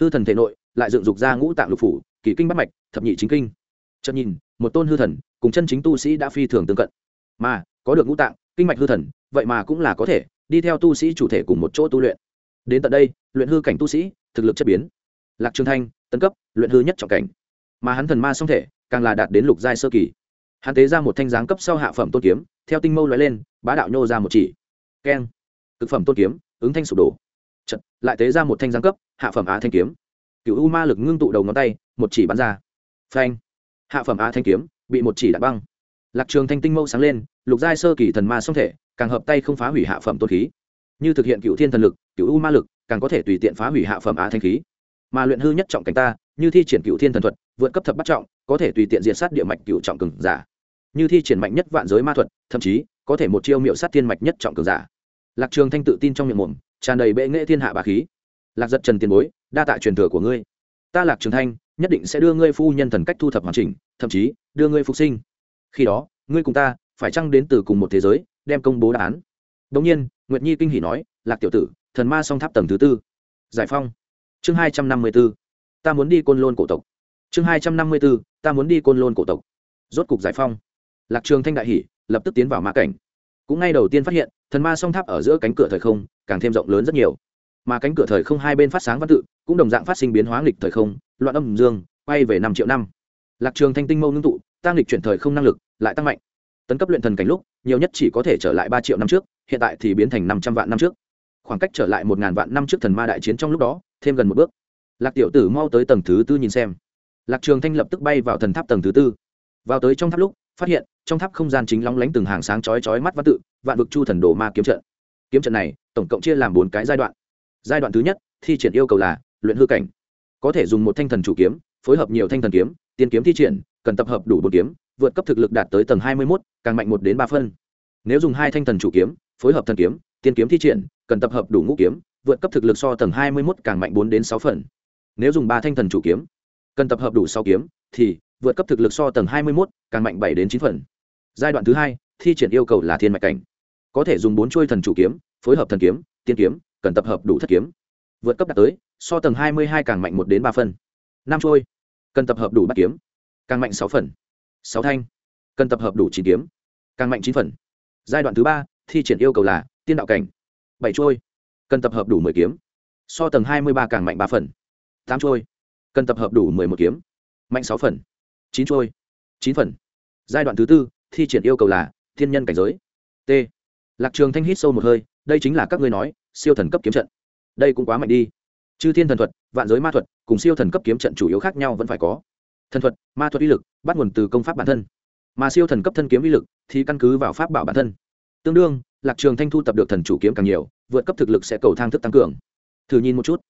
Hư thần thể nội lại dựng dục ra ngũ tạng lục phủ kỷ kinh bắt mạch, thập nhị chính kinh. Chậm nhìn, một tôn hư thần cùng chân chính tu sĩ đã phi thường tương cận. Mà, có được ngũ tạng, kinh mạch hư thần, vậy mà cũng là có thể đi theo tu sĩ chủ thể cùng một chỗ tu luyện. Đến tận đây, luyện hư cảnh tu sĩ, thực lực chất biến. Lạc trường thanh, tấn cấp, luyện hư nhất trọng cảnh. Mà hắn thần ma song thể, càng là đạt đến lục giai sơ kỳ. Hắn tế ra một thanh giáng cấp sau hạ phẩm tôn kiếm, theo tinh mâu lóe lên, bá đạo nhô ra một chỉ keng. Thực phẩm tôn kiếm ứng thanh sụp đổ. Chật, lại tế ra một thanh giáng cấp hạ phẩm á thanh kiếm. Cựu u ma lực ngưng tụ đầu ngón tay một chỉ bắn ra. Phanh. Hạ phẩm á thanh kiếm bị một chỉ đạn băng. Lạc trường thanh tinh mâu sáng lên lục giai sơ kỳ thần ma song thể càng hợp tay không phá hủy hạ phẩm tôn khí. Như thực hiện cựu thiên thần lực cựu u ma lực càng có thể tùy tiện phá hủy hạ phẩm á thanh khí. Mà luyện hư nhất trọng cảnh ta như thi triển cựu thiên thần thuật vượt cấp thập bắt trọng có thể tùy tiện diệt sát địa mạch cựu trọng cường giả. Như thi triển mạnh nhất vạn giới ma thuật thậm chí có thể một chiêu miệu sát thiên mạch nhất trọng cường giả. Lạc trường thanh tự tin trong miệng mồm, tràn đầy bệ nghệ thiên hạ bà khí. Lạc giật trần tiền bối, đa tạ truyền thừa của ngươi. Ta lạc trường thanh, nhất định sẽ đưa ngươi phu nhân thần cách thu thập hoàn chỉnh, thậm chí, đưa ngươi phục sinh. Khi đó, ngươi cùng ta, phải chăng đến từ cùng một thế giới, đem công bố đáp án? Đống nhiên, nguyệt nhi kinh hỉ nói, lạc tiểu tử, thần ma song tháp tầng thứ tư. Giải phong. Chương hai trăm năm mươi b ố ta muốn đi côn lôn cổ tộc. Chương hai trăm năm mươi b ố ta muốn đi côn lôn cổ tộc. Rốt cục giải phong. Lạc trường thanh đại hỷ lập tức tiến vào ma cảnh. Cũng ngay đầu tiên phát hiện, thần ma song tháp ở giữa cánh cửa thời không, càng thêm rộng lớn rất nhiều. Mà cánh cửa thời không hai bên phát sáng văn tự, cũng đồng dạng phát sinh biến hóa nghịch thời không, loạn âm dương, quay về năm triệu năm. Lạc trường thanh tinh mâu ngưng tụ, tăng lịch chuyển thời không năng lực, lại tăng mạnh. Tấn cấp luyện thần cảnh lúc, nhiều nhất chỉ có thể trở lại ba triệu năm trước, hiện tại thì biến thành năm trăm vạn năm trước. Khoảng cách trở lại một ngàn vạn năm trước thần ma đại chiến trong lúc đó, thêm gần một bước. Lạc tiểu tử mau tới tầng thứ tư nhìn xem. Lạc trường thanh lập tức bay vào thần tháp tầng thứ tư. Vào tới trong tháp lúc, phát hiện trong tháp không gian chính lóng lánh từng hàng sáng chói chói mắt văn tự, vạn vực chu thần đồ ma kiếm trận. Kiếm trận này, tổng cộng chia làm bốn cái giai đoạn. Giai đoạn thứ nhất, thi triển yêu cầu là, luyện hư cảnh. Có thể dùng một thanh thần chủ kiếm, phối hợp nhiều thanh thần kiếm, tiên kiếm thi triển, cần tập hợp đủ bốn kiếm, vượt cấp thực lực đạt tới tầng hai mươi một càng mạnh một đến ba phân. Nếu dùng hai thanh thần chủ kiếm, phối hợp thần kiếm, tiên kiếm thi triển, cần tập hợp đủ ngũ kiếm, vượt cấp thực lực so tầng hai mươi một càng mạnh bốn đến sáu phần. Nếu dùng ba thanh thần chủ kiếm, cần tập hợp đủ sáu kiếm, thì vượt cấp thực lực so tầng hai mươi một càng mạnh bảy đến chín phần giai đoạn thứ hai thi triển yêu cầu là thiên mạch cảnh. Có thể dùng bốn chuôi thần chủ kiếm phối hợp thần kiếm tiên kiếm cần tập hợp đủ thất kiếm. Vượt cấp đạt tới so tầng hai mươi hai càng mạnh một đến ba phân năm chuôi, cần tập hợp đủ bát kiếm càng mạnh sáu phần. Sáu thanh cần tập hợp đủ chín kiếm càng mạnh chín phần. Giai đoạn thứ ba thi triển yêu cầu là tiên đạo cảnh. Bảy trôi cần tập hợp đủ mười kiếm so tầng hai mươi ba càng mạnh ba phần. Tám trôi cần tập hợp đủ mười một kiếm mạnh sáu phần. Chín trôi chín phần. Giai đoạn thứ tư thi triển yêu cầu là thiên nhân cảnh giới. T. Lạc trường thanh hít sâu một hơi, đây chính là các ngươi nói, siêu thần cấp kiếm trận. Đây cũng quá mạnh đi. Chư thiên thần thuật, vạn giới ma thuật, cùng siêu thần cấp kiếm trận chủ yếu khác nhau vẫn phải có. Thần thuật, ma thuật uy lực, bắt nguồn từ công pháp bản thân. Mà siêu thần cấp thân kiếm uy lực thì căn cứ vào pháp bảo bản thân. Tương đương, lạc trường thanh thu tập được thần chủ kiếm càng nhiều, vượt cấp thực lực sẽ cầu thang thức tăng cường. Thử nhìn một chút.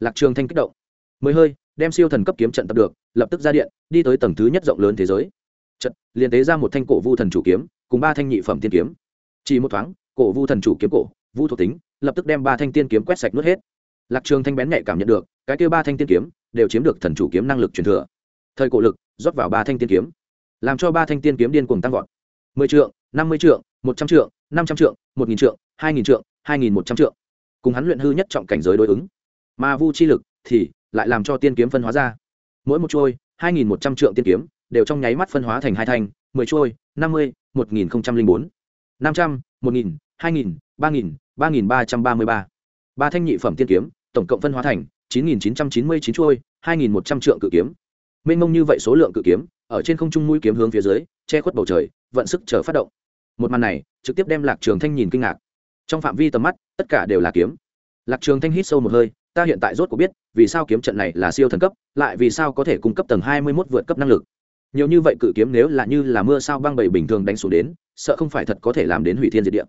Lạc trường thanh kích động. Mới hơi, đem siêu thần cấp kiếm trận tập được, lập tức ra điện, đi tới tầng thứ nhất rộng lớn thế giới trận liền tế ra một thanh cổ vu thần chủ kiếm, cùng ba thanh nhị phẩm tiên kiếm. Chỉ một thoáng, cổ vu thần chủ kiếm cổ, vu thuộc tính, lập tức đem ba thanh tiên kiếm quét sạch nuốt hết. Lạc trường thanh bén nhạy cảm nhận được, cái kia ba thanh tiên kiếm đều chiếm được thần chủ kiếm năng lực truyền thừa. Thời cổ lực, rót vào ba thanh tiên kiếm, làm cho ba thanh tiên kiếm điên cuồng tăng vọt. Mười trượng, năm mươi trượng, một trăm trượng, năm trăm trượng, một nghìn trượng, hai nghìn trượng, hai nghìn một trăm trượng. Cùng hắn luyện hư nhất trọng cảnh giới đối ứng. Mà vu chi lực thì lại làm cho tiên kiếm phân hóa ra. Mỗi một trôi hai nghìn một trăm trượng tiên kiếm đều trong nháy mắt phân hóa thành hai thanh, mười trôi, năm mươi, một nghìn bốn. năm trăm, một nghìn, hai nghìn, ba nghìn ba nghìn ba trăm ba mươi ba. Ba thanh nhị phẩm tiên kiếm, tổng cộng phân hóa thành chín nghìn chín trăm chín mươi chín trôi, hai nghìn một trăm trượng cự kiếm. Mênh mông như vậy số lượng cự kiếm, ở trên không trung mũi kiếm hướng phía dưới, che khuất bầu trời, vận sức chờ phát động. Một màn này, trực tiếp đem lạc trường thanh nhìn kinh ngạc. Trong phạm vi tầm mắt, tất cả đều là kiếm. Lạc trường thanh hít sâu một hơi, ta hiện tại rốt cuộc biết, vì sao kiếm trận này là siêu thần cấp, lại vì sao có thể cung cấp tầng hai mươi 21 vượt cấp năng lực nhiều như vậy cự kiếm nếu là như là mưa sao băng bầy bình thường đánh xuống đến, sợ không phải thật có thể làm đến hủy thiên diệt địa.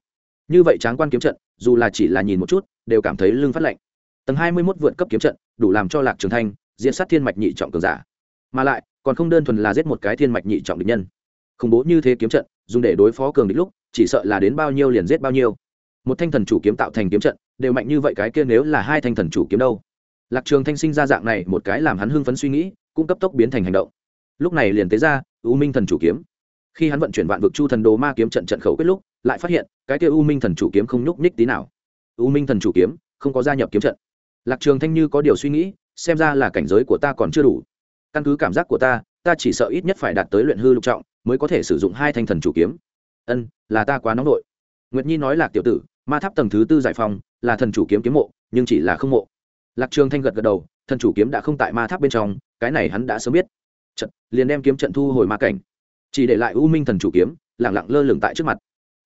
Như vậy tráng quan kiếm trận, dù là chỉ là nhìn một chút, đều cảm thấy lưng phát lạnh. Tầng hai mươi mốt vượt cấp kiếm trận, đủ làm cho lạc trường thanh diễn sát thiên mạch nhị trọng cường giả. Mà lại, còn không đơn thuần là giết một cái thiên mạch nhị trọng địch nhân. Khủng bố như thế kiếm trận, dùng để đối phó cường địch lúc, chỉ sợ là đến bao nhiêu liền giết bao nhiêu. Một thanh thần chủ kiếm tạo thành kiếm trận, đều mạnh như vậy cái kia nếu là hai thanh thần chủ kiếm đâu? Lạc trường thanh sinh ra dạng này một cái làm hắn hưng phấn suy nghĩ, cũng cấp tốc biến thành hành động lúc này liền tế ra u minh thần chủ kiếm. Khi hắn vận chuyển vạn vực chu thần đồ ma kiếm trận trận khẩu quyết lúc, lại phát hiện, cái kia u minh thần chủ kiếm không nhúc nhích tí nào. U minh thần chủ kiếm, không có gia nhập kiếm trận. Lạc trường thanh như có điều suy nghĩ, xem ra là cảnh giới của ta còn chưa đủ. Căn cứ cảm giác của ta ta chỉ sợ ít nhất phải đạt tới luyện hư lục trọng, mới có thể sử dụng hai thanh thần chủ kiếm. Ân, là ta quá nóng nội. Nguyệt nhi nói là tiểu tử, ma tháp tầng thứ tư giải phòng là thần chủ kiếm kiếm mộ, nhưng chỉ là không mộ. Lạc trường thanh gật gật đầu, thần chủ kiếm đã không tại ma tháp bên trong, cái này hắn đã sớm biết trận, liền đem kiếm trận thu hồi ma cảnh. Chỉ để lại u minh thần chủ kiếm lẳng lặng lơ lửng tại trước mặt.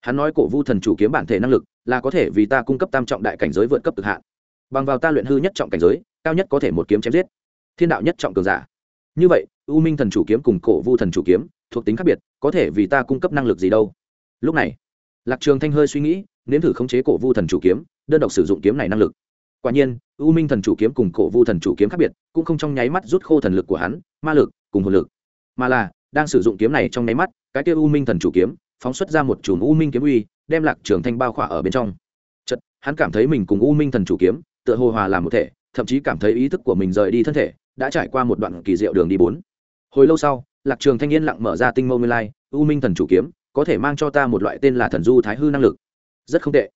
Hắn nói cổ vu thần chủ kiếm bản thể năng lực là có thể vì ta cung cấp tam trọng đại cảnh giới vượt cấp cực hạn. Bằng vào ta luyện hư nhất trọng cảnh giới, cao nhất có thể một kiếm chém giết. Thiên đạo nhất trọng cường giả. Như vậy, u minh thần chủ kiếm cùng cổ vu thần chủ kiếm thuộc tính khác biệt, có thể vì ta cung cấp năng lực gì đâu? Lúc này, lạc trường thanh hơi suy nghĩ, nếm thử khống chế cổ vu thần chủ kiếm, đơn độc sử dụng kiếm này năng lực. Quả nhiên, u minh thần chủ kiếm cùng cổ vu thần chủ kiếm khác biệt, cũng không trong nháy mắt rút khô thần lực của hắn, ma lực cùng hồn lực. Mà là, đang sử dụng kiếm này trong nháy mắt, cái kia u minh thần chủ kiếm, phóng xuất ra một chùm u minh kiếm uy, đem lạc trường thanh bao khỏa ở bên trong. Chật hắn cảm thấy mình cùng u minh thần chủ kiếm, tựa hồ hòa làm một thể, thậm chí cảm thấy ý thức của mình rời đi thân thể, đã trải qua một đoạn kỳ diệu đường đi bốn. Hồi lâu sau, lạc trường thanh niên lặng mở ra tinh mâu nguyên lai, u minh thần chủ kiếm, có thể mang cho ta một loại tên là thần du thái hư năng lực. Rất không tệ.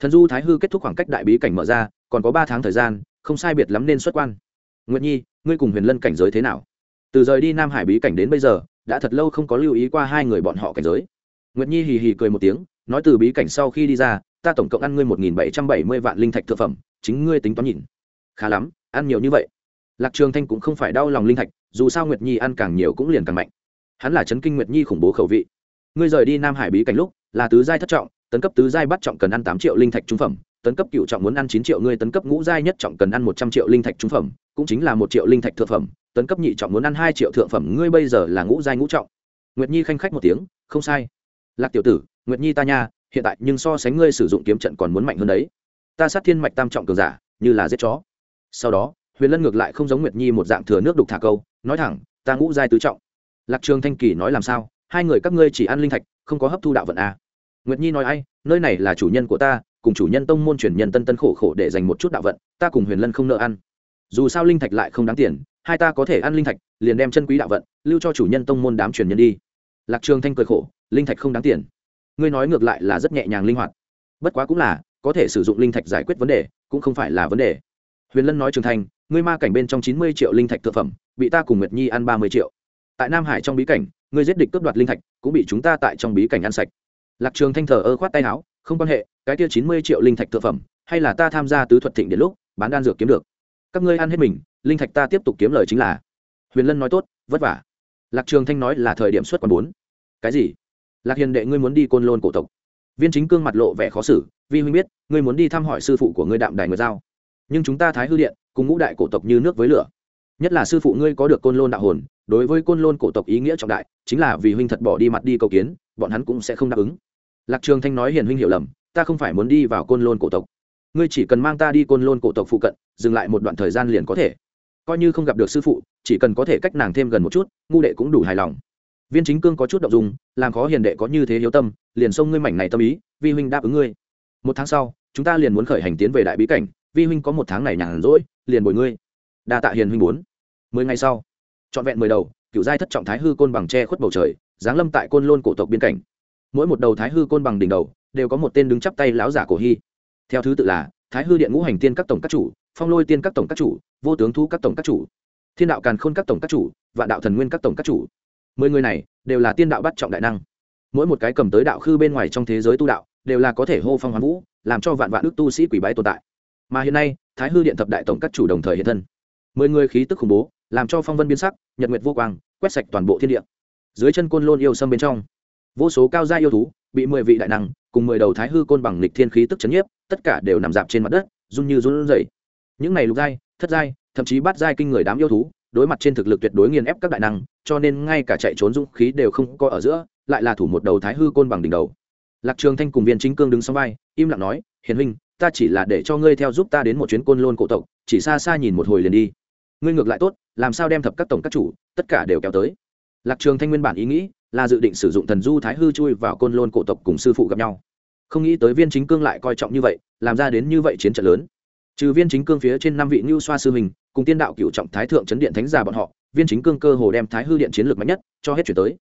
Thần du thái hư kết thúc khoảng cách đại bí cảnh mở ra, còn có ba tháng thời gian, không sai biệt lắm nên xuất quan. Nguyệt nhi, ngươi cùng huyền lân cảnh giới thế nào? Từ rời đi nam hải bí cảnh đến bây giờ, đã thật lâu không có lưu ý qua hai người bọn họ cảnh giới. Nguyệt nhi hì hì cười một tiếng, nói từ bí cảnh sau khi đi ra, ta tổng cộng ăn ngươi một nghìn bảy trăm bảy mươi vạn linh thạch thực phẩm, chính ngươi tính toán nhìn. Khá lắm, ăn nhiều như vậy. Lạc trường thanh cũng không phải đau lòng linh thạch, dù sao nguyệt nhi ăn càng nhiều cũng liền càng mạnh. Hắn là chấn kinh nguyệt nhi khủng bố khẩu vị. Ngươi rời đi nam hải bí cảnh lúc, là tứ giai thất trọng, tấn cấp tứ giai bắt trọng cần ăn tám triệu linh thạch trung phẩm, tấn cấp cựu trọng muốn ăn chín triệu, ngươi tấn cấp ngũ giai nhất trọng cần ăn một trăm triệu linh thạch trung phẩm, cũng chính là một triệu linh thạch thượng phẩm tấn cấp nhị trọng muốn ăn hai triệu thượng phẩm, ngươi bây giờ là ngũ giai ngũ trọng. Nguyệt nhi khanh khách một tiếng, không sai. Lạc tiểu tử, nguyệt nhi ta nha, hiện tại nhưng so sánh ngươi sử dụng kiếm trận còn muốn mạnh hơn đấy. Ta sát thiên mạch tam trọng cường giả, như là giết chó. Sau đó, huyền lân ngược lại không giống nguyệt nhi một dạng thừa nước đục thả câu, nói thẳng, ta ngũ giai tứ trọng. Lạc trường thanh kỳ nói làm sao? Hai người các ngươi chỉ ăn linh thạch, không có hấp thu đạo vận à. nguyệt nhi nói ai, nơi này là chủ nhân của ta, cùng chủ nhân tông môn truyền nhân tân tân khổ khổ để dành một chút đạo vận, ta cùng huyền lân không nợ ăn. Dù sao linh thạch lại không đáng tiền hai ta có thể ăn linh thạch, liền đem chân quý đạo vận, lưu cho chủ nhân tông môn đám truyền nhân đi. Lạc trường thanh cười khổ, linh thạch không đáng tiền. Ngươi nói ngược lại là rất nhẹ nhàng linh hoạt. Bất quá cũng là, có thể sử dụng linh thạch giải quyết vấn đề, cũng không phải là vấn đề. Huyền lân nói trường thanh, ngươi ma cảnh bên trong chín mươi triệu linh thạch thực phẩm, bị ta cùng nguyệt nhi ăn ba mươi triệu. Tại nam hải trong bí cảnh, ngươi giết địch cướp đoạt linh thạch, cũng bị chúng ta tại trong bí cảnh ăn sạch. Lạc trường thanh thờ ơ khoát tay áo, không quan hệ, cái kia chín mươi triệu linh thạch thực phẩm, hay là ta tham gia tứ thuật thịnh đến lúc, bán đan dược kiếm được. Các ngươi ăn hết mình linh thạch ta tiếp tục kiếm lời chính là, huyền lân nói tốt, vất vả. Lạc trường thanh nói là thời điểm xuất còn bốn. Cái gì? Lạc hiền đệ ngươi muốn đi côn lôn cổ tộc. Viên chính cương mặt lộ vẻ khó xử, vi huynh biết, ngươi muốn đi thăm hỏi sư phụ của ngươi đạm đài người giao. Nhưng chúng ta thái hư điện, cùng ngũ đại cổ tộc như nước với lửa. Nhất là sư phụ ngươi có được côn lôn đạo hồn, đối với côn lôn cổ tộc ý nghĩa trọng đại, chính là vì huynh thật bỏ đi mặt đi cầu kiến, bọn hắn cũng sẽ không đáp ứng. Lạc trường thanh nói hiền huynh hiểu lầm, ta không phải muốn đi vào côn lôn cổ tộc. Ngươi chỉ cần mang ta đi côn lôn cổ tộc phụ cận, dừng lại một đoạn thời gian liền có thể coi như không gặp được sư phụ, chỉ cần có thể cách nàng thêm gần một chút, ngu đệ cũng đủ hài lòng. Viên chính cương có chút động dung, làm khó hiền đệ có như thế hiếu tâm, liền xông ngươi mảnh này tâm ý, vi huynh đáp ứng ngươi. Một tháng sau, chúng ta liền muốn khởi hành tiến về đại bí cảnh, vi huynh có một tháng này nhàn rỗi, liền bồi ngươi. Đa tạ hiền huynh bốn. Mười ngày sau, trọn vẹn mười đầu cựu giai thất trọng thái hư côn bằng tre khuất bầu trời, giáng lâm tại côn lôn cổ tộc biên cảnh. Mỗi một đầu thái hư côn bằng đỉnh đầu, đều có một tên đứng chắp tay láo giả cổ hy. Theo thứ tự là, thái hư điện ngũ hành tiên các tổng các chủ phong lôi tiên các tổng các chủ, vô tướng thu các tổng các chủ, thiên đạo càn khôn các tổng các chủ và đạo thần nguyên các tổng các chủ. Mười người này đều là tiên đạo bắt trọng đại năng. Mỗi một cái cầm tới đạo khư bên ngoài trong thế giới tu đạo, đều là có thể hô phong hoán vũ, làm cho vạn vạn đức tu sĩ quỷ bái tồn tại. Mà hiện nay, thái hư điện thập đại tổng các chủ đồng thời hiện thân. Mười người khí tức khủng bố, làm cho phong vân biến sắc, nhật nguyệt vô quang, quét sạch toàn bộ thiên địa. Dưới chân côn lôn yêu sâm bên trong, vô số cao gia yêu thú, bị mười vị đại năng, cùng mười đầu thái hư côn bằng lịch thiên khí tức chấn nhiếp, tất cả đều nằm dạp trên mặt đất, run như run rẩy những này lục giai, thất giai, thậm chí bát giai kinh người đám yêu thú, đối mặt trên thực lực tuyệt đối nghiền ép các đại năng, cho nên ngay cả chạy trốn dũng khí đều không có ở giữa, lại là thủ một đầu thái hư côn bằng đỉnh đầu. Lạc trường thanh cùng viên chính cương đứng sau vai, im lặng nói, hiền huynh, ta chỉ là để cho ngươi theo giúp ta đến một chuyến côn lôn cổ tộc, chỉ xa xa nhìn một hồi liền đi. Ngươi ngược lại tốt, làm sao đem thập các tổng các chủ, tất cả đều kéo tới? Lạc trường thanh nguyên bản ý nghĩ là dự định sử dụng thần du thái hư chui vào côn lôn cổ tộc cùng sư phụ gặp nhau. Không nghĩ tới viên chính cương lại coi trọng như vậy, làm ra đến như vậy chiến trận lớn trừ viên chính cương phía trên năm vị ngưu xoa sư hình cùng tiên đạo cựu trọng thái thượng chấn điện thánh già bọn họ, viên chính cương cơ hồ đem thái hư điện chiến lược mạnh nhất cho hết chuyển tới.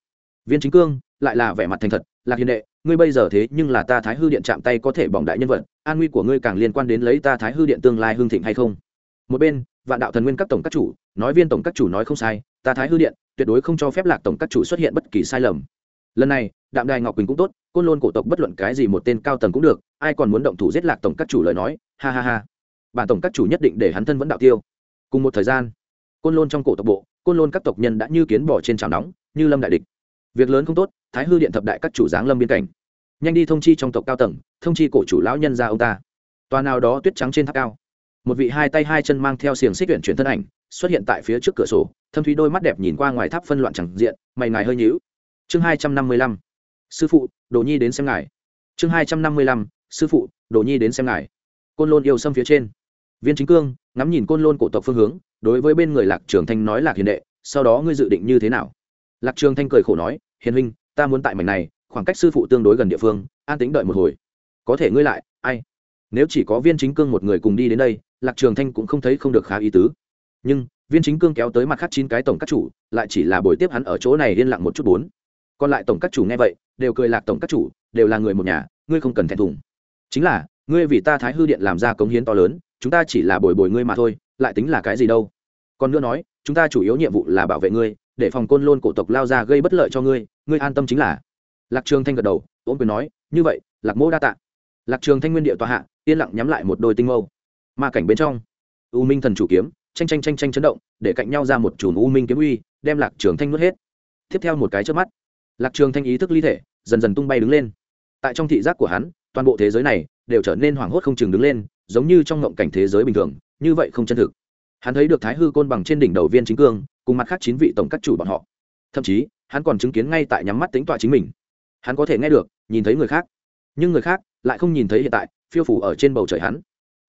Viên chính cương, lại là vẻ mặt thành thật, lạc hiền đệ, ngươi bây giờ thế nhưng là ta thái hư điện chạm tay có thể bỏng đại nhân vật, an nguy của ngươi càng liên quan đến lấy ta thái hư điện tương lai hương thịnh hay không? Một bên, vạn đạo thần nguyên các tổng các chủ, nói viên tổng các chủ nói không sai, ta thái hư điện, tuyệt đối không cho phép lạc tổng các chủ xuất hiện bất kỳ sai lầm. Lần này, đạm đài ngọc quỳnh cũng tốt, côn lôn cổ tộc bất luận cái gì một tên cao tầng cũng được, ai còn muốn động thủ giết lạc tổng các chủ lời nói, ha ha ha bản tổng các chủ nhất định để hắn thân vẫn đạo tiêu. Cùng một thời gian, côn lôn trong cổ tộc bộ, côn lôn các tộc nhân đã như kiến bỏ trên trào nóng, như lâm đại địch. Việc lớn không tốt, thái hư điện thập đại các chủ giáng lâm biên cảnh. Nhanh đi thông chi trong tộc cao tầng, thông chi cổ chủ lão nhân ra ông ta. Tòa nào đó tuyết trắng trên tháp cao. Một vị hai tay hai chân mang theo xiềng xích luyện chuyển thân ảnh, xuất hiện tại phía trước cửa sổ, thâm thúy đôi mắt đẹp nhìn qua ngoài tháp phân loạn chẳng diện, mày ngài hơi nhíu. Chương hai trăm năm mươi lăm, sư phụ, đồ nhi đến xem ngài. Chương hai trăm năm mươi lăm, sư phụ, đồ nhi đến xem ngài. Côn lôn yêu xâm phía trên viên chính cương, ngắm nhìn côn lôn cổ tộc phương hướng, đối với bên người lạc trường thanh nói, lạc hiền đệ, sau đó ngươi dự định như thế nào? Lạc trường thanh cười khổ nói, hiền huynh, ta muốn tại mảnh này, khoảng cách sư phụ tương đối gần địa phương, an tính đợi một hồi. Có thể ngươi lại, ai? Nếu chỉ có viên chính cương một người cùng đi đến đây, lạc trường thanh cũng không thấy không được khá ý tứ. Nhưng, viên chính cương kéo tới mặt khác chín cái tổng các chủ, lại chỉ là buổi tiếp hắn ở chỗ này yên lặng một chút bốn. Còn lại tổng các chủ nghe vậy, đều cười lạc tổng các chủ, đều là người một nhà, ngươi không cần thẹn thùng. Chính là ngươi vì ta thái hư điện làm ra cống hiến to lớn, chúng ta chỉ là bồi bồi ngươi mà thôi, lại tính là cái gì đâu? Còn nữa nói, chúng ta chủ yếu nhiệm vụ là bảo vệ ngươi, để phòng côn lôn cổ tộc lao ra gây bất lợi cho ngươi ngươi an tâm chính là. Lạc trường thanh gật đầu ôm quyền nói, như vậy, lạc mô đa tạ. Lạc trường thanh nguyên địa tòa hạ, yên lặng nhắm lại một đôi tinh mâu. Ma cảnh bên trong, u minh thần chủ kiếm tranh tranh tranh tranh chấn động, để cạnh nhau ra một chùm u minh kiếm uy, đem lạc trường thanh nuốt hết. Tiếp theo một cái trước mắt, lạc trường thanh ý thức ly thể, dần dần tung bay đứng lên. Tại trong thị giác của hắn toàn bộ thế giới này đều trở nên hoảng hốt không chừng đứng lên, giống như trong ngộng cảnh thế giới bình thường, như vậy không chân thực. Hắn thấy được thái hư côn bằng trên đỉnh đầu viên chính cương, cùng mặt khác chín vị tổng các chủ bọn họ. Thậm chí, hắn còn chứng kiến ngay tại nhắm mắt tính tọa chính mình. Hắn có thể nghe được, nhìn thấy người khác. Nhưng người khác lại không nhìn thấy hiện tại, phiêu phủ ở trên bầu trời hắn.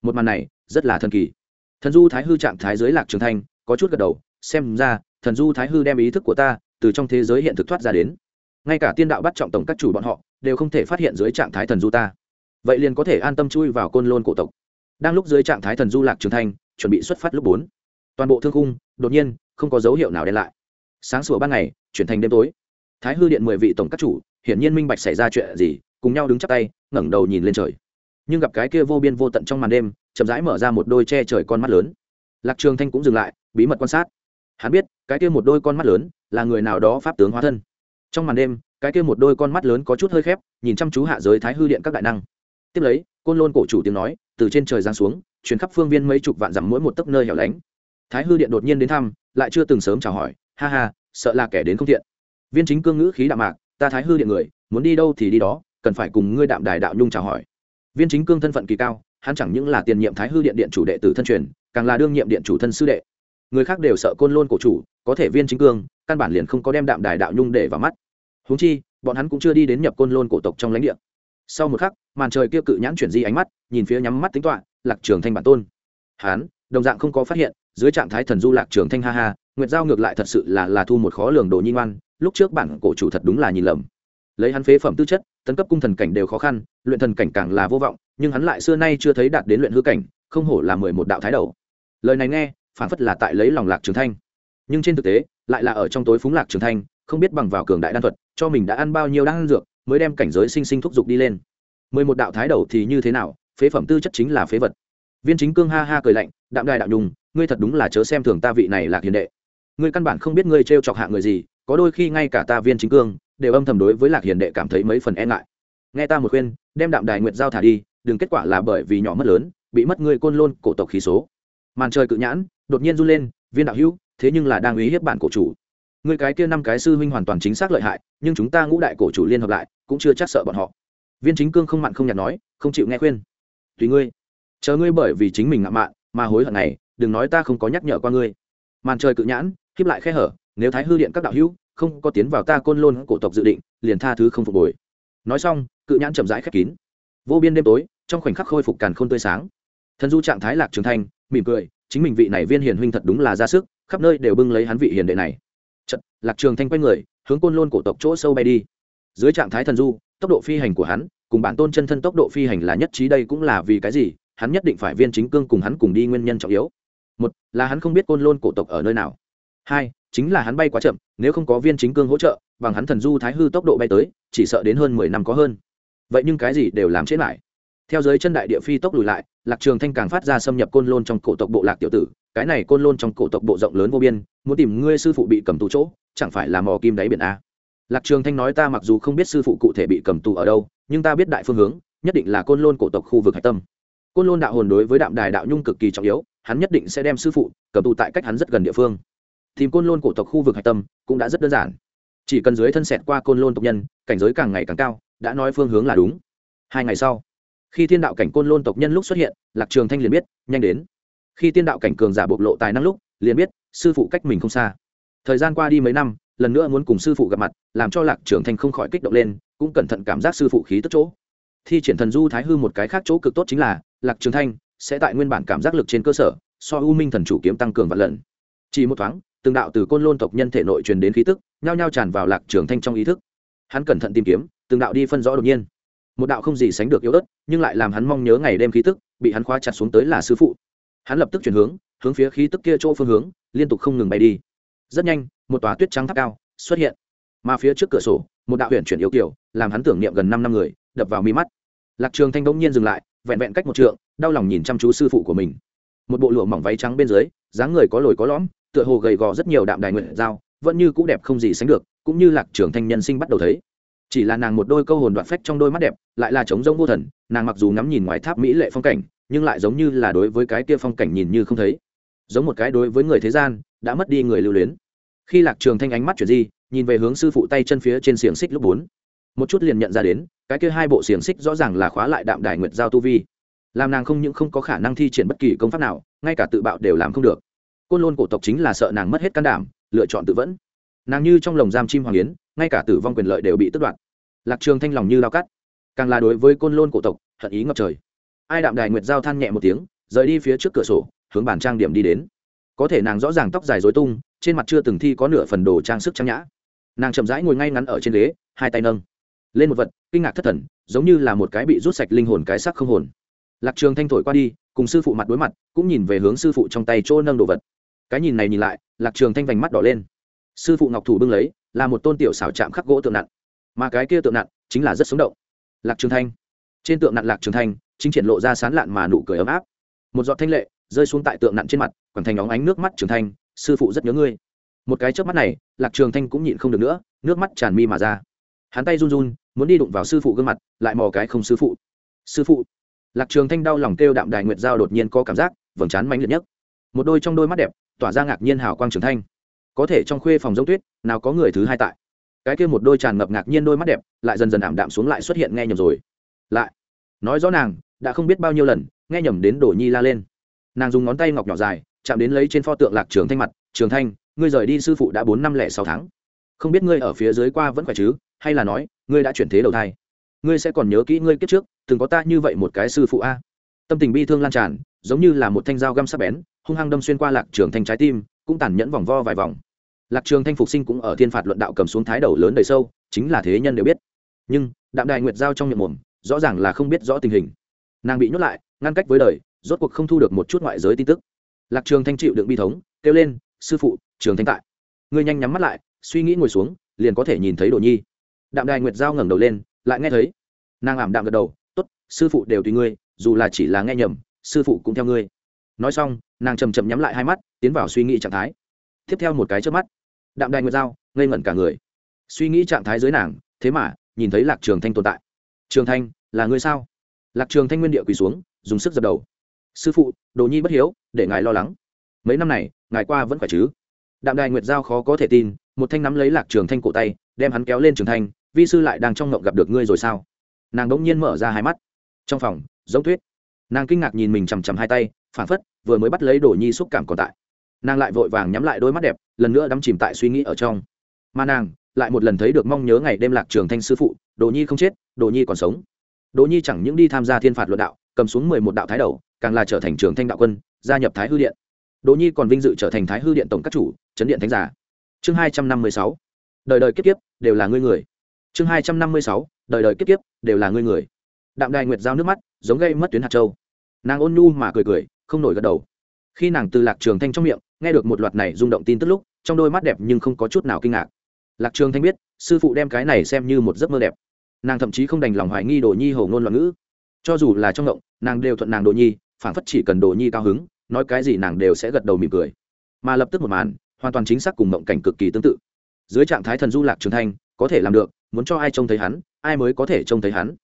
Một màn này rất là thần kỳ. Thần du thái hư trạng thái giới lạc trường thanh, có chút gật đầu, xem ra, thần du thái hư đem ý thức của ta từ trong thế giới hiện thực thoát ra đến. Ngay cả tiên đạo bắt trọng tổng các chủ bọn họ đều không thể phát hiện dưới trạng thái thần du ta. Vậy liền có thể an tâm chui vào côn lôn cổ tộc. Đang lúc dưới trạng thái thần du lạc trường thanh, chuẩn bị xuất phát lúc bốn. Toàn bộ thương khung, đột nhiên, không có dấu hiệu nào đen lại. Sáng sủa ban ngày, chuyển thành đêm tối. Thái hư điện mười vị tổng các chủ, hiển nhiên minh bạch xảy ra chuyện gì, cùng nhau đứng chắp tay, ngẩng đầu nhìn lên trời. Nhưng gặp cái kia vô biên vô tận trong màn đêm, chậm rãi mở ra một đôi che trời con mắt lớn. Lạc trường thanh cũng dừng lại, bí mật quan sát. Hắn biết, cái kia một đôi con mắt lớn, là người nào đó pháp tướng hóa thân. Trong màn đêm cái kia một đôi con mắt lớn có chút hơi khép, nhìn chăm chú hạ giới thái hư điện các đại năng. Tiếp lấy, côn lôn cổ chủ tiếng nói, từ trên trời giáng xuống, truyền khắp phương viên mấy chục vạn dặm mỗi một tấc nơi hẻo lánh. Thái hư điện đột nhiên đến thăm, lại chưa từng sớm chào hỏi, ha ha, sợ là kẻ đến không thiện. Viên chính cương ngữ khí đạm mạc, ta thái hư điện người, muốn đi đâu thì đi đó, cần phải cùng ngươi đạm đài đạo nhung chào hỏi. Viên chính cương thân phận kỳ cao, hắn chẳng những là tiền nhiệm thái hư điện điện chủ đệ tử thân truyền, càng là đương nhiệm điện chủ thân sư đệ. Người khác đều sợ côn lôn cổ chủ, có thể viên chính cương, căn bản liền không có đem đạm đài đạo nhung để vào mắt huống chi, bọn hắn cũng chưa đi đến nhập côn lôn cổ tộc trong lãnh địa. Sau một khắc, màn trời kia cự nhãn chuyển di ánh mắt, nhìn phía nhắm mắt tính toạ lạc trường thanh bản tôn. Hắn, đồng dạng không có phát hiện, dưới trạng thái thần du lạc trường thanh ha ha, nguyệt giao ngược lại thật sự là là thu một khó lường đồ nhi ngoan, lúc trước bản cổ chủ thật đúng là nhìn lầm. Lấy hắn phế phẩm tư chất, tấn cấp cung thần cảnh đều khó khăn, luyện thần cảnh càng là vô vọng, nhưng hắn lại xưa nay chưa thấy đạt đến luyện hư cảnh, không hổ là mười một đạo thái đầu. Lời này nghe phản phất là tại lấy lòng lạc trường thanh. Nhưng trên thực tế, lại là ở trong tối phúng lạc trường thanh không biết bằng vào cường đại đan thuật, cho mình đã ăn bao nhiêu đan dược, mới đem cảnh giới sinh sinh thúc giục đi lên. Mười một đạo thái đầu thì như thế nào, phế phẩm tư chất chính là phế vật. Viên chính cương ha ha cười lạnh, đạm đài đạo nhung, ngươi thật đúng là chớ xem thường ta vị này lạc hiền đệ. Ngươi căn bản không biết ngươi t chọc hạ người gì, có đôi khi ngay cả ta viên chính cương đều âm thầm đối với lạc hiền đệ cảm thấy mấy phần e ngại. Nghe ta một khuyên, đem đạm đài nguyệt giao thả đi, đừng kết quả là bởi vì nhỏ mất lớn, bị mất ngươi côn lôn cổ tộc khí số. Màn trời cự nhãn đột nhiên run lên, viên đạo hữu, thế nhưng là đang uy hiếp bản cổ chủ người cái kia năm cái sư huynh hoàn toàn chính xác lợi hại, nhưng chúng ta ngũ đại cổ chủ liên hợp lại, cũng chưa chắc sợ bọn họ. Viên chính cương không mặn không nhạt nói, không chịu nghe khuyên. Tùy ngươi. Chờ ngươi bởi vì chính mình ngạo mạn, mà hối hận này, đừng nói ta không có nhắc nhở qua ngươi. Màn trời cự nhãn, khiếp lại khe hở, nếu thái hư điện các đạo hữu không có tiến vào ta côn lôn cổ tộc dự định, liền tha thứ không phục hồi. Nói xong, cự nhãn chậm rãi khép kín. Vô biên đêm tối, trong khoảnh khắc khôi phục càn khôn tươi sáng. Thần du trạng thái lạc trường thanh mỉm cười, chính mình vị này viên hiền huynh thật đúng là ra sức, khắp nơi đều bưng lấy hắn vị hiền đệ này lạc trường thanh quay người, hướng côn lôn cổ tộc chỗ sâu bay đi. Dưới trạng thái thần du, tốc độ phi hành của hắn, cùng bản tôn chân thân tốc độ phi hành là nhất trí đây cũng là vì cái gì, hắn nhất định phải viên chính cương cùng hắn cùng đi nguyên nhân trọng yếu. Một, là hắn không biết côn lôn cổ tộc ở nơi nào. Hai, chính là hắn bay quá chậm, nếu không có viên chính cương hỗ trợ, bằng hắn thần du thái hư tốc độ bay tới, chỉ sợ đến hơn mười năm có hơn. Vậy nhưng cái gì đều làm chết lại. Theo giới chân đại địa phi tốc lùi lại, lạc trường thanh càng phát ra xâm nhập côn lôn trong cổ tộc bộ lạc tiểu tử cái này côn lôn trong cổ tộc bộ rộng lớn vô biên, muốn tìm ngươi sư phụ bị cầm tù chỗ, chẳng phải là mò kim đáy biển a? Lạc trường thanh nói ta mặc dù không biết sư phụ cụ thể bị cầm tù ở đâu, nhưng ta biết đại phương hướng, nhất định là côn lôn cổ tộc khu vực hạch tâm. Côn lôn đạo hồn đối với đạm đài đạo nhung cực kỳ trọng yếu, hắn nhất định sẽ đem sư phụ cầm tù tại cách hắn rất gần địa phương. Tìm côn lôn cổ tộc khu vực hạch tâm cũng đã rất đơn giản. Chỉ cần dưới thân xẹt qua côn lôn tộc nhân, cảnh giới càng ngày càng cao, đã nói phương hướng là đúng. Hai ngày sau, khi thiên đạo cảnh côn lôn tộc nhân lúc xuất hiện, lạc trường thanh liền biết, nhanh đến khi tiên đạo cảnh cường giả bộc lộ tài năng lúc, liền biết sư phụ cách mình không xa. Thời gian qua đi mấy năm, lần nữa muốn cùng sư phụ gặp mặt, làm cho lạc trưởng thanh không khỏi kích động lên, cũng cẩn thận cảm giác sư phụ khí tức chỗ. Thi triển thần du thái hư một cái khác chỗ cực tốt chính là, lạc trường thanh sẽ tại nguyên bản cảm giác lực trên cơ sở, so u minh thần chủ kiếm tăng cường vạn lần. Chỉ một thoáng, từng đạo từ côn lôn tộc nhân thể nội truyền đến khí tức, nhao nhao tràn vào lạc trường thanh trong ý thức. Hắn cẩn thận tìm kiếm, từng đạo đi phân rõ đột nhiên. Một đạo không gì sánh được yếu ớt, nhưng lại làm hắn mong nhớ ngày đêm khí tức, bị hắn khóa chặt xuống tới là sư phụ hắn lập tức chuyển hướng hướng phía khí tức kia chỗ phương hướng, liên tục không ngừng bay đi. Rất nhanh, một tòa tuyết trắng tháp cao xuất hiện. Mà phía trước cửa sổ, một đạo huyện chuyển yếu kiểu làm hắn tưởng niệm gần năm năm người, đập vào mi mắt. Lạc trường thanh đông nhiên dừng lại, vẹn vẹn cách một trượng, đau lòng nhìn chăm chú sư phụ của mình. Một bộ lụa mỏng váy trắng bên dưới, dáng người có lồi có lõm, tựa hồ gầy gò rất nhiều đạm đài nguyện dao vẫn như cũ đẹp không gì sánh được, cũng như lạc trường thanh nhân sinh bắt đầu thấy. Chỉ là nàng một đôi câu hồn đoạn phách trong đôi mắt đẹp, lại là trống rông vô thần, nàng mặc dù ngắm nhìn ngoài tháp mỹ lệ phong cảnh nhưng lại giống như là đối với cái kia phong cảnh nhìn như không thấy. Giống một cái đối với người thế gian, đã mất đi người lưu luyến. Khi lạc trường thanh ánh mắt chuyển di, nhìn về hướng sư phụ tay chân phía trên xiềng xích lúc bốn. Một chút liền nhận ra đến, cái kia hai bộ xiềng xích rõ ràng là khóa lại đạm đài nguyệt giao tu vi. Làm nàng không những không có khả năng thi triển bất kỳ công pháp nào, ngay cả tự bạo đều làm không được. Côn lôn cổ tộc chính là sợ nàng mất hết can đảm, lựa chọn tự vẫn. Nàng như trong lồng giam chim hoàng yến, ngay cả tử vong quyền lợi đều bị tước đoạt. Lạc trường thanh lòng như lao cắt. Càng là đối với côn lôn cổ tộc, hận ý ngập trời ai đạm đài nguyệt giao than nhẹ một tiếng, rời đi phía trước cửa sổ, hướng bàn trang điểm đi đến. Có thể nàng rõ ràng tóc dài dối tung, trên mặt chưa từng thi có nửa phần đồ trang sức trang nhã. Nàng chậm rãi ngồi ngay ngắn ở trên ghế, hai tay nâng. Lên một vật, kinh ngạc thất thần, giống như là một cái bị rút sạch linh hồn cái sắc không hồn. Lạc trường thanh thổi qua đi, cùng sư phụ mặt đối mặt, cũng nhìn về hướng sư phụ trong tay chỗ nâng đồ vật. Cái nhìn này nhìn lại, lạc trường thanh vành mắt đỏ lên. Sư phụ ngọc thủ bưng lấy, là một tôn tiểu xảo chạm khắc gỗ tượng nặng. Mà cái kia tượng nặng, chính là rất sống động. Lạc trường thanh. Trên tượng nặng lạc trường thanh chính triển lộ ra sán lạn mà nụ cười ấm áp. Một giọt thanh lệ rơi xuống tại tượng nặng trên mặt còn thành óng ánh nước mắt trường thanh, sư phụ rất nhớ ngươi. Một cái chớp mắt này, lạc trường thanh cũng nhịn không được nữa, nước mắt tràn mi mà ra. Hắn tay run run, muốn đi đụng vào sư phụ gương mặt, lại mò cái không sư phụ. Sư phụ. Lạc trường thanh đau lòng kêu đạm đài nguyệt giao đột nhiên có cảm giác, vầng trán mãnh liệt nhất. Một đôi trong đôi mắt đẹp, tỏa ra ngạc nhiên hào quang trường thanh. Có thể trong khuê phòng giống tuyết, nào có người thứ hai tại. Cái kia một đôi tràn ngập ngạc nhiên đôi mắt đẹp, lại dần dần ảm đạm xuống lại xuất hiện nghe nhầm rồi. Lại, nói rõ nàng đã không biết bao nhiêu lần, nghe nhầm đến đổ nhi la lên. Nàng dùng ngón tay ngọc nhỏ dài, chạm đến lấy trên pho tượng lạc trường thanh mặt, trường thanh, ngươi rời đi sư phụ đã bốn năm lẻ sáu tháng. Không biết ngươi ở phía dưới qua vẫn khỏe chứ? Hay là nói, ngươi đã chuyển thế đầu thai? Ngươi sẽ còn nhớ kỹ ngươi kiếp trước, từng có ta như vậy một cái sư phụ a? Tâm tình bi thương lan tràn, giống như là một thanh dao găm sắc bén, hung hăng đâm xuyên qua lạc trường thanh trái tim, cũng tàn nhẫn vòng vo vài vòng. Lạc trường thanh phục sinh cũng ở thiên phạt luận đạo cầm xuống thái đầu lớn đầy sâu, chính là thế nhân đều biết. Nhưng, đạm đại nguyệt giao trong miệng mồm, rõ ràng là không biết rõ tình hình nàng bị nhốt lại, ngăn cách với đời, rốt cuộc không thu được một chút ngoại giới tin tức. Lạc trường thanh chịu đựng bi thống, kêu lên, sư phụ, trường thanh tại. Ngươi nhanh nhắm mắt lại, suy nghĩ ngồi xuống, liền có thể nhìn thấy đồ nhi. Đạm đài nguyệt giao ngẩng đầu lên, lại nghe thấy. Nàng ảm đạm gật đầu, tốt, sư phụ đều tùy ngươi, dù là chỉ là nghe nhầm, sư phụ cũng theo ngươi. Nói xong, nàng chầm chậm nhắm lại hai mắt, tiến vào suy nghĩ trạng thái. Tiếp theo một cái trước mắt, đạm đài nguyệt giao ngây ngẩn cả người. Suy nghĩ trạng thái dưới nàng, thế mà, nhìn thấy lạc trường thanh tồn tại. Trường thanh, là ngươi sao? Lạc trường thanh nguyên địa quỳ xuống, dùng sức dập đầu. Sư phụ, đồ nhi bất hiếu, để ngài lo lắng. Mấy năm này, ngài qua vẫn phải chứ? Đạm đài nguyệt giao khó có thể tin, một thanh nắm lấy lạc trường thanh cổ tay, đem hắn kéo lên trường thanh, vi sư lại đang trong ngộng gặp được ngươi rồi sao? Nàng đỗng nhiên mở ra hai mắt. Trong phòng, giống tuyết nàng kinh ngạc nhìn mình chằm chằm hai tay phản phất vừa mới bắt lấy đồ nhi xúc cảm còn tại. Nàng lại vội vàng nhắm lại đôi mắt đẹp, lần nữa đắm chìm tại suy nghĩ ở trong. Mà nàng lại một lần thấy được mong nhớ ngày đêm lạc trường thanh sư phụ, đồ nhi không chết, đồ nhi còn sống. Đỗ nhi chẳng những đi tham gia thiên phạt luận đạo, cầm xuống mười một đạo thái đầu, càng là trở thành trường thanh đạo quân, gia nhập thái hư điện. Đỗ nhi còn vinh dự trở thành thái hư điện tổng các chủ, chấn điện thánh giả. Chương hai trăm năm mươi sáu. Đời đời kiếp kiếp, đều là ngươi người. Chương hai trăm năm mươi sáu. Đời đời kiếp kiếp, đều là ngươi người. Đạm đài nguyệt giao nước mắt, giống gây mất tuyến hạt châu. Nàng ôn nhu mà cười cười, không nổi gật đầu. Khi nàng từ lạc trường thanh trong miệng, nghe được một loạt này rung động tin tức lúc, trong đôi mắt đẹp nhưng không có chút nào kinh ngạc. Lạc trường thanh biết, sư phụ đem cái này xem như một giấc mơ đẹp nàng thậm chí không đành lòng hoài nghi đồ nhi hầu ngôn loạn ngữ. Cho dù là trong ngộng, nàng đều thuận nàng đồ nhi phản phất chỉ cần đồ nhi cao hứng, nói cái gì nàng đều sẽ gật đầu mỉm cười. Mà lập tức một màn, hoàn toàn chính xác cùng mộng cảnh cực kỳ tương tự. Dưới trạng thái thần du lạc trường thanh, có thể làm được, muốn cho ai trông thấy hắn, ai mới có thể trông thấy hắn.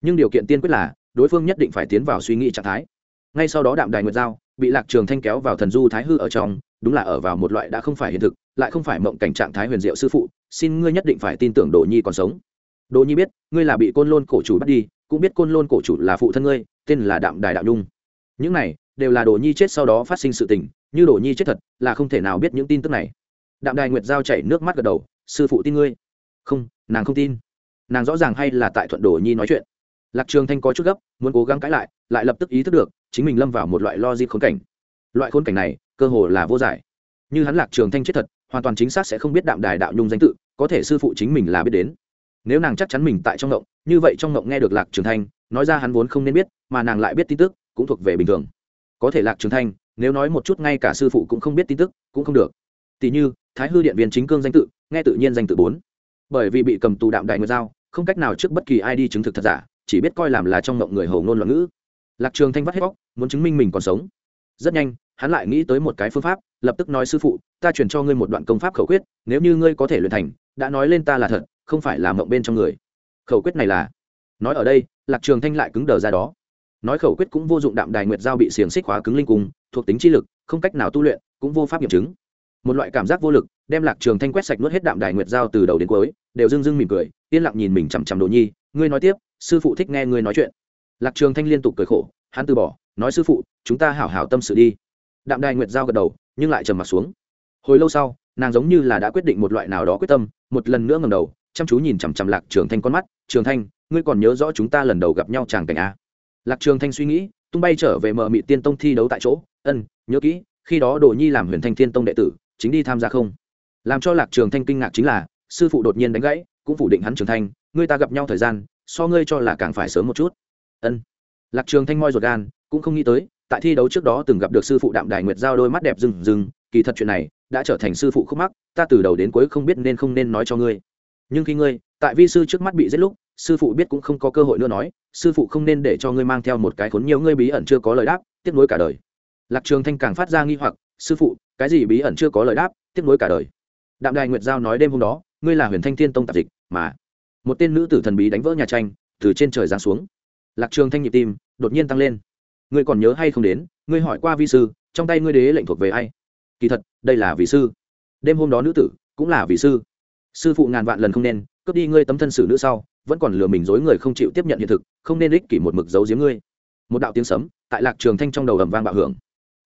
Nhưng điều kiện tiên quyết là, đối phương nhất định phải tiến vào suy nghĩ trạng thái. Ngay sau đó đạm đài nguyệt giao, bị lạc trường thanh kéo vào thần du thái hư ở trong, đúng là ở vào một loại đã không phải hiện thực, lại không phải mộng cảnh trạng thái huyền diệu sư phụ, xin ngươi nhất định phải tin tưởng đồ nhi còn sống. Đỗ nhi biết, ngươi là bị côn lôn cổ chủ bắt đi, cũng biết côn lôn cổ chủ là phụ thân ngươi, tên là đạm đài đạo nhung. Những này đều là Đỗ nhi chết sau đó phát sinh sự tình, như Đỗ nhi chết thật là không thể nào biết những tin tức này. Đạm đài nguyệt giao chảy nước mắt gật đầu, sư phụ tin ngươi. Không, nàng không tin. Nàng rõ ràng hay là tại thuận Đỗ nhi nói chuyện. Lạc trường thanh có chút gấp, muốn cố gắng cãi lại lại lập tức ý thức được, chính mình lâm vào một loại logic khốn cảnh. Loại khốn cảnh này, cơ hồ là vô giải. Như hắn lạc trường thanh chết thật, hoàn toàn chính xác sẽ không biết đạm đài đạo nhung danh tự, có thể sư phụ chính mình là biết đến nếu nàng chắc chắn mình tại trong ngộng, như vậy trong ngộng nghe được lạc trường thanh, nói ra hắn vốn không nên biết, mà nàng lại biết tin tức, cũng thuộc về bình thường. Có thể lạc trường thanh, nếu nói một chút ngay cả sư phụ cũng không biết tin tức, cũng không được. Tỷ như, thái hư điện viên chính cương danh tự, nghe tự nhiên danh tự bốn. Bởi vì bị cầm tù đạm đại nguyệt giao, không cách nào trước bất kỳ ai đi chứng thực thật giả, chỉ biết coi làm là trong ngộng người hầu ngôn loạn ngữ. Lạc trường thanh vắt hết bóc muốn chứng minh mình còn sống. Rất nhanh, hắn lại nghĩ tới một cái phương pháp, lập tức nói sư phụ, ta chuyển cho ngươi một đoạn công pháp khẩu quyết, nếu như ngươi có thể luyện thành, đã nói lên ta là thật không phải là mộng bên trong người. Khẩu quyết này là, nói ở đây, lạc trường thanh lại cứng đờ ra đó. Nói khẩu quyết cũng vô dụng đạm đài nguyệt giao bị xiềng xích hóa cứng linh cung thuộc tính chi lực, không cách nào tu luyện, cũng vô pháp nghiệm chứng. Một loại cảm giác vô lực, đem lạc trường thanh quét sạch nuốt hết đạm đài nguyệt giao từ đầu đến cuối, đều dưng dưng mỉm cười, yên lặng nhìn mình chằm chằm đồ nhi, ngươi nói tiếp, sư phụ thích nghe ngươi nói chuyện. Lạc trường thanh liên tục cười khổ, hắn từ bỏ, nói sư phụ, chúng ta hảo hảo tâm sự đi. Đạm đài nguyệt giao gật đầu, nhưng lại trầm mặt xuống. Hồi lâu sau, nàng giống như là đã quyết định một loại nào đó quyết tâm, một lần nữa ngầm đầu chăm chú nhìn chằm chằm lạc trường thanh con mắt. Trường thanh, ngươi còn nhớ rõ chúng ta lần đầu gặp nhau chàng cảnh a lạc trường thanh suy nghĩ, tung bay trở về mờ mị tiên tông thi đấu tại chỗ. Ân, nhớ kỹ, khi đó đồ nhi làm huyền thanh thiên tông đệ tử, chính đi tham gia không? Làm cho lạc trường thanh kinh ngạc chính là, sư phụ đột nhiên đánh gãy, cũng phủ định hắn trường thanh, ngươi ta gặp nhau thời gian, so ngươi cho là càng phải sớm một chút. Ân. Lạc trường thanh moi ruột gan, cũng không nghĩ tới, tại thi đấu trước đó từng gặp được sư phụ đạm đài nguyệt giao đôi mắt đẹp rừng rừng, kỳ thật chuyện này đã trở thành sư phụ khúc mắc, ta từ đầu đến cuối không biết nên không nên nói cho ngươi nhưng khi ngươi, tại vi sư trước mắt bị giết lúc, sư phụ biết cũng không có cơ hội nữa nói, sư phụ không nên để cho ngươi mang theo một cái khốn nhiều ngươi bí ẩn chưa có lời đáp tiếp nối cả đời. Lạc trường thanh càng phát ra nghi hoặc, sư phụ, cái gì bí ẩn chưa có lời đáp tiếp nối cả đời. Đạm đài nguyệt giao nói đêm hôm đó, ngươi là huyền thanh thiên tông tạp dịch, mà một tên nữ tử thần bí đánh vỡ nhà tranh, từ trên trời giáng xuống. Lạc trường thanh nhịp tim, đột nhiên tăng lên. Ngươi còn nhớ hay không đến, ngươi hỏi qua vi sư, trong tay ngươi đế lệnh thuộc về ai? Kỳ thật, đây là vị sư. Đêm hôm đó nữ tử cũng là vị sư sư phụ ngàn vạn lần không nên, cướp đi ngươi tấm thân xử nữ sau, vẫn còn lừa mình dối người không chịu tiếp nhận hiện thực, không nên ích kỷ một mực giấu giếm ngươi. Một đạo tiếng sấm, tại lạc trường thanh trong đầu ầm vang bạo hưởng.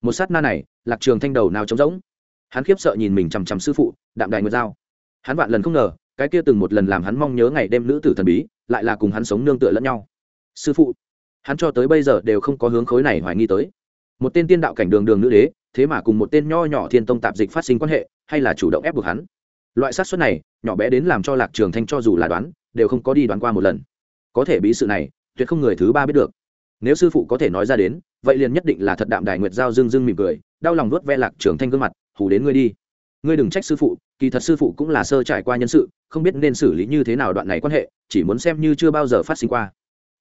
Một sát na này, lạc trường thanh đầu nào trống rỗng. Hắn khiếp sợ nhìn mình chằm chằm sư phụ, đạm đài nguyệt dao hắn vạn lần không ngờ, cái kia từng một lần làm hắn mong nhớ ngày đêm nữ tử thần bí, lại là cùng hắn sống nương tựa lẫn nhau. Sư phụ, hắn cho tới bây giờ đều không có hướng khối này hoài nghi tới. Một tên tiên đạo cảnh đường đường nữ đế, thế mà cùng một tên nho nhỏ thiên tông tạp dịch phát sinh quan hệ, hay là chủ động ép buộc hắn? Loại sát xuất này, nhỏ bé đến làm cho lạc trường thanh cho dù là đoán, đều không có đi đoán qua một lần. Có thể bí sự này, tuyệt không người thứ ba biết được. Nếu sư phụ có thể nói ra đến, vậy liền nhất định là thật đạm đài nguyệt giao dương dương mỉm cười, đau lòng nuốt ve lạc trường thanh gương mặt, hù đến ngươi đi. Ngươi đừng trách sư phụ, kỳ thật sư phụ cũng là sơ trải qua nhân sự, không biết nên xử lý như thế nào đoạn này quan hệ, chỉ muốn xem như chưa bao giờ phát sinh qua.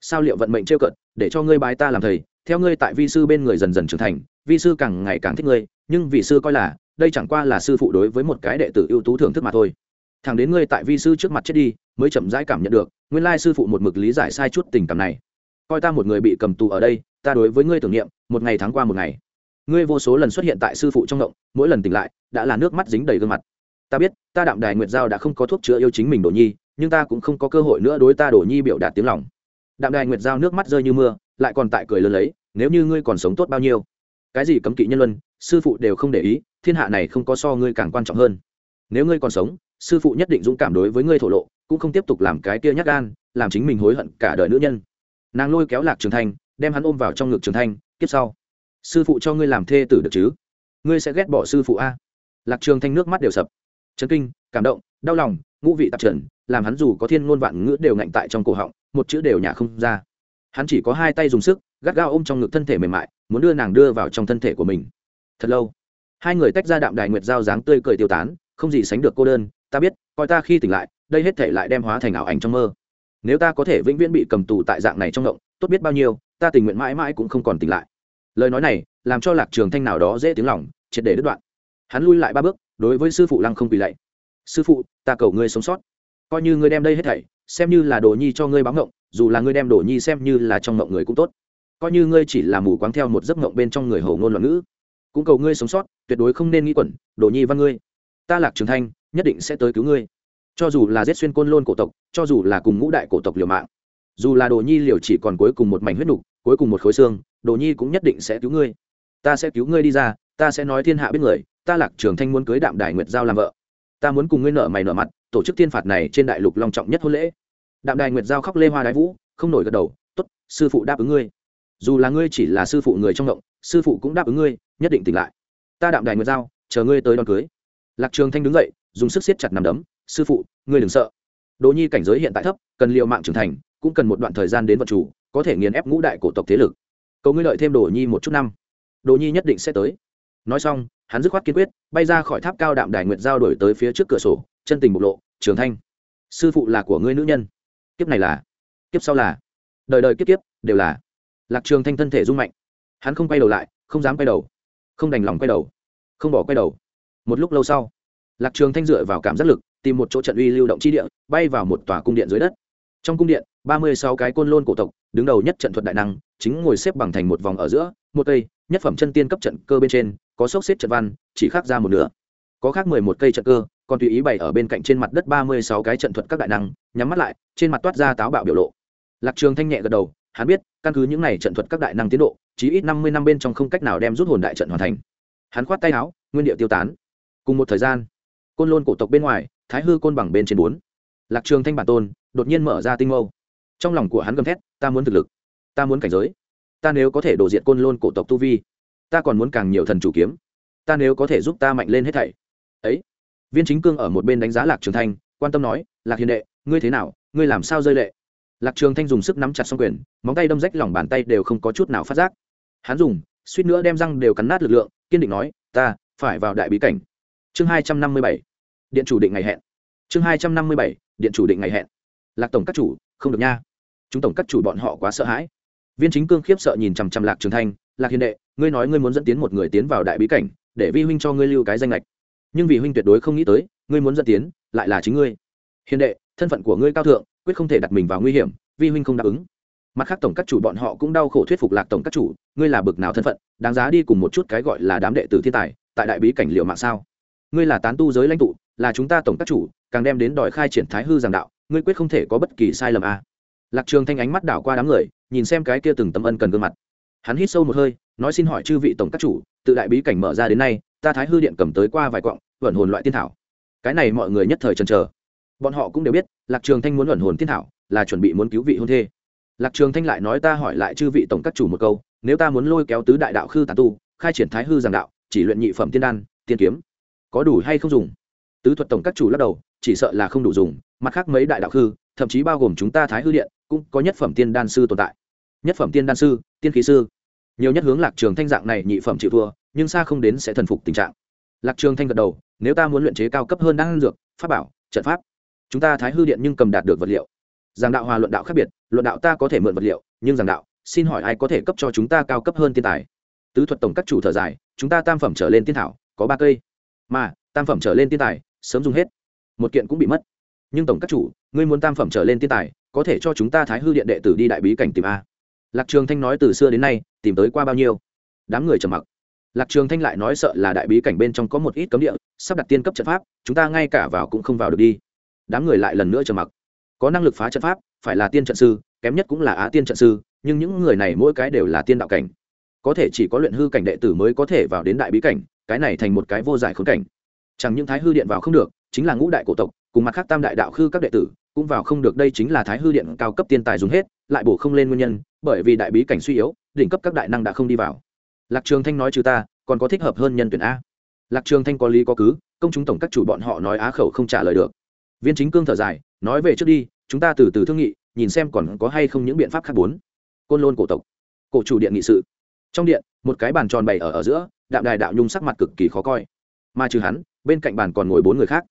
Sao liệu vận mệnh trêu cận để cho ngươi bái ta làm thầy, theo ngươi tại vi sư bên người dần dần trưởng thành vi sư càng ngày càng thích ngươi, nhưng vị sư coi là, đây chẳng qua là sư phụ đối với một cái đệ tử ưu tú thưởng thức mà thôi. Thằng đến ngươi tại vi sư trước mặt chết đi, mới chậm rãi cảm nhận được, nguyên lai sư phụ một mực lý giải sai chút tình cảm này. Coi ta một người bị cầm tù ở đây, ta đối với ngươi tưởng niệm, một ngày tháng qua một ngày. Ngươi vô số lần xuất hiện tại sư phụ trong động mỗi lần tỉnh lại, đã là nước mắt dính đầy gương mặt. Ta biết, ta đạm đài nguyệt giao đã không có thuốc chữa yêu chính mình đồ nhi, nhưng ta cũng không có cơ hội nữa đối ta đồ nhi biểu đạt tiếng lòng. Đạm đài nguyệt giao nước mắt rơi như mưa, lại còn tại cười lớn lấy, nếu như ngươi còn sống tốt bao nhiêu? Cái gì cấm kỵ nhân luân, sư phụ đều không để ý, thiên hạ này không có so ngươi càng quan trọng hơn. Nếu ngươi còn sống, sư phụ nhất định dũng cảm đối với ngươi thổ lộ, cũng không tiếp tục làm cái kia nhắc gan, làm chính mình hối hận cả đời nữ nhân. Nàng lôi kéo lạc trường thanh, đem hắn ôm vào trong ngực trường thanh tiếp sau, sư phụ cho ngươi làm thê tử được chứ? Ngươi sẽ ghét bỏ sư phụ a? Lạc trường thanh nước mắt đều sập. Chấn kinh, cảm động, đau lòng, ngũ vị tạp trần, làm hắn dù có thiên ngôn vạn ngữ đều ngạnh tại trong cổ họng, một chữ đều nhả không ra. Hắn chỉ có hai tay dùng sức gắt gao ôm trong ngực thân thể mềm mại, muốn đưa nàng đưa vào trong thân thể của mình. Thật lâu, hai người tách ra đạm đài nguyệt giao dáng tươi cười tiêu tán, không gì sánh được cô đơn, ta biết, coi ta khi tỉnh lại, đây hết thể lại đem hóa thành ảo ảnh trong mơ. Nếu ta có thể vĩnh viễn bị cầm tù tại dạng này trong động tốt biết bao nhiêu, ta tình nguyện mãi mãi cũng không còn tỉnh lại. Lời nói này, làm cho lạc trường thanh nào đó dễ tiếng lòng, triệt để đứt đoạn. Hắn lui lại ba bước, đối với sư phụ lăng không quỳ lạy. Sư phụ, ta cầu ngươi sống sót. Coi như ngươi đem đây hết thảy, xem như là đồ nhi cho ngươi báo ngộng, dù là ngươi đem đồ nhi xem như là trong ngộng người cũng tốt coi như ngươi chỉ là mù quáng theo một giấc mộng bên trong người hầu ngôn loạn ngữ. Cũng cầu ngươi sống sót, tuyệt đối không nên nghĩ quẩn, đồ nhi văn ngươi. Ta lạc trường thanh, nhất định sẽ tới cứu ngươi. Cho dù là giết xuyên côn lôn cổ tộc, cho dù là cùng ngũ đại cổ tộc liều mạng, dù là đồ nhi liều chỉ còn cuối cùng một mảnh huyết nục, cuối cùng một khối xương, đồ nhi cũng nhất định sẽ cứu ngươi. Ta sẽ cứu ngươi đi ra, ta sẽ nói thiên hạ biết người, ta lạc trường thanh muốn cưới đạm đài nguyệt giao làm vợ. Ta muốn cùng ngươi nợ mày nợ mặt, tổ chức thiên phạt này trên đại lục long trọng nhất hôn lễ. Đạm đài nguyệt giao khóc lê hoa đái vũ, không nổi gật đầu t ố t sư phụ đáp ứng ngươi dù là ngươi chỉ là sư phụ người trong động, sư phụ cũng đáp ứng ngươi, nhất định tỉnh lại. Ta đạm đài nguyệt giao, chờ ngươi tới đón cưới. Lạc trường thanh đứng dậy, dùng sức siết chặt nằm đấm, sư phụ, ngươi đừng sợ. Đỗ nhi cảnh giới hiện tại thấp, cần liệu mạng trưởng thành, cũng cần một đoạn thời gian đến vận chủ, có thể nghiền ép ngũ đại cổ tộc thế lực. Cầu ngươi lợi thêm Đỗ nhi một chút năm. Đỗ nhi nhất định sẽ tới. Nói xong, hắn dứt khoát kiên quyết, bay ra khỏi tháp cao đạm đài nguyệt giao đổi tới phía trước cửa sổ, chân tình bộc lộ, trường thanh, sư phụ là của ngươi nữ nhân. Kiếp này là, kiếp sau là. Đời đời kiếp kiếp đều là lạc trường thanh thân thể rung mạnh. Hắn không quay đầu lại, không dám quay đầu. Không đành lòng quay đầu. Không bỏ quay đầu. Một lúc lâu sau, lạc trường thanh dựa vào cảm giác lực, tìm một chỗ trận uy lưu động chi địa, bay vào một tòa cung điện dưới đất. Trong cung điện, ba mươi sáu cái côn lôn cổ tộc, đứng đầu nhất trận thuật đại năng, chính ngồi xếp bằng thành một vòng ở giữa, một cây, nhất phẩm chân tiên cấp trận cơ bên trên, có sốc xếp trận văn, chỉ khác ra một nửa. Có khác mười một cây trận cơ, còn tùy ý bày ở bên cạnh trên mặt đất ba mươi sáu cái trận thuật các đại năng, nhắm mắt lại, trên mặt toát ra táo bạo biểu lộ. Lạc trường thanh nhẹ gật đầu hắn biết, căn cứ những này trận thuật các đại năng tiến độ, chí ít năm mươi năm bên trong không cách nào đem rút hồn đại trận hoàn thành. Hắn khoát tay áo, nguyên địa tiêu tán. Cùng một thời gian, côn lôn cổ tộc bên ngoài, thái hư côn bằng bên trên bốn. Lạc trường thanh bản tôn, đột nhiên mở ra tinh mâu. Trong lòng của hắn gầm thét, ta muốn thực lực, ta muốn cảnh giới. Ta nếu có thể đổ diện côn lôn cổ tộc tu vi, ta còn muốn càng nhiều thần chủ kiếm. Ta nếu có thể giúp ta mạnh lên hết thảy. Ấy, viên chính cương ở một bên đánh giá lạc trường thanh, quan tâm nói, lạc hiền đệ, ngươi thế nào? Ngươi làm sao rơi lệ? Lạc trường thanh dùng sức nắm chặt song quyền, móng tay đâm rách lòng bàn tay đều không có chút nào phát giác. Hắn dùng, suýt nữa đem răng đều cắn nát lực lượng, kiên định nói, ta phải vào đại bí cảnh. Chương hai trăm năm mươi bảy, điện chủ định ngày hẹn. Chương hai trăm năm mươi bảy, điện chủ định ngày hẹn. Lạc tổng các chủ, không được nha. Chúng tổng các chủ bọn họ quá sợ hãi. Viên chính cương khiếp sợ nhìn chằm chằm lạc trường thanh, lạc hiền đệ, ngươi nói ngươi muốn dẫn tiến một người tiến vào đại bí cảnh, để vi huynh cho ngươi lưu cái danh lệch nhưng vì huynh tuyệt đối không nghĩ tới, ngươi muốn dẫn tiến, lại là chính ngươi. Hiền đệ, thân phận của ngươi cao thượng quyết không thể đặt mình vào nguy hiểm, vi huynh không đáp ứng. Mặt khác tổng các chủ bọn họ cũng đau khổ thuyết phục lạc tổng các chủ, ngươi là bực nào thân phận, đáng giá đi cùng một chút cái gọi là đám đệ tử thiên tài, tại đại bí cảnh liệu mạng sao? Ngươi là tán tu giới lãnh tụ, là chúng ta tổng các chủ, càng đem đến đòi khai triển thái hư giảng đạo, ngươi quyết không thể có bất kỳ sai lầm a à. lạc trường thanh ánh mắt đảo qua đám người, nhìn xem cái kia từng tấm ân cần gương mặt. Hắn hít sâu một hơi, nói xin hỏi chư vị tổng các chủ, tự đại bí cảnh mở ra đến nay, ta thái hư điện cầm tới qua vài quặng vẩn hồn loại tiên thảo. Cái này mọi người nhất thời chần chờ bọn họ cũng đều biết, lạc trường thanh muốn vẩn hồn thiên thảo, là chuẩn bị muốn cứu vị hôn thê. Lạc trường thanh lại nói ta hỏi lại chư vị tổng các chủ một câu, nếu ta muốn lôi kéo tứ đại đạo khư tản tu, khai triển thái hư giảng đạo, chỉ luyện nhị phẩm tiên đan, tiên kiếm, có đủ hay không dùng? Tứ thuật tổng các chủ lắc đầu, chỉ sợ là không đủ dùng, mặt khác mấy đại đạo khư, thậm chí bao gồm chúng ta thái hư điện, cũng có nhất phẩm tiên đan sư tồn tại. Nhất phẩm tiên đan sư, tiên khí sư. Nhiều nhất hướng lạc trường thanh dạng này nhị phẩm chịu thua, nhưng xa không đến sẽ thần phục tình trạng. Lạc trường thanh gật đầu, nếu ta muốn luyện chế cao cấp hơn đan dược, pháp bảo, trận pháp chúng ta thái hư điện nhưng cầm đạt được vật liệu. Giảng đạo hòa luận đạo khác biệt, luận đạo ta có thể mượn vật liệu, nhưng giảng đạo, xin hỏi ai có thể cấp cho chúng ta cao cấp hơn tiên tài? Tứ thuật tổng các chủ thở dài, chúng ta tam phẩm trở lên tiên thảo, có ba cây. Mà, tam phẩm trở lên tiên tài, sớm dùng hết. Một kiện cũng bị mất. Nhưng tổng các chủ, ngươi muốn tam phẩm trở lên tiên tài, có thể cho chúng ta thái hư điện đệ tử đi đại bí cảnh tìm a. Lạc trường thanh nói từ xưa đến nay, tìm tới qua bao nhiêu? Đám người trầm mặc. Lạc trường thanh lại nói sợ là đại bí cảnh bên trong có một ít cấm địa, sắp đặt tiên cấp trận pháp, chúng ta ngay cả vào cũng không vào được đi đám người lại lần nữa trầm mặc. Có năng lực phá trận pháp, phải là tiên trận sư, kém nhất cũng là á tiên trận sư, nhưng những người này mỗi cái đều là tiên đạo cảnh. Có thể chỉ có luyện hư cảnh đệ tử mới có thể vào đến đại bí cảnh, cái này thành một cái vô giải khốn cảnh. Chẳng những thái hư điện vào không được, chính là ngũ đại cổ tộc, cùng mặt khác tam đại đạo khư các đệ tử, cũng vào không được, đây chính là thái hư điện cao cấp tiên tài dùng hết, lại bổ không lên nguyên nhân, bởi vì đại bí cảnh suy yếu, đỉnh cấp các đại năng đã không đi vào. Lạc trường thanh nói trừ ta, còn có thích hợp hơn nhân tuyển a. Lạc trường thanh có lý có cứ, công chúng tổng các chủ bọn họ nói á khẩu không trả lời được viên chính cương thở dài, nói về trước đi, chúng ta từ từ thương nghị, nhìn xem còn có hay không những biện pháp khác bốn. Côn lôn cổ tộc, cổ chủ điện nghị sự. Trong điện, một cái bàn tròn bày ở ở giữa, đạm đài đạo nhung sắc mặt cực kỳ khó coi. Mà trừ hắn, bên cạnh bàn còn ngồi bốn người khác.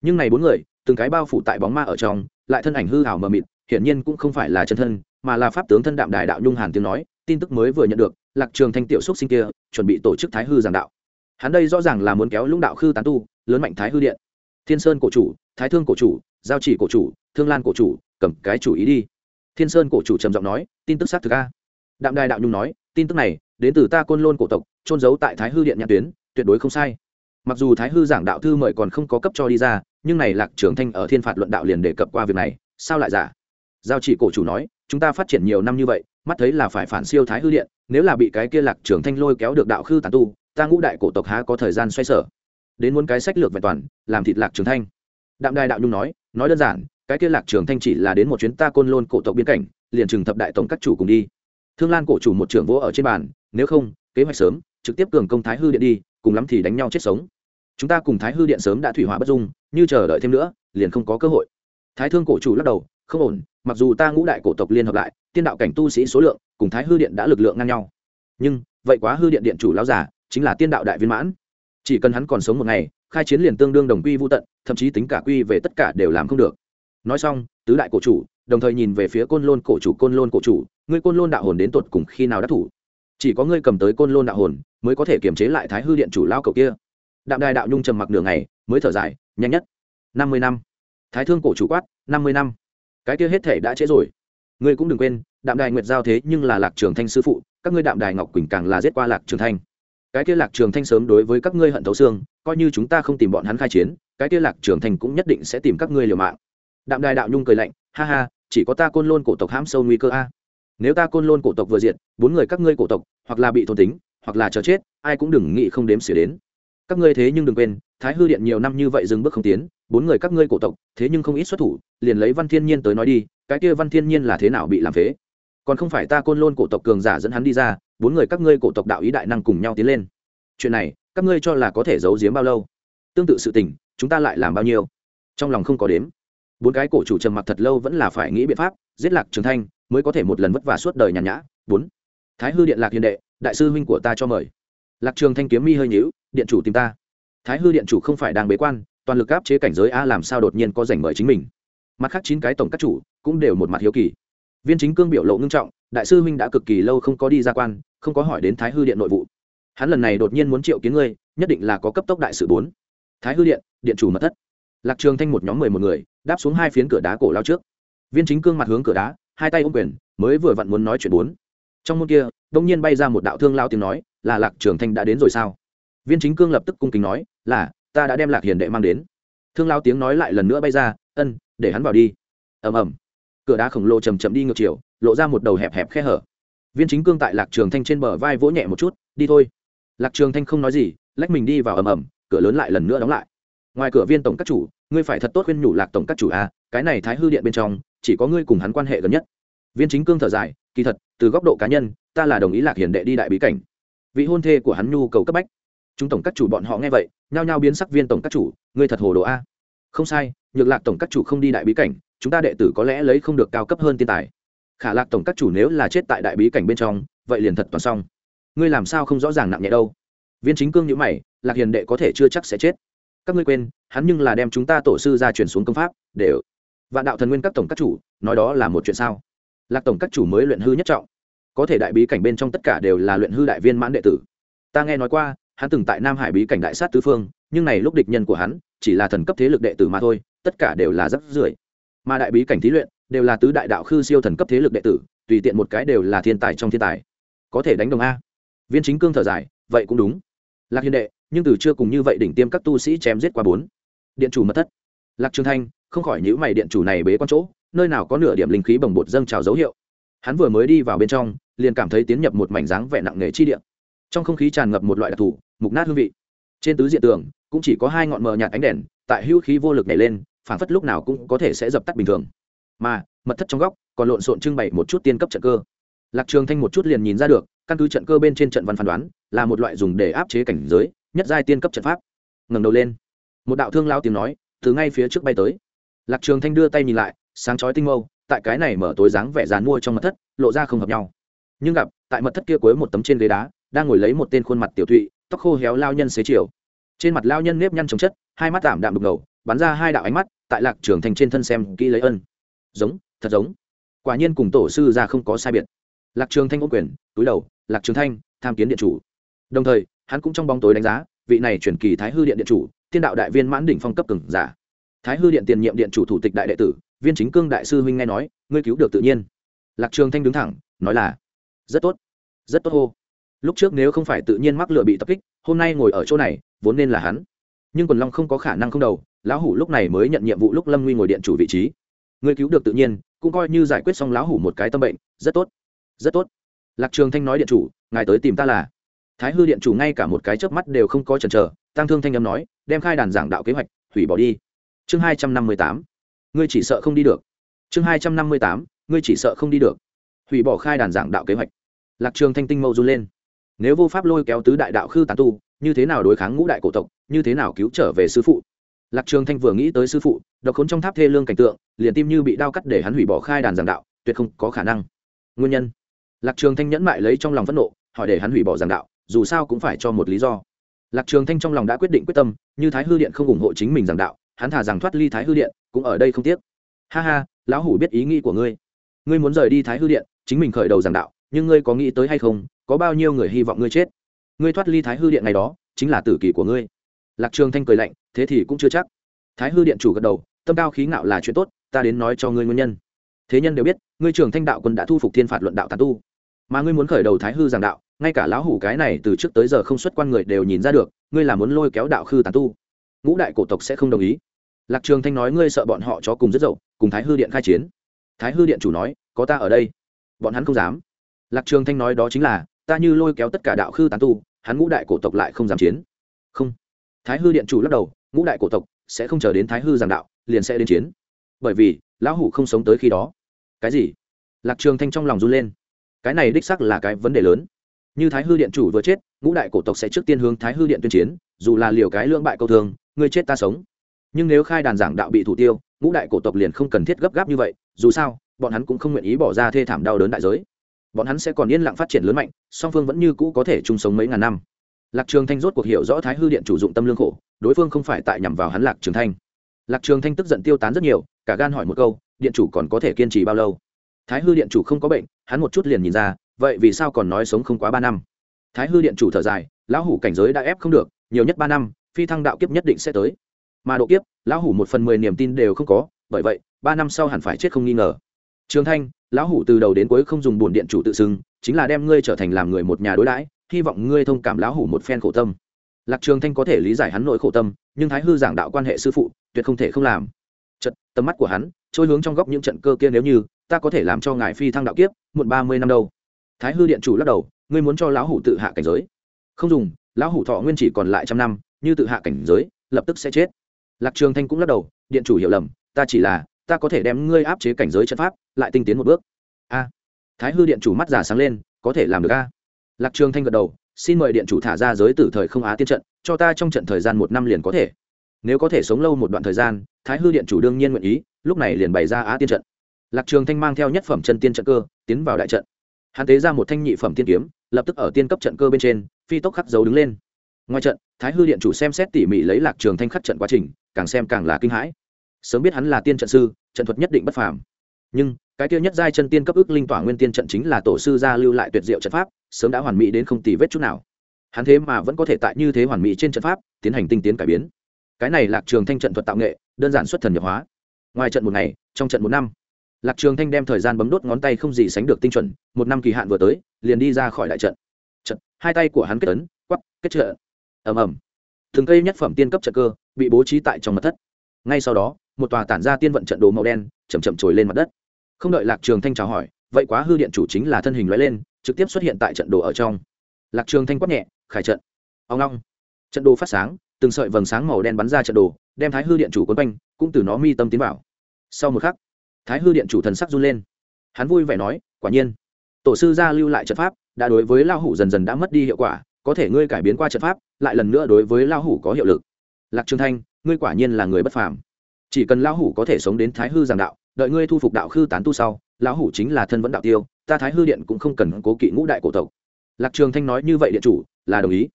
Nhưng này bốn người, từng cái bao phủ tại bóng ma ở trong, lại thân ảnh hư hảo mờ mịt, hiển nhiên cũng không phải là chân thân, mà là pháp tướng thân đạm đài đạo nhung hàn tiếng nói, tin tức mới vừa nhận được, lạc trường thanh tiểu xúc sinh kia, chuẩn bị tổ chức thái hư giảng đạo. Hắn đây rõ ràng là muốn kéo lũng đạo khư tán tu, lớn mạnh thái hư điện thiên sơn cổ chủ, thái thương cổ chủ, giao chỉ cổ chủ, thương lan cổ chủ, cầm cái chủ ý đi. Thiên sơn cổ chủ trầm giọng nói, tin tức xác thực a. Đạm đài đạo nhung nói, tin tức này, đến từ ta côn lôn cổ tộc trôn giấu tại thái hư điện nhãn tuyến, tuyệt đối không sai. Mặc dù thái hư giảng đạo thư mời còn không có cấp cho đi ra, nhưng này lạc trưởng thanh ở thiên phạt luận đạo liền đề cập qua việc này, sao lại giả? Giao chỉ cổ chủ nói, chúng ta phát triển nhiều năm như vậy, mắt thấy là phải phản siêu thái hư điện, nếu là bị cái kia lạc trưởng thanh lôi kéo được đạo khư tàn tu, ta ngũ đại cổ tộc há có thời gian xoay sở? Đến muốn cái sách lược vẹn toàn, làm thịt lạc trường thanh. Đạm đài đạo nhung nói nói đơn giản, cái kia lạc trường thanh chỉ là đến một chuyến ta côn lôn cổ tộc biên cảnh, liền trừng thập đại tổng các chủ cùng đi. Thương lan cổ chủ một trưởng vỗ ở trên bàn, nếu không, kế hoạch sớm, trực tiếp cường công thái hư điện đi, cùng lắm thì đánh nhau chết sống. Chúng ta cùng thái hư điện sớm đã thủy hỏa bất dung, như chờ đợi thêm nữa, liền không có cơ hội. Thái thương cổ chủ lắc đầu, không ổn, mặc dù ta ngũ đại cổ tộc liên hợp lại, tiên đạo cảnh tu sĩ số lượng cùng thái hư điện đã lực lượng ngang nhau. Nhưng, vậy quá hư điện điện chủ lão giả chính là tiên đạo đại viên mãn chỉ cần hắn còn sống một ngày khai chiến liền tương đương đồng quy vô tận thậm chí tính cả quy về tất cả đều làm không được. Nói xong tứ đại cổ chủ đồng thời nhìn về phía côn lôn cổ chủ côn lôn cổ chủ ngươi côn lôn đạo hồn đến tột cùng khi nào đắc thủ? Chỉ có ngươi cầm tới côn lôn đạo hồn mới có thể kiềm chế lại thái hư điện chủ lao cậu kia. Đạm đài đạo nhung trầm mặc nửa ngày, mới thở dài nhanh nhất. Năm mươi năm. Thái thương cổ chủ quát năm mươi năm. Cái kia hết thể đã trễ rồi. Ngươi cũng đừng quên đạm đài nguyệt giao thế nhưng là lạc trường thanh sư phụ các ngươi đạm đài ngọc quỳnh càng là giết qua lạc trường thanh cái kia lạc trường thanh sớm đối với các ngươi hận thấu xương coi như chúng ta không tìm bọn hắn khai chiến cái kia lạc trường thanh cũng nhất định sẽ tìm các ngươi liều mạng. Đạm đài đạo nhung cười lạnh ha ha chỉ có ta côn lôn cổ tộc hãm sâu nguy cơ a. Nếu ta côn lôn cổ tộc vừa diện, bốn người các ngươi cổ tộc hoặc là bị thôn tính hoặc là chờ chết ai cũng đừng nghĩ không đếm xỉa đến. Các ngươi thế nhưng đừng quên thái hư điện nhiều năm như vậy dừng bước không tiến bốn người các ngươi cổ tộc thế nhưng không ít xuất thủ liền lấy văn thiên nhiên tới nói đi cái kia văn thiên nhiên là thế nào bị làm phế? Còn không phải ta côn lôn cổ tộc cường giả dẫn hắn đi ra bốn người các ngươi cổ tộc đạo ý đại năng cùng nhau tiến lên. Chuyện này, các ngươi cho là có thể giấu giếm bao lâu? Tương tự sự tình, chúng ta lại làm bao nhiêu? Trong lòng không có đếm. Bốn cái cổ chủ trầm mặc thật lâu vẫn là phải nghĩ biện pháp, giết lạc trường thanh mới có thể một lần vất vả suốt đời nhàn nhã. Bốn, thái hư điện lạc hiền đệ, đại sư huynh của ta cho mời. Lạc trường thanh kiếm mi hơi nhíu, điện chủ tìm ta. Thái hư điện chủ không phải đang bế quan, toàn lực áp chế cảnh giới a làm sao đột nhiên có rảnh mời chính mình? Mặt khác chín cái tổng các chủ cũng đều một mặt hiếu kỳ. Viên chính cương biểu lộ ngưng trọng, đại sư huynh đã cực kỳ lâu không có đi ra quan không có hỏi đến thái hư điện nội vụ. Hắn lần này đột nhiên muốn triệu kiến ngươi, nhất định là có cấp tốc đại sự bốn. Thái hư điện điện chủ mật thất. Lạc trường thanh một nhóm mười một người, đáp xuống hai phiến cửa đá cổ lao trước. Viên chính cương mặt hướng cửa đá, hai tay ôm quyền, mới vừa vặn muốn nói chuyện bốn. Trong môn kia, đông nhiên bay ra một đạo thương lao tiếng nói, là lạc trường thanh đã đến rồi sao? Viên chính cương lập tức cung kính nói, là, ta đã đem lạc hiền đệ mang đến. Thương lao tiếng nói lại lần nữa bay ra, ân, để hắn vào đi. Ầm ầm. Cửa đá khổng lồ chầm chậm đi ngược chiều, lộ ra một đầu hẹp hẹp khe hở viên chính cương tại lạc trường thanh trên bờ vai vỗ nhẹ một chút, đi thôi. Lạc trường thanh không nói gì, lách mình đi vào ầm ầm, cửa lớn lại lần nữa đóng lại. Ngoài cửa viên tổng các chủ, ngươi phải thật tốt khuyên nhủ lạc tổng các chủ a, cái này thái hư điện bên trong, chỉ có ngươi cùng hắn quan hệ gần nhất. Viên chính cương thở dài, kỳ thật, từ góc độ cá nhân, ta là đồng ý lạc hiền đệ đi đại bí cảnh. Vị hôn thê của hắn nhu cầu cấp bách. Chúng tổng các chủ bọn họ nghe vậy, nhao nhao biến sắc, viên tổng các chủ, ngươi thật hồ đồ a. Không sai, nhược lạc tổng các chủ không đi đại bí cảnh, chúng ta đệ tử có lẽ lấy không được cao cấp hơn tiên tài khả lạc tổng các chủ nếu là chết tại đại bí cảnh bên trong, vậy liền thật toàn xong. Ngươi làm sao không rõ ràng nặng nhẹ đâu? Viên chính cương nhữ mày, lạc hiền đệ có thể chưa chắc sẽ chết. Các ngươi quên, hắn nhưng là đem chúng ta tổ sư ra chuyển xuống công pháp để vạn đạo thần nguyên các tổng các chủ, nói đó là một chuyện sao? Lạc tổng các chủ mới luyện hư nhất trọng. Có thể đại bí cảnh bên trong tất cả đều là luyện hư đại viên mãn đệ tử. Ta nghe nói qua, hắn từng tại nam hải bí cảnh đại sát tứ phương, nhưng này lúc địch nhân của hắn, chỉ là thần cấp thế lực đệ tử mà thôi, tất cả đều là rất rưởi. Mà đại bí cảnh thí luyện đều là tứ đại đạo khư siêu thần cấp thế lực đệ tử, tùy tiện một cái đều là thiên tài trong thiên tài. Có thể đánh đồng a. Viên chính cương thở dài, vậy cũng đúng. Lạc hiền đệ, nhưng từ chưa cùng như vậy đỉnh tiêm các tu sĩ chém giết qua bốn. Điện chủ mất thất. Lạc trường thanh, không khỏi nhữ mày điện chủ này bế con chỗ, nơi nào có nửa điểm linh khí bồng bột dâng trào dấu hiệu. Hắn vừa mới đi vào bên trong, liền cảm thấy tiến nhập một mảnh dáng vẻ nặng nề chi điện trong không khí tràn ngập một loại đặc thù, mục nát hương vị. Trên tứ diện tường, cũng chỉ có hai ngọn mờ nhạt ánh đèn, tại hữu khí vô lực nhảy lên, phảng phất lúc nào cũng có thể sẽ dập tắt bình thường mà, mật thất trong góc còn lộn xộn trưng bày một chút tiên cấp trận cơ. Lạc trường thanh một chút liền nhìn ra được, căn cứ trận cơ bên trên trận văn phán đoán, là một loại dùng để áp chế cảnh giới, nhất giai tiên cấp trận pháp. Ngẩng đầu lên. Một đạo thương lao tiếng nói từ ngay phía trước bay tới. Lạc trường thanh đưa tay nhìn lại, sáng chói tinh mâu, tại cái này mở tối dáng vẻ dàn mua trong mật thất, lộ ra không hợp nhau. Nhưng gặp, tại mật thất kia cuối một tấm trên ghế đá, đang ngồi lấy một tên khuôn mặt tiểu thụy, tóc khô héo lao nhân xế chiều. Trên mặt lao nhân nếp nhăn trồng chất, hai mắt tạm đạm đục ngầu, bắn ra hai đạo ánh mắt, tại lạc trường thanh trên thân xem kỹ lấy ân giống, thật giống. Quả nhiên cùng tổ sư ra không có sai biệt. Lạc trường thanh ô quyền, túi đầu, lạc trường thanh, tham kiến điện chủ. Đồng thời, hắn cũng trong bóng tối đánh giá, vị này chuyển kỳ thái hư điện điện chủ, tiên đạo đại viên mãn đỉnh phong cấp cường giả. Thái hư điện tiền nhiệm điện chủ thủ tịch đại đệ tử, viên chính cương đại sư huynh nghe nói, ngươi cứu được tự nhiên. Lạc trường thanh đứng thẳng, nói là, rất tốt rất tốt hô. Lúc trước nếu không phải tự nhiên mắc lựa bị tập kích, hôm nay ngồi ở chỗ này, vốn nên là hắn. Nhưng quần long không có khả năng không đầu, lão hủ lúc này mới nhận nhiệm vụ lúc lâm nguy ngồi điện chủ vị trí ngươi cứu được tự nhiên, cũng coi như giải quyết xong lão hủ một cái tâm bệnh, rất tốt rất tốt. Lạc trường thanh nói điện chủ, ngài tới tìm ta là. Thái hư điện chủ ngay cả một cái chớp mắt đều không có chần chờ, tăng thương thanh âm nói, đem khai đàn giảng đạo kế hoạch, hủy bỏ đi. Chương hai trăm năm mươi tám, ngươi chỉ sợ không đi được. Chương hai trăm năm mươi tám, ngươi chỉ sợ không đi được. Hủy bỏ khai đàn giảng đạo kế hoạch. Lạc trường thanh tinh mâu run lên. Nếu vô pháp lôi kéo tứ đại đạo khư tán tu, như thế nào đối kháng ngũ đại cổ tộc, như thế nào cứu trở về sư phụ? Lạc trường thanh vừa nghĩ tới sư phụ, độc khốn trong tháp thê lương cảnh tượng, liền tim như bị đau cắt để hắn hủy bỏ khai đàn giảng đạo, tuyệt không có khả năng. Nguyên nhân? Lạc trường thanh nhẫn mại lấy trong lòng phẫn nộ, hỏi để hắn hủy bỏ giảng đạo, dù sao cũng phải cho một lý do. Lạc trường thanh trong lòng đã quyết định quyết tâm, như thái hư điện không ủng hộ chính mình giảng đạo, hắn thả rằng thoát ly thái hư điện, cũng ở đây không tiếc. Ha ha, lão hủ biết ý nghĩ của ngươi. Ngươi muốn rời đi thái hư điện, chính mình khởi đầu giảng đạo, nhưng ngươi có nghĩ tới hay không? Có bao nhiêu người hy vọng ngươi chết? Ngươi thoát ly thái hư điện này đó, chính là tử kỳ của ngươi lạc trường thanh cười lạnh, thế thì cũng chưa chắc. Thái hư điện chủ gật đầu, tâm cao khí ngạo là chuyện tốt, ta đến nói cho ngươi nguyên nhân. Thế nhân đều biết, ngươi trường thanh đạo quân đã thu phục thiên phạt luận đạo tàn tu. Mà ngươi muốn khởi đầu thái hư giảng đạo, ngay cả lão hủ cái này từ trước tới giờ không xuất quan người đều nhìn ra được, ngươi là muốn lôi kéo đạo khư tàn tu. Ngũ đại cổ tộc sẽ không đồng ý. Lạc trường thanh nói ngươi sợ bọn họ chó cùng rất dậu, cùng thái hư điện khai chiến. Thái hư điện chủ nói, có ta ở đây. Bọn hắn không dám. Lạc trường thanh nói đó chính là, ta như lôi kéo tất cả đạo khư tán tu, hắn ngũ đại cổ tộc lại không dám chiến. Không thái hư điện chủ lắc đầu, ngũ đại cổ tộc sẽ không chờ đến thái hư giảng đạo, liền sẽ đến chiến. Bởi vì, lão hủ không sống tới khi đó. Cái gì? Lạc trường thanh trong lòng run lên. Cái này đích sắc là cái vấn đề lớn. Như thái hư điện chủ vừa chết, ngũ đại cổ tộc sẽ trước tiên hướng thái hư điện tuyên chiến, dù là liều cái lưỡng bại câu thường ngươi chết ta sống. Nhưng nếu khai đàn giảng đạo bị thủ tiêu, ngũ đại cổ tộc liền không cần thiết gấp gáp như vậy, dù sao, bọn hắn cũng không nguyện ý bỏ ra thê thảm đau đớn đại giới. Bọn hắn sẽ còn yên lặng phát triển lớn mạnh, song phương vẫn như cũ có thể chung sống mấy ngàn năm lạc trường thanh rốt cuộc hiểu rõ thái hư điện chủ dụng tâm lương khổ, đối phương không phải tại nhằm vào hắn lạc trường thanh. Lạc trường thanh tức giận tiêu tán rất nhiều, cả gan hỏi một câu, điện chủ còn có thể kiên trì bao lâu? Thái hư điện chủ không có bệnh, hắn một chút liền nhìn ra, vậy vì sao còn nói sống không quá ba năm? Thái hư điện chủ thở dài, lão hủ cảnh giới đã ép không được, nhiều nhất ba năm, phi thăng đạo kiếp nhất định sẽ tới. Mà độ kiếp, lão hủ một phần mười niềm tin đều không có, bởi vậy, ba năm sau hẳn phải chết không nghi ngờ. Trường thanh, lão hủ từ đầu đến cuối không dùng buồn điện chủ tự xưng, chính là đem ngươi trở thành làm người một nhà đối đãi hy vọng ngươi thông cảm lão hủ một phen khổ tâm. Lạc trường thanh có thể lý giải hắn nỗi khổ tâm, nhưng thái hư giảng đạo quan hệ sư phụ, tuyệt không thể không làm. Trận tầm mắt của hắn trôi hướng trong góc những trận cơ kia nếu như, ta có thể làm cho ngài phi thăng đạo kiếp, muộn ba mươi năm đâu. Thái hư điện chủ lắc đầu, ngươi muốn cho lão hủ tự hạ cảnh giới. Không dùng, lão hủ thọ nguyên chỉ còn lại trăm năm, như tự hạ cảnh giới, lập tức sẽ chết. Lạc trường thanh cũng lắc đầu, điện chủ hiểu lầm, ta chỉ là, ta có thể đem ngươi áp chế cảnh giới trận pháp, lại tinh tiến một bước. A. Thái hư điện chủ mắt giả sáng lên, có thể làm được a? Lạc trường thanh gật đầu, xin mời điện chủ thả ra giới tử thời không á tiên trận, cho ta trong trận thời gian một năm liền có thể. Nếu có thể sống lâu một đoạn thời gian, thái hư điện chủ đương nhiên nguyện ý, lúc này liền bày ra á tiên trận. Lạc trường thanh mang theo nhất phẩm chân tiên trận cơ, tiến vào đại trận. Hắn tế ra một thanh nhị phẩm tiên kiếm, lập tức ở tiên cấp trận cơ bên trên, phi tốc khắc dấu đứng lên. Ngoài trận, thái hư điện chủ xem xét tỉ mỉ lấy lạc trường thanh khắc trận quá trình, càng xem càng là kinh hãi. Sớm biết hắn là tiên trận sư, trận thuật nhất định bất phàm. Nhưng, cái tiêu nhất giai chân tiên cấp ước linh tỏa nguyên tiên trận chính là tổ sư gia lưu lại tuyệt diệu trận pháp sớm đã hoàn mỹ đến không tì vết chút nào. Hắn thế mà vẫn có thể tại như thế hoàn mỹ trên trận pháp, tiến hành tinh tiến cải biến. Cái này lạc trường thanh trận thuật tạo nghệ, đơn giản xuất thần nhập hóa. Ngoài trận một ngày, trong trận một năm, lạc trường thanh đem thời gian bấm đốt ngón tay không gì sánh được tinh chuẩn, một năm kỳ hạn vừa tới, liền đi ra khỏi đại trận. Trận, hai tay của hắn kết ấn quắp kết trợ. Ầm ầm. Thường cây nhất phẩm tiên cấp trận cơ bị bố trí tại trong mặt thất. Ngay sau đó, một tòa tản ra tiên vận trận đồ màu đen chậm chậm trồi lên mặt đất. Không đợi lạc trường thanh chào hỏi, vậy quá hư điện chủ chính là thân hình lóe lên trực tiếp xuất hiện tại trận đồ ở trong. Lạc trường thanh quát nhẹ, khải trận. Ông long trận đồ phát sáng, từng sợi vầng sáng màu đen bắn ra trận đồ, đem thái hư điện chủ quấn quanh, cũng từ nó mi tâm tiến vào. Sau một khắc, thái hư điện chủ thần sắc run lên. Hắn vui vẻ nói, quả nhiên, tổ sư gia lưu lại trận pháp, đã đối với lao hủ dần dần đã mất đi hiệu quả, có thể ngươi cải biến qua trận pháp, lại lần nữa đối với lao hủ có hiệu lực. Lạc trường thanh, ngươi quả nhiên là người bất phàm. Chỉ cần lao hủ có thể sống đến thái hư giảng đạo, đợi ngươi thu phục đạo khư tán tu sau, lão hủ chính là thân vẫn đạo tiêu ta thái hư điện cũng không cần cố kỵ ngũ đại cổ tộc. Lạc trường thanh nói như vậy điện chủ, là đồng ý.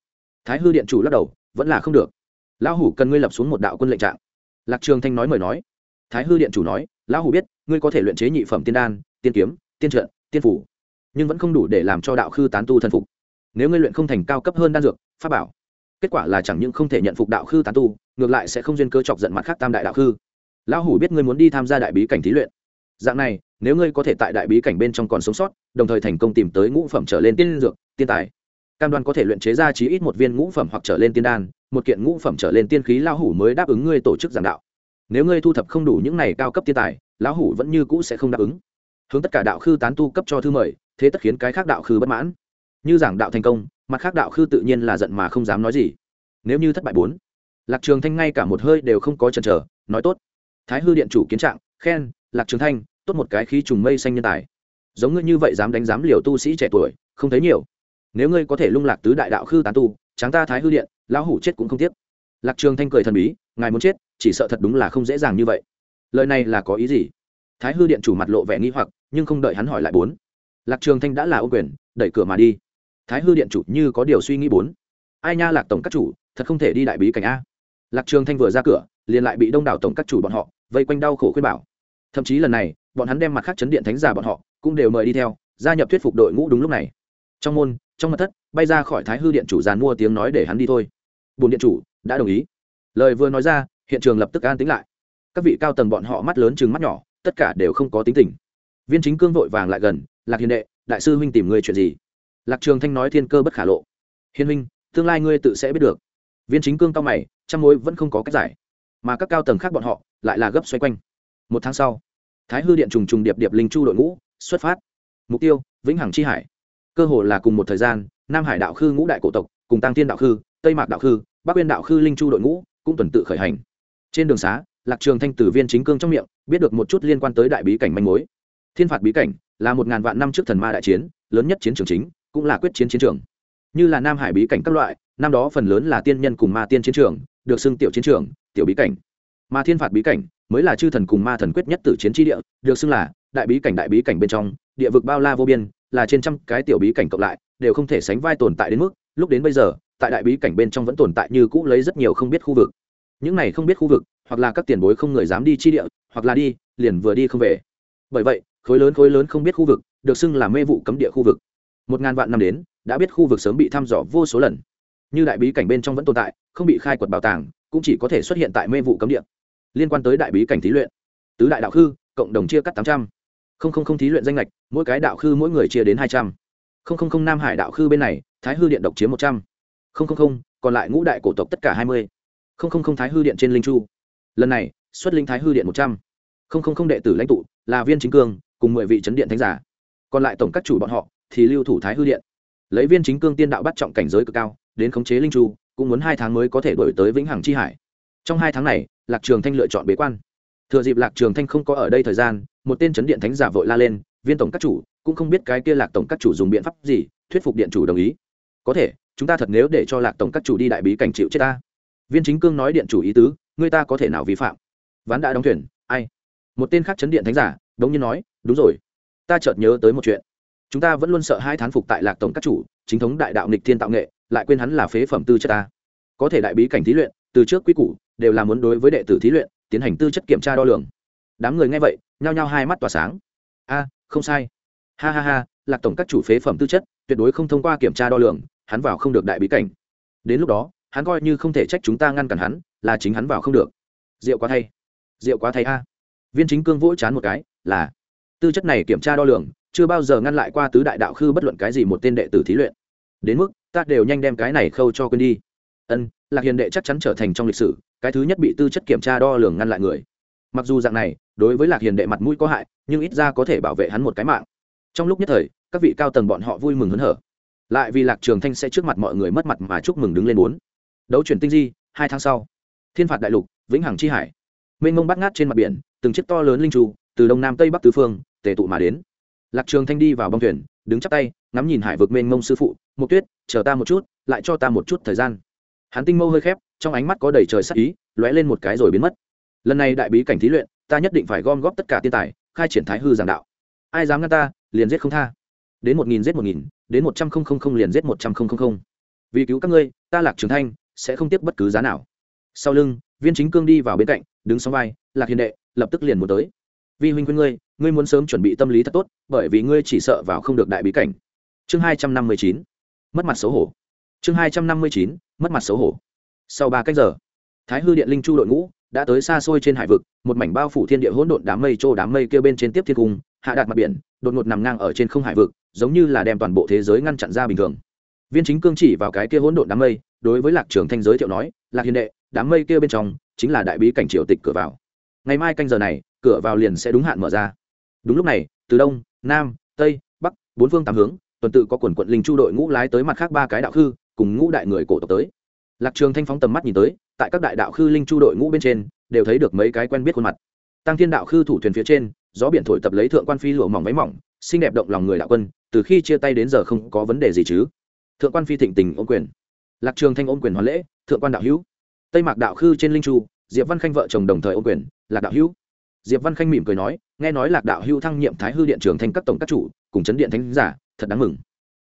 Thái hư điện chủ lắc đầu, vẫn là không được. Lão hủ cần ngươi lập xuống một đạo quân lệnh trạng. Lạc trường thanh nói mời nói. Thái hư điện chủ nói, lão hủ biết, ngươi có thể luyện chế nhị phẩm tiên đan, tiên kiếm, tiên trận, tiên phủ, nhưng vẫn không đủ để làm cho đạo khư tán tu thần phục. Nếu ngươi luyện không thành cao cấp hơn đan dược, pháp bảo, kết quả là chẳng những không thể nhận phục đạo khư tán tu, ngược lại sẽ không duyên cơ chọc giận mặt khác tam đại đạo khư. Lão hủ biết ngươi muốn đi tham gia đại bí cảnh thí luyện. Dạng này nếu ngươi có thể tại đại bí cảnh bên trong còn sống sót, đồng thời thành công tìm tới ngũ phẩm trở lên tiên dược, tiên tài. Cam đoan có thể luyện chế ra chí ít một viên ngũ phẩm hoặc trở lên tiên đan, một kiện ngũ phẩm trở lên tiên khí lão hủ mới đáp ứng ngươi tổ chức giảng đạo. Nếu ngươi thu thập không đủ những này cao cấp tiên tài, lão hủ vẫn như cũ sẽ không đáp ứng. Hướng tất cả đạo khư tán tu cấp cho thư mời, thế tất khiến cái khác đạo khư bất mãn. Như giảng đạo thành công, mặt khác đạo khư tự nhiên là giận mà không dám nói gì. Nếu như thất bại bốn, lạc trường thanh ngay cả một hơi đều không có chần chờ, nói tốt. Thái hư điện chủ kiến trạng, khen, lạc trường thanh tốt một cái khí trùng mây xanh nhân tài. Giống ngươi như vậy dám đánh dám liều tu sĩ trẻ tuổi, không thấy nhiều. Nếu ngươi có thể lung lạc tứ đại đạo khư tán tu, tráng ta thái hư điện, lão hủ chết cũng không tiếc. Lạc trường thanh cười thần bí, ngài muốn chết, chỉ sợ thật đúng là không dễ dàng như vậy. Lời này là có ý gì? Thái hư điện chủ mặt lộ vẻ nghi hoặc, nhưng không đợi hắn hỏi lại bốn. Lạc trường thanh đã là ô quyền, đẩy cửa mà đi. Thái hư điện chủ như có điều suy nghĩ bốn. Ai nha lạc tổng các chủ, thật không thể đi đại bí cảnh a. Lạc trường thanh vừa ra cửa, liền lại bị đông đảo tổng các chủ bọn họ vây quanh đau khổ khuyên bảo thậm chí lần này, bọn hắn đem mặt khác chấn điện thánh giả bọn họ cũng đều mời đi theo, gia nhập thuyết phục đội ngũ đúng lúc này. Trong môn, trong mặt thất, bay ra khỏi thái hư điện chủ giàn mua tiếng nói để hắn đi thôi. Bùn điện chủ đã đồng ý. Lời vừa nói ra, hiện trường lập tức an tính lại. Các vị cao tầng bọn họ mắt lớn chừng mắt nhỏ, tất cả đều không có tính tình. Viên chính cương vội vàng lại gần, lạc hiền đệ, đại sư huynh tìm ngươi chuyện gì? Lạc trường thanh nói thiên cơ bất khả lộ. Hiền huynh, tương lai ngươi tự sẽ biết được. Viên chính cương cao mày, trăm mối vẫn không có cách giải. Mà các cao tầng khác bọn họ lại là gấp xoay quanh một tháng sau, thái hư điện trùng trùng điệp điệp linh chu đội ngũ xuất phát. Mục tiêu, vĩnh hằng chi hải. Cơ hồ là cùng một thời gian, nam hải đạo khư ngũ đại cổ tộc, cùng tăng tiên đạo khư, tây mạc đạo khư, bắc uyên đạo khư linh chu đội ngũ cũng tuần tự khởi hành. Trên đường xá, lạc trường thanh Tử viên chính cương trong miệng biết được một chút liên quan tới đại bí cảnh manh mối. Thiên phạt bí cảnh là một ngàn vạn năm trước thần ma đại chiến, lớn nhất chiến trường chính, cũng là quyết chiến chiến trường. Như là nam hải bí cảnh các loại, năm đó phần lớn là tiên nhân cùng ma tiên chiến trường, được xưng tiểu chiến trường, tiểu bí cảnh. Mà thiên phạt bí cảnh mới là chư thần cùng ma thần quyết nhất tử chiến tri địa, được xưng là đại bí cảnh đại bí cảnh bên trong, địa vực bao la vô biên, là trên trăm cái tiểu bí cảnh cộng lại, đều không thể sánh vai tồn tại đến mức, lúc đến bây giờ, tại đại bí cảnh bên trong vẫn tồn tại như cũ lấy rất nhiều không biết khu vực. Những này không biết khu vực, hoặc là các tiền bối không người dám đi chi địa, hoặc là đi, liền vừa đi không về. Bởi vậy, khối lớn khối lớn không biết khu vực, được xưng là mê vụ cấm địa khu vực. Một ngàn vạn năm đến, đã biết khu vực sớm bị thăm dò vô số lần. Như đại bí cảnh bên trong vẫn tồn tại, không bị khai quật bảo tàng, cũng chỉ có thể xuất hiện tại mê vụ cấm địa liên quan tới đại bí cảnh thí luyện. Tứ đại đạo khư, cộng đồng chia cắt tám trăm. Linh thí luyện danh lệch mỗi cái đạo khư mỗi người chia đến hai trăm. Linh nam hải đạo khư bên này, thái hư điện độc chiếm một trăm. Linh còn lại ngũ đại cổ tộc tất cả hai mươi. Thái hư điện trên linh chu. Lần này, xuất linh thái hư điện một trăm. Linh đệ tử lãnh tụ, là viên chính cương, cùng mười vị chấn điện thánh giả. Còn lại tổng các chủ bọn họ, thì lưu thủ thái hư điện. Lấy viên chính cương tiên đạo bắt trọng cảnh giới cực cao, đến khống chế linh chu, cũng muốn hai tháng mới có thể đổi tới vĩnh hằng chi hải trong hai tháng này, lạc trường thanh lựa chọn bế quan. Thừa dịp lạc trường thanh không có ở đây thời gian, một tên chấn điện thánh giả vội la lên, viên tổng các chủ, cũng không biết cái kia lạc tổng các chủ dùng biện pháp gì, thuyết phục điện chủ đồng ý. Có thể, chúng ta thật nếu để cho lạc tổng các chủ đi đại bí cảnh chịu chết ta. Viên chính cương nói điện chủ ý tứ người ta có thể nào vi phạm? Ván đã đóng thuyền, ai? Một tên khác chấn điện thánh giả, đống nhiên nói, đúng rồi, ta chợt nhớ tới một chuyện. Chúng ta vẫn luôn sợ hai thán phục tại lạc tổng các chủ, chính thống đại đạo nịch thiên tạo nghệ, lại quên hắn là phế phẩm tư chất ta. Có thể đại bí cảnh thí luyện, từ trước quy củ đều là muốn đối với đệ tử thí luyện, tiến hành tư chất kiểm tra đo lường. Đám người nghe vậy, nhao nhao hai mắt tỏa sáng. A, không sai. Ha ha ha, lạc tổng các chủ phế phẩm tư chất, tuyệt đối không thông qua kiểm tra đo lường, hắn vào không được đại bí cảnh. Đến lúc đó, hắn coi như không thể trách chúng ta ngăn cản hắn, là chính hắn vào không được. Rượu quá thay. Rượu quá thay a. Viên chính cương vỗ chán một cái, là, tư chất này kiểm tra đo lường, chưa bao giờ ngăn lại qua tứ đại đạo khư bất luận cái gì một tên đệ tử thí luyện. Đến mức, ta đều nhanh đem cái này khâu cho quên đi. Ân lạc hiền đệ chắc chắn trở thành trong lịch sử, cái thứ nhất bị tư chất kiểm tra đo lường ngăn lại người. Mặc dù dạng này, đối với lạc hiền đệ mặt mũi có hại, nhưng ít ra có thể bảo vệ hắn một cái mạng. Trong lúc nhất thời, các vị cao tầng bọn họ vui mừng hớn hở. Lại vì lạc trường thanh sẽ trước mặt mọi người mất mặt mà chúc mừng đứng lên bốn. Đấu chuyển tinh di, hai tháng sau. Thiên phạt đại lục, vĩnh hằng chi hải. Mênh mông bắt ngát trên mặt biển, từng chiếc to lớn linh trụ, từ đông nam tây bắc tứ phương, tề tụ mà đến. Lạc trường thanh đi vào bong thuyền, đứng chắp tay, ngắm nhìn hải vực mênh mông sư phụ một tuyết, chờ ta một chút, lại cho ta một chút thời gian hắn tinh mâu hơi khép, trong ánh mắt có đầy trời sắc ý, lóe lên một cái rồi biến mất. Lần này đại bí cảnh thí luyện, ta nhất định phải gom góp tất cả tiên tài, khai triển thái hư giảng đạo. Ai dám ngăn ta, liền giết không tha. Đến một nghìn giết một nghìn, đến một trăm không không không liền giết một trăm không không không. Vì cứu các ngươi, ta lạc trường thanh, sẽ không tiếp bất cứ giá nào. Sau lưng, viên chính cương đi vào bên cạnh, đứng sóng vai, lạc hiền đệ, lập tức liền muốn tới. Vi huynh khuyên ngươi ngươi muốn sớm chuẩn bị tâm lý thật tốt, bởi vì ngươi chỉ sợ vào không được đại bí cảnh. Chương hai trăm năm mươi chín. Mất mặt xấu hổ chương hai trăm năm mươi chín, mất mặt xấu hổ. Sau ba cách giờ, thái hư điện linh chu đội ngũ đã tới xa xôi trên hải vực, một mảnh bao phủ thiên địa hỗn độn đám mây trô đám mây kêu bên trên tiếp thiên cung, hạ đạt mặt biển, đột ngột nằm ngang ở trên không hải vực, giống như là đem toàn bộ thế giới ngăn chặn ra bình thường. Viên chính cương chỉ vào cái kia hỗn độn đám mây, đối với lạc trường thanh giới thiệu nói, lạc hiền đệ, đám mây kia bên trong chính là đại bí cảnh triều tịch cửa vào. Ngày mai canh giờ này, cửa vào liền sẽ đúng hạn mở ra. Đúng lúc này, từ đông, nam, tây, bắc, bốn phương tám hướng, tuần tự có quần quận linh chu đội ngũ lái tới mặt khác ba cái đạo khư cùng ngũ đại người cổ tộc tới. Lạc trường thanh phóng tầm mắt nhìn tới, tại các đại đạo khư linh chu đội ngũ bên trên, đều thấy được mấy cái quen biết khuôn mặt. Tăng thiên đạo khư thủ thuyền phía trên, gió biển thổi tập lấy thượng quan phi lụa mỏng váy mỏng, xinh đẹp động lòng người đạo quân, từ khi chia tay đến giờ không có vấn đề gì chứ. Thượng quan phi thịnh tình ôm quyền. Lạc trường thanh ôm quyền hoàn lễ, thượng quan đạo hữu. Tây mạc đạo khư trên linh chu, diệp văn khanh vợ chồng đồng thời ôm quyền, lạc đạo hữu. Diệp văn khanh mỉm cười nói, nghe nói lạc đạo hữu thăng nhiệm thái hư điện trường thanh các tổng các chủ, cùng chấn điện thánh giả, thật đáng mừng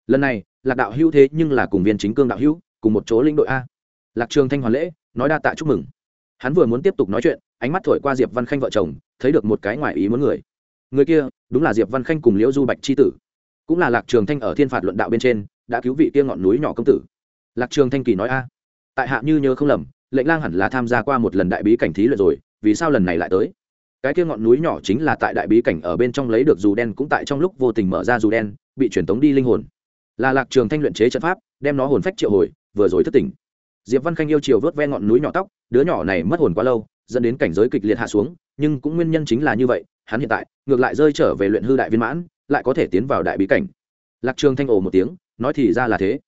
lần này, lạc đạo hữu thế nhưng là cùng viên chính cương đạo hữu, cùng một chỗ linh đội a. Lạc trường thanh hoàn lễ, nói đa tạ chúc mừng. Hắn vừa muốn tiếp tục nói chuyện, ánh mắt thổi qua diệp văn khanh vợ chồng, thấy được một cái ngoài ý muốn người. Người kia, đúng là diệp văn khanh cùng liễu du bạch c h i tử. Cũng là lạc trường thanh ở thiên phạt luận đạo bên trên, đã cứu vị kia ngọn núi nhỏ công tử. Lạc trường thanh kỳ nói a. Tại hạ như nhớ không lầm, lệnh lang hẳn là tham gia qua một lần đại bí cảnh thí luyện rồi, vì sao lần này lại tới? Cái kia ngọn núi nhỏ chính là tại đại bí cảnh ở bên trong lấy được dù đen cũng tại trong lúc vô tình mở ra dù đen, bị truyền tống đi linh hồn là lạc trường thanh luyện chế trận pháp, đem nó hồn phách triệu hồi, vừa rồi thất tỉnh. Diệp văn khanh yêu chiều vớt ve ngọn núi nhỏ tóc, đứa nhỏ này mất hồn quá lâu, dẫn đến cảnh giới kịch liệt hạ xuống, nhưng cũng nguyên nhân chính là như vậy, hắn hiện tại, ngược lại rơi trở về luyện hư đại viên mãn, lại có thể tiến vào đại bí cảnh. Lạc trường thanh ồ một tiếng, nói thì ra là thế.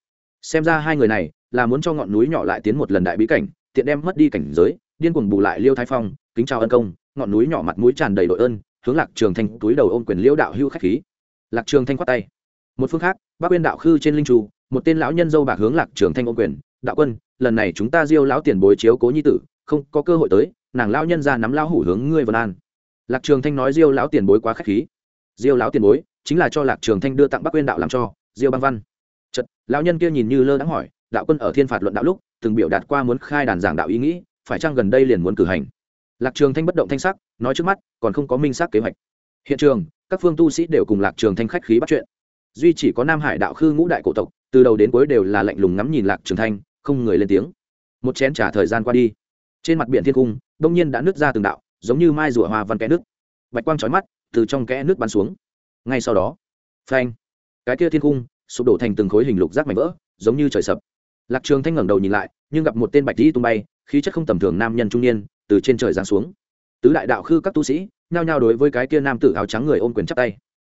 Xem ra hai người này, là muốn cho ngọn núi nhỏ lại tiến một lần đại bí cảnh, tiện đem mất đi cảnh giới, điên cuồng bù lại liêu thái phong, kính chào ân công, ngọn núi nhỏ mặt mũi tràn đầy đội ơn, hướng lạc trường thanh túi đầu ôm quyền liêu đạo hưu khách khí. Lạc trường thanh quát tay một phương khác bác uyên đạo khư trên linh trù một tên lão nhân dâu bạc hướng lạc trường thanh ô quyền, đạo quân, lần này chúng ta diêu lão tiền bối chiếu cố nhi tử, không có cơ hội tới, nàng lão nhân ra nắm lão hủ hướng ngươi vân an. Lạc trường thanh nói diêu lão tiền bối quá khách khí. Diêu lão tiền bối, chính là cho lạc trường thanh đưa tặng bắc uyên đạo làm cho, diêu băng văn. Chật lão nhân kia nhìn như lơ đãng hỏi, đạo quân ở thiên phạt luận đạo lúc, từng biểu đạt qua muốn khai đàn giảng đạo ý nghĩ, phải chăng gần đây liền muốn cử hành? Lạc trường thanh bất động thanh sắc, nói trước mắt, còn không có minh xác kế hoạch. Hiện trường, các phương tu sĩ đều cùng lạc trường thanh khách khí bắt chuyện duy chỉ có nam hải đạo khư ngũ đại cổ tộc, từ đầu đến cuối đều là lạnh lùng ngắm nhìn lạc trường thanh, không người lên tiếng. Một chén trả thời gian qua đi, trên mặt biển thiên cung, đông nhiên đã nứt ra từng đạo, giống như mai rùa hoa văn kẽ nước bạch quang chói mắt, từ trong kẽ nước bắn xuống. Ngay sau đó, phanh, cái kia thiên cung sụp đổ thành từng khối hình lục rác mảnh vỡ, giống như trời sập. Lạc trường thanh ngẩng đầu nhìn lại, nhưng gặp một tên bạch dĩ tung bay, khí chất không tầm thường nam nhân trung niên, từ trên trời giáng xuống. Tứ đại đạo khư các tu sĩ, nhao nhao đối với cái kia nam tử áo trắng người ôm quyền chắp tay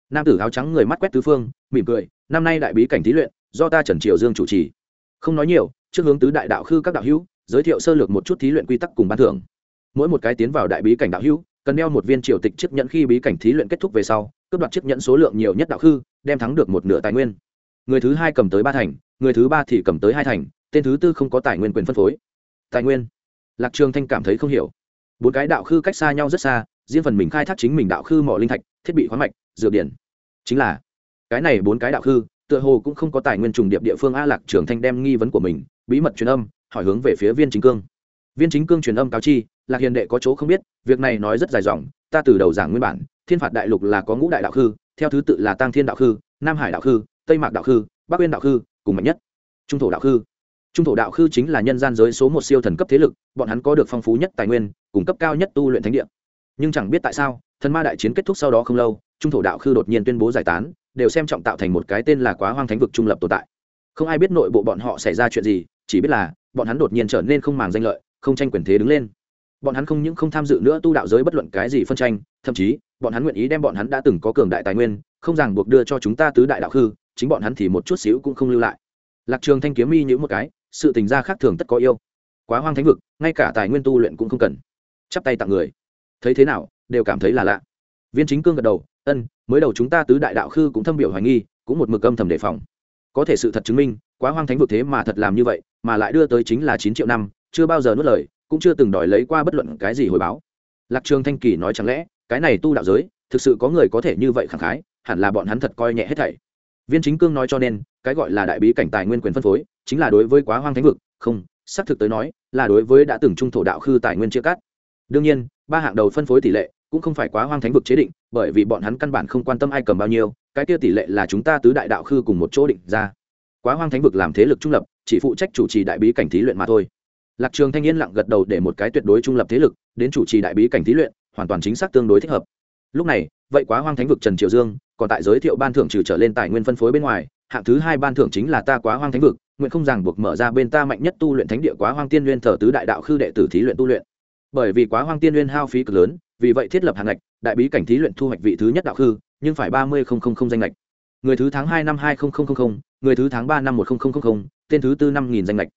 nam tử áo trắng người mắt quét tứ phương, mỉm cười, năm nay đại bí cảnh thí luyện, do ta trần triều dương chủ trì. Không nói nhiều, trước hướng tứ đại đạo khư các đạo hữu, giới thiệu sơ lược một chút thí luyện quy tắc cùng ban thưởng. Mỗi một cái tiến vào đại bí cảnh đạo hữu, cần đeo một viên triều tịch chiếc nhẫn khi bí cảnh thí luyện kết thúc về sau, cướp đoạt chiếc nhẫn số lượng nhiều nhất đạo khư, đem thắng được một nửa tài nguyên. Người thứ hai cầm tới ba thành, người thứ ba thì cầm tới hai thành, tên thứ tư không có tài nguyên quyền phân phối. Tài nguyên. Lạc trường thanh cảm thấy không hiểu. Bốn cái đạo khư cách xa nhau rất xa, riêng phần mình khai thác chính mình đạo khư mỏ linh thạch, thiết bị khoáng mạch dược điển. Chính là, cái này bốn cái đạo khư, tựa hồ cũng không có tài nguyên trùng điệp địa phương a lạc trường thanh đem nghi vấn của mình, bí mật truyền âm, hỏi hướng về phía viên chính cương. Viên chính cương truyền âm cáo chi, lạc hiền đệ có chỗ không biết, việc này nói rất dài dòng, ta từ đầu giảng nguyên bản, thiên phạt đại lục là có ngũ đại đạo khư, theo thứ tự là tăng thiên đạo khư, nam hải đạo khư, tây mạc đạo khư, bắc uyên đạo khư, cùng mạnh nhất. Trung thổ đạo khư. Trung thổ đạo khư chính là nhân gian giới số một siêu thần cấp thế lực, bọn hắn có được phong phú nhất tài nguyên cung cấp cao nhất tu luyện thánh địa. Nhưng chẳng biết tại sao, thần ma đại chiến kết thúc sau đó không lâu trung thổ đạo khư đột nhiên tuyên bố giải tán, đều xem trọng tạo thành một cái tên là quá hoang thánh vực trung lập tồn tại. Không ai biết nội bộ bọn họ xảy ra chuyện gì, chỉ biết là, bọn hắn đột nhiên trở nên không màng danh lợi, không tranh quyền thế đứng lên. Bọn hắn không những không tham dự nữa tu đạo giới bất luận cái gì phân tranh, thậm chí, bọn hắn nguyện ý đem bọn hắn đã từng có cường đại tài nguyên, không ràng buộc đưa cho chúng ta tứ đại đạo khư, chính bọn hắn thì một chút xíu cũng không lưu lại. Lạc trường thanh kiếm mi nhữ một cái, sự tình gia khác thường tất có yêu. Quá hoang thánh vực, ngay cả tài nguyên tu luyện cũng không cần. Chắp tay tặng người. Thấy thế nào, đều cảm thấy là lạ. Viên chính cương gật đầu ân, mới đầu chúng ta tứ đại đạo khư cũng thâm biểu hoài nghi, cũng một mực âm thầm đề phòng. Có thể sự thật chứng minh, quá hoang thánh vực thế mà thật làm như vậy, mà lại đưa tới chính là chín triệu năm, chưa bao giờ nuốt lời, cũng chưa từng đòi lấy qua bất luận cái gì hồi báo. Lạc trường thanh kỳ nói chẳng lẽ, cái này tu đạo giới, thực sự có người có thể như vậy khẳng khái, hẳn là bọn hắn thật coi nhẹ hết thảy. Viên chính cương nói cho nên, cái gọi là đại bí cảnh tài nguyên quyền phân phối, chính là đối với quá hoang thánh vực, không, xác thực tới nói, là đối với đã từng trung thổ đạo khư tài nguyên chia cắt. Đương nhiên, ba hạng đầu phân phối tỷ lệ cũng không phải quá hoang thánh vực chế định, bởi vì bọn hắn căn bản không quan tâm ai cầm bao nhiêu, cái kia tỷ lệ là chúng ta tứ đại đạo khư cùng một chỗ định ra. Quá hoang thánh vực làm thế lực trung lập, chỉ phụ trách chủ trì đại bí cảnh thí luyện mà thôi. Lạc trường thanh niên lặng gật đầu để một cái tuyệt đối trung lập thế lực, đến chủ trì đại bí cảnh thí luyện, hoàn toàn chính xác tương đối thích hợp. Lúc này, vậy quá hoang thánh vực trần triều dương, còn tại giới thiệu ban thưởng trừ trở lên tài nguyên phân phối bên ngoài, hạng thứ hai ban thưởng chính là ta quá hoang thánh vực, nguyện không ràng buộc mở ra bên ta mạnh nhất tu luyện thánh địa quá hoang tiên nguyên thờ tứ đại đạo khư đệ tử thí luyện tu luyện. Bởi vì quá hoang tiên nguyên hao phí cực lớn vì vậy thiết lập hàng ngạch, đại bí cảnh thí luyện thu hoạch vị thứ nhất đạo khư, nhưng phải ba mươi danh ngạch. Người thứ tháng hai năm hai người thứ tháng ba năm một tên thứ tư năm nghìn danh ngạch.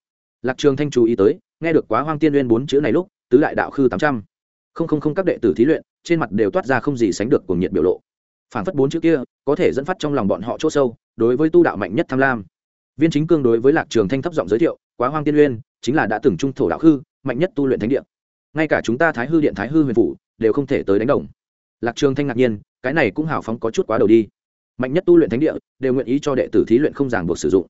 Lạc trường thanh chú ý tới, nghe được quá hoang tiên uyên bốn chữ này lúc, tứ đại đạo khư tám trăm. Không các đệ tử thí luyện, trên mặt đều toát ra không gì sánh được cuồng nhiệt biểu lộ. Phản phất bốn chữ kia, có thể dẫn phát trong lòng bọn họ chỗ sâu, đối với tu đạo mạnh nhất tham lam. Viên chính cương đối với lạc trường thanh thấp giọng giới thiệu, quá hoang tiên uyên chính là đã từng trung thổ đạo hư mạnh nhất tu luyện thánh địa. Ngay cả chúng ta thái hư điện thái hư huyền phủ đều không thể tới đánh đồng. Lạc trường thanh ngạc nhiên, cái này cũng hào phóng có chút quá đầu đi. Mạnh nhất tu luyện thánh địa, đều nguyện ý cho đệ tử thí luyện không ràng buộc sử dụng.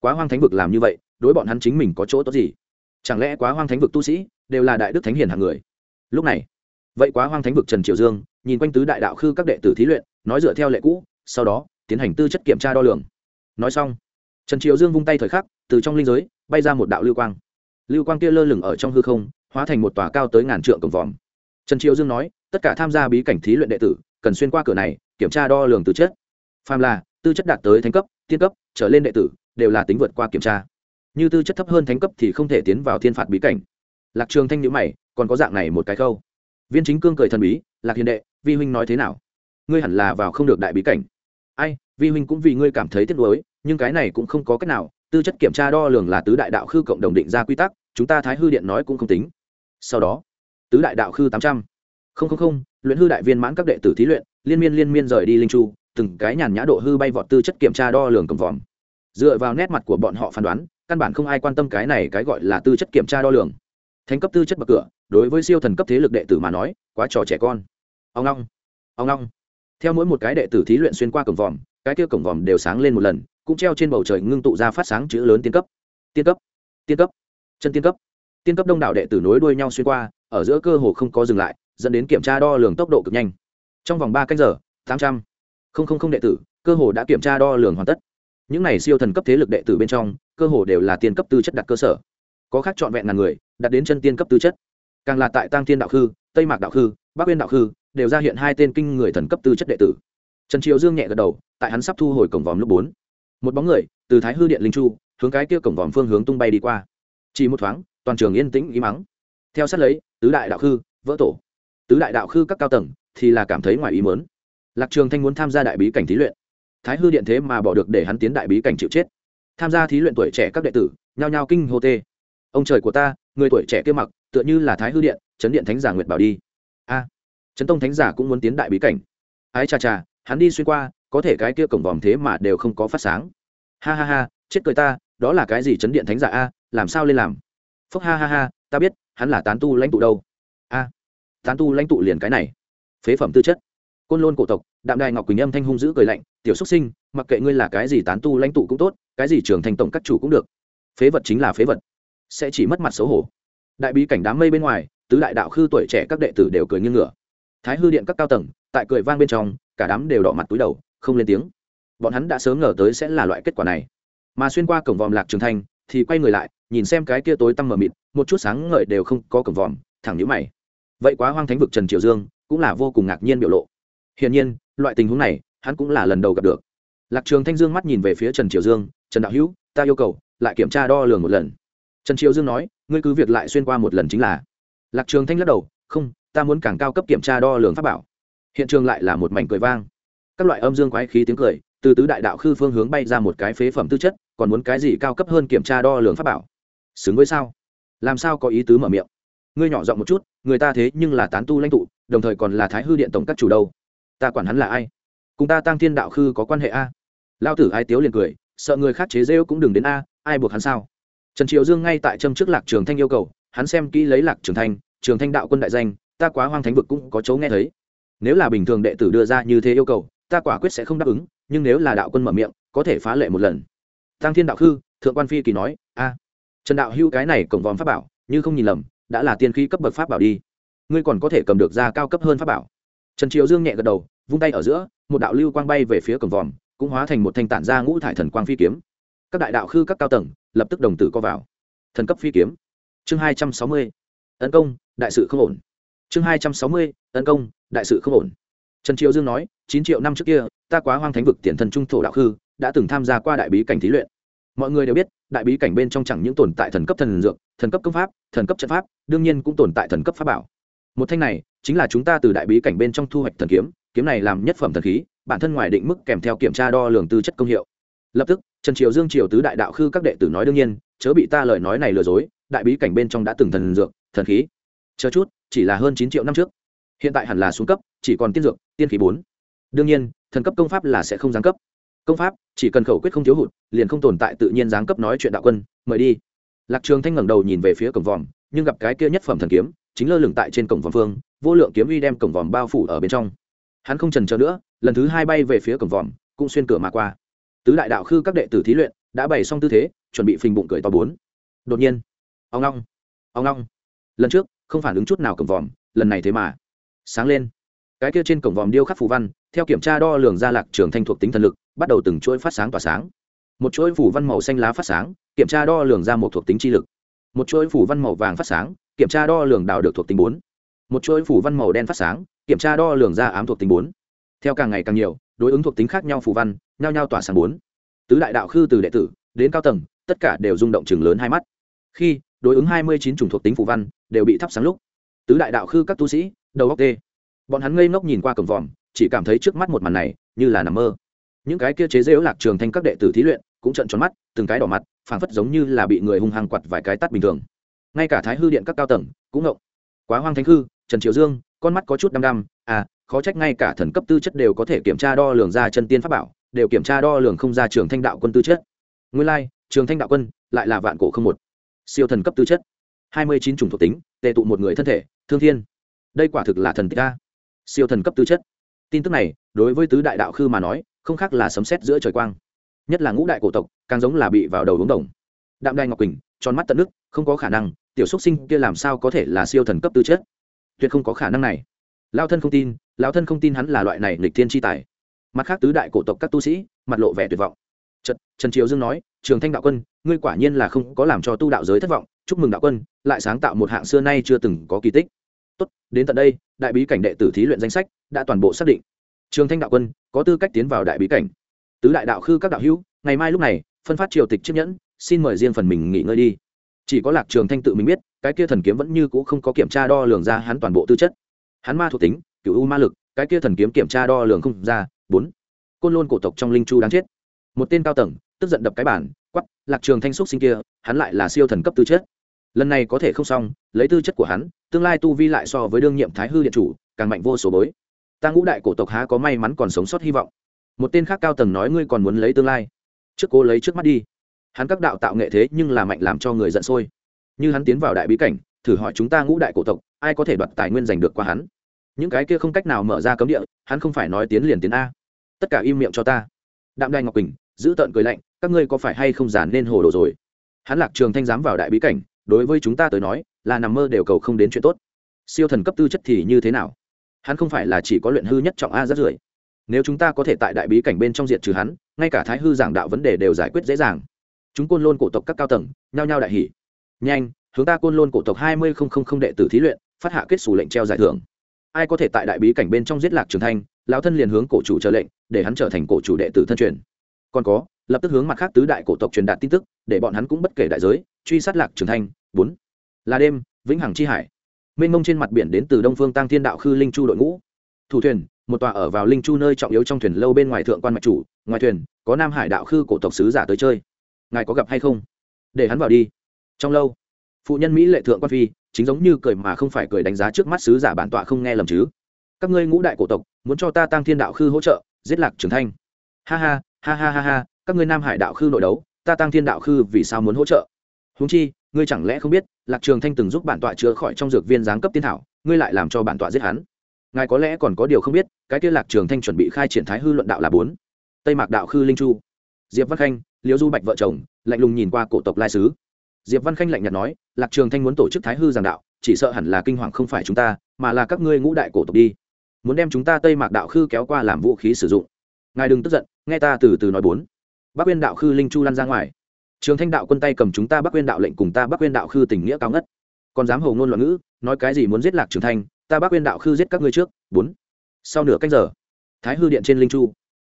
Quá hoang thánh vực làm như vậy, đối bọn hắn chính mình có chỗ tốt gì? Chẳng lẽ quá hoang thánh vực tu sĩ đều là đại đức thánh hiền hàng người? Lúc này, vậy quá hoang thánh vực trần triều dương, nhìn quanh tứ đại đạo khư các đệ tử thí luyện, nói dựa theo lệ cũ, sau đó tiến hành tư chất kiểm tra đo lường. Nói xong, trần triều dương vung tay thời khắc, từ trong linh giới bay ra một đạo lưu quang. Lưu quang kia lơ lửng ở trong hư không, hóa thành một tòa cao tới ngàn trượng cổng vòm trần triệu dương nói, tất cả tham gia bí cảnh thí luyện đệ tử, cần xuyên qua cửa này, kiểm tra đo lường tư chất. Phàm là, tư chất đạt tới thánh cấp, tiên cấp, trở lên đệ tử, đều là tính vượt qua kiểm tra. Như tư chất thấp hơn thánh cấp thì không thể tiến vào thiên phạt bí cảnh. Lạc trường thanh nhữ mày, còn có dạng này một cái khâu. Viên chính cương cười thần bí, lạc hiền đệ, vi huynh nói thế nào? Ngươi hẳn là vào không được đại bí cảnh. Ai, vi huynh cũng vì ngươi cảm thấy tiếc nuối, nhưng cái này cũng không có cách nào, tư chất kiểm tra đo lường là tứ đại đạo khư cộng đồng định ra quy tắc, chúng ta thái hư điện nói cũng không tính. Sau đó tứ đại đạo khư tám trăm. Linh luyện hư đại viên mãn các đệ tử thí luyện, liên miên liên miên rời đi linh chu, từng cái nhàn nhã độ hư bay vọt tư chất kiểm tra đo lường cầm vòm. Dựa vào nét mặt của bọn họ phán đoán, căn bản không ai quan tâm cái này cái gọi là tư chất kiểm tra đo lường. Thánh cấp tư chất bậc cửa, đối với siêu thần cấp thế lực đệ tử mà nói, quá trò trẻ con. Ông long ông long. Theo mỗi một cái đệ tử thí luyện xuyên qua cổng vòm, cái kia cổng vòm đều sáng lên một lần, cũng treo trên bầu trời ngưng tụ ra phát sáng chữ lớn tiên cấp. Tiên cấp tiên cấp, chân tiên cấp tiên cấp đông đảo đệ tử nối đuôi nhau xuyên qua, ở giữa cơ hồ không có dừng lại, dẫn đến kiểm tra đo lường tốc độ cực nhanh. Trong vòng ba canh giờ, tám trăm linh đệ tử, cơ hồ đã kiểm tra đo lường hoàn tất. Những này siêu thần cấp thế lực đệ tử bên trong, cơ hồ đều là tiên cấp tư chất đặt cơ sở. Có khác trọn vẹn ngàn người đặt đến chân tiên cấp tư chất. Càng là tại tăng thiên đạo khư, tây mạc đạo khư, bắc uyên đạo khư, đều ra hiện hai tên kinh người thần cấp tư chất đệ tử. Trần triều dương nhẹ gật đầu, tại hắn sắp thu hồi cổng vòm lúc bốn. Một bóng người, từ thái hư điện linh chu, hướng cái kia cổng vòm phương hướng tung bay đi qua chỉ một thoáng toàn trường yên tĩnh im mắng theo sát lấy tứ đại đạo khư vỡ tổ. Tứ đại đạo khư các cao tầng thì là cảm thấy ngoài ý mớn lạc trường thanh muốn tham gia đại bí cảnh thí luyện. Thái hư điện thế mà bỏ được để hắn tiến đại bí cảnh chịu chết. Tham gia thí luyện tuổi trẻ các đệ tử nhao nhao kinh hô tê. Ông trời của ta người tuổi trẻ kia mặc tựa như là thái hư điện chấn điện thánh giả nguyệt bảo đi. A à, chấn tông thánh giả cũng muốn tiến đại bí cảnh. Ái chà chà hắn đi xuyên qua có thể cái kia cổng vòm thế mà đều không có phát sáng. Ha ha ha chết cười ta đó là cái gì chấn điện thánh giả a làm sao lên làm? Phúc ha ha ha, ta biết, hắn là tán tu lãnh tụ đâu. A, tán tu lãnh tụ liền cái này. Phế phẩm tư chất. Côn lôn cổ tộc, đạm đài ngọc quỳnh âm thanh hung dữ cười lạnh, tiểu xuất sinh, mặc kệ ngươi là cái gì tán tu lãnh tụ cũng tốt, cái gì trưởng thành tổng các chủ cũng được. Phế vật chính là phế vật, sẽ chỉ mất mặt xấu hổ. Đại bí cảnh đám mây bên ngoài, tứ đại đạo khư tuổi trẻ các đệ tử đều cười như ngửa. Thái hư điện các cao tầng, tại cười vang bên trong, cả đám đều đỏ mặt túi đầu, không lên tiếng. Bọn hắn đã sớm ngờ tới sẽ là loại kết quả này. Mà xuyên qua cổng vòm lạc trường thanh thì quay người lại nhìn xem cái kia tối tăm mờ mịt, một chút sáng ngời đều không có cẩm vòm, thẳng nhíu mày. Vậy quá hoang thánh vực trần triều dương cũng là vô cùng ngạc nhiên biểu lộ. Hiển nhiên, loại tình huống này hắn cũng là lần đầu gặp được. Lạc trường thanh dương mắt nhìn về phía trần triều dương, trần đạo hữu, ta yêu cầu, lại kiểm tra đo lường một lần. Trần triều dương nói, ngươi cứ việc lại xuyên qua một lần chính là. Lạc trường thanh lắc đầu, không, ta muốn càng cao cấp kiểm tra đo lường pháp bảo. Hiện trường lại là một mảnh cười vang. Các loại âm dương quái khí tiếng cười, từ tứ đại đạo khư phương hướng bay ra một cái phế phẩm tư chất, còn muốn cái gì cao cấp hơn kiểm tra đo lường pháp bảo? Xứng với sao? Làm sao có ý tứ mở miệng? Ngươi nhỏ giọng một chút, người ta thế nhưng là tán tu lãnh tụ, đồng thời còn là thái hư điện tổng các chủ đâu. Ta quản hắn là ai? Cùng ta tăng thiên đạo khư có quan hệ a? Lao tử ai tiếu liền cười, sợ người khác chế rêu cũng đừng đến a, ai buộc hắn sao? Trần triệu dương ngay tại trâm trước lạc trường thanh yêu cầu, hắn xem kỹ lấy lạc trường thanh trường thanh đạo quân đại danh, ta quá hoang thánh vực cũng có chấu nghe thấy. Nếu là bình thường đệ tử đưa ra như thế yêu cầu, ta quả quyết sẽ không đáp ứng, nhưng nếu là đạo quân mở miệng, có thể phá lệ một lần. Tăng thiên đạo khư, thượng quan phi kỳ nói, a trần đạo hưu cái này cổng vòm pháp bảo, như không nhìn lầm, đã là tiên khí cấp bậc pháp bảo đi. Ngươi còn có thể cầm được ra cao cấp hơn pháp bảo. Trần triều dương nhẹ gật đầu, vung tay ở giữa, một đạo lưu quang bay về phía cổng vòm, cũng hóa thành một thanh tản ra ngũ thải thần quang phi kiếm. Các đại đạo khư các cao tầng, lập tức đồng tử co vào. Thần cấp phi kiếm. Chương hai trăm sáu mươi. Tấn công, đại sự không ổn. Chương hai trăm sáu mươi, tấn công, đại sự không ổn. Trần triệu dương nói, chín triệu năm trước kia, ta quá hoang thánh vực tiền thần trung thổ đạo khư, đã từng tham gia qua đại bí cảnh thí luyện. Mọi người đều biết đại bí cảnh bên trong chẳng những tồn tại thần cấp thần dược, thần cấp công pháp, thần cấp trận pháp, đương nhiên cũng tồn tại thần cấp pháp bảo. Một thanh này, chính là chúng ta từ đại bí cảnh bên trong thu hoạch thần kiếm kiếm này làm nhất phẩm thần khí, bản thân ngoài định mức kèm theo kiểm tra đo lường tư chất công hiệu. Lập tức, trần triều dương triều tứ đại đạo khư các đệ tử nói đương nhiên, chớ bị ta lời nói này lừa dối, đại bí cảnh bên trong đã từng thần dược, thần khí. Chờ chút, chỉ là hơn chín triệu năm trước. Hiện tại hẳn là xuống cấp, chỉ còn tiên dược, tiên khí bốn. Đương nhiên, thần cấp công pháp là sẽ không giáng cấp công pháp, chỉ cần khẩu quyết không thiếu hụt, liền không tồn tại tự nhiên giáng cấp nói chuyện đạo quân, mời đi. Lạc trường thanh ngẩng đầu nhìn về phía cổng vòm, nhưng gặp cái kia nhất phẩm thần kiếm, chính lơ lửng tại trên cổng vòm phương, vô lượng kiếm uy đem cổng vòm bao phủ ở bên trong. Hắn không trần chờ nữa, lần thứ hai bay về phía cổng vòm, cũng xuyên cửa mà qua. Tứ đại đạo khư các đệ tử thí luyện, đã bày xong tư thế, chuẩn bị phình bụng cười to bốn. Đột nhiên ông long ông long lần trước, không phản ứng chút nào cổng vòm, lần này thế mà, sáng lên cái kia trên cổng vòm điêu khắc phù văn, theo kiểm tra đo lường ra lạc trường thanh thuộc tính thần lực, bắt đầu từng chuỗi phát sáng tỏa sáng. Một chuỗi phủ văn màu xanh lá phát sáng, kiểm tra đo lường ra một thuộc tính chi lực. Một chuỗi phủ văn màu vàng phát sáng, kiểm tra đo lường đào được thuộc tính bốn. Một chuỗi phủ văn màu đen phát sáng, kiểm tra đo lường ra ám thuộc tính bốn. Theo càng ngày càng nhiều, đối ứng thuộc tính khác nhau phù văn nhao nhao tỏa sáng bốn. Tứ đại đạo khư từ đệ tử, đến cao tầng, tất cả đều rung động chừng lớn hai mắt. Khi, đối ứng hai mươi chín chủng thuộc tính phù văn, đều bị thắp sáng lúc. Tứ đại đạo khư các tu sĩ, đầu góc tê bọn hắn ngây ngốc nhìn qua cổng vòm, chỉ cảm thấy trước mắt một màn này như là nằm mơ. Những cái kia chế dễu lạc trường thanh các đệ tử thí luyện cũng trận tròn mắt, từng cái đỏ mặt, phảng phất giống như là bị người hung hăng quặt vài cái tắt bình thường. Ngay cả thái hư điện các cao tầng cũng ngộng. Quá hoang thánh hư, trần triều dương, con mắt có chút đăm đăm à khó trách ngay cả thần cấp tư chất đều có thể kiểm tra đo lường ra chân tiên pháp bảo, đều kiểm tra đo lường không ra trường thanh đạo quân tư chất. Nguyên lai, trường thanh đạo quân lại là vạn cổ không một. Siêu thần cấp tư chất. Hai mươi chín chủng thuộc tính tệ tụ một người thân thể, thương thiên. Đây quả thực là thần tích a siêu thần cấp tư chất. Tin tức này đối với tứ đại đạo khư mà nói không khác là sấm sét giữa trời quang. Nhất là ngũ đại cổ tộc càng giống là bị vào đầu uống đồng. Đạm đai ngọc quỳnh tròn mắt tận nước không có khả năng tiểu xúc sinh kia làm sao có thể là siêu thần cấp tư chất? Tuyệt không có khả năng này. Lao thân không tin lao thân không tin hắn là loại này lịch thiên tri tài. Mặt khác tứ đại cổ tộc các tu sĩ mặt lộ vẻ tuyệt vọng. Trần, trần triều dương nói trường thanh đạo quân ngươi quả nhiên là không có làm cho tu đạo giới thất vọng. Chúc mừng đạo quân lại sáng tạo một hạng xưa nay chưa từng có kỳ tích tốt, đến tận đây, đại bí cảnh đệ tử thí luyện danh sách đã toàn bộ xác định. Trường thanh đạo quân, có tư cách tiến vào đại bí cảnh. Tứ đại đạo khư các đạo hữu, ngày mai lúc này, phân phát triều tịch chiếc nhẫn, xin mời riêng phần mình nghỉ ngơi đi. Chỉ có lạc trường thanh tự mình biết, cái kia thần kiếm vẫn như cũ không có kiểm tra đo lường ra hắn toàn bộ tư chất. Hắn ma thuộc tính cựu u ma lực, cái kia thần kiếm kiểm tra đo lường không ra, bốn. Côn lôn cổ tộc trong linh chu đáng chết. Một tên cao tầng, tức giận đập cái bản quắp lạc trường thanh xúc sinh kia, hắn lại là siêu thần cấp tư chất lần này có thể không xong, lấy tư chất của hắn, tương lai tu vi lại so với đương nhiệm thái hư điện chủ, càng mạnh vô số bối. Ta ngũ đại cổ tộc há có may mắn còn sống sót hy vọng. Một tên khác cao tầng nói ngươi còn muốn lấy tương lai. Trước cố lấy trước mắt đi. Hắn các đạo tạo nghệ thế nhưng là mạnh làm cho người giận sôi. Như hắn tiến vào đại bí cảnh, thử hỏi chúng ta ngũ đại cổ tộc, ai có thể đoạt tài nguyên giành được qua hắn? Những cái kia không cách nào mở ra cấm địa, hắn không phải nói tiến liền tiến a. Tất cả im miệng cho ta. Đạm đai ngọc quỳnh, giữ tợn cười lạnh, các ngươi có phải hay không giản nên hồ đồ rồi? Hắn lạc trường thanh dám vào đại bí cảnh đối với chúng ta tới nói, là nằm mơ đều cầu không đến chuyện tốt. Siêu thần cấp tư chất thì như thế nào? Hắn không phải là chỉ có luyện hư nhất trọng a rất rưởi nếu chúng ta có thể tại đại bí cảnh bên trong diệt trừ hắn, ngay cả thái hư giảng đạo vấn đề đều giải quyết dễ dàng. Chúng côn lôn cổ tộc các cao tầng, nhao nhao đại hỷ nhanh, hướng ta côn lôn cổ tộc hai mươi không không không đệ tử thí luyện, phát hạ kết xù lệnh treo giải thưởng. Ai có thể tại đại bí cảnh bên trong giết lạc trường thanh, lão thân liền hướng cổ chủ chờ lệnh, để hắn trở thành cổ chủ đệ tử thân truyền. Còn có, lập tức hướng mặt khác tứ đại cổ tộc truyền đạt tin tức, để bọn hắn cũng bất kể đại giới truy sát lạc trường thanh, bốn. Là đêm, vĩnh hằng chi hải. Mênh mông trên mặt biển đến từ đông phương tăng thiên đạo khư linh chu đội ngũ. Thủ thuyền, một tòa ở vào linh chu nơi trọng yếu trong thuyền lâu bên ngoài thượng quan mạch chủ, ngoài thuyền, có nam hải đạo khư cổ tộc sứ giả tới chơi. Ngài có gặp hay không? Để hắn vào đi. Trong lâu, phụ nhân mỹ lệ thượng quan phi, chính giống như cười mà không phải cười đánh giá trước mắt sứ giả bản tọa không nghe lầm chứ. Các ngươi ngũ đại cổ tộc, muốn cho ta tăng thiên đạo khư hỗ trợ, giết lạc trường thanh. Ha ha ha ha ha ha, các ngươi nam hải đạo khư nội đấu, ta tăng thiên đạo khư vì sao muốn hỗ trợ? Huống chi, ngươi chẳng lẽ không biết, lạc trường thanh từng giúp bản tọa chữa khỏi trong dược viên giáng cấp tiên thảo, ngươi lại làm cho bản tọa giết hắn. Ngài có lẽ còn có điều không biết, cái kia lạc trường thanh chuẩn bị khai triển thái hư luận đạo là bốn. Tây mạc đạo khư linh chu. Diệp văn khanh, liễu du bạch vợ chồng, lạnh lùng nhìn qua cổ tộc lai sứ. Diệp văn khanh lạnh nhạt nói, lạc trường thanh muốn tổ chức thái hư giảng đạo, chỉ sợ hẳn là kinh hoàng không phải chúng ta, mà là các ngươi ngũ đại cổ tộc đi. Muốn đem chúng ta tây mạc đạo khư kéo qua làm vũ khí sử dụng. Ngài đừng tức giận, nghe ta từ từ nói bốn. Bắc quyên đạo khư linh chu lăn ra ngoài trường thanh đạo quân tay cầm chúng ta bắc quyên đạo lệnh cùng ta bắc quyên đạo khư tình nghĩa cao ngất. Còn dám hầu ngôn loạn ngữ, nói cái gì muốn giết lạc trường thanh, ta bắc quyên đạo khư giết các ngươi trước. Bốn. Sau nửa canh giờ, thái hư điện trên linh chu.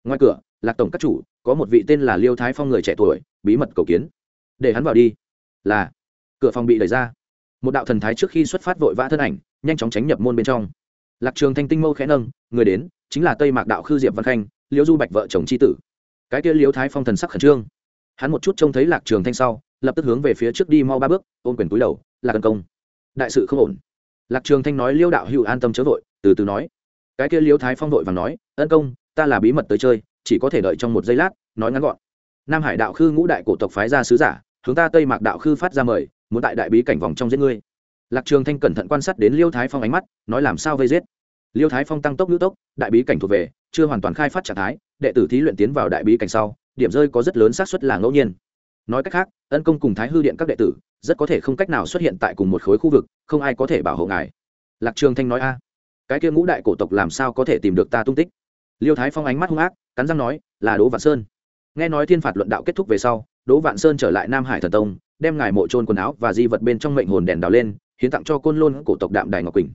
Ngoài cửa, lạc tổng các chủ, có một vị tên là liêu thái phong người trẻ tuổi, bí mật cầu kiến. Để hắn vào đi. Là, cửa phòng bị đẩy ra. Một đạo thần thái trước khi xuất phát vội vã thân ảnh, nhanh chóng tránh nhập môn bên trong. Lạc trường thanh tinh mâu khẽ nâng, người đến, chính là tây mạc đạo khư diệp văn khanh liễu du bạch vợ chồng c h i tử. Cái kia liễu thái phong thần sắc khẩn trương hắn một chút trông thấy lạc trường thanh sau, lập tức hướng về phía trước đi mau ba bước, ôm quyền túi đầu là cần công, đại sự không ổn. Lạc trường thanh nói, liêu đạo hữu an tâm chớ vội, từ từ nói. Cái kia liêu thái phong vội và nói ân công, ta là bí mật tới chơi, chỉ có thể đợi trong một giây lát, nói ngắn gọn. Nam hải đạo khư ngũ đại cổ tộc phái ra sứ giả, hướng ta tây mạc đạo khư phát ra mời, muốn tại đại bí cảnh vòng trong giết ngươi. Lạc trường thanh cẩn thận quan sát đến liêu thái phong ánh mắt, nói, làm sao vây giết? Liêu thái phong tăng tốc ngữ tốc, đại bí cảnh thuộc về, chưa hoàn toàn khai phát trạng thái, đệ tử thí luyện tiến vào đại bí cảnh sau điểm rơi có rất lớn xác suất là ngẫu nhiên. Nói cách khác, ân công cùng thái hư điện các đệ tử, rất có thể không cách nào xuất hiện tại cùng một khối khu vực, không ai có thể bảo hộ ngài. Lạc trường thanh nói a, cái kia ngũ đại cổ tộc làm sao có thể tìm được ta tung tích? Liêu thái phong ánh mắt hung ác, cắn răng nói, là đỗ vạn sơn. Nghe nói thiên phạt luận đạo kết thúc về sau, đỗ vạn sơn trở lại nam hải thần tông, đem ngài mộ trôn quần áo và di vật bên trong mệnh hồn đèn đào lên, hiến tặng cho côn lôn cổ tộc đạm đài ngọc quỳnh.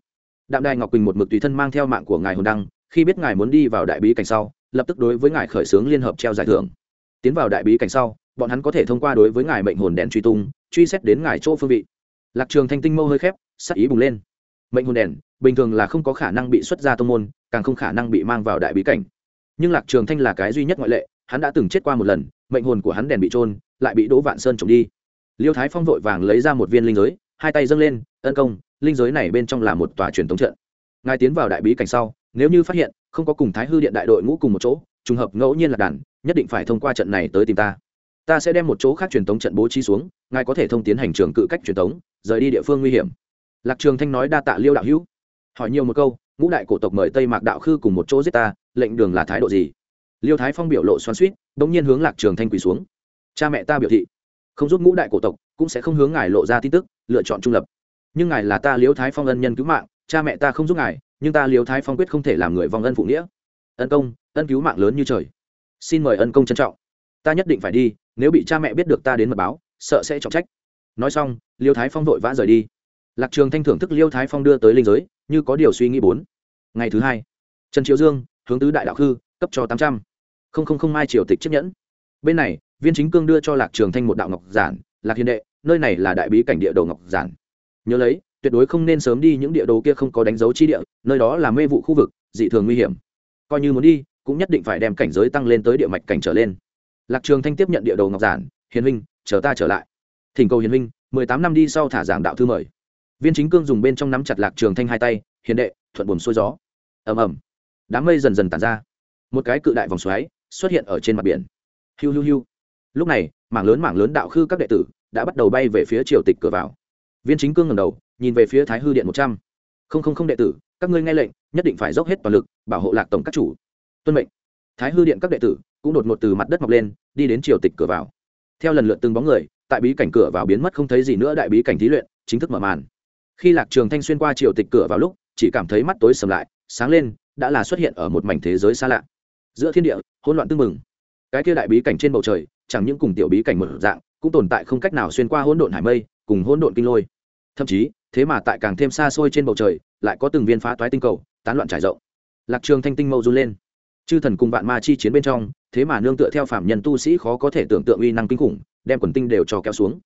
Đạm đài ngọc quỳnh một mực tùy thân mang theo mạng của ngài hồn đăng, khi biết ngài muốn đi vào đại bí cảnh sau, lập tức đối với ngài khởi xướng liên hợp treo giải thưởng tiến vào đại bí cảnh sau, bọn hắn có thể thông qua đối với ngài mệnh hồn đèn truy tung, truy xét đến ngài chỗ phương vị. Lạc trường thanh tinh mâu hơi khép, sắc ý bùng lên. Mệnh hồn đèn, bình thường là không có khả năng bị xuất ra tông môn, càng không khả năng bị mang vào đại bí cảnh. Nhưng lạc trường thanh là cái duy nhất ngoại lệ, hắn đã từng chết qua một lần, mệnh hồn của hắn đèn bị trôn, lại bị đỗ vạn sơn trộm đi. Liêu thái phong vội vàng lấy ra một viên linh giới, hai tay dâng lên tấn công, linh giới này bên trong là một tòa truyền thống trận. Ngài tiến vào đại bí cảnh sau, nếu như phát hiện, không có cùng thái hư điện đại đội ngũ cùng một chỗ trùng hợp ngẫu nhiên là đàn, nhất định phải thông qua trận này tới tìm ta. Ta sẽ đem một chỗ khác truyền tống trận bố trí xuống, ngài có thể thông tiến hành trường cự cách truyền tống, rời đi địa phương nguy hiểm. Lạc trường thanh nói đa tạ liêu đạo hữu. Hỏi nhiều một câu, ngũ đại cổ tộc mời tây mạc đạo khư cùng một chỗ giết ta, lệnh đường là thái độ gì? Liêu thái phong biểu lộ xoan suýt bỗng nhiên hướng lạc trường thanh quỳ xuống. Cha mẹ ta biểu thị, không giúp ngũ đại cổ tộc, cũng sẽ không hướng ngài lộ ra tin tức, lựa chọn trung lập. Nhưng ngài là ta liêu thái phong ân nhân cứu mạng, cha mẹ ta không giúp ngài, nhưng ta liêu thái phong quyết không thể làm người vong ân phụ nghĩa. Ân công ân cứu mạng lớn như trời. Xin mời ân công trân trọng. Ta nhất định phải đi, nếu bị cha mẹ biết được ta đến mật báo, sợ sẽ trọng trách. Nói xong, liêu thái phong vội vã rời đi. Lạc trường thanh thưởng thức liêu thái phong đưa tới linh giới, như có điều suy nghĩ bốn. Ngày thứ hai, trần triệu dương, hướng tứ đại đạo khư, cấp cho tám trăm. Không không không mai triều tịch chiếc nhẫn. Bên này, viên chính cương đưa cho lạc trường thanh một đạo ngọc giản, lạc hiền đệ, nơi này là đại bí cảnh địa đồ ngọc giản. Nhớ lấy, tuyệt đối không nên sớm đi những địa đồ kia không có đánh dấu chi địa, nơi đó là mê vụ khu vực, dị thường nguy hiểm. Coi như muốn đi cũng nhất định phải đem cảnh giới tăng lên tới địa mạch cảnh trở lên. Lạc trường thanh tiếp nhận địa đồ ngọc giản, hiền huynh, chờ ta trở lại. Thỉnh cầu hiền huynh, mười tám năm đi sau thả giảng đạo thư mời. Viên chính cương dùng bên trong nắm chặt lạc trường thanh hai tay, hiền đệ, thuận buồm xuôi gió. Ầm ầm. Đám mây dần dần tàn ra. Một cái cự đại vòng xoáy xuất hiện ở trên mặt biển. Hiu hiu hiu. Lúc này, mảng lớn mảng lớn đạo khư các đệ tử đã bắt đầu bay về phía triều tịch cửa vào. Viên chính cương ngầm đầu, nhìn về phía thái hư điện một trăm. Không không không đệ tử, các ngươi nghe lệnh, nhất định phải dốc hết toàn lực bảo hộ lạc tổng các chủ tuân mệnh. Thái hư điện các đệ tử cũng đột ngột từ mặt đất mọc lên, đi đến triều tịch cửa vào. Theo lần lượt từng bóng người, tại bí cảnh cửa vào biến mất không thấy gì nữa đại bí cảnh thí luyện, chính thức mở màn. Khi lạc trường thanh xuyên qua triều tịch cửa vào lúc, chỉ cảm thấy mắt tối sầm lại, sáng lên, đã là xuất hiện ở một mảnh thế giới xa lạ. Giữa thiên địa, hỗn loạn tưng mừng cái kia đại bí cảnh trên bầu trời, chẳng những cùng tiểu bí cảnh một dạng, cũng tồn tại không cách nào xuyên qua hỗn độn hải mây, cùng hỗn độn kinh lôi. Thậm chí, thế mà tại càng thêm xa xôi trên bầu trời, lại có từng viên phá toái tinh cầu, tán loạn trải rộng. Lạc trường thanh tinh mâu run lên chư thần cùng vạn ma chi chiến bên trong, thế mà nương tựa theo phạm nhân tu sĩ khó có thể tưởng tượng uy năng kinh khủng, đem quần tinh đều cho kéo xuống.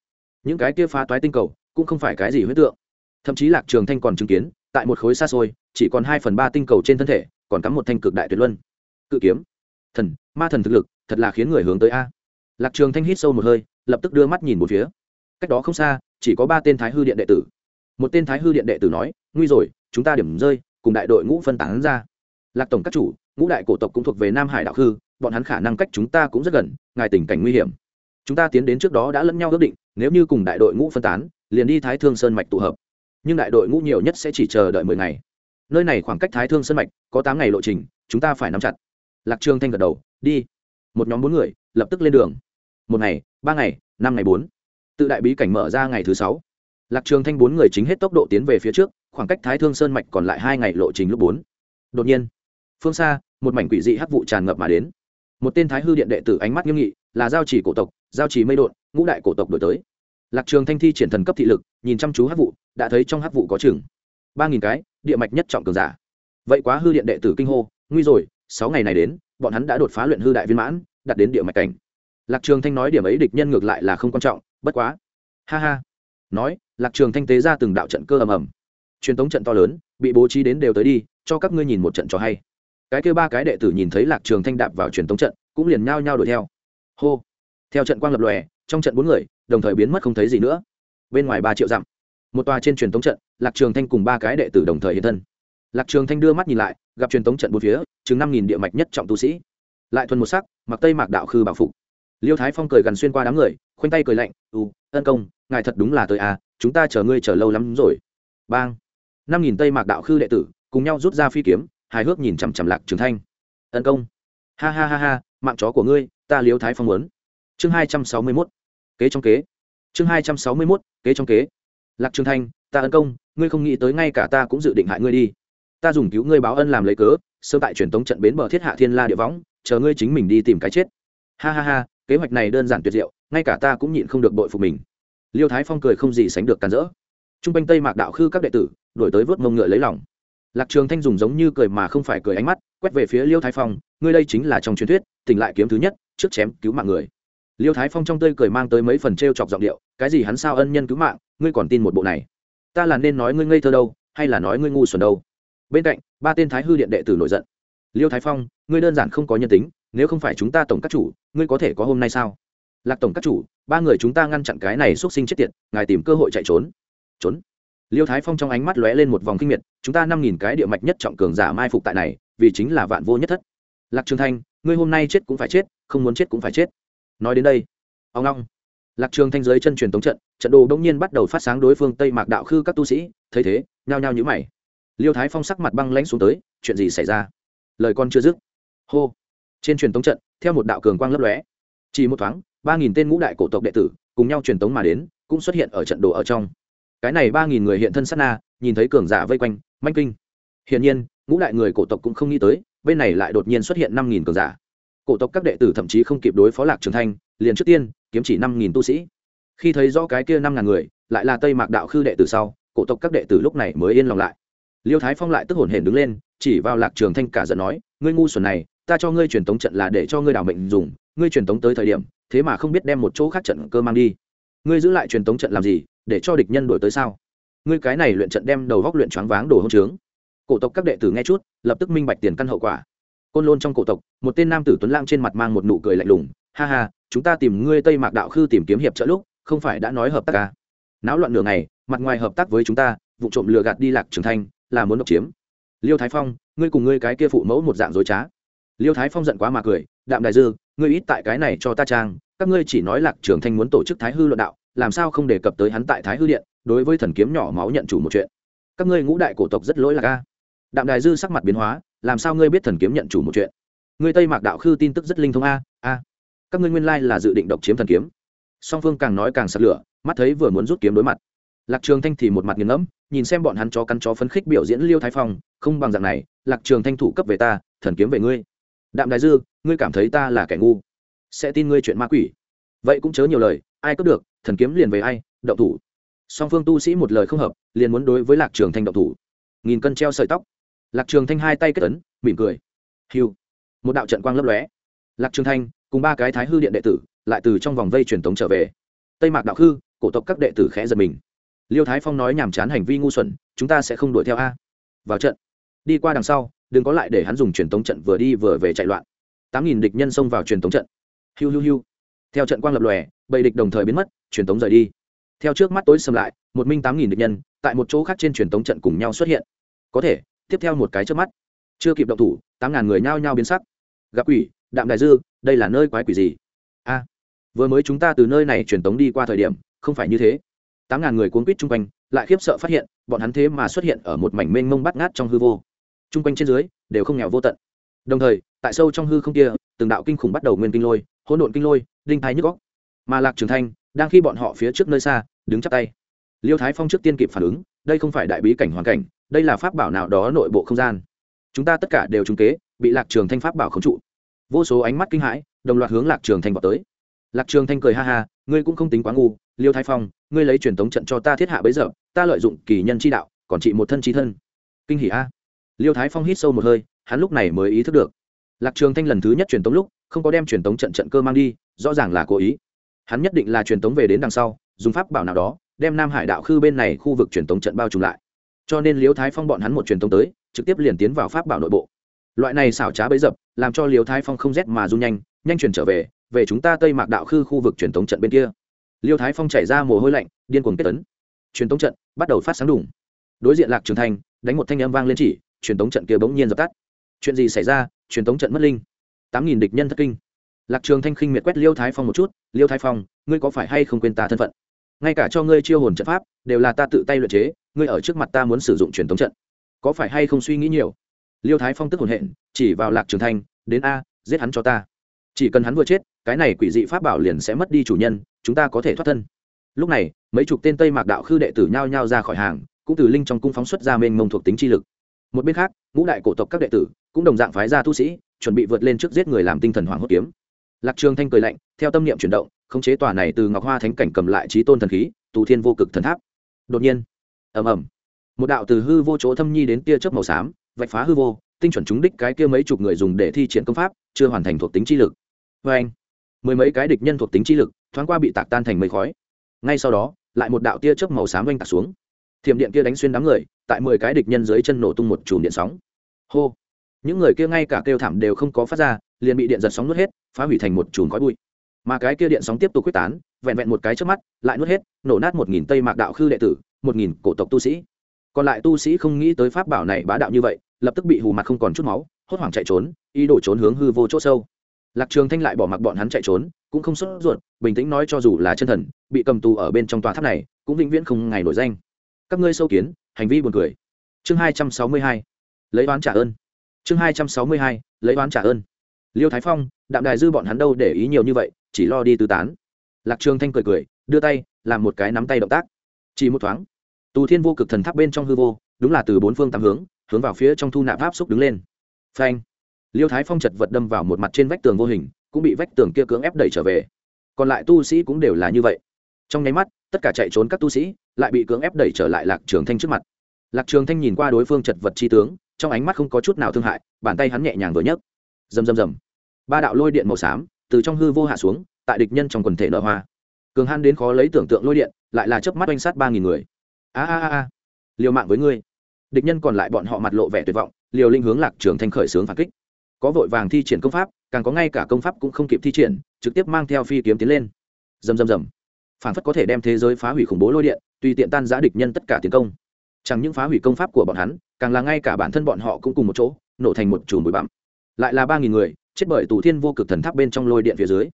Những cái kia phá toái tinh cầu, cũng không phải cái gì huyết tượng. Thậm chí lạc trường thanh còn chứng kiến, tại một khối xa xôi, chỉ còn hai phần ba tinh cầu trên thân thể, còn cắm một thanh cực đại tuyệt luân. Cự kiếm. Thần, ma thần thực lực, thật là khiến người hướng tới a. Lạc trường thanh hít sâu một hơi, lập tức đưa mắt nhìn một phía. Cách đó không xa, chỉ có ba tên thái hư điện đệ tử. Một tên thái hư điện đệ tử nói, nguy rồi, chúng ta điểm rơi, cùng đại đội ngũ phân tán ra. Lạc tổng các chủ ngũ đại cổ tộc cũng thuộc về nam hải đạo khư, bọn hắn khả năng cách chúng ta cũng rất gần, ngài tình cảnh nguy hiểm. Chúng ta tiến đến trước đó đã lẫn nhau ước định, nếu như cùng đại đội ngũ phân tán, liền đi thái thương sơn mạch tụ hợp. Nhưng đại đội ngũ nhiều nhất sẽ chỉ chờ đợi mười ngày. Nơi này khoảng cách thái thương sơn mạch có tám ngày lộ trình, chúng ta phải nắm chặt. Lạc trương thanh gật đầu, đi. Một nhóm bốn người, lập tức lên đường. Một ngày, ba ngày, năm ngày bốn. Tự đại bí cảnh mở ra ngày thứ sáu. Lạc trường thanh bốn người chính hết tốc độ tiến về phía trước, khoảng cách thái thương sơn mạch còn lại hai ngày lộ trình lúc bốn. Đột nhiên, phương xa một mảnh quỷ dị hắc vụ tràn ngập mà đến. Một tên thái hư điện đệ tử ánh mắt nghiêm nghị, là giao chỉ cổ tộc, giao chỉ mây đột ngũ đại cổ tộc đổi tới. Lạc trường thanh thi triển thần cấp thị lực, nhìn chăm chú hắc vụ, đã thấy trong hắc vụ có chừng ba nghìn cái, địa mạch nhất trọng cường giả. Vậy quá hư điện đệ tử kinh hô, nguy rồi, sáu ngày này đến, bọn hắn đã đột phá luyện hư đại viên mãn đặt đến địa mạch cảnh. Lạc trường thanh nói điểm ấy địch nhân ngược lại là không quan trọng, bất quá. Ha ha. Nói, lạc trường thanh tế ra từng đạo trận cơ ầm ầm. Truyền thống trận to lớn, bị bố trí đến đều tới đi, cho các ngươi nhìn một trận cho hay cái kêu ba cái đệ tử nhìn thấy lạc trường thanh đạp vào truyền thống trận, cũng liền nhao nhao đuổi theo. Hô! Theo trận quang lập lòe, trong trận bốn người, đồng thời biến mất không thấy gì nữa. Bên ngoài ba triệu dặm, một tòa trên truyền thống trận, lạc trường thanh cùng ba cái đệ tử đồng thời hiện thân. Lạc trường thanh đưa mắt nhìn lại, gặp truyền thống trận bốn phía, chừng năm nghìn địa mạch nhất trọng tu sĩ. Lại thuần một sắc, mặc tây mạc đạo khư bảo phục. Liêu thái phong cười gần xuyên qua đám người, khoanh tay cười lạnh u ân công, ngài thật đúng là tới à chúng ta chờ ngươi chờ lâu lắm rồi. Bang! Năm nghìn tây mạc đạo khư đệ tử, cùng nhau rút ra phi kiếm hài hước nhìn chằm chằm lạc trường thanh. Ân công. Ha ha ha ha, mạng chó của ngươi, ta liêu thái phong muốn. Chương hai trăm sáu mươi mốt. Kế trong kế. Chương hai trăm sáu mươi mốt, kế trong kế. Lạc trường thanh, ta ân công, ngươi không nghĩ tới ngay cả ta cũng dự định hại ngươi đi. Ta dùng cứu ngươi báo ân làm lấy cớ sơ tại truyền tống trận bến bờ thiết hạ thiên la địa võng, chờ ngươi chính mình đi tìm cái chết. Ha ha ha, kế hoạch này đơn giản tuyệt diệu, ngay cả ta cũng nhịn không được bội phục mình. Liêu thái phong cười không gì sánh được càn rỡ. T r u n g quanh tây mạc đạo khư các đệ tử, đổi tới vớt mông ngựa lấy lòng lạc trường thanh dùng giống như cười mà không phải cười ánh mắt, quét về phía liêu thái phong, ngươi đây chính là trong truyền thuyết, tỉnh lại kiếm thứ nhất, trước chém cứu mạng người. Liêu thái phong trong tươi cười mang tới mấy phần t r e o chọc giọng điệu, cái gì hắn sao ân nhân cứu mạng, ngươi còn tin một bộ này? Ta là nên nói ngươi ngây thơ đâu, hay là nói ngươi ngu xuẩn đâu? Bên cạnh, ba tên thái hư điện đệ tử nổi giận. Liêu thái phong, ngươi đơn giản không có nhân tính, nếu không phải chúng ta tổng các chủ, ngươi có thể có hôm nay sao? Lạc tổng các chủ, ba người chúng ta ngăn chặn cái này x sinh chết tiệt, ngài tìm cơ hội chạy trốn. Trốn? Liêu thái phong trong ánh mắt lóe lên một vòng kinh miệt, chúng ta năm nghìn cái địa mạch nhất trọng cường giả mai phục tại này, vì chính là vạn vô nhất thất. Lạc trường thanh, ngươi hôm nay chết cũng phải chết, không muốn chết cũng phải chết. Nói đến đây, ông long lạc trường thanh dưới chân truyền tống trận trận đồ đông nhiên bắt đầu phát sáng đối phương tây mạc đạo khư các tu sĩ, thấy thế, nhao nhao nhữ mày. Liêu thái phong sắc mặt băng lãnh xuống tới, chuyện gì xảy ra? Lời con chưa dứt. Hô. Trên truyền tống trận, theo một đạo cường quang lấp lóe. Chỉ một thoáng, ba nghìn tên ngũ đại cổ tộc đệ tử cùng nhau truyền tống mà đến, cũng xuất hiện ở trận đồ ở trong cái này ba nghìn người hiện thân sát na, nhìn thấy cường giả vây quanh, manh kinh. Hiển nhiên, ngũ đại người cổ tộc cũng không nghĩ tới, bên này lại đột nhiên xuất hiện năm nghìn cường giả. Cổ tộc các đệ tử thậm chí không kịp đối phó lạc trường thanh, liền trước tiên kiếm chỉ năm nghìn tu sĩ. Khi thấy rõ cái kia năm ngàn người, lại là tây mạc đạo khư đệ tử sau, cổ tộc các đệ tử lúc này mới yên lòng lại. Liêu thái phong lại tức hồn hển đứng lên, chỉ vào lạc trường thanh cả giận nói, ngươi ngu xuẩn này, ta cho ngươi truyền tống trận là để cho ngươi đảo mệnh dùng, ngươi truyền tống tới thời điểm, thế mà không biết đem một chỗ khác trận cơ mang đi ngươi giữ lại truyền tống trận làm gì, để cho địch nhân đổi tới sao? Ngươi cái này luyện trận đem đầu góc luyện choáng váng đồ hông trướng. Cổ tộc các đệ tử nghe chút, lập tức minh bạch tiền căn hậu quả. Côn lôn trong cổ tộc, một tên nam tử tuấn lang trên mặt mang một nụ cười lạnh lùng, ha ha, chúng ta tìm ngươi tây mạc đạo khư tìm kiếm hiệp trợ lúc, không phải đã nói hợp tác à? náo loạn nửa ngày, mặt ngoài hợp tác với chúng ta, vụ trộm lừa gạt đi lạc trường thanh, là muốn độc chiếm. Liêu thái phong, ngươi cùng ngươi cái kia phụ mẫu một dạng dối trá liêu thái phong giận quá mà cười, đạm đại dư, ngươi ít tại cái này cho ta trang, các ngươi chỉ nói lạc trường thanh muốn tổ chức thái hư luận đạo, làm sao không đề cập tới hắn tại thái hư điện, đối với thần kiếm nhỏ máu nhận chủ một chuyện. Các ngươi ngũ đại cổ tộc rất lỗi là ca đạm đại dư sắc mặt biến hóa, làm sao ngươi biết thần kiếm nhận chủ một chuyện? Ngươi tây mạc đạo khư tin tức rất linh thông a a. Các ngươi nguyên lai là dự định độc chiếm thần kiếm. Song phương càng nói càng sặc lửa, mắt thấy vừa muốn rút kiếm đối mặt. Lạc trường thanh thì một mặt nghiền ngẫm, nhìn xem bọn hắn chó cắn chó phấn khích biểu diễn liêu thái phong, không bằng dạng này, lạc trường thanh thủ cấp về ta, thần kiếm về ngươi đạm đại dư, ngươi cảm thấy ta là kẻ ngu? Sẽ tin ngươi chuyện ma quỷ. Vậy cũng chớ nhiều lời, ai có được, thần kiếm liền về ai, động thủ. Song phương tu sĩ một lời không hợp, liền muốn đối với lạc trường thanh động thủ. Nghìn cân treo sợi tóc. Lạc trường thanh hai tay kết ấn, mỉm cười. Hiu. Một đạo trận quang lấp lóe. Lạc trường thanh, cùng ba cái thái hư điện đệ tử, lại từ trong vòng vây truyền tống trở về. Tây mạc đạo hư cổ tộc các đệ tử khẽ giật mình. Liêu thái phong nói nhàm chán hành vi ngu xuẩn, chúng ta sẽ không đuổi theo a. Vào trận. Đi qua đằng sau đừng có lại để hắn dùng truyền tống trận vừa đi vừa về chạy loạn. Tám nghìn địch nhân xông vào truyền tống trận. Hiu hiu hiu. Theo trận quang lập lòe bầy địch đồng thời biến mất, truyền tống rời đi. Theo trước mắt tối xâm lại, một minh tám nghìn địch nhân tại một chỗ khác trên truyền tống trận cùng nhau xuất hiện. Có thể, tiếp theo một cái trước mắt. Chưa kịp động thủ, tám ngàn người nhao nhao biến sắc. Gặp quỷ, đạm đại dư, đây là nơi quái quỷ gì? A, vừa mới chúng ta từ nơi này truyền tống đi qua thời điểm, không phải như thế. Tám ngàn người cuốn quýt chung quanh, lại khiếp sợ phát hiện, bọn hắn thế mà xuất hiện ở một mảnh mênh mông bắt ngát trong hư vô chung quanh trên dưới đều không nghèo vô tận. Đồng thời, tại sâu trong hư không kia, từng đạo kinh khủng bắt đầu nguyên kinh lôi, hỗn độn kinh lôi, đinh thái nhức góc mà lạc trường thanh, đang khi bọn họ phía trước nơi xa, đứng chắp tay. Liêu thái phong trước tiên kịp phản ứng, đây không phải đại bí cảnh hoàn cảnh, đây là pháp bảo nào đó nội bộ không gian. Chúng ta tất cả đều trúng kế, bị lạc trường thanh pháp bảo khống trụ. Vô số ánh mắt kinh hãi, đồng loạt hướng lạc trường thanh vào tới. Lạc trường thanh cười ha ha, ngươi cũng không tính quá ngu, liêu thái phong, ngươi lấy truyền tống trận cho ta thiết hạ bấy giờ, ta lợi dụng kỳ nhân chi đạo, còn trị một thân chi thân. Kinh hỉ a liêu thái phong hít sâu một hơi, hắn lúc này mới ý thức được. Lạc trường thanh lần thứ nhất truyền tống lúc, không có đem truyền tống trận trận cơ mang đi, rõ ràng là cố ý. Hắn nhất định là truyền tống về đến đằng sau, dùng pháp bảo nào đó, đem nam hải đạo khư bên này khu vực truyền tống trận bao trùm lại. Cho nên liêu thái phong bọn hắn một truyền tống tới, trực tiếp liền tiến vào pháp bảo nội bộ. Loại này xảo trá bấy dập, làm cho liêu thái phong không rét mà run nhanh nhanh chuyển trở về về chúng ta tây mạc đạo khư khu vực truyền tống trận bên kia. Liêu thái phong chảy ra mồ hôi lạnh, điên cuồng kết tấn. Truyền tống trận bắt đầu phát sáng đủng đối diện lạc trường thanh, đánh một thanh âm vang lên chỉ truyền tống trận kia bỗng nhiên dập tắt. Chuyện gì xảy ra? Truyền tống trận mất linh. Tám nghìn địch nhân thất kinh. Lạc trường thanh khinh miệt quét liêu thái phong một chút, liêu thái phong, ngươi có phải hay không quên ta thân phận? Ngay cả cho ngươi chiêu hồn trận pháp, đều là ta tự tay luyện chế, ngươi ở trước mặt ta muốn sử dụng truyền tống trận. Có phải hay không suy nghĩ nhiều? Liêu thái phong tức hồn hện, chỉ vào lạc trường thanh, đến a, giết hắn cho ta. Chỉ cần hắn vừa chết, cái này quỷ dị pháp bảo liền sẽ mất đi chủ nhân, chúng ta có thể thoát thân. Lúc này, mấy chục tên tây mạc đạo khư đệ tử nhao nhao ra khỏi hàng, cũng từ linh trong cung phóng xuất ra mênh mông thuộc tính chi lực một bên khác, ngũ đại cổ tộc các đệ tử cũng đồng dạng phái ra tu sĩ, chuẩn bị vượt lên trước giết người làm tinh thần hoàng hốt kiếm. Lạc trường thanh cười lạnh, theo tâm niệm chuyển động, khống chế tòa này từ ngọc hoa thánh cảnh cầm lại trí tôn thần khí, tù thiên vô cực thần tháp. Đột nhiên, ầm ầm, một đạo từ hư vô chỗ thâm nhi đến tia chớp màu xám, vạch phá hư vô, tinh chuẩn trúng đích cái kia mấy chục người dùng để thi triển công pháp, chưa hoàn thành thuộc tính chi lực. Vê anh, mười mấy cái địch nhân thuộc tính chi lực thoáng qua bị tạc tan thành mây khói. Ngay sau đó, lại một đạo tia chớp màu xám oanh tạc xuống thiểm điện kia đánh xuyên đám người, tại mười cái địch nhân dưới chân nổ tung một chùm điện sóng. Hô! Những người kia ngay cả kêu thảm đều không có phát ra, liền bị điện giật sóng nuốt hết, phá hủy thành một chùm khói bụi. Mà cái kia điện sóng tiếp tục quyết tán, vẹn vẹn một cái trước mắt, lại nuốt hết, nổ nát một nghìn tây mạc đạo khư đệ tử, một nghìn cổ tộc tu sĩ. Còn lại tu sĩ không nghĩ tới pháp bảo này bá đạo như vậy, lập tức bị hù mặt không còn chút máu, hốt hoảng chạy trốn, ý đồ trốn hướng hư vô chỗ sâu. Lạc trường thanh lại bỏ mặc bọn hắn chạy trốn, cũng không sốt ruột, bình tĩnh nói cho dù là chân thần, bị cầm tù ở bên trong tòa tháp này, cũng vĩnh viễn không ngày nổi danh các ngươi sâu kiến, hành vi buồn cười. Chương hai trăm sáu mươi hai, lấy oán trả ơn. Chương hai trăm sáu mươi hai, lấy oán trả ơn. Liêu thái phong, đạm đài dư bọn hắn đâu để ý nhiều như vậy, chỉ lo đi tư tán. Lạc trường thanh cười cười, đưa tay, làm một cái nắm tay động tác. Chỉ một thoáng, tù thiên vô cực thần tháp bên trong hư vô, đúng là từ bốn phương tám hướng hướng vào phía trong thu nạp áp xúc đứng lên. Phanh! Liêu thái phong chật vật đâm vào một mặt trên vách tường vô hình, cũng bị vách tường kia cưỡng ép đẩy trở về. Còn lại tu sĩ cũng đều là như vậy. Trong nháy mắt, tất cả chạy trốn các tu sĩ lại bị cưỡng ép đẩy trở lại lạc trường thanh trước mặt. Lạc trường thanh nhìn qua đối phương chật vật chi tướng, trong ánh mắt không có chút nào thương hại, bàn tay hắn nhẹ nhàng vừa nhấc. Rầm rầm rầm. Ba đạo lôi điện màu xám từ trong hư vô hạ xuống, tại địch nhân trong quần thể nở hoa. Cường han đến khó lấy tưởng tượng lôi điện, lại là chớp mắt oanh sát ba nghìn người. A a a a. Liều mạng với ngươi. Địch nhân còn lại bọn họ mặt lộ vẻ tuyệt vọng, liều linh hướng lạc trường thanh khởi sướng phản kích. Có vội vàng thi triển công pháp, càng có ngay cả công pháp cũng không kịp thi triển, trực tiếp mang theo phi kiếm tiến lên. Rầm rầm rầm. Phản phất có thể đem thế giới phá hủy khủng bố lôi điện tùy tiện tan giã địch nhân tất cả tiến công. Chẳng những phá hủy công pháp của bọn hắn, càng là ngay cả bản thân bọn họ cũng cùng một chỗ, nổ thành một chùm bụi bặm. Lại là ba nghìn người, chết bởi tù thiên vô cực thần tháp bên trong lôi điện phía dưới.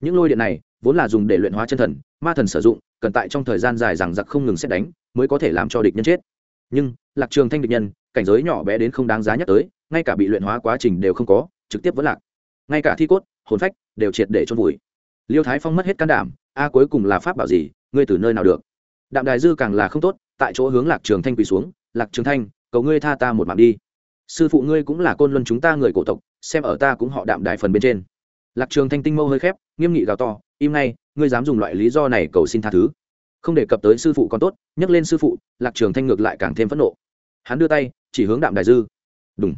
Những lôi điện này, vốn là dùng để luyện hóa chân thần, ma thần sử dụng, cần tại trong thời gian dài rằng giặc không ngừng xét đánh, mới có thể làm cho địch nhân chết. Nhưng, lạc trường thanh địch nhân, cảnh giới nhỏ bé đến không đáng giá nhắc tới, ngay cả bị luyện hóa quá trình đều không có, trực tiếp vẫn lạc. Ngay cả thi cốt, hồn phách đều triệt để trôn vùi. Liêu thái phong mất hết can đảm, a, cuối cùng là pháp bảo gì? Ngươi từ nơi nào được? Đạm đài dư càng là không tốt, tại chỗ hướng lạc trường thanh quỳ xuống, lạc trường thanh, cầu ngươi tha ta một mạng đi. Sư phụ ngươi cũng là côn luân chúng ta người cổ tộc, xem ở ta cũng họ đạm đài phần bên trên. Lạc trường thanh tinh mâu hơi khép, nghiêm nghị gào to, im ngay, ngươi dám dùng loại lý do này cầu xin tha thứ. Không đề cập tới sư phụ còn tốt, nhắc lên sư phụ, lạc trường thanh ngược lại càng thêm phẫn nộ. Hắn đưa tay, chỉ hướng đạm đài dư. Đúng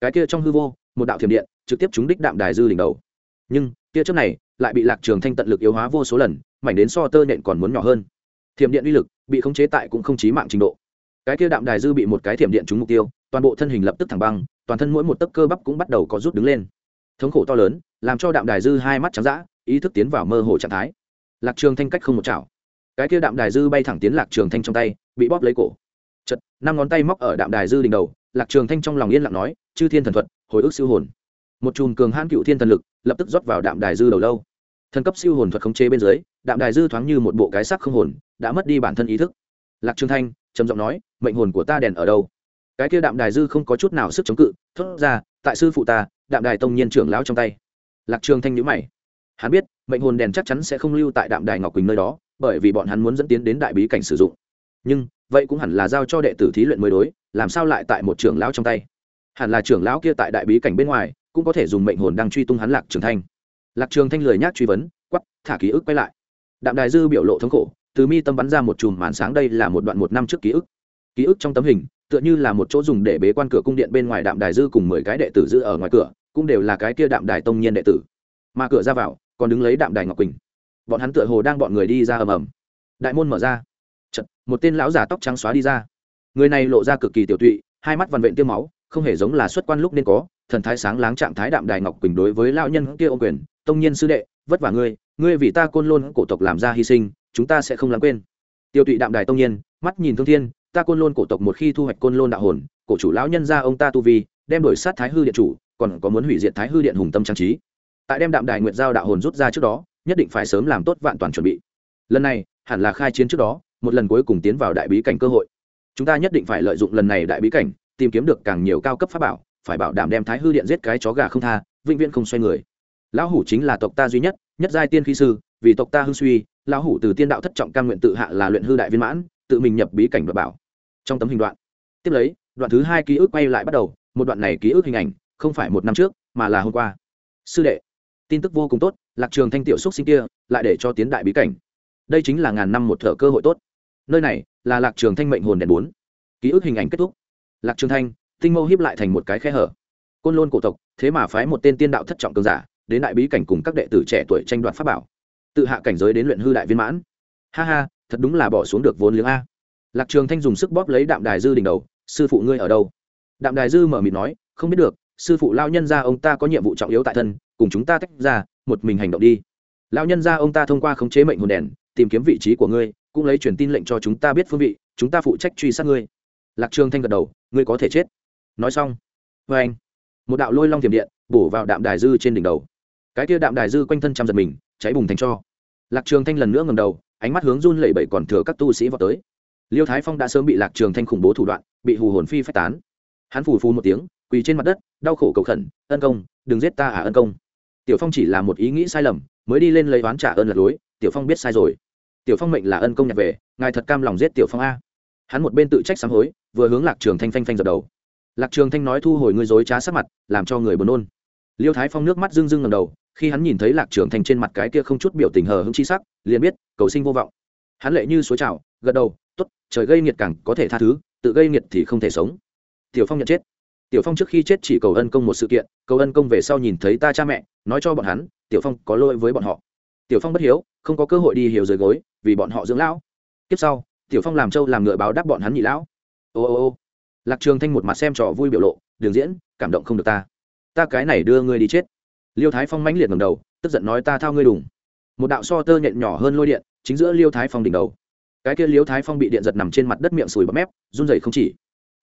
cái kia trong hư vô, một đạo thiểm điện, trực tiếp trúng đích đạm đài dư đỉnh đầu. Nhưng, tia trước này, lại bị lạc trường thanh tận lực yếu hóa vô số lần, mảnh đến so tơ nện còn muốn nhỏ hơn thiểm điện uy lực, bị khống chế tại cũng không chí mạng trình độ. Cái kia đạm đài dư bị một cái thiểm điện trúng mục tiêu, toàn bộ thân hình lập tức thẳng băng, toàn thân mỗi một tấc cơ bắp cũng bắt đầu có rút đứng lên. Thống khổ to lớn, làm cho đạm đài dư hai mắt trắng dã, ý thức tiến vào mơ hồ trạng thái. Lạc trường thanh cách không một chảo. Cái kia đạm đài dư bay thẳng tiến lạc trường thanh trong tay, bị bóp lấy cổ. Chật năm ngón tay móc ở đạm đài dư đỉnh đầu, lạc trường thanh trong lòng yên lặng nói, chư thiên thần thuật, hồi ức siêu hồn. Một chùm cường hãn cựu thiên thần lực lập tức rót vào đạm đài dư đầu lâu thần cấp siêu hồn thuật khống chế bên dưới, đạm đài dư thoáng như một bộ cái sắc không hồn, đã mất đi bản thân ý thức. Lạc trường thanh, trầm giọng nói, mệnh hồn của ta đèn ở đâu? Cái kia đạm đài dư không có chút nào sức chống cự, thốt ra, tại sư phụ ta, đạm đài tông nhiên trưởng lão trong tay. Lạc trường thanh nhíu mày. Hắn biết, mệnh hồn đèn chắc chắn sẽ không lưu tại đạm đài ngọc quỳnh nơi đó, bởi vì bọn hắn muốn dẫn tiến đến đại bí cảnh sử dụng. Nhưng, vậy cũng hẳn là giao cho đệ tử thí luyện mới đối, làm sao lại tại một trưởng lão trong tay? Hẳn là trưởng lão kia tại đại bí cảnh bên ngoài, cũng có thể dùng mệnh hồn đang truy tung hắn lạc trường thanh lạc trường thanh lười nhác truy vấn quắp thả ký ức quay lại. Đạm đài dư biểu lộ thống khổ từ mi tâm bắn ra một chùm màn sáng đây là một đoạn một năm trước ký ức. Ký ức trong tấm hình tựa như là một chỗ dùng để bế quan cửa cung điện bên ngoài đạm đài dư cùng mười cái đệ tử giữ ở ngoài cửa cũng đều là cái kia đạm đài tông nhiên đệ tử. Mà cửa ra vào còn đứng lấy đạm đài ngọc quỳnh. Bọn hắn tựa hồ đang bọn người đi ra ầm ầm. Đại môn mở ra. Chật, một tên lão già tóc trắng xóa đi ra. Người này lộ ra cực kỳ tiểu tụy hai mắt vằn vện tiêu máu không hề giống là xuất quan lúc nên có thần thái sáng láng trạng thái đạm đài ngọc quỳnh đối với lão nhân kia ô quyền, tông nhiên sư đệ, vất vả ngươi ngươi vì ta côn lôn cổ tộc làm ra hy sinh, chúng ta sẽ không lãng quên. Tiêu tụy đạm đài tông nhiên, mắt nhìn thương thiên, ta côn lôn cổ tộc một khi thu hoạch côn lôn đạo hồn, cổ chủ lão nhân ra ông ta tu vi, đem đổi sát thái hư điện chủ, còn có muốn hủy diệt thái hư điện hùng tâm trang trí. Tại đem đạm đài nguyệt giao đạo hồn rút ra trước đó, nhất định phải sớm làm tốt vạn toàn chuẩn bị. Lần này, hẳn là khai chiến trước đó, một lần cuối cùng tiến vào đại bí cảnh cơ hội. Chúng ta nhất định phải lợi dụng lần này đại bí cảnh, tìm kiếm được càng nhiều cao cấp pháp bảo phải bảo đảm đem thái hư điện giết cái chó gà không tha, vĩnh viễn không xoay người. Lão hủ chính là tộc ta duy nhất nhất giai tiên khí sư, vì tộc ta hưng suy, lão hủ từ tiên đạo thất trọng cam nguyện tự hạ là luyện hư đại viên mãn, tự mình nhập bí cảnh đoạt bảo. Trong tấm hình đoạn, tiếp lấy, đoạn thứ hai ký ức quay lại bắt đầu, một đoạn này ký ức hình ảnh, không phải một năm trước, mà là hôm qua. Sư đệ, tin tức vô cùng tốt, lạc trường thanh tiểu xúc sinh kia, lại để cho tiến đại bí cảnh. Đây chính là ngàn năm một thợ cơ hội tốt. Nơi này là lạc trường thanh mệnh hồn đèn bốn. Ký ức hình ảnh kết thúc. Lạc trường thanh tinh mâu hiếp lại thành một cái khe hở. Côn lôn cổ tộc, thế mà phái một tên tiên đạo thất trọng cường giả, đến đại bí cảnh cùng các đệ tử trẻ tuổi tranh đoạt pháp bảo. Tự hạ cảnh giới đến luyện hư đại viên mãn. Ha ha, thật đúng là bỏ xuống được vốn liếng a. Lạc trường thanh dùng sức bóp lấy đạm đài dư đỉnh đầu, sư phụ ngươi ở đâu? Đạm đài dư mở mịt nói, không biết được, sư phụ lao nhân ra ông ta có nhiệm vụ trọng yếu tại thân, cùng chúng ta tách ra, một mình hành động đi. Lao nhân ra ông ta thông qua khống chế mệnh hồn đèn, tìm kiếm vị trí của ngươi, cũng lấy truyền tin lệnh cho chúng ta biết phương vị, chúng ta phụ trách truy sát ngươi. Lạc trường thanh gật đầu, ngươi có thể chết nói xong vê anh. Một đạo lôi long thiểm điện bổ vào đạm đài dư trên đỉnh đầu. Cái kia đạm đài dư quanh thân trăm giật mình, cháy bùng thành cho. Lạc trường thanh lần nữa ngầm đầu, ánh mắt hướng run lẩy bẩy còn thừa các tu sĩ vào tới. Liêu thái phong đã sớm bị lạc trường thanh khủng bố thủ đoạn, bị hù hồn phi phách tán. Hắn phù phù một tiếng, quỳ trên mặt đất, đau khổ cầu khẩn, ân công, đừng giết ta à ân công. Tiểu phong chỉ là một ý nghĩ sai lầm, mới đi lên lấy oán trả ơn lật lối, tiểu phong biết sai rồi. Tiểu phong mệnh là ân công nhặt về, ngài thật cam lòng giết tiểu phong a. Hắn một bên tự trách sám hối, vừa hướng lạc trường thanh phanh phanh dập đầu lạc trường thanh nói thu hồi ngươi dối trá sắc mặt, làm cho người buồn nôn. Liêu thái phong nước mắt rưng rưng ngầm đầu, khi hắn nhìn thấy lạc trường thanh trên mặt cái kia không chút biểu tình hờ hững chi sắc, liền biết, cầu sinh vô vọng. Hắn lệ như suối trào, gật đầu, tốt, trời gây nghiệt càng có thể tha thứ, tự gây nghiệt thì không thể sống. Tiểu phong nhận chết. Tiểu phong trước khi chết chỉ cầu ân công một sự kiện, cầu ân công về sau nhìn thấy ta cha mẹ, nói cho bọn hắn, tiểu phong có lỗi với bọn họ. Tiểu phong bất hiếu, không có cơ hội đi hiểu dưới gối, vì bọn họ dưỡng lão. Tiếp sau, tiểu phong làm trâu làm ngựa báo đáp bọn hắn nhị lão. Ô ô ô lạc trường thanh một mặt xem trò vui biểu lộ, đường diễn, cảm động không được ta. Ta cái này đưa ngươi đi chết. Liêu thái phong mãnh liệt ngầm đầu, tức giận nói, ta thao ngươi đùng. Một đạo so tơ nhện nhỏ hơn lôi điện, chính giữa liêu thái phong đỉnh đầu. Cái kia liêu thái phong bị điện giật nằm trên mặt đất miệng sùi bắp mép, run rẩy không chỉ.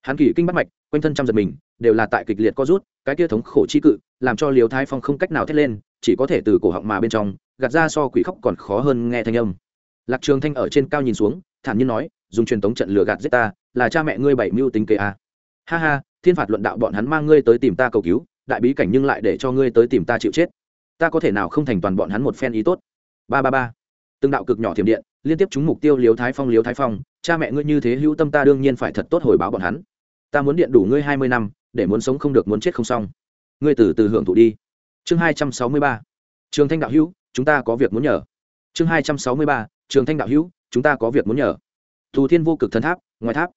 Hắn kỳ kinh bắt mạch, quanh thân trăm giật mình, đều là tại kịch liệt co rút, cái kia thống khổ chi cự, làm cho liêu thái phong không cách nào thét lên, chỉ có thể từ cổ họng mà bên trong, gạt ra so quỷ khóc còn khó hơn nghe thanh âm. Lạc trường thanh ở trên cao nhìn xuống, thản nhiên nói, dùng truyền tống trận lừa gạt giết ta là cha mẹ ngươi bảy mưu tính kế a. À. ha ha, thiên phạt luận đạo bọn hắn mang ngươi tới tìm ta cầu cứu, đại bí cảnh nhưng lại để cho ngươi tới tìm ta chịu chết. Ta có thể nào không thành toàn bọn hắn một phen ý tốt? Ba ba ba. Từng đạo cực nhỏ thiểm điện, liên tiếp trúng mục tiêu liếu thái phong liếu thái phong, cha mẹ ngươi như thế hữu tâm ta đương nhiên phải thật tốt hồi báo bọn hắn. Ta muốn điện đủ ngươi hai mươi năm, để muốn sống không được muốn chết không xong. Ngươi từ từ hưởng thụ đi. Chương hai trăm sáu mươi ba. Trường thanh đạo hữu, chúng ta có việc muốn nhờ. Chương hai trăm sáu mươi ba. Trường thanh đạo hữu, chúng ta có việc muốn nhờ. Thù thiên vô cực thần tháp, ngoài tháp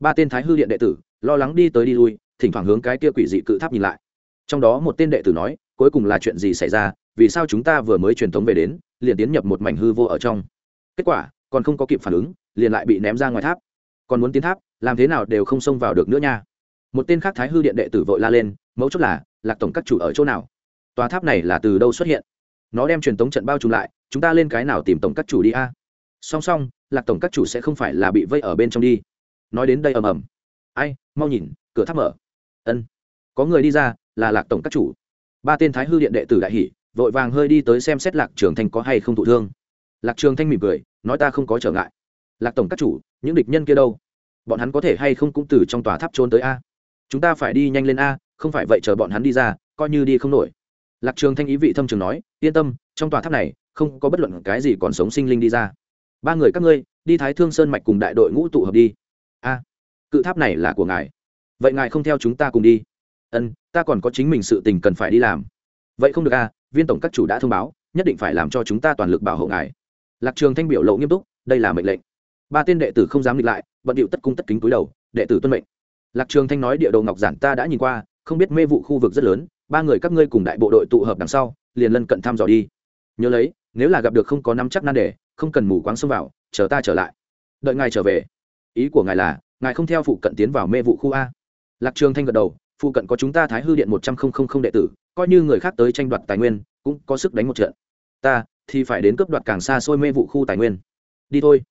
ba tên thái hư điện đệ tử, lo lắng đi tới đi lui, thỉnh thoảng hướng cái kia quỷ dị cự tháp nhìn lại. Trong đó một tên đệ tử nói, cuối cùng là chuyện gì xảy ra? Vì sao chúng ta vừa mới truyền thống về đến, liền tiến nhập một mảnh hư vô ở trong? Kết quả, còn không có kịp phản ứng, liền lại bị ném ra ngoài tháp. Còn muốn tiến tháp, làm thế nào đều không xông vào được nữa nha. Một tên khác thái hư điện đệ tử vội la lên, mấu chốt là, lạc tổng các chủ ở chỗ nào? Tòa tháp này là từ đâu xuất hiện? Nó đem truyền tống trận bao trùm lại, chúng ta lên cái nào tìm tổng các chủ đi a? Song song, lạc tổng các chủ sẽ không phải là bị vây ở bên trong đi nói đến đây ầm ầm. Ai, mau nhìn, cửa tháp mở. Ân. Có người đi ra, là lạc tổng các chủ. Ba tên thái hư điện đệ tử đại hỷ vội vàng hơi đi tới xem xét lạc trường thanh có hay không thụ thương. Lạc trường thanh mỉm cười, nói ta không có trở ngại. Lạc tổng các chủ, những địch nhân kia đâu? Bọn hắn có thể hay không cũng từ trong tòa tháp trốn tới a? Chúng ta phải đi nhanh lên a, không phải vậy chờ bọn hắn đi ra, coi như đi không nổi. Lạc trường thanh ý vị thâm trường nói, yên tâm, trong tòa tháp này, không có bất luận cái gì còn sống sinh linh đi ra. Ba người các ngươi, đi thái thương sơn mạch cùng đại đội ngũ tụ hợp đi a, cự tháp này là của ngài. Vậy ngài không theo chúng ta cùng đi. Ân, ta còn có chính mình sự tình cần phải đi làm. Vậy không được a, viên tổng các chủ đã thông báo, nhất định phải làm cho chúng ta toàn lực bảo hộ ngài. Lạc trường thanh biểu lộ nghiêm túc, đây là mệnh lệnh. Ba tên đệ tử không dám nghịch lại, bận điệu tất cung tất kính cúi đầu, đệ tử tuân mệnh. Lạc trường thanh nói địa đồ ngọc giản ta đã nhìn qua, không biết mê vụ khu vực rất lớn, ba người các ngươi cùng đại bộ đội tụ hợp đằng sau, liền lân cận thăm dò đi. Nhớ lấy, nếu là gặp được không có nắm chắc nan đề, không cần mù quáng xông vào, chờ ta trở lại. Đợi ngài trở về ý của ngài là, ngài không theo phụ cận tiến vào mê vụ khu a. Lạc trường thanh gật đầu, phụ cận có chúng ta thái hư điện một trăm linh đệ tử, coi như người khác tới tranh đoạt tài nguyên, cũng có sức đánh một trận. Ta, thì phải đến cướp đoạt càng xa xôi mê vụ khu tài nguyên. Đi thôi.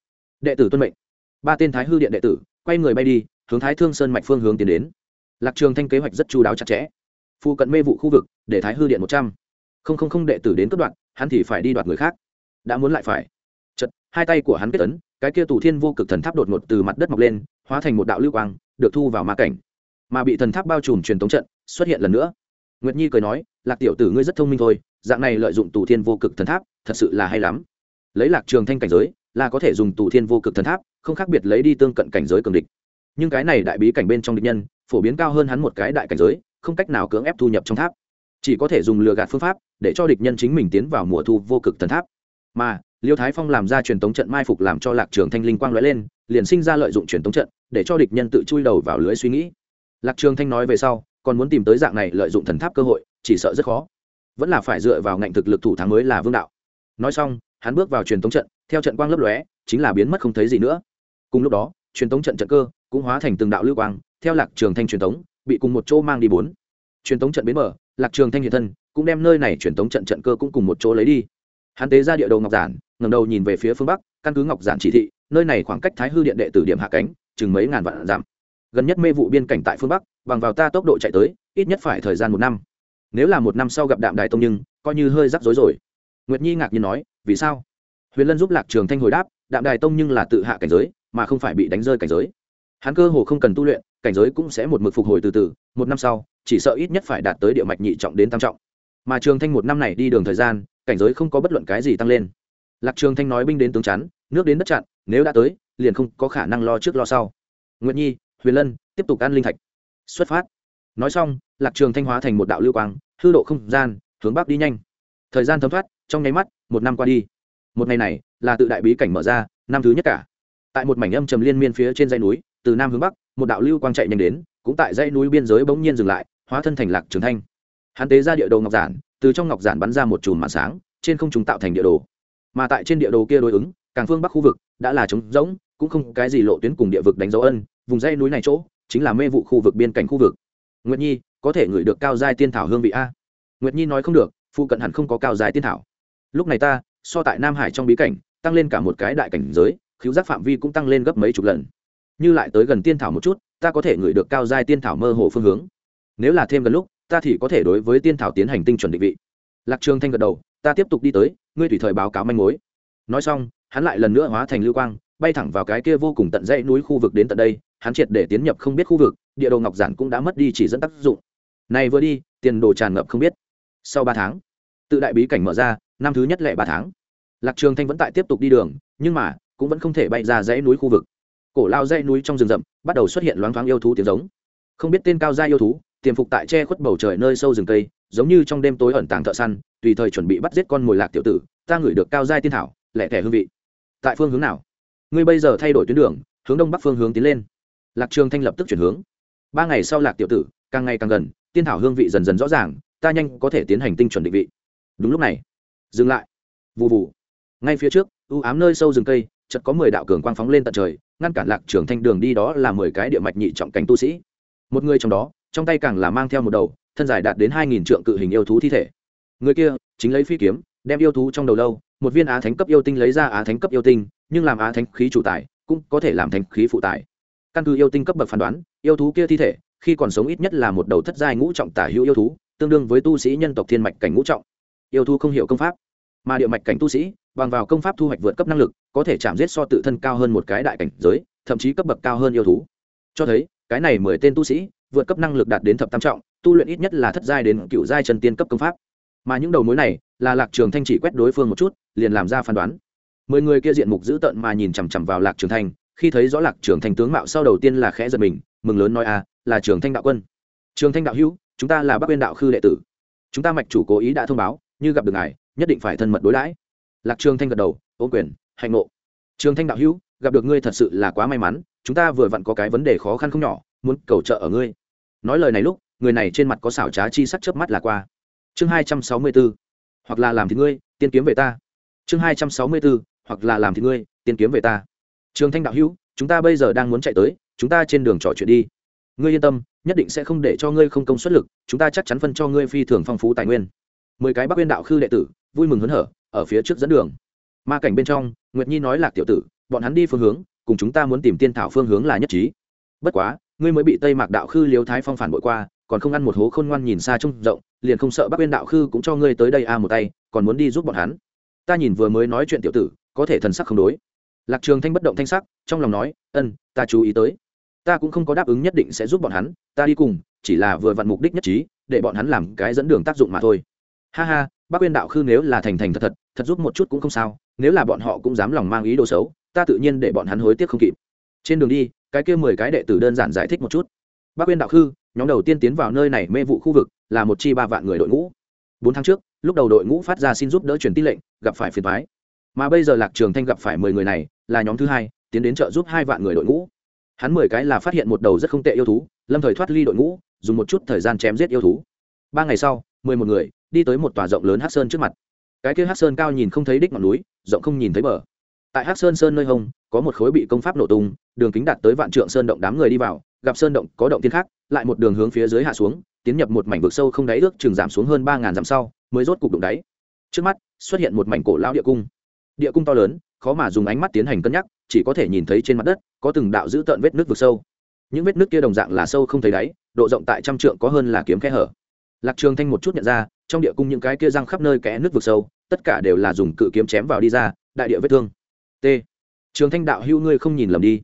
Đệ tử tuân mệnh. Ba tên thái hư điện đệ tử, quay người bay đi, hướng thái thương sơn mạch phương hướng tiến đến. Lạc trường thanh kế hoạch rất chú đáo chặt chẽ. Phụ cận mê vụ khu vực, để thái hư điện một trăm không không không đệ tử đến cướp đoạt, hắn thì phải đi đoạt người khác. Đã muốn lại phải. Chật, hai tay của hắn kết ấn cái kia tù thiên vô cực thần tháp đột ngột từ mặt đất mọc lên, hóa thành một đạo lưu quang, được thu vào ma cảnh. Mà bị thần tháp bao trùm truyền tống trận xuất hiện lần nữa. Nguyệt nhi cười nói, lạc tiểu tử ngươi rất thông minh thôi, dạng này lợi dụng tù thiên vô cực thần tháp, thật sự là hay lắm. Lấy lạc trường thanh cảnh giới, là có thể dùng tù thiên vô cực thần tháp, không khác biệt lấy đi tương cận cảnh giới cường địch. Nhưng cái này đại bí cảnh bên trong địch nhân, phổ biến cao hơn hắn một cái đại cảnh giới, không cách nào cưỡng ép thu nhập trong tháp. Chỉ có thể dùng lừa gạt phương pháp, để cho địch nhân chính mình tiến vào mùa thu vô cực thần tháp. Mà liêu thái phong làm ra truyền tống trận mai phục làm cho lạc trường thanh linh quang lóe lên, liền sinh ra lợi dụng truyền tống trận, để cho địch nhân tự chui đầu vào lưới suy nghĩ. Lạc trường thanh nói về sau, còn muốn tìm tới dạng này lợi dụng thần tháp cơ hội, chỉ sợ rất khó. Vẫn là phải dựa vào ngạnh thực lực thủ thắng mới là vương đạo. Nói xong, hắn bước vào truyền tống trận, theo trận quang lấp lóe, chính là biến mất không thấy gì nữa. Cùng lúc đó, truyền tống trận trận cơ cũng hóa thành từng đạo lưu quang, theo lạc trường thanh truyền tống, bị cùng một chỗ mang đi bốn. Truyền tống trận biến mở, lạc trường thanh hiện thân, cũng đem nơi này truyền tống trận trận cơ cũng cùng một chỗ lấy đi. Hắn tế ra địa đầu ngọc giản ngẩng đầu nhìn về phía phương bắc, căn cứ ngọc giản chỉ thị, nơi này khoảng cách thái hư điện đệ tử điểm hạ cánh, chừng mấy ngàn vạn dặm. Gần nhất mê vụ biên cảnh tại phương bắc, bằng vào ta tốc độ chạy tới, ít nhất phải thời gian một năm. Nếu là một năm sau gặp đạm đài tông nhưng, coi như hơi rắc rối rồi. Nguyệt nhi ngạc nhiên nói, vì sao? Huyền lân giúp lạc trường thanh hồi đáp, đạm đài tông nhưng là tự hạ cảnh giới, mà không phải bị đánh rơi cảnh giới. Hắn cơ hồ không cần tu luyện, cảnh giới cũng sẽ một mực phục hồi từ từ, một năm sau, chỉ sợ ít nhất phải đạt tới địa mạch nhị trọng đến tam trọng. Mà trường thanh một năm này đi đường thời gian, cảnh giới không có bất luận cái gì tăng lên lạc trường thanh nói binh đến tướng chắn, nước đến đất chặn, nếu đã tới, liền không có khả năng lo trước lo sau. Nguyệt nhi, huyền lân, tiếp tục ăn linh thạch. Xuất phát. Nói xong, lạc trường thanh hóa thành một đạo lưu quang, hư độ không gian, hướng bắc đi nhanh. Thời gian thấm thoát, trong nháy mắt, một năm qua đi. Một ngày này, là tự đại bí cảnh mở ra, năm thứ nhất cả. Tại một mảnh âm trầm liên miên phía trên dãy núi, từ nam hướng bắc, một đạo lưu quang chạy nhanh đến, cũng tại dãy núi biên giới bỗng nhiên dừng lại, hóa thân thành lạc trường thanh. Hắn tế ra địa đồ ngọc giản, từ trong ngọc giản bắn ra một chùm màn sáng, trên không trùng tạo thành địa đồ mà tại trên địa đồ kia đối ứng, càng phương bắc khu vực, đã là trống rỗng, cũng không cái gì lộ tuyến cùng địa vực đánh dấu ân, vùng dây núi này chỗ, chính là mê vụ khu vực biên cảnh khu vực. Nguyệt nhi, có thể ngửi được cao giai tiên thảo hương vị a? Nguyệt nhi nói không được, phụ cận hẳn không có cao giai tiên thảo. Lúc này ta, so tại nam hải trong bí cảnh, tăng lên cả một cái đại cảnh giới khiếu giác phạm vi cũng tăng lên gấp mấy chục lần. Như lại tới gần tiên thảo một chút, ta có thể ngửi được cao giai tiên thảo mơ hồ phương hướng. Nếu là thêm gần lúc, ta thì có thể đối với tiên thảo tiến hành tinh chuẩn định vị lạc trường thanh gật đầu, ta tiếp tục đi tới, ngươi tùy thời báo cáo manh mối. Nói xong, hắn lại lần nữa hóa thành lưu quang, bay thẳng vào cái kia vô cùng tận dãy núi khu vực đến tận đây, hắn triệt để tiến nhập không biết khu vực, địa đồ ngọc giản cũng đã mất đi chỉ dẫn tác dụng. Này vừa đi, tiền đồ tràn ngập không biết. Sau ba tháng, tự đại bí cảnh mở ra, năm thứ nhất lẻ ba tháng, lạc trường thanh vẫn tại tiếp tục đi đường, nhưng mà, cũng vẫn không thể bay ra dãy núi khu vực. Cổ lao dãy núi trong rừng rậm, bắt đầu xuất hiện loáng thoáng yêu thú tiếng giống. Không biết tên cao gia yêu thú, tiềm phục tại che khuất bầu trời nơi sâu rừng cây giống như trong đêm tối ẩn tàng thợ săn, tùy thời chuẩn bị bắt giết con mồi lạc tiểu tử, ta ngửi được cao giai tiên thảo, lẻ thẻ hương vị. Tại phương hướng nào? Ngươi bây giờ thay đổi tuyến đường, hướng đông bắc phương hướng tiến lên. Lạc trường thanh lập tức chuyển hướng. Ba ngày sau lạc tiểu tử, càng ngày càng gần, tiên thảo hương vị dần dần rõ ràng, ta nhanh có thể tiến hành tinh chuẩn định vị. Đúng lúc này, dừng lại. Vụ vụ ngay phía trước, u ám nơi sâu rừng cây, chợt có mười đạo cường quang phóng lên tận trời, ngăn cản lạc trường thanh đường đi đó là mười cái địa mạch nhị trọng cảnh tu sĩ. Một người trong đó, trong tay càng là mang theo một đầu thân dài đạt đến hai nghìn trượng cự hình yêu thú thi thể. Người kia chính lấy phi kiếm, đem yêu thú trong đầu lâu, một viên á thánh cấp yêu tinh lấy ra á thánh cấp yêu tinh, nhưng làm á thánh khí chủ tài, cũng có thể làm thánh khí phụ tài. Căn cứ yêu tinh cấp bậc phán đoán, yêu thú kia thi thể, khi còn sống ít nhất là một đầu thất giai ngũ trọng tả hữu yêu thú, tương đương với tu sĩ nhân tộc thiên mạch cảnh ngũ trọng. Yêu thú không hiểu công pháp, mà địa mạch cảnh tu sĩ, bằng vào công pháp thu hoạch vượt cấp năng lực, có thể chạm giết so tự thân cao hơn một cái đại cảnh giới, thậm chí cấp bậc cao hơn yêu thú. Cho thấy, cái này mười tên tu sĩ, vượt cấp năng lực đạt đến thập tam trọng tu luyện ít nhất là thất giai đến cựu giai chân tiên cấp công pháp. Mà những đầu mối này là lạc trường thanh chỉ quét đối phương một chút liền làm ra phán đoán. Mười người kia diện mục dữ tợn mà nhìn chằm chằm vào lạc trường thanh khi thấy rõ lạc trường thanh tướng mạo sau đầu tiên là khẽ giật mình mừng lớn nói a à, là trường thanh đạo quân. Trường thanh đạo hữu chúng ta là bắc uyên đạo khư đệ tử. Chúng ta mạch chủ cố ý đã thông báo như gặp được ngài nhất định phải thân mật đối đãi. Lạc trường thanh gật đầu ôm quyền hạnh ngộ. Trường thanh đạo hữu gặp được ngươi thật sự là quá may mắn chúng ta vừa vặn có cái vấn đề khó khăn không nhỏ muốn cầu trợ ở ngươi. Nói lời này lúc người này trên mặt có xảo trá chi sắc chớp mắt là qua. Chương hai trăm sáu mươi b ố hoặc là làm thì ngươi, tiên kiếm về ta. Chương hai trăm sáu mươi b ố hoặc là làm thì ngươi, tiên kiếm về ta. Trường thanh đạo hữu, chúng ta bây giờ đang muốn chạy tới, chúng ta trên đường trò chuyện đi. Ngươi yên tâm, nhất định sẽ không để cho ngươi không công suất lực, chúng ta chắc chắn phân cho ngươi phi thường phong phú tài nguyên. Mười cái bắc nguyên đạo khư đệ tử, vui mừng hớn hở, ở phía trước dẫn đường. Ma cảnh bên trong, nguyệt nhi nói lạc tiểu tử, bọn hắn đi phương hướng, cùng chúng ta muốn tìm tiên thảo phương hướng là nhất trí. Bất quá, ngươi mới bị tây mạc đạo khư liêu thái phong phản bội qua còn không ăn một hố khôn ngoan nhìn xa trông rộng, liền không sợ bắc uyên đạo khư cũng cho ngươi tới đây a một tay, còn muốn đi giúp bọn hắn. Ta nhìn vừa mới nói chuyện tiểu tử, có thể thần sắc không đối. Lạc trường thanh bất động thanh sắc, trong lòng nói, ân, ta chú ý tới. Ta cũng không có đáp ứng nhất định sẽ giúp bọn hắn, ta đi cùng, chỉ là vừa vặn mục đích nhất trí, để bọn hắn làm cái dẫn đường tác dụng mà thôi. Ha ha bác uyên đạo khư nếu là thành thành thật thật thật giúp một chút cũng không sao, nếu là bọn họ cũng dám lòng mang ý đồ xấu, ta tự nhiên để bọn hắn hối tiếc không kịp. Trên đường đi, cái kia mười cái đệ tử đơn giản giải thích một chút. Bác uyên đạo khư nhóm đầu tiên tiến vào nơi này mê vụ khu vực là một chi ba vạn người đội ngũ. Bốn tháng trước, lúc đầu đội ngũ phát ra xin giúp đỡ truyền tin lệnh, gặp phải phiền thoái mà bây giờ lạc trường thanh gặp phải mười người này, là nhóm thứ hai, tiến đến trợ giúp hai vạn người đội ngũ. Hắn mười cái là phát hiện một đầu rất không tệ yêu thú, lâm thời thoát ly đội ngũ, dùng một chút thời gian chém giết yêu thú. Ba ngày sau, mười một người đi tới một tòa rộng lớn hát sơn trước mặt. Cái kia hát sơn cao nhìn không thấy đích ngọn núi, rộng không nhìn thấy bờ. Tại hát sơn sơn nơi hông, có một khối bị công pháp nổ tung, đường kính đạt tới vạn trượng sơn động đám người đi vào gặp sơn động có động tiên khác, lại một đường hướng phía dưới hạ xuống, tiến nhập một mảnh vực sâu không đáy ước chừng giảm xuống hơn ba ngàn dặm sau, mới rốt cục đụng đáy. Trước mắt, xuất hiện một mảnh cổ lão địa cung. Địa cung to lớn, khó mà dùng ánh mắt tiến hành cân nhắc, chỉ có thể nhìn thấy trên mặt đất, có từng đạo dữ tợn vết nước vực sâu. Những vết nước kia đồng dạng là sâu không thấy đáy, độ rộng tại trăm trượng có hơn là kiếm kẽ hở. Lạc trường thanh một chút nhận ra, trong địa cung những cái kia răng khắp nơi kẽ nước vực sâu, tất cả đều là dùng cự kiếm chém vào đi ra, đại địa vết thương. T. Trường thanh đạo hưu ngươi không nhìn lầm đi.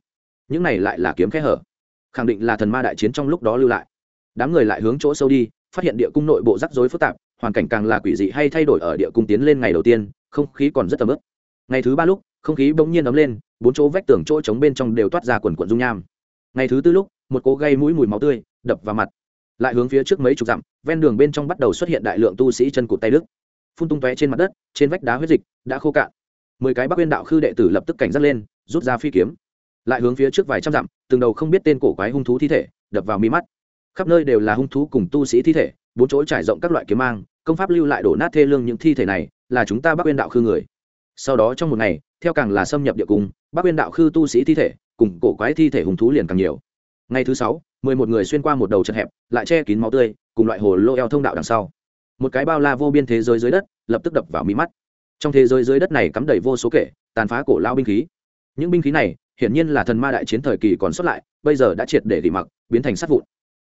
Những này lại là kiếm kẽ hở khẳng định là thần ma đại chiến trong lúc đó lưu lại. Đám người lại hướng chỗ sâu đi, phát hiện địa cung nội bộ rắc rối phức tạp, hoàn cảnh càng là quỷ dị hay thay đổi ở địa cung tiến lên ngày đầu tiên, không khí còn rất tầm ướp ngày thứ ba lúc, không khí bỗng nhiên ấm lên, bốn chỗ vách tường chỗ trống bên trong đều toát ra quần quận dung nham. Ngày thứ tư lúc, một cố gây mũi mùi máu tươi, đập vào mặt. Lại hướng phía trước mấy chục dặm, ven đường bên trong bắt đầu xuất hiện đại lượng tu sĩ chân cụt tay đức phun tung tóe trên mặt đất, trên vách đá huyết dịch đã khô cạn. Mười cái bắc viên đạo khư đệ tử lập tức cảnh giác lên, rút ra phi kiếm lại hướng phía trước vài trăm dặm, từng đầu không biết tên cổ quái hung thú thi thể đập vào mi mắt. Khắp nơi đều là hung thú cùng tu sĩ thi thể, bốn chỗ trải rộng các loại kiếm mang, công pháp lưu lại đổ nát thê lương những thi thể này, là chúng ta bắc Uyên đạo khư người. Sau đó trong một ngày, theo càng là xâm nhập địa cung, bắc Uyên đạo khư tu sĩ thi thể cùng cổ quái thi thể hùng thú liền càng nhiều. Ngày thứ sáu, mười một người xuyên qua một đầu chật hẹp, lại che kín máu tươi, cùng loại hồ lô eo thông đạo đằng sau. Một cái bao la vô biên thế giới dưới đất, lập tức đập vào mí mắt. Trong thế giới dưới đất này cắm đầy vô số kể, tàn phá cổ lao binh khí. Những binh khí này hiển nhiên là thần ma đại chiến thời kỳ còn xuất lại, bây giờ đã triệt để bị mặc, biến thành sát vụn.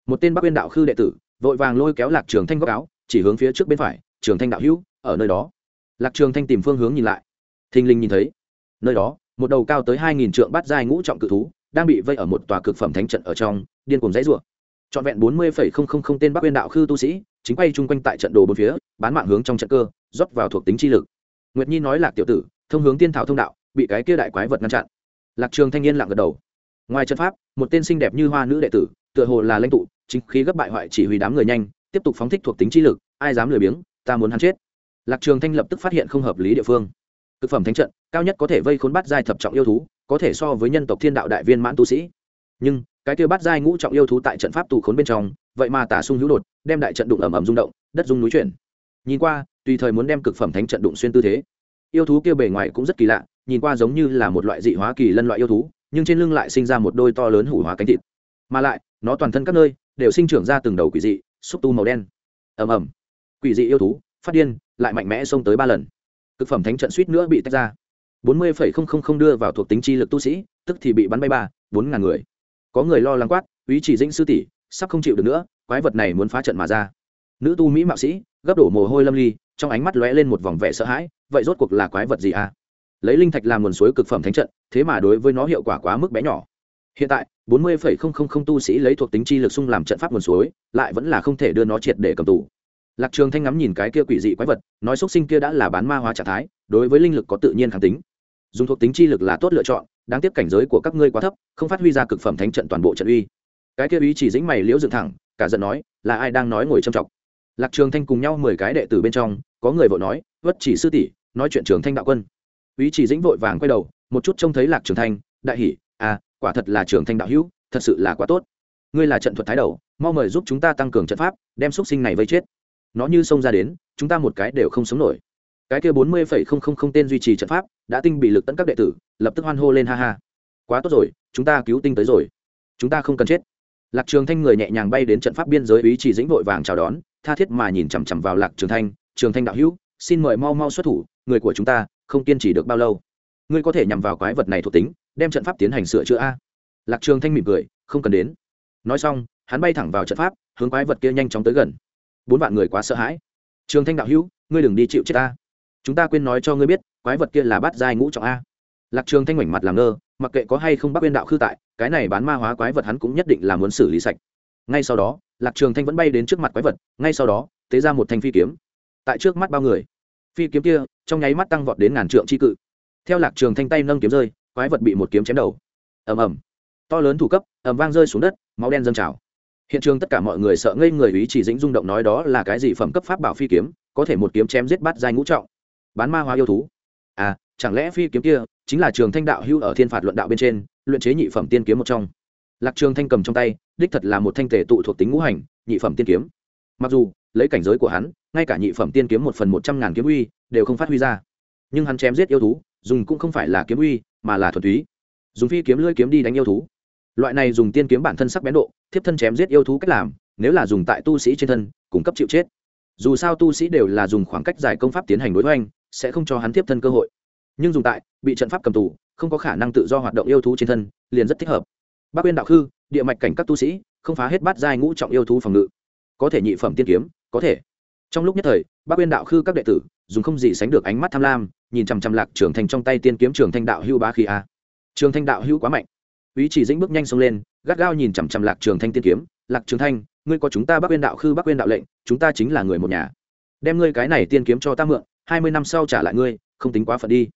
Một tên bắc viên đạo khư đệ tử, vội vàng lôi kéo lạc trường thanh góc áo, chỉ hướng phía trước bên phải, trường thanh đạo hữu, ở nơi đó. Lạc trường thanh tìm phương hướng nhìn lại. Thình linh nhìn thấy, nơi đó, một đầu cao tới hai nghìn trượng bát giai ngũ trọng cự thú, đang bị vây ở một tòa cực phẩm thánh trận ở trong, điên cuồng dãy rủa. Trọn vẹn bốn mươi phẩy không không không tên bắc uyên đạo khư tu sĩ, chính quay chung quanh tại trận đồ bốn phía, bán mạng hướng trong trận cơ, rót vào thuộc tính chi lực. Nguyệt nhi nói lạc tiểu tử, thông hướng tiên thảo thông đạo, bị cái kia đại quái vật ngăn chặn lạc trường thanh niên lặng gật đầu. Ngoài trận pháp, một tên xinh đẹp như hoa nữ đệ tử, tựa hồ là lãnh tụ, chính khí gấp bại hoại chỉ huy đám người nhanh, tiếp tục phóng thích thuộc tính chi lực, ai dám lười biếng, ta muốn hắn chết. Lạc trường thanh lập tức phát hiện không hợp lý địa phương. Thực phẩm thánh trận, cao nhất có thể vây khốn bắt giai thập trọng yêu thú, có thể so với nhân tộc thiên đạo đại viên mãn tu sĩ. Nhưng, cái kia bắt giai ngũ trọng yêu thú tại trận pháp tù khốn bên trong, vậy mà tả sung hữu đột, đem đại trận đụng ầm ầm rung động, đất rung núi chuyển. Nhìn qua, tùy thời muốn đem cực phẩm thánh trận đụng xuyên tư thế. Yêu thú kia bề ngoài cũng rất kỳ lạ nhìn qua giống như là một loại dị hóa kỳ lân loại yêu thú, nhưng trên lưng lại sinh ra một đôi to lớn hủ hóa cánh thịt. Mà lại, nó toàn thân các nơi đều sinh trưởng ra từng đầu quỷ dị, xúc tu màu đen. Ầm ầm. Quỷ dị yêu thú, phát điên, lại mạnh mẽ xông tới ba lần. Cực phẩm thánh trận suýt nữa bị tách ra. Bốn mươi phẩy không không không đưa vào thuộc tính chi lực tu sĩ, tức thì bị bắn bay ba, bốn ngàn người. Có người lo lắng quát, ý chỉ dĩnh sư tỷ, sắp không chịu được nữa, quái vật này muốn phá trận mà ra. Nữ tu mỹ mạo sĩ, gấp đổ mồ hôi lâm ly, trong ánh mắt lóe lên một vòng vẻ sợ hãi, vậy rốt cuộc là quái vật gì à? Lấy linh thạch làm nguồn suối cực phẩm thánh trận, thế mà đối với nó hiệu quả quá mức bé nhỏ. Hiện tại, bốn mươi tu sĩ lấy thuộc tính chi lực xung làm trận pháp nguồn suối, lại vẫn là không thể đưa nó triệt để cầm tù. Lạc trường thanh ngắm nhìn cái kia quỷ dị quái vật, nói xúc sinh kia đã là bán ma hóa trạng thái, đối với linh lực có tự nhiên kháng tính. Dùng thuộc tính chi lực là tốt lựa chọn, đáng tiếc cảnh giới của các ngươi quá thấp, không phát huy ra cực phẩm thánh trận toàn bộ trận uy. Cái kia ý chỉ dính mày liễu dựng thẳng, cả giận nói, là ai đang nói ngồi châm trọng lạc trường thanh cùng nhau mười cái đệ tử bên trong, có người vội nói vất chỉ sư tỷ, nói chuyện trường thanh đạo quân ý chỉ dĩnh vội vàng quay đầu, một chút trông thấy lạc trường thanh, đại hỉ à quả thật là trường thanh đạo hữu, thật sự là quá tốt. Ngươi là trận thuật thái đầu, mau mời giúp chúng ta tăng cường trận pháp, đem x sinh này vây chết. Nó như xông ra đến, chúng ta một cái đều không sống nổi. Cái kia bốn mươi phẩy không không không tên duy trì trận pháp, đã tinh bị lực tận các đệ tử, lập tức hoan hô lên ha ha. Quá tốt rồi, chúng ta cứu tinh tới rồi. Chúng ta không cần chết. Lạc trường thanh người nhẹ nhàng bay đến trận pháp biên giới, ý chỉ dĩnh vội vàng chào đón, tha thiết mà nhìn chằm chằm vào lạc trường thanh. Trường thanh đạo hữu, xin mời mau mau xuất thủ, người của chúng ta không kiên trì được bao lâu. Ngươi có thể nhằm vào quái vật này thuộc tính, đem trận pháp tiến hành sửa chữa a. Lạc trường thanh mỉm cười, không cần đến. Nói xong, hắn bay thẳng vào trận pháp, hướng quái vật kia nhanh chóng tới gần. Bốn vạn người quá sợ hãi. Trường thanh đạo hữu, ngươi đừng đi chịu chết ta. Chúng ta quên nói cho ngươi biết, quái vật kia là bát giai ngũ trọng a. Lạc trường thanh ngoảnh mặt làm ngơ, mặc kệ có hay không bắt bên đạo khư tại, cái này bán ma hóa quái vật hắn cũng nhất định là muốn xử lý sạch. Ngay sau đó, lạc trường thanh vẫn bay đến trước mặt quái vật, ngay sau đó, tế ra một thanh phi kiếm. Tại trước mắt bao người phi kiếm kia, trong nháy mắt tăng vọt đến ngàn trượng chi cự. Theo lạc trường thanh tay nâng kiếm rơi, quái vật bị một kiếm chém đầu. Ầm ầm. To lớn thủ cấp, ầm vang rơi xuống đất, máu đen dâng trào. Hiện trường tất cả mọi người sợ ngây người ý chỉ dĩnh rung động nói đó là cái gì phẩm cấp pháp bảo phi kiếm, có thể một kiếm chém giết bắt giai ngũ trọng. Bán ma hóa yêu thú. À chẳng lẽ phi kiếm kia chính là trường thanh đạo hưu ở thiên phạt luận đạo bên trên, luyện chế nhị phẩm tiên kiếm một trong? Lạc trường thanh cầm trong tay, đích thật là một thanh thể tụ thuộc tính ngũ hành, nhị phẩm tiên kiếm. Mặc dù, lấy cảnh giới của hắn ngay cả nhị phẩm tiên kiếm một phần một trăm ngàn kiếm uy đều không phát huy ra. Nhưng hắn chém giết yêu thú, dùng cũng không phải là kiếm uy, mà là thuần túy. Dùng phi kiếm lưỡi kiếm đi đánh yêu thú. Loại này dùng tiên kiếm bản thân sắc bén độ, thiếp thân chém giết yêu thú cách làm, nếu là dùng tại tu sĩ trên thân cung cấp chịu chết. Dù sao tu sĩ đều là dùng khoảng cách dài công pháp tiến hành đối với anh sẽ không cho hắn tiếp thân cơ hội. Nhưng dùng tại, bị trận pháp cầm tù, không có khả năng tự do hoạt động yêu thú trên thân, liền rất thích hợp. Bác quyên đạo khư, địa mạch cảnh các tu sĩ, không phá hết bát giai ngũ trọng yêu thú phòng ngự. Có thể nhị phẩm tiên kiếm, có thể trong lúc nhất thời, bác quyên đạo khư các đệ tử, dùng không gì sánh được ánh mắt tham lam, nhìn chằm chằm lạc trường thanh trong tay tiên kiếm trường thanh đạo hưu bá khí a. Trường thanh đạo hưu quá mạnh. Ý chỉ dĩnh bước nhanh xông lên, gắt gao nhìn chằm chằm lạc trường thanh tiên kiếm. Lạc trường thanh, ngươi có chúng ta bác quyên đạo khư bác quyên đạo lệnh, chúng ta chính là người một nhà. Đem ngươi cái này tiên kiếm cho ta mượn, hai mươi năm sau trả lại ngươi, không tính quá phận đi.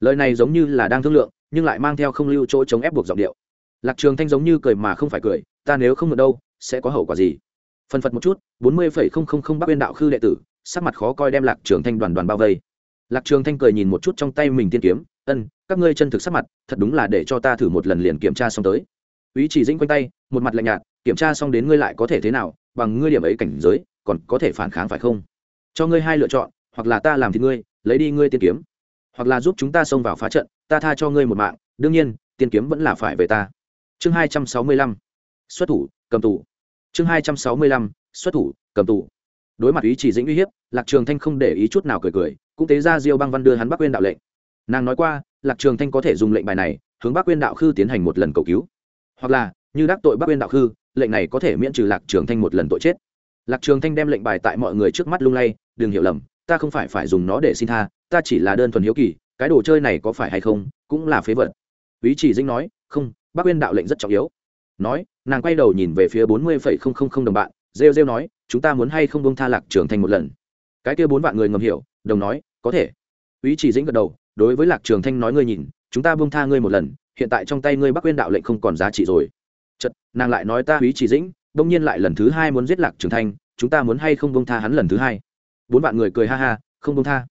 Lời này giống như là đang thương lượng, nhưng lại mang theo không lưu chỗ chống ép buộc giọng điệu. Lạc trường thanh giống như cười mà không phải cười, ta nếu không mượn đâu, sẽ có hậu quả gì? Phần phật một chút, bốn mươi phẩy không không không bắc bên đạo khư đệ tử, sắc mặt khó coi đem lạc trường thanh đoàn đoàn bao vây. Lạc trường thanh cười nhìn một chút trong tay mình tiên kiếm, ân, các ngươi chân thực sắc mặt, thật đúng là để cho ta thử một lần liền kiểm tra xong tới. Ý chỉ dĩnh quanh tay, một mặt lạnh nhạt, kiểm tra xong đến ngươi lại có thể thế nào, bằng ngươi điểm ấy cảnh giới, còn có thể phản kháng phải không? Cho ngươi hai lựa chọn, hoặc là ta làm thì ngươi, lấy đi ngươi tiên kiếm, hoặc là giúp chúng ta xông vào phá trận, ta tha cho ngươi một mạng, đương nhiên, tiên kiếm vẫn là phải về ta. Chương hai trăm sáu mươi lăm. Xuất thủ, cầm tù chương hai trăm sáu mươi lăm, xuất thủ, cầm tù. Đối mặt ý chỉ dĩnh uy hiếp, lạc trường thanh không để ý chút nào cười cười, cũng tế ra diêu băng văn đưa hắn bắc quên đạo lệnh. Nàng nói qua, lạc trường thanh có thể dùng lệnh bài này, hướng bắc quên đạo khư tiến hành một lần cầu cứu. Hoặc là, như đắc tội bắc quên đạo khư, lệnh này có thể miễn trừ lạc trường thanh một lần tội chết. Lạc trường thanh đem lệnh bài tại mọi người trước mắt lung lay, đừng hiểu lầm, ta không phải phải dùng nó để xin tha, ta chỉ là đơn thuần hiếu kỳ, cái đồ chơi này có phải hay không, cũng là phế vật. Ý chỉ Dĩnh nói, không, Bắc Uyên đạo lệnh rất trọng yếu. Nói nàng quay đầu nhìn về phía bốn mươi phẩy không không không đồng bạn, rêu rêu nói, chúng ta muốn hay không bông tha lạc trường thanh một lần? Cái kia bốn vạn người ngầm hiểu, đồng nói, có thể. Ý chỉ dĩnh gật đầu, đối với lạc trường thanh nói ngươi nhìn, chúng ta bông tha ngươi một lần, hiện tại trong tay ngươi bắc nguyên đạo lệnh không còn giá trị rồi. Chật nàng lại nói ta ý chỉ dĩnh đông nhiên lại lần thứ hai muốn giết lạc trường thanh, chúng ta muốn hay không bông tha hắn lần thứ hai? Bốn vạn người cười ha ha, không bông tha.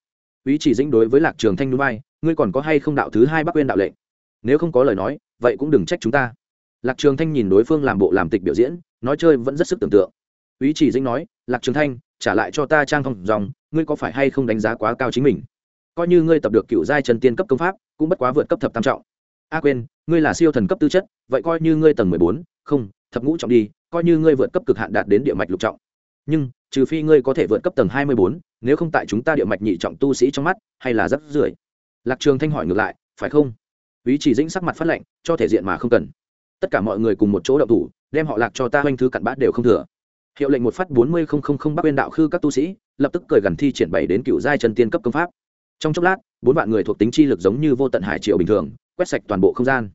Ý chỉ dĩnh đối với lạc trường thanh núi bay ngươi còn có hay không đạo thứ hai bắc quên đạo lệnh? Nếu không có lời nói, vậy cũng đừng trách chúng ta lạc trường thanh nhìn đối phương làm bộ làm tịch biểu diễn, nói chơi vẫn rất sức tưởng tượng. Ý chỉ dĩnh nói, lạc trường thanh, trả lại cho ta trang thông dòng, ngươi có phải hay không đánh giá quá cao chính mình? Coi như ngươi tập được cựu giai chân tiên cấp công pháp, cũng bất quá vượt cấp thập tam trọng. A quên, ngươi là siêu thần cấp tư chất, vậy coi như ngươi tầng mười bốn, không, thập ngũ trọng đi, coi như ngươi vượt cấp cực hạn đạt đến địa mạch lục trọng. Nhưng, trừ phi ngươi có thể vượt cấp tầng hai mươi bốn, nếu không tại chúng ta địa mạch nhị trọng tu sĩ trong mắt, hay là rất rưởi lạc trường thanh hỏi ngược lại, phải không? Ý chỉ dĩnh sắc mặt phát lệnh, cho thể diện mà không cần tất cả mọi người cùng một chỗ động thủ, đem họ lạc cho ta oanh thứ cặn bát đều không thừa. Hiệu lệnh một phát bốn mươi không không không bắc bên đạo khư các tu sĩ, lập tức cười gần thi triển bảy đến cựu giai chân tiên cấp công pháp. Trong chốc lát, bốn vạn người thuộc tính chi lực giống như vô tận hải triệu bình thường, quét sạch toàn bộ không gian.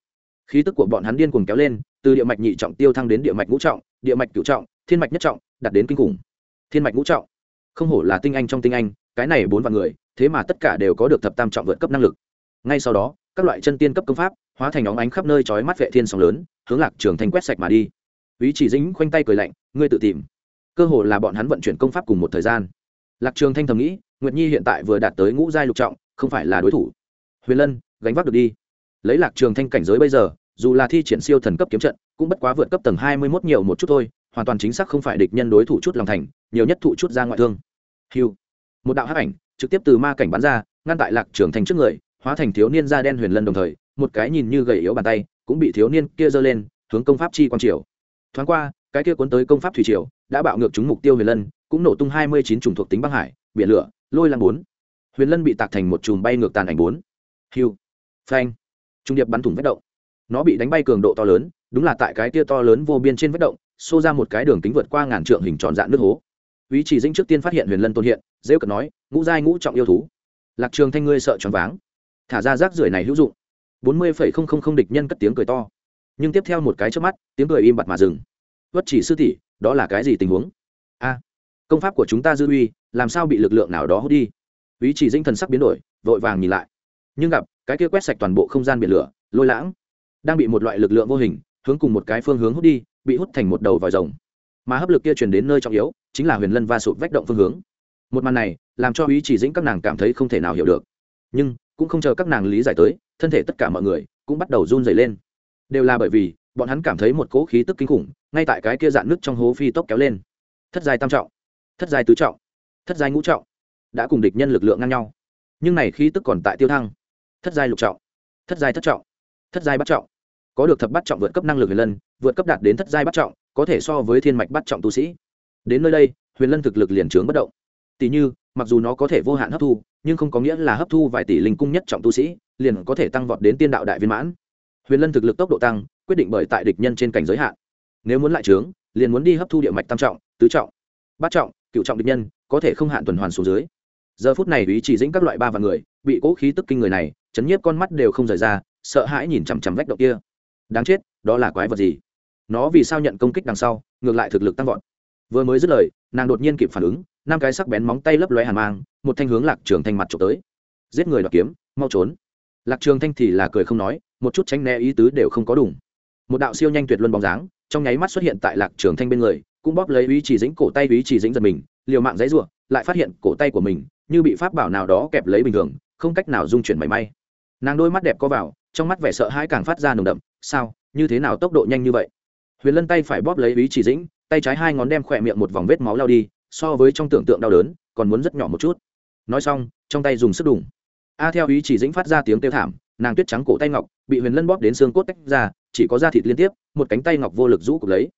Khí tức của bọn hắn điên cuồng kéo lên, từ địa mạch nhị trọng tiêu thăng đến địa mạch ngũ trọng, địa mạch cửu trọng, thiên mạch nhất trọng, đạt đến kinh khủng. Thiên mạch ngũ trọng. Không hổ là tinh anh trong tinh anh, cái này bốn vạn người, thế mà tất cả đều có được thập tam trọng vượt cấp năng lực. Ngay sau đó, các loại chân tiên cấp công pháp, hóa thành óng ánh khắp nơi chói mắt vệ thiên sóng lớn hướng lạc trường thanh quét sạch mà đi. Ý chỉ dính khoanh tay cười lạnh, ngươi tự tìm. Cơ hồ là bọn hắn vận chuyển công pháp cùng một thời gian. Lạc trường thanh thầm nghĩ, nguyệt nhi hiện tại vừa đạt tới ngũ giai lục trọng, không phải là đối thủ. Huyền lân, gánh vác được đi. Lấy lạc trường thanh cảnh giới bây giờ, dù là thi triển siêu thần cấp kiếm trận, cũng bất quá vượt cấp tầng hai mươi 21 nhiều một chút thôi, hoàn toàn chính xác không phải địch nhân đối thủ chút lòng thành, nhiều nhất thụ chút ra ngoại thương. Hiu một đạo hắc ảnh trực tiếp từ ma cảnh bắn ra, ngăn tại lạc trường thanh trước người, hóa thành thiếu niên da đen huyền lân đồng thời, một cái nhìn như gầy yếu bàn tay cũng bị thiếu niên kia giơ lên, hướng công pháp chi quang triều. Thoáng qua, cái kia cuốn tới công pháp thủy triều đã bạo ngược chúng mục tiêu huyền lân, cũng nổ tung hai mươi chín chủng thuộc tính băng hải, biển lửa, lôi lăng bốn. Huyền lân bị tạc thành một chùm bay ngược tàn ảnh bốn. Hiu, phanh. Trung điệp bắn thủng vết động. Nó bị đánh bay cường độ to lớn, đúng là tại cái kia to lớn vô biên trên vết động, xô ra một cái đường kính vượt qua ngàn trượng hình tròn dạng nước hố. Ý chỉ dĩnh trước tiên phát hiện huyền lân tôn hiện dễ cận nói, ngũ giai ngũ trọng yêu thú. Lạc trường thanh ngươi sợ choáng váng. Thả ra rác rưởi này hữu dụng bốn mươi phẩy không không không địch nhân cất tiếng cười to. Nhưng tiếp theo một cái trước mắt, tiếng cười im bặt mà dừng. Vất chỉ sư tỷ, đó là cái gì tình huống? A, công pháp của chúng ta dư uy, làm sao bị lực lượng nào đó hút đi? Ý chỉ dinh thần sắc biến đổi, vội vàng nhìn lại. Nhưng gặp, cái kia quét sạch toàn bộ không gian biển lửa, lôi lãng, đang bị một loại lực lượng vô hình, hướng cùng một cái phương hướng hút đi, bị hút thành một đầu vòi rồng. Mà hấp lực kia truyền đến nơi trọng yếu, chính là huyền lân va sụt vách động phương hướng. Một màn này, làm cho ý chỉ dĩnh các nàng cảm thấy không thể nào hiểu được. Nhưng cũng không chờ các nàng lý giải tới, thân thể tất cả mọi người cũng bắt đầu run dày lên. Đều là bởi vì, bọn hắn cảm thấy một cỗ khí tức kinh khủng, ngay tại cái kia dạn nước trong hố phi tốc kéo lên. Thất giai tam trọng, thất giai tứ trọng, thất giai ngũ trọng, đã cùng địch nhân lực lượng ngang nhau. Nhưng này khí tức còn tại tiêu thăng. Thất giai lục trọng, thất giai thất trọng, thất giai bắt trọng. Có được thập bắt trọng vượt cấp năng lực huyền lân, vượt cấp đạt đến thất giai bắt trọng, có thể so với thiên mạch bắt trọng tu sĩ. Đến nơi đây, huyền lân thực lực liền trướng bất động. Tỷ như mặc dù nó có thể vô hạn hấp thu, nhưng không có nghĩa là hấp thu vài tỷ linh cung nhất trọng tu sĩ, liền có thể tăng vọt đến tiên đạo đại viên mãn. Huyền lân thực lực tốc độ tăng, quyết định bởi tại địch nhân trên cảnh giới hạn. Nếu muốn lại trướng, liền muốn đi hấp thu địa mạch tam trọng, tứ trọng, bát trọng, cựu trọng địch nhân, có thể không hạn tuần hoàn xuống dưới. Giờ phút này ý chỉ dĩnh các loại ba và người, bị cố khí tức kinh người này, chấn nhiếp con mắt đều không rời ra, sợ hãi nhìn chằm chằm vách động kia. Đáng chết, đó là quái vật gì? Nó vì sao nhận công kích đằng sau, ngược lại thực lực tăng vọt. Vừa mới dứt lời nàng đột nhiên kịp phản ứng, năm cái sắc bén móng tay lấp lóe hàn mang, một thanh hướng lạc trường thanh mặt trộm tới. Giết người đoạt kiếm, mau trốn. Lạc trường thanh thì là cười không nói, một chút tránh né ý tứ đều không có đủ một đạo siêu nhanh tuyệt luân bóng dáng, trong nháy mắt xuất hiện tại lạc trường thanh bên người, cũng bóp lấy ý chỉ dính cổ tay, ý chỉ dính giật mình, liều mạng dãy rủa lại phát hiện cổ tay của mình như bị pháp bảo nào đó kẹp lấy bình thường, không cách nào dung chuyển mảy may. Nàng đôi mắt đẹp có vào, trong mắt vẻ sợ hãi càng phát ra nồng đậm, sao? Như thế nào tốc độ nhanh như vậy? Huyền lân tay phải bóp lấy ý chỉ dĩnh tay trái hai ngón đem khỏe miệng một vòng vết máu lao đi, so với trong tưởng tượng đau đớn, còn muốn rất nhỏ một chút. Nói xong, trong tay dùng sức đùng a theo ý chỉ dĩnh phát ra tiếng kêu thảm, nàng tuyết trắng cổ tay ngọc, bị huyền lân bóp đến xương cốt tách ra, chỉ có da thịt liên tiếp, một cánh tay ngọc vô lực rũ cục lấy.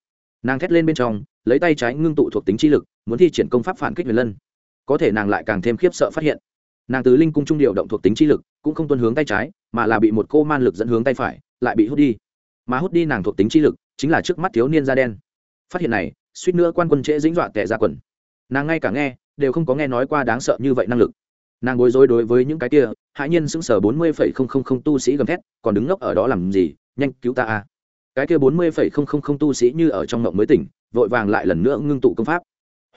Nàng thét lên bên trong, lấy tay trái ngưng tụ thuộc tính chi lực, muốn thi triển công pháp phản kích huyền lân. Có thể nàng lại càng thêm khiếp sợ phát hiện, nàng từ linh cung trung điệu động thuộc tính chi lực, cũng không tuân hướng tay trái, mà là bị một cô man lực dẫn hướng tay phải, lại bị hút đi. Mà hút đi nàng thuộc tính chi lực, chính là trước mắt thiếu niên da đen phát hiện này, suýt nữa quan quân trễ dính dọa tệ ra quần. Nàng ngay cả nghe, đều không có nghe nói qua đáng sợ như vậy năng lực. Nàng bối rối đối với những cái kia hạ nhiên sững sờ bốn mươi phẩy không không không tu sĩ gầm thét, còn đứng ngốc ở đó làm gì, nhanh cứu ta a. À. Cái kia bốn mươi phẩy không không không tu sĩ như ở trong ngộng mới tỉnh, vội vàng lại lần nữa ngưng tụ công pháp.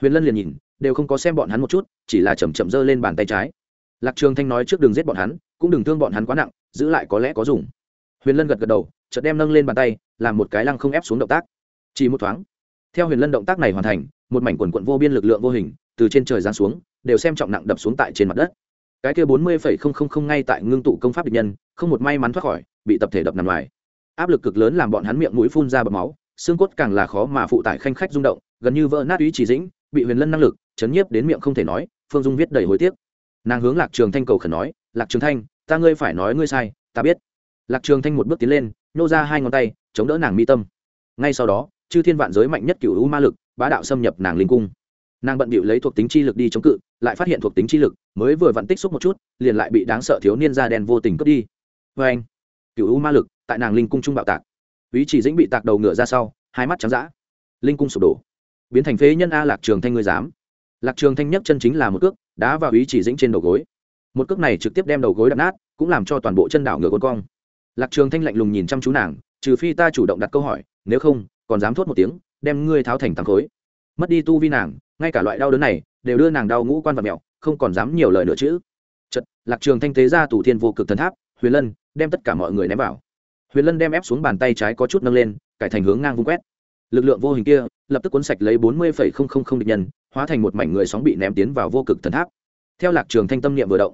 Huyền lân liền nhìn, đều không có xem bọn hắn một chút, chỉ là chầm chậm giơ lên bàn tay trái. Lạc trường thanh nói trước đừng giết bọn hắn, cũng đừng thương bọn hắn quá nặng, giữ lại có lẽ có dùng. Huyền lân gật gật đầu, chợt đem nâng lên bàn tay, làm một cái lăng không ép xuống động tác. Chỉ một thoáng theo huyền lân động tác này hoàn thành, một mảnh quần quận vô biên lực lượng vô hình từ trên trời giáng xuống, đều xem trọng nặng đập xuống tại trên mặt đất. Cái kia bốn mươi phẩy không không không ngay tại ngưng tụ công pháp địch nhân, không một may mắn thoát khỏi, bị tập thể đập nằm ngoài. Áp lực cực lớn làm bọn hắn miệng mũi phun ra bọt máu, xương cốt càng là khó mà phụ tải khanh khách rung động, gần như vỡ nát ý chỉ dĩnh, bị huyền lân năng lực, chấn nhiếp đến miệng không thể nói, phương dung viết đầy hối tiếc. Nàng hướng lạc trường thanh cầu khẩn nói, lạc trường thanh, ta ngươi phải nói ngươi sai, ta biết. Lạc trường thanh một bước tiến lên, nhô ra hai ngón tay, chống đỡ nàng mi tâm. Ngay sau đó chư thiên vạn giới mạnh nhất cựu u ma lực, bá đạo xâm nhập nàng linh cung. Nàng bận bịu lấy thuộc tính chi lực đi chống cự, lại phát hiện thuộc tính chi lực, mới vừa vặn tích xúc một chút, liền lại bị đáng sợ thiếu niên da đen vô tình cướp đi. Vê anh cựu u ma lực tại nàng linh cung trung bạo tạc. Ý chỉ dĩnh bị tạc đầu ngựa ra sau, hai mắt trắng d linh cung sụp đổ. Biến thành phế nhân a lạc trường thanh ngươi dám. Lạc trường thanh nhất chân chính là một cước, đá vào ý chỉ dĩnh trên đầu gối. Một cước này trực tiếp đem đầu gối đập nát, cũng làm cho toàn bộ chân đảo ngựa con cong. Lạc trường thanh lạnh lùng nhìn chăm chú nàng, trừ phi ta chủ động đặt câu hỏi, nếu không còn dám thốt một tiếng, đem ngươi tháo thành thắng khối. Mất đi tu vi nàng, ngay cả loại đau đớn này, đều đưa nàng đau ngũ quan và mẹo, không còn dám nhiều lời nữa chữ chật lạc trường thanh tế ra tủ thiên vô cực thần tháp, huyền lân đem tất cả mọi người ném vào. Huyền lân đem ép xuống bàn tay trái có chút nâng lên, cải thành hướng ngang vung quét. Lực lượng vô hình kia, lập tức cuốn sạch lấy bốn mươi địch nhân, hóa thành một mảnh người sóng bị ném tiến vào vô cực thần tháp. Theo lạc trường thanh tâm niệm vừa động,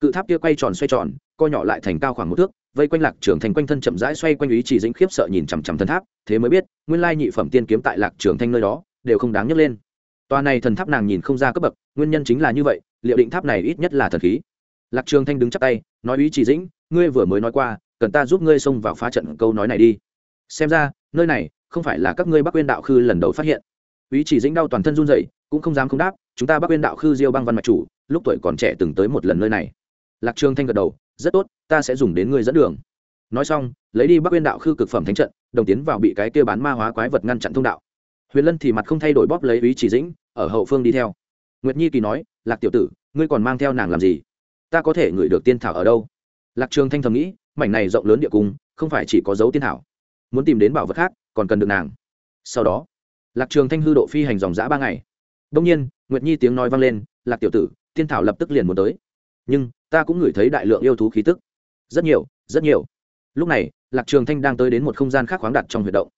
cự tháp kia quay tròn xoay tròn, co nhỏ lại thành cao khoảng một thước vây quanh lạc trường thanh quanh thân chậm rãi xoay quanh ý chỉ dĩnh khiếp sợ nhìn chằm chằm thần tháp, thế mới biết, nguyên lai nhị phẩm tiên kiếm tại lạc trường thanh nơi đó, đều không đáng nhấc lên. Tòa này thần tháp nàng nhìn không ra cấp bậc, nguyên nhân chính là như vậy, liệu định tháp này ít nhất là thần khí. Lạc trường thanh đứng chắp tay, nói ý chỉ dĩnh, ngươi vừa mới nói qua, cần ta giúp ngươi xông vào phá trận câu nói này đi. Xem ra, nơi này, không phải là các ngươi bắc quyên đạo khư lần đầu phát hiện. Ý chỉ dĩnh đau toàn thân run rẩy, cũng không dám không đáp, chúng ta bắc quyên đạo khư diêu băng văn mạch chủ, lúc tuổi còn trẻ từng tới một lần nơi này. Lạc trường thanh gật đầu rất tốt, ta sẽ dùng đến ngươi dẫn đường. Nói xong, lấy đi bắc uyên đạo khư cực phẩm thánh trận, đồng tiến vào bị cái kia bán ma hóa quái vật ngăn chặn thông đạo. Huyền lân thì mặt không thay đổi bóp lấy ý chỉ dĩnh, ở hậu phương đi theo. Nguyệt nhi kỳ nói, lạc tiểu tử, ngươi còn mang theo nàng làm gì? Ta có thể ngửi được tiên thảo ở đâu? Lạc trường thanh thầm nghĩ, mảnh này rộng lớn địa cung, không phải chỉ có dấu tiên thảo. Muốn tìm đến bảo vật khác, còn cần được nàng. Sau đó, lạc trường thanh hư độ phi hành dòng dã ba ngày. Đông nhiên, nguyệt nhi tiếng nói vang lên, lạc tiểu tử, tiên thảo lập tức liền muốn tới. Nhưng ta cũng ngửi thấy đại lượng yêu thú khí tức. Rất nhiều rất nhiều. Lúc này, lạc trường thanh đang tới đến một không gian khác khoáng đặt trong huyệt động.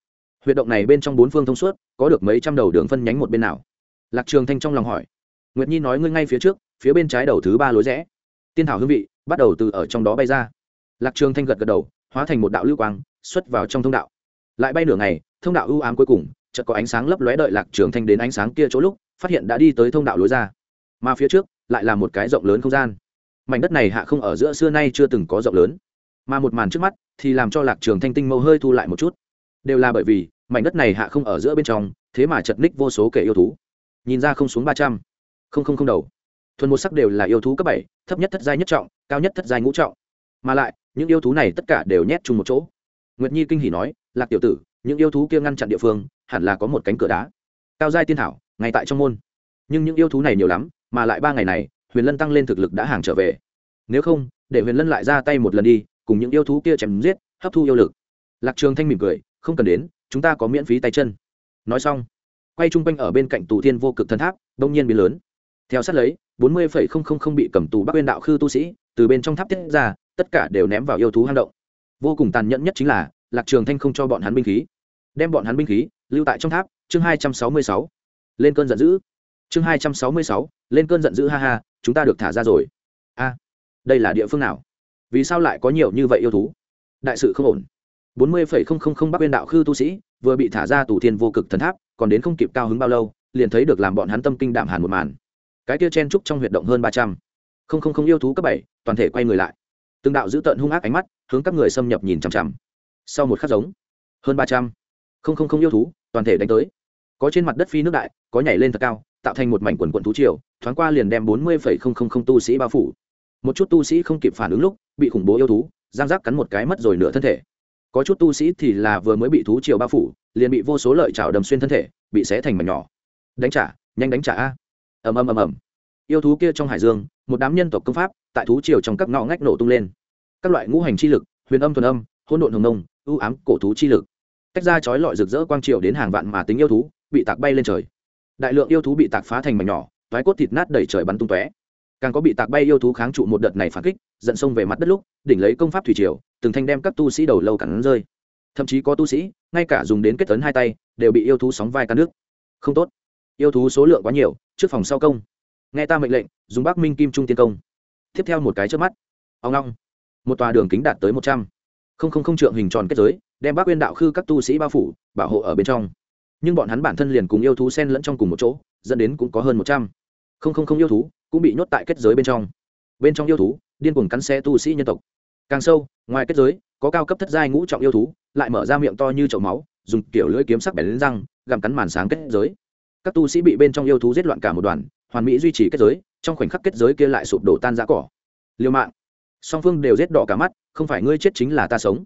Huyệt động này bên trong bốn phương thông suốt, có được mấy trăm đầu đường phân nhánh một bên nào? Lạc trường thanh trong lòng hỏi. Nguyệt nhi nói ngươi ngay phía trước, phía bên trái đầu thứ ba lối rẽ. Tiên thảo hương vị, bắt đầu từ ở trong đó bay ra. Lạc trường thanh gật gật đầu, hóa thành một đạo lưu quang, xuất vào trong thông đạo. Lại bay nửa ngày, thông đạo ưu ám cuối cùng, chợt có ánh sáng lấp lóe đợi lạc trường thanh đến ánh sáng kia chỗ lúc, phát hiện đã đi tới thông đạo lối ra. Mà phía trước, lại là một cái rộng lớn không gian mảnh đất này hạ không ở giữa xưa nay chưa từng có rộng lớn. Mà một màn trước mắt thì làm cho lạc trường thanh tinh mâu hơi thu lại một chút. Đều là bởi vì, mảnh đất này hạ không ở giữa bên trong, thế mà chật ních vô số kẻ yêu thú. Nhìn ra không xuống ba trăm. Không không không đầu. Thuần một sắc đều là yêu thú cấp bảy, thấp nhất thất giai nhất trọng, cao nhất thất giai ngũ trọng. Mà lại, những yêu thú này tất cả đều nhét chung một chỗ. Nguyệt nhi kinh hỉ nói, lạc tiểu tử, những yêu thú kia ngăn chặn địa phương, hẳn là có một cánh cửa đá. Cao giai tiên thảo, ngay tại trong môn. Nhưng những yêu thú này nhiều lắm, mà lại ba ngày này huyền lân tăng lên thực lực đã hàng trở về. Nếu không, để huyền lân lại ra tay một lần đi, cùng những yêu thú kia chém giết, hấp thu yêu lực. Lạc trường thanh mỉm cười, không cần đến, chúng ta có miễn phí tay chân. Nói xong, quay chung quanh ở bên cạnh tù thiên vô cực thần tháp, đông nhiên biến lớn. Theo sát lấy, bốn mươi phẩy không không không bị cầm tù bắc bên đạo khư tu sĩ từ bên trong tháp tiết ra, tất cả đều ném vào yêu thú hang động. Vô cùng tàn nhẫn nhất chính là, lạc trường thanh không cho bọn hắn binh khí. Đem bọn hắn binh khí lưu tại trong tháp, chương hai trăm sáu mươi sáu. Lên cơn giận dữ. Chương hai trăm sáu mươi sáu, lên cơn giận dữ, ha ha chúng ta được thả ra rồi. A, đây là địa phương nào? Vì sao lại có nhiều như vậy yêu thú? Đại sự không ổn. Bốn mươi phẩy không không không bắc biên đạo khư tu sĩ vừa bị thả ra tù thiên vô cực thần tháp, còn đến không kịp cao hứng bao lâu, liền thấy được làm bọn hắn tâm kinh đạm hàn một màn. Cái kia chen trúc trong huyệt động hơn ba trăm. Không không không yêu thú cấp bảy, toàn thể quay người lại. Từng đạo giữ tợn hung ác ánh mắt hướng các người xâm nhập nhìn chằm chằm. Sau một khắc giống, hơn ba trăm. Không không không yêu thú, toàn thể đánh tới. Có trên mặt đất phi nước đại, có nhảy lên thật cao tạo thành một mảnh quần quần thú triều, thoáng qua liền đem bốn mươi phẩy không không không tu sĩ bao phủ. Một chút tu sĩ không kịp phản ứng lúc, bị khủng bố yêu thú, giang giác cắn một cái mất rồi nửa thân thể. Có chút tu sĩ thì là vừa mới bị thú triều bao phủ, liền bị vô số lợi chảo đầm xuyên thân thể, bị xé thành mảnh nhỏ. Đánh trả, nhanh đánh trả a. Ầm ầm ầm ầm. Yêu thú kia trong hải dương, một đám nhân tộc công pháp, tại thú triều trong các ngõ ngách nổ tung lên. Các loại ngũ hành chi lực, huyền âm thuần âm, hỗn độn hồng nông, ưu ám cổ thú chi lực. Tách ra chói lọi rực rỡ quang triều đến hàng vạn mà tính yêu thú, bị tạc bay lên trời đại lượng yêu thú bị tạc phá thành mảnh nhỏ thoái cốt thịt nát đầy trời bắn tung tóe. Càng có bị tạc bay yêu thú kháng trụ một đợt này phản kích, dẫn sông về mặt đất lúc, đỉnh lấy công pháp thủy triều, từng thanh đem các tu sĩ đầu lâu cắn rơi. Thậm chí có tu sĩ, ngay cả dùng đến kết tấn hai tay, đều bị yêu thú sóng vai cắn nước. Không tốt. Yêu thú số lượng quá nhiều, trước phòng sau công. Nghe ta mệnh lệnh, dùng bắc minh kim trung tiên công. Tiếp theo một cái trước mắt. Ông long. Một tòa đường kính đạt tới một trăm. Không không không trượng hình tròn kết giới, đem bác quyên đạo khư các tu sĩ bao phủ, bảo hộ ở bên trong nhưng bọn hắn bản thân liền cùng yêu thú sen lẫn trong cùng một chỗ, dẫn đến cũng có hơn một trăm. Không không không yêu thú cũng bị nhốt tại kết giới bên trong. Bên trong yêu thú, điên cuồng cắn xe tu sĩ nhân tộc. Càng sâu, ngoài kết giới, có cao cấp thất giai ngũ trọng yêu thú, lại mở ra miệng to như chậu máu, dùng kiểu lưỡi kiếm sắc bẻ lên răng, gặm cắn màn sáng kết giới. Các tu sĩ bị bên trong yêu thú giết loạn cả một đoàn, hoàn mỹ duy trì kết giới, trong khoảnh khắc kết giới kia lại sụp đổ tan giã cỏ. Liêu mạng. Song phương đều giết đỏ cả mắt, không phải ngươi chết chính là ta sống.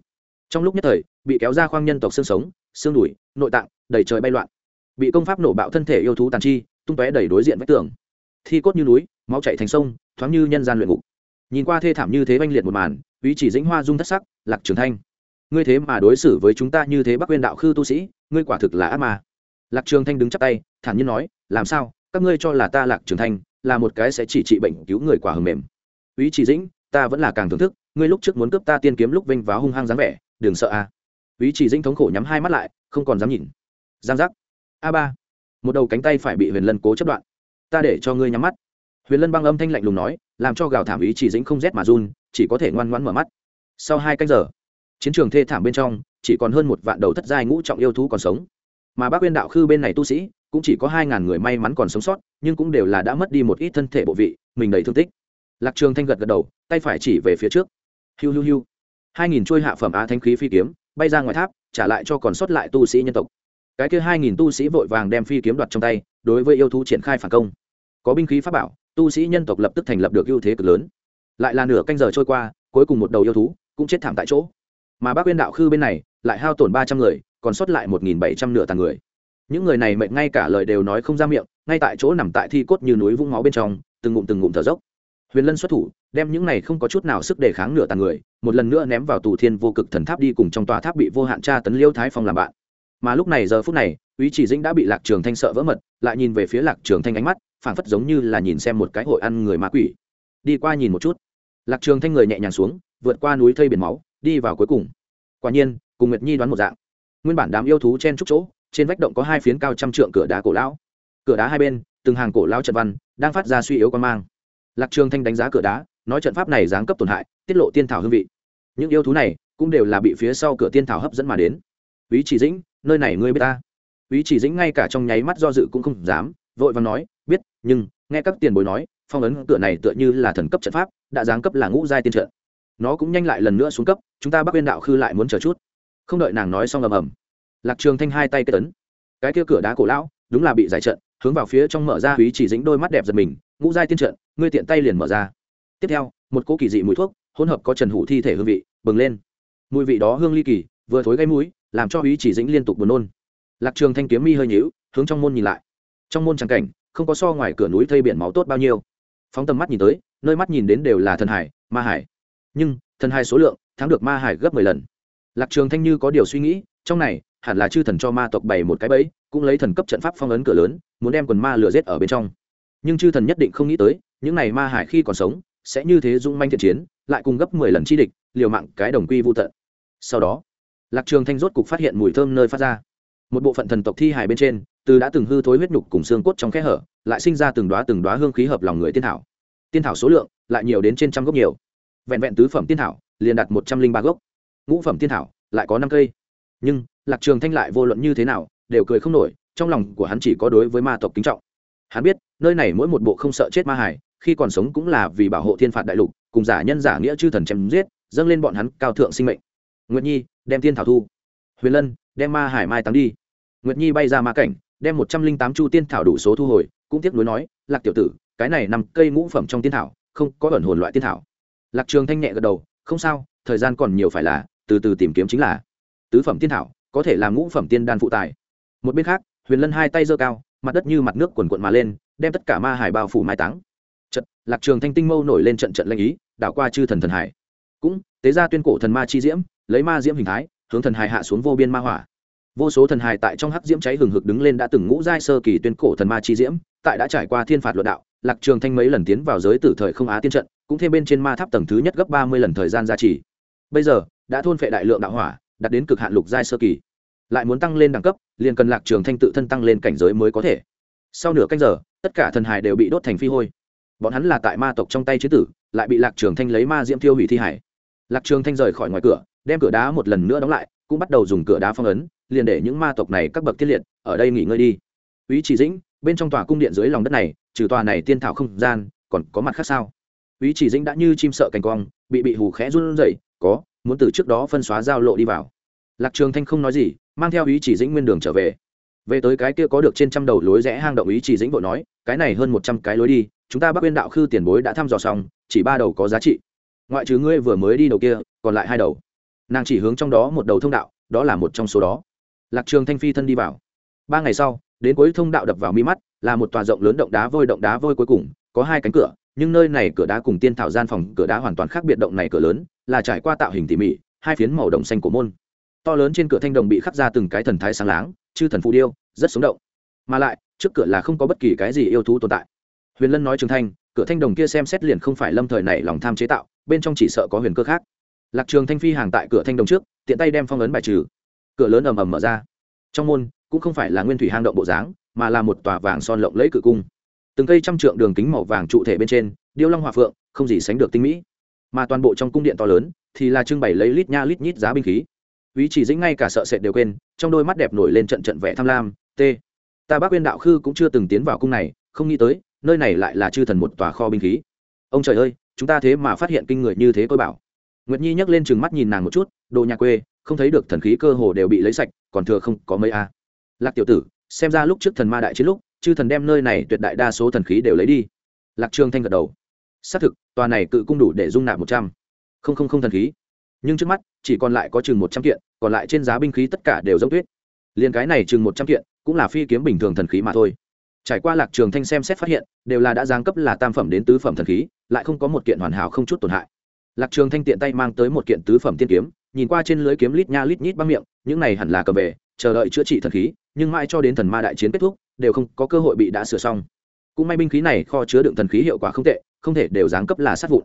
Trong lúc nhất thời, bị kéo ra khoang nhân tộc xương sống, xương đùi, nội tạng đầy trời bay loạn. Bị công pháp nổ bạo thân thể yêu thú tàn chi, tung tóe đầy đối diện vách tường. Thi cốt như núi, máu chạy thành sông, thoáng như nhân gian luyện ngục. Nhìn qua thê thảm như thế oanh liệt một màn, ý chỉ dĩnh hoa dung thất sắc, lạc trường thanh. Ngươi thế mà đối xử với chúng ta như thế bắc quên đạo khư tu sĩ, ngươi quả thực là ác ma. Lạc trường thanh đứng chắp tay, thản nhiên nói, làm sao? Các ngươi cho là ta lạc trường thanh là một cái sẽ chỉ trị bệnh cứu người quả hầm mềm. Ý chỉ dĩnh, ta vẫn là càng thưởng thức, ngươi lúc trước muốn cướp ta tiên kiếm lúc vinh váo hung hăng dáng vẻ, đừng sợ a. Ý chỉ dĩnh thống khổ nhắm hai mắt lại, không còn dám nhìn giang giác. A ba. Một đầu cánh tay phải bị huyền lân cố chấp đoạn. Ta để cho ngươi nhắm mắt. Huyền lân băng âm thanh lạnh lùng nói, làm cho gào thảm ý chỉ dĩnh không rét mà run, chỉ có thể ngoan ngoãn mở mắt. Sau hai canh giờ, chiến trường thê thảm bên trong, chỉ còn hơn một vạn đầu thất giai ngũ trọng yêu thú còn sống. Mà bác quyên đạo khư bên này tu sĩ, cũng chỉ có hai ngàn người may mắn còn sống sót, nhưng cũng đều là đã mất đi một ít thân thể bộ vị, mình đầy thương tích. Lạc trường thanh gật gật đầu, tay phải chỉ về phía trước. Hiu hiu hiu. Hai nghìn trôi hạ phẩm á thanh khí phi kiếm, bay ra ngoài tháp, trả lại cho còn sót lại tu sĩ nhân tộc cái kia hai nghìn tu sĩ vội vàng đem phi kiếm đoạt trong tay, đối với yêu thú triển khai phản công. Có binh khí pháp bảo, tu sĩ nhân tộc lập tức thành lập được ưu thế cực lớn. Lại là nửa canh giờ trôi qua, cuối cùng một đầu yêu thú cũng chết thảm tại chỗ. Mà bác quyên đạo khư bên này, lại hao tổn ba trăm người, còn sót lại một nghìn bảy trăm nửa tàn người. Những người này mệnh ngay cả lời đều nói không ra miệng, ngay tại chỗ nằm tại thi cốt như núi vũng máu bên trong, từng ngụm từng ngụm thở dốc. Huyền lân xuất thủ, đem những này không có chút nào sức đề kháng nửa tàn người, một lần nữa ném vào tù thiên vô cực thần tháp đi cùng trong tòa tháp bị vô hạn tra tấn liêu thái phong làm bạn mà lúc này giờ phút này ý chỉ dĩnh đã bị lạc trường thanh sợ vỡ mật, lại nhìn về phía lạc trường thanh ánh mắt, phảng phất giống như là nhìn xem một cái hội ăn người ma quỷ. Đi qua nhìn một chút. Lạc trường thanh người nhẹ nhàng xuống, vượt qua núi thây biển máu, đi vào cuối cùng. Quả nhiên, cùng nguyệt nhi đoán một dạng. Nguyên bản đám yêu thú chen trúc chỗ, trên vách động có hai phiến cao trăm trượng cửa đá cổ lão. Cửa đá hai bên, từng hàng cổ lão trận văn, đang phát ra suy yếu quan mang. Lạc trường thanh đánh giá cửa đá, nói trận pháp này giáng cấp tổn hại, tiết lộ tiên thảo hương vị. Những yêu thú này cũng đều là bị phía sau cửa tiên thảo hấp dẫn mà đến. Ý chỉ dĩnh nơi này ngươi biết ta? Ý chỉ dĩnh ngay cả trong nháy mắt do dự cũng không dám, vội và nói, biết, nhưng, nghe các tiền bối nói, phong ấn cửa này tựa như là thần cấp trận pháp, đã giáng cấp là ngũ giai tiên trận. Nó cũng nhanh lại lần nữa xuống cấp, chúng ta bắc biên đạo khư lại muốn chờ chút. Không đợi nàng nói xong ầm ầm, lạc trường thanh hai tay kết tấn cái kia cửa đá cổ lão, đúng là bị giải trận, hướng vào phía trong mở ra, ý chỉ dính đôi mắt đẹp giật mình, ngũ giai tiên trận, ngươi tiện tay liền mở ra. Tiếp theo, một cỗ kỳ dị mùi thuốc, hỗn hợp có trần hủ thi thể hương vị, bừng lên. Mùi vị đó hương ly kỳ, vừa thối gây mũi làm cho ý chỉ dĩnh liên tục buồn nôn. Lạc trường thanh kiếm mi hơi nhíu, hướng trong môn nhìn lại. Trong môn tràng cảnh, không có so ngoài cửa núi thây biển máu tốt bao nhiêu. Phóng tầm mắt nhìn tới, nơi mắt nhìn đến đều là thần hải, ma hải. Nhưng, thần hải số lượng, thắng được ma hải gấp mười lần. Lạc trường thanh như có điều suy nghĩ, trong này, hẳn là chư thần cho ma tộc bày một cái bẫy, cũng lấy thần cấp trận pháp phong ấn cửa lớn, muốn đem quần ma lửa giết ở bên trong. Nhưng chư thần nhất định không nghĩ tới, những này ma hải khi còn sống, sẽ như thế dung manh thiện chiến, lại cùng gấp mười lần chi địch, liều mạng cái đồng quy vô tận. Sau đó lạc trường thanh rốt cục phát hiện mùi thơm nơi phát ra. Một bộ phận thần tộc thi hài bên trên, từ đã từng hư thối huyết nhục cùng xương cốt trong kẽ hở, lại sinh ra từng đóa từng đóa hương khí hợp lòng người tiên thảo. Tiên thảo số lượng lại nhiều đến trên trăm gốc nhiều. Vẹn vẹn tứ phẩm tiên thảo, liền đạt một trăm linh ba gốc. Ngũ phẩm tiên thảo lại có năm cây. Nhưng, lạc trường thanh lại vô luận như thế nào, đều cười không nổi, trong lòng của hắn chỉ có đối với ma tộc kính trọng. Hắn biết, nơi này mỗi một bộ không sợ chết ma hải khi còn sống cũng là vì bảo hộ thiên phạt đại lục, cùng giả nhân giả nghĩa chư thần chém giết, dâng lên bọn hắn cao thượng sinh mệnh nguyệt nhi đem tiên thảo thu huyền lân đem ma hải mai táng đi nguyệt nhi bay ra ma cảnh đem một trăm linh tám chu tiên thảo đủ số thu hồi cũng tiếc nuối nói lạc tiểu tử cái này nằm cây ngũ phẩm trong tiên thảo không có ẩn hồn loại tiên thảo lạc trường thanh nhẹ gật đầu không sao thời gian còn nhiều phải là từ từ tìm kiếm chính là tứ phẩm tiên thảo có thể làm ngũ phẩm tiên đan phụ tài một bên khác huyền lân hai tay giơ cao mặt đất như mặt nước quần quận mà lên đem tất cả ma hải bao phủ mai táng trận lạc trường thanh tinh mâu nổi lên trận trận lanh ý đảo qua chư thần thần hải cũng tế ra tuyên cổ thần ma chi diễm lấy ma diễm hình thái, hướng thần hài hạ xuống vô biên ma hỏa. Vô số thần hài tại trong hắc diễm cháy hừng hực đứng lên đã từng ngũ giai sơ kỳ tuyên cổ thần ma chi diễm, tại đã trải qua thiên phạt luận đạo, lạc trường thanh mấy lần tiến vào giới tử thời không á tiên trận, cũng thêm bên trên ma tháp tầng thứ nhất gấp ba mươi lần thời gian gia trì. Bây giờ, đã thôn phệ đại lượng đạo hỏa, đạt đến cực hạn lục giai sơ kỳ. Lại muốn tăng lên đẳng cấp, liền cần lạc trường thanh tự thân tăng lên cảnh giới mới có thể. Sau nửa canh giờ, tất cả thần hài đều bị đốt thành phi hôi. Bọn hắn là tại ma tộc trong tay chế tử, lại bị lạc trường thanh lấy ma diễm tiêu hủy thi hải. Lạc trường thanh rời khỏi ngoài cửa đem cửa đá một lần nữa đóng lại, cũng bắt đầu dùng cửa đá phong ấn, liền để những ma tộc này các bậc tiết liệt, ở đây nghỉ ngơi đi. Ý chỉ dĩnh, bên trong tòa cung điện dưới lòng đất này, trừ tòa này tiên thảo không gian, còn có mặt khác sao? Ý chỉ dĩnh đã như chim sợ cành quang bị bị hù khẽ run rẩy, có, muốn từ trước đó phân xóa giao lộ đi vào. Lạc trường thanh không nói gì, mang theo ý chỉ dĩnh nguyên đường trở về. Về tới cái kia có được trên trăm đầu lối rẽ hang động, ý chỉ dĩnh vội nói, cái này hơn một trăm cái lối đi, chúng ta bắc uyên đạo khư tiền bối đã thăm dò xong, chỉ ba đầu có giá trị. Ngoại trừ ngươi vừa mới đi đầu kia, còn lại hai đầu nàng chỉ hướng trong đó một đầu thông đạo, đó là một trong số đó. Lạc trường thanh phi thân đi vào. Ba ngày sau, đến cuối thông đạo đập vào mi mắt, là một tòa rộng lớn động đá vôi, động đá vôi cuối cùng, có hai cánh cửa, nhưng nơi này cửa đá cùng tiên thảo gian phòng cửa đá hoàn toàn khác biệt động này cửa lớn, là trải qua tạo hình tỉ mỉ, hai phiến màu đồng xanh của môn. To lớn trên cửa thanh đồng bị khắc ra từng cái thần thái sáng láng, chư thần phù điêu, rất sống động. Mà lại, trước cửa là không có bất kỳ cái gì yêu thú tồn tại. Huyền lân nói trường thanh, cửa thanh đồng kia xem xét liền không phải lâm thời này lòng tham chế tạo, bên trong chỉ sợ có huyền cơ khác lạc trường thanh phi hàng tại cửa thanh đồng trước, tiện tay đem phong ấn bài trừ. Cửa lớn ầm ầm mở ra. Trong môn, cũng không phải là nguyên thủy hang động bộ dáng, mà là một tòa vàng son lộng lẫy cự cung. Từng cây trăm trượng đường kính màu vàng trụ thể bên trên, điêu long hòa phượng, không gì sánh được tinh mỹ. Mà toàn bộ trong cung điện to lớn, thì là trưng bày lấy lít nha lít nhít giá binh khí. Ý chỉ dĩnh ngay cả sợ sệt đều quên, trong đôi mắt đẹp nổi lên trận trận vẻ tham lam, t, ta bác quyên đạo khư cũng chưa từng tiến vào cung này, không nghĩ tới, nơi này lại là chư thần một tòa kho binh khí. Ông trời ơi, chúng ta thế mà phát hiện kinh người như thế tôi bảo nguyệt nhi nhấc lên chừng mắt nhìn nàng một chút, đồ nhà quê, không thấy được thần khí cơ hồ đều bị lấy sạch, còn thừa không có mấy a. Lạc tiểu tử, xem ra lúc trước thần ma đại chiến lúc, chư thần đem nơi này tuyệt đại đa số thần khí đều lấy đi. Lạc trường thanh gật đầu. Xác thực, tòa này cự cung đủ để dung nạp một trăm. Không không không thần khí. Nhưng trước mắt, chỉ còn lại có chừng một trăm kiện, còn lại trên giá binh khí tất cả đều giống tuyết. Liền cái này chừng một trăm kiện, cũng là phi kiếm bình thường thần khí mà thôi. Trải qua lạc trường thanh xem xét phát hiện, đều là đã giáng cấp là tam phẩm đến tứ phẩm thần khí, lại không có một kiện hoàn hảo không chút tổn hại lạc trường thanh tiện tay mang tới một kiện tứ phẩm tiên kiếm, nhìn qua trên lưới kiếm lít nha lít nhít băng miệng, những này hẳn là cầm về, chờ đợi chữa trị thần khí, nhưng mãi cho đến thần ma đại chiến kết thúc, đều không có cơ hội bị đã sửa xong. Cũng may binh khí này kho chứa đựng thần khí hiệu quả không tệ, không thể đều giáng cấp là sát vụn.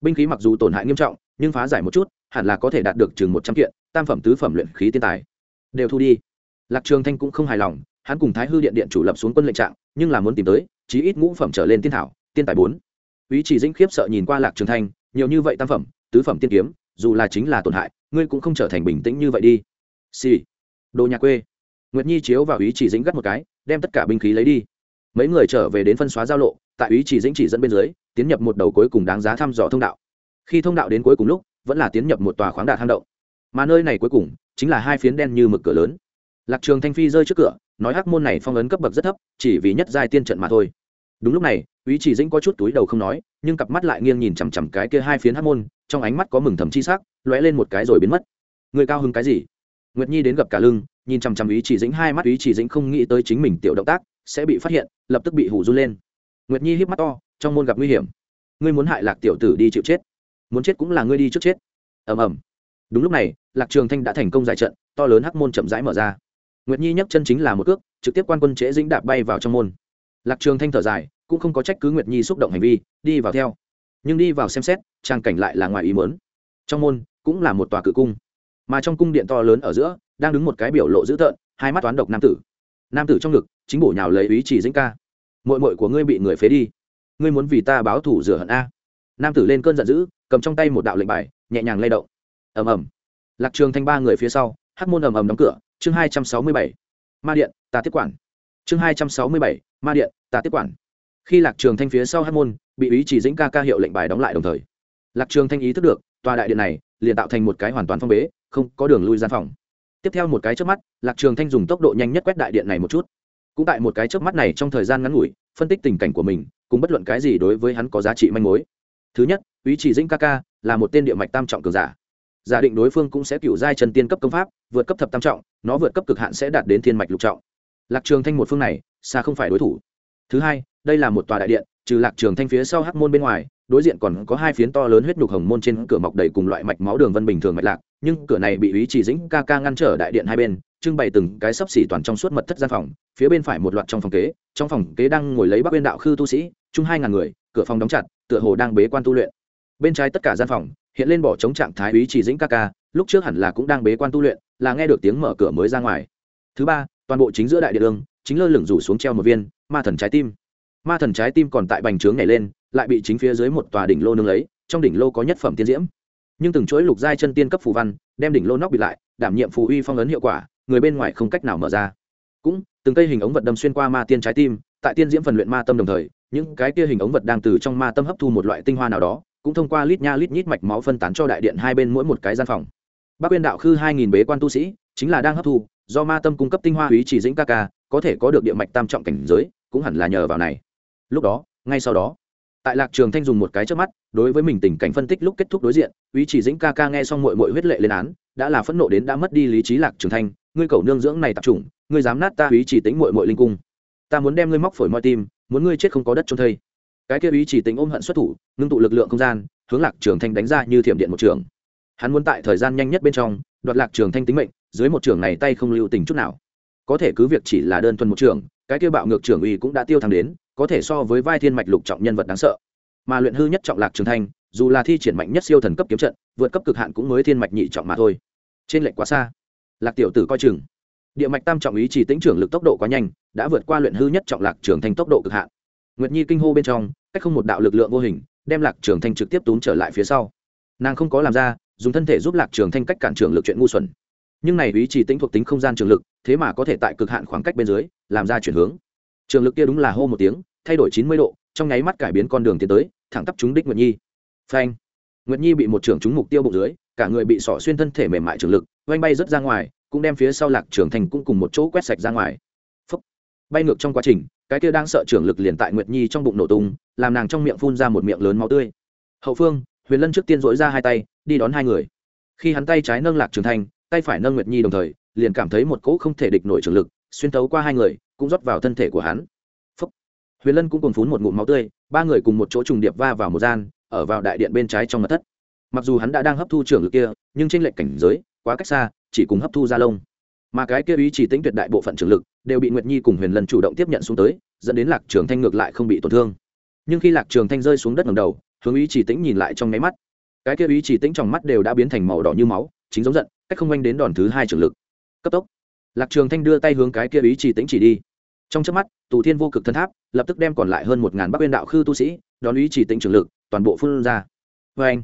Binh khí mặc dù tổn hại nghiêm trọng, nhưng phá giải một chút, hẳn là có thể đạt được chừng một trăm kiện, tam phẩm tứ phẩm luyện khí tiên tài. Đều thu đi. Lạc trường thanh cũng không hài lòng, hắn cùng thái hư điện điện chủ lập xuống quân lệnh trạng, nhưng là muốn tìm tới, chí ít ngũ phẩm trở lên tiên thảo, tiên tài bốn. Ý chỉ dĩnh khiếp sợ nhìn qua lạc trường thanh nhiều như vậy tam phẩm, tứ phẩm tiên kiếm, dù là chính là tổn hại, ngươi cũng không trở thành bình tĩnh như vậy đi. Xì、sì. đồ nhà quê. Nguyệt nhi chiếu vào ý chỉ dĩnh gắt một cái, đem tất cả binh khí lấy đi. Mấy người trở về đến phân xóa giao lộ, tại ý chỉ dĩnh chỉ dẫn bên dưới, tiến nhập một đầu cuối cùng đáng giá thăm dò thông đạo. Khi thông đạo đến cuối cùng lúc, vẫn là tiến nhập một tòa khoáng đạt hang động. Mà nơi này cuối cùng, chính là hai phiến đen như mực cửa lớn. Lạc trường thanh phi rơi trước cửa, nói hắc môn này phong ấn cấp bậc rất thấp, chỉ vì nhất giai tiên trận mà thôi đúng lúc này ý chỉ dĩnh có chút túi đầu không nói, nhưng cặp mắt lại nghiêng nhìn chằm chằm cái kia hai phiến hắc môn, trong ánh mắt có mừng thầm chi sắc, lóe lên một cái rồi biến mất. Người cao hứng cái gì? Nguyệt nhi đến gặp cả lưng, nhìn chằm chằm ý chỉ dĩnh, hai mắt ý chỉ dĩnh không nghĩ tới chính mình tiểu động tác sẽ bị phát hiện, lập tức bị hù run lên. Nguyệt nhi híp mắt to, trong môn gặp nguy hiểm. Ngươi muốn hại lạc tiểu tử đi chịu chết. Muốn chết cũng là ngươi đi trước chết. Ầm ầm. Đúng lúc này, lạc trường thanh đã thành công giải trận, to lớn hắc môn chậm rãi mở ra. Nguyệt nhi nhấc chân chính là một cước, trực tiếp quan quân trễ dĩnh đạp bay vào trong môn lạc trường thanh thở dài, cũng không có trách cứ nguyệt nhi xúc động hành vi, đi vào theo. Nhưng đi vào xem xét trang cảnh lại là ngoài ý muốn. Trong môn, cũng là một tòa cự cung. Mà trong cung điện to lớn ở giữa, đang đứng một cái biểu lộ dữ tợn, hai mắt toán độc nam tử. Nam tử trong ngực, chính bổ nhào lấy ý chỉ dĩnh ca. Mội mội của ngươi bị người phế đi. Ngươi muốn vì ta báo thủ rửa hận a? Nam tử lên cơn giận dữ, cầm trong tay một đạo lệnh bài, nhẹ nhàng lay động. Ầm ầm. Lạc trường thanh ba người phía sau, hắc môn ầm ầm đóng cửa, chương hai trăm sáu mươi bảy. Ma điện, ta tiếp quản chương hai trăm sáu mươi bảy, ma điện ta tiếp quản. Khi lạc trường thanh phía sau hắc môn bị ý chỉ dĩnh ca ca hiệu lệnh bài đóng lại đồng thời, lạc trường thanh ý thức được, tòa đại điện này liền tạo thành một cái hoàn toàn phong bế, không có đường lui gian phòng. Tiếp theo một cái chớp mắt, lạc trường thanh dùng tốc độ nhanh nhất quét đại điện này một chút. Cũng tại một cái chớp mắt này trong thời gian ngắn ngủi, phân tích tình cảnh của mình, cùng bất luận cái gì đối với hắn có giá trị manh mối. Thứ nhất ý chỉ dĩnh ca ca là một tên địa mạch tam trọng cường giả. Giả định đối phương cũng sẽ cựu giai chân tiên cấp công pháp, vượt cấp thập tam trọng, nó vượt cấp cực hạn sẽ đạt đến thiên mạch lục trọng lạc trường thanh một phương này, xa không phải đối thủ. Thứ hai, đây là một tòa đại điện, trừ lạc trường thanh phía sau hắc môn bên ngoài, đối diện còn có hai phiến to lớn huyết nhục hồng môn trên cửa mọc đầy cùng loại mạch máu đường vân bình thường mạch lạc, nhưng cửa này bị ý chỉ dĩnh ca ca ngăn trở đại điện hai bên, trưng bày từng cái sấp xỉ toàn trong suốt mật thất gian phòng, phía bên phải một loạt trong phòng kế, trong phòng kế đang ngồi lấy bắc bên đạo khư tu sĩ, chung hai ngàn người, cửa phòng đóng chặt, tựa hồ đang bế quan tu luyện. Bên trái tất cả gian phòng, hiện lên bỏ chống trạng thái ý chỉ dĩnh ca ca, lúc trước hẳn là cũng đang bế quan tu luyện, là nghe được tiếng mở cửa mới ra ngoài. Thứ ba toàn bộ chính giữa đại địa ương chính lơ lửng rủ xuống treo một viên ma thần trái tim. Ma thần trái tim còn tại bành trướng nhảy lên, lại bị chính phía dưới một tòa đỉnh lô nương lấy, trong đỉnh lô có nhất phẩm tiên diễm. Nhưng từng chuỗi lục giai chân tiên cấp phù văn, đem đỉnh lô nóc bị lại, đảm nhiệm phù uy phong ấn hiệu quả, người bên ngoài không cách nào mở ra. Cũng, từng cây hình ống vật đâm xuyên qua ma tiên trái tim, tại tiên diễm phần luyện ma tâm đồng thời, những cái kia hình ống vật đang từ trong ma tâm hấp thu một loại tinh hoa nào đó, cũng thông qua lít nha lít nhít mạch máu phân tán cho đại điện hai bên mỗi một cái gian phòng. Bác quyên đạo khư hai nghìn bế quan tu sĩ chính là đang hấp thu, do ma tâm cung cấp tinh hoa quý chỉ dĩnh ca ca, có thể có được địa mạch tam trọng cảnh giới, cũng hẳn là nhờ vào này. Lúc đó, ngay sau đó, tại lạc trường thanh dùng một cái trước mắt, đối với mình tình cảnh phân tích lúc kết thúc đối diện quý chỉ dĩnh ca ca nghe xong mội mội huyết lệ lên án, đã là phẫn nộ đến đã mất đi lý trí lạc trường thanh, ngươi cầu nương dưỡng này tập trung ngươi dám nát ta quý chỉ tính mội mội linh cung. Ta muốn đem ngươi móc phổi mọi tim, muốn ngươi chết không có đất trôn thây. Cái kia quý chỉ tính ôm hận xuất thủ, ngưng tụ lực lượng không gian, hướng lạc trường thanh đánh ra như thiểm điện một trường. Hắn muốn tại thời gian nhanh nhất bên trong, đoạt lạc trường thanh tính mệnh dưới một trường này tay không lưu tình chút nào. Có thể cứ việc chỉ là đơn thuần một trường, cái kia bạo ngược trưởng uy cũng đã tiêu thăng đến, có thể so với vai thiên mạch lục trọng nhân vật đáng sợ. Mà luyện hư nhất trọng lạc trường thanh, dù là thi triển mạnh nhất siêu thần cấp kiếm trận, vượt cấp cực hạn cũng mới thiên mạch nhị trọng mà thôi. Trên lệnh quá xa. Lạc tiểu tử coi chừng. Địa mạch tam trọng ý chỉ tính trưởng lực tốc độ quá nhanh, đã vượt qua luyện hư nhất trọng lạc trường thanh tốc độ cực hạn. Nguyệt nhi kinh hô bên trong, cách không một đạo lực lượng vô hình, đem lạc trường thanh trực tiếp túm trở lại phía sau. Nàng không có làm ra, dùng thân thể giúp lạc trường thanh cách cản trường lực chuyện ngu xuẩn nhưng này ý chỉ tính thuộc tính không gian trường lực, thế mà có thể tại cực hạn khoảng cách bên dưới, làm ra chuyển hướng. Trường lực kia đúng là hô một tiếng, thay đổi chín mươi độ, trong nháy mắt cải biến con đường tiến tới, thẳng tắp trúng đích nguyệt nhi. Phanh! Nguyệt nhi bị một trưởng trúng mục tiêu bụng dưới, cả người bị sỏ xuyên thân thể mềm mại trường lực oanh bay rớt ra ngoài, cũng đem phía sau lạc trường thành cũng cùng một chỗ quét sạch ra ngoài. Phúc. bay ngược trong quá trình, cái kia đang sợ trưởng lực liền tại nguyệt nhi trong bụng nổ tung, làm nàng trong miệng phun ra một miệng lớn máu tươi. Hậu phương, huyền lân trước tiên dỗi ra hai tay, đi đón hai người. Khi hắn tay trái nâng lạc trường thành tay phải nâng nguyệt nhi đồng thời, liền cảm thấy một cỗ không thể địch nổi trường lực, xuyên tấu qua hai người, cũng rót vào thân thể của hắn. Phúc. huyền lân cũng còn phun một ngụm máu tươi, ba người cùng một chỗ trùng điệp va vào một gian, ở vào đại điện bên trái trong mặt thất. Mặc dù hắn đã đang hấp thu trường lực kia, nhưng trên lệnh cảnh giới, quá cách xa, chỉ cùng hấp thu ra lông. Mà cái kia ý chỉ tính tuyệt đại bộ phận trường lực, đều bị nguyệt nhi cùng huyền Lân chủ động tiếp nhận xuống tới, dẫn đến lạc trường thanh ngược lại không bị tổn thương. Nhưng khi lạc trường thanh rơi xuống đất ngầm đầu, hướng ý chỉ tính nhìn lại trong máy mắt. Cái kia ý chỉ tính trong mắt đều đã biến thành màu đỏ như máu, chính giống giận cách không anh đến đòn thứ hai trường lực. Cấp tốc. Lạc trường thanh đưa tay hướng cái kia ý chỉ tĩnh chỉ đi. Trong chớp mắt, tù thiên vô cực thân tháp lập tức đem còn lại hơn một ngàn bắc uyên đạo khư tu sĩ, đón ý chỉ tĩnh trường lực, toàn bộ phun ra. Vê anh,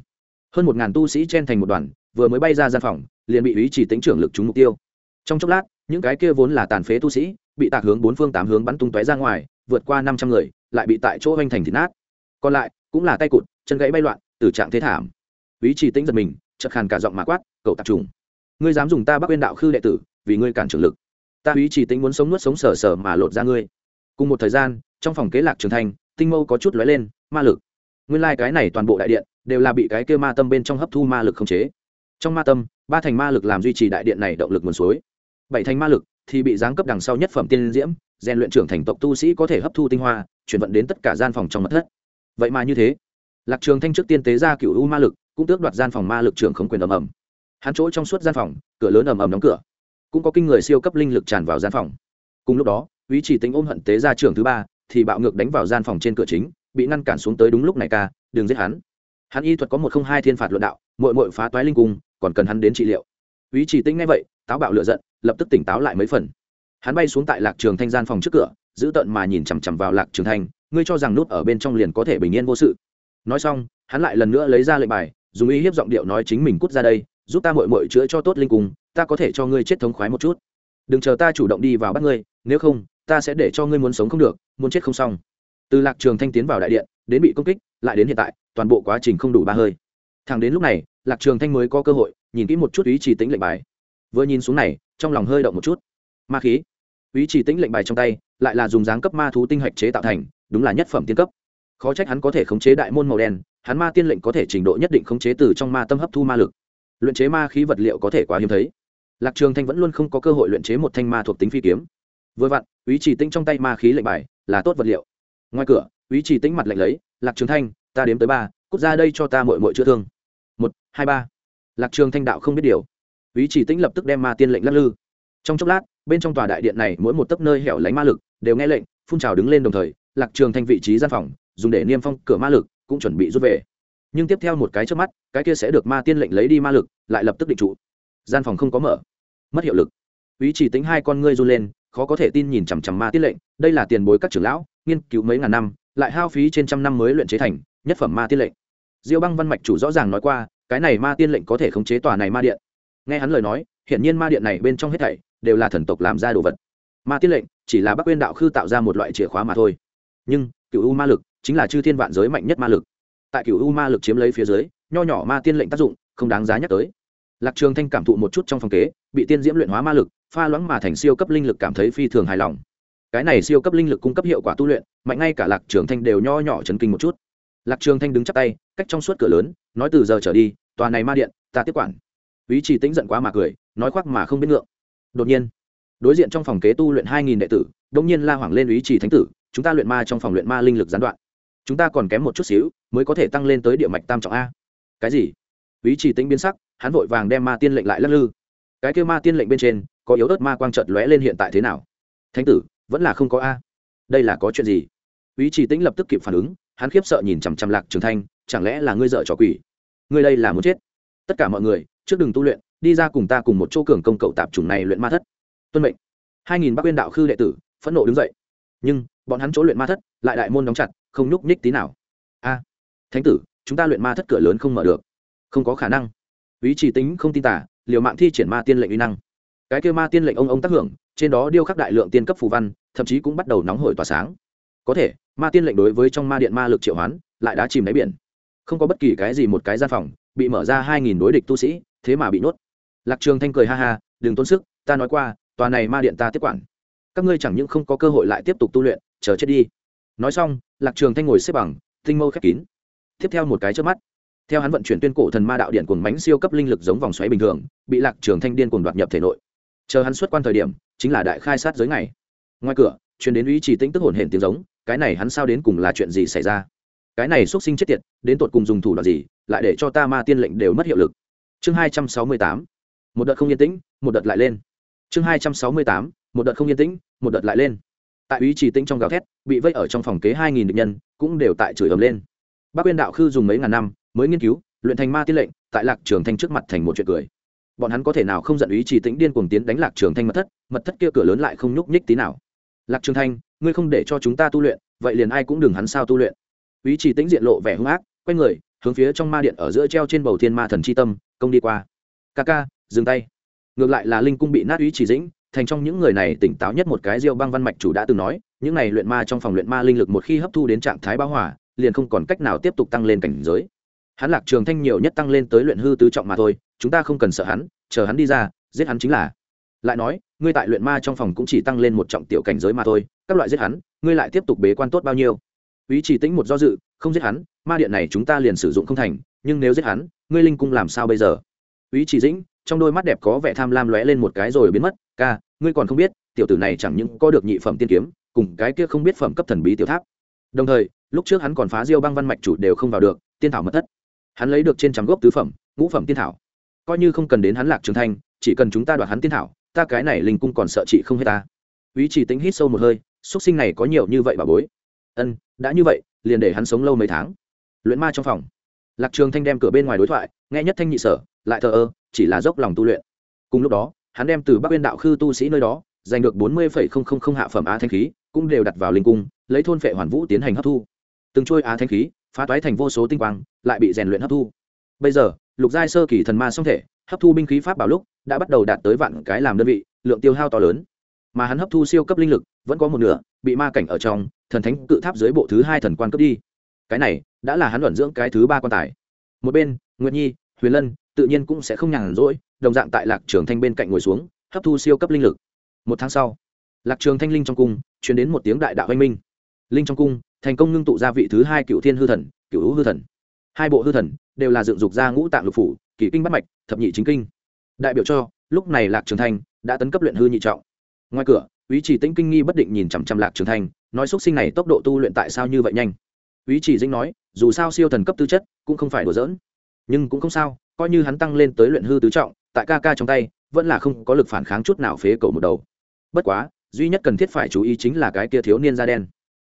hơn một ngàn tu sĩ chen thành một đoàn, vừa mới bay ra gian phòng, liền bị ý chỉ tĩnh trưởng lực trúng mục tiêu. Trong chốc lát, những cái kia vốn là tàn phế tu sĩ bị tạc hướng bốn phương tám hướng bắn tung tóe ra ngoài, vượt qua năm trăm người, lại bị tại chỗ hoành thành thịt nát. Còn lại, cũng là tay cụt, chân gãy bay loạn từ trạng thế thảm. Ý chỉ tĩnh giật mình chật khàn cả giọng mà quát, cậu tạp trùng ngươi dám dùng ta bắc uyên đạo khư đệ tử, vì ngươi cản trưởng lực. Ta ý chỉ tính muốn sống nuốt sống sờ sờ mà lột ra ngươi. Cùng một thời gian, trong phòng kế lạc trường thành, tinh mâu có chút lóe lên, ma lực. Nguyên lai、like、cái này toàn bộ đại điện, đều là bị cái kia ma tâm bên trong hấp thu ma lực không chế. Trong ma tâm, ba thành ma lực làm duy trì đại điện này động lực nguồn suối. Bảy thành ma lực thì bị giáng cấp đằng sau nhất phẩm tiên diễm, rèn luyện trưởng thành tộc tu sĩ có thể hấp thu tinh hoa, chuyển vận đến tất cả gian phòng trong mật thất. Vậy mà như thế, lạc trường thanh trước tiên tế ra cựu u ma lực, cũng tước đoạt gian phòng ma lực trưởng không quyền ầm ầm hắn chỗ trong suốt gian phòng, cửa lớn ầm ầm đóng cửa. Cũng có kinh người siêu cấp linh lực tràn vào gian phòng. Cùng lúc đó ý chỉ tính ôm hận tế ra trưởng thứ ba, thì bạo ngược đánh vào gian phòng trên cửa chính, bị ngăn cản xuống tới đúng lúc này ca, đừng giết hắn. Hắn y thuật có một không hai thiên phạt luận đạo mội mội phá toái linh cung, còn cần hắn đến trị liệu. Ý chỉ tính ngay vậy, táo bạo lựa giận, lập tức tỉnh táo lại mấy phần. Hắn bay xuống tại lạc trường thanh gian phòng trước cửa, giữ tận mà nhìn chằm chằm vào lạc trường thanh, ngươi cho rằng nút ở bên trong liền có thể bình yên vô sự. Nói xong, hắn lại lần nữa lấy ra lệnh bài, dùng ý hiếp giọng điệu nói chính mình cút ra đây giúp ta mội mội chữa cho tốt linh cung, ta có thể cho ngươi chết thống khoái một chút. Đừng chờ ta chủ động đi vào bắt ngươi, nếu không, ta sẽ để cho ngươi muốn sống không được, muốn chết không xong. Từ lạc trường thanh tiến vào đại điện, đến bị công kích, lại đến hiện tại, toàn bộ quá trình không đủ ba hơi. Thẳng đến lúc này, lạc trường thanh mới có cơ hội, nhìn kỹ một chút ý chỉ tính lệnh bài. Vừa nhìn xuống này, trong lòng hơi động một chút. Ma khí. Ý chỉ tính lệnh bài trong tay, lại là dùng dáng cấp ma thú tinh hạch chế tạo thành, đúng là nhất phẩm tiên cấp. Khó trách hắn có thể khống chế đại môn màu đen, hắn ma tiên lệnh có thể trình độ nhất định khống chế từ trong ma tâm hấp thu ma lực luyện chế ma khí vật liệu có thể quá hiếm thấy. Lạc trường thanh vẫn luôn không có cơ hội luyện chế một thanh ma thuộc tính phi kiếm. Vừa vặn, ý chỉ Tinh trong tay ma khí lệnh bài là tốt vật liệu. Ngoài cửa, ý chỉ Tinh mặt lệnh lấy, lạc trường thanh, ta đếm tới ba, cút ra đây cho ta mội mội chữa thương. Một, hai, ba. Lạc trường thanh đạo không biết điều. Ý chỉ Tinh lập tức đem ma tiên lệnh lắc lư. Trong chốc lát, bên trong tòa đại điện này mỗi một tấc nơi hẻo lánh ma lực đều nghe lệnh, phun trào đứng lên đồng thời, lạc trường thanh vị trí gian phòng, dùng để niêm phong cửa ma lực, cũng chuẩn bị rút về nhưng tiếp theo một cái trước mắt, cái kia sẽ được ma tiên lệnh lấy đi ma lực, lại lập tức định trụ. Gian phòng không có mở. Mất hiệu lực. Ý chỉ tính hai con ngươi run lên, khó có thể tin nhìn chằm chằm ma tiên lệnh, đây là tiền bối các trưởng lão, nghiên cứu mấy ngàn năm, lại hao phí trên trăm năm mới luyện chế thành nhất phẩm ma tiên lệnh. Diêu băng văn mạch chủ rõ ràng nói qua, cái này ma tiên lệnh có thể khống chế tòa này ma điện. Nghe hắn lời nói, hiển nhiên ma điện này bên trong hết thảy đều là thần tộc làm ra đồ vật. Ma tiên lệnh chỉ là bắc quên đạo khư tạo ra một loại chìa khóa mà thôi. Nhưng, cựu u ma lực chính là chư thiên vạn giới mạnh nhất ma lực tại cựu u ma lực chiếm lấy phía dưới, nho nhỏ ma tiên lệnh tác dụng không đáng giá nhắc tới. Lạc trường thanh cảm thụ một chút trong phòng kế, bị tiên diễm luyện hóa ma lực, pha loãng mà thành siêu cấp linh lực cảm thấy phi thường hài lòng. Cái này siêu cấp linh lực cung cấp hiệu quả tu luyện, mạnh ngay cả lạc trường thanh đều nho nhỏ chấn kinh một chút. Lạc trường thanh đứng chắp tay, cách trong suốt cửa lớn, nói từ giờ trở đi, tòa này ma điện, ta tiếp quản. Ý chỉ tĩnh giận quá mà cười, nói khoác mà không biết ngượng. Đột nhiên, đối diện trong phòng kế tu luyện hai nghìn đệ tử đông nhiên la hoảng lên ý chỉ thánh tử, chúng ta luyện ma trong phòng luyện ma linh lực gián đoạn chúng ta còn kém một chút xíu, mới có thể tăng lên tới địa mạch tam trọng a. Cái gì? Ý chỉ tính biến sắc, hắn vội vàng đem ma tiên lệnh lại lắc lư. Cái kêu ma tiên lệnh bên trên, có yếu ớt ma quang trợt lóe lên hiện tại thế nào? Thánh tử, vẫn là không có a. Đây là có chuyện gì? Ý chỉ tính lập tức kịp phản ứng, hắn khiếp sợ nhìn chằm chằm lạc trường thanh, chẳng lẽ là ngươi dợ trò quỷ? Ngươi đây là muốn chết. Tất cả mọi người, trước đừng tu luyện, đi ra cùng ta cùng một chỗ cường công cậu tạp chủng này luyện ma thất. Tuân mệnh. Hai nghìn bác quyên đạo khư đệ tử phẫn nộ đứng dậy. Nhưng, bọn hắn chỗ luyện ma thất, lại đại môn đóng chặt không nhúc nhích tí nào. A, thánh tử, chúng ta luyện ma thất cửa lớn không mở được. Không có khả năng. Ý chỉ tính không tin tả liều mạng thi triển ma tiên lệnh uy năng. Cái kêu ma tiên lệnh ông ông tác hưởng, trên đó điêu khắc đại lượng tiên cấp phù văn, thậm chí cũng bắt đầu nóng hổi tỏa sáng. Có thể, ma tiên lệnh đối với trong ma điện ma lực triệu hoán, lại đã chìm đáy biển. Không có bất kỳ cái gì một cái gian phòng, bị mở ra hai nghìn đối địch tu sĩ, thế mà bị nuốt. lạc trường thanh cười ha ha, đừng tốn sức, ta nói qua, tòa này ma điện ta tiếp quản. Các ngươi chẳng những không có cơ hội lại tiếp tục tu luyện, chờ chết đi nói xong, lạc trường thanh ngồi xếp bằng, tinh mâu khép kín. Tiếp theo một cái trước mắt, theo hắn vận chuyển tuyên cổ thần ma đạo điện cuồng mánh siêu cấp linh lực giống vòng xoáy bình thường, bị lạc trường thanh điên cuồng đoạt nhập thể nội. Chờ hắn xuất quan thời điểm, chính là đại khai sát giới ngày. Ngoài cửa, truyền đến ý chỉ tĩnh tức hồn hển tiếng giống, cái này hắn sao đến cùng là chuyện gì xảy ra? Cái này xuất sinh chết tiệt, đến tột cùng dùng thủ đoạn gì, lại để cho ta ma tiên lệnh đều mất hiệu lực? Chương hai trăm sáu mươi tám, một đợt không yên tĩnh, một đợt lại lên. Chương hai trăm sáu mươi tám, một đợt không yên tĩnh, một đợt lại lên tại ý chỉ tĩnh trong gào thét, bị vây ở trong phòng kế hai nghìn địch nhân, cũng đều tại chửi ầm lên. Bác quyên đạo khư dùng mấy ngàn năm mới nghiên cứu, luyện thành ma tiên lệnh, tại lạc trường thanh trước mặt thành một chuyện cười. Bọn hắn có thể nào không giận ý chỉ tĩnh điên cuồng tiến đánh lạc trường thanh mật thất mật thất kia cửa lớn lại không nhúc nhích tí nào. Lạc trường thanh, ngươi không để cho chúng ta tu luyện, vậy liền ai cũng đừng hắn sao tu luyện. Ý chỉ tĩnh diện lộ vẻ hung ác, quay người, hướng phía trong ma điện ở giữa treo trên bầu thiên ma thần chi tâm, công đi qua. Ca ca, dừng tay. Ngược lại là linh cung bị nát ý chỉ dĩnh thành trong những người này tỉnh táo nhất một cái diêu băng văn mạch chủ đã từng nói, những này luyện ma trong phòng luyện ma linh lực một khi hấp thu đến trạng thái bão hỏa liền không còn cách nào tiếp tục tăng lên cảnh giới. Hắn lạc trường thanh nhiều nhất tăng lên tới luyện hư tứ trọng mà thôi, chúng ta không cần sợ hắn, chờ hắn đi ra, giết hắn chính là. Lại nói, ngươi tại luyện ma trong phòng cũng chỉ tăng lên một trọng tiểu cảnh giới mà thôi, các loại giết hắn, ngươi lại tiếp tục bế quan tốt bao nhiêu? Ý chỉ tĩnh một do dự, không giết hắn, ma điện này chúng ta liền sử dụng không thành, nhưng nếu giết hắn, ngươi linh cung làm sao bây giờ? Ý chỉ dĩnh, trong đôi mắt đẹp có vẻ tham lam lóe lên một cái rồi biến mất, ca ngươi còn không biết, tiểu tử này chẳng những có được nhị phẩm tiên kiếm, cùng cái kia không biết phẩm cấp thần bí tiểu tháp. Đồng thời, lúc trước hắn còn phá diêu băng văn mạch chủ đều không vào được, tiên thảo mất thất. Hắn lấy được trên trăm gốc tứ phẩm, ngũ phẩm tiên thảo. Coi như không cần đến hắn lạc trường thanh, chỉ cần chúng ta đoạt hắn tiên thảo, ta cái này linh cung còn sợ chị không hết ta. Ý chỉ tính hít sâu một hơi xuất sinh này có nhiều như vậy bà bối. Ân, đã như vậy, liền để hắn sống lâu mấy tháng. Luyện ma trong phòng. Lạc trường thanh đem cửa bên ngoài đối thoại, nghe nhất thanh nhị sở, lại thờ ơ, chỉ là dốc lòng tu luyện. Cùng lúc đó hắn đem từ bắc uyên đạo khư tu sĩ nơi đó, giành được bốn mươi hạ phẩm á thanh khí, cũng đều đặt vào linh cung, lấy thôn phệ hoàn vũ tiến hành hấp thu. Từng trôi á thanh khí, phá toái thành vô số tinh quang, lại bị rèn luyện hấp thu. Bây giờ, lục giai sơ kỳ thần ma song thể, hấp thu binh khí pháp bảo lúc, đã bắt đầu đạt tới vạn cái làm đơn vị, lượng tiêu hao to lớn. Mà hắn hấp thu siêu cấp linh lực, vẫn có một nửa, bị ma cảnh ở trong, thần thánh cự tháp dưới bộ thứ hai thần quan cấp đi. Cái này, đã là hắn luận dưỡng cái thứ ba quan tài. Một bên, nguyệt nhi huyền lân tự nhiên cũng sẽ không nhàn rỗi, đồng dạng tại lạc trường thanh bên cạnh ngồi xuống, hấp thu siêu cấp linh lực. Một tháng sau, lạc trường thanh linh trong cung chuyển đến một tiếng đại đạo anh minh. Linh trong cung thành công ngưng tụ ra vị thứ hai cựu thiên hư thần cựu hữu hư thần. Hai bộ hư thần đều là dựng dục ra ngũ tạng lục phủ kỷ kinh bắt mạch, thập nhị chính kinh. Đại biểu cho, lúc này lạc trường thanh đã tấn cấp luyện hư nhị trọng. Ngoài cửa ý chỉ tĩnh kinh nghi bất định nhìn chằm chằm lạc trường thanh, nói xuất sinh này tốc độ tu luyện tại sao như vậy nhanh? Ý chỉ dĩnh nói, dù sao siêu thần cấp tư chất cũng không phải đùa giỡn nhưng cũng không sao, coi như hắn tăng lên tới luyện hư tứ trọng, tại ca ca trong tay, vẫn là không có lực phản kháng chút nào phế cầu một đầu. Bất quá, duy nhất cần thiết phải chú ý chính là cái kia thiếu niên da đen.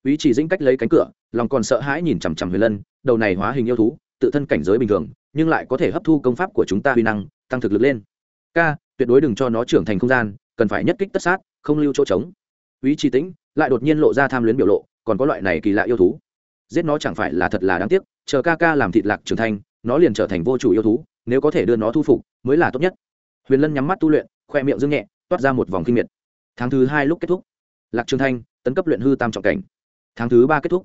Ý chỉ dĩnh cách lấy cánh cửa, lòng còn sợ hãi nhìn chằm chằm huyền lân, đầu này hóa hình yêu thú, tự thân cảnh giới bình thường, nhưng lại có thể hấp thu công pháp của chúng ta huy năng, tăng thực lực lên. Ca, tuyệt đối đừng cho nó trưởng thành không gian, cần phải nhất kích tất sát, không lưu chỗ trống. Ý chỉ tĩnh, lại đột nhiên lộ ra tham luyến biểu lộ, còn có loại này kỳ lạ yêu thú. Giết nó chẳng phải là thật là đáng tiếc, chờ ca ca làm thịt lạc trưởng thành nó liền trở thành vô chủ yêu thú, nếu có thể đưa nó thu phục, mới là tốt nhất. Huyền lân nhắm mắt tu luyện, khoe miệng dương nhẹ, toát ra một vòng kinh miệt. Tháng thứ hai lúc kết thúc. Lạc trường thanh, tấn cấp luyện hư tam trọng cảnh. Tháng thứ ba kết thúc.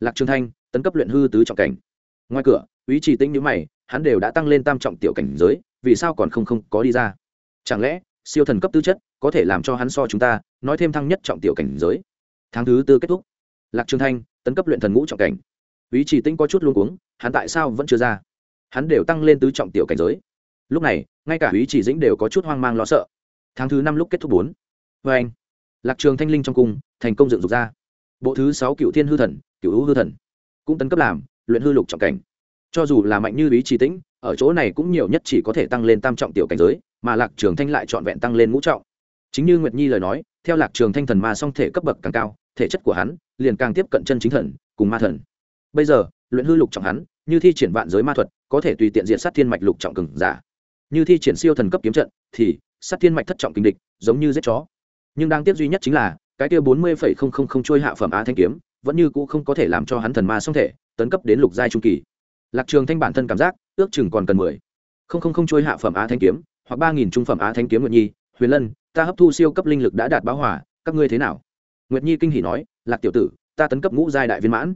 Lạc trường thanh, tấn cấp luyện hư tứ trọng cảnh. Ngoài cửa ý chỉ tĩnh nhíu mày, hắn đều đã tăng lên tam trọng tiểu cảnh giới, vì sao còn không không có đi ra? Chẳng lẽ, siêu thần cấp tư chất có thể làm cho hắn so chúng ta, nói thêm thăng nhất trọng tiểu cảnh giới? Tháng thứ tư kết thúc. Lạc trường thanh, tấn cấp luyện thần ngũ trọng cảnh. Ý chỉ tĩnh có chút luống cuống, hắn tại sao vẫn chưa ra? Hắn đều tăng lên tứ trọng tiểu cảnh giới. Lúc này, ngay cả ý chỉ dĩnh đều có chút hoang mang lo sợ. Tháng thứ năm lúc kết thúc bốn. Vê anh, lạc trường thanh linh trong cung, thành công dựng dục ra. Bộ thứ sáu cựu thiên hư thần, cựu hữu hư thần. Cũng tấn cấp làm, luyện hư lục trọng cảnh. Cho dù là mạnh như ý chỉ tĩnh ở chỗ này cũng nhiều nhất chỉ có thể tăng lên tam trọng tiểu cảnh giới, mà lạc trường thanh lại trọn vẹn tăng lên ngũ trọng. Chính như nguyệt nhi lời nói, theo lạc trường thanh thần ma song thể cấp bậc càng cao, thể chất của hắn liền càng tiếp cận chân chính thần, cùng ma thần. Bây giờ, luyện hư lục trọng hắn, như thi triển vạn giới ma thuật có thể tùy tiện diện sát thiên mạch lục trọng cường giả. Như thi triển siêu thần cấp kiếm trận, thì sát thiên mạch thất trọng kinh địch, giống như giết chó. Nhưng đáng tiếc duy nhất chính là, cái kia bốn mươi phẩy không không không trôi hạ phẩm á thanh kiếm, vẫn như cũ không có thể làm cho hắn thần ma song thể, tấn cấp đến lục giai trung kỳ. Lạc trường thanh bản thân cảm giác, ước chừng còn cần mười. Không không không trôi hạ phẩm á thanh kiếm, hoặc ba nghìn trung phẩm á thanh kiếm nguyệt nhi, huyền lân, ta hấp thu siêu cấp linh lực đã đạt báo hỏa các ngươi thế nào? Nguyệt nhi kinh hỉ nói, lạc tiểu tử, ta tấn cấp ngũ giai đại viên mãn,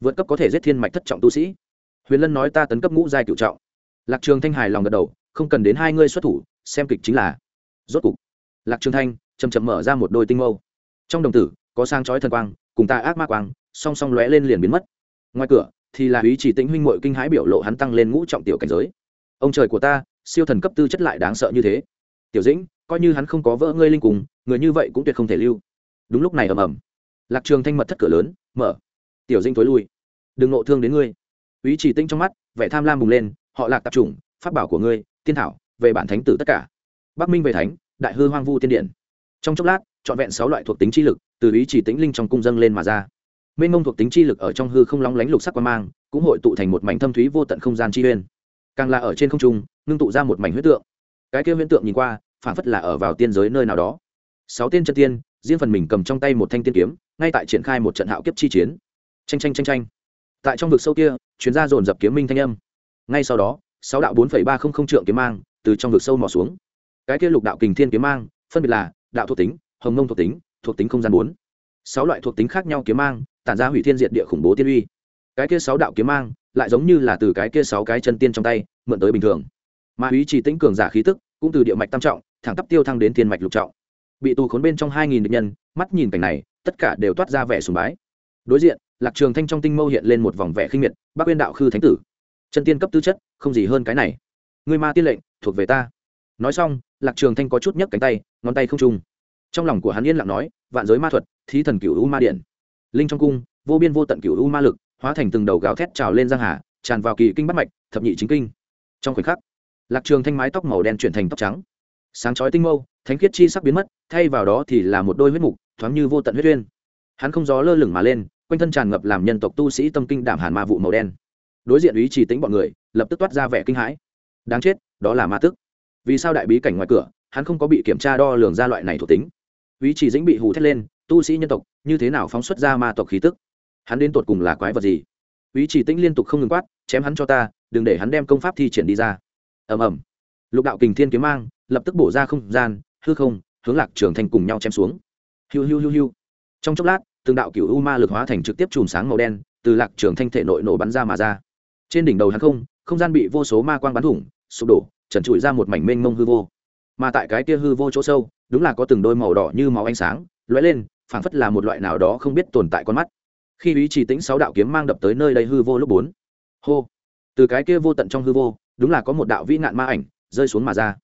vượt cấp có thể giết thiên mạch thất trọng tu sĩ huyền lân nói ta tấn cấp ngũ giai cựu trọng. Lạc trường thanh hài lòng gật đầu, không cần đến hai ngươi xuất thủ, xem kịch chính là. Rốt cục, lạc trường thanh chầm chậm mở ra một đôi tinh mâu. Trong đồng tử, có sang chói thần quang, cùng ta ác ma quang, song song lóe lên liền biến mất. Ngoài cửa, thì là ý chỉ tĩnh huynh muội kinh hãi biểu lộ hắn tăng lên ngũ trọng tiểu cảnh giới. Ông trời của ta, siêu thần cấp tư chất lại đáng sợ như thế. Tiểu dĩnh, coi như hắn không có vỡ ngươi linh cùng, người như vậy cũng tuyệt không thể lưu. Đúng lúc này ầm ầm, lạc trường thanh mật thất cửa lớn, mở. Tiểu dĩnh tối lui. Đừng nộ thương đến ngươi ý chỉ tinh trong mắt, vẻ tham lam bùng lên, họ lạc tập chủng, pháp bảo của ngươi, tiên thảo, về bản thánh tử tất cả. Bắc minh về thánh, đại hư hoang vu tiên điện. Trong chốc lát, trọn vẹn sáu loại thuộc tính chi lực từ ý chỉ tĩnh linh trong cung dâng lên mà ra. Mênh mông thuộc tính chi lực ở trong hư không lóng lánh lục sắc quan mang, cũng hội tụ thành một mảnh thâm thúy vô tận không gian chi uyên càng là ở trên không trung, ngưng tụ ra một mảnh huyết tượng. Cái kia huyễn tượng nhìn qua phản phất là ở vào tiên giới nơi nào đó. Sáu tiên chân tiên, riêng phần mình cầm trong tay một thanh tiên kiếm, ngay tại triển khai một trận hạo kiếp chi chiến. Tranh tranh tranh tranh tại trong vực sâu kia chuyến ra dồn dập kiếm minh thanh âm. Ngay sau đó, sáu đạo bốn ba không không trượng kiếm mang từ trong vực sâu mò xuống. Cái kia lục đạo kình thiên kiếm mang, phân biệt là đạo thuộc tính, hồng mông thuộc tính thuộc tính không gian bốn. Sáu loại thuộc tính khác nhau kiếm mang, tản ra hủy thiên diệt địa khủng bố tiên uy. Cái kia sáu đạo kiếm mang lại giống như là từ cái kia sáu cái chân tiên trong tay, mượn tới bình thường. Mà ý chỉ tĩnh cường giả khí tức, cũng từ địa mạch tam trọng, thẳng tắp tiêu thăng đến thiên mạch lục trọng. Bị tù khốn bên trong hai nghìn địch nhân, mắt nhìn cảnh này, tất cả đều toát ra vẻ sùng bái. Đối diện lạc trường thanh trong tinh mâu hiện lên một vòng vẻ khinh miệt, bác uyên đạo khư thánh tử, chân tiên cấp tư chất, không gì hơn cái này. Người ma tiên lệnh, thuộc về ta. Nói xong, lạc trường thanh có chút nhấc cánh tay, ngón tay không trung. Trong lòng của hắn yên lặng nói, vạn giới ma thuật, thí thần cửu u ma điện. Linh trong cung, vô biên vô tận cửu u ma lực, hóa thành từng đầu gào thét trào lên giang hà, tràn vào kỳ kinh bắt mạch, thập nhị chính kinh. Trong khoảnh khắc, lạc trường thanh mái tóc màu đen chuyển thành tóc trắng. Sáng chói tinh mâu, thánh khiết chi sắc biến mất, thay vào đó thì là một đôi huyết mục, thoáng như vô tận huyết uyên. Hắn không gió lơ lửng mà lên quanh thân tràn ngập làm nhân tộc tu sĩ tâm kinh đảm hàn ma vụ màu đen. Đối diện ý chỉ tính bọn người, lập tức toát ra vẻ kinh hãi. Đáng chết, đó là ma tức. Vì sao đại bí cảnh ngoài cửa, hắn không có bị kiểm tra đo lường ra loại này thuộc tính? Ý chỉ dĩnh bị hù thét lên, tu sĩ nhân tộc, như thế nào phóng xuất ra ma tộc khí tức? Hắn đến tột cùng là quái vật gì? Ý chỉ tĩnh liên tục không ngừng quát, chém hắn cho ta, đừng để hắn đem công pháp thi triển đi ra. Ầm ầm. Lục đạo kình thiên kiếm mang, lập tức bổ ra không gian, hư không, hướng lạc trường thành cùng nhau chém xuống. Hiu hiu hiu hiu. Trong chốc lát từng đạo cựu u ma lực hóa thành trực tiếp chùm sáng màu đen, từ lạc trường thanh thể nội nổ bắn ra mà ra. Trên đỉnh đầu hắn không không gian bị vô số ma quang bắn thủng, sụp đổ, trần trụi ra một mảnh mênh mông hư vô. Mà tại cái kia hư vô chỗ sâu, đúng là có từng đôi màu đỏ như máu ánh sáng, lóe lên, phảng phất là một loại nào đó không biết tồn tại con mắt. Khi ý chỉ tĩnh sáu đạo kiếm mang đập tới nơi đây hư vô lúc bốn. Hô. Từ cái kia vô tận trong hư vô, đúng là có một đạo vĩ nạn ma ảnh rơi xuống mà ra.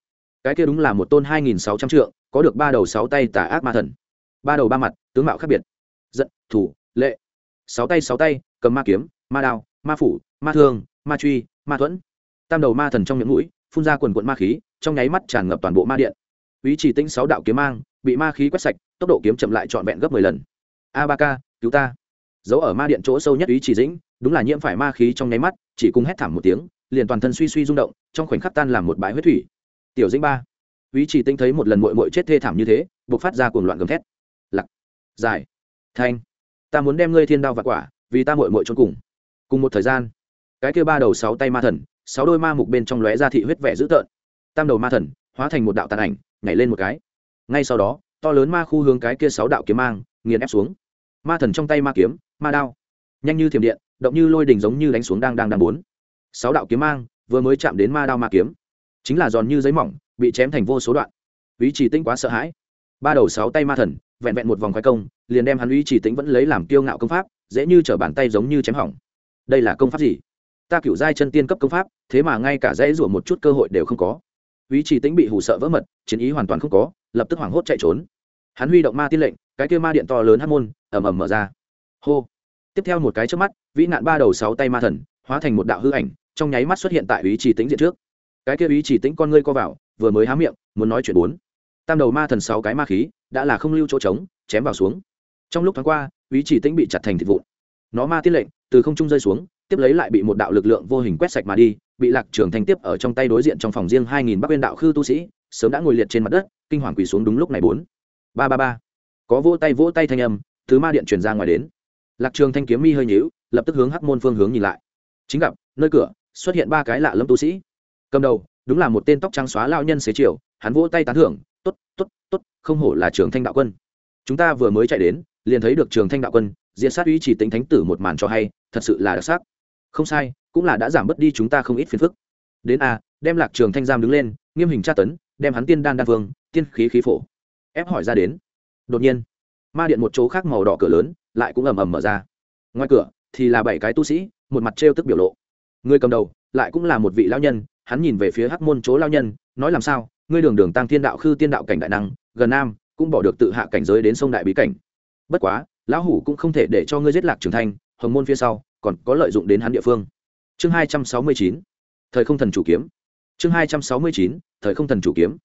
Cái kia đúng là một tôn hai nghìn sáu trăm trượng, có được ba đầu sáu tay tà ác ma thần. Ba đầu ba mặt, tướng mạo khác biệt thủ, lệ. Sáu tay sáu tay, cầm ma kiếm, ma đao, ma phủ, ma thương, ma truy, ma thuẫn. Tam đầu ma thần trong những mũi, phun ra quần quận ma khí, trong nháy mắt tràn ngập toàn bộ ma điện. Ý chỉ tinh sáu đạo kiếm mang, bị ma khí quét sạch, tốc độ kiếm chậm lại trọn vẹn gấp mười lần. A ba k cứu ta. Giấu ở ma điện chỗ sâu nhất ý chỉ dĩnh, đúng là nhiễm phải ma khí trong nháy mắt, chỉ cùng hét thảm một tiếng, liền toàn thân suy suy rung động, trong khoảnh khắc tan làm một bãi huyết thủy. Tiểu dĩnh ba. Ý chỉ tinh thấy một lần mội mội chết thê thảm như thế buộc phát ra cuồng loạn gầm thét. Lặc dài. Thanh ta muốn đem ngươi thiên đao và quả, vì ta mội mội trốn cùng. Cùng một thời gian, cái kia ba đầu sáu tay ma thần, sáu đôi ma mục bên trong lóe ra thị huyết vẻ dữ tợn. Tam đầu ma thần, hóa thành một đạo tàn ảnh, nhảy lên một cái. Ngay sau đó, to lớn ma khu hướng cái kia sáu đạo kiếm mang, nghiền ép xuống. Ma thần trong tay ma kiếm, ma đao, nhanh như thiểm điện, động như lôi đình giống như đánh xuống đang đang đang bốn. Sáu đạo kiếm mang, vừa mới chạm đến ma đao ma kiếm. Chính là giòn như giấy mỏng, bị chém thành vô số đoạn. Ý chỉ tinh quá sợ hãi. Ba đầu sáu tay ma thần vẹn vẹn một vòng khoái công, liền đem hắn uy chỉ tính vẫn lấy làm kiêu ngạo công pháp, dễ như t bàn tay giống như chém hỏng. Đây là công pháp gì? Ta cựu giai chân tiên cấp công pháp, thế mà ngay cả dễ rủa một chút cơ hội đều không có. Uy chỉ tính bị hủ sợ vỡ mật, chiến ý hoàn toàn không có, lập tức hoảng hốt chạy trốn. Hắn huy động ma tiên lệnh, cái kia ma điện to lớn hát môn ẩm ẩm mở ra. Hô! Tiếp theo một cái trước mắt, vĩ nạn ba đầu sáu tay ma thần, hóa thành một đạo hư ảnh, trong nháy mắt xuất hiện tại ý chỉ tính diện trước. Cái kia ý chỉ tính con ngươi co vào, vừa mới há miệng, muốn nói chuyện bốn. Tam đầu ma thần sáu cái ma khí đã là không lưu chỗ trống, chém vào xuống. Trong lúc thoáng qua, ý chỉ tĩnh bị chặt thành thịt vụn. Nó ma tiết lệnh, từ không trung rơi xuống, tiếp lấy lại bị một đạo lực lượng vô hình quét sạch mà đi, bị lạc trường thành tiếp ở trong tay đối diện trong phòng riêng hai nghìn bắc viên đạo khư tu sĩ, sớm đã ngồi liệt trên mặt đất, kinh hoàng quỳ xuống đúng lúc này bốn. Ba ba ba. Có vỗ tay vỗ tay thanh âm, thứ ma điện truyền ra ngoài đến. Lạc trường thanh kiếm mi hơi nhíu, lập tức hướng hắc môn phương hướng nhìn lại. Chính gặp, nơi cửa, xuất hiện ba cái lạ lâm tu sĩ. Cầm đầu, đúng là một tên tóc trắng xóa lao nhân xế chiều, hắn vỗ tay tán thưởng, tốt tốt tốt, không hổ là trường thanh đạo quân. Chúng ta vừa mới chạy đến, liền thấy được trường thanh đạo quân diện sát uy chỉ tính thánh tử một màn cho hay, thật sự là đặc sắc. Không sai, cũng là đã giảm bớt đi chúng ta không ít phiền phức. Đến a, đem lạc trường thanh giam đứng lên, nghiêm hình tra tấn, đem hắn tiên đan đan vương, tiên khí khí phổ. Ép hỏi ra đến. Đột nhiên, ma điện một chỗ khác màu đỏ cửa lớn, lại cũng ầm ầm mở ra. Ngoài cửa, thì là bảy cái tu sĩ, một mặt trêu tức biểu lộ. Người cầm đầu, lại cũng là một vị lao nhân, hắn nhìn về phía hắc môn chỗ lao nhân, nói làm sao? Ngươi đường đường tăng thiên đạo khư tiên đạo cảnh đại năng, gần nam, cũng bỏ được tự hạ cảnh giới đến sông đại bí cảnh. Bất quá, lão hủ cũng không thể để cho ngươi giết lạc trường thanh, hồng môn phía sau, còn có lợi dụng đến hắn địa phương. Chương hai trăm sáu mươi chín, thời không thần chủ kiếm. Chương hai trăm sáu mươi chín, thời không thần chủ kiếm.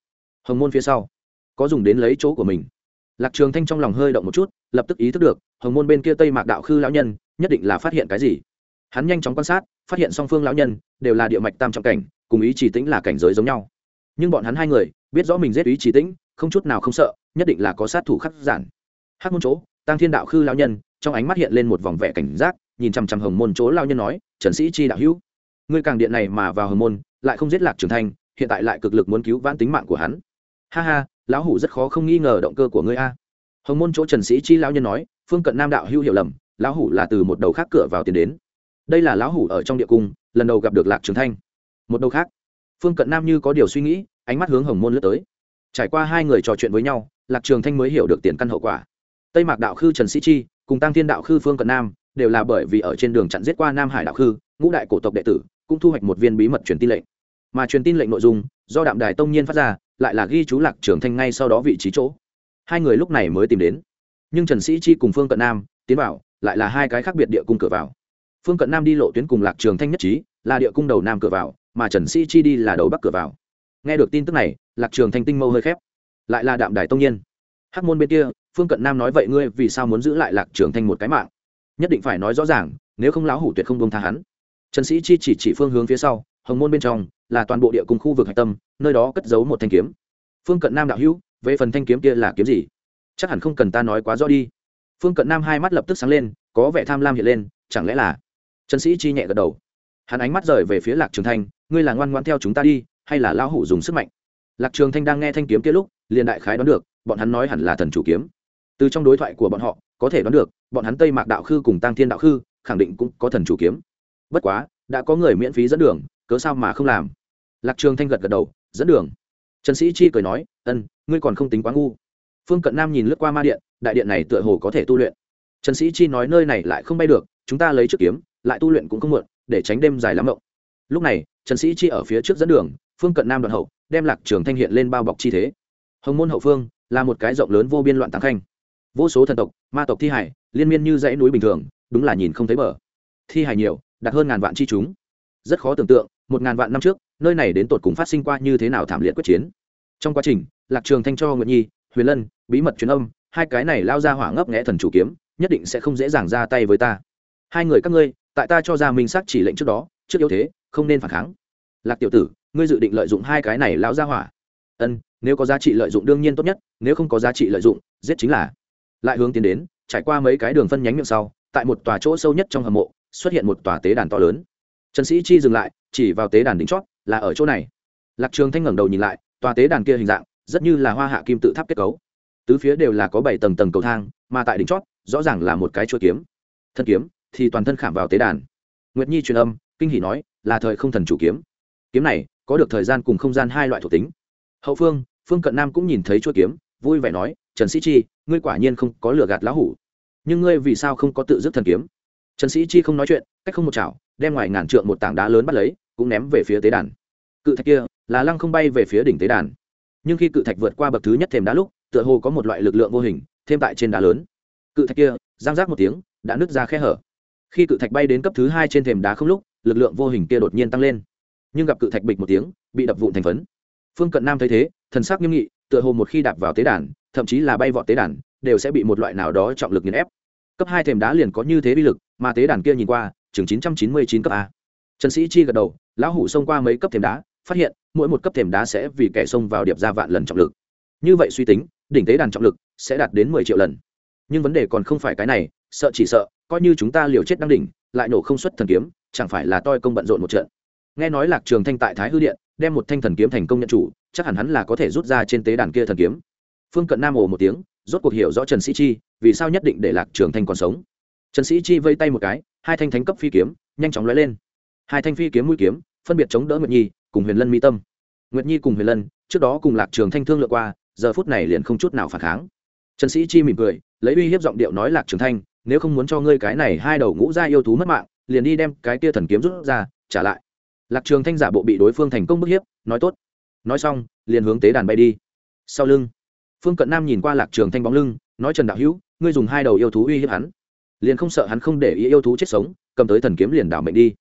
Hồng môn phía sau, có dùng đến lấy chỗ của mình. Lạc trường thanh trong lòng hơi động một chút, lập tức ý thức được, hồng môn bên kia tây mạc đạo khư lão nhân, nhất định là phát hiện cái gì. Hắn nhanh chóng quan sát, phát hiện song phương lão nhân, đều là địa mạch tam trọng cảnh, cùng ý chỉ tính là cảnh giới giống nhau nhưng bọn hắn hai người biết rõ mình giết ý chỉ tĩnh, không chút nào không sợ, nhất định là có sát thủ khắc giản. Hát môn chỗ tăng thiên đạo khư lão nhân, trong ánh mắt hiện lên một vòng vẻ cảnh giác, nhìn chằm chằm hồng môn chỗ lão nhân nói, trần sĩ chi đạo hữu, ngươi càng điện này mà vào hồng môn, lại không giết lạc trường thanh, hiện tại lại cực lực muốn cứu vãn tính mạng của hắn. Ha ha, lão hủ rất khó không nghi ngờ động cơ của ngươi a. Hồng môn chỗ trần sĩ chi lão nhân nói, phương cận nam đạo hữu hiểu lầm, lão hủ là từ một đầu khác cửa vào tiến đến. Đây là lão hủ ở trong địa cung, lần đầu gặp được lạc trường thanh. Một đầu khác phương cận nam như có điều suy nghĩ, ánh mắt hướng hồng môn lướt tới. Trải qua hai người trò chuyện với nhau, lạc trường thanh mới hiểu được tiền căn hậu quả. Tây mạc đạo khư trần sĩ chi cùng tăng thiên đạo khư phương cận nam đều là bởi vì ở trên đường chặn giết qua nam hải đạo khư, ngũ đại cổ tộc đệ tử, cũng thu hoạch một viên bí mật truyền tin lệnh. Mà truyền tin lệnh nội dung, do đạm đài tông nhiên phát ra, lại là ghi chú lạc trường thanh ngay sau đó vị trí chỗ. Hai người lúc này mới tìm đến. Nhưng trần sĩ chi cùng phương cận nam tiến vào, lại là hai cái khác biệt địa cung cửa vào. Phương cận nam đi lộ tuyến cùng lạc trường thanh nhất trí, là địa cung đầu nam cửa vào mà trần sĩ chi đi là đầu bắc cửa vào. Nghe được tin tức này, lạc trường thanh tinh mâu hơi khép. Lại là đạm đài tông nhiên. Hắc môn bên kia, phương cận nam nói vậy ngươi vì sao muốn giữ lại lạc trường thanh một cái mạng? Nhất định phải nói rõ ràng, nếu không lão hủ tuyệt không buông tha hắn. Trần sĩ chi chỉ chỉ phương hướng phía sau, hồng môn bên trong, là toàn bộ địa cùng khu vực hạch tâm, nơi đó cất giấu một thanh kiếm. Phương cận nam đạo hữu, về phần thanh kiếm kia là kiếm gì? Chắc hẳn không cần ta nói quá rõ đi. Phương cận nam hai mắt lập tức sáng lên, có vẻ tham lam hiện lên, chẳng lẽ là? Trần sĩ chi nhẹ gật đầu. Hắn ánh mắt rời về phía lạc trường thanh ngươi là ngoan ngoan theo chúng ta đi, hay là lão hủ dùng sức mạnh? Lạc trường thanh đang nghe thanh kiếm kia lúc, liền đại khái đoán được, bọn hắn nói hẳn là thần chủ kiếm. Từ trong đối thoại của bọn họ, có thể đoán được, bọn hắn tây mạc đạo khư cùng tăng thiên đạo khư, khẳng định cũng có thần chủ kiếm. Bất quá, đã có người miễn phí dẫn đường, cớ sao mà không làm? Lạc trường thanh gật gật đầu, dẫn đường. Trần sĩ chi cười nói, ân, ngươi còn không tính quá ngu. Phương cận nam nhìn lướt qua ma điện, đại điện này tựa hồ có thể tu luyện. Trần sĩ chi nói, nơi này lại không bay được, chúng ta lấy trước kiếm, lại tu luyện cũng không muộn, để tránh đêm dài lắm mộng. Lúc này trần sĩ chi ở phía trước dẫn đường, phương cận nam đoạn hậu, đem lạc trường thanh hiện lên bao bọc chi thế. Hồng môn hậu phương là một cái rộng lớn vô biên loạn tàng khanh. Vô số thần tộc, ma tộc thi hải, liên miên như dãy núi bình thường, đúng là nhìn không thấy bờ. Thi hải nhiều, đạt hơn ngàn vạn chi chúng. Rất khó tưởng tượng, một ngàn vạn năm trước, nơi này đến tột cùng phát sinh qua như thế nào thảm liệt quyết chiến. Trong quá trình, lạc trường thanh cho nguyệt nhi, huyền lân, bí mật truyền âm, hai cái này lao ra hỏa ngấp nghẽ thần chủ kiếm, nhất định sẽ không dễ dàng ra tay với ta. Hai người các ngươi tại ta cho ra minh xác chỉ lệnh trước đó, trước yếu thế, không nên phản kháng. Lạc tiểu tử, ngươi dự định lợi dụng hai cái này lão ra hỏa. Ân, nếu có giá trị lợi dụng đương nhiên tốt nhất, nếu không có giá trị lợi dụng, giết chính là. Lại hướng tiến đến, trải qua mấy cái đường phân nhánh miệng sau, tại một tòa chỗ sâu nhất trong hầm mộ, xuất hiện một tòa tế đàn to lớn. Trần sĩ chi dừng lại, chỉ vào tế đàn đỉnh chót, là ở chỗ này. Lạc trường thanh ngẩng đầu nhìn lại, tòa tế đàn kia hình dạng, rất như là hoa hạ kim tự tháp kết cấu. Tứ phía đều là có bảy tầng tầng cầu thang, mà tại đỉnh chót, rõ ràng là một cái chuôi kiếm. Thân kiếm thì toàn thân khảm vào tế đàn. Nguyệt nhi truyền âm, kinh hỷ nói, là thời không thần chủ kiếm. Kiếm này, có được thời gian cùng không gian hai loại thuộc tính. Hậu phương phương cận nam cũng nhìn thấy chuỗi kiếm, vui vẻ nói, trần sĩ chi, ngươi quả nhiên không có lừa gạt lão hủ. Nhưng ngươi vì sao không có tự dứt thần kiếm? Trần sĩ chi không nói chuyện, cách không một chảo, đem ngoài ngàn trượng một tảng đá lớn bắt lấy, cũng ném về phía tế đàn. Cự thạch kia, là lăng không bay về phía đỉnh tế đàn. Nhưng khi cự thạch vượt qua bậc thứ nhất thềm đá lúc, tựa hồ có một loại lực lượng vô hình, thêm tại trên đá lớn. Cự thạch kia giang rác một tiếng, đã nứt ra khe hở khi cự thạch bay đến cấp thứ hai trên thềm đá không lúc, lực lượng vô hình kia đột nhiên tăng lên. Nhưng gặp cự thạch bịch một tiếng, bị đập vụn thành phấn. Phương cận nam thấy thế, thần sắc nghiêm nghị, tựa hồ một khi đạp vào tế đàn, thậm chí là bay vọt tế đàn, đều sẽ bị một loại nào đó trọng lực nghiền ép. Cấp hai thềm đá liền có như thế bi lực, mà tế đàn kia nhìn qua, chừng chín trăm chín mươi chín cấp a. Trần sĩ chi gật đầu, lão hủ xông qua mấy cấp thềm đá, phát hiện, mỗi một cấp thềm đá sẽ vì kẻ xông vào điệp ra vạn lần trọng lực. Như vậy suy tính, đỉnh tế đàn trọng lực sẽ đạt đến mười triệu lần. Nhưng vấn đề còn không phải cái này, sợ chỉ sợ coi như chúng ta liều chết đăng đỉnh, lại nổ không xuất thần kiếm, chẳng phải là toi công bận rộn một trận. Nghe nói lạc trường thanh tại thái hư điện, đem một thanh thần kiếm thành công nhận chủ, chắc hẳn hắn là có thể rút ra trên tế đàn kia thần kiếm. Phương cận nam ồ một tiếng, rốt cuộc hiểu rõ trần sĩ chi, vì sao nhất định để lạc trường thanh còn sống. Trần sĩ chi vây tay một cái, hai thanh thánh cấp phi kiếm, nhanh chóng lóe lên. Hai thanh phi kiếm mũi kiếm, phân biệt chống đỡ nguyệt nhi, cùng huyền lân mỹ tâm. Nguyệt nhi cùng huyền lân, trước đó cùng lạc trường thanh thương lượng qua, giờ phút này liền không chút nào phản kháng. Trần sĩ chi mỉm cười, lấy uy hiếp giọng điệu nói lạc trường thanh nếu không muốn cho ngươi cái này hai đầu ngũ gia yêu thú mất mạng liền đi đem cái kia thần kiếm rút ra trả lại. Lạc trường thanh giả bộ bị đối phương thành công bức hiếp nói tốt. Nói xong liền hướng tế đàn bay đi. Sau lưng phương cận nam nhìn qua lạc trường thanh bóng lưng nói trần đạo hữu ngươi dùng hai đầu yêu thú uy hiếp hắn. Liền không sợ hắn không để ý yêu thú chết sống cầm tới thần kiếm liền đảo mệnh đi.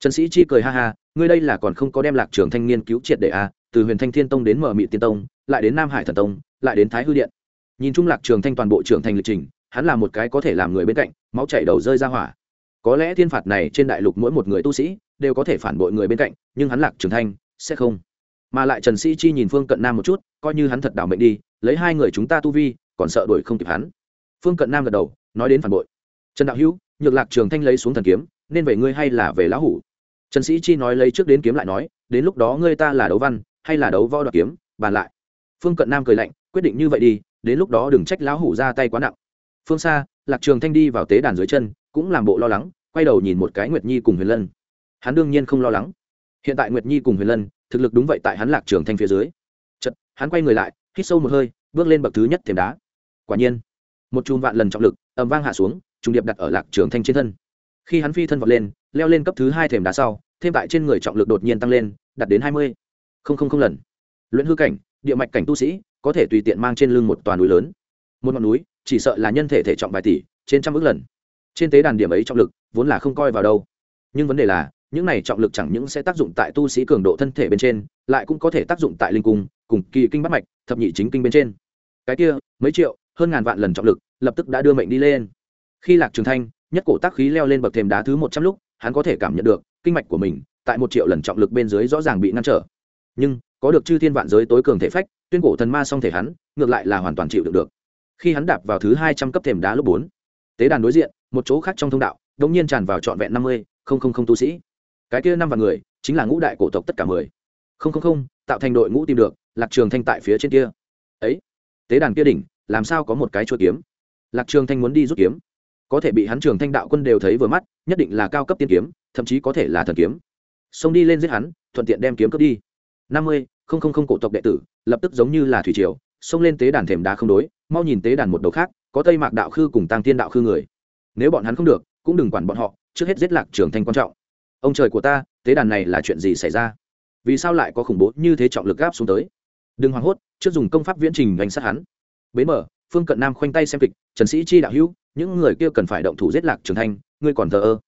Trần sĩ chi cười ha ha ngươi đây là còn không có đem lạc trường thanh nghiên cứu triệt để a à, từ huyền thanh thiên tông đến mở mị tiên tông lại đến nam hải thần tông lại đến thái hư điện. Nhìn chung lạc trường thanh toàn bộ trưởng thành lịch trình hắn là một cái có thể làm người bên cạnh, máu chảy đầu rơi ra hỏa. Có lẽ thiên phạt này trên đại lục mỗi một người tu sĩ đều có thể phản bội người bên cạnh, nhưng hắn lạc trường thanh sẽ không. Mà lại trần sĩ chi nhìn phương cận nam một chút, coi như hắn thật đảo mệnh đi, lấy hai người chúng ta tu vi, còn sợ đuổi không kịp hắn. Phương cận nam gật đầu, nói đến phản bội. Trần đạo hữu, nhược lạc trường thanh lấy xuống thần kiếm, nên về ngươi hay là về lão hủ? Trần sĩ chi nói lấy trước đến kiếm lại nói, đến lúc đó ngươi ta là đấu văn, hay là đấu võ đoạt kiếm, bàn lại. Phương cận nam cười lạnh, quyết định như vậy đi, đến lúc đó đừng trách lão hủ ra tay quá nặng phương xa, lạc trường thanh đi vào tế đàn dưới chân, cũng làm bộ lo lắng, quay đầu nhìn một cái nguyệt nhi cùng huyền lân. Hắn đương nhiên không lo lắng. Hiện tại nguyệt nhi cùng huyền lân, thực lực đúng vậy tại hắn lạc trường thanh phía dưới. Chật hắn quay người lại, hít sâu một hơi, bước lên bậc thứ nhất thềm đá. Quả nhiên, một chùm vạn lần trọng lực, ầm vang hạ xuống, trùng điệp đặt ở lạc trường thanh trên thân. Khi hắn phi thân vọt lên, leo lên cấp thứ hai thềm đá sau, thêm tại trên người trọng lực đột nhiên tăng lên, đạt đến hai mươi. Không không không lần. Luyện hư cảnh, địa mạch cảnh tu sĩ, có thể tùy tiện mang trên lưng một toàn núi lớn. Một ngọn núi chỉ sợ là nhân thể thể trọng vài tỷ, trên trăm ước lần. Trên tế đàn điểm ấy trọng lực vốn là không coi vào đâu. Nhưng vấn đề là, những này trọng lực chẳng những sẽ tác dụng tại tu sĩ cường độ thân thể bên trên, lại cũng có thể tác dụng tại linh cung, cùng kỳ kinh bắt mạch, thập nhị chính kinh bên trên. Cái kia, mấy triệu, hơn ngàn vạn lần trọng lực, lập tức đã đưa mệnh đi lên. Khi lạc trường thanh, nhất cổ tác khí leo lên bậc thềm đá thứ một trăm lúc, hắn có thể cảm nhận được, kinh mạch của mình, tại một triệu lần trọng lực bên dưới rõ ràng bị ngăn trở. Nhưng, có được chư thiên vạn giới tối cường thể phách, tuyên cổ thần ma song thể hắn, ngược lại là hoàn toàn chịu được được khi hắn đạp vào thứ hai trăm cấp thềm đá lớp bốn, tế đàn đối diện, một chỗ khác trong thông đạo đống nhiên tràn vào trọn vẹn năm mươi, không không không tu sĩ. Cái kia năm vạn người, chính là ngũ đại cổ tộc tất cả mười. Không không không, tạo thành đội ngũ tìm được, lạc trường thanh tại phía trên kia. Ấy, tế đàn kia đỉnh, làm sao có một cái chuôi kiếm? Lạc trường thanh muốn đi rút kiếm. Có thể bị hắn trường thanh đạo quân đều thấy vừa mắt, nhất định là cao cấp tiên kiếm, thậm chí có thể là thần kiếm. Xông đi lên giết hắn, thuận tiện đem kiếm cướp đi. Năm mươi, không không không cổ tộc đệ tử, lập tức giống như là thủy triều, xông lên tế đàn thềm đá không đối mau nhìn tế đàn một đầu khác, có tây mạc đạo khư cùng tăng tiên đạo khư người. Nếu bọn hắn không được, cũng đừng quản bọn họ, trước hết giết lạc trường thanh quan trọng. Ông trời của ta, tế đàn này là chuyện gì xảy ra? Vì sao lại có khủng bố như thế trọng lực gáp xuống tới? Đừng hoảng hốt, trước dùng công pháp viễn trình đánh sát hắn. Bến mở, phương cận nam khoanh tay xem kịch, trần sĩ chi đạo hữu, những người kia cần phải động thủ giết lạc trường thanh, ngươi còn thờ ơ.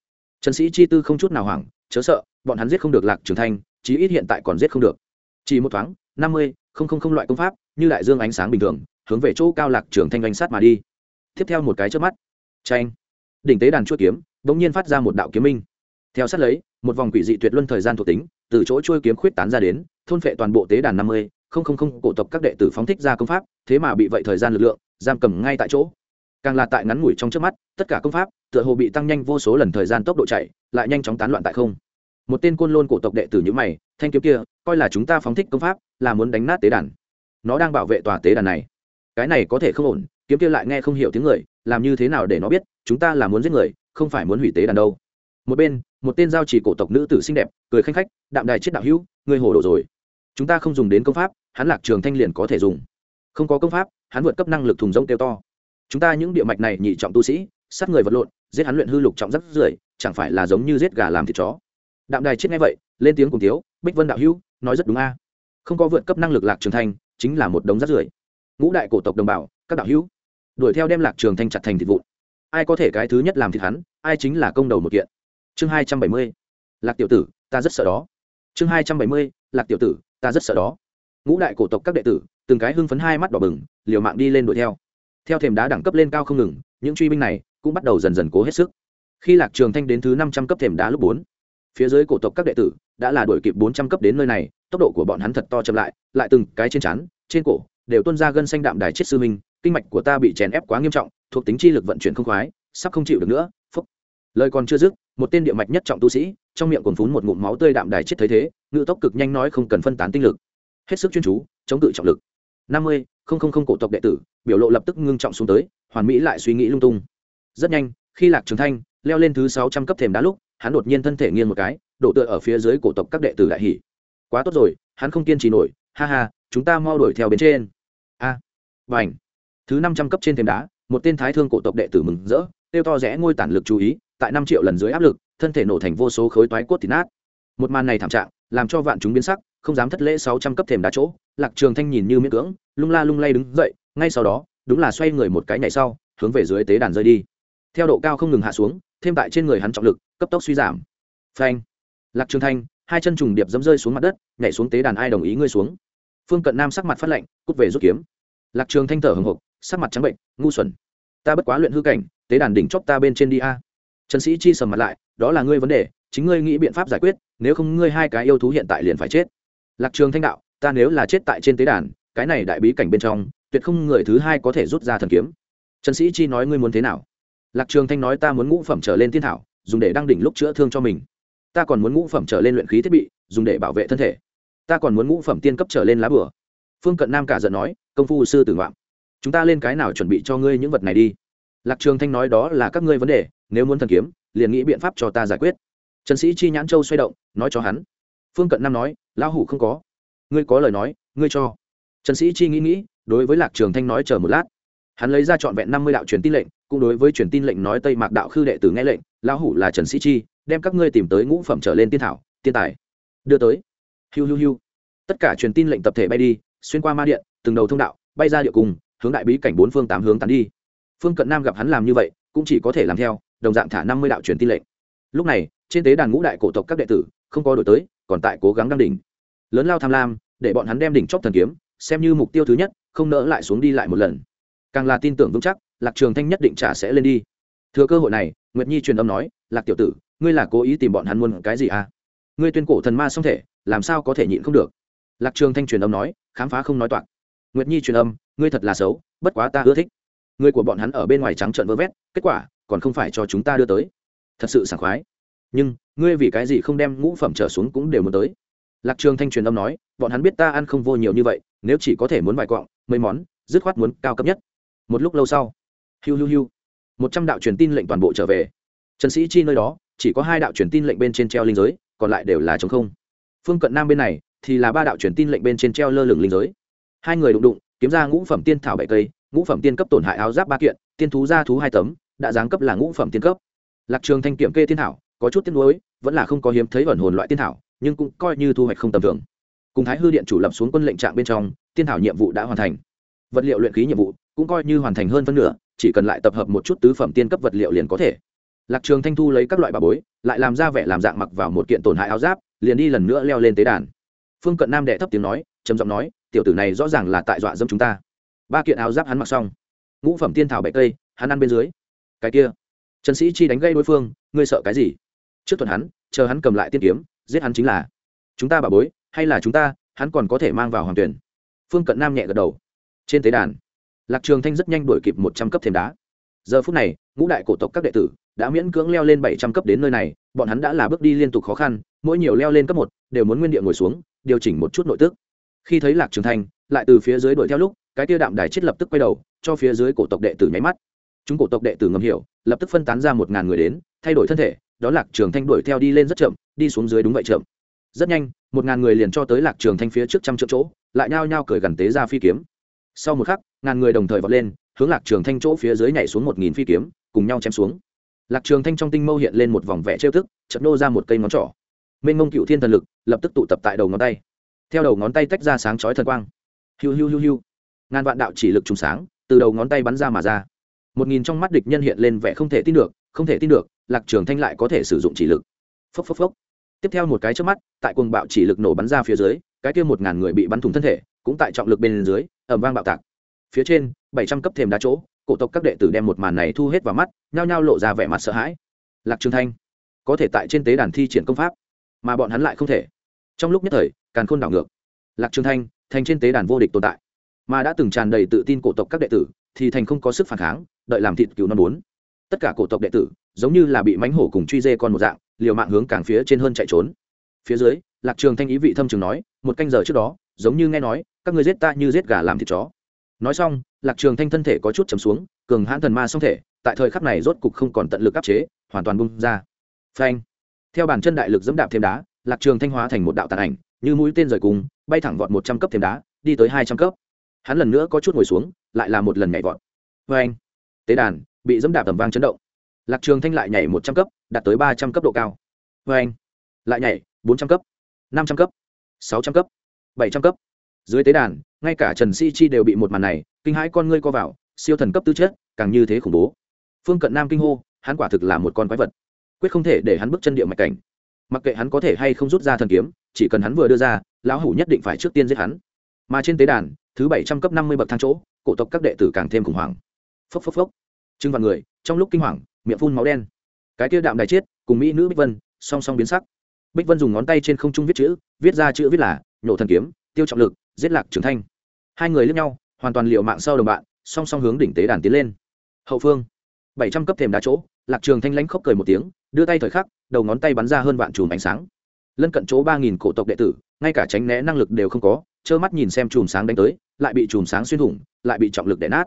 Trần sĩ chi tư không chút nào hoảng, chớ sợ, bọn hắn giết không được lạc trường thanh, chí ít hiện tại còn giết không được. Chỉ một thoáng, năm mươi, không không không loại công pháp, như đại dương ánh sáng bình thường hướng về chỗ cao lạc trường thanh đánh sát mà đi. Tiếp theo một cái trước mắt tranh đỉnh tế đàn chuỗi kiếm bỗng nhiên phát ra một đạo kiếm minh. Theo sát lấy, một vòng quỷ dị tuyệt luân thời gian thuộc tính, từ chỗ chuôi kiếm khuyết tán ra đến, thôn phệ toàn bộ tế đàn năm mươi, không không không, cổ tộc các đệ tử phóng thích ra công pháp, thế mà bị vậy thời gian lực lượng, giam cầm ngay tại chỗ. Càng là tại ngắn ngủi trong trước mắt, tất cả công pháp, tựa hồ bị tăng nhanh vô số lần thời gian tốc độ chạy, lại nhanh chóng tán loạn tại không. Một tên côn lôn cổ tộc đệ tử như mày, thanh kiếm kia, coi là chúng ta phóng thích công pháp, là muốn đánh nát tế đàn. Nó đang bảo vệ tòa tế đàn này cái này có thể không ổn, kiếm kia lại nghe không hiểu tiếng người, làm như thế nào để nó biết, chúng ta là muốn giết người, không phải muốn hủy tế đàn đâu. Một bên, một tên giao chỉ cổ tộc nữ tử xinh đẹp, cười khanh khách, đạm đài chết đạo hữu ngươi hồ đồ rồi. Chúng ta không dùng đến công pháp, hắn lạc trường thanh liền có thể dùng. Không có công pháp, hắn vượt cấp năng lực thùng rông kêu to. Chúng ta những địa mạch này nhị trọng tu sĩ, sát người vật lộn, giết hắn luyện hư lục trọng rất rưởi, chẳng phải là giống như giết gà làm thịt chó. Đạm đài chết ngay vậy, lên tiếng cùng tiếu bích vân đạo hữu, nói rất đúng a. Không có vượt cấp năng lực lạc trường thanh, chính là một đống rác rưởi ngũ đại cổ tộc đồng bào, các đạo hữu, đuổi theo đem lạc trường thanh chặt thành thịt vụn. Ai có thể cái thứ nhất làm thịt hắn, ai chính là công đầu một kiện. Chương hai trăm bảy mươi, lạc tiểu tử, ta rất sợ đó. Chương hai trăm bảy mươi, lạc tiểu tử, ta rất sợ đó. Ngũ đại cổ tộc các đệ tử, từng cái hưng phấn hai mắt đỏ bừng, liều mạng đi lên đuổi theo. Theo thềm đá đẳng cấp lên cao không ngừng, những truy binh này cũng bắt đầu dần dần cố hết sức. Khi lạc trường thanh đến thứ năm trăm cấp thềm đá lúc bốn, phía dưới cổ tộc các đệ tử đã là đuổi kịp bốn trăm cấp đến nơi này, tốc độ của bọn hắn thật to chậm lại lại từng cái trên chắn trên cổ đều tuôn ra gân xanh đạm đài chết sư minh kinh mạch của ta bị chèn ép quá nghiêm trọng, thuộc tính chi lực vận chuyển không khoái, sắp không chịu được nữa, phúc. Lời còn chưa dứt, một tên địa mạch nhất trọng tu sĩ, trong miệng còn phún một ngụm máu tươi đạm đài chết thấy thế, ngự tốc cực nhanh nói không cần phân tán tinh lực. Hết sức chuyên chú, chống cự trọng lực. Năm mươi, không không không cổ tộc đệ tử, biểu lộ lập tức ngưng trọng xuống tới, hoàn mỹ lại suy nghĩ lung tung. Rất nhanh, khi lạc trường thanh leo lên thứ sáu trăm cấp thềm đá lúc, hắn đột nhiên thân thể nghiêng một cái, đổ tựa ở phía dưới cổ tộc các đệ tử đại hỉ. Quá tốt rồi, hắn không kiên trì nổi, ha ha, chúng ta mau đuổi theo bên trên và ảnh. Thứ năm trăm cấp trên thềm đá, một tên thái thương cổ tộc đệ tử mừng rỡ tiêu to rẽ ngôi tản lực chú ý, tại năm triệu lần dưới áp lực, thân thể nổ thành vô số khối toái cốt thịt nát. Một màn này thảm trạng, làm cho vạn chúng biến sắc, không dám thất lễ sáu trăm cấp thềm đá chỗ, lạc trường thanh nhìn như miễn cưỡng, lung la lung lay đứng dậy, ngay sau đó, đúng là xoay người một cái nhảy sau, hướng về dưới tế đàn rơi đi. Theo độ cao không ngừng hạ xuống, thêm tại trên người hắn trọng lực, cấp tốc suy giảm. Phanh. Lạc trường thanh, hai chân trùng điệp dẫm rơi xuống mặt đất, nhảy xuống tế đàn ai đồng ý ngươi xuống. Phương cận nam sắc mặt phát lạnh, cút về rút kiếm lạc trường thanh thở hồng hộc sắc mặt trắng bệnh, ngu xuẩn, ta bất quá luyện hư cảnh, tế đàn đỉnh chóp ta bên trên đi a. Trần sĩ chi sầm mặt lại, đó là ngươi vấn đề, chính ngươi nghĩ biện pháp giải quyết, nếu không ngươi hai cái yêu thú hiện tại liền phải chết. Lạc trường thanh đạo, ta nếu là chết tại trên tế đàn, cái này đại bí cảnh bên trong, tuyệt không người thứ hai có thể rút ra thần kiếm. Trần sĩ chi nói, ngươi muốn thế nào? Lạc trường thanh nói, ta muốn ngũ phẩm trở lên thiên thảo, dùng để đăng đỉnh lúc chữa thương cho mình. Ta còn muốn ngũ phẩm trở lên luyện khí thiết bị, dùng để bảo vệ thân thể. Ta còn muốn ngũ phẩm tiên cấp trở lên lá bửa phương cận nam cả giận nói, công phu sư tử ngoạm, chúng ta lên cái nào chuẩn bị cho ngươi những vật này đi? Lạc trường thanh nói, đó là các ngươi vấn đề, nếu muốn thần kiếm, liền nghĩ biện pháp cho ta giải quyết. Trần sĩ chi nhãn châu xoay động, nói cho hắn. Phương cận nam nói, lão hủ không có. Ngươi có lời nói, ngươi cho. Trần sĩ chi nghĩ nghĩ, đối với lạc trường thanh nói, chờ một lát. Hắn lấy ra trọn vẹn năm mươi đạo truyền tin lệnh, cũng đối với truyền tin lệnh nói, tây mạc đạo khư đệ tử nghe lệnh, lão hủ là trần sĩ chi, đem các ngươi tìm tới ngũ phẩm trở lên tiên thảo, tiên tài. Đưa tới. Hiu hiu hiu. Tất cả truyền tin lệnh tập thể bay đi xuyên qua ma điện, từng đầu thông đạo, bay ra địa cùng hướng đại bí cảnh bốn phương tám hướng tán đi. Phương cận nam gặp hắn làm như vậy, cũng chỉ có thể làm theo, đồng dạng thả năm mươi đạo truyền tin lệnh. Lúc này, trên tế đàn ngũ đại cổ tộc các đệ tử, không có đổi tới, còn tại cố gắng đăng đỉnh. Lớn lao tham lam, để bọn hắn đem đỉnh chóp thần kiếm, xem như mục tiêu thứ nhất, không nỡ lại xuống đi lại một lần. Càng là tin tưởng vững chắc, lạc trường thanh nhất định trả sẽ lên đi. Thừa cơ hội này, nguyệt nhi truyền âm nói, lạc tiểu tử, ngươi là cố ý tìm bọn hắn muốn cái gì à? Ngươi tuyên cổ thần ma song thể, làm sao có thể nhịn không được? Lạc trường thanh truyền âm nói, khám phá không nói toạc. Nguyệt nhi truyền âm, ngươi thật là xấu, bất quá ta ưa thích. Người của bọn hắn ở bên ngoài trắng trợn vơ vét, kết quả còn không phải cho chúng ta đưa tới. Thật sự sảng khoái. Nhưng, ngươi vì cái gì không đem ngũ phẩm trở xuống cũng đều muốn tới? Lạc trường thanh truyền âm nói, bọn hắn biết ta ăn không vô nhiều như vậy, nếu chỉ có thể muốn vài quọng mấy món, dứt khoát muốn cao cấp nhất. Một lúc lâu sau, hiu hiu hiu, một trăm đạo truyền tin lệnh toàn bộ trở về. Trần sĩ chi nơi đó, chỉ có hai đạo truyền tin lệnh bên trên treo linh giới, còn lại đều là chống không. Phương cận nam bên này thì là ba đạo truyền tin lệnh bên trên treo lơ lửng linh giới. Hai người đụng đụng, kiếm ra ngũ phẩm tiên thảo bảy cây, ngũ phẩm tiên cấp tổn hại áo giáp ba kiện, tiên thú gia thú hai tấm, đã giáng cấp là ngũ phẩm tiên cấp. Lạc trường thanh kiểm kê tiên thảo, có chút tiên nuối, vẫn là không có hiếm thấy ẩn hồn loại tiên thảo, nhưng cũng coi như thu hoạch không tầm thường. Cùng thái hư điện chủ lập xuống quân lệnh trạng bên trong, tiên thảo nhiệm vụ đã hoàn thành. Vật liệu luyện khí nhiệm vụ cũng coi như hoàn thành hơn phân nửa, chỉ cần lại tập hợp một chút tứ phẩm tiên cấp vật liệu liền có thể. Lạc trường thanh thu lấy các loại bà bối, lại làm ra vẻ làm dạng mặc vào một kiện tổn hại áo giáp, liền đi lần nữa leo lên tế đàn phương cận nam đệ thấp tiếng nói, trầm giọng nói, tiểu tử này rõ ràng là tại dọa dâm chúng ta. Ba kiện áo giáp hắn mặc xong. Ngũ phẩm tiên thảo bệ cây, hắn ăn bên dưới. Cái kia, trần sĩ chi đánh gây đối phương, ngươi sợ cái gì? Trước tuần hắn, chờ hắn cầm lại tiên kiếm, giết hắn chính là, chúng ta bà bối, hay là chúng ta, hắn còn có thể mang vào hoàng tuyển. Phương cận nam nhẹ gật đầu. Trên tế đàn, lạc trường thanh rất nhanh đuổi kịp một trăm cấp thềm đá. Giờ phút này, ngũ đại cổ tộc các đệ tử đã miễn cưỡng leo lên bảy trăm cấp đến nơi này, bọn hắn đã là bước đi liên tục khó khăn, mỗi nhiều leo lên cấp một, đều muốn nguyên địa ngồi xuống, điều chỉnh một chút nội tức. Khi thấy lạc trường thanh lại từ phía dưới đuổi theo lúc, cái kia đạm đài chết lập tức quay đầu, cho phía dưới cổ tộc đệ tử nháy mắt. Chúng cổ tộc đệ tử ngầm hiểu, lập tức phân tán ra một ngàn người đến, thay đổi thân thể, đó lạc trường thanh đuổi theo đi lên rất chậm, đi xuống dưới đúng vậy chậm. Rất nhanh, một ngàn người liền cho tới lạc trường thanh phía trước trăm triệu chỗ, lại nhao nhao cởi gần tế ra phi kiếm. Sau một khắc, ngàn người đồng thời vọt lên, hướng lạc trường thanh chỗ phía dưới nhảy xuống một nghìn phi kiếm, cùng nhau chém xuống lạc trường thanh trong tinh mâu hiện lên một vòng vẽ trêu thức chật nô ra một cây ngón trỏ. Mênh mông cựu thiên thần lực lập tức tụ tập tại đầu ngón tay. Theo đầu ngón tay tách ra sáng chói thần quang. Hiu hiu hiu hiu. Ngàn vạn đạo chỉ lực trùng sáng, từ đầu ngón tay bắn ra mà ra. Một nghìn trong mắt địch nhân hiện lên vẻ không thể tin được, không thể tin được, lạc trường thanh lại có thể sử dụng chỉ lực. Phốc phốc phốc. Tiếp theo một cái trước mắt, tại cuồng bạo chỉ lực nổ bắn ra phía dưới, cái kia một ngàn người bị bắn thủng thân thể, cũng tại trọng lực bên dưới ẩm vang bạo tạc. Phía trên, bảy trăm cấp thềm đá chỗ cổ tộc các đệ tử đem một màn này thu hết vào mắt, nhao nhao lộ ra vẻ mặt sợ hãi. Lạc trường thanh, có thể tại trên tế đàn thi triển công pháp, mà bọn hắn lại không thể. Trong lúc nhất thời, càn khôn đảo ngược. Lạc trường thanh, thành trên tế đàn vô địch tồn tại, mà đã từng tràn đầy tự tin cổ tộc các đệ tử, thì thành không có sức phản kháng, đợi làm thịt cứu non bốn. Tất cả cổ tộc đệ tử, giống như là bị mánh hổ cùng truy dê con một dạng, liều mạng hướng càng phía trên hơn chạy trốn. Phía dưới, lạc trường thanh ý vị thâm trường nói, một canh giờ trước đó, giống như nghe nói, các ngươi giết ta như giết gà làm thịt chó nói xong, lạc trường thanh thân thể có chút chầm xuống, cường hãn thần ma song thể, tại thời khắc này rốt cục không còn tận lực áp chế, hoàn toàn bung ra. Phanh. Theo bàn chân đại lực dẫm đạp thêm đá, lạc trường thanh hóa thành một đạo tàn ảnh, như mũi tên rời cùng, bay thẳng vọt một trăm cấp thêm đá, đi tới hai trăm cấp. Hắn lần nữa có chút ngồi xuống, lại là một lần nhảy vọt. Phanh. Tế đàn bị dẫm đạp tầm vang chấn động. Lạc trường thanh lại nhảy một trăm cấp, đạt tới ba trăm cấp độ cao. Phanh. Lại nhảy bốn trăm cấp, năm trăm cấp, sáu trăm cấp, bảy trăm cấp dưới tế đàn, ngay cả trần si chi đều bị một màn này, kinh hãi con ngươi co vào, siêu thần cấp tư chất, càng như thế khủng bố. Phương cận nam kinh hô, hắn quả thực là một con quái vật. Quyết không thể để hắn bước chân địa mạch cảnh. Mặc kệ hắn có thể hay không rút ra thần kiếm, chỉ cần hắn vừa đưa ra, lão hủ nhất định phải trước tiên giết hắn. Mà trên tế đàn, thứ bảy trăm cấp năm mươi bậc thang chỗ, cổ tộc các đệ tử càng thêm khủng hoảng. Phốc phốc phốc. Trưng vào người, trong lúc kinh hoàng, miệng phun máu đen. Cái kia đạm đài chết cùng mỹ nữ bích vân, song song biến sắc. Bích vân dùng ngón tay trên không trung viết chữ, viết ra chữ viết là, nhổ thần kiếm, tiêu trọng lực giết lạc trưởng thanh. Hai người lướt nhau, hoàn toàn liệu mạng sau đồng bạn, song song hướng đỉnh tế đàn tiến lên. Hậu phương, bảy trăm cấp thềm đá chỗ, lạc trường thanh lãnh khóc cười một tiếng, đưa tay thời khắc, đầu ngón tay bắn ra hơn vạn chùm ánh sáng. Lân cận chỗ ba nghìn cổ tộc đệ tử, ngay cả tránh né năng lực đều không có, trơ mắt nhìn xem chùm sáng đánh tới, lại bị chùm sáng xuyên thủng, lại bị trọng lực đè nát.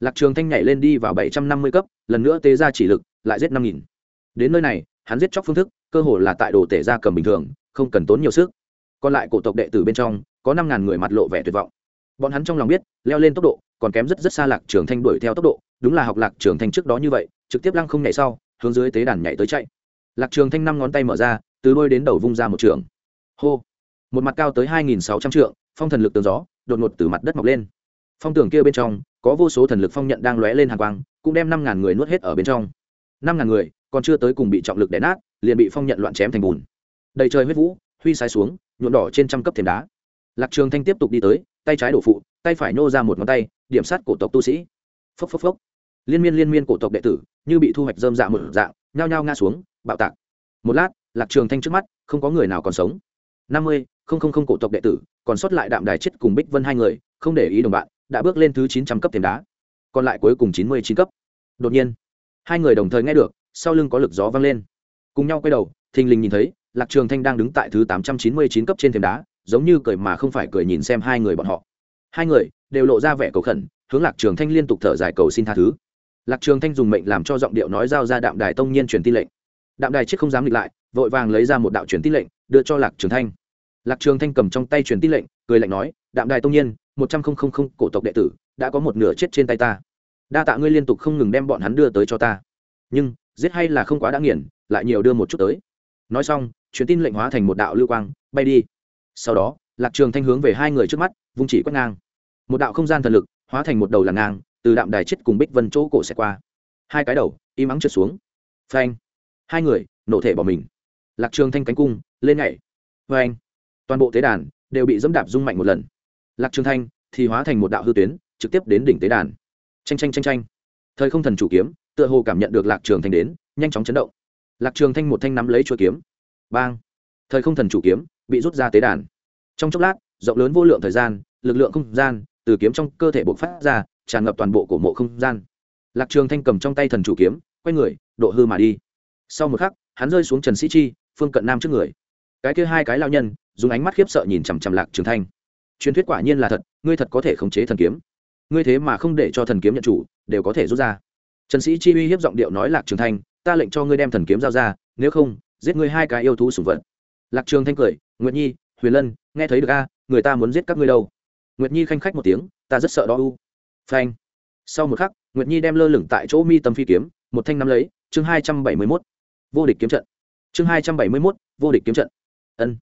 Lạc trường thanh nhảy lên đi vào bảy trăm năm mươi cấp, lần nữa tế ra chỉ lực, lại giết năm nghìn. Đến nơi này, hắn giết chóc phương thức, cơ hồ là tại đồ tể ra cầm bình thường, không cần tốn nhiều sức. Còn lại cổ tộc đệ tử bên trong có năm ngàn người mặt lộ vẻ tuyệt vọng. Bọn hắn trong lòng biết, leo lên tốc độ, còn kém rất rất xa lạc trường thanh đuổi theo tốc độ, đúng là học lạc trường thanh trước đó như vậy, trực tiếp lăng không nhảy sau, hướng dưới tế đàn nhảy tới chạy. Lạc trường thanh năm ngón tay mở ra, từ đôi đến đầu vung ra một trường. Hô! Một mặt cao tới hai nghìn sáu trăm trượng, phong thần lực tường gió, đột ngột từ mặt đất mọc lên. Phong tường kia bên trong, có vô số thần lực phong nhận đang lóe lên hàng quang, cũng đem năm ngàn người nuốt hết ở bên trong. Năm ngàn người, còn chưa tới cùng bị trọng lực đè nát, liền bị phong nhận loạn chém thành bùn. Đầy trời huyết vũ, huy sai xuống, nhuộm đỏ trên trăm cấp thềm đá lạc trường thanh tiếp tục đi tới, tay trái đổ phụ, tay phải nô ra một ngón tay, điểm sát cổ tộc tu sĩ. Phốc phốc phốc. Liên miên liên miên cổ tộc đệ tử, như bị thu hoạch dơm dạ một dạng, nhao nhao ngã xuống, bạo tạc. Một lát, lạc trường thanh trước mắt, không có người nào còn sống. Năm mươi, không không không cổ tộc đệ tử, còn sót lại đạm đài chết cùng bích vân hai người, không để ý đồng bạn, đã bước lên thứ chín trăm cấp thềm đá. Còn lại cuối cùng chín mươi chín cấp. Đột nhiên, hai người đồng thời nghe được, sau lưng có lực gió vang lên. Cùng nhau quay đầu, thình lình nhìn thấy, lạc trường thanh đang đứng tại thứ tám trăm chín mươi chín cấp trên thềm đá giống như cười mà không phải cười nhìn xem hai người bọn họ. Hai người đều lộ ra vẻ cầu khẩn, hướng lạc trường thanh liên tục thở dài cầu xin tha thứ. Lạc trường thanh dùng mệnh làm cho giọng điệu nói giao ra đạm đài tông nhiên truyền tin lệnh. Đạm đài chết không dám nghịch lại, vội vàng lấy ra một đạo truyền tin lệnh, đưa cho lạc trường thanh. Lạc trường thanh cầm trong tay truyền tin lệnh, cười lạnh nói, đạm đài tông nhiên, một trăm không không không cổ tộc đệ tử, đã có một nửa chết trên tay ta. Đa tạ ngươi liên tục không ngừng đem bọn hắn đưa tới cho ta. Nhưng, giết hay là không quá đã nghiền, lại nhiều đưa một chút tới. Nói xong, truyền tin lệnh hóa thành một đạo lưu quang, bay đi sau đó, lạc trường thanh hướng về hai người trước mắt, vung chỉ quét ngang. Một đạo không gian thần lực, hóa thành một đầu làn ngang, từ đạm đài chết cùng bích vân chỗ cổ sẽ qua. Hai cái đầu, im ắng trượt xuống. Phanh. Hai người, nổ thể bỏ mình. Lạc trường thanh cánh cung, lên nhảy. Phanh. Toàn bộ tế đàn, đều bị dẫm đạp rung mạnh một lần. Lạc trường thanh, thì hóa thành một đạo hư tuyến, trực tiếp đến đỉnh tế đàn. Tranh tranh tranh tranh thời không thần chủ kiếm, tựa hồ cảm nhận được lạc trường thanh đến, nhanh chóng chấn động. Lạc trường thanh một thanh nắm lấy chuôi kiếm. Bang. Thời không thần chủ kiếm bị rút ra tế đàn. Trong chốc lát, rộng lớn vô lượng thời gian, lực lượng không gian, từ kiếm trong cơ thể bộc phát ra, tràn ngập toàn bộ cổ mộ không gian. Lạc trường thanh cầm trong tay thần chủ kiếm, quay người, độ hư mà đi. Sau một khắc, hắn rơi xuống trần sĩ chi, phương cận nam trước người. Cái kia hai cái lao nhân, dùng ánh mắt khiếp sợ nhìn chằm chằm lạc trường thanh. Truyền thuyết quả nhiên là thật, ngươi thật có thể khống chế thần kiếm. Ngươi thế mà không để cho thần kiếm nhận chủ, đều có thể rút ra. Trần sĩ chi uy hiếp giọng điệu nói lạc trường thanh, ta lệnh cho ngươi đem thần kiếm giao ra, nếu không, giết ngươi hai cái yêu thú sủng vật lạc trường thanh cười, nguyệt nhi, huyền lân, nghe thấy được a, người ta muốn giết các ngươi đâu. Nguyệt nhi khanh khách một tiếng, ta rất sợ đó u. Phanh. Sau một khắc, nguyệt nhi đem lơ lửng tại chỗ mi tâm phi kiếm, một thanh nắm lấy, chương hai trăm bảy mươi mốt. Vô địch kiếm trận. Chương hai trăm bảy mươi mốt, vô địch kiếm trận. Ân.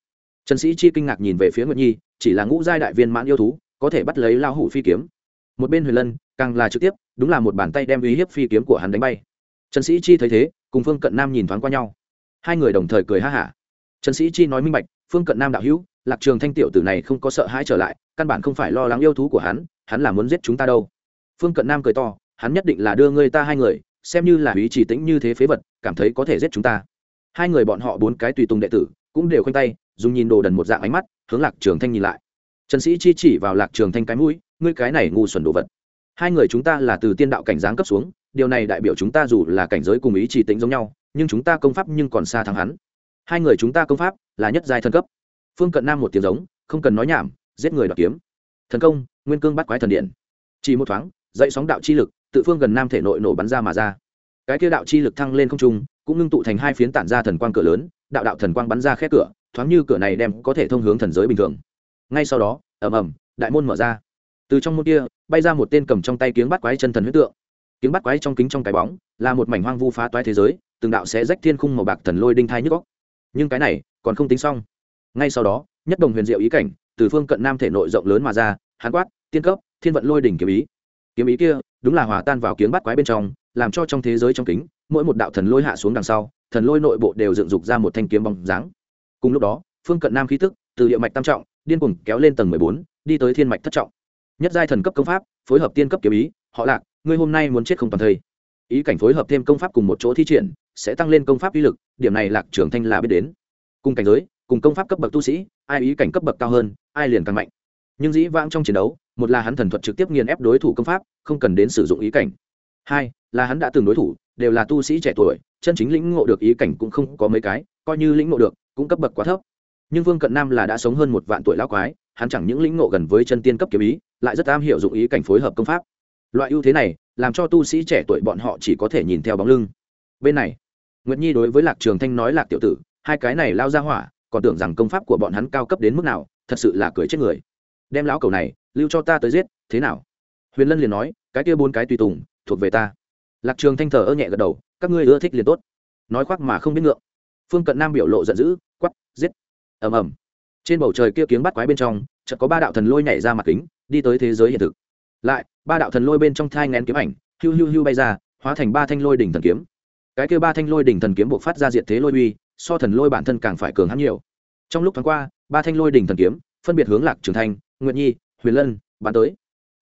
Trần sĩ chi kinh ngạc nhìn về phía nguyệt nhi, chỉ là ngũ giai đại viên mãn yêu thú, có thể bắt lấy lao hủ phi kiếm. Một bên huyền lân, càng là trực tiếp, đúng là một bàn tay đem uy hiếp phi kiếm của hắn đánh bay. Trần sĩ chi thấy thế, cùng phương cận nam nhìn thoáng qua nhau. Hai người đồng thời cười ha hả trần sĩ chi nói minh bạch, phương cận nam đạo hữu, lạc trường thanh tiểu tử này không có sợ hãi trở lại, căn bản không phải lo lắng yêu thú của hắn hắn là muốn giết chúng ta đâu. Phương cận nam cười to, hắn nhất định là đưa ngươi ta hai người, xem như là ý chỉ tĩnh như thế phế vật, cảm thấy có thể giết chúng ta. Hai người bọn họ bốn cái tùy tùng đệ tử, cũng đều khoanh tay, dùng nhìn đồ đần một dạng ánh mắt, hướng lạc trường thanh nhìn lại. Trần sĩ chi chỉ vào lạc trường thanh cái mũi, ngươi cái này ngu xuẩn đồ vật. Hai người chúng ta là từ tiên đạo cảnh giáng cấp xuống, điều này đại biểu chúng ta dù là cảnh giới cùng ý chỉ tĩnh giống nhau, nhưng chúng ta công pháp nhưng còn xa thắng hắn hai người chúng ta công pháp là nhất giai thần cấp. Phương cận nam một tiếng giống, không cần nói nhảm, giết người đoạt kiếm. Thần công, nguyên cương bắt quái thần điện. Chỉ một thoáng dậy sóng đạo chi lực tự phương gần nam thể nội nổ bắn ra mà ra. Cái kia đạo chi lực thăng lên không trung, cũng ngưng tụ thành hai phiến tản ra thần quang cửa lớn, đạo đạo thần quang bắn ra khép cửa, thoáng như cửa này đem có thể thông hướng thần giới bình thường. Ngay sau đó, ầm ầm, đại môn mở ra. Từ trong môn kia, bay ra một tên cầm trong tay kiếng bắt quái chân thần huyết tượng. Kiếng bắt quái trong kính trong cái bóng, là một mảnh hoang vu phá toái thế giới, từng đạo sẽ rách thiên khung màu bạc thần lôi đinh thai nhức góc nhưng cái này còn không tính xong. Ngay sau đó, nhất đồng huyền diệu ý cảnh, từ phương cận nam thể nội rộng lớn mà ra hán quát, tiên cấp, thiên vận lôi đỉnh kiếm ý. Kiếm ý kia, đúng là hòa tan vào kiếm bắt quái bên trong, làm cho trong thế giới trong kính, mỗi một đạo thần lôi hạ xuống đằng sau, thần lôi nội bộ đều dựng dục ra một thanh kiếm bóng dáng. Cùng lúc đó, phương cận nam khí tức, từ địa mạch tam trọng, điên cuồng kéo lên tầng mười bốn, đi tới thiên mạch thất trọng. Nhất giai thần cấp công pháp, phối hợp tiên cấp kiếm ý, họ lạc, ngươi hôm nay muốn chết không toàn thây ý cảnh phối hợp thêm công pháp cùng một chỗ thi triển sẽ tăng lên công pháp uy lực, điểm này lạc trưởng thanh là biết đến. Cùng cảnh giới, cùng công pháp cấp bậc tu sĩ, ai ý cảnh cấp bậc cao hơn, ai liền càng mạnh. Nhưng dĩ vãng trong chiến đấu, một là hắn thần thuật trực tiếp nghiền ép đối thủ công pháp, không cần đến sử dụng ý cảnh. Hai, là hắn đã từng đối thủ, đều là tu sĩ trẻ tuổi, chân chính lĩnh ngộ được ý cảnh cũng không có mấy cái, coi như lĩnh ngộ được, cũng cấp bậc quá thấp. Nhưng vương cận nam là đã sống hơn một vạn tuổi lão quái, hắn chẳng những lĩnh ngộ gần với chân tiên cấp kiếm ý, lại rất am hiểu dụng ý cảnh phối hợp công pháp. Loại ưu thế này, làm cho tu sĩ trẻ tuổi bọn họ chỉ có thể nhìn theo bóng lưng bên này, nguyệt nhi đối với lạc trường thanh nói, lạc tiểu tử, hai cái này lao ra hỏa, còn tưởng rằng công pháp của bọn hắn cao cấp đến mức nào, thật sự là cười chết người. Đem lão cầu này, lưu cho ta tới giết, thế nào? Huyền lân liền nói, cái kia bốn cái tùy tùng, thuộc về ta. Lạc trường thanh thờ ơ nhẹ gật đầu, các ngươi ưa thích liền tốt. Nói khoác mà không biết ngượng. Phương cận nam biểu lộ giận dữ quắp giết! Ầm ầm. Trên bầu trời kia kiếng bắt quái bên trong, chợt có ba đạo thần lôi nhảy ra mặt kính, đi tới thế giới hiện thực. Lại, ba đạo thần lôi bên trong thai ngén kiếm ảnh hưu hưu hưu bay ra, hóa thành ba thanh lôi đỉnh thần kiếm cái kia ba thanh lôi đỉnh thần kiếm buộc phát ra diện thế lôi uy, so thần lôi bản thân càng phải cường hắn nhiều. Trong lúc tháng qua, ba thanh lôi đỉnh thần kiếm phân biệt hướng lạc trường thanh, nguyệt nhi, huyền lân bán tới.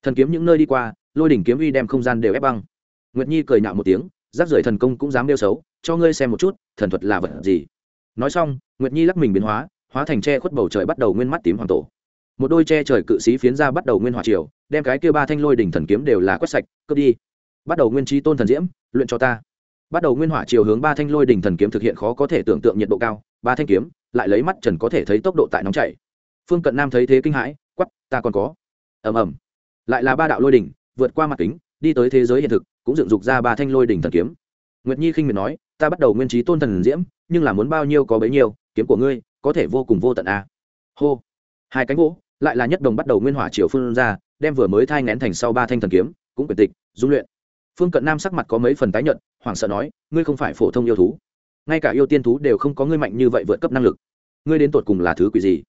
Thần kiếm những nơi đi qua, lôi đỉnh kiếm uy đem không gian đều ép băng. Nguyệt nhi cười nhạo một tiếng giáp rời thần công cũng dám đeo xấu, cho ngươi xem một chút, thần thuật là vật gì. Nói xong, nguyệt nhi lắc mình biến hóa hóa thành tre khuất bầu trời bắt đầu nguyên mắt tím hoàng tổ. Một đôi tre trời cự sĩ phiến ra bắt đầu nguyên hỏa triều, đem cái kia ba thanh lôi đỉnh thần kiếm đều là quét sạch, cướp đi. Bắt đầu nguyên trí tôn thần diễm, luyện cho ta bắt đầu nguyên hỏa chiều hướng ba thanh lôi đỉnh thần kiếm thực hiện khó có thể tưởng tượng nhiệt độ cao, ba thanh kiếm, lại lấy mắt trần có thể thấy tốc độ tại nóng chảy. Phương cận nam thấy thế kinh hãi quắp ta còn có. Ầm ầm. Lại là ba đạo lôi đỉnh, vượt qua mặt kính, đi tới thế giới hiện thực, cũng dựng dục ra ba thanh lôi đỉnh thần kiếm. Nguyệt nhi khinh miệt nói, ta bắt đầu nguyên trí tôn thần diễm, nhưng là muốn bao nhiêu có bấy nhiêu, kiếm của ngươi, có thể vô cùng vô tận a à. hô. Hai cánh gỗ, lại là nhất đồng bắt đầu nguyên hỏa chiều phương ra, đem vừa mới thai ngén thành sau ba thanh thần kiếm, cũng quyệt tịch, dung luyện. Phương cận nam sắc mặt có mấy phần tái nhợt hoảng sợ nói, ngươi không phải phổ thông yêu thú. Ngay cả yêu tiên thú đều không có ngươi mạnh như vậy vượt cấp năng lực. Ngươi đến tột cùng là thứ quỷ gì?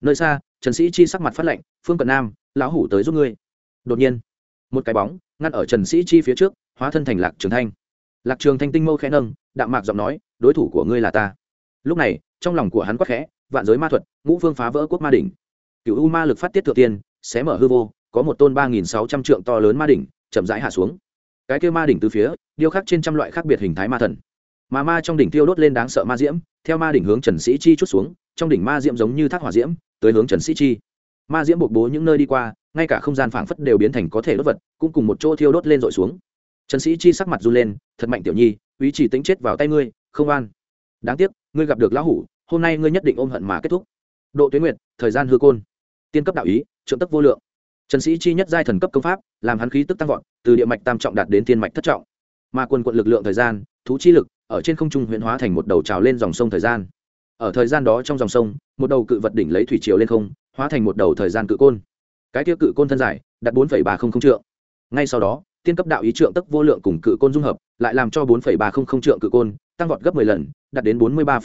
Nơi xa, trần sĩ chi sắc mặt phát lệnh phương cận nam, lão hủ tới giúp ngươi. Đột nhiên, một cái bóng ngăn ở trần sĩ chi phía trước, hóa thân thành lạc trường thanh. Lạc trường thanh tinh mâu khẽ nâng, đạm mạc giọng nói, đối thủ của ngươi là ta. Lúc này, trong lòng của hắn quắc khẽ, vạn giới ma thuật, ngũ phương phá vỡ quốc ma đỉnh. Cựu u ma lực phát tiết thượng tiên, xé mở hư vô, có một tôn ba nghìn sáu trăm trượng to lớn ma đỉnh, chậm rãi hạ xuống cái kia ma đỉnh từ phía, điêu khắc trên trăm loại khác biệt hình thái ma thần. Mà ma trong đỉnh tiêu đốt lên đáng sợ ma diễm, theo ma đỉnh hướng trần sĩ chi chút xuống, trong đỉnh ma diễm giống như thác hỏa diễm, tới hướng trần sĩ chi. Ma diễm buộc bố những nơi đi qua, ngay cả không gian phảng phất đều biến thành có thể đốt vật, cũng cùng một chỗ thiêu đốt lên dội xuống. Trần sĩ chi sắc mặt run lên, thật mạnh tiểu nhi, ý chỉ tính chết vào tay ngươi, không an đáng tiếc, ngươi gặp được lão hủ, hôm nay ngươi nhất định ôm hận mà kết thúc. Độ tuyến nguyệt, thời gian hư côn. Tiên cấp đạo ý, trượng tức vô lượng trần sĩ chi nhất giai thần cấp công pháp, làm hắn khí tức tăng vọt, từ địa mạch tam trọng đạt đến thiên mạch thất trọng. Mà quân quận lực lượng thời gian, thú chi lực, ở trên không trung huyễn hóa thành một đầu trào lên dòng sông thời gian. Ở thời gian đó trong dòng sông, một đầu cự vật đỉnh lấy thủy triều lên không, hóa thành một đầu thời gian cự côn. Cái tiêu cự côn thân dài, đạt bốn ba trăm linh trượng. Ngay sau đó, tiên cấp đạo ý trượng tức vô lượng cùng cự côn dung hợp, lại làm cho bốn ba trăm linh trượng cự côn, tăng vọt gấp mười lần, đạt đến bốn mươi ba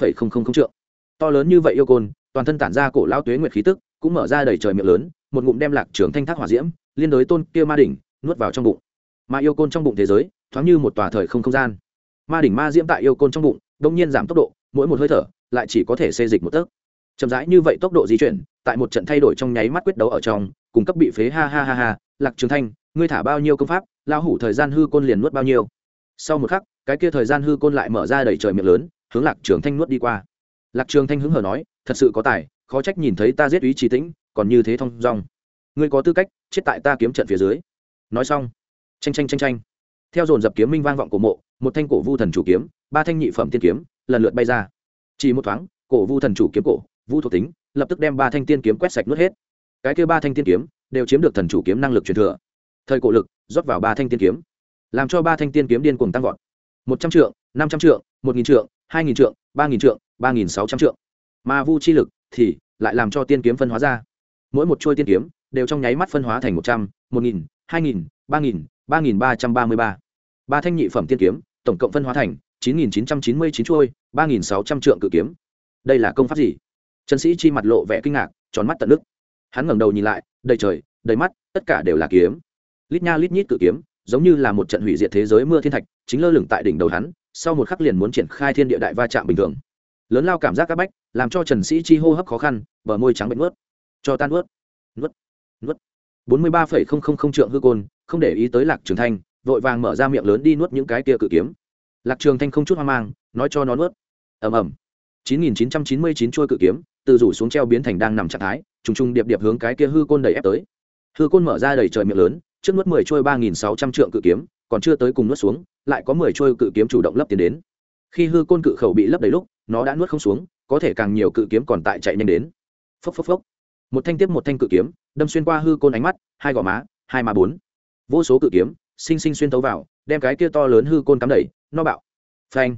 trượng. To lớn như vậy yêu côn, toàn thân tản ra cổ lao tuế nguyệt khí tức, cũng mở ra đầy trời miệng lớn một ngụm đem lạc trường thanh thác hỏa diễm, liên đối tôn kia ma đỉnh, nuốt vào trong bụng. Ma yêu côn trong bụng thế giới, thoáng như một tòa thời không không gian. Ma đỉnh ma diễm tại yêu côn trong bụng đông nhiên giảm tốc độ, mỗi một hơi thở, lại chỉ có thể xê dịch một tấc. Chậm rãi như vậy tốc độ di chuyển, tại một trận thay đổi trong nháy mắt quyết đấu ở trong cung cấp bị phế ha ha ha ha, lạc trường thanh, ngươi thả bao nhiêu công pháp lao hủ thời gian hư côn liền nuốt bao nhiêu? Sau một khắc, cái kia thời gian hư côn lại mở ra đầy trời miệng lớn, hướng lạc trường thanh nuốt đi qua. Lạc trường thanh hứng hờ nói, thật sự có tài, khó trách nhìn thấy ta giết ý trí tĩnh còn như thế thông dong. Ngươi có tư cách chết tại ta kiếm trận phía dưới. Nói xong tranh tranh tranh tranh theo dồn dập kiếm minh vang vọng cổ mộ, một thanh cổ vu thần chủ kiếm, ba thanh nhị phẩm tiên kiếm, lần lượt bay ra. Chỉ một thoáng, cổ vu thần chủ kiếm cổ, vu thuộc tính, lập tức đem ba thanh tiên kiếm quét sạch nuốt hết. Cái kia ba thanh tiên kiếm đều chiếm được thần chủ kiếm năng lực truyền thừa. Thời cổ lực rót vào ba thanh tiên kiếm, làm cho ba thanh tiên kiếm điên cuồng tăng vọt. Một trăm trượng, năm trăm trượng, một nghìn trượng, hai nghìn trượng, ba nghìn trượng, ba nghìn sáu trăm trượng. Mà vu chi lực thì lại làm cho tiên kiếm phân hóa ra mỗi một chuôi tiên kiếm đều trong nháy mắt phân hóa thành một trăm, một nghìn, hai nghìn, ba nghìn ba nghìn ba trăm ba mươi ba. Ba thanh nhị phẩm tiên kiếm, tổng cộng phân hóa thành chín nghìn chín trăm chín mươi chín chuôi, ba nghìn sáu trăm trượng cự kiếm. Đây là công pháp gì? Trần sĩ chi mặt lộ vẻ kinh ngạc, tròn mắt tận nước. Hắn ngẩng đầu nhìn lại, đầy trời, đầy mắt, tất cả đều là kiếm. Lít nha lít nhít cự kiếm, giống như là một trận hủy diệt thế giới mưa thiên thạch, chính lơ lửng tại đỉnh đầu hắn, sau một khắc liền muốn triển khai thiên địa đại va chạm bình thường. Lớn lao cảm giác các bách, làm cho trần sĩ chi hô hấp khó khăn, bờ môi trắng bệnh nuốt cho tan nuốt. Nuốt. Nuốt. Bốn mươi ba phẩy không không không trượng hư côn, không để ý tới lạc trường thanh, vội vàng mở ra miệng lớn đi nuốt những cái kia cự kiếm. Lạc trường thanh không chút hoang mang, nói cho nó nuốt. Ầm ầm. chín nghìn chín trăm chín mươi chín trôi cự kiếm, từ rủ xuống treo biến thành đang nằm trạng thái, trùng trùng điệp điệp hướng cái kia hư côn đầy ép tới. Hư côn mở ra đầy trời miệng lớn, trước nuốt mười trôi ba nghìn sáu trăm trượng cự kiếm, còn chưa tới cùng nuốt xuống, lại có mười trôi cự kiếm chủ động lấp tiến đến. Khi hư côn cự khẩu bị lấp đầy lúc, nó đã nuốt không xuống, có thể càng nhiều cự kiếm còn tại chạy nhanh đến. Phốc phốc phốc một thanh tiếp một thanh cự kiếm, đâm xuyên qua hư côn ánh mắt, hai gò má, hai má bốn. Vô số cự kiếm, sinh sinh xuyên tấu vào, đem cái kia to lớn hư côn cắm đẩy no bạo. Phanh.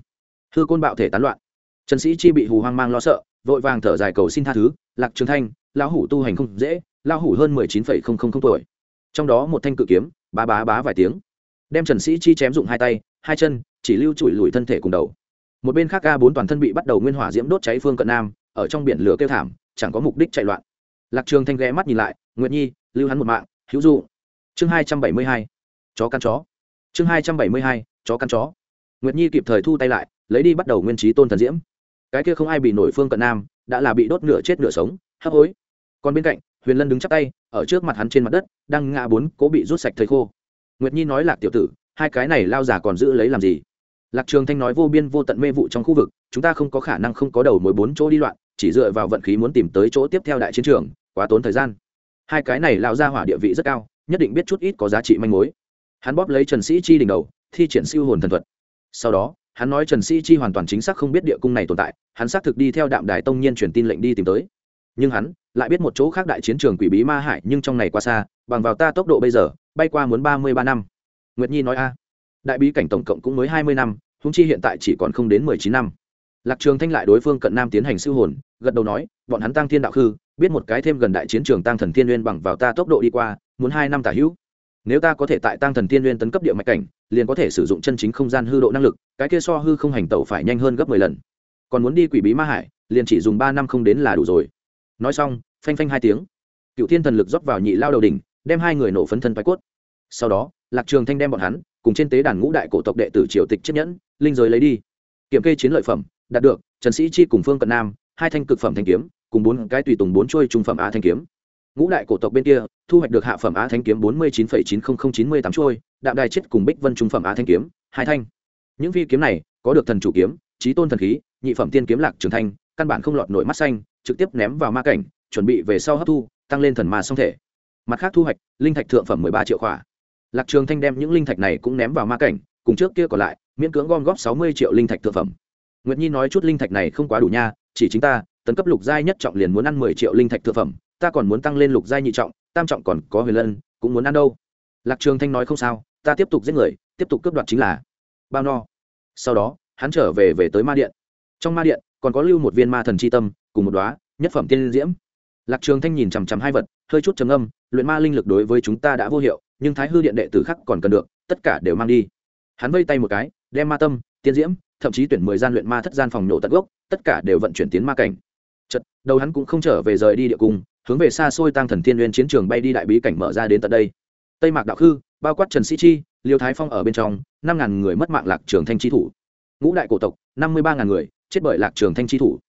Hư côn bạo thể tán loạn. Trần sĩ chi bị hù hoang mang lo sợ, vội vàng thở dài cầu xin tha thứ, lạc trường thanh, lão hủ tu hành không dễ, lão hủ hơn mười chín phẩy không không không tuổi. Trong đó một thanh cự kiếm, bá bá bá vài tiếng. Đem trần sĩ chi chém dụng hai tay, hai chân, chỉ lưu chùi lùi thân thể cùng đầu. Một bên khác a bốn toàn thân bị bắt đầu nguyên hỏa diễm đốt cháy phương cận nam, ở trong biển lửa kêu thảm, chẳng có mục đích chạy loạn lạc trường thanh ghé mắt nhìn lại, nguyệt nhi, lưu hắn một mạng, hữu dụ. Chương hai trăm bảy mươi hai, chó căn chó. Chương hai trăm bảy mươi hai, chó căn chó. Nguyệt nhi kịp thời thu tay lại, lấy đi bắt đầu nguyên trí tôn thần diễm. Cái kia không ai bị nổi phương cận nam, đã là bị đốt nửa chết nửa sống, hấp hối. Còn bên cạnh, huyền lân đứng chắp tay, ở trước mặt hắn trên mặt đất, đang ngã bốn cố bị rút sạch thời khô. Nguyệt nhi nói lạc tiểu tử, hai cái này lao giả còn giữ lấy làm gì? Lạc trường thanh nói vô biên vô tận mê vụ trong khu vực, chúng ta không có khả năng không có đầu mối bốn chỗ đi loạn, chỉ dựa vào vận khí muốn tìm tới chỗ tiếp theo đại chiến trường quá tốn thời gian. Hai cái này lao ra hỏa địa vị rất cao, nhất định biết chút ít có giá trị manh mối. Hắn bóp lấy trần sĩ chi đỉnh đầu, thi triển siêu hồn thần thuật. Sau đó, hắn nói trần sĩ chi hoàn toàn chính xác không biết địa cung này tồn tại, hắn xác thực đi theo đạm đài tông nhiên truyền tin lệnh đi tìm tới. Nhưng hắn lại biết một chỗ khác đại chiến trường quỷ bí ma hải, nhưng trong này quá xa, bằng vào ta tốc độ bây giờ, bay qua muốn ba mươi ba năm. Nguyệt nhi nói a, đại bí cảnh tổng cộng cũng mới hai mươi năm húng chi hiện tại chỉ còn không đến mười chín năm. Lạc trường thanh lại đối phương cận nam tiến hành siêu hồn, gật đầu nói, bọn hắn tăng thiên đạo khư biết một cái thêm gần đại chiến trường tăng thần thiên nguyên bằng vào ta tốc độ đi qua, muốn hai năm tả hữu. Nếu ta có thể tại tăng thần thiên nguyên tấn cấp địa mạch cảnh, liền có thể sử dụng chân chính không gian hư độ năng lực, cái kia so hư không hành tẩu phải nhanh hơn gấp mười lần. Còn muốn đi quỷ bí ma hải, liền chỉ dùng ba năm không đến là đủ rồi. Nói xong, phanh phanh hai tiếng cựu thiên thần lực rót vào nhị lao đầu đỉnh, đem hai người nổ phấn thân thoái cốt. Sau đó, lạc trường thanh đem bọn hắn, cùng trên tế đàn ngũ đại cổ tộc đệ tử triều tịch chiếc nhẫn, linh giới lấy đi. Kiểm kê chiến lợi phẩm, đạt được, trần sĩ chi cùng phương cận nam, hai thanh cực phẩm thanh kiếm cùng bốn cái tùy tùng bốn chuôi trung phẩm á thanh kiếm. Ngũ đại cổ tộc bên kia, thu hoạch được hạ phẩm á thanh kiếm bốn mươi chín chín không không chín mươi tám chuôi, đạm đài chết cùng bích vân trung phẩm á thanh kiếm, hai thanh. Những phi kiếm này, có được thần chủ kiếm trí tôn thần khí, nhị phẩm tiên kiếm lạc trường thanh, căn bản không lọt nổi mắt xanh, trực tiếp ném vào ma cảnh, chuẩn bị về sau hấp thu, tăng lên thần ma song thể. Mặt khác thu hoạch, linh thạch thượng phẩm mười ba triệu khỏa. Lạc trường thanh đem những linh thạch này cũng ném vào ma cảnh, cùng trước kia còn lại, miễn cưỡng gom góp sáu mươi triệu linh thạch thượng phẩm. Nguyệt nhi nói chút linh thạch này không quá đủ nha, chỉ chính ta tấn cấp lục giai nhất trọng liền muốn ăn mười triệu linh thạch thượng phẩm, ta còn muốn tăng lên lục giai nhị trọng, tam trọng còn có huyền lân, cũng muốn ăn đâu. Lạc trường thanh nói không sao, ta tiếp tục giết người, tiếp tục cướp đoạt chính là bao no. Sau đó, hắn trở về về tới ma điện. Trong ma điện, còn có lưu một viên ma thần chi tâm, cùng một đóa nhất phẩm tiên diễm. Lạc trường thanh nhìn chằm chằm hai vật, hơi chút trầm âm luyện ma linh lực đối với chúng ta đã vô hiệu, nhưng thái hư điện đệ tử khác còn cần được, tất cả đều mang đi. Hắn vây tay một cái, đem ma tâm, tiên diễm, thậm chí tuyển mười gian luyện ma thất gian phòng nổ tận gốc, tất cả đều vận chuyển tiến ma cảnh chật, đầu hắn cũng không trở về rời đi địa cung, hướng về xa xôi tăng thần thiên uyên chiến trường bay đi đại bí cảnh mở ra đến tận đây. Tây mạc đạo khư, bao quát trần sĩ chi, liêu thái phong ở bên trong, năm ngàn người mất mạng lạc trường thanh chi thủ. Ngũ đại cổ tộc, năm mươi ba ngàn người, chết bởi lạc trường thanh chi thủ.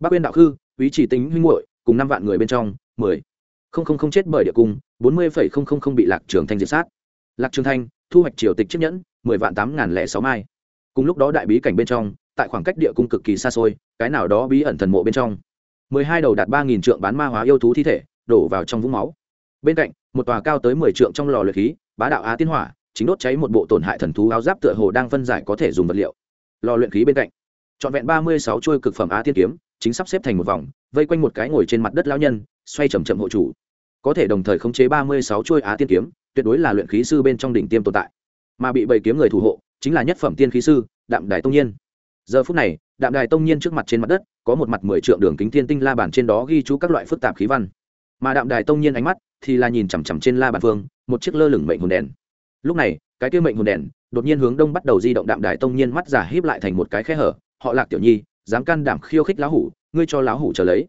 Bắc uyên đạo khư ý chỉ tính huynh muội, cùng năm vạn người bên trong, mười. Không không không chết bởi địa cung, bốn mươi phẩy không không không bị lạc trường thanh diệt sát. Lạc trường thanh, thu hoạch triều tịch chiếc nhẫn, mười vạn tám ngàn lẻ sáu mai. Cùng lúc đó đại bí cảnh bên trong, tại khoảng cách địa cung cực kỳ xa xôi, cái nào đó bí ẩn thần mộ bên trong mười hai đầu đạt ba nghìn trượng bán ma hóa yêu thú thi thể, đổ vào trong vũng máu. Bên cạnh, một tòa cao tới mười trượng trong lò luyện khí, bá đạo á tiên hỏa, chính đốt cháy một bộ tổn hại thần thú áo giáp tựa hồ đang phân giải có thể dùng vật liệu. Lò luyện khí bên cạnh, trọn vẹn ba mươi sáu chuôi cực phẩm á tiên kiếm, chính sắp xếp thành một vòng, vây quanh một cái ngồi trên mặt đất lão nhân, xoay chầm chậm hộ chủ. Có thể đồng thời khống chế ba mươi sáu chuôi á tiên kiếm, tuyệt đối là luyện khí sư bên trong đỉnh tiêm tồn tại. Mà bị bầy kiếm người thủ hộ, chính là nhất phẩm tiên khí sư, đạm đài tông nhiên. Giờ phút này đạm đài tông nhiên trước mặt trên mặt đất, có một mặt mười trượng đường kính thiên tinh la bàn trên đó ghi chú các loại phức tạp khí văn. Mà đạm đài tông nhiên ánh mắt thì là nhìn chằm chằm trên la bàn phương một chiếc lơ lửng mệnh hồn đèn. Lúc này, cái kia mệnh hồn đèn đột nhiên hướng đông bắt đầu di động đạm đài tông nhiên mắt giả híp lại thành một cái khe hở, họ lạc tiểu nhi, dám can đảm khiêu khích lão hủ, ngươi cho lão hủ trở lấy.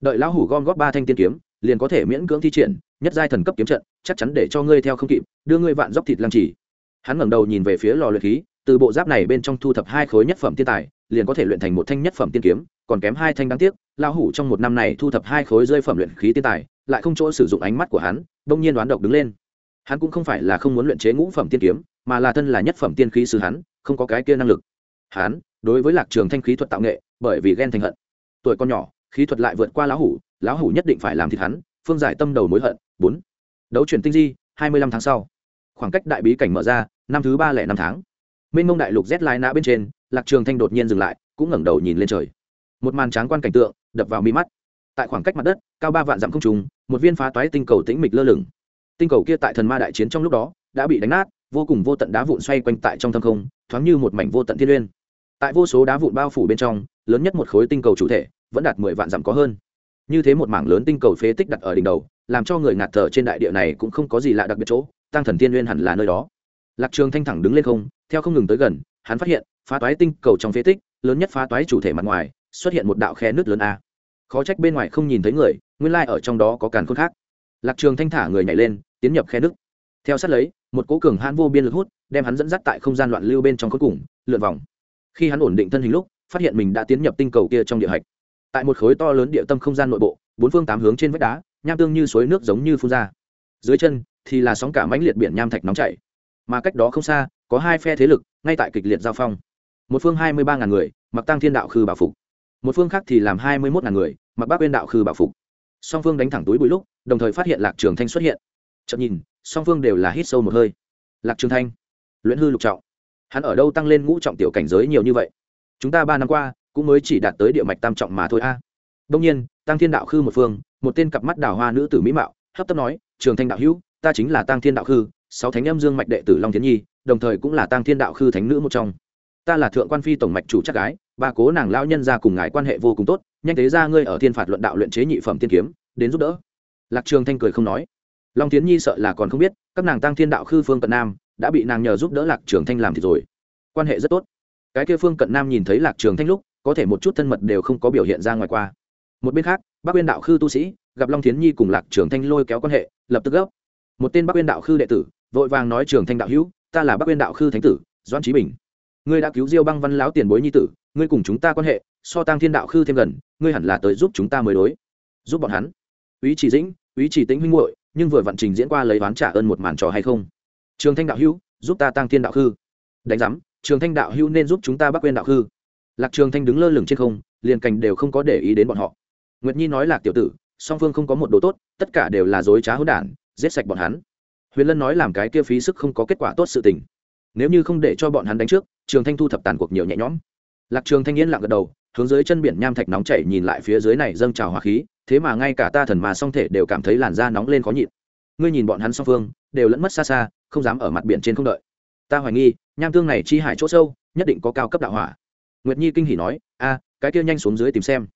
Đợi lão hủ gom góp ba thanh tiên kiếm, liền có thể miễn cưỡng thi triển, nhất giai thần cấp kiếm trận, chắc chắn để cho ngươi theo không kịp, đưa ngươi vạn dốc thịt lăng chỉ hắn ngẩng đầu nhìn về phía lò luyện khí, từ bộ giáp này bên trong thu thập hai khối nhất phẩm thiên tài liền có thể luyện thành một thanh nhất phẩm tiên kiếm, còn kém hai thanh đáng tiếc, lão hủ trong một năm này thu thập hai khối rơi phẩm luyện khí tiên tài, lại không chỗ sử dụng ánh mắt của hắn, đông nhiên đoán độc đứng lên. Hắn cũng không phải là không muốn luyện chế ngũ phẩm tiên kiếm, mà là thân là nhất phẩm tiên khí sư hắn, không có cái kia năng lực. Hắn, đối với lạc trường thanh khí thuật tạo nghệ, bởi vì ghen thành hận. Tuổi con nhỏ, khí thuật lại vượt qua lão hủ lão hủ nhất định phải làm thịt hắn, phương giải tâm đầu mối hận. Bốn, đấu chuyển tinh di, hai mươi lăm tháng sau. Khoảng cách đại bí cảnh mở ra, năm thứ ba lẻ năm tháng. Minh mông đại lục rét lai nã bên trên lạc trường thanh đột nhiên dừng lại, cũng ngẩng đầu nhìn lên trời. Một màn tráng quan cảnh tượng đập vào mi mắt. Tại khoảng cách mặt đất, cao ba vạn dặm không trùng một viên phá toái tinh cầu tĩnh mịch lơ lửng. Tinh cầu kia tại thần ma đại chiến trong lúc đó, đã bị đánh nát, vô cùng vô tận đá vụn xoay quanh tại trong thâm không, thoáng như một mảnh vô tận thiên liên tại vô số đá vụn bao phủ bên trong, lớn nhất một khối tinh cầu chủ thể vẫn đạt mười vạn dặm có hơn. Như thế một mảng lớn tinh cầu phế tích đặt ở đỉnh đầu, làm cho người ngạt thở trên đại địa này cũng không có gì lạ đặc biệt chỗ, tăng thần tiên uyên hẳn là nơi đó. Lạc trường thanh thẳng đứng lên không, theo không ngừng tới gần hắn phát hiện, phá toái tinh cầu trong phế tích, lớn nhất phá toái chủ thể mặt ngoài, xuất hiện một đạo khe nước lớn a. Khó trách bên ngoài không nhìn thấy người, nguyên lai ở trong đó có càn khôn khác. Lạc trường thanh thả người nhảy lên, tiến nhập khe nước theo sát lấy, một cố cường hãn vô biên lực hút, đem hắn dẫn dắt tại không gian loạn lưu bên trong khối cùng, lượn vòng. Khi hắn ổn định thân hình lúc, phát hiện mình đã tiến nhập tinh cầu kia trong địa hạch. Tại một khối to lớn địa tâm không gian nội bộ, bốn phương tám hướng trên vách đá, nham tương như suối nước giống như phun ra. Dưới chân thì là sóng cả mãnh liệt biển nham thạch nóng chảy. Mà cách đó không xa có hai phe thế lực, ngay tại kịch liệt giao phong. Một phương hai mươi ba ngàn người, mặc tăng thiên đạo khư bảo phục. Một phương khác thì làm hai mươi một ngàn người, mặc bác uyên đạo khư bảo phục. Song phương đánh thẳng túi bụi lúc, đồng thời phát hiện lạc trường thanh xuất hiện. Chậm nhìn, song phương đều là hít sâu một hơi. Lạc trường thanh, luyện hư lục trọng. Hắn ở đâu tăng lên ngũ trọng tiểu cảnh giới nhiều như vậy? Chúng ta ba năm qua, cũng mới chỉ đạt tới địa mạch tam trọng mà thôi a. Đông nhiên tăng thiên đạo khư một phương, một tên cặp mắt đào hoa nữ tử mỹ mạo, hấp tấp nói, trường thanh đạo hữu, ta chính là tăng thiên đạo khư sáu thánh âm dương mạch đệ tử long tiến nhi, đồng thời cũng là tăng thiên đạo khư thánh nữ một trong. Ta là thượng quan phi tổng mạch chủ chắc gái, ba cố nàng lão nhân ra cùng ngài quan hệ vô cùng tốt, nhanh thế ra ngươi ở thiên phạt luận đạo luyện chế nhị phẩm tiên kiếm, đến giúp đỡ. Lạc trường thanh cười không nói. Long tiến nhi sợ là còn không biết, các nàng tăng thiên đạo khư phương cận nam đã bị nàng nhờ giúp đỡ lạc trường thanh làm thì rồi. Quan hệ rất tốt. Cái kia phương cận nam nhìn thấy lạc trường thanh lúc, có thể một chút thân mật đều không có biểu hiện ra ngoài qua. Một bên khác, bắc uyên đạo khư tu sĩ gặp long thiến nhi cùng lạc trường thanh lôi kéo quan hệ, lập tức gấp. Một tên bắc uyên đạo khư đệ tử vội vàng nói trường thanh đạo hữu, ta là bắc uyên đạo khư thánh tử doan trí bình. Ngươi đã cứu diêu băng văn lão tiền bối nhi tử, ngươi cùng chúng ta quan hệ, so tăng thiên đạo khư thêm gần, ngươi hẳn là tới giúp chúng ta mới đối. Giúp bọn hắn. Ý chỉ dĩnh ý chỉ tính huynh muội, nhưng vừa vận trình diễn qua lấy ván trả ơn một màn trò hay không? Trường thanh đạo hữu, giúp ta tăng thiên đạo khư. Đánh giám, trường thanh đạo hữu nên giúp chúng ta bắc quên đạo khư. Lạc trường thanh đứng lơ lửng trên không, liền cảnh đều không có để ý đến bọn họ. Nguyệt nhi nói lạc tiểu tử, song phương không có một đồ tốt, tất cả đều là dối trá hỗn đản, giết sạch bọn hắn huyền lân nói làm cái kia phí sức không có kết quả tốt sự tình. Nếu như không để cho bọn hắn đánh trước, trường thanh thu thập tàn cuộc nhiều nhẹ nhõm. Lạc trường thanh yên lặng gật đầu, hướng dưới chân biển nham thạch nóng chảy nhìn lại phía dưới này dâng trào hỏa khí, thế mà ngay cả ta thần mà song thể đều cảm thấy làn da nóng lên khó nhịn. Ngươi nhìn bọn hắn song phương, đều lẫn mất xa xa, không dám ở mặt biển trên không đợi. Ta hoài nghi, nham tương này chi hải chỗ sâu, nhất định có cao cấp đạo hỏa. Nguyệt nhi kinh hỉ nói, a, cái kia nhanh xuống dưới tìm xem.